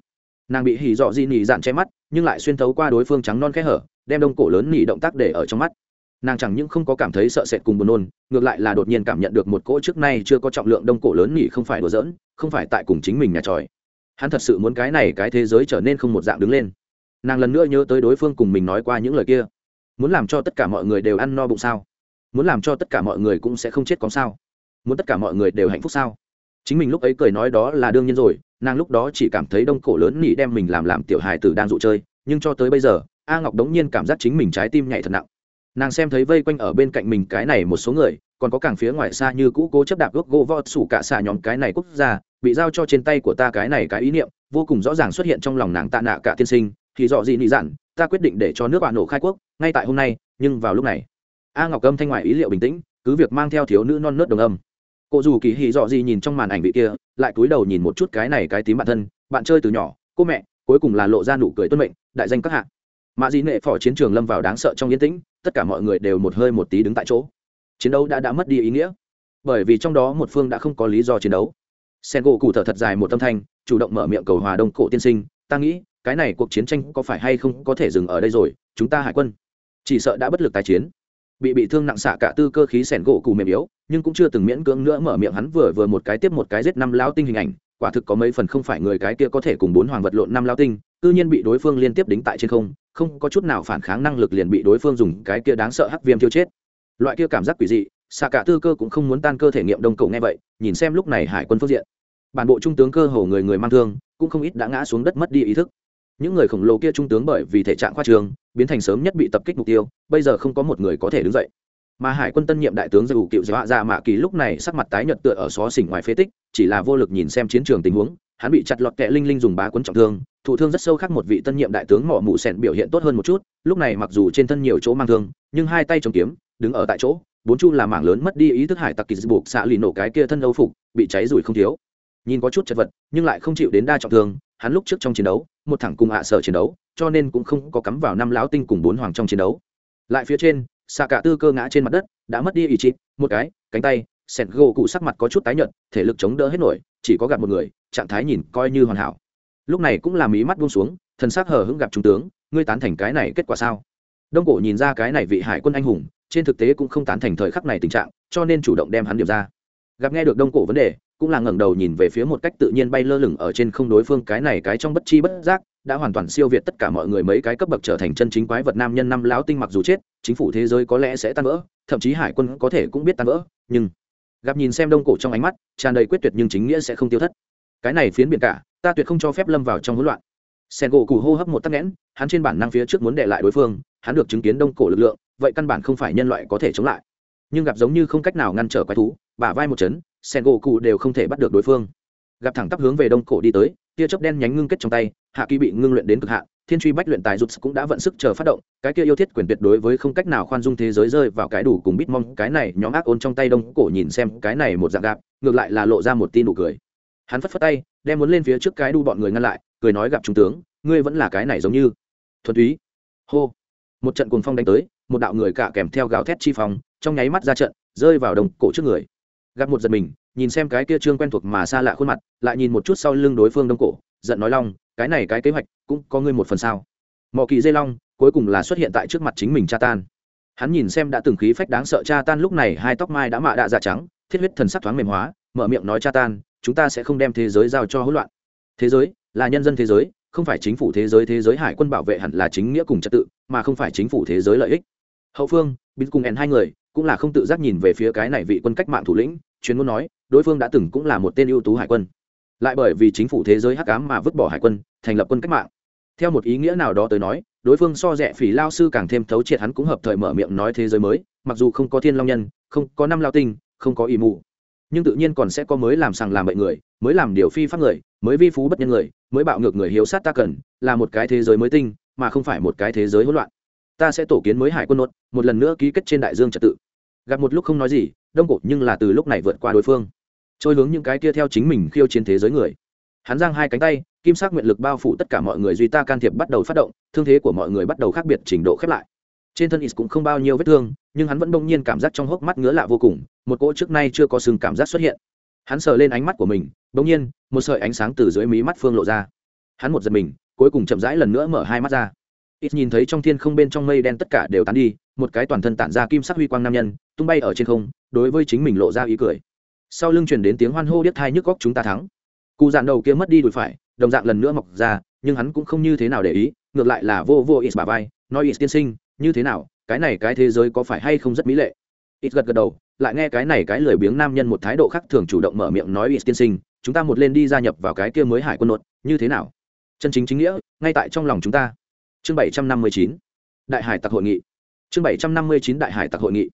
Nàng bị hỉ dọ di nhỉ dạn che mắt, nhưng lại xuyên thấu qua đối phương trắng non khẽ hở, đem đông cổ lớn nhỉ động tác để ở trong mắt. Nàng chẳng những không có cảm thấy sợ sệt cùng buồn nôn, ngược lại là đột nhiên cảm nhận được một cỗ trước nay chưa có trọng lượng đông cổ lớn nhỉ không phải đùa giỡn, không phải tại cùng chính mình nhà tròi. Hắn thật sự muốn cái này cái thế giới trở nên không một dạng đứng lên. Nàng lần nữa nhớ tới đối phương cùng mình nói qua những lời kia. Muốn làm cho tất cả mọi người đều ăn no bụng sao? Muốn làm cho tất cả mọi người cũng sẽ không chết có sao? Muốn tất cả mọi người đều hạnh phúc sao? Chính mình lúc ấy cười nói đó là đương nhiên rồi, nàng lúc đó chỉ cảm thấy đông cổ lớn nỉ đem mình làm làm tiểu hài tử đang dụ chơi, nhưng cho tới bây giờ, a ngọc đống nhiên cảm giác chính mình trái tim nhạy thật nặng. Nàng xem thấy vây quanh ở bên cạnh mình cái này một số người, còn có càng phía ngoài xa như cũ cố chấp đạp gốc gỗ vọt sủ cả xà nhóm cái này quốc gia, bị giao cho trên tay của ta cái này cái ý niệm, vô cùng rõ ràng xuất hiện trong lòng nàng tạ nạ cả tiên sinh, thì dọ gì nị dặn, ta quyết định để cho nước bạn nổ khai quốc, ngay tại hôm nay, nhưng vào lúc này a ngọc âm thanh ngoại ý liệu bình tĩnh, cứ việc mang theo thiếu nữ non nớt đồng âm. Cô dù kỳ hì dọ gì nhìn trong màn ảnh vị kia, lại cúi đầu nhìn một chút cái này cái tím bạn thân, bạn chơi từ nhỏ, cô mẹ, cuối cùng là lộ ra nụ cười tuân mệnh, đại danh các hạ. Mạ dị nệ phỏ chiến trường lâm vào đáng sợ trong yên tĩnh, tất cả mọi người đều một hơi một tí đứng tại chỗ. Chiến đấu đã đã mất đi ý nghĩa. Bởi vì trong đó một phương đã không có lý do chiến đấu. Sen gỗ cụ thở thật dài một tâm thanh, chủ động mở miệng cầu hòa đông cổ tiên sinh, ta nghĩ, cái này cuộc chiến tranh có phải hay không có thể dừng ở đây rồi, chúng ta hải quân. Chỉ sợ đã bất lực tái chiến bị bị thương nặng xạ cả tư cơ khí sẻn gỗ cụ mềm yếu, nhưng cũng chưa từng miễn cưỡng nữa mở miệng hắn vừa vừa một cái tiếp một cái giết năm lao tinh hình ảnh. Quả thực có mấy phần không phải người cái kia có thể cùng bốn hoàng vật lộn năm lao tinh, tự nhiên bị đối phương liên tiếp đính tại trên không không có chút nào phản kháng năng lực liền bị đối phương dùng cái kia đáng sợ hắc viêm tiêu chết. Loại kia cảm giác quỷ dị, xạ cả tư cơ cũng không muốn tan cơ thể nghiệm đông cầu nghe vậy, nhìn xem lúc này hải quân phương diện. Bản bộ trung tướng cơ hồ người người mang thương, cũng không ít đã ngã xuống đất mất đi ý thức. Những người khổng lồ kia trung tướng bởi vì thể trạng khoa trường biến thành sớm nhất bị tập kích mục tiêu, bây giờ không có một người có thể đứng dậy. Mà hải quân tân nhiệm đại tướng dù cựu dọa ra mạ kỳ lúc này sắc mặt tái nhợt tựa ở xó xỉnh ngoài phế tích, chỉ là vô lực nhìn xem chiến trường tình huống, hắn bị chặt lọt kẹ linh linh dùng bá quấn trọng thương, thụ thương rất sâu khác một vị tân nhiệm đại tướng mỏ mụ sẻn biểu hiện tốt hơn một chút, lúc này mặc dù trên thân nhiều chỗ mang thương, nhưng hai tay chống kiếm, đứng ở tại chỗ, bốn chu là mảng lớn mất đi ý thức hải tặc kỳ buộc xạ lì nổ cái kia thân âu phục, bị cháy rủi không thiếu. Nhìn có chút chật vật, nhưng lại không chịu đến đa trọng thương, hắn lúc trước trong chiến đấu một thẳng cùng hạ sở chiến đấu, cho nên cũng không có cắm vào năm lão tinh cùng bốn hoàng trong chiến đấu. Lại phía trên, xạ cả tư cơ ngã trên mặt đất, đã mất đi ý chí, một cái, cánh tay, sẹt gỗ cụ sắc mặt có chút tái nhợt, thể lực chống đỡ hết nổi, chỉ có gặp một người, trạng thái nhìn coi như hoàn hảo. Lúc này cũng làm ý mắt buông xuống, thần sắc hờ hững gặp trung tướng, ngươi tán thành cái này kết quả sao? Đông cổ nhìn ra cái này vị hải quân anh hùng, trên thực tế cũng không tán thành thời khắc này tình trạng, cho nên chủ động đem hắn điểm ra gặp nghe được đông cổ vấn đề, cũng là ngẩng đầu nhìn về phía một cách tự nhiên bay lơ lửng ở trên không đối phương cái này cái trong bất chi bất giác, đã hoàn toàn siêu việt tất cả mọi người mấy cái cấp bậc trở thành chân chính quái vật nam nhân năm lão tinh mặc dù chết, chính phủ thế giới có lẽ sẽ tan vỡ, thậm chí hải quân có thể cũng biết tan vỡ, nhưng gặp nhìn xem đông cổ trong ánh mắt, tràn đầy quyết tuyệt nhưng chính nghĩa sẽ không tiêu thất. Cái này phiến biển cả, ta tuyệt không cho phép lâm vào trong hỗn loạn. Sen gỗ cụ hô hấp một tắc nghẽn, hắn trên bản năng phía trước muốn để lại đối phương, hắn được chứng kiến đông cổ lực lượng, vậy căn bản không phải nhân loại có thể chống lại. Nhưng gặp giống như không cách nào ngăn trở quái thú bả vai một chấn, sen gỗ cụ đều không thể bắt được đối phương. Gặp thẳng tắp hướng về đông cổ đi tới, tia chớp đen nhánh ngưng kết trong tay, hạ kỳ bị ngưng luyện đến cực hạn, thiên truy bách luyện tài rụt cũng đã vận sức chờ phát động, cái kia yêu thiết quyền tuyệt đối với không cách nào khoan dung thế giới rơi vào cái đủ cùng bít mong, cái này nhóm ác ôn trong tay đông cổ nhìn xem, cái này một dạng gạp, ngược lại là lộ ra một tin nụ cười. Hắn phất phất tay, đem muốn lên phía trước cái đu bọn người ngăn lại, cười nói gặp trung tướng, ngươi vẫn là cái này giống như. Thuần túy. Hô. Một trận cuồng phong đánh tới, một đạo người cả kèm theo gào thét chi phong, trong nháy mắt ra trận, rơi vào đồng cổ trước người gặp một giật mình, nhìn xem cái kia trương quen thuộc mà xa lạ khuôn mặt, lại nhìn một chút sau lưng đối phương đông cổ, giận nói, long, cái này cái kế hoạch cũng có ngươi một phần sao? Mỏ kỳ dây long, cuối cùng là xuất hiện tại trước mặt chính mình cha tan. Hắn nhìn xem đã từng khí phách đáng sợ cha tan lúc này, hai tóc mai đã mạ đạ dạ trắng, thiết huyết thần sắc thoáng mềm hóa, mở miệng nói, cha tan, chúng ta sẽ không đem thế giới giao cho hỗn loạn. Thế giới là nhân dân thế giới, không phải chính phủ thế giới thế giới hải quân bảo vệ hẳn là chính nghĩa cùng trật tự, mà không phải chính phủ thế giới lợi ích. Hậu phương bin cùng en hai người cũng là không tự giác nhìn về phía cái này vị quân cách mạng thủ lĩnh, chuyên muốn nói, đối phương đã từng cũng là một tên ưu tú hải quân. Lại bởi vì chính phủ thế giới hắc ám mà vứt bỏ hải quân, thành lập quân cách mạng. Theo một ý nghĩa nào đó tới nói, đối phương so rẻ phỉ lao sư càng thêm thấu triệt hắn cũng hợp thời mở miệng nói thế giới mới, mặc dù không có thiên long nhân, không có năm lao tinh, không có ỷ mù nhưng tự nhiên còn sẽ có mới làm sằng làm bậy người, mới làm điều phi pháp người, mới vi phú bất nhân người, mới bạo ngược người hiếu sát ta cần, là một cái thế giới mới tinh, mà không phải một cái thế giới hỗn loạn ta sẽ tổ kiến mới hải quân nốt, một lần nữa ký kết trên đại dương trật tự. Gặp một lúc không nói gì, đông cổ nhưng là từ lúc này vượt qua đối phương. Trôi hướng những cái kia theo chính mình khiêu chiến thế giới người. Hắn giang hai cánh tay, kim sắc nguyện lực bao phủ tất cả mọi người duy ta can thiệp bắt đầu phát động, thương thế của mọi người bắt đầu khác biệt trình độ khép lại. Trên thân is cũng không bao nhiêu vết thương, nhưng hắn vẫn đông nhiên cảm giác trong hốc mắt ngứa lạ vô cùng, một cỗ trước nay chưa có sừng cảm giác xuất hiện. Hắn sờ lên ánh mắt của mình đông nhiên, một sợi ánh sáng từ dưới mí mắt phương lộ ra. Hắn một giật mình, cuối cùng chậm rãi lần nữa mở hai mắt ra ít nhìn thấy trong thiên không bên trong mây đen tất cả đều tán đi, một cái toàn thân tản ra kim sắc huy quang nam nhân, tung bay ở trên không, đối với chính mình lộ ra ý cười. Sau lưng truyền đến tiếng hoan hô điếc thai nhức góc chúng ta thắng. Cụ dạn đầu kia mất đi đùi phải, đồng dạng lần nữa mọc ra, nhưng hắn cũng không như thế nào để ý, ngược lại là vô vô ít bà vai, nói ít tiên sinh, như thế nào, cái này cái thế giới có phải hay không rất mỹ lệ? Ít gật gật đầu, lại nghe cái này cái lười biếng nam nhân một thái độ khác thường chủ động mở miệng nói ít tiên sinh, chúng ta một lên đi gia nhập vào cái kia mới hải quân nột, như thế nào? Chân chính chính nghĩa, ngay tại trong lòng chúng ta chương bảy trăm năm mươi chín, đại hải tặc hội nghị. Chương bảy trăm năm mươi chín, đại hải tặc hội nghị.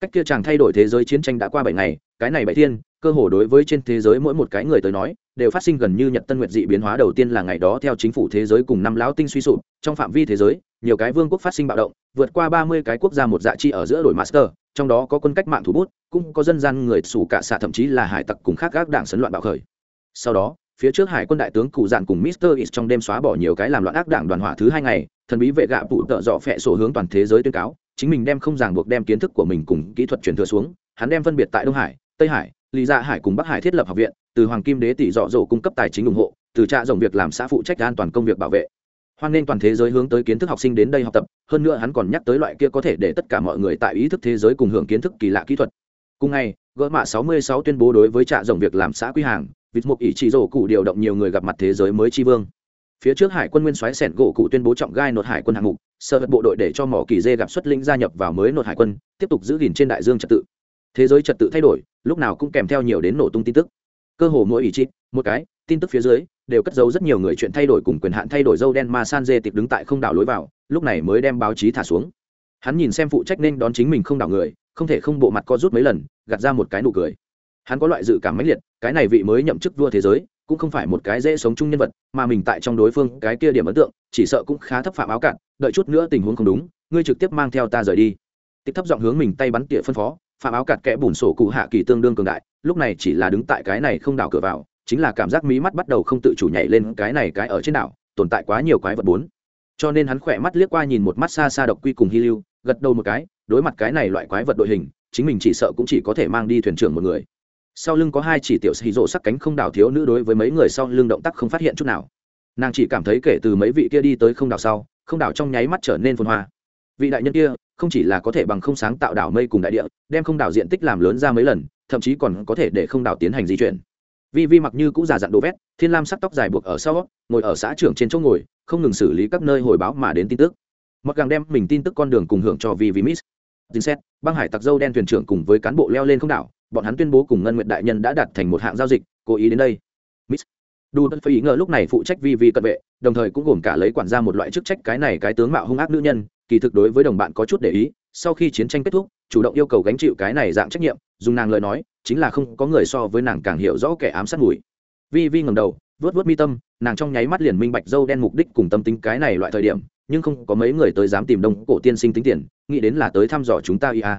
Cách kia chàng thay đổi thế giới chiến tranh đã qua bảy ngày, cái này bảy thiên, cơ hồ đối với trên thế giới mỗi một cái người tới nói, đều phát sinh gần như nhật tân nguyệt dị biến hóa đầu tiên là ngày đó theo chính phủ thế giới cùng năm lão tinh suy sụp, trong phạm vi thế giới, nhiều cái vương quốc phát sinh bạo động, vượt qua ba mươi cái quốc gia một dạ chi ở giữa đổi master, trong đó có quân cách mạng thủ bút, cũng có dân gian người sủ cả xạ, thậm chí là hải tặc cùng khác các đảng sấn loạn bạo khởi. Sau đó phía trước hải quân đại tướng cụ dạn cùng mister is trong đêm xóa bỏ nhiều cái làm loạn ác đảng đoàn hỏa thứ hai ngày, thần bí vệ gạ phụ tợ dọ phẹ sổ hướng toàn thế giới tuyên cáo, chính mình đem không ràng buộc đem kiến thức của mình cùng kỹ thuật truyền thừa xuống, hắn đem phân biệt tại đông hải, tây hải, lý dạ hải cùng bắc hải thiết lập học viện, từ hoàng kim đế tỷ dọ dỗ cung cấp tài chính ủng hộ, từ trạ dòng việc làm xã phụ trách an toàn công việc bảo vệ. Hoan nên toàn thế giới hướng tới kiến thức học sinh đến đây học tập, hơn nữa hắn còn nhắc tới loại kia có thể để tất cả mọi người tại ý thức thế giới cùng hưởng kiến thức kỳ lạ kỹ thuật. Cùng ngày, gỡ mạ 66 tuyên bố đối với trạ dòng việc làm xã quy hàng vịt mục ỷ chỉ rổ cụ điều động nhiều người gặp mặt thế giới mới tri vương. Phía trước hải quân nguyên soái sẻn gỗ cụ tuyên bố trọng gai nột hải quân hạng mục sơ vật bộ đội để cho mỏ kỳ dê gặp xuất lĩnh gia nhập vào mới nột hải quân, tiếp tục giữ gìn trên đại dương trật tự. Thế giới trật tự thay đổi, lúc nào cũng kèm theo nhiều đến nổ tung tin tức. Cơ hồ mỗi ý chí một cái, tin tức phía dưới, đều cất giấu rất nhiều người chuyện thay đổi cùng quyền hạn thay đổi dâu đen mà san dê tiệp đứng tại không đảo lối vào, lúc này mới đem báo chí thả xuống. Hắn nhìn xem phụ trách nên đón chính mình không đảo người, không thể không bộ mặt co rút mấy lần, gạt ra một cái nụ cười hắn có loại dự cảm mãnh liệt, cái này vị mới nhậm chức vua thế giới, cũng không phải một cái dễ sống chung nhân vật, mà mình tại trong đối phương cái kia điểm ấn tượng, chỉ sợ cũng khá thấp phạm áo cạn, đợi chút nữa tình huống không đúng, ngươi trực tiếp mang theo ta rời đi. Tích thấp giọng hướng mình tay bắn tỉa phân phó, phạm áo cạn kẽ bùn sổ cụ hạ kỳ tương đương cường đại, lúc này chỉ là đứng tại cái này không đảo cửa vào, chính là cảm giác mí mắt bắt đầu không tự chủ nhảy lên cái này cái ở trên đảo, tồn tại quá nhiều quái vật bốn. Cho nên hắn khỏe mắt liếc qua nhìn một mắt xa xa độc quy cùng hy lưu gật đầu một cái, đối mặt cái này loại quái vật đội hình, chính mình chỉ sợ cũng chỉ có thể mang đi thuyền trưởng một người sau lưng có hai chỉ tiểu xì rộ sắc cánh không đảo thiếu nữ đối với mấy người sau lưng động tác không phát hiện chút nào. Nàng chỉ cảm thấy kể từ mấy vị kia đi tới không đảo sau, không đảo trong nháy mắt trở nên phồn hoa. Vị đại nhân kia, không chỉ là có thể bằng không sáng tạo đảo mây cùng đại địa, đem không đảo diện tích làm lớn ra mấy lần, thậm chí còn có thể để không đảo tiến hành di chuyển. Vi vi mặc như cũng già dặn đồ vét, thiên lam sắc tóc dài buộc ở sau, ngồi ở xã trưởng trên chỗ ngồi, không ngừng xử lý các nơi hồi báo mà đến tin tức. Mặc gàng đem mình tin tức con đường cùng hưởng cho vi vi miss. Tin xét băng hải tặc dâu đen thuyền trưởng cùng với cán bộ leo lên không đảo bọn hắn tuyên bố cùng ngân nguyện đại nhân đã đạt thành một hạng giao dịch, cố ý đến đây. Miss đu tân phải ý ngờ lúc này phụ trách vi vi cận vệ, đồng thời cũng gồm cả lấy quản gia một loại chức trách cái này cái tướng mạo hung ác nữ nhân, kỳ thực đối với đồng bạn có chút để ý, sau khi chiến tranh kết thúc, chủ động yêu cầu gánh chịu cái này dạng trách nhiệm, dùng nàng lời nói, chính là không có người so với nàng càng hiểu rõ kẻ ám sát mùi. Vi vi ngầm đầu vớt vớt mi tâm, nàng trong nháy mắt liền minh bạch dâu đen mục đích cùng tâm tính cái này loại thời điểm, nhưng không có mấy người tới dám tìm đông cổ tiên sinh tính tiền, nghĩ đến là tới thăm dò chúng ta ia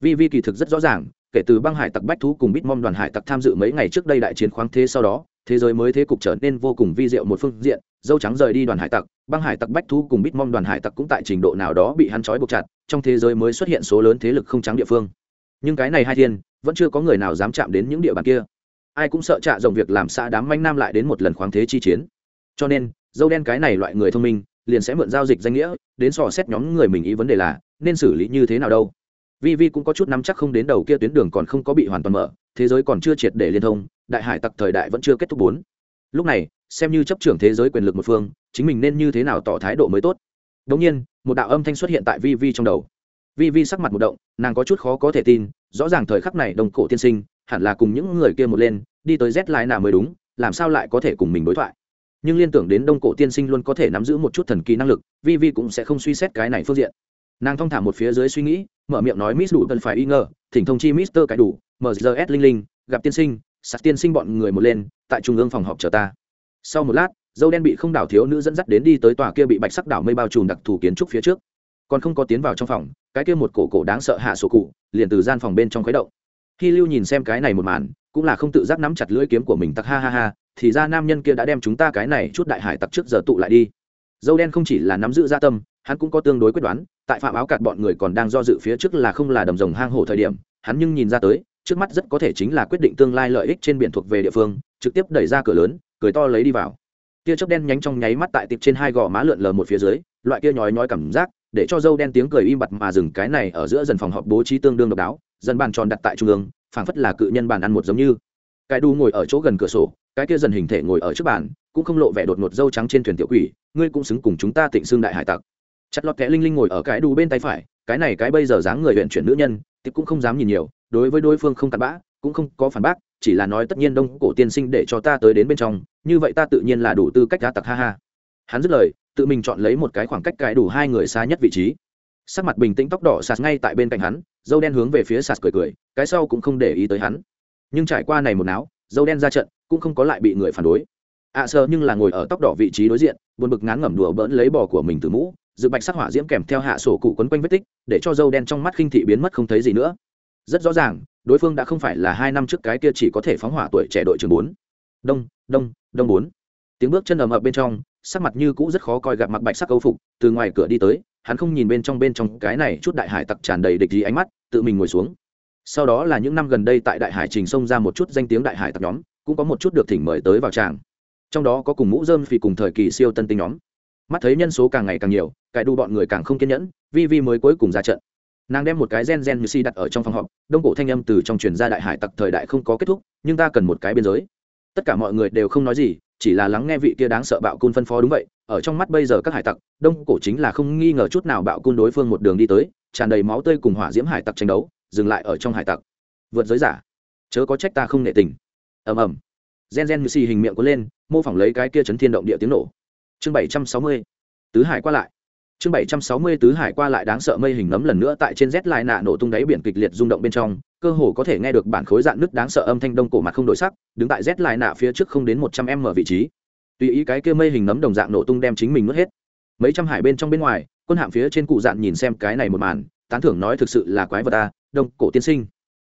vi vi kỳ thực rất rõ ràng kể từ băng hải tặc bách thú cùng bít mom đoàn hải tặc tham dự mấy ngày trước đây đại chiến khoáng thế sau đó, thế giới mới thế cục trở nên vô cùng vi diệu một phương diện, dâu trắng rời đi đoàn hải tặc, băng hải tặc bách thú cùng bít mom đoàn hải tặc cũng tại trình độ nào đó bị hắn trói buộc chặt, trong thế giới mới xuất hiện số lớn thế lực không trắng địa phương. Nhưng cái này hai thiên, vẫn chưa có người nào dám chạm đến những địa bàn kia. Ai cũng sợ trạ rộng việc làm xã đám manh nam lại đến một lần khoáng thế chi chiến. Cho nên, dâu đen cái này loại người thông minh, liền sẽ mượn giao dịch danh nghĩa, đến sò xét nhóm người mình ý vấn đề là, nên xử lý như thế nào đâu vi vi cũng có chút nắm chắc không đến đầu kia tuyến đường còn không có bị hoàn toàn mở, thế giới còn chưa triệt để liên thông, đại hải tặc thời đại vẫn chưa kết thúc bốn. Lúc này, xem như chấp trưởng thế giới quyền lực một phương, chính mình nên như thế nào tỏ thái độ mới tốt? Đống nhiên, một đạo âm thanh xuất hiện tại vi vi trong đầu. Vi vi sắc mặt một động, nàng có chút khó có thể tin, rõ ràng thời khắc này đồng cổ tiên sinh, hẳn là cùng những người kia một lên, đi tới z lại nào mới đúng, làm sao lại có thể cùng mình đối thoại? Nhưng liên tưởng đến đông cổ tiên sinh luôn có thể nắm giữ một chút thần kỳ năng lực, vi vi cũng sẽ không suy xét cái này phương diện nàng thong thả một phía dưới suy nghĩ, mở miệng nói miss đủ cần phải y ngờ, thỉnh thông chi mister cải đủ mrs linh linh, gặp tiên sinh, sạc tiên sinh bọn người một lên, tại trung ương phòng họp chờ ta. Sau một lát, dâu đen bị không đảo thiếu nữ dẫn dắt đến đi tới tòa kia bị bạch sắc đảo mây bao trùm đặc thù kiến trúc phía trước. Còn không có tiến vào trong phòng, cái kia một cổ cổ đáng sợ hạ sổ cụ, liền từ gian phòng bên trong khuấy động. Khi lưu nhìn xem cái này một màn, cũng là không tự giác nắm chặt lưỡi kiếm của mình, tặc ha ha ha, thì ra nam nhân kia đã đem chúng ta cái này chút đại hải tặc trước giờ tụ lại đi. Dâu đen không chỉ là nắm giữ gia tâm hắn cũng có tương đối quyết đoán, tại phạm áo cạt bọn người còn đang do dự phía trước là không là đầm rồng hang hổ thời điểm, hắn nhưng nhìn ra tới, trước mắt rất có thể chính là quyết định tương lai lợi ích trên biển thuộc về địa phương, trực tiếp đẩy ra cửa lớn, cười to lấy đi vào. Tia chớp đen nhánh trong nháy mắt tại tiệp trên hai gò má lượn lờ một phía dưới, loại kia nhói nhói cảm giác, để cho dâu đen tiếng cười im bặt mà dừng cái này ở giữa dần phòng họp bố trí tương đương độc đáo, dần bàn tròn đặt tại trung ương, phảng phất là cự nhân bàn ăn một giống như. Cái đu ngồi ở chỗ gần cửa sổ, cái kia dần hình thể ngồi ở trước bàn, cũng không lộ vẻ đột ngột dâu trắng trên thuyền tiểu quỷ, ngươi cũng xứng cùng chúng ta tịnh xương đại hải tặc chặt lọt kẽ linh linh ngồi ở cái đu bên tay phải, cái này cái bây giờ dáng người huyện chuyển nữ nhân, thì cũng không dám nhìn nhiều, đối với đối phương không cặn bã, cũng không có phản bác, chỉ là nói tất nhiên đông cổ tiên sinh để cho ta tới đến bên trong, như vậy ta tự nhiên là đủ tư cách ra tặc, ha ha. Hắn dứt lời, tự mình chọn lấy một cái khoảng cách cái đủ hai người xa nhất vị trí. Sắc mặt bình tĩnh tóc đỏ sạt ngay tại bên cạnh hắn, dâu đen hướng về phía sạt cười cười, cái sau cũng không để ý tới hắn. Nhưng trải qua này một náo, dâu đen ra trận, cũng không có lại bị người phản đối. Ạ à sơ nhưng là ngồi ở tóc đỏ vị trí đối diện, buồn bực ngán ngẩm đùa bỡn lấy bò của mình từ mũ dự bạch sắc hỏa diễm kèm theo hạ sổ cụ quấn quanh vết tích, để cho dâu đen trong mắt khinh thị biến mất không thấy gì nữa. Rất rõ ràng, đối phương đã không phải là hai năm trước cái kia chỉ có thể phóng hỏa tuổi trẻ đội trường bốn. Đông đông đông bốn. Tiếng bước chân ầm ập bên trong, sắc mặt như cũ rất khó coi gặp mặc bạch sắc câu phục, từ ngoài cửa đi tới, hắn không nhìn bên trong bên trong, cái này chút đại hải tặc tràn đầy địch gì ánh mắt, tự mình ngồi xuống. Sau đó là những năm gần đây tại đại hải trình xông ra một chút danh tiếng đại hải tặc nhóm, cũng có một chút được thỉnh mời tới vào tràng. Trong đó có cùng mũ dơm phì cùng thời kỳ siêu tân tinh nhóm mắt thấy nhân số càng ngày càng nhiều, cải đu bọn người càng không kiên nhẫn, vi vi mới cuối cùng ra trận. Nàng đem một cái gen gen như si đặt ở trong phòng họp, đông cổ thanh âm từ trong truyền gia đại hải tặc thời đại không có kết thúc, nhưng ta cần một cái biên giới. Tất cả mọi người đều không nói gì, chỉ là lắng nghe vị kia đáng sợ bạo cun phân phó đúng vậy, ở trong mắt bây giờ các hải tặc, đông cổ chính là không nghi ngờ chút nào bạo cun đối phương một đường đi tới, tràn đầy máu tươi cùng hỏa diễm hải tặc tranh đấu, dừng lại ở trong hải tặc. Vượt giới giả, chớ có trách ta không nệ tình. Ầm ầm. Gen gen như si hình miệng có lên, mô phỏng lấy cái kia chấn thiên động địa tiếng nổ chương bảy trăm sáu mươi. Tứ hải qua lại. Chương bảy trăm sáu mươi tứ hải qua lại đáng sợ mây hình nấm lần nữa tại trên rét lại nạ nổ tung đáy biển kịch liệt rung động bên trong, cơ hồ có thể nghe được bản khối dạn nứt đáng sợ âm thanh đông cổ mặt không đổi sắc, đứng tại rét lại nạ phía trước không đến một trăm m vị trí. Tùy ý cái kia mây hình nấm đồng dạng nổ tung đem chính mình mất hết. Mấy trăm hải bên trong bên ngoài, quân hạm phía trên cụ dạn nhìn xem cái này một màn, tán thưởng nói thực sự là quái vật ta đông cổ tiên sinh.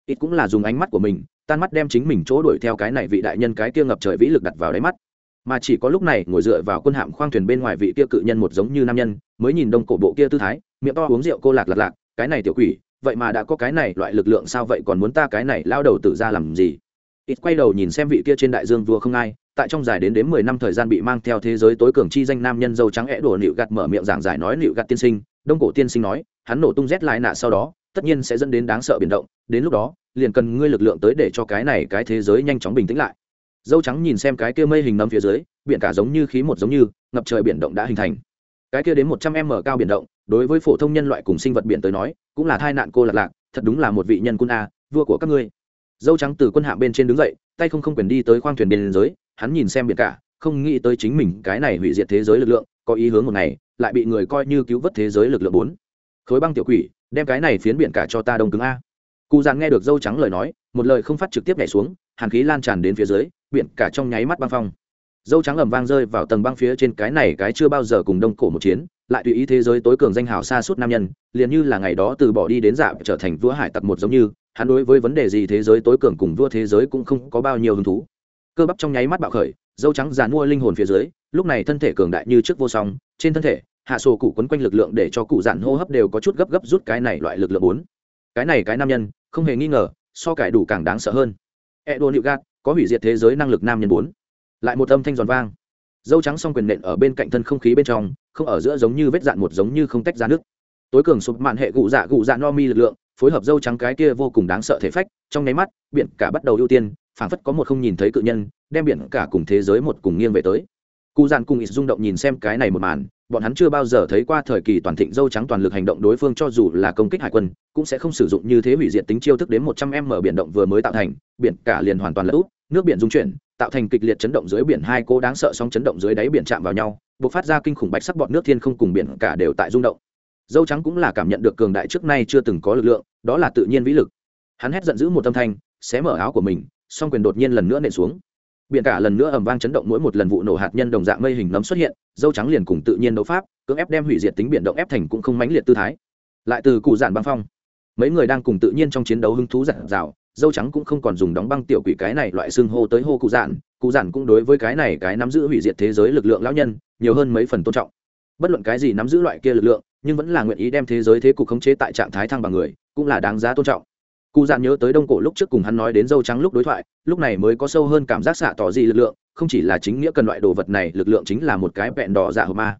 Ít cũng là dùng ánh mắt của mình, tan mắt đem chính mình chỗ đuổi theo cái này vị đại nhân cái kia ngập trời vĩ lực đặt vào đáy mắt mà chỉ có lúc này ngồi dựa vào quân hạm khoang thuyền bên ngoài vị kia cự nhân một giống như nam nhân, mới nhìn đông cổ bộ kia tư thái, miệng to uống rượu cô lạc lạc lạc, cái này tiểu quỷ, vậy mà đã có cái này loại lực lượng sao vậy còn muốn ta cái này lao đầu tự ra làm gì? Ít quay đầu nhìn xem vị kia trên đại dương vua không ai, tại trong dài đến đến mười năm thời gian bị mang theo thế giới tối cường chi danh nam nhân dâu trắng é đổ nịu gạt mở miệng giảng giải nói nịu gạt tiên sinh, đông cổ tiên sinh nói, hắn nổ tung rét lại nạ sau đó, tất nhiên sẽ dẫn đến đáng sợ biển động, đến lúc đó, liền cần ngươi lực lượng tới để cho cái này cái thế giới nhanh chóng bình tĩnh lại dâu trắng nhìn xem cái kia mây hình nấm phía dưới, biển cả giống như khí một giống như, ngập trời biển động đã hình thành. Cái kia đến một trăm m cao biển động, đối với phổ thông nhân loại cùng sinh vật biển tới nói, cũng là tai nạn cô lạc lạc, thật đúng là một vị nhân quân a, vua của các ngươi. Dâu trắng từ quân hạ bên trên đứng dậy, tay không không quyền đi tới khoang thuyền biên giới hắn nhìn xem biển cả, không nghĩ tới chính mình cái này hủy diệt thế giới lực lượng, có ý hướng một ngày, lại bị người coi như cứu vớt thế giới lực lượng bốn. Khối băng tiểu quỷ, đem cái này phiến biển cả cho ta đông cứng a. Cụ dàn nghe được dâu trắng lời nói, một lời không phát trực tiếp nhảy xuống, hàn khí lan tràn đến phía dưới biển cả trong nháy mắt băng phong. Dâu trắng ầm vang rơi vào tầng băng phía trên cái này cái chưa bao giờ cùng đông cổ một chiến, lại tùy ý thế giới tối cường danh hào xa suốt nam nhân, liền như là ngày đó từ bỏ đi đến dạ trở thành vua hải tặc một giống như, hắn đối với vấn đề gì thế giới tối cường cùng vua thế giới cũng không có bao nhiêu hứng thú. Cơ bắp trong nháy mắt bạo khởi, dâu trắng dàn mua linh hồn phía dưới, lúc này thân thể cường đại như trước vô song, trên thân thể, hạ sổ cụ quấn quanh lực lượng để cho cụ dạn hô hấp đều có chút gấp gấp rút cái này loại lực lượng bốn. Cái này cái nam nhân, không hề nghi ngờ, so cải đủ càng đáng sợ hơn. E đô nịu gạt có hủy diệt thế giới năng lực nam nhân bốn. Lại một âm thanh giòn vang. Dâu trắng s o n g quyền nện ở bên cạnh thân không khí bên trong, không ở giữa giống như vết dạn một giống như không tách ra nước. Tối cường sụp mạn hệ gụ dạ gụ dạ no mi lực lượng, phối hợp dâu trắng cái kia vô cùng đáng sợ thể phách, trong nháy mắt, biển cả bắt đầu ưu tiên, phảng phất có một không nhìn thấy cự nhân, đem biển cả cùng thế giới một cùng nghiêng về tới. Cụ dạn cùng ít rung động nhìn xem cái này một màn bọn hắn chưa bao giờ thấy qua thời kỳ toàn thịnh dâu trắng toàn lực hành động đối phương cho dù là công kích hải quân, cũng sẽ không sử dụng như thế hủy diệt tính chiêu thức đến một trăm m biển động vừa mới tạo thành, biển cả liền hoàn toàn lỡ úp nước biển dung chuyển, tạo thành kịch liệt chấn động dưới biển hai cô đáng sợ sóng chấn động dưới đáy biển chạm vào nhau b ộ c phát ra kinh khủng bạch sắc bọn nước thiên không cùng biển cả đều tại rung động. Dâu trắng cũng là cảm nhận được cường đại trước nay chưa từng có lực lượng, đó là tự nhiên vĩ lực. Hắn hét giận dữ một tâm thanh, xé mở áo của mình, song quyền đột nhiên lần nữa nện xuống biển cả lần nữa ầm vang chấn động mỗi một lần vụ nổ hạt nhân đồng dạng mây hình nấm xuất hiện, dâu trắng liền cùng tự nhiên đấu pháp, cưỡng ép đem hủy diệt tính biển động ép thành cũng không mãnh liệt tư thái. Lại từ cụ giản băng phong, mấy người đang cùng tự nhiên trong chiến đấu hứng thú giản rào dâu trắng cũng không còn dùng đóng băng tiểu quỷ cái này loại xương hô tới hô cụ giản cụ giản cũng đối với cái này cái nắm giữ hủy diệt thế giới lực lượng lão nhân nhiều hơn mấy phần tôn trọng. Bất luận cái gì nắm giữ loại kia lực lượng, nhưng vẫn là nguyện ý đem thế giới thế cục khống chế tại trạng thái thăng bằng người, cũng là đáng giá tôn trọng cụ dạn nhớ tới đông cổ lúc trước cùng hắn nói đến dâu trắng lúc đối thoại, lúc này mới có sâu hơn cảm giác xạ tỏ gì lực lượng, không chỉ là chính nghĩa cần loại đồ vật này, lực lượng chính là một cái vẹn đỏ dạ hờ ma.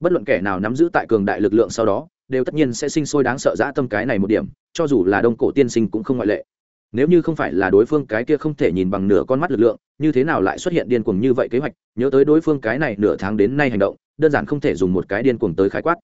Bất luận kẻ nào nắm giữ tại cường đại lực lượng sau đó, đều tất nhiên sẽ sinh sôi đáng sợ dã tâm cái này một điểm, cho dù là đông cổ tiên sinh cũng không ngoại lệ. Nếu như không phải là đối phương cái kia không thể nhìn bằng nửa con mắt lực lượng, như thế nào lại xuất hiện điên cuồng như vậy kế hoạch, nhớ tới đối phương cái này nửa tháng đến nay hành động, đơn giản không thể dùng một cái điên cuồng tới khái quát.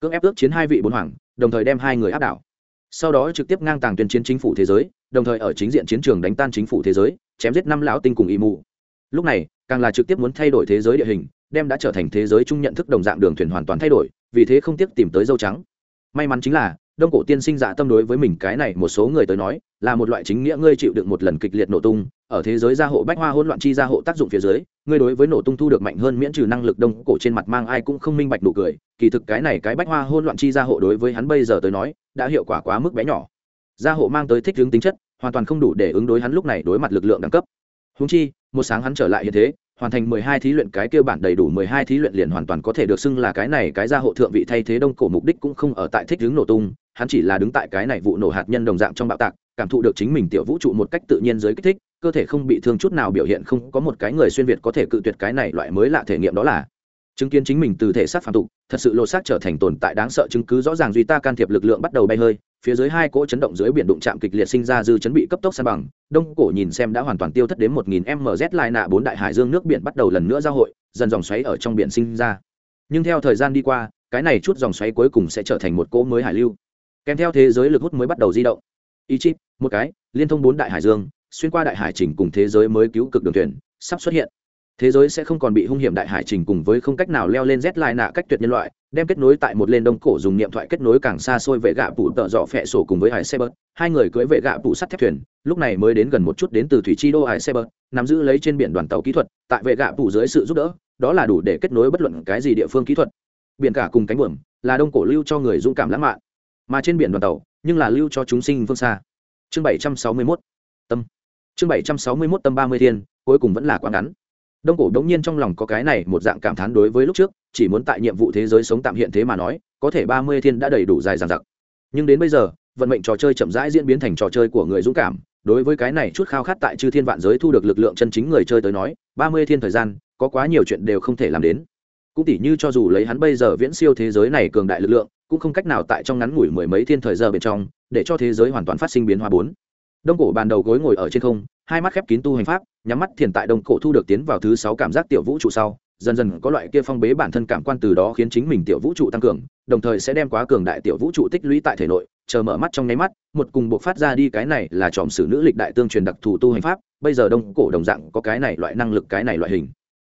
Cưỡng ép ước chiến hai vị bốn hoàng, đồng thời đem hai người áp đảo sau đó trực tiếp ngang tàng tuyên chiến chính phủ thế giới, đồng thời ở chính diện chiến trường đánh tan chính phủ thế giới, chém giết năm lão tinh cùng y mù lúc này, càng là trực tiếp muốn thay đổi thế giới địa hình, đem đã trở thành thế giới chung nhận thức đồng dạng đường thuyền hoàn toàn thay đổi, vì thế không tiếc tìm tới dâu trắng. May mắn chính là, đông cổ tiên sinh dạ tâm đối với mình cái này một số người tới nói, là một loại chính nghĩa ngươi chịu đựng một lần kịch liệt nổ tung ở thế giới gia hộ bách hoa hỗn loạn chi gia hộ tác dụng phía dưới, ngươi đối với nổ tung thu được mạnh hơn miễn trừ năng lực đông cổ trên mặt mang ai cũng không minh bạch nụ cười. Kỳ thực cái này cái bách hoa hỗn loạn chi gia hộ đối với hắn bây giờ tới nói, đã hiệu quả quá mức bé nhỏ. Gia hộ mang tới thích hướng tính chất, hoàn toàn không đủ để ứng đối hắn lúc này đối mặt lực lượng đẳng cấp. Húng chi, một sáng hắn trở lại hiện thế, hoàn thành mười hai thí luyện cái kia bản đầy đủ mười hai thí luyện liền hoàn toàn có thể được xưng là cái này cái gia hộ thượng vị thay thế đông cổ mục đích cũng không ở tại thích hướng nổ tung, hắn chỉ là đứng tại cái này vụ nổ hạt nhân đồng dạng trong bạo tạc, cảm thụ được chính mình tiểu vũ trụ một cách tự nhiên dưới kích thích cơ thể không bị thương chút nào biểu hiện không có một cái người xuyên việt có thể cự tuyệt cái này loại mới lạ thể nghiệm đó là. Chứng kiến chính mình từ thể xác phản tục, thật sự lột xác trở thành tồn tại đáng sợ chứng cứ rõ ràng duy ta can thiệp lực lượng bắt đầu bay hơi, phía dưới hai cỗ chấn động dưới biển đụng chạm kịch liệt sinh ra dư chấn bị cấp tốc san bằng, đông cổ nhìn xem đã hoàn toàn tiêu thất đến một nghìn mz lai nạ bốn đại hải dương nước biển bắt đầu lần nữa giao hội, dần dòng xoáy ở trong biển sinh ra. Nhưng theo thời gian đi qua, cái này chút dòng xoáy cuối cùng sẽ trở thành một cỗ mới hải lưu. Kèm theo thế giới lực hút mới bắt đầu di động. Y chip một cái, liên thông bốn đại hải dương xuyên qua đại hải trình cùng thế giới mới cứu cực đường thuyền, sắp xuất hiện. Thế giới sẽ không còn bị hung hiểm đại hải trình cùng với không cách nào leo lên rét lại nạ cách tuyệt nhân loại, đem kết nối tại một lên đông cổ dùng niệm thoại kết nối càng xa xôi vệ gạ phụ tợ dọ phẹ sổ cùng với hải xe bớt. Hai người cưỡi vệ gạ phụ sắt thép thuyền, lúc này mới đến gần một chút đến từ thủy chi đô hải xe bớt, nắm giữ lấy trên biển đoàn tàu kỹ thuật, tại vệ gạ phụ dưới sự giúp đỡ, đó là đủ để kết nối bất luận cái gì địa phương kỹ thuật. Biển cả cùng cánh buồm, là đông cổ lưu cho người dũng cảm lãng mạn, mà trên biển đoàn tàu, nhưng là lưu cho chúng sinh phương xa. Chương bảy trăm sáu mươi mốt, tâm chương bảy trăm sáu mươi mốt tâm ba mươi thiên, cuối cùng vẫn là quá ngắn. Đông cổ đống nhiên trong lòng có cái này một dạng cảm thán đối với lúc trước, chỉ muốn tại nhiệm vụ thế giới sống tạm hiện thế mà nói, có thể ba mươi thiên đã đầy đủ dài dằng dặc. Nhưng đến bây giờ, vận mệnh trò chơi chậm rãi diễn biến thành trò chơi của người dũng cảm, đối với cái này chút khao khát tại chư thiên vạn giới thu được lực lượng chân chính người chơi tới nói, ba mươi thiên thời gian, có quá nhiều chuyện đều không thể làm đến. Cũng tỉ như cho dù lấy hắn bây giờ viễn siêu thế giới này cường đại lực lượng, cũng không cách nào tại trong ngắn ngủi mười mấy thiên thời giờ bên trong, để cho thế giới hoàn toàn phát sinh biến hóa bốn đông cổ bàn đầu gối ngồi ở trên không, hai mắt khép kín tu hành pháp, nhắm mắt thiền tại đông cổ thu được tiến vào thứ sáu cảm giác tiểu vũ trụ sau, dần dần có loại kia phong bế bản thân cảm quan từ đó khiến chính mình tiểu vũ trụ tăng cường, đồng thời sẽ đem quá cường đại tiểu vũ trụ tích lũy tại thể nội, chờ mở mắt trong nháy mắt, một cùng buộc phát ra đi cái này là tròm sử nữ lịch đại tương truyền đặc thù tu hành pháp, bây giờ đông cổ đồng dạng có cái này loại năng lực, cái này loại hình.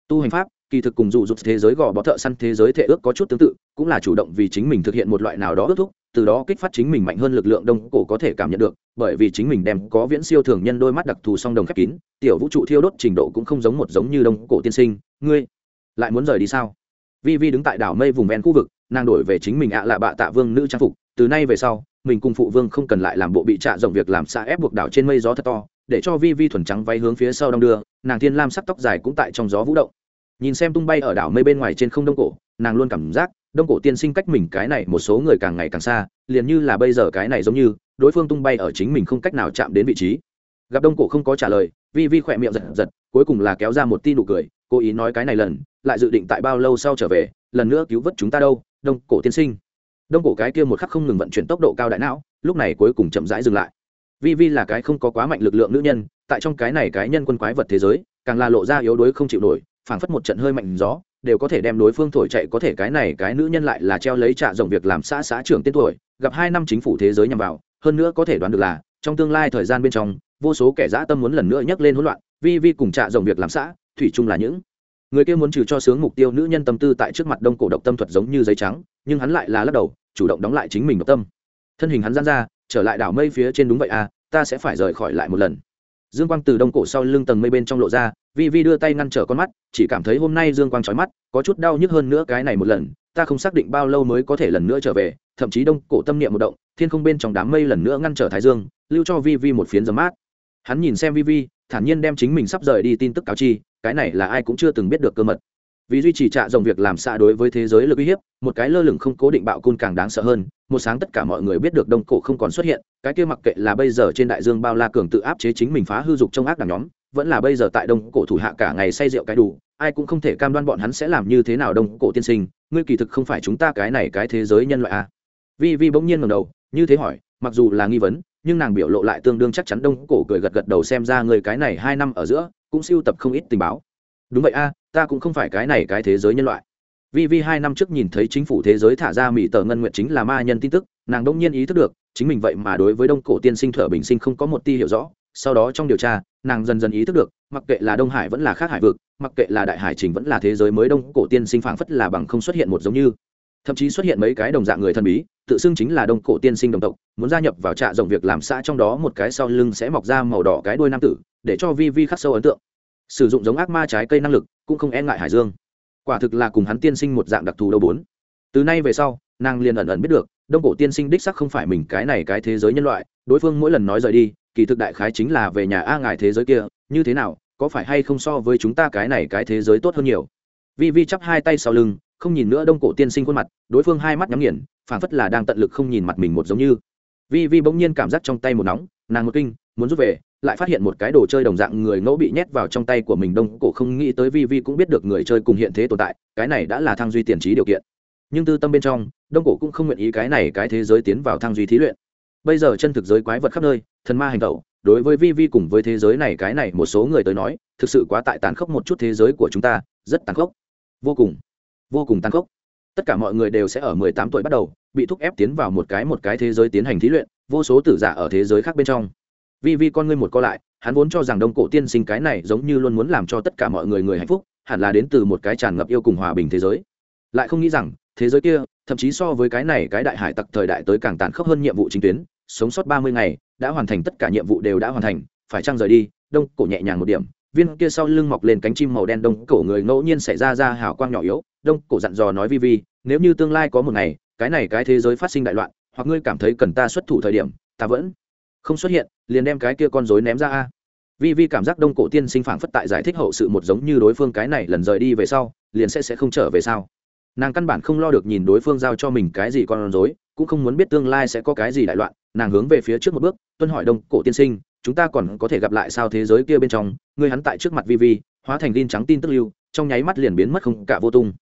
Tu hành pháp, kỳ thực cùng dụ dục thế giới gò bó thợ săn thế giới thể ước có chút tương tự, cũng là chủ động vì chính mình thực hiện một loại nào đó ước thúc từ đó kích phát chính mình mạnh hơn lực lượng đông cổ có thể cảm nhận được, bởi vì chính mình đem có viễn siêu thường nhân đôi mắt đặc thù song đồng khép kín, tiểu vũ trụ thiêu đốt trình độ cũng không giống một giống như đông cổ tiên sinh, ngươi lại muốn rời đi sao? Vi vi đứng tại đảo mây vùng ven khu vực, nàng đổi về chính mình ạ là bạ tạ vương nữ trang phục, từ nay về sau, mình cùng phụ vương không cần lại làm bộ bị trạ rộng việc làm xa ép buộc đảo trên mây gió thật to, để cho vi vi thuần trắng váy hướng phía sau đông đưa, nàng thiên lam sắc tóc dài cũng tại trong gió vũ động. Nhìn xem tung bay ở đảo mây bên ngoài trên không đông cổ, nàng luôn cảm giác đông cổ tiên sinh cách mình cái này, một số người càng ngày càng xa, liền như là bây giờ cái này giống như, đối phương tung bay ở chính mình không cách nào chạm đến vị trí. Gặp đông cổ không có trả lời, vi vi khỏe miệng giật giật, cuối cùng là kéo ra một tin nụ cười, cố ý nói cái này lần, lại dự định tại bao lâu sau trở về, lần nữa cứu vớt chúng ta đâu, đông cổ tiên sinh. Đông cổ cái kia một khắc không ngừng vận chuyển tốc độ cao đại não, lúc này cuối cùng chậm rãi dừng lại. Vi vi là cái không có quá mạnh lực lượng nữ nhân, tại trong cái này cái nhân quân quái vật thế giới, càng là lộ ra yếu đuối không chịu nổi, phảng phất một trận hơi mạnh gió đều có thể đem đối phương thổi chạy, có thể cái này cái nữ nhân lại là treo lấy trạ rộng việc làm xã xã trưởng tên tuổi, gặp hai năm chính phủ thế giới nhằm vào, hơn nữa có thể đoán được là, trong tương lai thời gian bên trong, vô số kẻ dã tâm muốn lần nữa nhắc lên hỗn loạn, vi vi cùng trạ rộng việc làm xã, thủy chung là những người kia muốn trừ cho sướng mục tiêu nữ nhân tâm tư tại trước mặt đông cổ độc tâm thuật giống như giấy trắng, nhưng hắn lại là lắc đầu, chủ động đóng lại chính mình độc tâm. Thân hình hắn gian ra, trở lại đảo mây phía trên đúng vậy à ta sẽ phải rời khỏi lại một lần. Dương quang từ đông cổ sau lưng tầng mây bên trong lộ ra vi vi đưa tay ngăn trở con mắt, chỉ cảm thấy hôm nay dương quang trói mắt, có chút đau nhức hơn nữa cái này một lần, ta không xác định bao lâu mới có thể lần nữa trở về, thậm chí đông cổ tâm niệm một động, thiên không bên trong đám mây lần nữa ngăn trở thái dương, lưu cho vi vi một phiến giấm mát. Hắn nhìn xem vi vi, thản nhiên đem chính mình sắp rời đi tin tức cáo chi, cái này là ai cũng chưa từng biết được cơ mật. Vì duy trì trạ dòng việc làm xạ đối với thế giới lực uy hiếp, một cái lơ lửng không cố định bạo côn càng đáng sợ hơn, một sáng tất cả mọi người biết được đông cổ không còn xuất hiện, cái kia mặc kệ là bây giờ trên đại dương bao la cường tự áp chế chính mình phá hư dục trong ác đảng nhóm vẫn là bây giờ tại đông cổ thủ hạ cả ngày say rượu cái đủ, ai cũng không thể cam đoan bọn hắn sẽ làm như thế nào đông cổ tiên sinh, ngươi kỳ thực không phải chúng ta cái này cái thế giới nhân loại à. vi vi bỗng nhiên ngầm đầu, như thế hỏi, mặc dù là nghi vấn, nhưng nàng biểu lộ lại tương đương chắc chắn đông cổ cười gật gật đầu xem ra người cái này hai năm ở giữa, cũng siêu tập không ít tình báo đúng vậy a, ta cũng không phải cái này cái thế giới nhân loại vì vì hai năm trước nhìn thấy chính phủ thế giới thả ra mỹ tờ ngân nguyện chính là ma nhân tin tức, nàng đông nhiên ý thức được, chính mình vậy mà đối với đông cổ tiên sinh thở bình sinh không có một ti hiểu rõ sau đó trong điều tra, nàng dần dần ý thức được, mặc kệ là đông hải vẫn là khác hải vực, mặc kệ là đại hải trình vẫn là thế giới mới đông cổ tiên sinh phảng phất là bằng không xuất hiện một giống như. Thậm chí xuất hiện mấy cái đồng dạng người thân bí, tự xưng chính là đông cổ tiên sinh đồng tộc, muốn gia nhập vào trạ rộng việc làm xã trong đó một cái sau lưng sẽ mọc ra màu đỏ cái đuôi nam tử, để cho vi vi khắc sâu ấn tượng. Sử dụng giống ác ma trái cây năng lực, cũng không e ngại hải dương. Quả thực là cùng hắn tiên sinh một dạng đặc thù đâu bốn. Từ nay về sau nàng liền ẩn ẩn biết được, đông cổ tiên sinh đích sắc không phải mình cái này cái thế giới nhân loại, đối phương mỗi lần nói rời đi, kỳ thực đại khái chính là về nhà a ngài thế giới kia, như thế nào, có phải hay không so với chúng ta cái này cái thế giới tốt hơn nhiều? Vi vi chắp hai tay sau lưng, không nhìn nữa đông cổ tiên sinh khuôn mặt, đối phương hai mắt nhắm nghiền, phảng phất là đang tận lực không nhìn mặt mình một giống như. Vi vi bỗng nhiên cảm giác trong tay một nóng, nàng một kinh, muốn rút về, lại phát hiện một cái đồ chơi đồng dạng người ngẫu bị nhét vào trong tay của mình. Đông cổ không nghĩ tới vi vi cũng biết được người chơi cùng hiện thế tồn tại, cái này đã là thăng duy tiền trí điều kiện nhưng tư tâm bên trong, đông cổ cũng không nguyện ý cái này cái thế giới tiến vào thăng duy thí luyện. Bây giờ chân thực giới quái vật khắp nơi, thần ma hành tẩu, đối với vi vi cùng với thế giới này cái này một số người tới nói, thực sự quá tại tàn khốc một chút thế giới của chúng ta, rất tàn khốc. Vô cùng vô cùng tàn khốc. Tất cả mọi người đều sẽ ở mười tám tuổi bắt đầu, bị thúc ép tiến vào một cái một cái thế giới tiến hành thí luyện, vô số tử giả ở thế giới khác bên trong. Vi vi con ngươi một co lại, hắn vốn cho rằng đông cổ tiên sinh cái này giống như luôn muốn làm cho tất cả mọi người người hạnh phúc, hẳn là đến từ một cái tràn ngập yêu cùng hòa bình thế giới. Lại không nghĩ rằng thế giới kia, thậm chí so với cái này cái đại hải tặc thời đại tới càng tàn khốc hơn nhiệm vụ chính tuyến, sống sót ba mươi ngày, đã hoàn thành tất cả nhiệm vụ đều đã hoàn thành, phải trăng rời đi, đông cổ nhẹ nhàng một điểm. Viên kia sau lưng mọc lên cánh chim màu đen đông cổ người ngẫu nhiên xảy ra ra hào quang nhỏ yếu, đông cổ dặn dò nói vi vi, nếu như tương lai có một ngày, cái này cái thế giới phát sinh đại loạn, hoặc ngươi cảm thấy cần ta xuất thủ thời điểm, ta vẫn không xuất hiện, liền đem cái kia con rối ném ra a. Vi vi cảm giác đông cổ tiên sinh phảng phất tại giải thích hậu sự một giống như đối phương cái này lần rời đi về sau, liền sẽ sẽ không trở về sau nàng căn bản không lo được nhìn đối phương giao cho mình cái gì con rối, cũng không muốn biết tương lai sẽ có cái gì đại loạn. Nàng hướng về phía trước một bước, tuân hỏi đông cổ tiên sinh, chúng ta còn có thể gặp lại sao thế giới kia bên trong? Người hắn tại trước mặt vi vi hóa thành tin trắng tin tức lưu, trong nháy mắt liền biến mất không cả vô tung.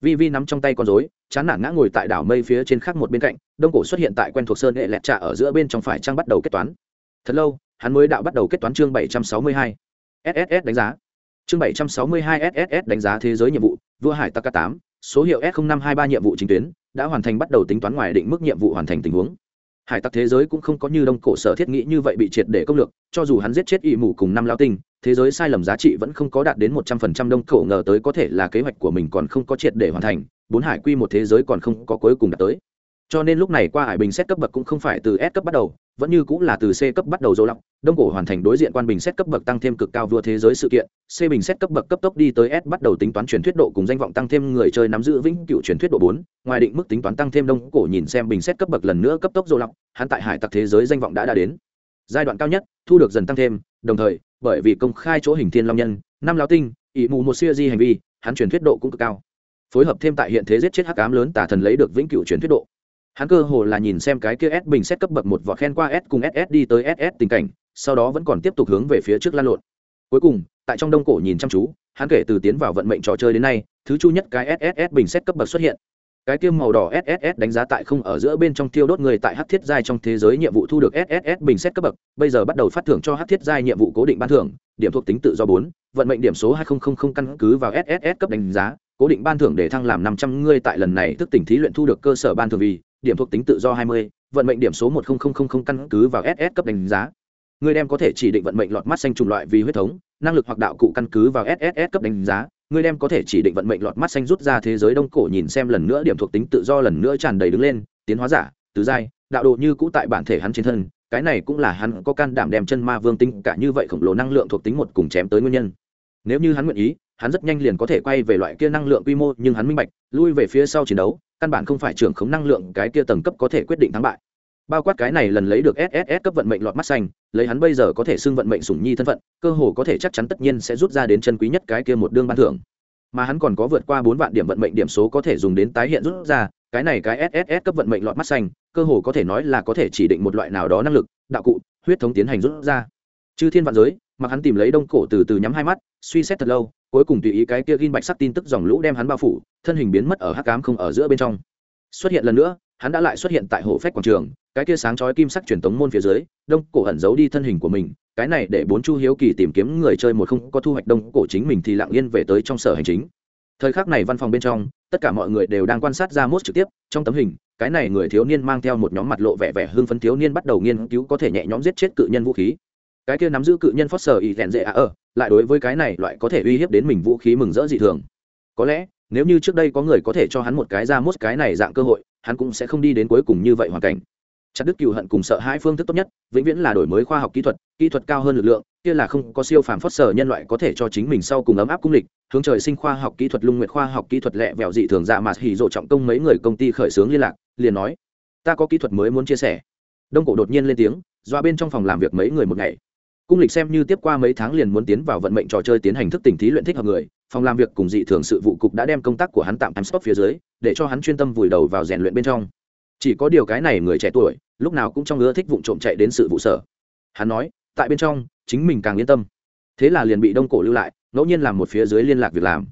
Vi vi nắm trong tay con rối, chán nản ngã ngồi tại đảo mây phía trên khác một bên cạnh, đông cổ xuất hiện tại quen thuộc sơn hệ lẹt trà ở giữa bên trong phải trang bắt đầu kết toán. Thật lâu, hắn mới đạo bắt đầu kết toán chương bảy trăm sáu mươi hai. Sss đánh giá. Chương bảy trăm sáu mươi hai sss đánh giá thế giới nhiệm vụ, vua hải tắc tám số hiệu s năm hai ba nhiệm vụ chính tuyến, đã hoàn thành bắt đầu tính toán ngoài định mức nhiệm vụ hoàn thành tình huống. Hải tặc thế giới cũng không có như đông cổ sở thiết nghĩ như vậy bị triệt để công lược, cho dù hắn giết chết ỵ mù cùng năm lao tinh, thế giới sai lầm giá trị vẫn không có đạt đến một trăm phần trăm đông cổ ngờ tới có thể là kế hoạch của mình còn không có triệt để hoàn thành, bốn hải quy một thế giới còn không có cuối cùng đạt tới. Cho nên lúc này qua hải bình xét cấp bậc cũng không phải từ s cấp bắt đầu vẫn như cũng là từ c cấp bắt đầu dỗ lọc đông cổ hoàn thành đối diện quan bình xét cấp bậc tăng thêm cực cao vua thế giới sự kiện c bình xét cấp bậc cấp tốc đi tới s bắt đầu tính toán truyền thuyết độ cùng danh vọng tăng thêm người chơi nắm giữ vĩnh cửu truyền thuyết độ 4, ngoài định mức tính toán tăng thêm đông cổ nhìn xem bình xét cấp bậc lần nữa cấp tốc dỗ lọc hắn tại hải tặc thế giới danh vọng đã đã đến. Giai đoạn cao nhất thu được dần tăng thêm đồng thời bởi vì công khai chỗ hình thiên long nhân năm Lão tinh ỷ mù một siêu di hành vi hắn truyền thuyết độ cũng cực cao. Phối hợp thêm tại hiện thế giết chết hắc ám lớn tả thần lấy được vĩnh cửu truyền thuyết độ hắn cơ hồ là nhìn xem cái kia s bình xét cấp bậc một vỏ khen qua s cùng ss đi tới ss tình cảnh sau đó vẫn còn tiếp tục hướng về phía trước lan lộn cuối cùng tại trong đông cổ nhìn chăm chú hắn kể từ tiến vào vận mệnh trò chơi đến nay thứ chu nhất cái sss bình xét cấp bậc xuất hiện cái tiêm màu đỏ sss đánh giá tại không ở giữa bên trong tiêu đốt người tại hát thiết giai trong thế giới nhiệm vụ thu được sss bình xét cấp bậc bây giờ bắt đầu phát thưởng cho hát thiết giai nhiệm vụ cố định ban thưởng điểm thuộc tính tự do bốn vận mệnh điểm số hai nghìn căn cứ vào sss cấp đánh giá cố định ban thưởng để thăng làm năm trăm ngươi tại lần này thức tỉnh thí luyện thu được cơ sở ban thưởng vì điểm thuộc tính tự do hai mươi, vận mệnh điểm số 10000 căn cứ vào ss cấp đánh giá. Người đem có thể chỉ định vận mệnh lọt mắt xanh chủng loại vì huyết thống, năng lực hoặc đạo cụ căn cứ vào sss cấp đánh giá. Người đem có thể chỉ định vận mệnh lọt mắt xanh rút ra thế giới đông cổ nhìn xem lần nữa điểm thuộc tính tự do lần nữa tràn đầy đứng lên, tiến hóa giả, tứ giai, đạo độ như cũ tại bản thể hắn trên thân, cái này cũng là hắn có can đảm đem chân ma vương tinh cả như vậy khổng lồ năng lượng thuộc tính một cùng chém tới nguyên nhân. Nếu như hắn nguyện ý, hắn rất nhanh liền có thể quay về loại kia năng lượng quy mô, nhưng hắn minh bạch, lui về phía sau chiến đấu căn bản không phải trưởng khống năng lượng cái kia tầng cấp có thể quyết định thắng bại. Bao quát cái này lần lấy được sss cấp vận mệnh lọt mắt xanh, lấy hắn bây giờ có thể xưng vận mệnh sủng nhi thân phận, cơ hồ có thể chắc chắn tất nhiên sẽ rút ra đến chân quý nhất cái kia một đương ban thưởng. Mà hắn còn có vượt qua bốn vạn điểm vận mệnh điểm số có thể dùng đến tái hiện rút ra, cái này cái sss cấp vận mệnh lọt mắt xanh, cơ hồ có thể nói là có thể chỉ định một loại nào đó năng lực, đạo cụ, huyết thống tiến hành rút ra. Chư thiên vạn giới mà hắn tìm lấy đông cổ từ từ nhắm hai mắt, suy xét thật lâu cuối cùng tùy ý cái kia ghim bạch sắc tin tức dòng lũ đem hắn bao phủ, thân hình biến mất ở hắc cám không ở giữa bên trong. Xuất hiện lần nữa, hắn đã lại xuất hiện tại hồ phách quảng trường, cái kia sáng chói kim sắc truyền tống môn phía dưới, đông cổ ẩn giấu đi thân hình của mình, cái này để bốn chu hiếu kỳ tìm kiếm người chơi một không có thu hoạch đông cổ chính mình thì lặng yên về tới trong sở hành chính. Thời khắc này văn phòng bên trong, tất cả mọi người đều đang quan sát ra mốt trực tiếp, trong tấm hình, cái này người thiếu niên mang theo một nhóm mặt lộ vẻ vẻ hưng phấn thiếu niên bắt đầu nghiên cứu có thể nhẹ nhõm giết chết cự nhân vũ khí. Cái kia nắm giữ cự nhân phót sờ ý rèn rệ à ở lại đối với cái này loại có thể uy hiếp đến mình vũ khí mừng rỡ dị thường. Có lẽ, nếu như trước đây có người có thể cho hắn một cái ra mốt cái này dạng cơ hội, hắn cũng sẽ không đi đến cuối cùng như vậy hoàn cảnh. Chặt đứt cựu hận cùng sợ hai phương thức tốt nhất, vĩnh viễn là đổi mới khoa học kỹ thuật kỹ thuật cao hơn lực lượng, kia là không có siêu phàm phất sở nhân loại có thể cho chính mình sau cùng ấm áp cung lịch, hướng trời sinh khoa học kỹ thuật lung nguyệt khoa học kỹ thuật lẹ vẹo dị thường dạ mà hỉ rộ trọng công mấy người công ty khởi xướng liên lạc, liền nói, ta có kỹ thuật mới muốn chia sẻ. Đông cổ đột nhiên lên tiếng, doa bên trong phòng làm việc mấy người một ngày cung lịch xem như tiếp qua mấy tháng liền muốn tiến vào vận mệnh trò chơi tiến hành thức tỉnh thí luyện thích hợp người, phòng làm việc cùng dị thường sự vụ cục đã đem công tác của hắn tạm time stop phía dưới, để cho hắn chuyên tâm vùi đầu vào rèn luyện bên trong. Chỉ có điều cái này người trẻ tuổi, lúc nào cũng trong ngứa thích vụ trộm chạy đến sự vụ sở. Hắn nói, tại bên trong, chính mình càng yên tâm. Thế là liền bị đông cổ lưu lại, ngẫu nhiên làm một phía dưới liên lạc việc làm.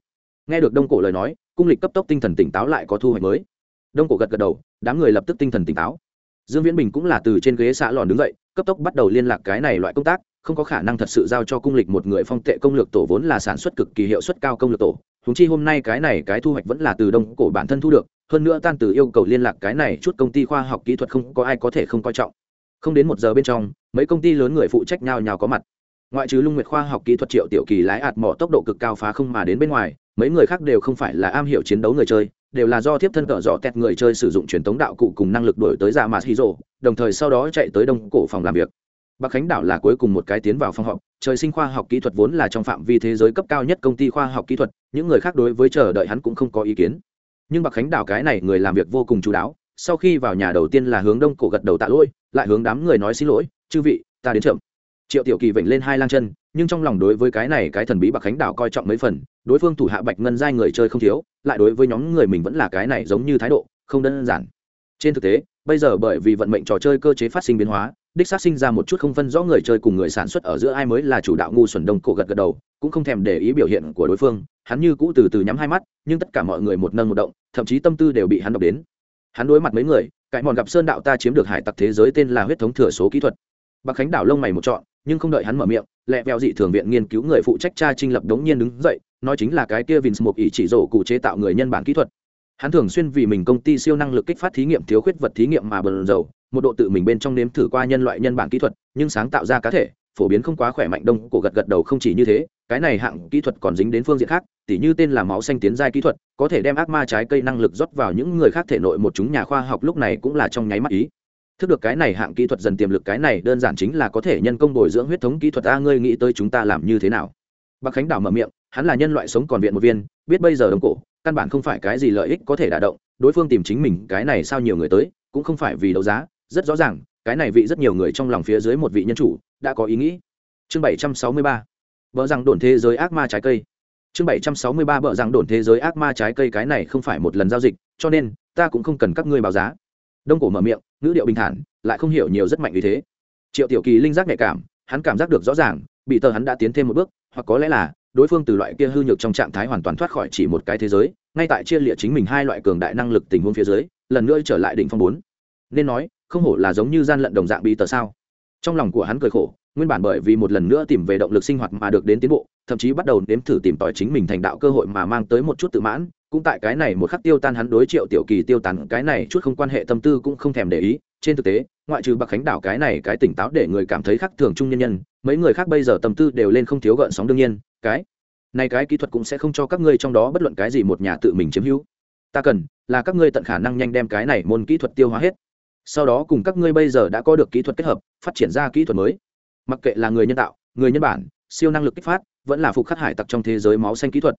Nghe được đông cổ lời nói, cung lịch cấp tốc tinh thần tỉnh táo lại có thu hoạch mới. Đông cổ gật gật đầu, đám người lập tức tinh thần tỉnh táo. Dương viễn bình cũng là từ trên ghế xã lòn đứng dậy, cấp tốc bắt đầu liên lạc cái này loại công tác không có khả năng thật sự giao cho cung lịch một người phong tệ công lược tổ vốn là sản xuất cực kỳ hiệu suất cao công lược tổ. Húng chi hôm nay cái này cái thu hoạch vẫn là từ đông cổ bản thân thu được, hơn nữa tan từ yêu cầu liên lạc cái này chút công ty khoa học kỹ thuật không có ai có thể không coi trọng. Không đến một giờ bên trong, mấy công ty lớn người phụ trách nhau nhào có mặt. Ngoại trừ lung nguyệt khoa học kỹ thuật triệu tiểu kỳ lái ạt mỏ tốc độ cực cao phá không mà đến bên ngoài, mấy người khác đều không phải là am hiểu chiến đấu người chơi, đều là do tiếp thân cỡ dọ tẹt người chơi sử dụng truyền thống đạo cụ cùng năng lực đổi tới ra mà hí rộ đồng thời sau đó chạy tới đông cổ phòng làm việc bắc khánh đảo là cuối cùng một cái tiến vào phòng họp, trời sinh khoa học kỹ thuật vốn là trong phạm vi thế giới cấp cao nhất công ty khoa học kỹ thuật, những người khác đối với chờ đợi hắn cũng không có ý kiến. Nhưng bắc khánh đảo cái này người làm việc vô cùng chú đáo, sau khi vào nhà đầu tiên là hướng đông cổ gật đầu tạ lỗi, lại hướng đám người nói xin lỗi, chư vị, ta đến chậm. Triệu tiểu kỳ vểnh lên hai lang chân, nhưng trong lòng đối với cái này cái thần bí Bắc khánh đảo coi trọng mấy phần, đối phương thủ hạ bạch ngân giai người chơi không thiếu, lại đối với nhóm người mình vẫn là cái này giống như thái độ, không đơn giản. Trên thực tế, bây giờ bởi vì vận mệnh trò chơi cơ chế phát sinh biến hóa đích xác sinh ra một chút không phân rõ người chơi cùng người sản xuất ở giữa ai mới là chủ đạo ngu xuẩn đông cổ gật gật đầu, cũng không thèm để ý biểu hiện của đối phương, hắn như cũ từ từ nhắm hai mắt, nhưng tất cả mọi người một nâng một động, thậm chí tâm tư đều bị hắn đọc đến. Hắn đối mặt mấy người cãi mòn gặp sơn đạo ta chiếm được hải tặc thế giới tên là huyết thống thừa số kỹ thuật. Bạc khánh đảo lông mày một chọn nhưng không đợi hắn mở miệng, lẹ vẹo dị thường viện nghiên cứu người phụ trách cha trinh lập đống nhiên đứng dậy, nói chính là cái kia vins một ý chỉ rổ cụ chế tạo người nhân bản kỹ thuật hắn thường xuyên vì mình công ty siêu năng lực kích phát thí nghiệm thiếu khuyết vật thí nghiệm mà bần dầu, một độ tự mình bên trong nếm thử qua nhân loại nhân bản kỹ thuật, nhưng sáng tạo ra cá thể, phổ biến không quá khỏe mạnh đông, cổ gật gật đầu không chỉ như thế, cái này hạng kỹ thuật còn dính đến phương diện khác, tỉ như tên là máu xanh tiến giai kỹ thuật, có thể đem ác ma trái cây năng lực rót vào những người khác thể nội một chúng nhà khoa học lúc này cũng là trong nháy mắt ý. Thức được cái này hạng kỹ thuật dần tiềm lực, cái này đơn giản chính là có thể nhân công bồi dưỡng huyết thống kỹ thuật a, ngươi nghĩ tới chúng ta làm như thế nào? Bác khánh đảo mở miệng, hắn là nhân loại sống còn viện một viên, biết bây giờ đông cổ căn bản không phải cái gì lợi ích có thể đả động, đối phương tìm chính mình cái này sao nhiều người tới, cũng không phải vì đấu giá, rất rõ ràng, cái này vị rất nhiều người trong lòng phía dưới một vị nhân chủ, đã có ý nghĩ. Chương bảy trăm sáu mươi ba vợ rằng đồn thế giới ác ma trái cây. Chương bảy trăm sáu mươi ba vợ rằng đồn thế giới ác ma trái cây cái này không phải một lần giao dịch, cho nên, ta cũng không cần các ngươi báo giá. Đông cổ mở miệng, ngữ điệu bình thản, lại không hiểu nhiều rất mạnh vì thế. Triệu tiểu kỳ linh giác nhạy cảm, hắn cảm giác được rõ ràng, bị tờ hắn đã tiến thêm một bước, hoặc có lẽ là đối phương từ loại kia hư nhược trong trạng thái hoàn toàn thoát khỏi chỉ một cái thế giới, ngay tại chia lịa chính mình hai loại cường đại năng lực tình huống phía dưới, lần nữa trở lại đỉnh phong bốn. Nên nói, không hổ là giống như gian lận đồng dạng bị tờ sao? Trong lòng của hắn cười khổ, nguyên bản bởi vì một lần nữa tìm về động lực sinh hoạt mà được đến tiến bộ, thậm chí bắt đầu nếm thử tìm tòi chính mình thành đạo cơ hội mà mang tới một chút tự mãn, cũng tại cái này một khắc tiêu tan hắn đối triệu tiểu kỳ tiêu tán, cái này chút không quan hệ tâm tư cũng không thèm để ý trên thực tế, ngoại trừ bạc khánh đảo cái này cái tỉnh táo để người cảm thấy khác thường chung nhân nhân, mấy người khác bây giờ tâm tư đều lên không thiếu gợn sóng đương nhiên, cái này cái kỹ thuật cũng sẽ không cho các ngươi trong đó bất luận cái gì một nhà tự mình chiếm hữu. Ta cần là các ngươi tận khả năng nhanh đem cái này môn kỹ thuật tiêu hóa hết. Sau đó cùng các ngươi bây giờ đã có được kỹ thuật kết hợp, phát triển ra kỹ thuật mới. Mặc kệ là người nhân tạo, người nhân bản, siêu năng lực kích phát, vẫn là phục khắc hải tặc trong thế giới máu xanh kỹ thuật.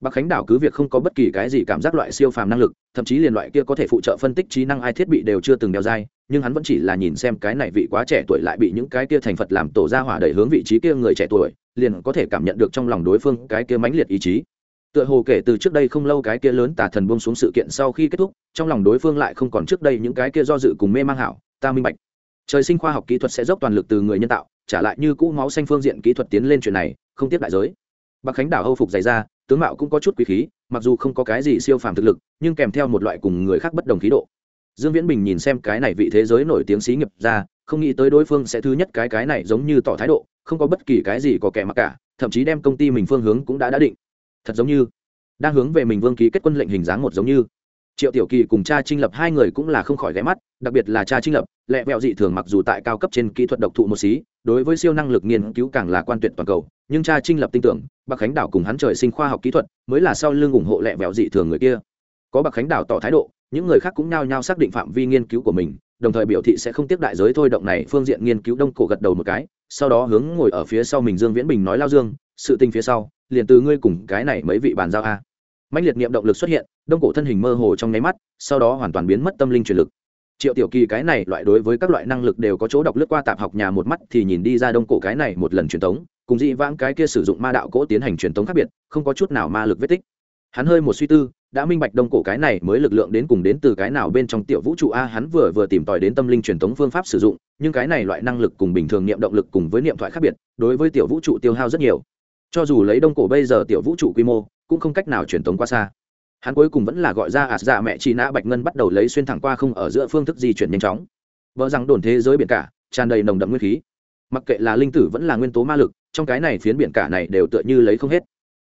Bắc Khánh đảo cứ việc không có bất kỳ cái gì cảm giác loại siêu phàm năng lực, thậm chí liền loại kia có thể phụ trợ phân tích trí năng ai thiết bị đều chưa từng đeo dai, nhưng hắn vẫn chỉ là nhìn xem cái này vị quá trẻ tuổi lại bị những cái kia thành Phật làm tổ ra hỏa đẩy hướng vị trí kia người trẻ tuổi, liền có thể cảm nhận được trong lòng đối phương cái kia mãnh liệt ý chí. Tựa hồ kể từ trước đây không lâu cái kia lớn tà thần buông xuống sự kiện sau khi kết thúc, trong lòng đối phương lại không còn trước đây những cái kia do dự cùng mê mang hảo, ta minh bạch. Trời sinh khoa học kỹ thuật sẽ dốc toàn lực từ người nhân tạo, trả lại như cũ máu xanh phương diện kỹ thuật tiến lên chuyện này, không tiếp đại giới. Bắc Khánh đảo hâu phục dày ra, tướng mạo cũng có chút quý khí, mặc dù không có cái gì siêu phàm thực lực, nhưng kèm theo một loại cùng người khác bất đồng khí độ. Dương viễn bình nhìn xem cái này vị thế giới nổi tiếng xí nghiệp ra, không nghĩ tới đối phương sẽ thứ nhất cái cái này giống như tỏ thái độ, không có bất kỳ cái gì có kẻ mặc cả, thậm chí đem công ty mình phương hướng cũng đã đã định. Thật giống như, đang hướng về mình vương ký kết quân lệnh hình dáng một giống như. Triệu tiểu kỳ cùng cha trinh lập hai người cũng là không khỏi ghé mắt, đặc biệt là cha trinh lập, lẹ vẹo dị thường mặc dù tại cao cấp trên kỹ thuật độc thụ một xí, đối với siêu năng lực nghiên cứu càng là quan tuyệt toàn cầu nhưng cha trinh lập tin tưởng, bạc khánh đảo cùng hắn trời sinh khoa học kỹ thuật mới là sau lưng ủng hộ lẹ vẹo dị thường người kia. Có bạc khánh đảo tỏ thái độ, những người khác cũng nao nhao xác định phạm vi nghiên cứu của mình, đồng thời biểu thị sẽ không tiếp đại giới thôi động này phương diện nghiên cứu đông cổ gật đầu một cái, sau đó hướng ngồi ở phía sau mình dương viễn bình nói, lao dương, sự tình phía sau, liền từ ngươi cùng cái này mấy vị bàn giao a. Mạnh liệt niệm động lực xuất hiện, đông cổ thân hình mơ hồ trong nháy mắt, sau đó hoàn toàn biến mất tâm linh truyền lực. Triệu tiểu kỳ cái này loại đối với các loại năng lực đều có chỗ đọc lướt qua tạp học nhà một mắt thì nhìn đi ra đông cổ cái này một lần truyền tống cùng dị vãng cái kia sử dụng ma đạo cỗ tiến hành truyền tống khác biệt, không có chút nào ma lực vết tích. Hắn hơi một suy tư, đã minh bạch đông cổ cái này mới lực lượng đến cùng đến từ cái nào bên trong tiểu vũ trụ a, hắn vừa vừa tìm tòi đến tâm linh truyền tống phương pháp sử dụng, nhưng cái này loại năng lực cùng bình thường niệm động lực cùng với niệm thoại khác biệt, đối với tiểu vũ trụ tiêu hao rất nhiều. Cho dù lấy đông cổ bây giờ tiểu vũ trụ quy mô, cũng không cách nào truyền tống qua xa. Hắn cuối cùng vẫn là gọi ra ạt dạ mẹ chị nã bạch ngân bắt đầu lấy xuyên thẳng qua không ở giữa phương thức di chuyển nhanh chóng. Vợ rằng đồn thế giới biển cả, tràn đầy nồng đậm nguyên khí. Mặc kệ là linh tử vẫn là nguyên tố ma lực trong cái này phiến biển cả này đều tựa như lấy không hết.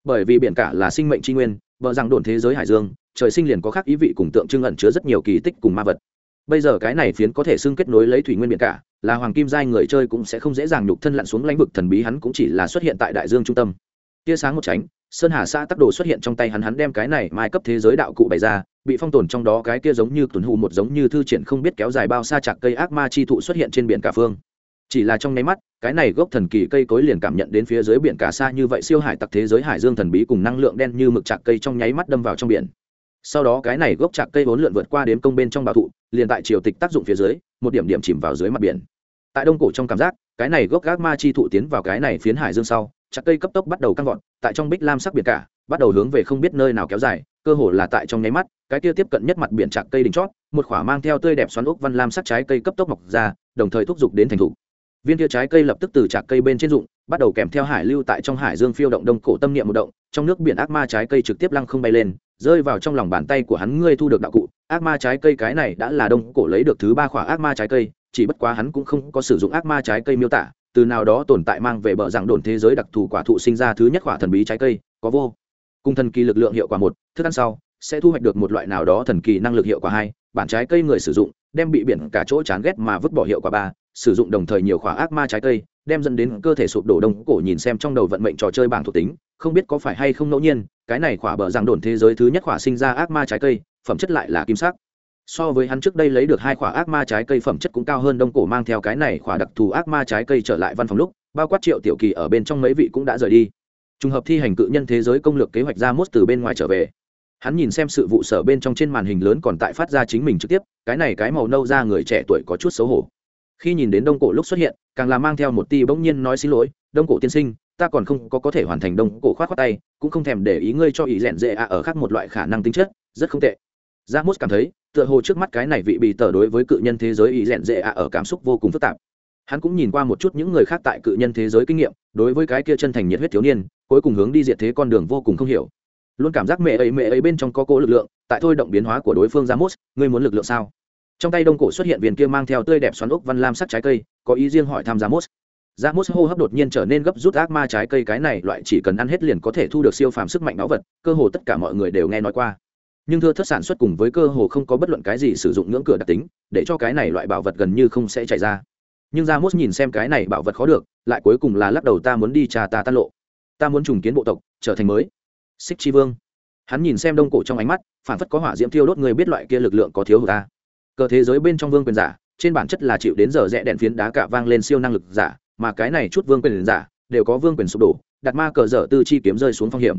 Bởi vì biển cả là sinh mệnh tri nguyên vợ rằng đồn thế giới hải dương, trời sinh liền có khác ý vị cùng tượng trưng ẩn chứa rất nhiều kỳ tích cùng ma vật. Bây giờ cái này phiến có thể xưng kết nối lấy thủy nguyên biển cả, là hoàng kim giai người chơi cũng sẽ không dễ dàng nhục thân lặn xuống lãnh vực thần bí hắn cũng chỉ là xuất hiện tại đại dương trung tâm. Tia sáng một tránh, sơn hà xã tắc đồ xuất hiện trong tay hắn hắn đem cái này mai cấp thế giới đạo cụ bày ra, bị phong tồn trong đó cái kia giống như tuần hù một giống như thư triển không biết kéo dài bao xa chạc cây ác ma chi thụ xuất hiện trên biển cả phương chỉ là trong nháy mắt, cái này gốc thần kỳ cây cối liền cảm nhận đến phía dưới biển cả xa như vậy siêu hải tặc thế giới hải dương thần bí cùng năng lượng đen như mực chạc cây trong nháy mắt đâm vào trong biển. Sau đó cái này gốc chạc cây vốn lượn vượt qua đến công bên trong bảo thụ, liền tại triều tịch tác dụng phía dưới, một điểm điểm chìm vào dưới mặt biển. Tại đông cổ trong cảm giác, cái này gốc gác ma chi thụ tiến vào cái này phiến hải dương sau chặt cây cấp tốc bắt đầu căng vọt, tại trong bích lam sắc biển cả, bắt đầu hướng về không biết nơi nào kéo dài, cơ hồ là tại trong nháy mắt, cái kia tiếp cận nhất mặt biển chặt cây đỉnh chót, một khỏa mang theo tươi đẹp xoắn ốc văn lam sắc trái cây cấp tốc mọc ra, đồng thời thúc giục đến thành thủ viên kia trái cây lập tức từ trạc cây bên trên rụng bắt đầu kèm theo hải lưu tại trong hải dương phiêu động đông cổ tâm niệm một động, trong nước biển ác ma trái cây trực tiếp lăng không bay lên, rơi vào trong lòng bàn tay của hắn ngươi thu được đạo cụ, ác ma trái cây cái này đã là đông cổ lấy được thứ ba khỏa ác ma trái cây, chỉ bất quá hắn cũng không có sử dụng ác ma trái cây miêu tả, từ nào đó tồn tại mang về bờ dạng đồn thế giới đặc thù quả thụ sinh ra thứ nhất khỏa thần bí trái cây, có vô cùng thần kỳ lực lượng hiệu quả một, thức ăn sau, sẽ thu hoạch được một loại nào đó thần kỳ năng lực hiệu quả hai, bản trái cây người sử dụng đem bị biển cả chỗ chán ghét mà vứt bỏ hiệu quả ba, sử dụng đồng thời nhiều khỏa ác ma trái cây, đem dẫn đến cơ thể sụp đổ đông cổ nhìn xem trong đầu vận mệnh trò chơi bảng thuộc tính, không biết có phải hay không ngẫu nhiên, cái này khỏa bờ giảng đồn thế giới thứ nhất khỏa sinh ra ác ma trái cây, phẩm chất lại là kim sắc. So với hắn trước đây lấy được hai khỏa ác ma trái cây phẩm chất cũng cao hơn đông cổ mang theo cái này khỏa đặc thù ác ma trái cây trở lại văn phòng lúc, bao quát triệu tiểu kỳ ở bên trong mấy vị cũng đã rời đi. Trùng hợp thi hành cự nhân thế giới công lược kế hoạch ra mốt từ bên ngoài trở về hắn nhìn xem sự vụ sở bên trong trên màn hình lớn còn tại phát ra chính mình trực tiếp, cái này cái màu nâu ra người trẻ tuổi có chút xấu hổ. Khi nhìn đến đông cổ lúc xuất hiện, càng là mang theo một ti bỗng nhiên nói xin lỗi, đông cổ tiên sinh, ta còn không có có thể hoàn thành đông cổ khoát khoát tay, cũng không thèm để ý ngươi cho ý rèn dễ à ở khác một loại khả năng tính chất, rất không tệ. Ra mốt cảm thấy, tựa hồ trước mắt cái này vị bị tờ đối với cự nhân thế giới ý rèn dễ à ở cảm xúc vô cùng phức tạp. Hắn cũng nhìn qua một chút những người khác tại cự nhân thế giới kinh nghiệm, đối với cái kia chân thành nhiệt huyết thiếu niên, cuối cùng hướng đi diệt thế con đường vô cùng không hiểu luôn cảm giác mẹ ấy mẹ ấy bên trong có cố lực lượng, tại thôi động biến hóa của đối phương ra mốt, ngươi muốn lực lượng sao? Trong tay đông cổ xuất hiện viên kia mang theo tươi đẹp xoắn ốc văn lam sắc trái cây, có ý riêng hỏi tham gia mốt. Ra mốt hô hấp đột nhiên trở nên gấp rút ác ma trái cây, cái này loại chỉ cần ăn hết liền có thể thu được siêu phàm sức mạnh báu vật, cơ hồ tất cả mọi người đều nghe nói qua. Nhưng thưa thất sản xuất cùng với cơ hồ không có bất luận cái gì sử dụng ngưỡng cửa đặc tính, để cho cái này loại bảo vật gần như không sẽ chạy ra. Nhưng ra mốt nhìn xem cái này bảo vật khó được, lại cuối cùng là lắc đầu, ta muốn đi trà ta tan lộ. Ta muốn trùng kiến bộ tộc, trở thành mới xích chi vương. Hắn nhìn xem đông cổ trong ánh mắt phản phất có hỏa diễm thiêu đốt người biết loại kia lực lượng có thiếu hụt ta. Cờ thế giới bên trong vương quyền giả trên bản chất là chịu đến giờ rẽ đèn phiến đá cả vang lên siêu năng lực giả mà cái này chút vương quyền giả đều có vương quyền sụp đổ đặt ma cờ dở tư chi kiếm rơi xuống phong hiểm.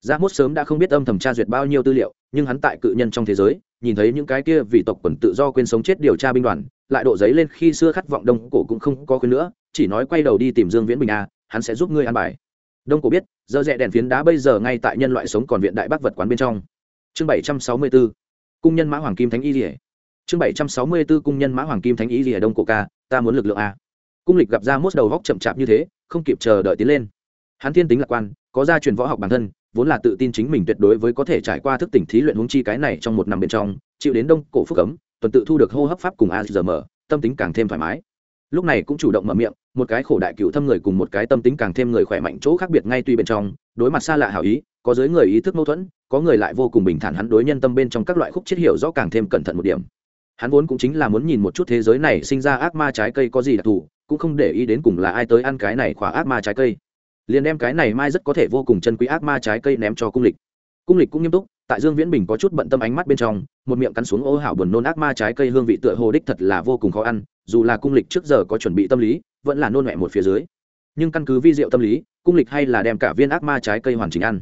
Ra Mốt sớm đã không biết âm thầm tra duyệt bao nhiêu tư liệu, nhưng hắn tại cự nhân trong thế giới, nhìn thấy những cái kia vì tộc quần tự do quên sống chết điều tra binh đoàn, lại độ giấy lên khi xưa khát vọng đông cổ cũng không có khuyên nữa, chỉ nói quay đầu đi tìm Dương Viễn Bình a, hắn sẽ giúp ngươi an bài. Đông cổ biết, giờ rẽ đèn phiến đá bây giờ ngay tại nhân loại sống còn viện đại bác vật quán bên trong. Chương 764. Cung nhân Mã Hoàng Kim Thánh Y rỉa Chương 764 cung nhân Mã Hoàng Kim Thánh Y rỉa Đông cổ ca, ta muốn lực lượng a. Cung lịch gặp ra mốt đầu góc chậm chạp như thế, không kịp chờ đợi tiến lên. Hắn thiên tính lạc quan, có gia truyền võ học bản thân, vốn là tự tin chính mình tuyệt đối với có thể trải qua thức tỉnh thí luyện huống chi cái này trong một năm bên trong chịu đến đông cổ phúc cấm tuần tự thu được hô hấp pháp cùng azm tâm tính càng thêm thoải mái lúc này cũng chủ động mở miệng một cái khổ đại cựu thâm người cùng một cái tâm tính càng thêm người khỏe mạnh chỗ khác biệt ngay tuy bên trong, đối mặt xa lạ hảo ý, có giới người ý thức mâu thuẫn, có người lại vô cùng bình thản hắn đối nhân tâm bên trong các loại khúc chiết hiểu rõ càng thêm cẩn thận một điểm. Hắn vốn cũng chính là muốn nhìn một chút thế giới này sinh ra ác ma trái cây có gì đặc thù, cũng không để ý đến cùng là ai tới ăn cái này khỏa ác ma trái cây. Liền đem cái này mai rất có thể vô cùng chân quý ác ma trái cây ném cho cung lịch. Cung lịch cũng nghiêm túc tại dương viễn bình có chút bận tâm ánh mắt bên trong, một miệng cắn xuống ô hảo buồn nôn ác ma trái cây hương vị tựa hồ đích thật là vô cùng khó ăn, dù là cung lịch trước giờ có chuẩn bị tâm lý, vẫn là nôn mẹ một phía dưới. Nhưng căn cứ vi diệu tâm lý, cung lịch hay là đem cả viên ác ma trái cây hoàn chỉnh ăn.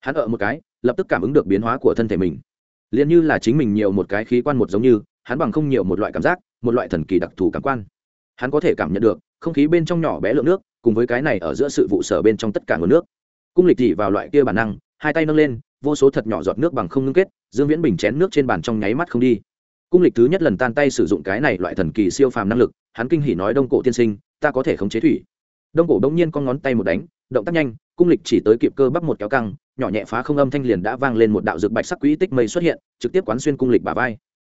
Hắn ở một cái, lập tức cảm ứng được biến hóa của thân thể mình. Liền như là chính mình nhiều một cái khí quan một giống như, hắn bằng không nhiều một loại cảm giác, một loại thần kỳ đặc thù cảm quan. Hắn có thể cảm nhận được, không khí bên trong nhỏ bé lượng nước, cùng với cái này ở giữa sự vụ sở bên trong tất cả nguồn nước. Cung lịch chỉ vào loại kia bản năng, hai tay nâng lên vô số thật nhỏ giọt nước bằng không ngưng kết, dương viễn bình chén nước trên bàn trong nháy mắt không đi. Cung lịch thứ nhất lần tan tay sử dụng cái này loại thần kỳ siêu phàm năng lực, hắn kinh hỉ nói đông cổ tiên sinh, ta có thể khống chế thủy. Đông cổ đông nhiên con ngón tay một đánh, động tác nhanh, cung lịch chỉ tới kịp cơ bắp một kéo căng, nhỏ nhẹ phá không âm thanh liền đã vang lên một đạo dược bạch sắc quỹ tích mây xuất hiện, trực tiếp quán xuyên cung lịch bả vai.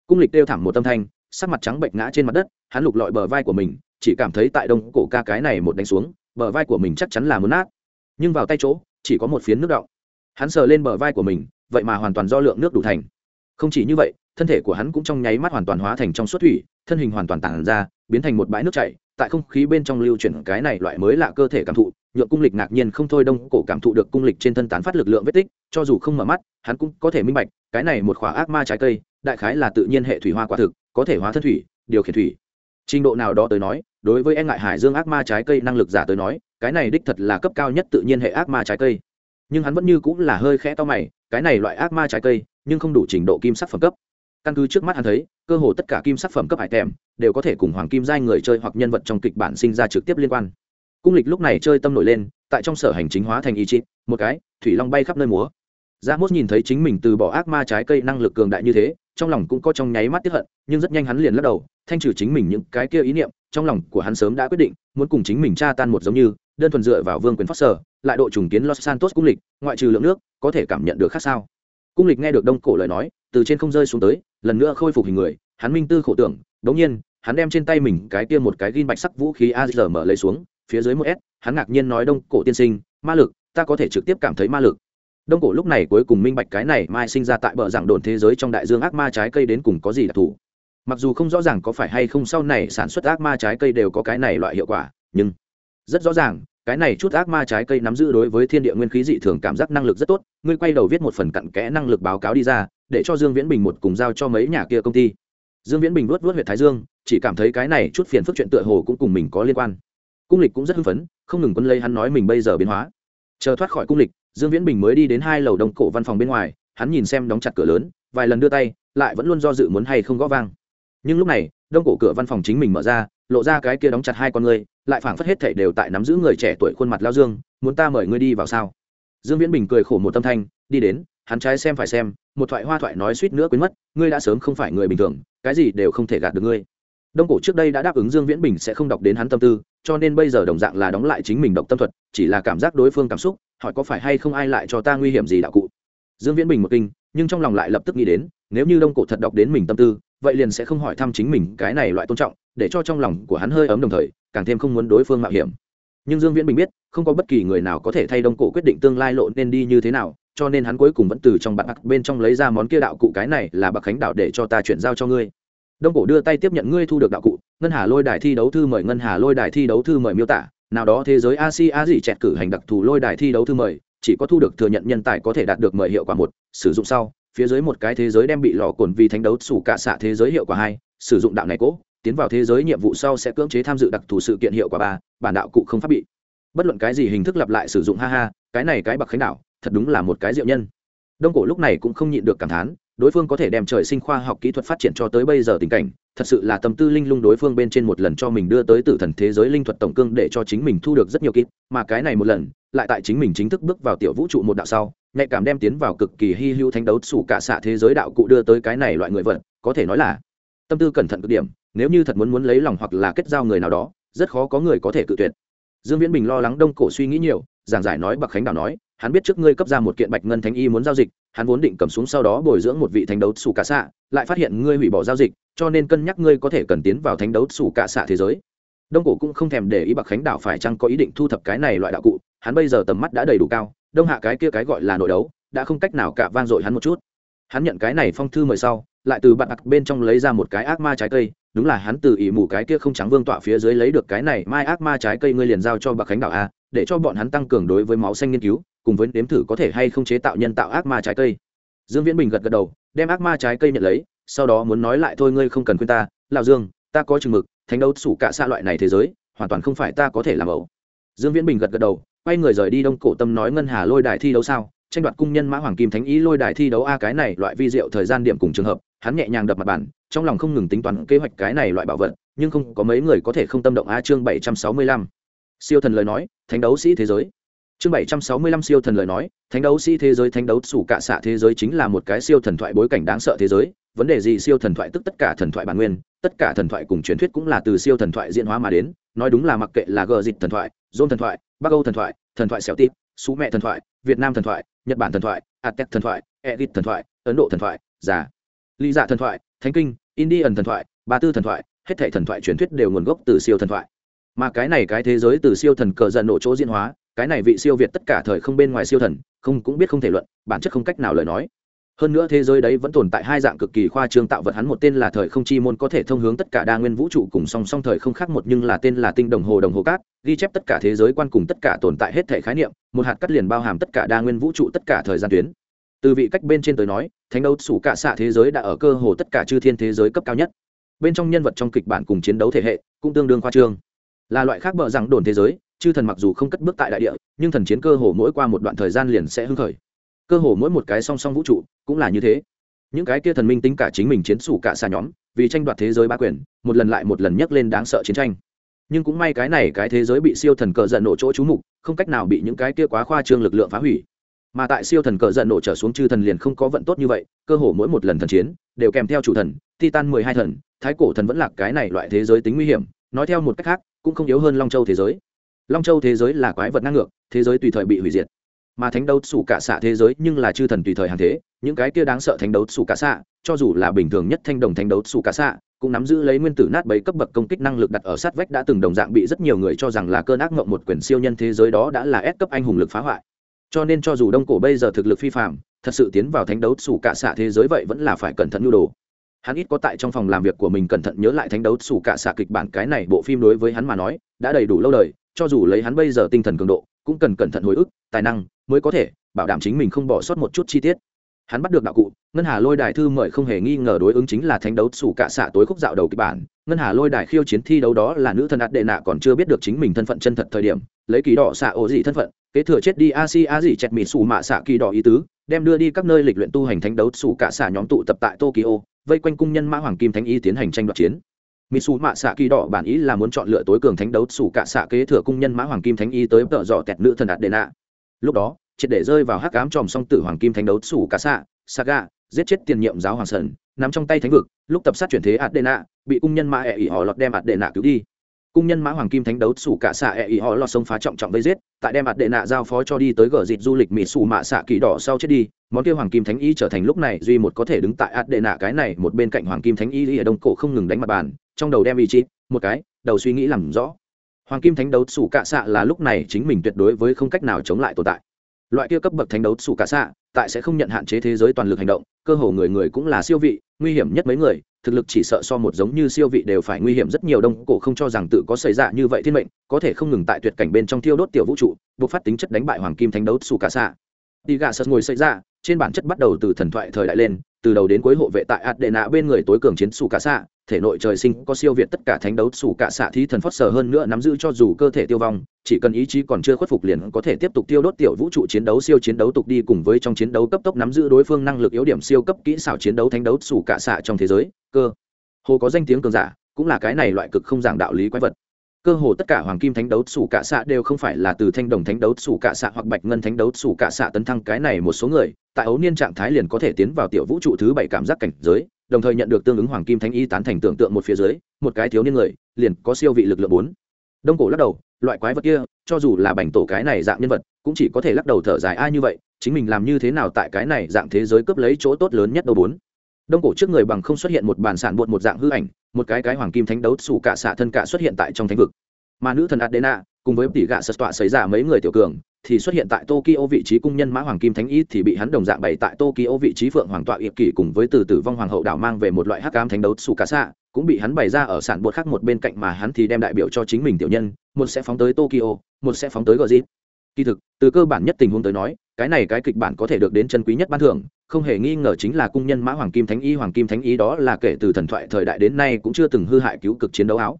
Cung lịch đeo thảm một âm thanh, sắc mặt trắng bệnh ngã trên mặt đất, hắn lục lọi bờ vai của mình, chỉ cảm thấy tại đông cổ ca cái này một đánh xuống, bờ vai của mình chắc chắn là muốn nát. Nhưng vào tay chỗ, chỉ có một phiến nước động hắn sờ lên bờ vai của mình, vậy mà hoàn toàn do lượng nước đủ thành. Không chỉ như vậy, thân thể của hắn cũng trong nháy mắt hoàn toàn hóa thành trong suốt thủy, thân hình hoàn toàn tản ra, biến thành một bãi nước chảy, tại không khí bên trong lưu chuyển cái này loại mới lạ cơ thể cảm thụ nhựa cung lịch ngạc nhiên không thôi đông cổ cảm thụ được cung lịch trên thân tán phát lực lượng vết tích, cho dù không mở mắt, hắn cũng có thể minh bạch, cái này một khỏa ác ma trái cây, đại khái là tự nhiên hệ thủy hoa quả thực, có thể hóa thân thủy, điều khiển thủy. Trình độ nào đó tới nói, đối với e ngại hải dương ác ma trái cây năng lực giả tới nói, cái này đích thật là cấp cao nhất tự nhiên hệ ác ma trái cây nhưng hắn vẫn như cũng là hơi khẽ to mày cái này loại ác ma trái cây nhưng không đủ trình độ kim sắc phẩm cấp. Căn cứ trước mắt hắn thấy cơ hồ tất cả kim sắc phẩm cấp hải tèm đều có thể cùng hoàng kim giai người chơi hoặc nhân vật trong kịch bản sinh ra trực tiếp liên quan. Cung lịch lúc này chơi tâm nổi lên tại trong sở hành chính hóa thành ý chí một cái thủy long bay khắp nơi múa. Ra Mốt nhìn thấy chính mình từ bỏ ác ma trái cây năng lực cường đại như thế, trong lòng cũng có trong nháy mắt tiếp hận, nhưng rất nhanh hắn liền lắc đầu, thanh trừ chính mình những cái kia ý niệm, trong lòng của hắn sớm đã quyết định, muốn cùng chính mình tra tan một giống như, đơn thuần dựa vào vương quyền phát sở, lại độ trùng kiến Los Santos cung lịch, ngoại trừ lượng nước, có thể cảm nhận được khác sao? Cung lịch nghe được Đông Cổ lời nói, từ trên không rơi xuống tới, lần nữa khôi phục hình người, hắn minh tư khổ tưởng, đống nhiên, hắn đem trên tay mình cái kia một cái ghim bạch sắc vũ khí AZM lấy xuống, phía dưới một S, hắn ngạc nhiên nói Đông Cổ tiên sinh, ma lực, ta có thể trực tiếp cảm thấy ma lực đông cổ lúc này cuối cùng minh bạch cái này mai sinh ra tại bờ giảng đồn thế giới trong đại dương ác ma trái cây đến cùng có gì đặc thù mặc dù không rõ ràng có phải hay không sau này sản xuất ác ma trái cây đều có cái này loại hiệu quả nhưng rất rõ ràng cái này chút ác ma trái cây nắm giữ đối với thiên địa nguyên khí dị thường cảm giác năng lực rất tốt, ngươi quay đầu viết một phần cặn kẽ năng lực báo cáo đi ra, để cho dương viễn bình một cùng giao cho mấy nhà kia công ty. Dương viễn bình vuốt vuốt huyện thái dương, chỉ cảm thấy cái này chút phiền phức chuyện tựa hồ cũng cùng mình có liên quan. Cung lịch cũng rất hưng phấn, không ngừng quân lấy hắn nói mình bây giờ biến hóa. Chờ thoát khỏi cung lịch, dương viễn bình mới đi đến hai lầu đông cổ văn phòng bên ngoài, hắn nhìn xem đóng chặt cửa lớn, vài lần đưa tay, lại vẫn luôn do dự muốn hay không gõ vang. Nhưng lúc này, đông cổ cửa văn phòng chính mình mở ra, lộ ra cái kia đóng chặt hai con người lại phảng phất hết thảy đều tại nắm giữ người trẻ tuổi khuôn mặt lao dương, muốn ta mời ngươi đi vào sao? Dương viễn bình cười khổ một tâm thanh, đi đến, hắn trái xem phải xem, một thoại hoa thoại nói suýt nữa quên mất, ngươi đã sớm không phải người bình thường, cái gì đều không thể gạt được ngươi. Đông cổ trước đây đã đáp ứng dương viễn bình sẽ không đọc đến hắn tâm tư, cho nên bây giờ đồng dạng là đóng lại chính mình độc tâm thuật, chỉ là cảm giác đối phương cảm xúc, hỏi có phải hay không ai lại cho ta nguy hiểm gì đạo cụ. Dương viễn bình một kinh, nhưng trong lòng lại lập tức nghĩ đến, nếu như đông cổ thật đọc đến mình tâm tư, vậy liền sẽ không hỏi thăm chính mình cái này loại tôn trọng, để cho trong lòng của hắn hơi ấm đồng thời càng thêm không muốn đối phương mạo hiểm. Nhưng dương viễn bình biết, không có bất kỳ người nào có thể thay đông cổ quyết định tương lai lộ nên đi như thế nào, cho nên hắn cuối cùng vẫn từ trong bạn bạc bên trong lấy ra món kia đạo cụ cái này là bạc khánh đạo để cho ta chuyển giao cho ngươi. Đông cổ đưa tay tiếp nhận ngươi thu được đạo cụ, ngân hà lôi đài thi đấu thư mời, ngân hà lôi đài thi đấu thư mời miêu tả, nào đó thế giới asia dị chẹt cử hành đặc thù lôi đài thi đấu thư mời, chỉ có thu được thừa nhận nhân tài có thể đạt được mời hiệu quả một, sử dụng sau, phía dưới một cái thế giới đem bị lò cồn vì thánh đấu sủ cả xạ thế giới hiệu quả hai, sử dụng đạo này cố tiến vào thế giới nhiệm vụ sau sẽ cưỡng chế tham dự đặc thù sự kiện hiệu quả ba, bản đạo cụ không pháp bị. Bất luận cái gì hình thức lặp lại sử dụng, ha ha, cái này cái bậc khánh đạo, thật đúng là một cái diệu nhân. Đông cổ lúc này cũng không nhịn được cảm thán, đối phương có thể đem trời sinh khoa học kỹ thuật phát triển cho tới bây giờ tình cảnh, thật sự là tâm tư linh lung đối phương bên trên một lần cho mình đưa tới tử thần thế giới linh thuật tổng cương để cho chính mình thu được rất nhiều kịp mà cái này một lần, lại tại chính mình chính thức bước vào tiểu vũ trụ một đạo sau, nhạy cảm đem tiến vào cực kỳ hy hữu thánh đấu xủ cả xạ thế giới đạo cụ đưa tới cái này loại người vật, có thể nói là tâm tư cẩn thận cực điểm nếu như thật muốn muốn lấy lòng hoặc là kết giao người nào đó, rất khó có người có thể cự tuyệt. Dương viễn bình lo lắng đông cổ suy nghĩ nhiều, giảng giải nói bạc khánh đảo nói, hắn biết trước ngươi cấp ra một kiện bạch ngân thánh y muốn giao dịch, hắn vốn định cầm xuống sau đó bồi dưỡng một vị thánh đấu sủ cả xạ, lại phát hiện ngươi hủy bỏ giao dịch, cho nên cân nhắc ngươi có thể cần tiến vào thánh đấu sủ cả xạ thế giới. Đông cổ cũng không thèm để ý bạc khánh đảo phải chăng có ý định thu thập cái này loại đạo cụ, hắn bây giờ tầm mắt đã đầy đủ cao, đông hạ cái kia cái gọi là nội đấu, đã không cách nào cả van dội hắn một chút. Hắn nhận cái này phong thư mời sau, lại từ bạn đặt bên trong lấy ra một cái ác ma trái cây đúng là hắn từ ỷ mù cái kia không trắng vương tọa phía dưới lấy được cái này, mai ác ma trái cây ngươi liền giao cho bạc khánh đạo a, để cho bọn hắn tăng cường đối với máu xanh nghiên cứu, cùng với nếm thử có thể hay không chế tạo nhân tạo ác ma trái cây. Dương viễn bình gật gật đầu, đem ác ma trái cây nhận lấy, sau đó muốn nói lại thôi ngươi không cần khuyên ta, lão dương, ta có chừng mực, thánh đấu sủ cả xa loại này thế giới, hoàn toàn không phải ta có thể làm ẩu. Dương viễn bình gật gật đầu, quay người rời đi đông cổ tâm nói ngân hà lôi đài thi đấu sao? Tranh đoạt cung nhân mã hoàng kim thánh ý lôi đài thi đấu a, cái này loại vi diệu thời gian điểm cùng trường hợp, hắn nhẹ nhàng đập mặt bàn trong lòng không ngừng tính toán kế hoạch cái này loại bảo vật nhưng không có mấy người có thể không tâm động a chương bảy trăm sáu mươi lăm siêu thần lời nói thánh đấu sĩ thế giới chương bảy trăm sáu mươi lăm siêu thần lời nói thánh đấu sĩ thế giới thánh đấu sủ cạ xạ thế giới chính là một cái siêu thần thoại bối cảnh đáng sợ thế giới vấn đề gì siêu thần thoại tức tất cả thần thoại bản nguyên tất cả thần thoại cùng truyền thuyết cũng là từ siêu thần thoại diễn hóa mà đến nói đúng là mặc kệ là gờ dịch thần thoại dôn thần thoại bắc âu thần thoại thần thoại xẻo tít sú mẹ thần thoại việt nam thần thoại nhật bản thần thoại atec thần thoại edit thần thoại ấn độ thần thoại giả lý dạ thần thoại thánh kinh indian thần thoại, ba tư thần thoại, hết thảy thần thoại truyền thuyết đều nguồn gốc từ siêu thần thoại. Mà cái này cái thế giới từ siêu thần cờ giận nổ chỗ diễn hóa, cái này vị siêu việt tất cả thời không bên ngoài siêu thần, không cũng biết không thể luận, bản chất không cách nào lời nói. Hơn nữa thế giới đấy vẫn tồn tại hai dạng cực kỳ khoa trương tạo vật, hắn một tên là thời không chi môn có thể thông hướng tất cả đa nguyên vũ trụ cùng song song thời không khác một, nhưng là tên là tinh đồng hồ đồng hồ cát, ghi chép tất cả thế giới quan cùng tất cả tồn tại hết thể khái niệm, một hạt cắt liền bao hàm tất cả đa nguyên vũ trụ tất cả thời gian tuyến từ vị cách bên trên tới nói, thánh đấu sủ cả xạ thế giới đã ở cơ hồ tất cả chư thiên thế giới cấp cao nhất. Bên trong nhân vật trong kịch bản cùng chiến đấu thể hệ cũng tương đương khoa trương. Là loại khác bợ rằng đồn thế giới, chư thần mặc dù không cất bước tại đại địa, nhưng thần chiến cơ hồ mỗi qua một đoạn thời gian liền sẽ hưng khởi. Cơ hồ mỗi một cái song song vũ trụ cũng là như thế. Những cái kia thần minh tính cả chính mình chiến sủ cả xa nhóm, vì tranh đoạt thế giới ba quyền, một lần lại một lần nhắc lên đáng sợ chiến tranh. Nhưng cũng may cái này cái thế giới bị siêu thần cờ giận nổ chỗ trú mục, không cách nào bị những cái kia quá khoa trương lực lượng phá hủy mà tại siêu thần cờ giận nổ trở xuống chư thần liền không có vận tốt như vậy, cơ hồ mỗi một lần thần chiến, đều kèm theo chủ thần, titan mười hai thần, thái cổ thần vẫn là cái này loại thế giới tính nguy hiểm, nói theo một cách khác, cũng không yếu hơn long châu thế giới. Long châu thế giới là quái vật ngang ngược, thế giới tùy thời bị hủy diệt. Mà thánh đấu sủ cả xạ thế giới nhưng là chư thần tùy thời hàng thế, những cái kia đáng sợ thánh đấu sủ cả xạ cho dù là bình thường nhất thanh đồng thánh đấu sủ cả xạ cũng nắm giữ lấy nguyên tử nát bấy cấp bậc công kích năng lực đặt ở sát vách đã từng đồng dạng bị rất nhiều người cho rằng là cơn ác mộng một quyền siêu nhân thế giới đó đã là ép cấp anh hùng lực phá hoại cho nên cho dù đông cổ bây giờ thực lực phi phạm thật sự tiến vào thánh đấu xù cả xạ thế giới vậy vẫn là phải cẩn thận nhu đồ. Hắn ít có tại trong phòng làm việc của mình cẩn thận nhớ lại thánh đấu xù cả xạ kịch bản cái này bộ phim đối với hắn mà nói, đã đầy đủ lâu đời, cho dù lấy hắn bây giờ tinh thần cường độ, cũng cần cẩn thận hồi ức, tài năng mới có thể bảo đảm chính mình không bỏ sót một chút chi tiết. Hắn bắt được đạo cụ ngân hà lôi đài thư mời không hề nghi ngờ đối ứng chính là thánh đấu sủ cạ xạ tối khúc dạo đầu kịch bản ngân hà lôi đài khiêu chiến thi đấu đó là nữ thần ạt đệ nạ còn chưa biết được chính mình thân phận chân thật thời điểm lấy kỳ đỏ xạ ổ dị thân phận kế thừa chết đi a si a dị chẹt mịt xù mạ xạ kỳ đỏ ý tứ đem đưa đi các nơi lịch luyện tu hành thánh đấu sủ cạ xạ nhóm tụ tập tại tokyo vây quanh cung nhân mã hoàng kim thánh y tiến hành tranh đoạt chiến Mitsu Mạ Sạ Kỳ Đỏ bản ý là muốn chọn lựa tối cường thánh đấu sủ cả xạ kế thừa cung nhân mã hoàng kim thánh y tới tợ dò tẹt nữ thần đạt đệ nạ. Lúc đó, triệt để rơi vào hắc ám tròm song tử hoàng kim thánh đấu sủ cả xạ, Saga, giết chết tiền nhiệm giáo hoàng sơn, nắm trong tay thánh vực, lúc tập sát chuyển thế Adena, bị cung nhân mã ệ ỉ họ lọt đem Adena cứu đi. Cung nhân mã hoàng kim thánh đấu sủ cả xạ ệ ỉ họ lọt sông phá trọng trọng vây giết, tại đem Adena giao phó cho đi tới gờ dịt du lịch Mitsu Mạ xạ Kỳ Đỏ sau chết đi, món kia hoàng kim thánh y trở thành lúc này duy một có thể đứng tại Adena cái này một bên cạnh hoàng kim thánh y ở đông cổ không ngừng đánh mặt bàn, trong đầu đem ý chí một cái đầu suy nghĩ làm rõ hoàng kim thánh đấu sủ cạ xạ là lúc này chính mình tuyệt đối với không cách nào chống lại tồn tại loại kia cấp bậc thánh đấu sủ cả xạ tại sẽ không nhận hạn chế thế giới toàn lực hành động cơ hồ người người cũng là siêu vị nguy hiểm nhất mấy người thực lực chỉ sợ so một giống như siêu vị đều phải nguy hiểm rất nhiều đông cổ không cho rằng tự có xảy ra như vậy thiên mệnh có thể không ngừng tại tuyệt cảnh bên trong thiêu đốt tiểu vũ trụ buộc phát tính chất đánh bại hoàng kim thánh đấu sủ cả xạ. Đi gà sật ngồi xảy ra trên bản chất bắt đầu từ thần thoại thời đại lên từ đầu đến cuối hộ vệ tại Adena bên người tối cường chiến sủ cả xạ, thể nội trời sinh có siêu việt tất cả thánh đấu sủ cả xạ thí thần phất sở hơn nữa nắm giữ cho dù cơ thể tiêu vong, chỉ cần ý chí còn chưa khuất phục liền có thể tiếp tục tiêu đốt tiểu vũ trụ chiến đấu siêu chiến đấu tục đi cùng với trong chiến đấu cấp tốc nắm giữ đối phương năng lực yếu điểm siêu cấp kỹ xảo chiến đấu thánh đấu sủ cả xạ trong thế giới, cơ hồ có danh tiếng cường giả, cũng là cái này loại cực không giảng đạo lý quái vật. Cơ hồ tất cả hoàng kim thánh đấu sủ cả xạ đều không phải là từ thanh đồng thánh đấu sủ cả xạ hoặc bạch ngân thánh đấu sủ cả xạ tấn thăng cái này một số người tại ấu niên trạng thái liền có thể tiến vào tiểu vũ trụ thứ bảy cảm giác cảnh giới đồng thời nhận được tương ứng hoàng kim thánh y tán thành tưởng tượng một phía dưới, một cái thiếu niên người, liền có siêu vị lực lượng bốn. Đông cổ lắc đầu, loại quái vật kia, cho dù là bành tổ cái này dạng nhân vật, cũng chỉ có thể lắc đầu thở dài, ai như vậy, chính mình làm như thế nào tại cái này dạng thế giới cướp lấy chỗ tốt lớn nhất đâu bốn? Đông cổ trước người bằng không xuất hiện một bản sản bột một dạng hư ảnh, một cái cái hoàng kim thánh đấu xù cả xạ thân cả xuất hiện tại trong thánh vực. Mà nữ thần adena, cùng với tỷ gạ sật tọa xảy ra mấy người tiểu cường thì xuất hiện tại tokyo vị trí cung nhân mã hoàng kim thánh ý thì bị hắn đồng dạng bày tại tokyo vị trí phượng hoàng tọa yệp kỳ cùng với từ tử vong hoàng hậu đảo mang về một loại hắc ám thánh đấu sủ cả xạ cũng bị hắn bày ra ở sản bột khác một bên cạnh mà hắn thì đem đại biểu cho chính mình tiểu nhân, một sẽ phóng tới tokyo, một sẽ phóng tới gò kỳ thực, từ cơ bản nhất tình huống tới nói, cái này cái kịch bản có thể được đến chân quý nhất ban thưởng, không hề nghi ngờ chính là cung nhân mã hoàng kim thánh ý hoàng kim thánh ý đó là kể từ thần thoại thời đại đến nay cũng chưa từng hư hại cứu cực chiến đấu áo.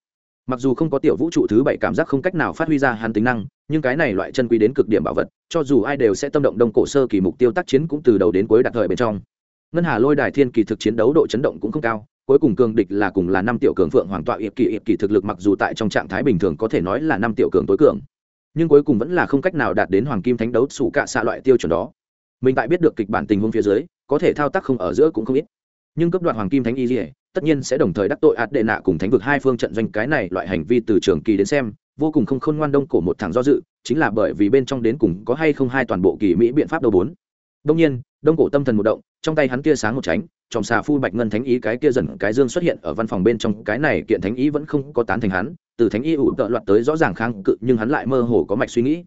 Mặc dù không có tiểu vũ trụ thứ bảy cảm giác không cách nào phát huy ra hắn tính năng nhưng cái này loại chân quý đến cực điểm bảo vật, cho dù ai đều sẽ tâm động đông cổ sơ kỳ mục tiêu tác chiến cũng từ đầu đến cuối đặt thời bên trong. Ngân hà lôi đài thiên kỳ thực chiến đấu độ chấn động cũng không cao, cuối cùng cường địch là cùng là năm tiểu cường phượng hoàng tọa hiệp kỳ hiệp kỳ thực lực mặc dù tại trong trạng thái bình thường có thể nói là năm tiểu cường tối cường, nhưng cuối cùng vẫn là không cách nào đạt đến hoàng kim thánh đấu sủ cạ xạ loại tiêu chuẩn đó. Mình tại biết được kịch bản tình huống phía dưới, có thể thao tác không ở giữa cũng không ít. Nhưng cấp đoạn hoàng kim thánh y dỉa tất nhiên sẽ đồng thời đắc tội ạt đệ nạ cùng thánh vực hai phương trận doanh cái này loại hành vi từ trường kỳ đến xem vô cùng không khôn ngoan đông cổ một thằng do dự, chính là bởi vì bên trong đến cùng có hay không hai toàn bộ kỳ mỹ biện pháp đầu bốn. Đông nhiên, đông cổ tâm thần một động, trong tay hắn kia sáng một tránh, trong xà phu bạch ngân thánh ý cái kia dần cái dương xuất hiện ở văn phòng bên trong, cái này kiện thánh ý vẫn không có tán thành hắn, từ thánh ý ủ tợ loạt tới rõ ràng kháng cự, nhưng hắn lại mơ hồ có mạch suy nghĩ.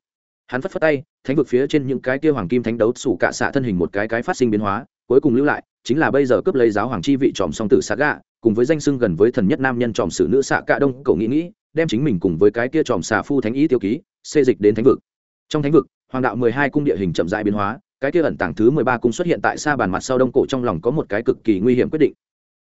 Hắn phất phất tay, thánh vực phía trên những cái kia hoàng kim thánh đấu sủ cạ xạ thân hình một cái cái phát sinh biến hóa, cuối cùng lưu lại, chính là bây giờ cướp lấy giáo hoàng chi vị tròm song tử xạ gạ cùng với danh xưng gần với thần nhất nam nhân tròm sử nữ xạ cạ đông cậu nghĩ nghĩ đem chính mình cùng với cái kia tròm xà phu thánh ý tiêu ký, xê dịch đến thánh vực. Trong thánh vực, hoàng đạo mười hai cung địa hình chậm rãi biến hóa, cái kia ẩn tàng thứ mười ba cung xuất hiện tại xa bàn mặt sau đông cổ trong lòng có một cái cực kỳ nguy hiểm quyết định.